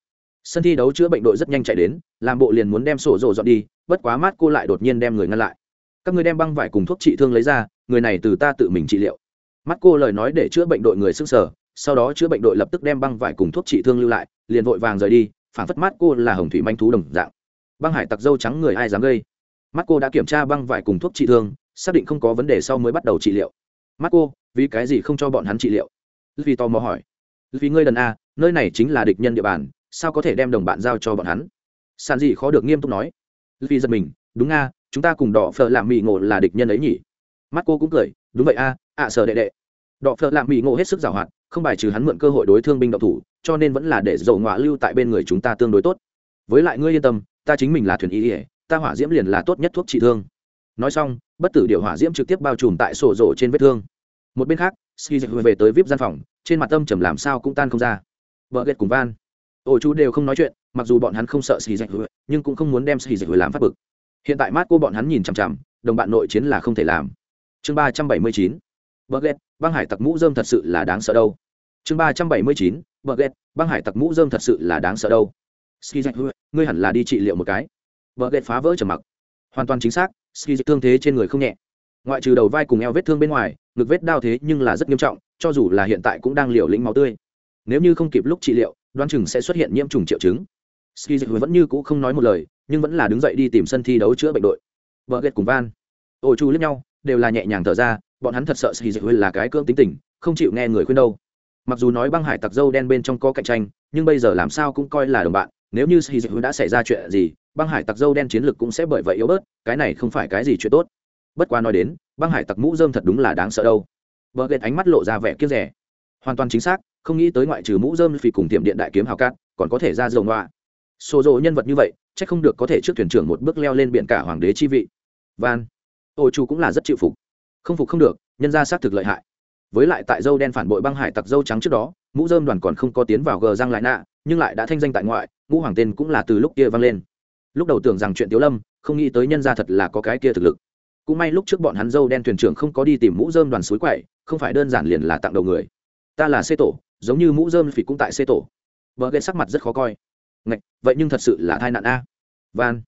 Sân thi đấu chữa bệnh đội rất nhanh chạy đến, làm bộ liền muốn đem sổ rồ dọn đi, bất quá mát cô lại đột nhiên đem người ngăn lại. Các người đem băng vải cùng thuốc trị thương lấy ra, người này từ ta tự mình trị liệu. Mắt cô lời nói để chữa bệnh đội người sức sở sau đó chữa bệnh đội lập tức đem băng vải cùng thuốc trị thương lưu lại, liền vội vàng rời đi phản phất mắt cô là hồng thủy manh thú đồng dạng. Băng hải tặc dâu trắng người ai dám gây? Mắt cô đã kiểm tra băng vải cùng thuốc trị thương, xác định không có vấn đề sau mới bắt đầu trị liệu. Mắt cô, vì cái gì không cho bọn hắn trị liệu? Vì tò mò hỏi. Vì ngươi đần a, nơi này chính là địch nhân địa bàn, sao có thể đem đồng bạn giao cho bọn hắn? Sàn gì khó được nghiêm túc nói. Vì giật mình, đúng a, chúng ta cùng đỏ phở làm mì ngộ là địch nhân ấy nhỉ? Mắt cô cũng cười, đúng vậy a, ạ sợ đệ đệ đọ phợ làm mỹ ngộ hết sức giàu hoạt, không bài trừ hắn mượn cơ hội đối thương binh độc thủ, cho nên vẫn là để dầu ngọa lưu tại bên người chúng ta tương đối tốt. Với lại ngươi yên tâm, ta chính mình là thuyền ý ỉa ta hỏa diễm liền là tốt nhất thuốc trị thương. Nói xong, bất tử điệu hỏa diễm trực tiếp bao trùm tại sổ rổ trên vết thương. Một bên khác ski về tới vip gian phòng, trên mặt tâm trầm làm sao cũng tan không ra. Vợ ghét cùng van. Ổ chú đều không nói chuyện, mặc dù bọn hắn không sợ xì dịch nhưng cũng không muốn đem xì dịch làm phát bực. Hiện tại mát cô bọn hắn nhìn chằm chằm, đồng bạn nội chiến là không thể làm. Chương ba trăm bảy mươi chín bờ ghét băng hải tặc mũ dơm thật sự là đáng sợ đâu. Chương ba trăm bảy mươi chín bờ ghét băng hải tặc mũ dơm thật sự là đáng sợ đâu. Ski dạch ngươi hẳn là đi trị liệu một cái. Bờ ghét phá vỡ trầm mặc. Hoàn toàn chính xác ski dạch thương thế trên người không nhẹ. Ngoại trừ đầu vai cùng eo vết thương bên ngoài, ngực vết đau thế nhưng là rất nghiêm trọng, cho dù là hiện tại cũng đang liều lĩnh máu tươi. Nếu như không kịp lúc trị liệu, đoán chừng sẽ xuất hiện nhiễm trùng triệu chứng. Ski dịch vẫn như cũ không nói một lời, nhưng vẫn là đứng dậy đi tìm sân thi đấu chữa bệnh đội. Vợ ghét cùng van ổ chu lẫn nhau, đều là nhẹ nhàng thở ra bọn hắn thật sợ sĩ dịch là cái cưỡng tính tình, không chịu nghe người khuyên đâu. Mặc dù nói băng hải tặc dâu đen bên trong có cạnh tranh, nhưng bây giờ làm sao cũng coi là đồng bạn, nếu như sĩ dịch đã xảy ra chuyện gì, băng hải tặc dâu đen chiến lược cũng sẽ bởi vậy yếu bớt, cái này không phải cái gì chuyện tốt. Bất quá nói đến, băng hải tặc mũ dơm thật đúng là đáng sợ đâu. Vợ ghét ánh mắt lộ ra vẻ kiếp rẻ hoàn toàn chính xác, không nghĩ tới ngoại trừ mũ dơm vì cùng tiệm điện đại kiếm hào cát, còn có thể ra dầu ngoạ xô rộ nhân vật như vậy c h ắ c không được có thể trước thuyền trưởng một bước leo lên biển cả hoàng đế chi vị. Van. Ô chu cũng là rất chịu phục không phục không được nhân ra xác thực lợi hại. Với lại tại dâu đen phản bội băng hải tặc dâu trắng trước đó mũ dơm đoàn còn không có tiến vào gờ răng lại nạ nhưng lại đã thanh danh tại ngoại ngũ hoàng tên cũng là từ lúc kia vang lên. Lúc đầu tưởng rằng chuyện tiếu lâm không nghĩ tới nhân ra thật là có cái kia thực lực. Cũng may lúc trước bọn hắn dâu đen thuyền trưởng không có đi tìm mũ dơm đoàn suối quậy không phải đơn giản liền là tặng đầu người. Ta là xê tổ giống như mũ dơm phỉ cũng tại xê tổ. Vợ gây sắc mặt rất khó coi. Ngạch, vậy nhưng thật sự là tai nạn a. Van.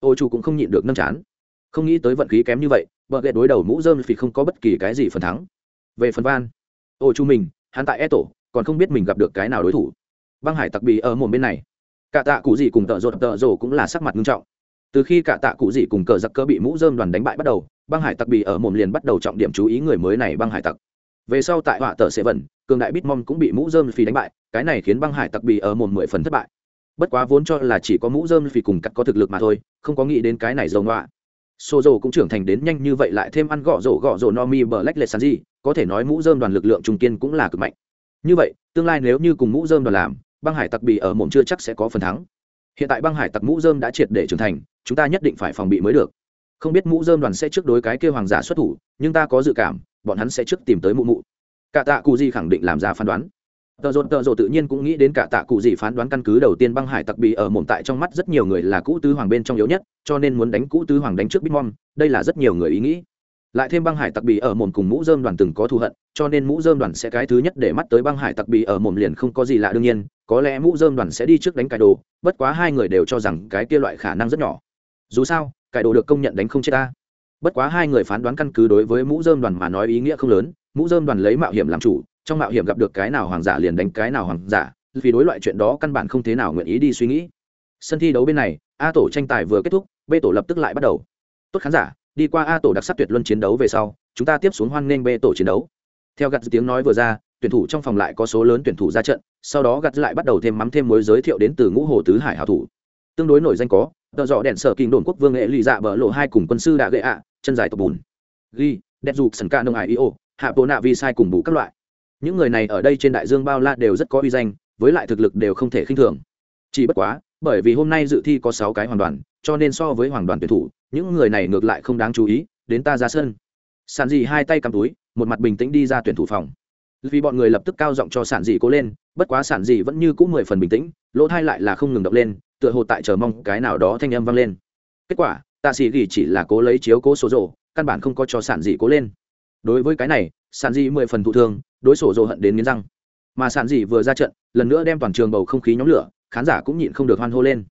Ô chủ cũng không nhịn được nâng chán. Không nghĩ tới vận khí kém như vậy bờ ghẹ đối đầu mũ dơm phì không có bất kỳ cái gì phần thắng. Về phần van ô chu mình hắn tại e tổ còn không biết mình gặp được cái nào đối thủ. Băng hải tặc bì ở một bên này. Cả tạ cụ gì cùng tợ rột, tợ rồ cũng là sắc mặt nghiêm trọng. Từ khi cả tạ cụ gì cùng cờ giặc cơ bị mũ dơm đoàn đánh bại bắt đầu, băng hải tặc bị ở mồm liền bắt đầu trọng điểm chú ý người mới này băng hải tặc. Về sau tại họa tờ sẽ vẩn cường đại bitmom cũng bị mũ dơm phì đánh bại, cái này khiến băng hải tặc bị ở mồm mười phần thất bại. Bất quá vốn cho là chỉ có mũ dơm phì cùng cắt có thực lực mà thôi, không có nghĩ đến cái này dầu ngoạ Sô dầu cũng trưởng thành đến nhanh như vậy lại thêm ăn gõ rổ gõ rổ Nomi Black lách lệ sàn gì, có thể nói mũ rơm đoàn lực lượng trung kiên cũng là cực mạnh. Như vậy, tương lai nếu như cùng mũ rơm đoàn làm, băng hải tặc bị ở mồm chưa chắc sẽ có phần thắng. Hiện tại băng hải tặc mũ rơm đã triệt để trưởng thành, chúng ta nhất định phải phòng bị mới được. Không biết mũ rơm đoàn sẽ trước đối cái kêu hoàng giả xuất thủ, nhưng ta có dự cảm, bọn hắn sẽ trước tìm tới mụ mụ. Cả tạ cụ gì khẳng định làm ra phán đoán tợ dồn tợ dồ tự nhiên cũng nghĩ đến cả tạ cụ gì phán đoán căn cứ đầu tiên băng hải tặc bị ở mồm tại trong mắt rất nhiều người là cũ tứ hoàng bên trong yếu nhất, cho nên muốn đánh cũ tứ hoàng đánh trước bitmom đây là rất nhiều người ý nghĩ. Lại thêm băng hải tặc bị ở mồm cùng mũ dơm đoàn từng có thù hận, cho nên mũ dơm đoàn sẽ cái thứ nhất để mắt tới băng hải tặc bị ở mồm liền không có gì lạ đương nhiên, có lẽ mũ dơm đoàn sẽ đi trước đánh cải đồ, bất quá hai người đều cho rằng cái kia loại khả năng rất nhỏ. Dù sao, cải đồ được công nhận đánh không chết ta. Bất quá hai người phán đoán căn cứ đối với mũ dơm đoàn mà nói ý nghĩa không lớn, mũ dơm đoàn lấy mạo hiểm làm chủ trong mạo hiểm gặp được cái nào hoàng giả liền đánh cái nào hoàng giả, vì đối loại chuyện đó căn bản không thế nào nguyện ý đi suy nghĩ. Sân thi đấu bên này, a tổ tranh tài vừa kết thúc, b tổ lập tức lại bắt đầu. Tốt khán giả, đi qua a tổ đặc sắc tuyệt luân chiến đấu về sau, chúng ta tiếp xuống hoan nghênh b tổ chiến đấu. Theo gặt tiếng nói vừa ra, tuyển thủ trong phòng lại có số lớn tuyển thủ ra trận, sau đó gặt lại bắt đầu thêm mắm thêm mối giới thiệu đến từ ngũ hồ tứ hải hảo thủ. Tương đối nổi danh có tờ dọ đèn sở kinh đồn quốc vương nghệ lì dạ bờ lộ hai cùng quân sư đạ gệ ạ, chân dài tộc bùn. Ghi, đẹp dục sần ca nông ải ô, hạ bộ nạ vi sai cùng bù các loại những người này ở đây trên đại dương bao la đều rất có uy danh, với lại thực lực đều không thể khinh thường. Chỉ bất quá, bởi vì hôm nay dự thi có sáu cái hoàn đoàn, cho nên so với hoàng đoàn tuyển thủ, những người này ngược lại không đáng chú ý, đến ta ra sân. Sản dị hai tay cầm túi, một mặt bình tĩnh đi ra tuyển thủ phòng. Vì bọn người lập tức cao giọng cho sản dị cố lên, bất quá sản dị vẫn như c ũ mười phần bình tĩnh, lỗ thai lại là không ngừng động lên, tựa hồ tại chờ mong cái nào đó thanh âm vang lên. Kết quả, tạ sĩ ghi chỉ là cố lấy chiếu cố số rộ căn bản không có cho sản dị cố lên đối với cái này sản dị mười phần thụ thương, đối sổ dồ hận đến nghiến răng. Mà sản dị vừa ra trận, lần nữa đem toàn trường bầu không khí nhóm lửa, khán giả cũng nhịn không được hoan hô lên.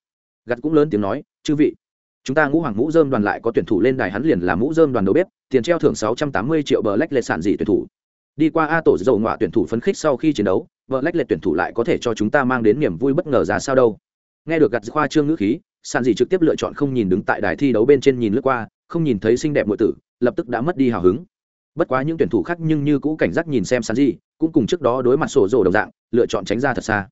Gặt cũng lớn tiếng nói, chư vị, chúng ta ngũ hoàng ngũ dơm đoàn lại có tuyển thủ lên đài hắn liền là ngũ dơm đoàn đầu bếp, tiền treo thưởng sáu trăm tám mươi triệu bờ lách lệ sản dị tuyển thủ. Đi qua a tổ dầu ngọa tuyển thủ phấn khích sau khi chiến đấu vợ lách lệ tuyển thủ lại có thể cho chúng ta mang đến niềm vui bất ngờ ra sao đâu. Nghe được gặt khoa trương ngữ khí sản dị trực tiếp lựa chọn không nhìn đứng tại đài thi đấu bên trên nhìn lướt qua, không nhìn thấy xinh đẹp ngụy tử, lập tức đã mất đi hào hứng bất quá những tuyển thủ khác nhưng như cũ cảnh giác nhìn xem sàn gì cũng cùng trước đó đối mặt sổ rổ đồng dạng, lựa chọn tránh ra thật xa.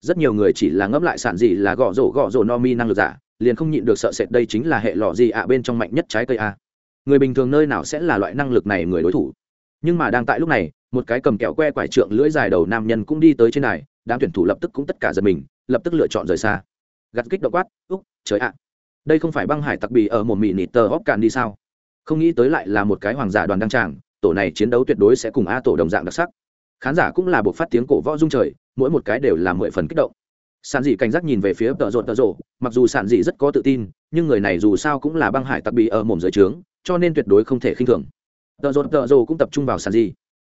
Rất nhiều người chỉ là ngẫm lại sàn gì là gõ rổ gõ rổ no mi năng lực giả, liền không nhịn được sợ sệt đây chính là hệ lọ gì ạ bên trong mạnh nhất trái cây a. Người bình thường nơi nào sẽ là loại năng lực này người đối thủ? Nhưng mà đang tại lúc này, một cái cầm kẹo que quải trượng lưỡi dài đầu nam nhân cũng đi tới trên này, đám tuyển thủ lập tức cũng tất cả giật mình, lập tức lựa chọn rời xa. Gặt kích động quát, úc, trời ạ. Đây không phải băng hải tặc bì ở một mỹ nịt tờ hóc cạn đi sao? Không nghĩ tới lại là một cái hoàng giả đoàn đăng tràng tổ này chiến đấu tuyệt đối sẽ cùng a tổ đồng dạng đặc sắc. Khán giả cũng là buộc phát tiếng cổ võ dung trời, mỗi một cái đều là mười phần kích động. Sản dị cảnh giác nhìn về phía tợ rộn tợ rộ mặc dù sản dị rất có tự tin, nhưng người này dù sao cũng là băng hải tặc bị ở mồm dưới trướng, cho nên tuyệt đối không thể khinh thường. Tợ rộn tợ rộ cũng tập trung vào sản dị.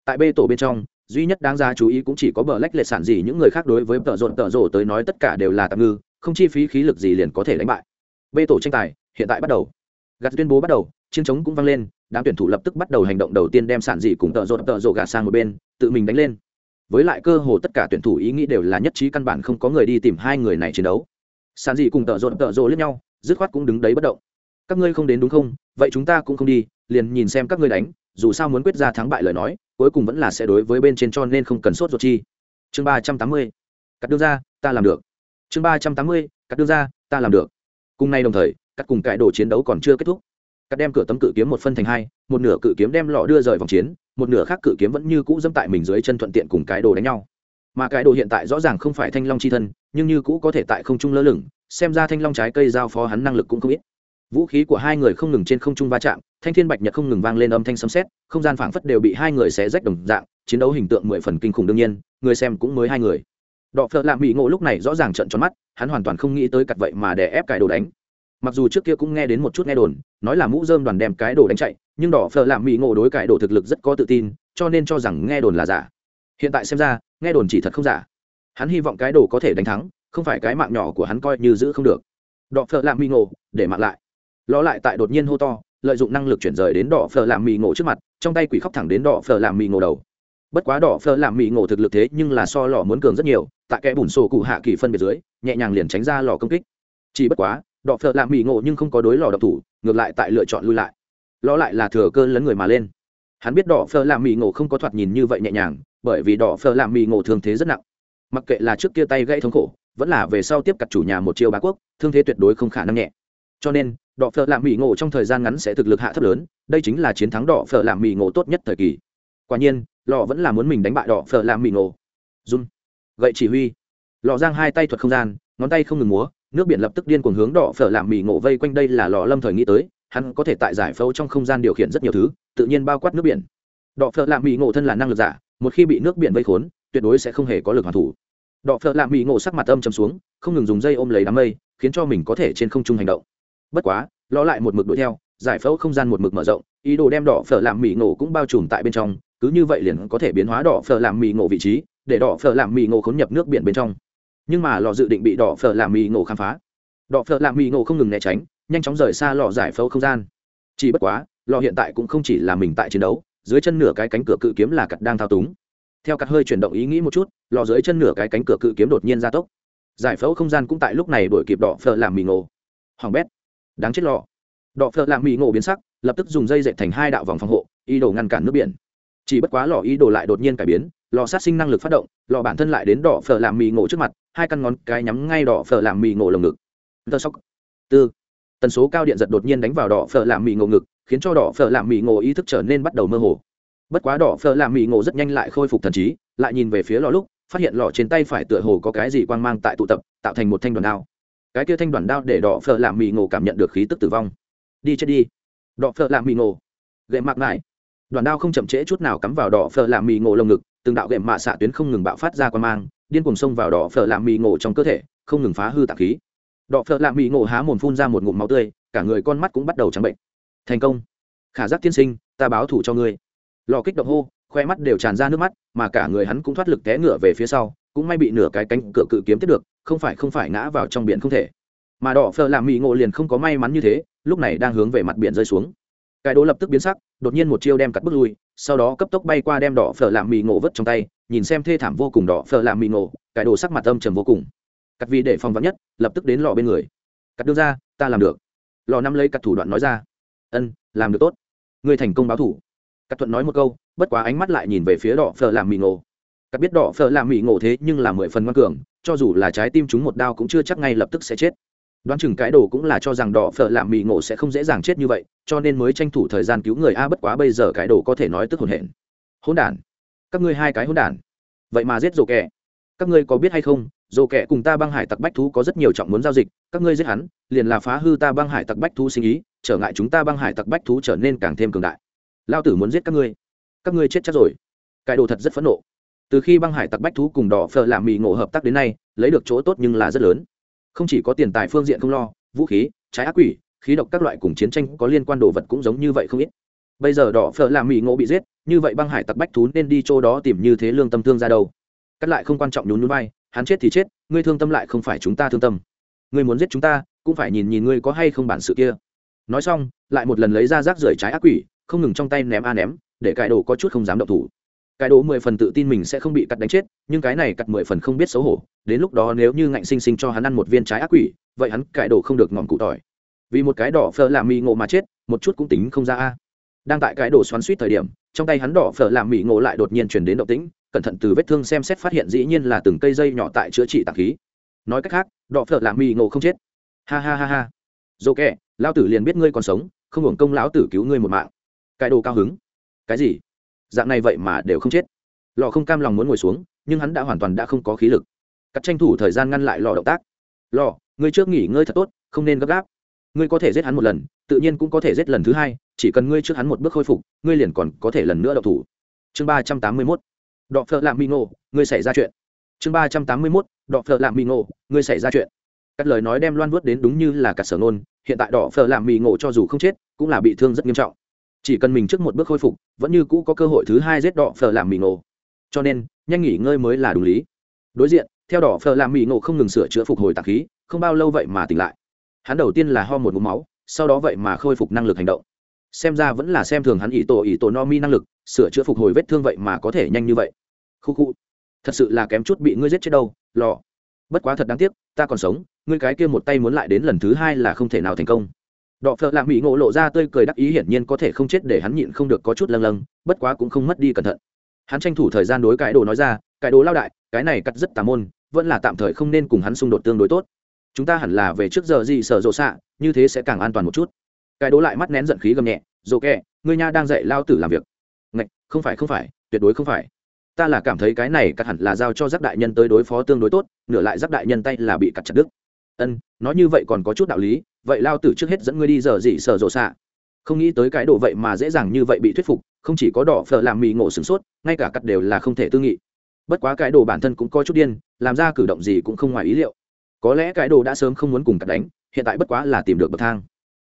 Tại b tổ bên trong, duy nhất đáng ra chú ý cũng chỉ có bờ lách lệ sản dị, những người khác đối với tợ rộn tợ rộ tới nói tất cả đều là tạm ngư, không chi phí khí lực gì liền có thể đánh bại. B tổ tranh tài, hiện tại bắt đầu. Gạt tuyên bố bắt đầu, chiến chống cũng vang lên đám tuyển thủ lập tức bắt đầu hành động đầu tiên đem sản dị cùng tợ rộn tợ rộ gạt sang một bên, tự mình đánh lên. Với lại cơ hồ tất cả tuyển thủ ý nghĩ đều là nhất trí căn bản không có người đi tìm hai người này chiến đấu. Sản dị cùng tợ rộn tợ rộ lẫn nhau, dứt khoát cũng đứng đấy bất động. Các ngươi không đến đúng không? Vậy chúng ta cũng không đi, liền nhìn xem các ngươi đánh, dù sao muốn quyết ra thắng bại lời nói, cuối cùng vẫn là sẽ đối với bên trên cho nên không cần sốt ruột chi. Chương ba trăm tám mươi, cắt đưa ra, ta làm được. Chương ba trăm tám mươi, cắt đưa ra, ta làm được. Cùng nay đồng thời, cắt cùng cải đồ chiến đấu còn chưa kết thúc cắt đem cửa tấm cự kiếm một phân thành hai, một nửa cự kiếm đem lọ đưa rời vòng chiến, một nửa khác cự kiếm vẫn như cũ dẫm tại mình dưới chân thuận tiện cùng cái đồ đánh nhau. Mà cái đồ hiện tại rõ ràng không phải thanh long c h i thân, nhưng như cũ có thể tại không trung lơ lửng, xem ra thanh long trái cây giao phó hắn năng lực cũng không ít. Vũ khí của hai người không ngừng trên không trung va chạm, thanh thiên bạch nhật không ngừng vang lên âm thanh sấm xét không gian phảng phất đều bị hai người xé rách đồng dạng, chiến đấu hình tượng mười phần kinh khủng đương nhiên, người xem cũng mới hai người. Đọ phợ lạ mỹ ngộ lúc này rõ ràng trận tròn mắt, hắn hoàn toàn không nghĩ tới cặt vậy mà để ép cái đồ đánh mặc dù trước kia cũng nghe đến một chút nghe đồn, nói là mũ dơm đoàn đem cái đồ đánh chạy, nhưng đỏ phở làm mỹ ngộ đối cái đồ thực lực rất có tự tin, cho nên cho rằng nghe đồn là giả. Hiện tại xem ra, nghe đồn chỉ thật không giả. Hắn hy vọng cái đồ có thể đánh thắng, không phải cái mạng nhỏ của hắn coi như giữ không được. Đỏ phở làm mỹ ngộ, để mạng lại. Lo lại tại đột nhiên hô to, lợi dụng năng lực chuyển rời đến đỏ phở làm mì ngộ trước mặt, trong tay quỷ khóc thẳng đến đỏ phở làm mì ngộ đầu. Bất quá đỏ phở làm mì ngộ thực lực thế nhưng là so lò muốn cường rất nhiều, tại kẽ bùn sổ cụ hạ kỳ phân biệt dưới, nhẹ nhàng liền tránh ra lò công kích. Chỉ bất quá đọ phợ làm mỹ ngộ nhưng không có đối lò độc thủ, ngược lại tại lựa chọn lui lại. Lo lại là thừa cơ lấn người mà lên. Hắn biết đỏ phở làm mỹ ngộ không có thoạt nhìn như vậy nhẹ nhàng, bởi vì đỏ phở làm mỹ ngộ thương thế rất nặng. Mặc kệ là trước kia tay gãy thống khổ, vẫn là về sau tiếp cặp chủ nhà một chiêu bá quốc, thương thế tuyệt đối không khả năng nhẹ. Cho nên đỏ phở làm mỹ ngộ trong thời gian ngắn sẽ thực lực hạ thấp lớn, đây chính là chiến thắng đỏ phở làm mỹ ngộ tốt nhất thời kỳ. Quả nhiên, lò vẫn là muốn mình đánh bại đỏ phở làm mỹ ngộ. Run. Gậy chỉ huy. Lò giang hai tay thuật không gian, ngón tay không ngừng múa nước biển lập tức điên cuồng hướng đỏ phở làm mì ngộ vây quanh đây là lò lâm thời nghĩ tới, hắn có thể tại giải phẫu trong không gian điều khiển rất nhiều thứ, tự nhiên bao quát nước biển. Đỏ phở làm mì ngộ thân là năng lực giả, một khi bị nước biển vây khốn, tuyệt đối sẽ không hề có lực hoàn thủ. Đỏ phở làm mì ngộ sắc mặt âm chầm xuống, không ngừng dùng dây ôm lấy đám mây, khiến cho mình có thể trên không trung hành động. Bất quá lo lại một mực đuổi theo, giải phẫu không gian một mực mở rộng, ý đồ đem đỏ phở làm mì ngộ cũng bao trùm tại bên trong, cứ như vậy liền có thể biến hóa đỏ phở làm mì ngộ vị trí, để đỏ phở làm mì ngộ khốn nhập nước biển bên trong nhưng mà lò dự định bị đỏ phở làm mì ngộ khám phá. Đỏ phở làm mì ngộ không ngừng né tránh, nhanh chóng rời xa lò giải phẫu không gian. Chỉ bất quá, lò hiện tại cũng không chỉ là mình tại chiến đấu, dưới chân nửa cái cánh cửa cự kiếm là cặt đang thao túng. Theo cặt hơi chuyển động ý nghĩ một chút, lò dưới chân nửa cái cánh cửa cự kiếm đột nhiên gia tốc. Giải phẫu không gian cũng tại lúc này đổi kịp đỏ phở làm mì ngộ. Hoàng bét, đáng chết lò. Đỏ phở làm mì ngộ biến sắc, lập tức dùng dây dệt thành hai đạo vòng phòng hộ, ý đồ ngăn cản nước biển chỉ bất quá lò ý đồ lại đột nhiên cải biến, lò sát sinh năng lực phát động, lò bản thân lại đến đỏ phở làm mì ngộ trước mặt, hai căn ngón cái nhắm ngay đỏ phở làm mì ngộ lồng ngực. Tờ sóc tư. Tần số cao điện giật đột nhiên đánh vào đỏ phở làm mì ngộ ngực, khiến cho đỏ phở làm mì ngộ ý thức trở nên bắt đầu mơ hồ. Bất quá đỏ phở làm mì ngộ rất nhanh lại khôi phục thần trí, lại nhìn về phía lò lúc, phát hiện lò trên tay phải tựa hồ có cái gì quang mang tại tụ tập, tạo thành một thanh đoàn đao. Cái kia thanh đoàn đao để đỏ phở làm mì ngộ cảm nhận được khí tức tử vong. Đi chết đi. Đỏ phở làm mì ngộ. Gậy mạc lại đoàn đao không chậm trễ chút nào cắm vào đỏ phở làm mì ngộ lồng ngực, từng đạo gậy mạ xạ tuyến không ngừng bạo phát ra quang mang, điên cuồng xông vào đỏ phở làm mì ngộ trong cơ thể, không ngừng phá hư tạc khí. Đỏ phở làm mì ngộ há mồm phun ra một ngụm máu tươi, cả người con mắt cũng bắt đầu trắng bệnh. Thành công. Khả giác tiên sinh, ta báo thủ cho ngươi. Lò kích động hô, khoe mắt đều tràn ra nước mắt, mà cả người hắn cũng thoát lực té ngựa về phía sau, cũng may bị nửa cái cánh cửa cự kiếm tiếp được, không phải không phải ngã vào trong biển không thể. Mà đỏ phở làm mì ngộ liền không có may mắn như thế, lúc này đang hướng về mặt biển rơi xuống cái đố lập tức biến sắc, đột nhiên một chiêu đem cắt bước lui, sau đó cấp tốc bay qua đem đỏ phở làm mì ngộ vứt trong tay, nhìn xem thê thảm vô cùng đỏ phở làm mì ngộ, cái đồ sắc mặt âm trầm vô cùng. Cắt vì để phòng vắn nhất, lập tức đến lò bên người. Cắt đưa ra, ta làm được. Lò năm lấy cắt thủ đoạn nói ra. Ân, làm được tốt. Người thành công báo thủ. Cắt thuận nói một câu, bất quá ánh mắt lại nhìn về phía đỏ phở làm mì ngộ. Cắt biết đỏ phở làm mì ngộ thế nhưng là mười phần ngoan cường, cho dù là trái tim chúng một đao cũng chưa chắc ngay lập tức sẽ chết đoán chừng cái đồ cũng là cho rằng đỏ phở làm mì ngộ sẽ không dễ dàng chết như vậy, cho nên mới tranh thủ thời gian cứu người. A, bất quá bây giờ cái đồ có thể nói tức hồn hển. Hỗn đản. Các ngươi hai cái hỗn đản. Vậy mà giết rổ kẻ. Các ngươi có biết hay không rổ kẻ cùng ta băng hải tặc bách thú có rất nhiều trọng muốn giao dịch, các ngươi giết hắn, liền là phá hư ta băng hải tặc bách thú sinh ý, trở ngại chúng ta băng hải tặc bách thú trở nên càng thêm cường đại. Lao tử muốn giết các ngươi. Các ngươi chết chắc rồi. Cái đồ thật rất phẫn nộ. Từ khi băng hải tặc bách thú cùng đỏ phở làm mì ngộ hợp tác đến nay, lấy được chỗ tốt nhưng là rất lớn không chỉ có tiền tài phương diện không lo, vũ khí, trái ác quỷ, khí độc các loại cùng chiến tranh có liên quan đồ vật cũng giống như vậy không ít. Bây giờ đỏ phở làm mỹ ngộ bị giết, như vậy băng hải tặc bách thú nên đi chỗ đó tìm như thế lương tâm thương ra đâu. Cắt lại không quan trọng nhún núi bay hắn chết thì chết, ngươi thương tâm lại không phải chúng ta thương tâm. Ngươi muốn giết chúng ta, cũng phải nhìn nhìn ngươi có hay không bản sự kia. Nói xong, lại một lần lấy ra rác rưởi trái ác quỷ, không ngừng trong tay ném a ném, để cải đồ có chút không dám động thủ cái đồ mười phần tự tin mình sẽ không bị cắt đánh chết, nhưng cái này cắt mười phần không biết xấu hổ, đến lúc đó nếu như ngạnh sinh sinh cho hắn ăn một viên trái ác quỷ, vậy hắn cải đồ không được ngọn cụ tỏi. Vì một cái đỏ phở làm mì ngộ mà chết, một chút cũng tính không ra a. Đang tại cái đồ xoắn suýt thời điểm, trong tay hắn đỏ phở làm mì ngộ lại đột nhiên chuyển đến động tĩnh, cẩn thận từ vết thương xem xét phát hiện dĩ nhiên là từng cây dây nhỏ tại chữa trị tạc khí. Nói cách khác, đỏ phở làm mì ngộ không chết. Ha ha ha ha. Dô kẹ, lão tử liền biết ngươi còn sống, không hưởng công lão tử cứu ngươi một mạng. Cái đồ cao hứng. Cái gì? Dạng này vậy mà đều không chết. Lò không cam lòng muốn ngồi xuống, nhưng hắn đã hoàn toàn đã không có khí lực. Cắt tranh thủ thời gian ngăn lại lò động tác. Lò, ngươi trước nghỉ ngơi thật tốt, không nên gấp gáp. Ngươi có thể giết hắn một lần, tự nhiên cũng có thể giết lần thứ hai, chỉ cần ngươi trước hắn một bước khôi phục, ngươi liền còn có thể lần nữa đậu thủ. Chương ba trăm tám mươi mốt. Đọ phợ lạng mi ngộ ngươi xảy ra chuyện. Chương ba trăm tám mươi mốt. Đọ phợ lạng mi ngộ ngươi xảy ra chuyện. Các lời nói đem loan vớt đến đúng như là cắt sở nôn hiện tại đỏ phở làm mì ngộ cho dù không chết, cũng là bị thương rất nghiêm trọng chỉ cần mình trước một bước khôi phục, vẫn như cũ có cơ hội thứ hai giết đỏ phở làm mì ngộ. Cho nên, nhanh nghỉ ngơi mới là đúng lý. Đối diện, theo đỏ phở làm mì ngộ không ngừng sửa chữa phục hồi tạc khí, không bao lâu vậy mà tỉnh lại. Hắn đầu tiên là ho một mũ máu, sau đó vậy mà khôi phục năng lực hành động. Xem ra vẫn là xem thường hắn ỷ tổ ỷ tổ no mi năng lực, sửa chữa phục hồi vết thương vậy mà có thể nhanh như vậy. Khu khu. Thật sự là kém chút bị ngươi giết chết đâu, lò. Bất quá thật đáng tiếc, ta còn sống, ngươi cái kia một tay muốn lại đến lần thứ hai là không thể nào thành công đọ phợ lạ mỹ ngộ lộ ra tươi cười đắc ý hiển nhiên có thể không chết để hắn nhịn không được có chút lâng lâng, bất quá cũng không mất đi cẩn thận. Hắn tranh thủ thời gian đối cái đồ nói ra, cái đồ lao đại, cái này cắt rất tà môn, vẫn là tạm thời không nên cùng hắn xung đột tương đối tốt. Chúng ta hẳn là về trước giờ gì sở rộ xạ, như thế sẽ càng an toàn một chút. Cái đồ lại mắt nén giận khí gầm nhẹ, rộ kẹ người nha đang dạy lao tử làm việc. Ngạch, không phải không phải, tuyệt đối không phải. Ta là cảm thấy cái này cắt hẳn là giao cho giác đại nhân tới đối phó tương đối tốt, nửa lại giác đại nhân tay là bị cắt chặt đứt ân nói như vậy còn có chút đạo lý, vậy lao tử trước hết dẫn ngươi đi giờ gì sợ rộ xạ. Không nghĩ tới cái độ vậy mà dễ dàng như vậy bị thuyết phục, không chỉ có đỏ phở làm mì ngộ sửng sốt, ngay cả cắt đều là không thể tư nghị. Bất quá cái đồ bản thân cũng có chút điên, làm ra cử động gì cũng không ngoài ý liệu. Có lẽ cái đồ đã sớm không muốn cùng cắt đánh, hiện tại bất quá là tìm được bậc thang.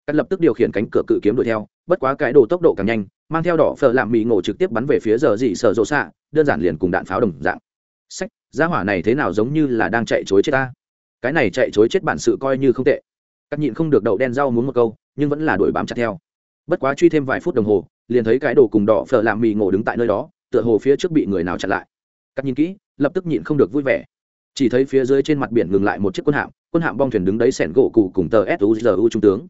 Cắt lập tức điều khiển cánh cửa cự kiếm đuổi theo, bất quá cái đồ tốc độ càng nhanh, mang theo đỏ phở làm mì ngộ trực tiếp bắn về phía giờ gì sợ rộ xạ, đơn giản liền cùng đạn pháo đồng dạng. Sách, gia hỏa này thế nào giống như là đang chạy chối chết ta? Cái này chạy chối chết bản sự coi như không tệ. Cắt nhịn không được đậu đen rau muốn một câu, nhưng vẫn là đuổi bám chặt theo. Bất quá truy thêm vài phút đồng hồ, liền thấy cái đồ cùng đỏ phở làm mì ngộ đứng tại nơi đó, tựa hồ phía trước bị người nào chặn lại. Cắt nhìn kỹ, lập tức nhịn không được vui vẻ. Chỉ thấy phía dưới trên mặt biển ngừng lại một chiếc quân hạm quân hạm bong thuyền đứng đấy sẻn gỗ cụ cùng tờ suzu trung tướng.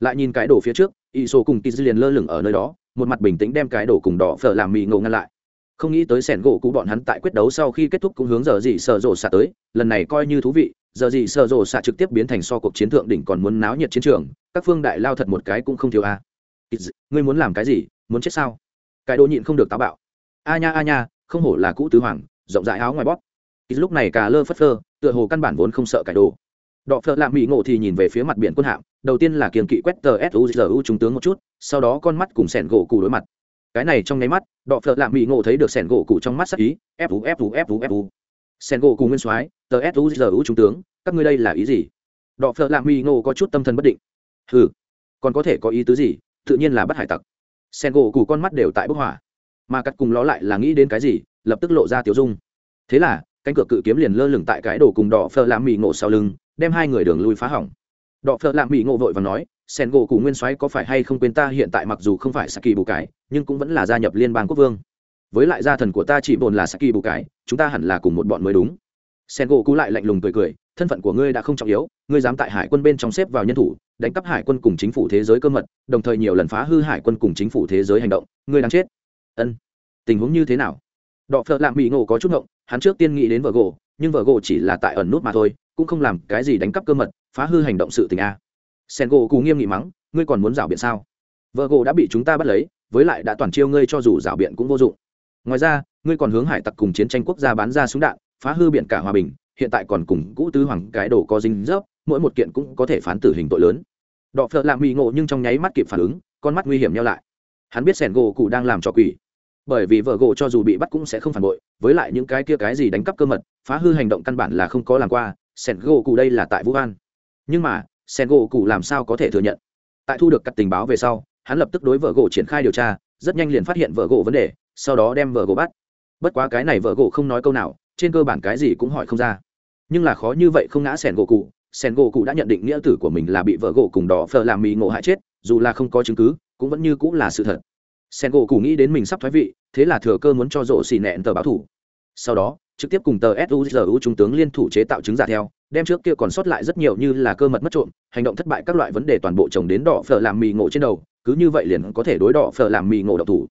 Lại nhìn cái đồ phía trước, y số cùng tiz liền lơ lửng ở nơi đó, một mặt bình tĩnh đem cái đồ cùng đỏ phở làm mì ngộ ngăn lại. Không nghĩ tới sẻn gỗ cụ bọn hắn tại quyết đấu sau khi kết thúc cũng hướng giờ gì sợ rộ xả tới, lần này coi như thú vị giờ gì sợ rộ xạ trực tiếp biến thành so cuộc chiến thượng đỉnh còn muốn náo nhiệt chiến trường, các phương đại lao thật một cái cũng không thiếu a. Ngươi muốn làm cái gì, muốn chết sao? Cái đồ nhịn không được táo bạo. A nha a nha, không hổ là cũ tứ hoàng, rộng rãi áo ngoài bóp. Lúc này cà lơ phất phơ, tựa hồ căn bản vốn không sợ cái đồ. Đọ phợ lạ mỹ ngộ thì nhìn về phía mặt biển quân hạm, đầu tiên là kiềm kỵ quét tờ suzu trung tướng một chút, sau đó con mắt cùng sẻn gỗ cụ đối mặt. Cái này trong nháy mắt, đọ phợ lạ mỹ ngộ thấy được sẻn gỗ cụ trong mắt sắc ý fu fu fu fu sen gỗ cùng nguyên soái, tờ suzu trung tướng, các ngươi đây là ý gì? Đọ phợ lạ mi ngộ có chút tâm thần bất định. Ừ còn có thể có ý tứ gì? Tự nhiên là bắt hải tặc. Sen gỗ cù con mắt đều tại bức hỏa. Mà cắt cùng ló lại là nghĩ đến cái gì, lập tức lộ ra tiểu dung. Thế là, cánh cửa cự kiếm liền lơ lửng tại cái đồ cùng đỏ phơ làm mì ngộ sau lưng, đem hai người đường lui phá hỏng. Đỏ phơ làm mì ngộ vội và nói, sen gỗ cù nguyên soái có phải hay không quên ta hiện tại mặc dù không phải saki bù cải, nhưng cũng vẫn là gia nhập liên bang quốc vương với lại gia thần của ta chỉ bồn là saki bù cải chúng ta hẳn là cùng một bọn mới đúng. Sen gỗ cú lại lạnh lùng cười cười, thân phận của ngươi đã không trọng yếu, ngươi dám tại hải quân bên trong xếp vào nhân thủ, đánh cắp hải quân cùng chính phủ thế giới cơ mật, đồng thời nhiều lần phá hư hải quân cùng chính phủ thế giới hành động, ngươi đang chết. Ân. Tình huống như thế nào? Đọ phợ lạm bị ngộ có chút ngộng, hắn trước tiên nghĩ đến vợ gỗ nhưng vợ gỗ chỉ là tại ẩn nút mà thôi, cũng không làm cái gì đánh cắp cơ mật, phá hư hành động sự tình a. Sen gỗ cú nghiêm nghị mắng, ngươi còn muốn rảo biện sao? Vợ gỗ đã bị chúng ta bắt lấy, với lại đã toàn chiêu ngươi cho dù rảo biện cũng vô dụng ngoài ra, ngươi còn hướng hải tặc cùng chiến tranh quốc gia bán ra súng đạn, phá hư biển cả hòa bình, hiện tại còn cùng cũ tứ hoàng cái đồ có dinh dấp, mỗi một kiện cũng có thể phán tử hình tội lớn. Đọ phợ lạ mỹ ngộ nhưng trong nháy mắt kịp phản ứng, con mắt nguy hiểm nhau lại. Hắn biết sẻn gỗ cụ đang làm cho quỷ. Bởi vì vợ gỗ cho dù bị bắt cũng sẽ không phản bội, với lại những cái kia cái gì đánh cắp cơ mật, phá hư hành động căn bản là không có làm qua, sẻn gỗ cụ đây là tại vũ an. Nhưng mà, sẻn gỗ cụ làm sao có thể thừa nhận? Tại thu được các tình báo về sau, hắn lập tức đối vợ gỗ triển khai điều tra, rất nhanh liền phát hiện vợ gỗ vấn đề sau đó đem vợ gỗ bắt. Bất quá cái này vợ gỗ không nói câu nào, trên cơ bản cái gì cũng hỏi không ra. Nhưng là khó như vậy không ngã sẻn gỗ cụ, sẻn gỗ cụ đã nhận định nghĩa tử của mình là bị vợ gỗ cùng đỏ phờ làm mì ngộ hại chết, dù là không có chứng cứ, cũng vẫn như cũng là sự thật. Sẻn gỗ cụ nghĩ đến mình sắp thoái vị, thế là thừa cơ muốn cho rộ xì nẹn tờ báo thủ. Sau đó, trực tiếp cùng tờ suzu trung tướng liên thủ chế tạo chứng giả theo, đem trước kia còn sót lại rất nhiều như là cơ mật mất trộm, hành động thất bại các loại vấn đề toàn bộ chồng đến đỏ phở làm mì ngộ trên đầu, cứ như vậy liền có thể đối đỏ phở làm mì ngộ độc thủ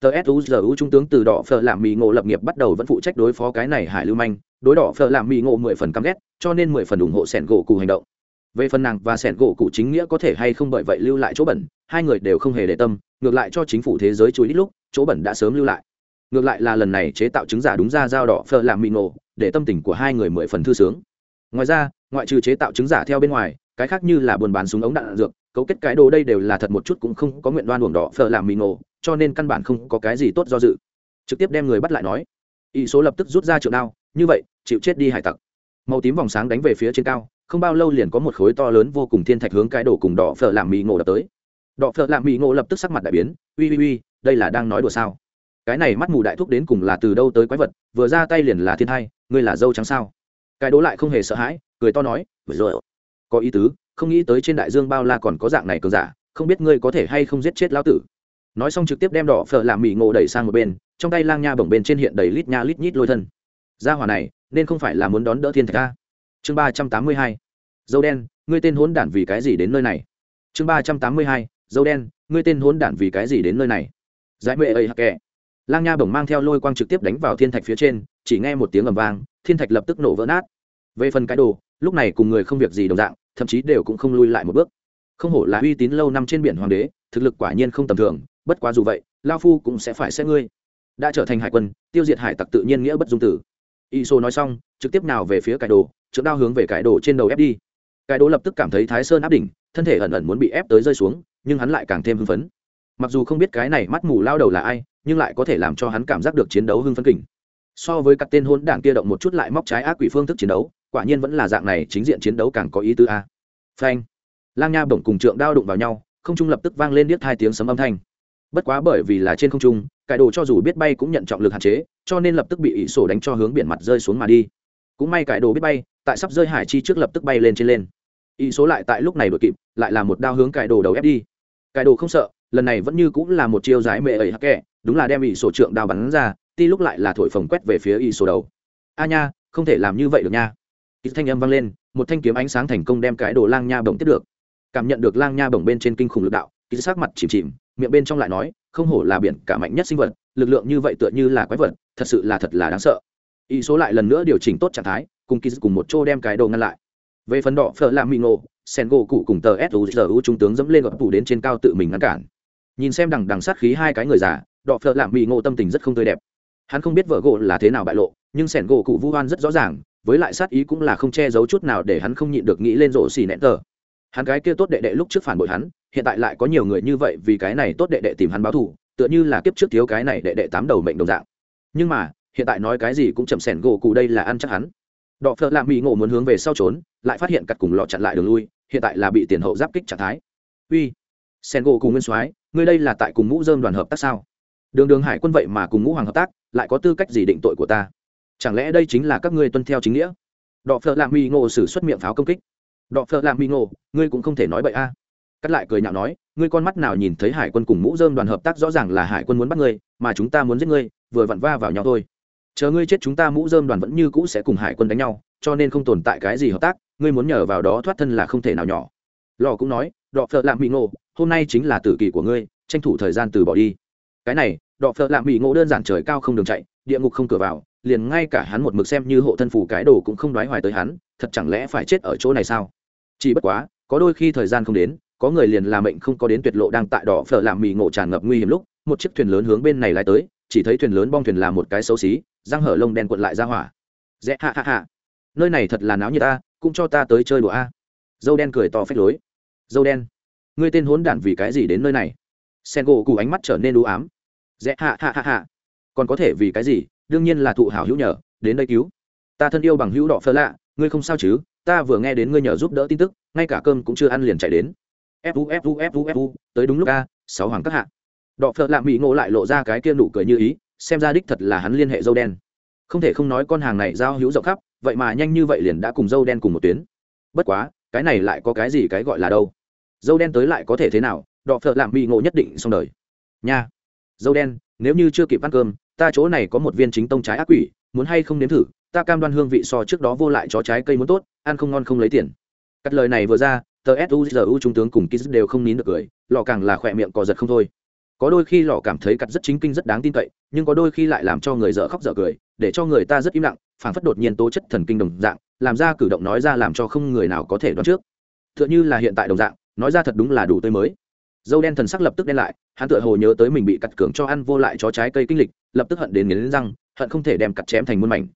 tờ suzu trung tướng từ đỏ phở làm mì ngộ lập nghiệp bắt đầu vẫn phụ trách đối phó cái này hải lưu manh. Đối đỏ phở làm mì ngộ mười phần căm ghét, cho nên mười phần ủng hộ sẻn gỗ cụ hành động. Về phần nàng và sẻn gỗ cụ chính nghĩa có thể hay không bởi vậy lưu lại chỗ bẩn, hai người đều không hề để tâm, ngược lại cho chính phủ thế giới chú ý lúc, chỗ bẩn đã sớm lưu lại. Ngược lại là lần này chế tạo chứng giả đúng ra dao đỏ phở làm mì ngộ, để tâm tình của hai người mười phần thư sướng. Ngoài ra, ngoại trừ chế tạo chứng giả theo bên ngoài cái khác như là buôn bán súng ống đạn, đạn dược cấu kết cái đồ đây đều là thật một chút cũng không có nguyện đoan uổng đỏ phở làm mì ngộ cho nên căn bản không có cái gì tốt do dự. Trực tiếp đem người bắt lại nói Y số lập tức rút ra trượng đao như vậy chịu chết đi hải tặc. Màu tím vòng sáng đánh về phía trên cao không bao lâu liền có một khối to lớn vô cùng thiên thạch hướng cái đồ cùng đỏ phở làm mì ngộ đập tới. Đỏ phở làm mì ngộ lập tức sắc mặt đại biến uy uy uy đây là đang nói đùa sao? Cái này mắt mù đại thúc đến cùng là từ đâu tới quái vật vừa ra tay liền là thiên hai ngươi là dâu trắng sao? Cái đố lại không hề sợ hãi cười to nói rồi có ý tứ, không nghĩ tới trên đại dương bao la còn có dạng này cường giả, không biết ngươi có thể hay không giết chết lão tử. Nói xong trực tiếp đem đỏ phở làm mì ngộ đẩy sang một bên, trong tay lang nha bổng bên trên hiện đầy lít nha lít nhít lôi thân. Gia hỏa này, nên không phải là muốn đón đỡ thiên thạch ca chương ba trăm tám mươi hai, dâu đen, ngươi tên hốn đản vì cái gì đến nơi này? Chương ba trăm tám mươi hai, dâu đen, ngươi tên hốn đản vì cái gì đến nơi này? Giải mệ ấy hắc kệ lang nha bổng mang theo lôi quang trực tiếp đánh vào thiên thạch phía trên, chỉ nghe một tiếng ầm vang, thiên thạch lập tức nổ vỡ nát về phần cái đồ, lúc này cùng người không việc gì đồng dạng, thậm chí đều cũng không lui lại một bước. Không hổ là uy tín lâu năm trên biển hoàng đế, thực lực quả nhiên không tầm thường, bất quá dù vậy, lao phu cũng sẽ phải xét ngươi. Đã trở thành hải quân, tiêu diệt hải tặc tự nhiên nghĩa bất dung tử. Y sô nói xong, trực tiếp nào về phía cải đồ trước đao hướng về cải đồ trên đầu ép đi. Cải đồ lập tức cảm thấy thái sơn áp đỉnh, thân thể ẩn ẩn muốn bị ép tới rơi xuống, nhưng hắn lại càng thêm hưng phấn. Mặc dù không biết cái này mắt mù lao đầu là ai, nhưng lại có thể làm cho hắn cảm giác được chiến đấu hưng phấn kình. So với các tên hôn đảng kia động một chút lại móc trái ác quỷ phương thức chiến đấu quả nhiên vẫn là dạng này chính diện chiến đấu càng có ý tứ a. Phanh. Lang nha bổng cùng trượng đao đụng vào nhau, không trung lập tức vang lên điếc hai tiếng sấm âm thanh. Bất quá bởi vì là trên không trung, cải đồ cho dù biết bay cũng nhận trọng lực hạn chế, cho nên lập tức bị ỷ sổ đánh cho hướng biển mặt rơi xuống mà đi. Cũng may cải đồ biết bay, tại sắp rơi hải chi trước lập tức bay lên trên lên. Ỷ số lại tại lúc này đội kịp, lại là một đao hướng cải đồ đầu ép đi. Cải đồ không sợ, lần này vẫn như cũng là một chiêu giải mệ ấy hắc kẹ đúng là đem ỷ sổ trượng đao bắn ra, ti lúc lại là thổi phồng quét về phía ỷ sổ đầu. A nha, không thể làm như vậy được nha ít thanh âm vang lên, một thanh kiếm ánh sáng thành công đem cái đồ lang nha bổng tiếp được. Cảm nhận được lang nha bổng bên trên kinh khủng lực đạo ít sắc mặt chìm chìm, miệng bên trong lại nói, không hổ là biển cả mạnh nhất sinh vật, lực lượng như vậy tựa như là quái vật, thật sự là thật là đáng sợ. Ý số lại lần nữa điều chỉnh tốt trạng thái, cùng kỳ cùng một chỗ đem cái đồ ngăn lại. Về phần đỏ phở làm mì ngộ sen gỗ cụ cùng tờ suzu trung tướng dẫm lên gập tủ đến trên cao tự mình ngăn cản. Nhìn xem đằng đằng sát khí hai cái người già, đỏ phở làm mì ngộ tâm tình rất không tươi đẹp. Hắn không biết vợ gỗ là thế nào bại lộ, nhưng sẻn gỗ cụ vu hoan rất rõ ràng với lại sát ý cũng là không che giấu chút nào để hắn không nhịn được nghĩ lên rổ xì nẹn tờ. Hắn cái kia tốt đệ đệ lúc trước phản bội hắn, hiện tại lại có nhiều người như vậy vì cái này tốt đệ đệ tìm hắn báo thù, tựa như là kiếp trước thiếu cái này đệ đệ tám đầu mệnh đồng dạng. Nhưng mà, hiện tại nói cái gì cũng chậm sẻn gỗ cụ đây là ăn chắc hắn. Đọ phợ lạ mỹ ngộ muốn hướng về sau trốn, lại phát hiện cặt cùng lọ chặn lại đường lui, hiện tại là bị tiền hậu giáp kích trạng thái. Uy sen gỗ cùng nguyên soái, ngươi đây là tại cùng ngũ dơm đoàn hợp tác sao? Đường đường hải quân vậy mà cùng ngũ hoàng hợp tác, lại có tư cách gì định tội của ta? Chẳng lẽ đây chính là các ngươi tuân theo chính nghĩa? Đọ phợ lạ mỹ ngộ xử xuất miệng pháo công kích. Đọ phợ lạ mỹ ngộ, ngươi cũng không thể nói bậy a. Cắt lại cười nhạo nói, ngươi con mắt nào nhìn thấy hải quân cùng mũ dơm đoàn hợp tác rõ ràng là hải quân muốn bắt ngươi, mà chúng ta muốn giết ngươi, vừa vặn va vào nhau thôi. Chờ ngươi chết chúng ta mũ dơm đoàn vẫn như cũ sẽ cùng hải quân đánh nhau, cho nên không tồn tại cái gì hợp tác, ngươi muốn nhờ vào đó thoát thân là không thể nào nhỏ. Lò cũng nói, đọ phợ lạ mi ngộ, hôm nay chính là tử kỳ của ngươi, tranh thủ thời gian từ bỏ đi. Cái này, đọ phợ lạ mi ngộ đơn giản trời cao không đường chạy, địa ngục không cửa vào liền ngay cả hắn một mực xem như hộ thân phủ cái đồ cũng không đoái hoài tới hắn, thật chẳng lẽ phải chết ở chỗ này sao? Chỉ bất quá, có đôi khi thời gian không đến, có người liền làm mệnh không có đến tuyệt lộ đang tại đỏ phở làm mì ngộ tràn ngập nguy hiểm lúc, một chiếc thuyền lớn hướng bên này lái tới, chỉ thấy thuyền lớn bong thuyền là một cái xấu xí, răng hở lông đen cuộn lại ra hỏa. Dễ hạ hạ hạ nơi này thật là náo nhiệt ta, cũng cho ta tới chơi đùa a. Dâu đen cười to phách lối. Dâu đen, ngươi tên hốn đản vì cái gì đến nơi này? Sen gỗ cụ ánh mắt trở nên đũ ám. Dễ hạ hạ hạ hạ còn có thể vì cái gì? Đương nhiên là thụ hảo hữu nhờ, đến đây cứu. Ta thân yêu bằng hữu đỏ phơ lạ, ngươi không sao chứ? Ta vừa nghe đến ngươi nhờ giúp đỡ tin tức, ngay cả cơm cũng chưa ăn liền chạy đến. Fu fu fu fu tới đúng lúc a, sáu hoàng các hạ. Đọ phợ lạ mỹ ngộ lại lộ ra cái kia nụ cười như ý, xem ra đích thật là hắn liên hệ dâu đen. Không thể không nói con hàng này giao hữu rộng khắp, vậy mà nhanh như vậy liền đã cùng dâu đen cùng một tuyến. Bất quá, cái này lại có cái gì cái gọi là đâu? Dâu đen tới lại có thể thế nào? Đọ phợ lạ mỹ ngộ nhất định xong đời. Nha. Dâu đen, nếu như chưa kịp ăn cơm ta chỗ này có một viên chính tông trái ác quỷ, muốn hay không nếm thử, ta cam đoan hương vị so trước đó vô lại chó trái cây muốn tốt, ăn không ngon không lấy tiền. Cắt lời này vừa ra, tờ suzu trung tướng cùng kiz đều không nín được cười lò càng là khỏe miệng cò giật không thôi. Có đôi khi lò cảm thấy cắt rất chính kinh rất đáng tin cậy, nhưng có đôi khi lại làm cho người dở khóc dở cười, để cho người ta rất im lặng phản phất đột nhiên tố chất thần kinh đồng dạng, làm ra cử động nói ra làm cho không người nào có thể đoán trước. Tựa như là hiện tại đồng dạng, nói ra thật đúng là đủ tươi mới. Dâu đen thần sắc lập tức đen lại, hắn tựa hồ nhớ tới mình bị cắt cường cho ăn vô lại chó trái cây kinh lịch lập tức hận đến nghiến răng, hận không thể đem cặt chém thành muôn mảnh.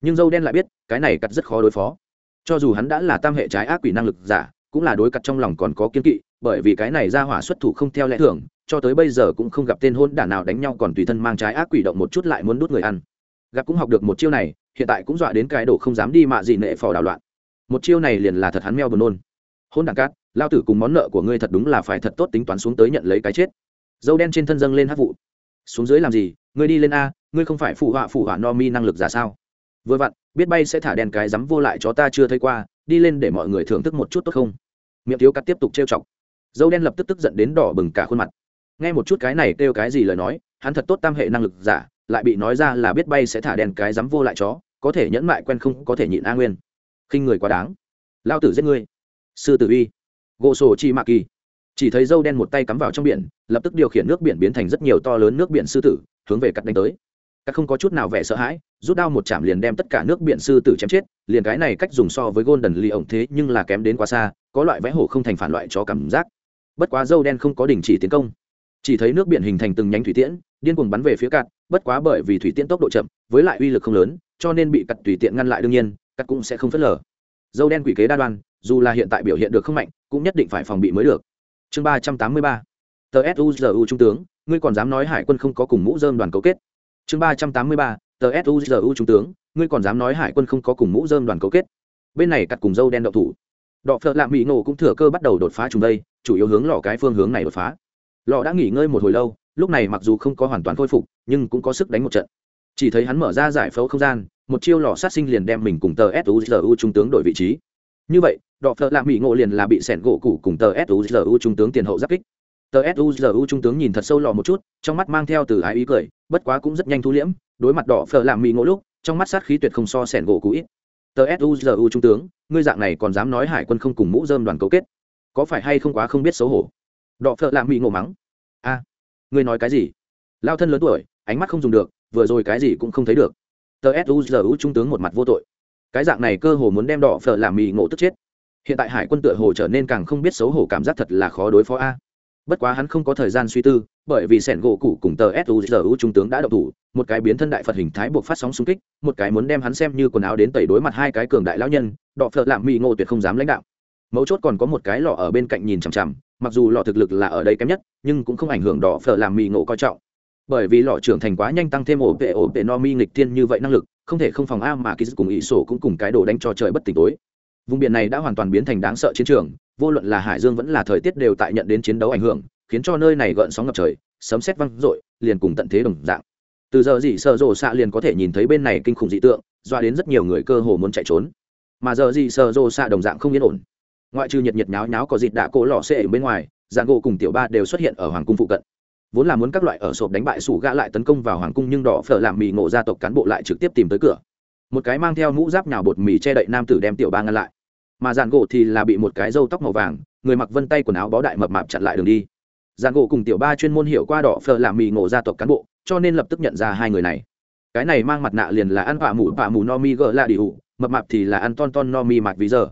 Nhưng dâu đen lại biết, cái này cặt rất khó đối phó. Cho dù hắn đã là tam hệ trái ác quỷ năng lực giả, cũng là đối cặt trong lòng còn có kiên kỵ, bởi vì cái này ra hỏa xuất thủ không theo lẽ thường, cho tới bây giờ cũng không gặp tên hôn đản nào đánh nhau còn tùy thân mang trái ác quỷ động một chút lại muốn đút người ăn. Gặp cũng học được một chiêu này, hiện tại cũng dọa đến cái đồ không dám đi mạ gì nệ phò đảo loạn. Một chiêu này liền là thật hắn meo buồn nôn. Hôn đản cát, lao tử cùng món nợ của ngươi thật đúng là phải thật tốt tính toán xuống tới nhận lấy cái chết. Dâu đen trên thân dâng lên hát vụ xuống dưới làm gì? Ngươi đi lên a, ngươi không phải phụ họa phụ họa no mi năng lực giả sao? Vừa vặn, biết bay sẽ thả đèn cái dám vô lại cho ta chưa thấy qua, đi lên để mọi người thưởng thức một chút tốt không? Miệng thiếu cắt tiếp tục trêu chọc. Dâu đen lập tức tức giận đến đỏ bừng cả khuôn mặt. Nghe một chút cái này kêu cái gì lời nói, hắn thật tốt tam hệ năng lực giả, lại bị nói ra là biết bay sẽ thả đèn cái dám vô lại chó, có thể nhẫn mại quen không, có thể nhịn a nguyên. Khinh người quá đáng. Lao tử giết ngươi. Sư tử uy. Gỗ sổ chi mạ kỳ chỉ thấy dâu đen một tay cắm vào trong biển, lập tức điều khiển nước biển biến thành rất nhiều to lớn nước biển sư tử, hướng về cắt đánh tới. Cắt không có chút nào vẻ sợ hãi, rút đao một chạm liền đem tất cả nước biển sư tử chém chết, liền cái này cách dùng so với golden ly ổng thế nhưng là kém đến quá xa, có loại vẽ hổ không thành phản loại cho cảm giác. Bất quá dâu đen không có đình chỉ tiến công. Chỉ thấy nước biển hình thành từng nhánh thủy tiễn, điên cuồng bắn về phía cạn bất quá bởi vì thủy tiễn tốc độ chậm, với lại uy lực không lớn, cho nên bị cặt tùy tiện ngăn lại đương nhiên, cắt cũng sẽ không phớt lờ. Dâu đen quỷ kế đa đoan, dù là hiện tại biểu hiện được không mạnh, cũng nhất định phải phòng bị mới được chương ba trăm tám mươi ba. Tờ suzu trung tướng, ngươi còn dám nói hải quân không có cùng mũ dơm đoàn cấu kết. Chương ba trăm tám mươi ba, tờ suzu trung tướng, ngươi còn dám nói hải quân không có cùng mũ dơm đoàn cấu kết. Bên này cắt cùng dâu đen đậu thủ. Đọ phợ lạ mỹ nổ cũng thừa cơ bắt đầu đột phá chúng đây, chủ yếu hướng lò cái phương hướng này đột phá. Lò đã nghỉ ngơi một hồi lâu, lúc này mặc dù không có hoàn toàn khôi phục, nhưng cũng có sức đánh một trận. Chỉ thấy hắn mở ra giải phẫu không gian, một chiêu lò sát sinh liền đem mình cùng tờ suzu trung tướng đổi vị trí. Như vậy đọ phợ lạ mỹ ngộ liền là bị sẻn gỗ cụ cùng tờ suzu trung tướng tiền hậu giáp kích. Tờ suzu trung tướng nhìn thật sâu lò một chút, trong mắt mang theo từ ái ý cười, bất quá cũng rất nhanh thu liễm, đối mặt đỏ phở làm mỹ ngộ lúc, trong mắt sát khí tuyệt không so sẻn gỗ cũ ít. Tờ suzu trung tướng, ngươi dạng này còn dám nói hải quân không cùng mũ dơm đoàn cấu kết? Có phải hay không quá không biết xấu hổ? Đọ phợ làm mỹ ngộ mắng. A, ngươi nói cái gì? Lao thân lớn tuổi, ánh mắt không dùng được, vừa rồi cái gì cũng không thấy được. Tờ suzu trung tướng một mặt vô tội. Cái dạng này cơ hồ muốn đem đỏ phở làm mì ngộ tức chết hiện tại hải quân tựa hồ trở nên càng không biết xấu hổ cảm giác thật là khó đối phó a. Bất quá hắn không có thời gian suy tư, bởi vì sẻn gỗ cụ cùng tờ suzu trung tướng đã đậu thủ, một cái biến thân đại phật hình thái buộc phát sóng xung kích, một cái muốn đem hắn xem như quần áo đến tẩy đối mặt hai cái cường đại lão nhân, đọ phợ lạm mỹ ngộ tuyệt không dám lãnh đạo. Mấu chốt còn có một cái lọ ở bên cạnh nhìn chằm chằm, mặc dù lọ thực lực là ở đây kém nhất, nhưng cũng không ảnh hưởng đỏ phở làm mỹ ngộ coi trọng. Bởi vì lọ trưởng thành quá nhanh tăng thêm ổ vệ ổ vệ no mi nghịch thiên như vậy năng lực, không thể không phòng a mà ký cùng ỷ sổ cũng cùng cái đồ đánh cho trời bất tỉnh tối vùng biển này đã hoàn toàn biến thành đáng sợ chiến trường, vô luận là hải dương vẫn là thời tiết đều tại nhận đến chiến đấu ảnh hưởng, khiến cho nơi này gợn sóng ngập trời, sấm sét văng rội liền cùng tận thế đồng dạng. Từ giờ dị sợ rộ xạ liền có thể nhìn thấy bên này kinh khủng dị tượng, doa đến rất nhiều người cơ hồ muốn chạy trốn. Mà giờ dị sợ rộ xạ đồng dạng không yên ổn. Ngoại trừ nhiệt nhiệt nháo nháo có dịt đã cỗ lò xệ ở bên ngoài dạng gỗ cùng tiểu ba đều xuất hiện ở hoàng cung phụ cận. Vốn là muốn các loại ở sộp đánh bại sủ gã lại tấn công vào hoàng cung nhưng đỏ phở làm mì ngộ gia tộc cán bộ lại trực tiếp tìm tới cửa. Một cái mang theo mũ giáp nhào bột mì che đậy nam tử đem tiểu ba ngăn lại mà dàn gỗ thì là bị một cái râu tóc màu vàng người mặc vân tay quần áo bó đại mập mạp chặn lại đường đi. Dàn gỗ cùng tiểu ba chuyên môn hiểu qua đỏ phờ làm mì ngộ gia tộc cán bộ cho nên lập tức nhận ra hai người này. Cái này mang mặt nạ liền là ăn vạ mù vạ mù no mi gỡ la đi ủ mập mạp thì là ăn ton ton no mi mạc ví giờ.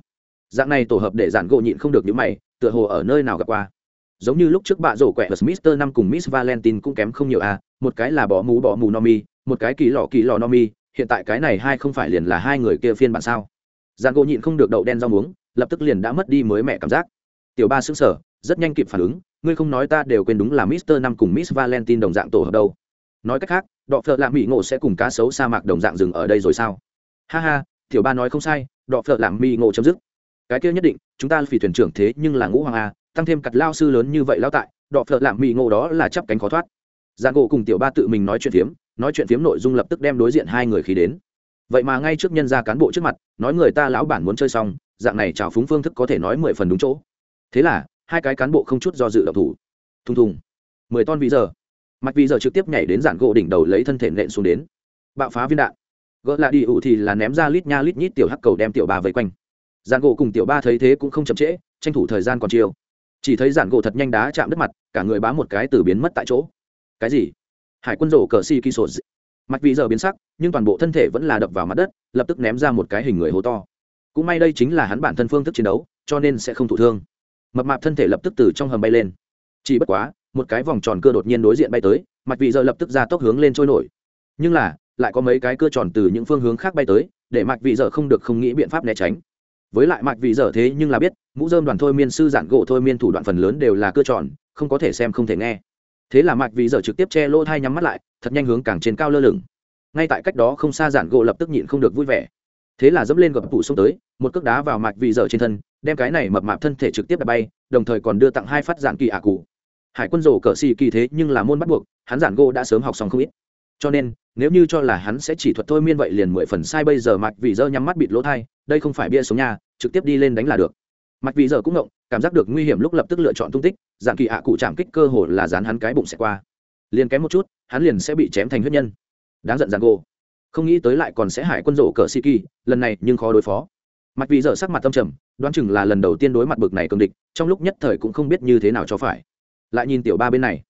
Dạng này tổ hợp để dàn gỗ nhịn không được những mày tựa hồ ở nơi nào gặp qua. Giống như lúc trước bạ rổ quẹt Mister năm cùng Miss Valentine cũng kém không nhiều à, một cái là bỏ mũ bỏ mù no mi, một cái kỳ lọ kỳ lọ Nomi, hiện tại cái này hai không phải liền là hai người kia phiên bản sao? Giàn gỗ nhịn không được đậu đen rau muống, lập tức liền đã mất đi mới mẹ cảm giác. Tiểu ba sững sờ, rất nhanh kịp phản ứng, ngươi không nói ta đều quên đúng là Mister năm cùng Miss Valentine đồng dạng tổ hợp đâu. Nói cách khác, Đọ Phở Lạm Mỹ Ngộ sẽ cùng cá sấu sa mạc đồng dạng dừng ở đây rồi sao? Ha ha, tiểu ba nói không sai, Đọ Phở Lạm Mỹ Ngộ chấm dứt. Cái kia nhất định, chúng ta phỉ thuyền trưởng thế nhưng là ngũ hoàng a, tăng thêm cặt lao sư lớn như vậy lao tại đọ phợ lạm mỹ ngộ đó là chắp cánh khó thoát giang gỗ cùng tiểu ba tự mình nói chuyện phiếm nói chuyện phiếm nội dung lập tức đem đối diện hai người khí đến vậy mà ngay trước nhân gia cán bộ trước mặt, nói người ta lão bản muốn chơi xong, dạng này trào phúng phương thức có thể nói mười phần đúng chỗ. Thế là, hai cái cán bộ không chút do dự động thủ. Thùng thùng. Mười ton vị giờ. Mặt vị giờ trực tiếp nhảy đến giản gỗ đỉnh đầu lấy thân thể nện xuống đến. Bạo phá viên đạn. Gỡ lại đi ủ thì là ném ra lít nha lít nhít tiểu hắc cầu đem tiểu ba vây quanh. Giản gỗ cùng tiểu ba thấy thế cũng không chậm trễ, tranh thủ thời gian còn chiều chỉ thấy giản gỗ thật nhanh đá chạm đất mặt, cả người bám một cái từ biến mất tại chỗ. Cái gì? Hải quân rổ cờ si kỳ sổ mặt vị giờ biến sắc, nhưng toàn bộ thân thể vẫn là đập vào mặt đất, lập tức ném ra một cái hình người hố to. Cũng may đây chính là hắn bản thân phương thức chiến đấu, cho nên sẽ không thụ thương. Mập mạp thân thể lập tức từ trong hầm bay lên. Chỉ bất quá, một cái vòng tròn cưa đột nhiên đối diện bay tới mặt vị giờ lập tức ra tốc hướng lên trôi nổi. Nhưng là, lại có mấy cái cưa tròn từ những phương hướng khác bay tới, để mặt vị giờ không được không nghĩ biện pháp né tránh. Với lại mặt vị giờ thế nhưng là biết, mũ dơm đoàn thôi miên sư giản gỗ thôi miên thủ đoạn phần lớn đều là cưa tròn, không có thể xem không thể nghe thế là mạc vị giờ trực tiếp che lỗ thai nhắm mắt lại, thật nhanh hướng càng trên cao lơ lửng. Ngay tại cách đó không xa giản gỗ lập tức nhịn không được vui vẻ. Thế là dẫm lên gập phủ xông tới, một cước đá vào mạc vị dở trên thân, đem cái này mập mạp thân thể trực tiếp đặt bay, đồng thời còn đưa tặng hai phát giản kỳ ả cụ. Hải quân rổ cờ xì kỳ thế nhưng là môn bắt buộc, hắn giản gỗ đã sớm học xong không ít. Cho nên, nếu như cho là hắn sẽ chỉ thuật thôi miên vậy liền mười phần sai bây giờ mạc vị giờ nhắm mắt bịt lỗ thai, đây không phải bia sống nhà, trực tiếp đi lên đánh là được. Mạc vị giờ cũng ngộng cảm giác được nguy hiểm lúc lập tức lựa chọn tung tích, dạng kỳ hạ cụ chạm kích cơ hồ là dán hắn cái bụng sẽ qua. Liền kém một chút, hắn liền sẽ bị chém thành huyết nhân. Đáng giận dạng gỗ không nghĩ tới lại còn sẽ hải quân rổ cờ si kỳ lần này nhưng khó đối phó. Mặt vì dở sắc mặt tâm trầm, đoán chừng là lần đầu tiên đối mặt bực này cường địch, trong lúc nhất thời cũng không biết như thế nào cho phải. Lại nhìn tiểu ba bên này,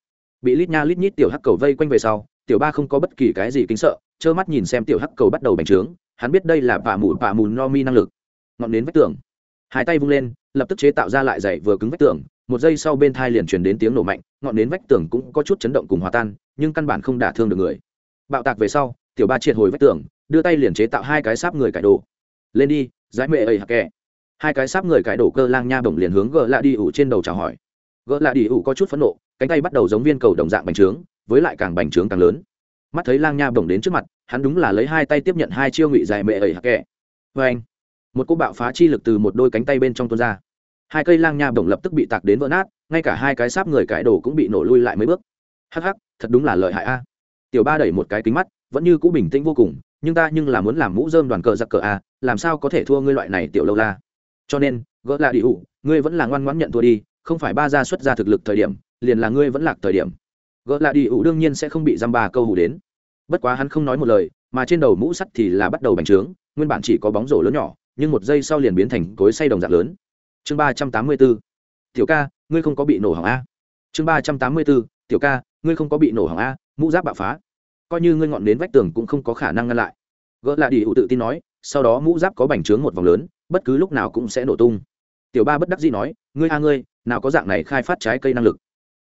bị lít nha lít nhít tiểu hắc cầu vây quanh về sau, tiểu ba không có bất kỳ cái gì kính sợ, trơ mắt nhìn xem tiểu hắc cầu bắt đầu bành trướng, hắn biết đây là vạ mù vạ mù no mi năng lực. Ngọn đến vách tường hai tay vung lên, lập tức chế tạo ra lại dày vừa cứng vách tường, một giây sau bên thai liền truyền đến tiếng nổ mạnh, ngọn nến vách tường cũng có chút chấn động cùng hòa tan, nhưng căn bản không đả thương được người. Bạo tạc về sau, tiểu ba triệt hồi vách tường, đưa tay liền chế tạo hai cái sáp người cải đồ. Lên đi, giải mệ ầy hạc kẹ. hai cái sáp người cải đổ cơ lang nha bổng liền hướng gỡ lạ đi ủ trên đầu chào hỏi. Gỡ lạ đi ủ có chút phẫn nộ, cánh tay bắt đầu giống viên cầu đồng dạng bành trướng, với lại càng bành trướng càng lớn. Mắt thấy lang nha bổng đến trước mặt, hắn đúng là lấy hai tay tiếp nhận hai chiêu ngụy dài mệ ẩy hạc kẹ. vê anh một cô bạo phá chi lực từ một đôi cánh tay bên trong tuôn ra. Hai cây lang nha bổng lập tức bị tạc đến vỡ nát, ngay cả hai cái sáp người cải đổ cũng bị nổ lui lại mấy bước. Hắc hắc, thật đúng là lợi hại a. Tiểu ba đẩy một cái kính mắt, vẫn như cũ bình tĩnh vô cùng, nhưng ta nhưng là muốn làm mũ dơm đoàn cờ giặc cờ a, làm sao có thể thua ngươi loại này tiểu lâu la. Cho nên, gỡ là đi ủ, ngươi vẫn là ngoan ngoãn nhận thua đi, không phải ba gia xuất ra thực lực thời điểm, liền là ngươi vẫn lạc thời điểm. Gỡ là đi ủ đương nhiên sẽ không bị dăm ba câu hủ đến. Bất quá hắn không nói một lời, mà trên đầu mũ sắt thì là bắt đầu bành trướng, nguyên bản chỉ có bóng rổ lớn nhỏ nhưng một giây sau liền biến thành cối say đồng dạng lớn. Chương ba trăm tám mươi bốn. Tiểu ca, ngươi không có bị nổ hỏng a? Chương ba trăm tám mươi bốn. Tiểu ca, ngươi không có bị nổ hỏng a? Mũ giáp bạo phá. Coi như ngươi ngọn đến vách tường cũng không có khả năng ngăn lại. Gỡ lại đi ủ tự tin nói, sau đó mũ giáp có bành trướng một vòng lớn, bất cứ lúc nào cũng sẽ nổ tung. Tiểu ba bất đắc dĩ nói, ngươi a ngươi, nào có dạng này khai phát trái cây năng lực.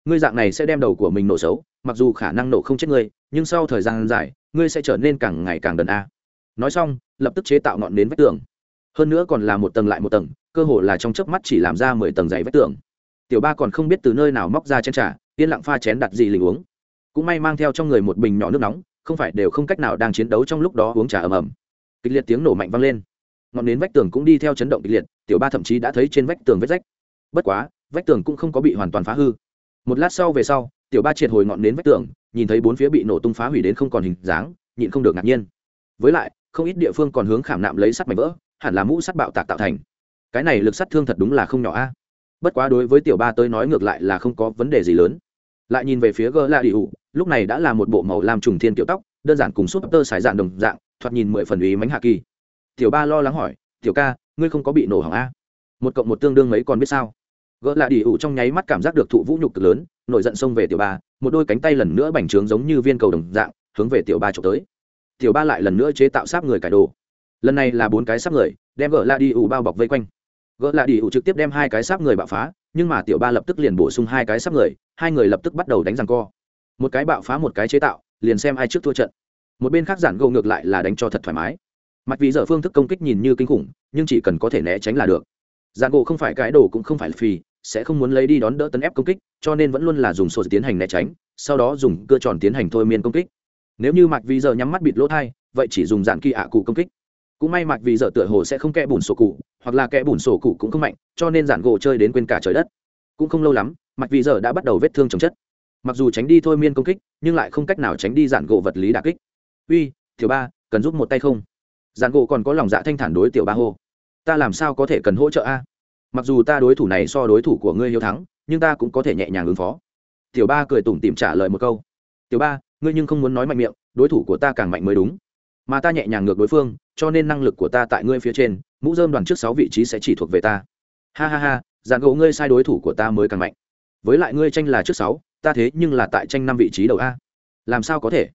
Ngươi dạng này sẽ đem đầu của mình nổ xấu, mặc dù khả năng nổ không chết ngươi, nhưng sau thời gian dài, ngươi sẽ trở nên càng ngày càng đần a. Nói xong, lập tức chế tạo ngọn nến vách tường hơn nữa còn là một tầng lại một tầng, cơ hồ là trong chớp mắt chỉ làm ra mười tầng dày vách tường. Tiểu ba còn không biết từ nơi nào móc ra chén trà, yên lặng pha chén đặt gì lình uống. Cũng may mang theo trong người một bình nhỏ nước nóng, không phải đều không cách nào đang chiến đấu trong lúc đó uống trà ầm ầm. Kịch liệt tiếng nổ mạnh vang lên. Ngọn nến vách tường cũng đi theo chấn động kịch liệt, tiểu ba thậm chí đã thấy trên vách tường vết rách. Bất quá, vách tường cũng không có bị hoàn toàn phá hư. Một lát sau về sau, tiểu ba triệt hồi ngọn nến vách tường, nhìn thấy bốn phía bị nổ tung phá hủy đến không còn hình dáng, nhịn không được ngạc nhiên. Với lại, không ít địa phương còn hướng khảm nạm lấy sắt mảnh vỡ hẳn là mũ sắt bạo tạc tạo thành. Cái này lực sát thương thật đúng là không nhỏ a. Bất quá đối với tiểu ba tới nói ngược lại là không có vấn đề gì lớn. Lại nhìn về phía gờ la đi ủ lúc này đã là một bộ màu lam trùng thiên kiểu tóc, đơn giản cùng súp tơ xài dạng đồng dạng, thoạt nhìn mười phần ý mánh hạ kỳ. Tiểu ba lo lắng hỏi, tiểu ca, ngươi không có bị nổ hỏng a? Một cộng một tương đương mấy còn biết sao? Gỡ lại đi ủ trong nháy mắt cảm giác được thụ vũ nhục cực lớn, nổi giận xông về tiểu ba, một đôi cánh tay lần nữa bành trướng giống như viên cầu đồng dạng, hướng về tiểu ba trộm tới. Tiểu ba lại lần nữa chế tạo sáp người cải đồ lần này là bốn cái xác người, đem gỡ lại đi ủ bao bọc vây quanh. Gỡ lại đi ủ trực tiếp đem hai cái xác người bạo phá, nhưng mà tiểu ba lập tức liền bổ sung hai cái xác người, hai người lập tức bắt đầu đánh răng co. Một cái bạo phá một cái chế tạo, liền xem ai trước thua trận. Một bên khác giản gỗ ngược lại là đánh cho thật thoải mái. Mặc vì giờ phương thức công kích nhìn như kinh khủng, nhưng chỉ cần có thể né tránh là được. Giản gỗ không phải cái đồ cũng không phải phì, sẽ không muốn lấy đi đón đỡ tấn ép công kích, cho nên vẫn luôn là dùng sổ tiến hành né tránh, sau đó dùng cơ tròn tiến hành thôi miên công kích. Nếu như mặt vì giờ nhắm mắt bịt lỗ thai, vậy chỉ dùng dạn kỳ ạ cụ công kích cũng may mặc vì giờ tựa hồ sẽ không kẽ bùn sổ cụ, hoặc là kẽ bùn sổ cụ cũng không mạnh, cho nên giản gỗ chơi đến quên cả trời đất. Cũng không lâu lắm mặc vì giờ đã bắt đầu vết thương chồng chất. Mặc dù tránh đi thôi miên công kích, nhưng lại không cách nào tránh đi giản gỗ vật lý đà kích. Uy thiếu ba, cần giúp một tay không? Giản gỗ còn có lòng dạ thanh thản đối tiểu ba hô. Ta làm sao có thể cần hỗ trợ a? Mặc dù ta đối thủ này so đối thủ của ngươi hiếu thắng, nhưng ta cũng có thể nhẹ nhàng ứng phó. Tiểu ba cười tủm tìm trả lời một câu. Tiểu ba, ngươi nhưng không muốn nói mạnh miệng, đối thủ của ta càng mạnh mới đúng mà ta nhẹ nhàng ngược đối phương, cho nên năng lực của ta tại ngươi phía trên, mũ dơm đoàn trước sáu vị trí sẽ chỉ thuộc về ta. Ha ha ha dàn gỗ ngươi sai đối thủ của ta mới càng mạnh. Với lại ngươi tranh là trước sáu, ta thế nhưng là tại tranh năm vị trí đầu a. Làm sao có thể?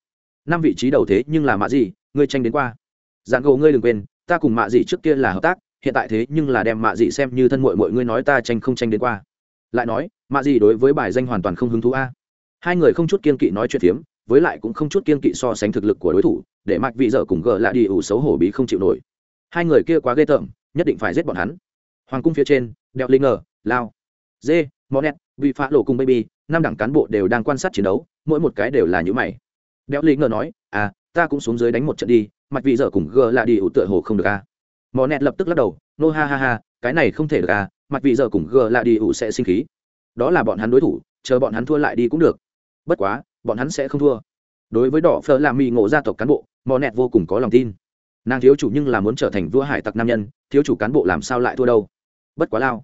Năm vị trí đầu thế nhưng là mạ gì, ngươi tranh đến qua. Dàn gỗ ngươi đừng quên, ta cùng mạ gì trước kia là hợp tác, hiện tại thế nhưng là đem mạ gì xem như thân mội mọi ngươi nói ta tranh không tranh đến qua. Lại nói, mạ gì đối với bài danh hoàn toàn không hứng thú a. Hai người không chút kiên kỵ nói chuyện phiếm với lại cũng không chút kiên kỵ so sánh thực lực của đối thủ, để mạch vị dở cùng gờ lại đi ủ xấu hổ bí không chịu nổi. Hai người kia quá ghê tởm, nhất định phải giết bọn hắn. Hoàng cung phía trên đeo linh ngờ, lao, dê monet vị phá lộ cùng baby, năm đảng cán bộ đều đang quan sát chiến đấu, mỗi một cái đều là những mày. Đeo linh ngờ nói à ta cũng xuống dưới đánh một trận đi mạch vị dở cùng gờ lại đi ủ tựa hồ không được à. monet lập tức lắc đầu, nô, ha ha ha, cái này không thể được à mạch vị dở cùng gờ lại đi ủ sẽ sinh khí. Đó là bọn hắn đối thủ, chờ bọn hắn thua lại đi cũng được. Bất quá bọn hắn sẽ không thua. Đối với đỏ phở làm mì ngộ gia tộc cán bộ, mò nẹt vô cùng có lòng tin. Nàng thiếu chủ nhưng là muốn trở thành vua hải tặc nam nhân, thiếu chủ cán bộ làm sao lại thua đâu? Bất quá lao.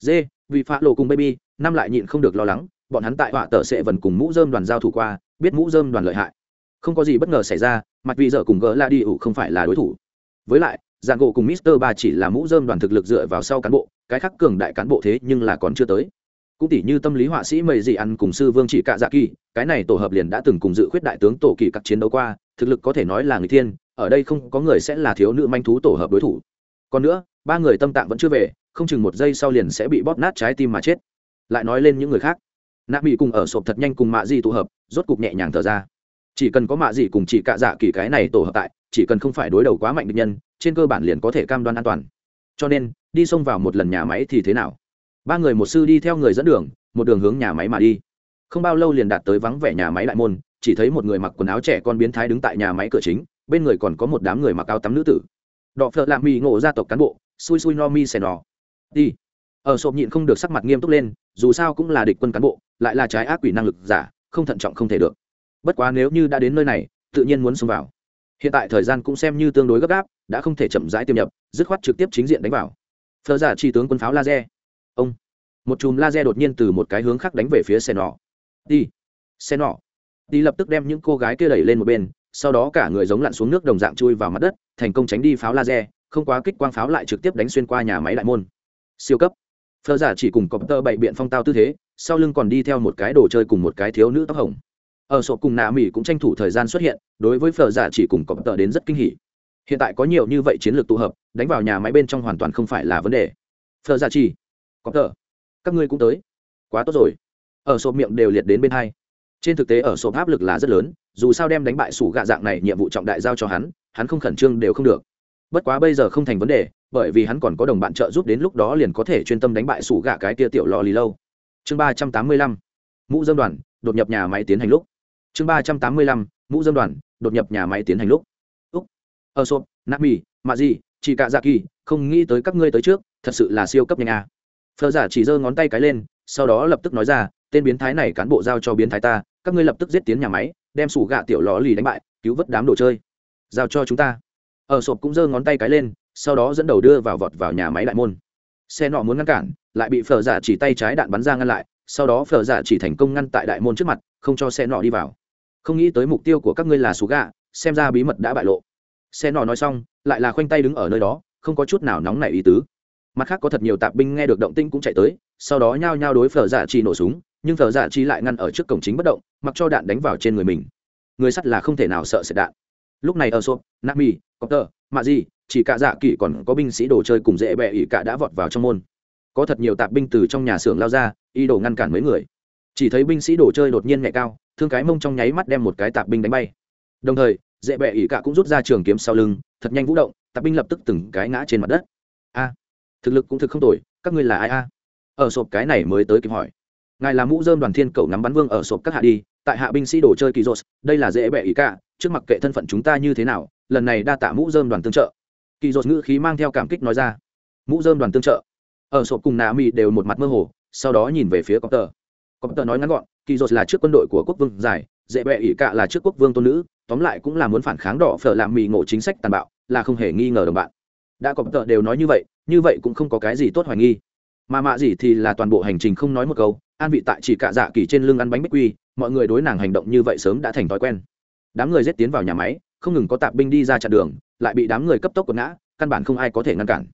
Dê, vì phá lộ cùng baby, năm lại nhịn không được lo lắng, bọn hắn tại họa tờ sẽ vần cùng mũ dơm đoàn giao thủ qua, biết mũ dơm đoàn lợi hại. Không có gì bất ngờ xảy ra, mặt vị dở cùng gỡ la đi ủ không phải là đối thủ. Với lại dạng gỗ cùng mister ba chỉ là mũ dơm đoàn thực lực dựa vào sau cán bộ, cái khác cường đại cán bộ thế nhưng là còn chưa tới cũng tỷ như tâm lý họa sĩ mầy dị ăn cùng sư vương chỉ cạ dạ kỳ, cái này tổ hợp liền đã từng cùng dự khuyết đại tướng tổ kỳ các chiến đấu qua, thực lực có thể nói là người thiên, ở đây không có người sẽ là thiếu nữ manh thú tổ hợp đối thủ. Còn nữa, ba người tâm tạng vẫn chưa về, không chừng một giây sau liền sẽ bị bóp nát trái tim mà chết. Lại nói lên những người khác. Nạ bị cùng ở sộp thật nhanh cùng mạ dị tụ hợp, rốt cục nhẹ nhàng thở ra. Chỉ cần có mạ dị cùng chỉ cạ dạ kỳ cái này tổ hợp tại, chỉ cần không phải đối đầu quá mạnh địch nhân, trên cơ bản liền có thể cam đoan an toàn. Cho nên, đi xông vào một lần nhà máy thì thế nào? Ba người một sư đi theo người dẫn đường, một đường hướng nhà máy mà đi. Không bao lâu liền đạt tới vắng vẻ nhà máy đại môn, chỉ thấy một người mặc quần áo trẻ con biến thái đứng tại nhà máy cửa chính, bên người còn có một đám người mặc áo tắm nữ tử. Đọ phợ lạ mì ngộ gia tộc cán bộ, xui xui no mi xẻ nò đi. Ở sộp nhịn không được sắc mặt nghiêm túc lên, dù sao cũng là địch quân cán bộ, lại là trái ác quỷ năng lực giả, không thận trọng không thể được. Bất quá nếu như đã đến nơi này, tự nhiên muốn xông vào. Hiện tại thời gian cũng xem như tương đối gấp gáp, đã không thể chậm rãi tiêm nhập, dứt khoát trực tiếp chính diện đánh vào. Phờ giả chỉ tướng quân pháo laser ông. Một chùm laser đột nhiên từ một cái hướng khác đánh về phía xe nọ đi. Xe nọ đi lập tức đem những cô gái kia đẩy lên một bên, sau đó cả người giống lặn xuống nước đồng dạng chui vào mặt đất, thành công tránh đi pháo laser, không quá kích quang pháo lại trực tiếp đánh xuyên qua nhà máy đại môn. Siêu cấp. Phơ giả chỉ cùng cọp tơ bậy biện phong tao tư thế, sau lưng còn đi theo một cái đồ chơi cùng một cái thiếu nữ tóc hồng. Ở sổ cùng nạ mỹ cũng tranh thủ thời gian xuất hiện, đối với phở giả chỉ cùng cọp tờ đến rất kinh hỉ. Hiện tại có nhiều như vậy chiến lược tụ hợp, đánh vào nhà máy bên trong hoàn toàn không phải là vấn đề. Phở giả chỉ có tờ các ngươi cũng tới. Quá tốt rồi. Ở sộp miệng đều liệt đến bên hai. Trên thực tế ở sộp áp lực là rất lớn, dù sao đem đánh bại sủ gạ dạng này nhiệm vụ trọng đại giao cho hắn hắn không khẩn trương đều không được. Bất quá bây giờ không thành vấn đề, bởi vì hắn còn có đồng bạn trợ giúp đến lúc đó liền có thể chuyên tâm đánh bại sủ gạ cái tia tiểu lò lì lâu. Chương ba trăm tám mươi lăm. Mũ dâm đoàn, đột nhập nhà máy tiến hành lúc. Chương ba trăm tám mươi lăm. Mũ dâm đoàn, đột nhập nhà máy tiến hành lúc. Úc. Ở sộp, nami mạ gì chị cạ dạ kỳ không nghĩ tới các ngươi tới trước, thật sự là siêu cấp nhanh à phờ giả chỉ giơ ngón tay cái lên, sau đó lập tức nói ra, tên biến thái này cán bộ giao cho biến thái ta, các ngươi lập tức giết tiến nhà máy, đem sủ gạ tiểu lò lì đánh bại, cứu vớt đám đồ chơi. Giao cho chúng ta. Ở sộp cũng giơ ngón tay cái lên, sau đó dẫn đầu đưa vào vọt vào nhà máy đại môn. Xe nọ muốn ngăn cản, lại bị phở giả chỉ tay trái đạn bắn ra ngăn lại, sau đó phở giả chỉ thành công ngăn tại đại môn trước mặt, không cho xe nọ đi vào. Không nghĩ tới mục tiêu của các ngươi là sủ gạ, xem ra bí mật đã bại lộ. Xe nọ nói xong, lại là khoanh tay đứng ở nơi đó, không có chút nào nóng nảy ý tứ mặt khác có thật nhiều tạp binh nghe được động tinh cũng chạy tới, sau đó nhao nhao đối phở dạ chi nổ súng, nhưng phở dạ chi lại ngăn ở trước cổng chính bất động, mặc cho đạn đánh vào trên người mình. Người sắt là không thể nào sợ sệt đạn. Lúc này ở sộp, nami, copter mạ gì chỉ cả dạ kỵ còn có binh sĩ đồ chơi cùng dễ bẹ ỉ cả đã vọt vào trong môn. Có thật nhiều tạp binh từ trong nhà xưởng lao ra y đồ ngăn cản mấy người. Chỉ thấy binh sĩ đồ chơi đột nhiên nhẹ cao, thương cái mông trong nháy mắt đem một cái tạp binh đánh bay. Đồng thời, dễ bẹ ỉ cả cũng rút ra trường kiếm sau lưng, thật nhanh vũ động, tạp binh lập tức từng cái ngã trên mặt đất. A! Thực lực cũng thực không tồi, các ngươi là ai a? Ở sộp cái này mới tới kịp hỏi. Ngài là mũ dơm đoàn thiên cầu nắm bắn vương ở sộp các hạ đi, tại hạ binh sĩ đồ chơi kỳ dốt đây là dễ bẹ ý cả, trước mặt kệ thân phận chúng ta như thế nào, lần này đa tạ mũ dơm đoàn tương trợ. Kỳ dốt ngữ khí mang theo cảm kích nói ra. Mũ dơm đoàn tương trợ. Ở sộp cùng nà mì đều một mặt mơ hồ, sau đó nhìn về phía cọp tờ. Cọp tờ nói ngắn gọn, kỳ dốt là trước quân đội của quốc vương giải, dễ bẹ ỷ cả là trước quốc vương tôn nữ, tóm lại cũng là muốn phản kháng đỏ phở làm mì ngộ chính sách tàn bạo, là không hề nghi ngờ đồng bạn đã có tợ đều nói như vậy như vậy cũng không có cái gì tốt hoài nghi. Mà mạ gì thì là toàn bộ hành trình không nói một câu, an vị tại chỉ cạ dạ kỳ trên lưng ăn bánh bích quy, mọi người đối nàng hành động như vậy sớm đã thành thói quen. Đám người rết tiến vào nhà máy, không ngừng có tạp binh đi ra chặn đường, lại bị đám người cấp tốc quật ngã, căn bản không ai có thể ngăn cản.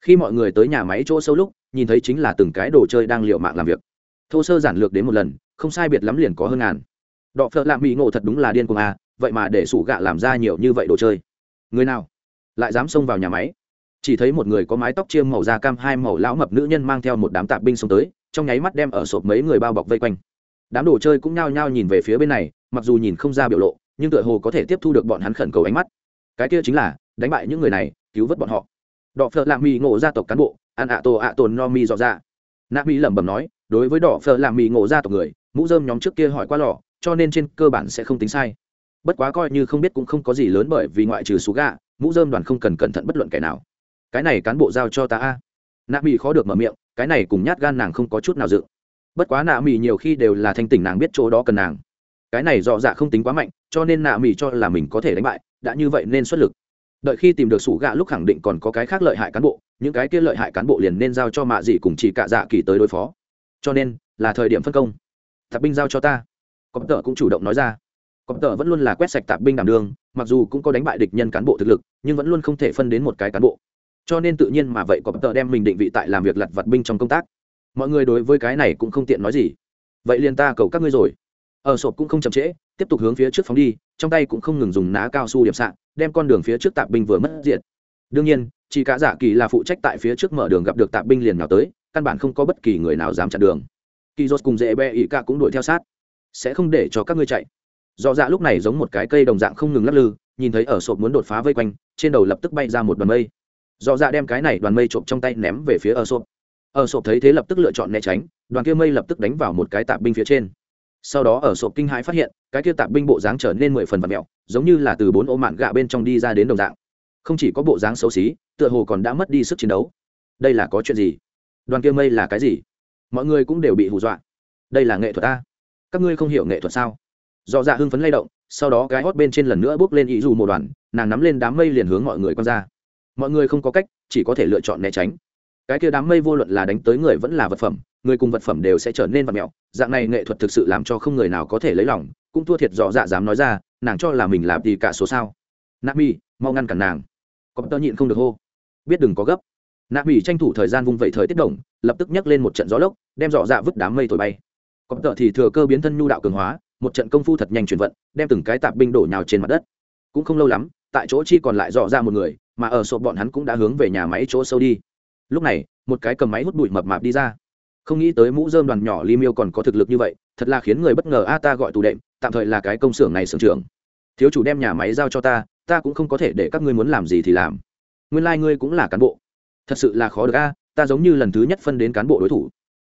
Khi mọi người tới nhà máy chỗ sâu lúc, nhìn thấy chính là từng cái đồ chơi đang liệu mạng làm việc. Thô sơ giản lược đến một lần, không sai biệt lắm liền có hơn ngàn. Đọ phợ lạ mỹ ngộ thật đúng là điên cuồng à vậy mà để sủ gạ làm ra nhiều như vậy đồ chơi. Người nào? Lại dám xông vào nhà máy? Chỉ thấy một người có mái tóc chiêm màu da cam hai màu lão mập nữ nhân mang theo một đám tạp binh xông tới, trong nháy mắt đem ở sộp mấy người bao bọc vây quanh. Đám đồ chơi cũng nhao nhao nhìn về phía bên này, mặc dù nhìn không ra biểu lộ, nhưng tựa hồ có thể tiếp thu được bọn hắn khẩn cầu ánh mắt. Cái kia chính là, đánh bại những người này, cứu vớt bọn họ. Đỏ phở làm mì ngộ gia tộc cán bộ an ạ tổ ạ tồn no mi dọ ra nạ mỹ lẩm bẩm nói, đối với đỏ phở làm mì ngộ gia tộc người, mũ dơm nhóm trước kia hỏi qua lò, cho nên trên cơ bản sẽ không tính sai. Bất quá coi như không biết cũng không có gì lớn bởi vì ngoại trừ số gà mũ dơm đoàn không cần cẩn thận bất luận kẻ nào cái này cán bộ giao cho ta a. Nạ mỹ khó được mở miệng, cái này cùng nhát gan nàng không có chút nào dự. Bất quá nạ mỹ nhiều khi đều là thanh tỉnh nàng biết chỗ đó cần nàng. Cái này dọ dạ không tính quá mạnh, cho nên nạ mỹ cho là mình có thể đánh bại, đã như vậy nên xuất lực. Đợi khi tìm được sủ gạ lúc khẳng định còn có cái khác lợi hại cán bộ, những cái kia lợi hại cán bộ liền nên giao cho mạ dị cùng chỉ cả dạ kỳ tới đối phó. Cho nên, là thời điểm phân công. Tạp binh giao cho ta. Cọp tợ cũng chủ động nói ra. Cọp tợ vẫn luôn là quét sạch tạp binh đảm đường, mặc dù cũng có đánh bại địch nhân cán bộ thực lực, nhưng vẫn luôn không thể phân đến một cái cán bộ cho nên tự nhiên mà vậy cọp tờ đem mình định vị tại làm việc lặt vặt binh trong công tác. Mọi người đối với cái này cũng không tiện nói gì. Vậy liền ta cầu các ngươi rồi. Ở sộp cũng không chậm trễ, tiếp tục hướng phía trước phóng đi, trong tay cũng không ngừng dùng ná cao su điểm sạn đem con đường phía trước tạp binh vừa mất diệt. Đương nhiên, chỉ cả giả kỳ là phụ trách tại phía trước mở đường gặp được tạp binh liền nào tới, căn bản không có bất kỳ người nào dám chặn đường. Kỳ dốt cùng dễ bẹ ỉ cả cũng đuổi theo sát. Sẽ không để cho các ngươi chạy. Do dạ lúc này giống một cái cây đồng dạng không ngừng lắc lư, nhìn thấy ở sộp muốn đột phá vây quanh, trên đầu lập tức bay ra một đoàn mây dọ dạ đem cái này đoàn mây trộm trong tay ném về phía ở sộp ở sộp thấy thế lập tức lựa chọn né tránh, đoàn kia mây lập tức đánh vào một cái tạp binh phía trên. Sau đó ở sộp kinh hãi phát hiện, cái kia tạp binh bộ dáng trở nên mười phần vật mẹo, giống như là từ bốn ô mạn gạ bên trong đi ra đến đồng dạng. Không chỉ có bộ dáng xấu xí, tựa hồ còn đã mất đi sức chiến đấu. Đây là có chuyện gì? Đoàn kia mây là cái gì? Mọi người cũng đều bị hù dọa. Đây là nghệ thuật a các ngươi không hiểu nghệ thuật sao? Dọ dạ hưng phấn lay động, sau đó cái hót bên trên lần nữa bước lên ý dù một đoàn, nàng nắm lên đám mây liền hướng mọi người quan ra mọi người không có cách, chỉ có thể lựa chọn né tránh. Cái kia đám mây vô luận là đánh tới người vẫn là vật phẩm, người cùng vật phẩm đều sẽ trở nên vật mẹo. Dạng này nghệ thuật thực sự làm cho không người nào có thể lấy lòng, cũng thua thiệt rõ dạ dám nói ra, nàng cho là mình làm gì cả số sao. Nạp mi mau ngăn cản nàng. Có tơ nhịn không được hô. Biết đừng có gấp. Nạp mi tranh thủ thời gian vung vẩy thời tiết động, lập tức nhấc lên một trận gió lốc, đem dọ dạ vứt đám mây thổi bay. Có tơ thì thừa cơ biến thân nhu đạo cường hóa, một trận công phu thật nhanh chuyển vận, đem từng cái tạp binh đổ nhào trên mặt đất. Cũng không lâu lắm, tại chỗ chi còn lại dọ ra một người mà ở sộp bọn hắn cũng đã hướng về nhà máy chỗ sâu đi. Lúc này, một cái cầm máy hút bụi mập mạp đi ra. Không nghĩ tới mũ dơm đoàn nhỏ li miêu còn có thực lực như vậy, thật là khiến người bất ngờ. A, ta gọi tù đệm, tạm thời là cái công xưởng này xưởng trưởng. Thiếu chủ đem nhà máy giao cho ta ta cũng không có thể để các ngươi muốn làm gì thì làm. Nguyên lai、like、ngươi cũng là cán bộ. Thật sự là khó được a, ta giống như lần thứ nhất phân đến cán bộ đối thủ.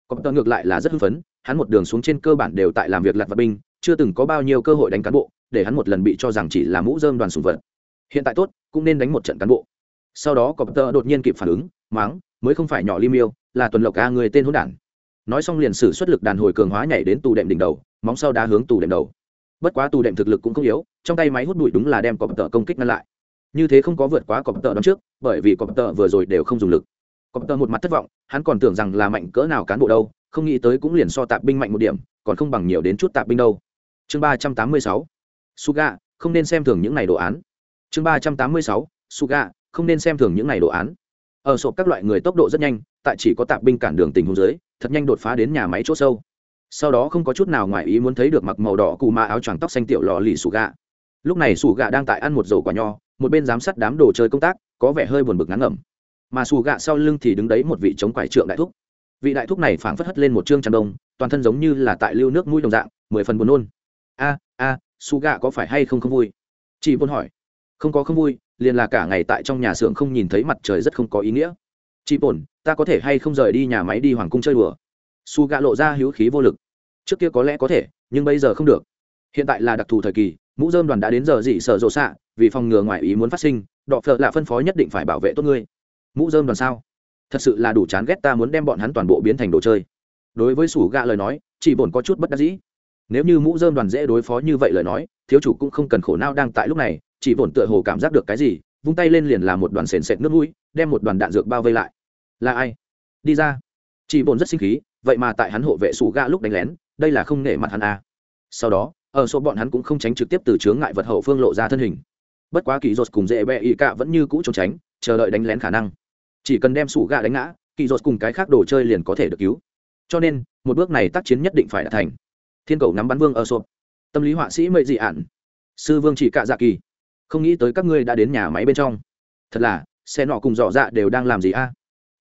Còn tờ ngược lại là rất hưng phấn, hắn một đường xuống trên cơ bản đều tại làm việc lặt vật binh, chưa từng có bao nhiêu cơ hội đánh cán bộ, để hắn một lần bị cho rằng chỉ là mũ dơm đoàn sùng vật. Hiện tại tốt cũng nên đánh một trận cán bộ. Sau đó cọp tơ đột nhiên kịp phản ứng, máng, mới không phải nhỏ li miêu, là tuần lộc a người tên hỗn đản. Nói xong liền sử xuất lực đàn hồi cường hóa nhảy đến tù đệm đỉnh đầu, móng sau đá hướng tù đệm đầu. Bất quá tù đệm thực lực cũng không yếu, trong tay máy hút bụi đúng là đem cọp tơ công kích ngăn lại. Như thế không có vượt quá cọp tơ đón trước, bởi vì cọp tơ vừa rồi đều không dùng lực. Cọp tơ một mặt thất vọng, hắn còn tưởng rằng là mạnh cỡ nào cán bộ đâu, không nghĩ tới cũng liền so tạp binh mạnh một điểm, còn không bằng nhiều đến chút tạp binh đâu. Chương ba trăm tám mươi sáu. Suga, không nên xem thường những này đồ án chương ba trăm tám mươi sáu, suga, không nên xem thường những này đồ án. Ở sộp các loại người tốc độ rất nhanh, tại chỉ có tạp binh cản đường tình huống dưới, thật nhanh đột phá đến nhà máy chỗ sâu. Sau đó không có chút nào ngoài ý muốn thấy được mặc màu đỏ cù ma áo choàng tóc xanh tiểu lò lì sủ gà lúc này sủ gà đang tại ăn một dầu quả nho, một bên giám sát đám đồ chơi công tác, có vẻ hơi buồn bực ngắn ngẩm. Mà sủ gà sau lưng thì đứng đấy một vị chống quải trượng đại thúc. Vị đại thúc này phảng phất hất lên một chương tràn đông, toàn thân giống như là tại lưu nước mũi đồng dạng, mười phần buồn nôn. A a su gà có phải hay không không vui? Chị vốn hỏi không có không vui, liền là cả ngày tại trong nhà xưởng không nhìn thấy mặt trời rất không có ý nghĩa. Chị bổn, ta có thể hay không rời đi nhà máy đi hoàng cung chơi đùa? Su gạ lộ ra hữu khí vô lực. Trước kia có lẽ có thể, nhưng bây giờ không được. Hiện tại là đặc thù thời kỳ, mũ dơm đoàn đã đến giờ dị sở rộ xạ, vì phòng ngừa ngoại ý muốn phát sinh, đọ phợ là phân phó nhất định phải bảo vệ tốt ngươi. Mũ dơm đoàn sao? Thật sự là đủ chán ghét ta muốn đem bọn hắn toàn bộ biến thành đồ chơi. Đối với sủ gạ lời nói, chị bổn có chút bất đắc dĩ. Nếu như mũ dơm đoàn dễ đối phó như vậy lời nói, thiếu chủ cũng không cần khổ não đang tại lúc này chỉ bổn tựa hồ cảm giác được cái gì, vung tay lên liền là một đoàn sền sệt nước mũi, đem một đoàn đạn dược bao vây lại. Là ai? Đi ra. Chỉ bổn rất sinh khí, vậy mà tại hắn hộ vệ sủ gạ lúc đánh lén, đây là không nể mặt hắn à. sau đó, ở số bọn hắn cũng không tránh trực tiếp từ chướng ngại vật hậu phương lộ ra thân hình. Bất quá kỳ dột cùng dễ bẹ y cạ vẫn như cũ trốn tránh, chờ đợi đánh lén khả năng. Chỉ cần đem sủ gạ đánh ngã, kỳ dột cùng cái khác đồ chơi liền có thể được cứu. Cho nên, một bước này tác chiến nhất định phải đạt thành. Thiên cầu nắm bắn vương ở sộp tâm lý họa sĩ mệ dị ạn sư vương chỉ cạ dạ kỳ không nghĩ tới các ngươi đã đến nhà máy bên trong. Thật là, xe nọ cùng dọ dạ đều đang làm gì a?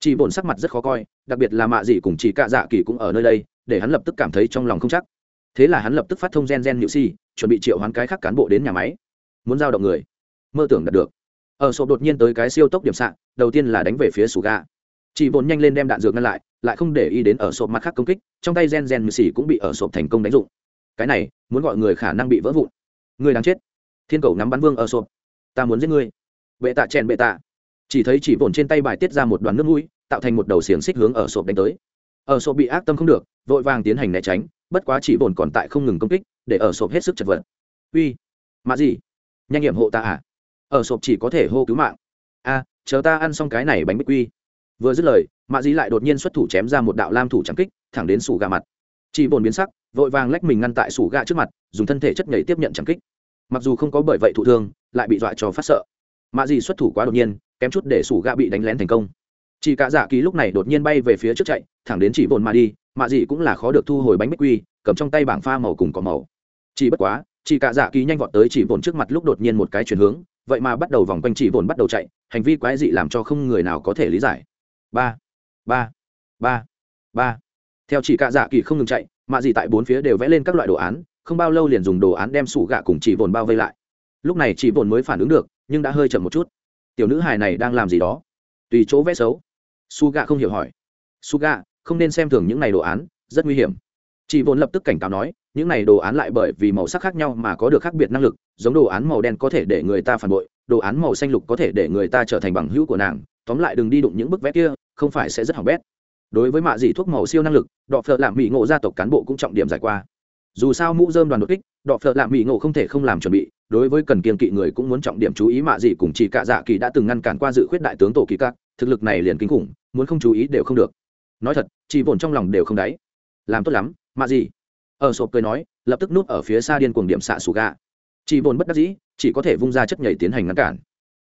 Chị bổn sắc mặt rất khó coi, đặc biệt là mạ dị cùng chỉ cạ dạ kỳ cũng ở nơi đây, để hắn lập tức cảm thấy trong lòng không chắc. Thế là hắn lập tức phát thông gen gen nhự si, chuẩn bị triệu hoán cái khác cán bộ đến nhà máy. Muốn giao động người. Mơ tưởng đạt được. Ở sộp đột nhiên tới cái siêu tốc điểm xạ đầu tiên là đánh về phía sủ gà Chị vốn nhanh lên đem đạn dược ngăn lại lại không để ý đến ở sộp mặt khác công kích, trong tay gen gen nhự xỉ cũng bị ở sộp thành công đánh dụng. Cái này, muốn gọi người khả năng bị vỡ vụn. Người đang chết thiên cầu nắm bắn vương ở sộp ta muốn giết ngươi. Bệ tạ chèn bệ tạ. Chỉ thấy chỉ vồn trên tay bài tiết ra một đoàn nước mũi, tạo thành một đầu xiềng xích hướng ở sộp đánh tới. Ở sộp bị ác tâm không được, vội vàng tiến hành né tránh, bất quá chỉ vồn còn tại không ngừng công kích, để ở sộp hết sức chật vật. Uy mà gì? Nhanh nghiệm hộ ta à? Ở sộp chỉ có thể hô cứu mạng. A, chờ ta ăn xong cái này bánh bích quy. Vừa dứt lời, mạ dĩ lại đột nhiên xuất thủ chém ra một đạo lam thủ trắng kích, thẳng đến sủ gà mặt. Chỉ bồn biến sắc, vội vàng lách mình ngăn tại sủ gà trước mặt, dùng thân thể chất nhảy tiếp nhận trắng kích mặc dù không có bởi vậy thụ thương, lại bị dọa cho phát sợ. Mạ dĩ xuất thủ quá đột nhiên, kém chút để sủ gạ bị đánh lén thành công. Chỉ cả dạ kỳ lúc này đột nhiên bay về phía trước chạy, thẳng đến chỉ bồn mà đi, mạ dĩ cũng là khó được thu hồi bánh bích quy, cầm trong tay bảng pha màu cùng có màu. Chỉ bất quá, chỉ cả dạ kỳ nhanh vọt tới chỉ bồn trước mặt lúc đột nhiên một cái chuyển hướng, vậy mà bắt đầu vòng quanh chỉ bồn bắt đầu chạy, hành vi quái dị làm cho không người nào có thể lý giải. Ba ba ba ba. Theo chỉ cả dạ kỳ không ngừng chạy, mạ dị tại bốn phía đều vẽ lên các loại đồ án không bao lâu liền dùng đồ án đem sủ gạ cùng chỉ vồn bao vây lại. Lúc này chỉ vồn mới phản ứng được, nhưng đã hơi chậm một chút. Tiểu nữ hài này đang làm gì đó? Tùy chỗ vẽ xấu. Su gạ không hiểu hỏi. Su gạ, không nên xem thường những này đồ án, rất nguy hiểm. Chị vốn lập tức cảnh cáo nói, những này đồ án lại bởi vì màu sắc khác nhau mà có được khác biệt năng lực, giống đồ án màu đen có thể để người ta phản bội, đồ án màu xanh lục có thể để người ta trở thành bằng hữu của nàng. Tóm lại đừng đi đụng những bức vẽ kia, không phải sẽ rất hỏng bét. Đối với mạ dị thuốc màu siêu năng lực đọ phợ làm mỹ ngộ gia tộc cán bộ cũng trọng điểm giải qua dù sao mũ dơm đoàn đột kích, đọ phợ lạm mỹ ngộ không thể không làm chuẩn bị, đối với cần kiên kỵ người cũng muốn trọng điểm chú ý mạ gì cùng chỉ cạ dạ kỳ đã từng ngăn cản qua dự khuyết đại tướng tổ kỳ các thực lực này liền kinh khủng, muốn không chú ý đều không được. Nói thật, chỉ bổn trong lòng đều không đáy. Làm tốt lắm, mạ gì? ở sộp cười nói, lập tức núp ở phía xa điên cuồng điểm xạ sù gà. Chỉ bổn bất đắc dĩ, chỉ có thể vung ra chất nhảy tiến hành ngăn cản.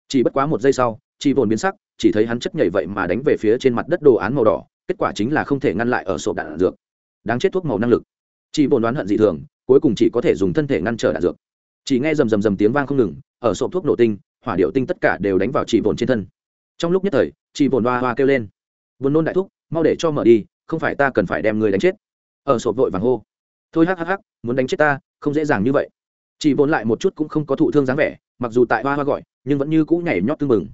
Chỉ bất quá một giây sau, chỉ bổn biến sắc, chỉ thấy hắn chất nhảy vậy mà đánh về phía trên mặt đất đồ án màu đỏ, kết quả chính là không thể ngăn lại ở sộp đạn dược. Đáng chết thuốc màu năng lực chị bồn đoán hận dị thường, cuối cùng chỉ có thể dùng thân thể ngăn trở đạn dược. Chỉ nghe rầm rầm rầm tiếng vang không ngừng, ở sộp thuốc nổ tinh, hỏa điệu tinh tất cả đều đánh vào chị bồn trên thân. Trong lúc nhất thời chị bồn hoa hoa kêu lên. Buồn nôn đại thúc, mau để cho mở đi, không phải ta cần phải đem người đánh chết. Ở sộp vội vàng hô. Thôi hắc hắc hắc, muốn đánh chết ta, không dễ dàng như vậy. Chị vốn lại một chút cũng không có thụ thương dáng vẻ, mặc dù tại hoa hoa gọi, nhưng vẫn như cũ nhảy nhót tưng mừng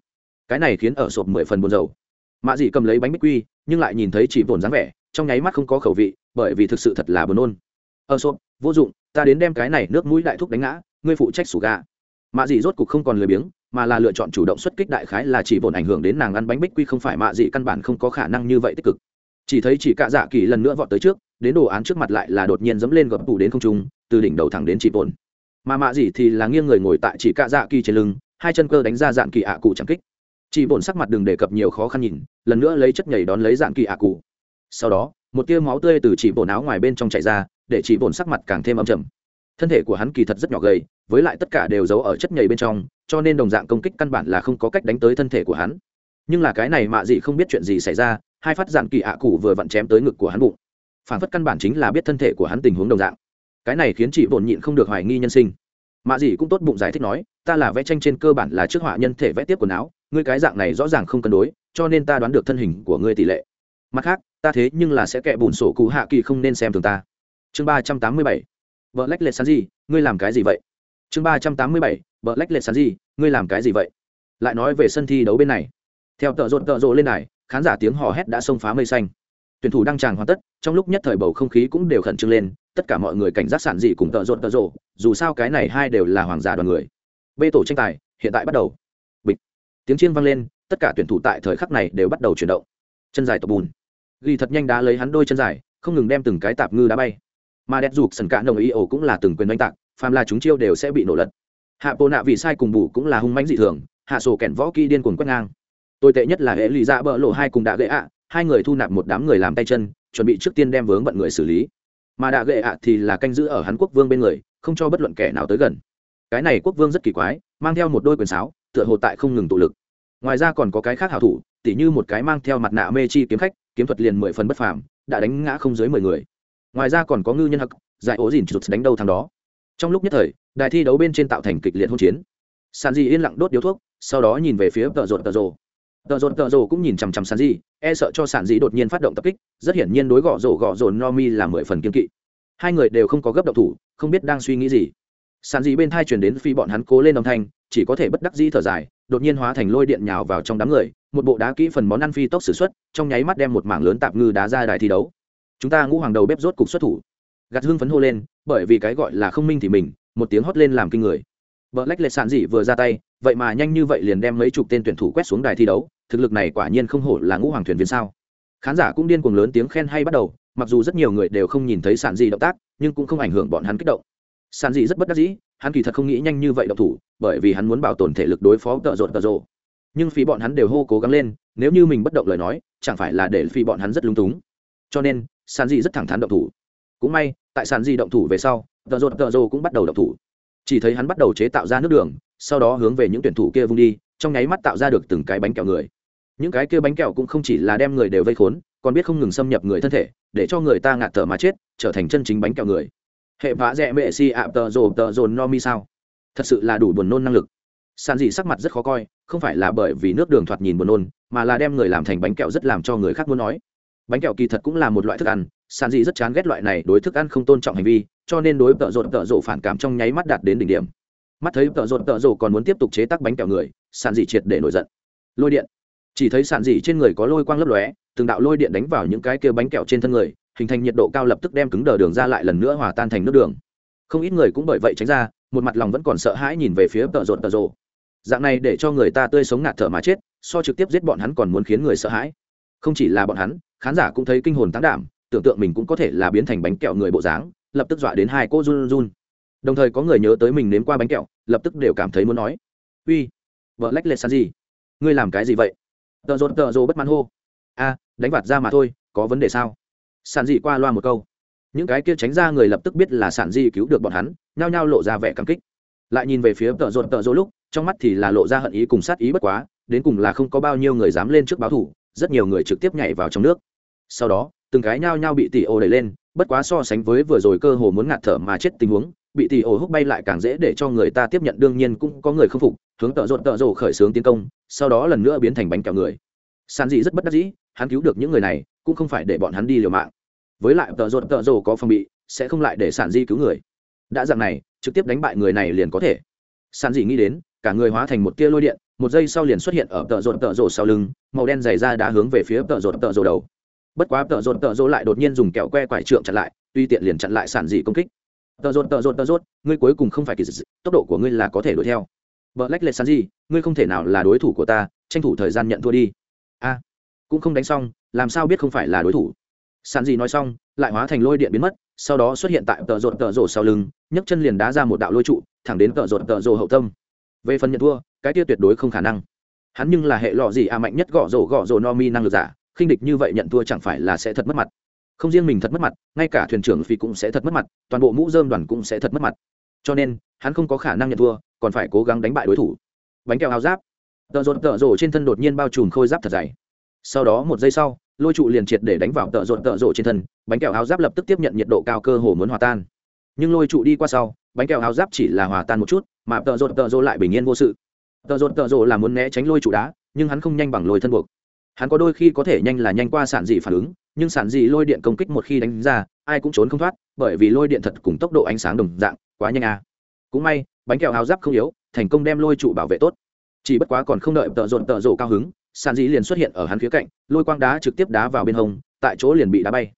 cái này khiến ở sộp mười phần buồn dầu mạ dị cầm lấy bánh bích quy, nhưng lại nhìn thấy chị vồn dáng vẻ, trong nháy mắt không có khẩu vị, bởi vì thực sự thật là buồn nôn. Ờ, ở sộp vô dụng, ta đến đem cái này nước mũi đại thúc đánh ngã, ngươi phụ trách sủ gà. Mạ dị rốt cục không còn lười biếng, mà là lựa chọn chủ động xuất kích đại khái là chỉ vồn ảnh hưởng đến nàng ăn bánh bích quy không phải mạ dị căn bản không có khả năng như vậy tích cực. Chỉ thấy chỉ cạ dạ kỳ lần nữa vọt tới trước, đến đồ án trước mặt lại là đột nhiên dẫm lên gập tủ đến không trung, từ đỉnh đầu thẳng đến chỉ vồn mà mạ dị thì là nghiêng người ngồi tại chỉ cạ dạ kỳ trên lưng, hai chân cơ đánh ra dạng kỳ ạ cụ chẳng kích. Chỉ vồn sắc mặt đừng đề cập nhiều khó khăn nhìn, lần nữa lấy chất nhảy đón lấy dạng kỳ ạ cụ. Sau đó, một tia máu tươi từ chỉ vồn áo ngoài bên trong chạy ra để chỉ bổn sắc mặt càng thêm âm trầm. Thân thể của hắn kỳ thật rất nhỏ gầy, với lại tất cả đều giấu ở chất nhầy bên trong, cho nên đồng dạng công kích căn bản là không có cách đánh tới thân thể của hắn. Nhưng là cái này mạ dị không biết chuyện gì xảy ra, hai phát dạng kỳ ạ cụ vừa vặn chém tới ngực của hắn bụng. Phản phất căn bản chính là biết thân thể của hắn tình huống đồng dạng. Cái này khiến chị bổn nhịn không được hoài nghi nhân sinh. Mạ dị cũng tốt bụng giải thích nói, ta là vẽ tranh trên cơ bản là trước họa nhân thể vẽ tiếp quần áo, ngươi cái dạng này rõ ràng không cân đối, cho nên ta đoán được thân hình của ngươi tỷ lệ. Mặt khác, ta thế nhưng là sẽ kệ bùn sổ cụ hạ kỳ không nên xem thường ta chương ba trăm tám mươi bảy. Vợ lách lệ sán gì, ngươi làm cái gì vậy? Chương ba trăm tám mươi bảy, vợ lách lệ sán gì, ngươi làm cái gì vậy? Lại nói về sân thi đấu bên này. Theo tợ rộn tợ rộ lên này khán giả tiếng hò hét đã xông phá mây xanh. Tuyển thủ đăng tràng hoàn tất, trong lúc nhất thời bầu không khí cũng đều khẩn trương lên, tất cả mọi người cảnh giác sản dị cùng tợ rộn tợ rộ, dù sao cái này hai đều là hoàng giả đoàn người. Bê tổ tranh tài, hiện tại bắt đầu. Bịch. Tiếng chiên vang lên, tất cả tuyển thủ tại thời khắc này đều bắt đầu chuyển động. Chân dài tập bùn. Ghi thật nhanh đá lấy hắn đôi chân dài, không ngừng đem từng cái tạp ngư đá bay mà đẹp dục sần cả đồng ý ổ cũng là từng quyền đánh tạc, phàm là chúng chiêu đều sẽ bị nổ lật. Hạ bộ nạ vì sai cùng bù cũng là hung mãnh dị thường, hạ sổ kẻn võ kỹ điên cuồng quét ngang. Tồi tệ nhất là hệ lụy dạ bỡ lộ hai cùng đạ gậy ạ, hai người thu nạp một đám người làm tay chân, chuẩn bị trước tiên đem vướng bận người xử lý. Mà đạ gậy ạ thì là canh giữ ở hắn quốc vương bên người, không cho bất luận kẻ nào tới gần. Cái này quốc vương rất kỳ quái, mang theo một đôi quyền sáo, tựa hồ tại không ngừng tụ lực. Ngoài ra còn có cái khác hảo thủ, tỉ như một cái mang theo mặt nạ mê chi kiếm khách, kiếm thuật liền mười phần bất phàm, đã đánh ngã không dưới mười người ngoài ra còn có ngư nhân hặc, giải ố dìn chụt đánh đâu thằng đó. Trong lúc nhất thời, đài thi đấu bên trên tạo thành kịch liệt hỗn chiến. Sàn di yên lặng đốt điếu thuốc, sau đó nhìn về phía tợ rột tợ rồ. Tợ rột tợ rồ cũng nhìn chằm chằm sàn di e sợ cho sàn di đột nhiên phát động tập kích, rất hiển nhiên đối gõ rổ gõ rổ no mi là mười phần kiên kỵ. Hai người đều không có gấp động thủ, không biết đang suy nghĩ gì. Sàn di bên thai truyền đến phi bọn hắn cố lên âm thanh, chỉ có thể bất đắc dĩ thở dài, đột nhiên hóa thành lôi điện nhào vào trong đám người, một bộ đá kỹ phần món ăn phi tốc xử xuất, trong nháy mắt đem một mảng lớn tạp ngư đá ra đài thi đấu chúng ta ngũ hoàng đầu bếp rốt cục xuất thủ. Gạt hưng phấn hô lên, bởi vì cái gọi là không minh thì mình, một tiếng hót lên làm kinh người. Vợ lách lệ sạn dị vừa ra tay, vậy mà nhanh như vậy liền đem mấy chục tên tuyển thủ quét xuống đài thi đấu, thực lực này quả nhiên không hổ là ngũ hoàng thuyền viên sao. Khán giả cũng điên cuồng lớn tiếng khen hay bắt đầu, mặc dù rất nhiều người đều không nhìn thấy sản dị động tác, nhưng cũng không ảnh hưởng bọn hắn kích động. Sản dị rất bất đắc dĩ, hắn kỳ thật không nghĩ nhanh như vậy động thủ, bởi vì hắn muốn bảo tồn thể lực đối phó tợ rột tợ rộ nhưng phí bọn hắn đều hô cố gắng lên, nếu như mình bất động lời nói, chẳng phải là để phí bọn hắn rất lúng túng. Cho nên sàn dị rất thẳng thắn động thủ. Cũng may, tại sàn dị động thủ về sau, Tờ rột Tờ Rô cũng bắt đầu động thủ. Chỉ thấy hắn bắt đầu chế tạo ra nước đường, sau đó hướng về những tuyển thủ kia vung đi, trong nháy mắt tạo ra được từng cái bánh kẹo người. Những cái kia bánh kẹo cũng không chỉ là đem người đều vây khốn, còn biết không ngừng xâm nhập người thân thể, để cho người ta ngạt thở mà chết, trở thành chân chính bánh kẹo người. Hệ vã rẽ mệ si ạ, Tờ rồ, Tờ rồn no mi sao? Thật sự là đủ buồn nôn năng lực. Sàn dị sắc mặt rất khó coi, không phải là bởi vì nước đường thoạt nhìn buồn nôn, mà là đem người làm thành bánh kẹo rất làm cho người khác muốn nói bánh kẹo kỳ thật cũng là một loại thức ăn sàn dị rất chán ghét loại này đối thức ăn không tôn trọng hành vi, cho nên đối tợ rộn tợ rộ phản cảm trong nháy mắt đạt đến đỉnh điểm. Mắt thấy tợ rộn tợ rộ còn muốn tiếp tục chế tác bánh kẹo người sàn dị triệt để nổi giận. Lôi điện. Chỉ thấy sàn dị trên người có lôi quang lấp lóe, từng đạo lôi điện đánh vào những cái kia bánh kẹo trên thân người, hình thành nhiệt độ cao lập tức đem cứng đờ đường ra lại lần nữa hòa tan thành nước đường. Không ít người cũng bởi vậy tránh ra, một mặt lòng vẫn còn sợ hãi nhìn về phía tợ rộn tợ rộ dạng này để cho người ta tươi sống ngạt thở mà chết, so trực tiếp giết bọn hắn còn muốn khiến người sợ hãi không chỉ là bọn hắn, khán giả cũng thấy kinh hồn tán đảm, tưởng tượng mình cũng có thể là biến thành bánh kẹo người bộ dáng, lập tức dọa đến hai cô run run. Đồng thời có người nhớ tới mình nếm qua bánh kẹo, lập tức đều cảm thấy muốn nói. Uy, vợ lách lệch sàn gì? Ngươi làm cái gì vậy? Tợ rộn tợ rồ bất mãn hô. A, đánh vạt ra mà thôi, có vấn đề sao? Sàn dị qua loa một câu. Những cái kia tránh ra người lập tức biết là sản di cứu được bọn hắn, nhao nhao lộ ra vẻ cảm kích. Lại nhìn về phía tợ rộn tợ rỗ lúc, trong mắt thì là lộ ra hận ý cùng sát ý bất quá, đến cùng là không có bao nhiêu người dám lên trước báo thủ rất nhiều người trực tiếp nhảy vào trong nước. Sau đó, từng cái nhao nhao bị tỷ ô đẩy lên, bất quá so sánh với vừa rồi cơ hồ muốn ngạt thở mà chết tình huống, bị tỷ ô hút bay lại càng dễ để cho người ta tiếp nhận, đương nhiên cũng có người không phục, hướng tợ rộn tợ rộ khởi xướng tiến công, sau đó lần nữa biến thành bánh kẹo người. San dị rất bất đắc dĩ, hắn cứu được những người này, cũng không phải để bọn hắn đi liều mạng. Với lại tợ rộn tợ rộ có phòng bị, sẽ không lại để sản di cứu người. Đã dạng này, trực tiếp đánh bại người này liền có thể. San dị nghĩ đến cả người hóa thành một tia lôi điện một giây sau liền xuất hiện ở tợ rột tợ rổ sau lưng màu đen dày ra đã hướng về phía tợ rột tợ rổ đầu bất quá tợ rột tợ rổ lại đột nhiên dùng kẹo que quải trượng chặn lại tuy tiện liền chặn lại sản dị công kích tợ rột tợ rột tợ rột, ngươi cuối cùng không phải kỳ dị tốc độ của ngươi là có thể đuổi theo vợ lách lệ sản dị ngươi không thể nào là đối thủ của ta tranh thủ thời gian nhận thua đi a cũng không đánh xong làm sao biết không phải là đối thủ sản dị nói xong lại hóa thành lôi điện biến mất sau đó xuất hiện tại tợ rột tợ rổ sau lưng nhấc chân liền đá ra một đạo lôi trụ thẳng đến tợ rột tợ rổ hậu tâm về phần nhận thua, cái kia tuyệt đối không khả năng. Hắn nhưng là hệ lọ gì à mạnh nhất gõ rổ gõ rổ no mi năng lực giả, khinh địch như vậy nhận thua chẳng phải là sẽ thật mất mặt. Không riêng mình thật mất mặt, ngay cả thuyền trưởng phi cũng sẽ thật mất mặt, toàn bộ mũ dơm đoàn cũng sẽ thật mất mặt. Cho nên, hắn không có khả năng nhận thua, còn phải cố gắng đánh bại đối thủ. Bánh kẹo áo giáp. Tợ rộn tợ rổ trên thân đột nhiên bao trùm khôi giáp thật dày. Sau đó một giây sau, lôi trụ liền triệt để đánh vào tợ rộn tợ rổ trên thân, bánh kẹo áo giáp lập tức tiếp nhận nhiệt độ cao cơ hồ muốn hòa tan. Nhưng lôi trụ đi qua sau bánh kẹo áo giáp chỉ là hòa tan một chút, mà tợ rộn tợ rộ lại bình yên vô sự. Tợ rộn tợ rộ là muốn né tránh lôi trụ đá, nhưng hắn không nhanh bằng lôi thân buộc. Hắn có đôi khi có thể nhanh là nhanh qua sản dị phản ứng, nhưng sản dị lôi điện công kích một khi đánh ra, ai cũng trốn không thoát, bởi vì lôi điện thật cùng tốc độ ánh sáng đồng dạng, quá nhanh à. cũng may, bánh kẹo áo giáp không yếu, thành công đem lôi trụ bảo vệ tốt. Chỉ bất quá còn không đợi tợ rộn tợ rộ cao hứng, sản dị liền xuất hiện ở hắn phía cạnh, lôi quang đá trực tiếp đá vào bên hông, tại chỗ liền bị đá bay.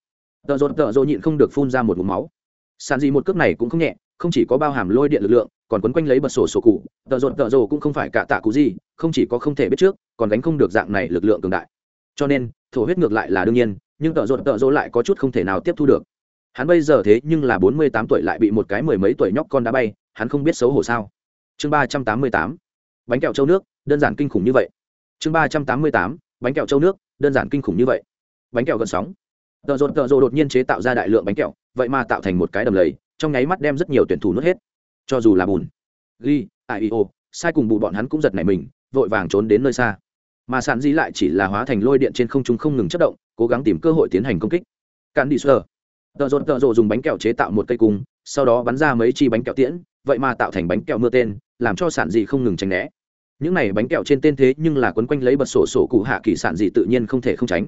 Tợ rộn tợ rộ nhịn không được phun ra một vùng máu. Sàn dị một cước này cũng không nhẹ không chỉ có bao hàm lôi điện lực lượng, còn quấn quanh lấy bật sổ sổ cụ, tợ rột tợ rồ cũng không phải cả tạ cụ gì, không chỉ có không thể biết trước, còn đánh không được dạng này lực lượng cường đại. Cho nên, thổ huyết ngược lại là đương nhiên, nhưng tợ rột tợ rồ lại có chút không thể nào tiếp thu được. Hắn bây giờ thế nhưng là bốn mươi tám tuổi lại bị một cái mười mấy tuổi nhóc con đã bay, hắn không biết xấu hổ sao? Chương ba trăm tám mươi tám. Bánh kẹo châu nước, đơn giản kinh khủng như vậy. Chương ba trăm tám mươi tám. Bánh kẹo châu nước, đơn giản kinh khủng như vậy. Bánh kẹo gần sóng. Tợ rột tợ rồ đột nhiên chế tạo ra đại lượng bánh kẹo, vậy mà tạo thành một cái đầm lầy trong nháy mắt đem rất nhiều tuyển thủ nuốt hết. Cho dù là bùn, ghi ai ô sai cùng bù bọn hắn cũng giật nảy mình, vội vàng trốn đến nơi xa. Mà sản di lại chỉ là hóa thành lôi điện trên không trung không ngừng chất động, cố gắng tìm cơ hội tiến hành công kích. Cạn đi sơ tợ rộn tợ rộ dùng bánh kẹo chế tạo một cây cung, sau đó bắn ra mấy chi bánh kẹo tiễn, vậy mà tạo thành bánh kẹo mưa tên, làm cho sản dị không ngừng tránh né. Những này bánh kẹo trên tên thế nhưng là quấn quanh lấy bật sổ sổ cụ hạ kỳ sản dị tự nhiên không thể không tránh.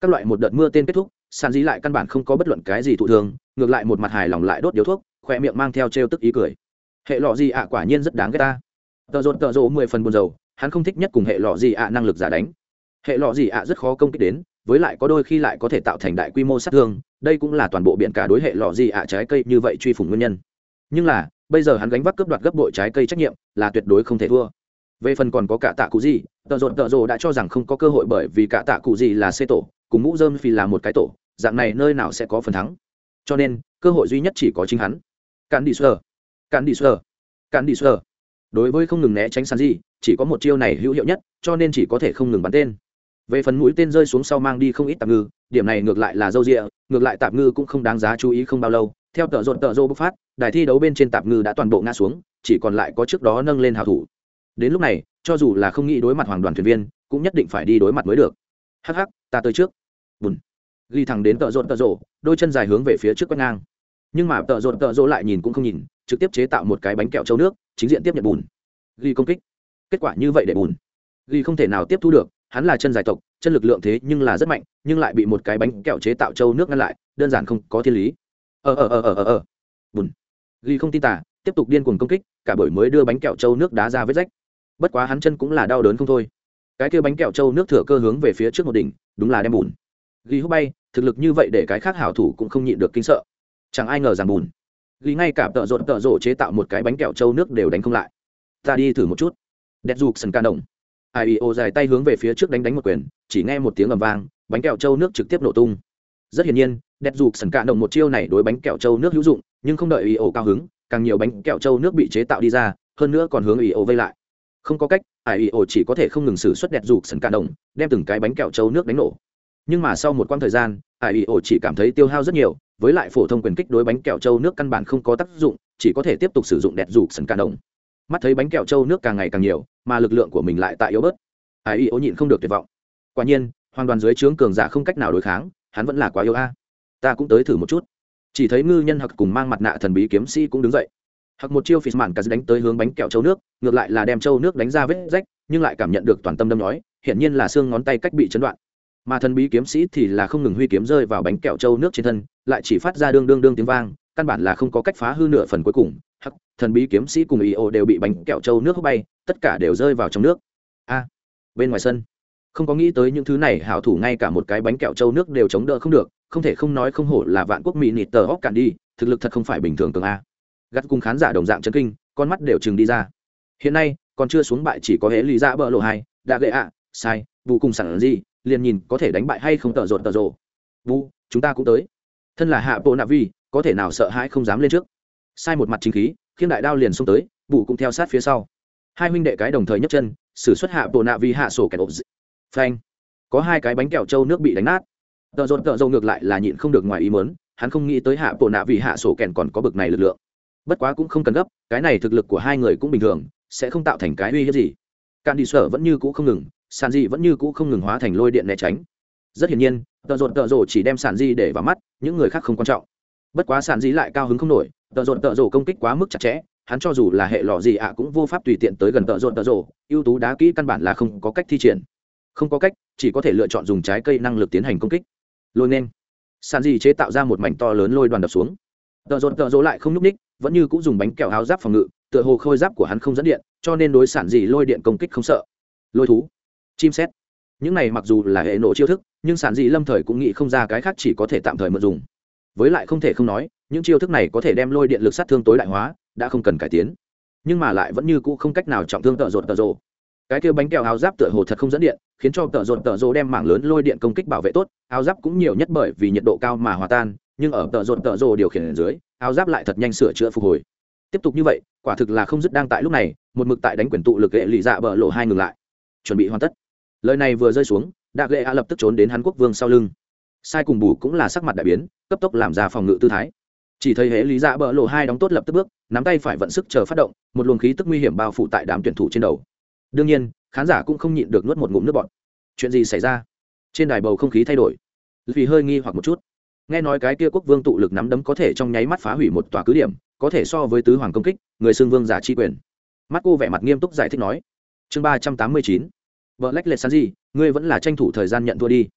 Các loại một đợt mưa tên kết thúc sản dị lại căn bản không có bất luận cái gì thụ thường ngược lại một mặt hài lòng lại đốt điếu thuốc khỏe miệng mang theo trêu tức ý cười. Hệ lọ gì ạ à, quả nhiên rất đáng ghét ta. Tợ rộn tợ rộ mười phần buồn dầu hắn không thích nhất cùng hệ lọ gì ạ năng lực giả đánh. Hệ lọ gì ạ rất khó công kích đến, với lại có đôi khi lại có thể tạo thành đại quy mô sát thương, đây cũng là toàn bộ biển cả đối hệ lọ gì ạ trái cây như vậy truy phủng nguyên nhân. Nhưng là, bây giờ hắn gánh vác cướp đoạt gấp bội trái cây trách nhiệm, là tuyệt đối không thể thua. Về phần còn có cả tạ cụ gì tợ rộn tợ rộ đã cho rằng không có cơ hội bởi vì cả tạ cụ gì là xê tổ, cùng mũ dơm phi là một cái tổ, dạng này nơi nào sẽ có phần thắng cho nên, cơ hội duy nhất chỉ có chính hắn. Cạn đi sơ cạn đi sơ cạn đi sơ đối với không ngừng né tránh sàn gì chỉ có một chiêu này hữu hiệu nhất, cho nên chỉ có thể không ngừng bắn tên. Về phần mũi tên rơi xuống sau mang đi không ít tạm ngư, điểm này ngược lại là dâu rịa, ngược lại tạm ngư cũng không đáng giá chú ý không bao lâu. Theo tợ rộn tợ rô bốc phát, đài thi đấu bên trên tạm ngư đã toàn bộ ngã xuống, chỉ còn lại có trước đó nâng lên hào thủ. Đến lúc này, cho dù là không nghĩ đối mặt hoàng đoàn thuyền viên, cũng nhất định phải đi đối mặt mới được. Hắc hắc, ta tới trước. Bùn ghi thẳng đến tợ rộn tợ rộ đôi chân dài hướng về phía trước quét ngang. Nhưng mà tợ rộn tợ rộ lại nhìn cũng không nhìn, trực tiếp chế tạo một cái bánh kẹo trâu nước, chính diện tiếp nhận bùn. Ghi công kích. Kết quả như vậy để bùn. Ghi không thể nào tiếp thu được, hắn là chân dài tộc, chân lực lượng thế nhưng là rất mạnh, nhưng lại bị một cái bánh kẹo chế tạo trâu nước ngăn lại, đơn giản không có thiên lý. Ờ ờ ờ ờ ờ ờ. Bùn. Ghi không tin tả tiếp tục điên cuồng công kích, cả buổi mới đưa bánh kẹo trâu nước đá ra vết rách. Bất quá hắn chân cũng là đau đớn không thôi. Cái kia bánh kẹo trâu nước thừa cơ hướng về phía trước một đỉnh, đúng là đem bùn ghi hút bay, thực lực như vậy để cái khác hảo thủ cũng không nhịn được kinh sợ. Chẳng ai ngờ rằng bùn. Ghi ngay cả tợ rộn tợ rộ chế tạo một cái bánh kẹo trâu nước đều đánh không lại. Ta đi thử một chút. Đẹp dục sần ca đồng. Ai ô dài tay hướng về phía trước đánh đánh một quyền, chỉ nghe một tiếng ầm vang, bánh kẹo trâu nước trực tiếp nổ tung. Rất hiển nhiên, đẹp dục sần ca đồng một chiêu này đối bánh kẹo trâu nước hữu dụng, nhưng không đợi ý ô cao hứng, càng nhiều bánh kẹo trâu nước bị chế tạo đi ra, hơn nữa còn hướng ý ô vây lại. Không có cách ai ý ô chỉ có thể không ngừng xử suất đẹp dục sần ca đồng, đem từng cái bánh kẹo trâu nước đánh nổ nhưng mà sau một quãng thời gian ai ý ổ chỉ cảm thấy tiêu hao rất nhiều, với lại phổ thông quyền kích đối bánh kẹo trâu nước căn bản không có tác dụng, chỉ có thể tiếp tục sử dụng đẹp dục sần ca đồng. Mắt thấy bánh kẹo trâu nước càng ngày càng nhiều, mà lực lượng của mình lại tại yếu bớt. Ai ý ổ nhịn không được tuyệt vọng. Quả nhiên hoàn đoàn dưới trướng cường giả không cách nào đối kháng, hắn vẫn là quá yếu a. Ta cũng tới thử một chút. Chỉ thấy ngư nhân hặc cùng mang mặt nạ thần bí kiếm sĩ cũng đứng dậy. Hặc một chiêu phì mạn cà đánh tới hướng bánh kẹo trâu nước, ngược lại là đem trâu nước đánh ra vết rách, nhưng lại cảm nhận được toàn tâm đâm nói hiển nhiên là xương ngón tay cách bị chấn đoạn mà thần bí kiếm sĩ thì là không ngừng huy kiếm rơi vào bánh kẹo trâu nước trên thân, lại chỉ phát ra đương đương đương tiếng vang, căn bản là không có cách phá hư nửa phần cuối cùng. Hắc, thần bí kiếm sĩ cùng ý ô đều bị bánh kẹo trâu nước hút bay, tất cả đều rơi vào trong nước. A, bên ngoài sân. Không có nghĩ tới những thứ này, hảo thủ ngay cả một cái bánh kẹo trâu nước đều chống đỡ không được, không thể không nói không hổ là vạn quốc mỹ nịt tờ hóc cạn đi, thực lực thật không phải bình thường cường a. Gắt cùng khán giả đồng dạng chân kinh, con mắt đều chừng đi ra. Hiện nay, còn chưa xuống bại chỉ có hễ lý dạ ra bờ lộ hai, đã gậy ạ, sai vụ cùng sản gì liền nhìn có thể đánh bại hay không tợ rột tợ rồ vu chúng ta cũng tới. Thân là hạ bộ nạ vi có thể nào sợ hãi không dám lên trước? Sai một mặt chính khí, khiêng đại đao liền xông tới vụ cũng theo sát phía sau. Hai huynh đệ cái đồng thời nhấc chân xử xuất hạ bộ nạ vi hạ sổ kẹt ộp phanh. Có hai cái bánh kẹo trâu nước bị đánh nát. Tợ rột tợ dâu ngược lại là nhịn không được ngoài ý mớn hắn không nghĩ tới hạ bộ nạ vì hạ sổ kèn còn có bực này lực lượng. Bất quá cũng không cần gấp, cái này thực lực của hai người cũng bình thường, sẽ không tạo thành cái uy hiếp gì. Cạn đi sở vẫn như cũ không ngừng sàn di vẫn như cũ không ngừng hóa thành lôi điện né tránh. Rất hiển nhiên tợ rột tợ rồ chỉ đem sàn di để vào mắt, những người khác không quan trọng. Bất quá sàn di lại cao hứng không nổi tợ rột tợ rồ công kích quá mức chặt chẽ, hắn cho dù là hệ lọ gì ạ cũng vô pháp tùy tiện tới gần tợ rột tợ rồ, ưu tú đá kỹ căn bản là không có cách thi triển. Không có cách, chỉ có thể lựa chọn dùng trái cây năng lực tiến hành công kích. Lôi nên. Sàn di chế tạo ra một mảnh to lớn lôi đoàn đập xuống. Tợ rột tợ rồ lại không nhúc ních vẫn như cũng dùng bánh kẹo áo giáp phòng ngự, tựa hồ khôi giáp của hắn không dẫn điện, cho nên đối sản gì lôi điện công kích không sợ. Lôi thú chim xét những này mặc dù là hệ nộ chiêu thức, nhưng sản dị lâm thời cũng nghĩ không ra cái khác chỉ có thể tạm thời mượn dùng. Với lại không thể không nói, những chiêu thức này có thể đem lôi điện lực sát thương tối đại hóa, đã không cần cải tiến. Nhưng mà lại vẫn như cũ không cách nào trọng thương tợ rột tợ rộ cái kia bánh kẹo áo giáp tựa hồ thật không dẫn điện, khiến cho tợ rột tợ rộ đem mảng lớn lôi điện công kích bảo vệ tốt. Áo giáp cũng nhiều nhất bởi vì nhiệt độ cao mà hòa tan, nhưng ở tợ rột tợ rộ điều khiển ở dưới, áo giáp lại thật nhanh sửa chữa phục hồi. Tiếp tục như vậy, quả thực là không dứt đang tại lúc này, một mực tại đánh quyền tụ lực hệ lụy dạ bờ lộ hai ngừng lại. Chuẩn bị hoàn tất lời này vừa rơi xuống đạc lệ a lập tức trốn đến hắn quốc vương sau lưng. Sai cùng bù cũng là sắc mặt đại biến, cấp tốc làm ra phòng ngự tư thái. Chỉ thấy hễ lý dạ bỡ lộ hai đóng tốt lập tức bước, nắm tay phải vận sức chờ phát động, một luồng khí tức nguy hiểm bao phủ tại đám tuyển thủ trên đầu. Đương nhiên, khán giả cũng không nhịn được nuốt một ngụm nước bọt. Chuyện gì xảy ra? Trên đài bầu không khí thay đổi. Vì hơi nghi hoặc một chút. Nghe nói cái kia quốc vương tụ lực nắm đấm có thể trong nháy mắt phá hủy một tòa cứ điểm, có thể so với tứ hoàng công kích, người xưng vương giả tri quyền. Mắt cô vẻ mặt nghiêm túc giải thích nói. Chương ba trăm tám mươi chín vợ lách lệch sán gì ngươi vẫn là tranh thủ thời gian nhận thua đi.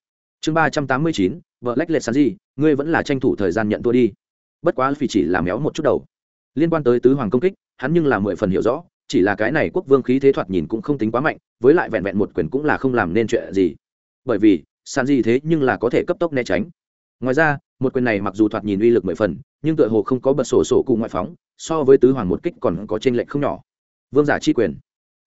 Chương ba trăm tám mươi chín vợ lách lệch sán gì ngươi vẫn là tranh thủ thời gian nhận thua đi. Bất quá vì chỉ làm méo một chút đầu. Liên quan tới tứ hoàng công kích, hắn nhưng là mười phần hiểu rõ, chỉ là cái này quốc vương khí thế thoạt nhìn cũng không tính quá mạnh, với lại vẹn vẹn một quyền cũng là không làm nên chuyện gì. Bởi vì sàn gì thế nhưng là có thể cấp tốc né tránh. Ngoài ra, một quyền này mặc dù thoạt nhìn uy lực mười phần, nhưng tựa hồ không có bật sổ sổ cụ ngoại phóng, so với tứ hoàng một kích còn có t r ê n lệch không nhỏ. Vương giả chi quyền.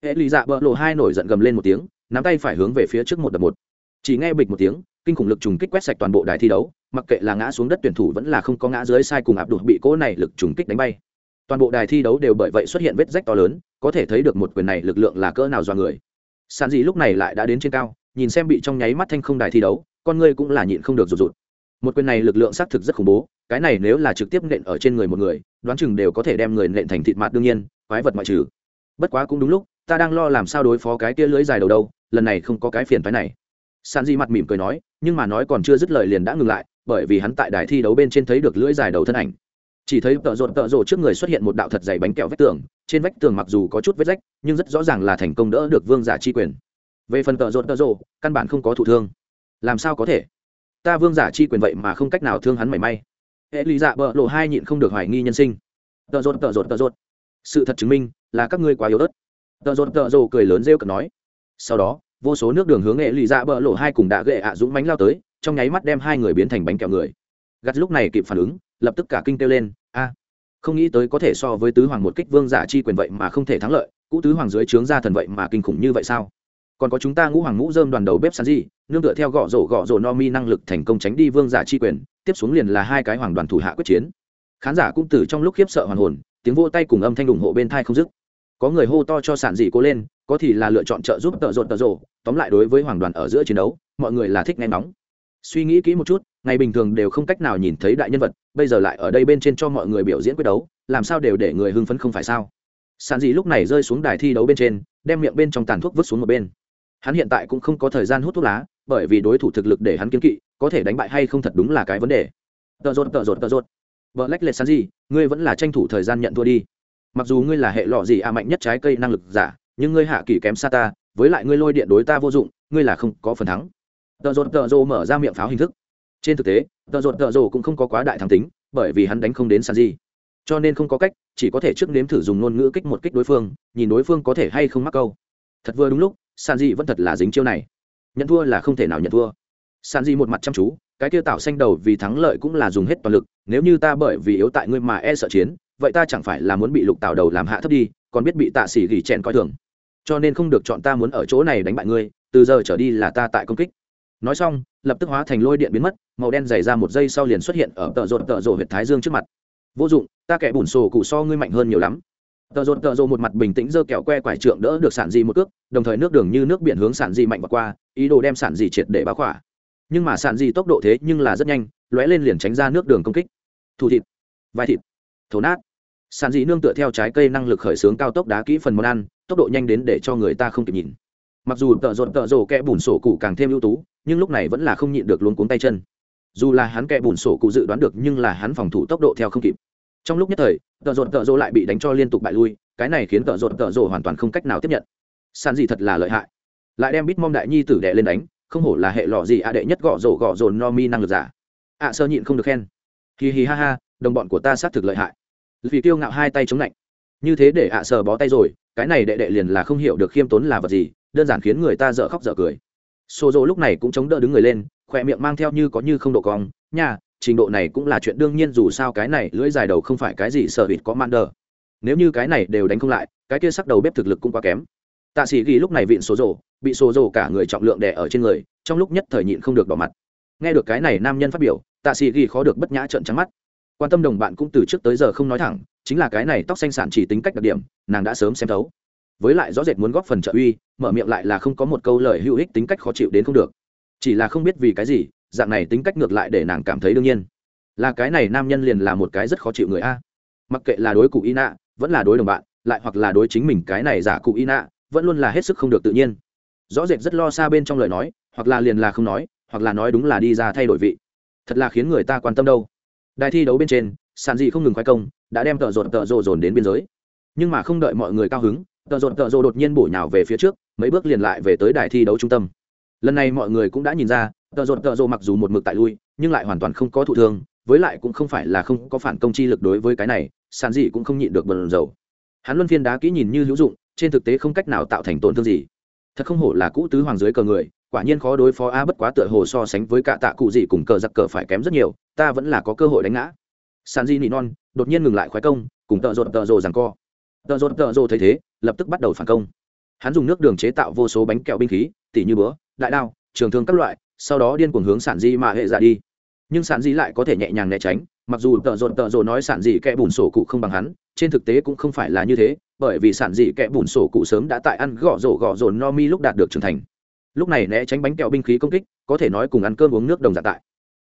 Hệ lụy dạ bỡ lộ hai nổi giận gầm lên một tiếng nắm tay phải hướng về phía trước một đập một. Chỉ nghe bịch một tiếng, kinh khủng lực trùng kích quét sạch toàn bộ đài thi đấu, mặc kệ là ngã xuống đất tuyển thủ vẫn là không có ngã dưới sai cùng áp đục bị cỗ này lực trùng kích đánh bay. Toàn bộ đài thi đấu đều bởi vậy xuất hiện vết rách to lớn, có thể thấy được một quyền này lực lượng là cỡ nào do người. Sàn dị lúc này lại đã đến trên cao, nhìn xem bị trong nháy mắt thanh không đài thi đấu, con ngươi cũng là nhịn không được rụt rụt. Một quyền này lực lượng xác thực rất khủng bố, cái này nếu là trực tiếp nện ở trên người một người, đoán chừng đều có thể đem người nện thành thịt mặt đương nhiên, quái vật ngoại trừ. Bất quá cũng đúng lúc ta đang lo làm sao đối phó cái kia lưới dài đầu đâu, lần này không có cái phiền phái này. San di mặt mỉm cười nói, nhưng mà nói còn chưa dứt lời liền đã ngừng lại, bởi vì hắn tại đài thi đấu bên trên thấy được lưỡi dài đầu thân ảnh. Chỉ thấy tợ rộn tợ rộ trước người xuất hiện một đạo thật dày bánh kẹo vách tường, trên vách tường mặc dù có chút vết rách, nhưng rất rõ ràng là thành công đỡ được vương giả chi quyền. Về phần tợ rộn tợ rộ căn bản không có thụ thương. Làm sao có thể? Ta vương giả chi quyền vậy mà không cách nào thương hắn mảy may. Hệ lý dạ bợ lộ hai nhịn không được hoài nghi nhân sinh. Tợ rột tợ rột tợ rột sự thật chứng minh là các ngươi quá yếu ớt tợ rột tợ rồ cười lớn rêu cực nói. Sau đó, vô số nước đường hướng nghệ lì dạ bỡ lộ hai cùng đã gệ ạ dũng mánh lao tới, trong nháy mắt đem hai người biến thành bánh kẹo người. Gặt lúc này kịp phản ứng, lập tức cả kinh kêu lên, a, không nghĩ tới có thể so với tứ hoàng một kích vương giả chi quyền vậy mà không thể thắng lợi, cũ tứ hoàng dưới trướng ra thần vậy mà kinh khủng như vậy sao? Còn có chúng ta ngũ hoàng ngũ dơm đoàn đầu bếp sàn gì, nương tựa theo gõ rổ gõ rổ no mi năng lực thành công tránh đi vương giả chi quyền, tiếp xuống liền là hai cái hoàng đoàn thủ hạ quyết chiến. Khán giả cũng từ trong lúc khiếp sợ hoàn hồn, tiếng vô tay cùng âm thanh ủng hộ bên thai không dứt có người hô to cho sản dị cố lên, có thì là lựa chọn trợ giúp tợ rột tợ rộ tóm lại đối với hoàng đoàn ở giữa chiến đấu, mọi người là thích nghe nóng suy nghĩ kỹ một chút, ngày bình thường đều không cách nào nhìn thấy đại nhân vật, bây giờ lại ở đây bên trên cho mọi người biểu diễn quyết đấu, làm sao đều để người hưng phấn không phải sao? Sản dị lúc này rơi xuống đài thi đấu bên trên, đem miệng bên trong tàn thuốc vứt xuống một bên. Hắn hiện tại cũng không có thời gian hút thuốc lá, bởi vì đối thủ thực lực để hắn kiên kỵ, có thể đánh bại hay không thật đúng là cái vấn đề. Tợ rột tợ rột tợ rột. Vợ lách lệch sản gì ngươi vẫn là tranh thủ thời gian nhận thua đi mặc dù ngươi là hệ lọ gì à mạnh nhất trái cây năng lực giả, nhưng ngươi hạ kỳ kém xa ta, với lại ngươi lôi điện đối ta vô dụng, ngươi là không có phần thắng. Tợ rột tợ rồ mở ra miệng pháo hình thức. Trên thực tế, tợ rột tợ rồ cũng không có quá đại thắng tính, bởi vì hắn đánh không đến sàn gì cho nên không có cách, chỉ có thể trước nếm thử dùng ngôn ngữ kích một kích đối phương, nhìn đối phương có thể hay không mắc câu. Thật vừa đúng lúc sàn dị vẫn thật là dính chiêu này. Nhận thua là không thể nào nhận thua. Sàn dị một mặt chăm chú, cái kia tạo xanh đầu vì thắng lợi cũng là dùng hết toàn lực, nếu như ta bởi vì yếu tại ngươi mà e sợ chiến vậy ta chẳng phải là muốn bị lục tạo đầu làm hạ thấp đi, còn biết bị tạ xỉ gỉ chèn coi thường. Cho nên không được chọn ta muốn ở chỗ này đánh bại ngươi, từ giờ trở đi là ta tại công kích. Nói xong, lập tức hóa thành lôi điện biến mất, màu đen dày ra một giây sau liền xuất hiện ở tợ rột tợ rộ huyệt thái dương trước mặt. Vô dụng, ta kẻ bùn sổ cụ so ngươi mạnh hơn nhiều lắm. Tợ rột tợ rộ một mặt bình tĩnh giơ kẹo que quải trượng đỡ được sản di một cước, đồng thời nước đường như nước biển hướng sản di mạnh và qua, ý đồ đem sản di triệt để báo khỏa. Nhưng mà sản di tốc độ thế nhưng là rất nhanh, lóe lên liền tránh ra nước đường công kích. Thủ thịt. Vai thịt thổ nát. Sản dị nương tựa theo trái cây năng lực khởi xướng cao tốc đá kỹ phần món ăn, tốc độ nhanh đến để cho người ta không kịp nhìn. Mặc dù tợ rột tợ rộ kẽ bùn sổ cụ càng thêm ưu tú, nhưng lúc này vẫn là không nhịn được luống cuống tay chân. Dù là hắn kẽ bùn sổ cụ dự đoán được, nhưng là hắn phòng thủ tốc độ theo không kịp. Trong lúc nhất thời, tợ rột tợ rộ lại bị đánh cho liên tục bại lui, cái này khiến tợ rột tợ rộ hoàn toàn không cách nào tiếp nhận. Sàn dị thật là lợi hại. Lại đem bít mong đại nhi tử đệ lên đánh, không hổ là hệ lọ gì a đệ nhất gõ rổ gõ rồn no mi năng lực giả. Ạ sơ nhịn không được khen. Hì hì ha ha đồng bọn của ta xác thực lợi hại. Vì kiêu ngạo hai tay chống lạnh. Như thế để ạ sờ bó tay rồi, cái này đệ đệ liền là không hiểu được khiêm tốn là vật gì, đơn giản khiến người ta dở khóc dở cười. Xô dô lúc này cũng chống đỡ đứng người lên, khỏe miệng mang theo như có như không độ cong. Nha, trình độ này cũng là chuyện đương nhiên dù sao cái này lưỡi dài đầu không phải cái gì sợ hịt có man đờ. Nếu như cái này đều đánh không lại, cái kia sắc đầu bếp thực lực cũng quá kém. Tạ sĩ ghi lúc này vịn số rổ bị số rổ cả người trọng lượng đè ở trên người, trong lúc nhất thời nhịn không được đỏ mặt. Nghe được cái này nam nhân phát biểu, tạ sĩ ghi khó được bất nhã trợn trắng mắt quan tâm đồng bạn cũng từ trước tới giờ không nói thẳng, chính là cái này tóc xanh sản chỉ tính cách đặc điểm, nàng đã sớm xem thấu. Với lại rõ rệt muốn góp phần trợ uy, mở miệng lại là không có một câu lời hữu ích tính cách khó chịu đến không được. Chỉ là không biết vì cái gì, dạng này tính cách ngược lại để nàng cảm thấy đương nhiên. Là cái này nam nhân liền là một cái rất khó chịu người a. Mặc kệ là đối cụ y nạ vẫn là đối đồng bạn, lại hoặc là đối chính mình cái này giả cụ y nạ vẫn luôn là hết sức không được tự nhiên. Rõ rệt rất lo xa bên trong lời nói, hoặc là liền là không nói, hoặc là nói đúng là đi ra thay đổi vị. Thật là khiến người ta quan tâm đâu đài thi đấu bên trên, sàn dị không ngừng khoái công, đã đem tợ rột tợ rồ dồn đến biên giới. Nhưng mà không đợi mọi người cao hứng, tợ rột tợ rồ đột nhiên bổ nhào về phía trước, mấy bước liền lại về tới đài thi đấu trung tâm. Lần này mọi người cũng đã nhìn ra, tợ rột tợ rồ mặc dù một mực tại lui, nhưng lại hoàn toàn không có thụ thương, với lại cũng không phải là không có phản công chi lực đối với cái này, sàn dị cũng không nhịn được bần dầu hắn luân phiên đá kỹ nhìn như hữu dụng, trên thực tế không cách nào tạo thành tổn thương gì. Thật không hổ là cũ tứ hoàng dưới cờ người quả nhiên khó đối phó a, bất quá tựa hồ so sánh với cả tạ cụ gì cùng cờ giặc cờ phải kém rất nhiều, ta vẫn là có cơ hội đánh ngã. San di nỉ non đột nhiên ngừng lại khoái công, cùng tợ rột tợ rồ rằng co. Tợ rột tợ rồ thấy thế, lập tức bắt đầu phản công. Hắn dùng nước đường chế tạo vô số bánh kẹo binh khí, tỉ như bữa đại đao, trường thương các loại, sau đó điên cuồng hướng sản di mà hệ ra dạ đi. Nhưng sản di lại có thể nhẹ nhàng né tránh, mặc dù tợ rột tợ rồ nói sản di kẽ bùn sổ cụ không bằng hắn, trên thực tế cũng không phải là như thế, bởi vì sản dị kẽ bùn sổ cụ sớm đã tại ăn gõ rổ gõ rổ no mi lúc đạt được trưởng thành lúc này né tránh bánh kẹo binh khí công kích, có thể nói cùng ăn cơm uống nước đồng dạng tại.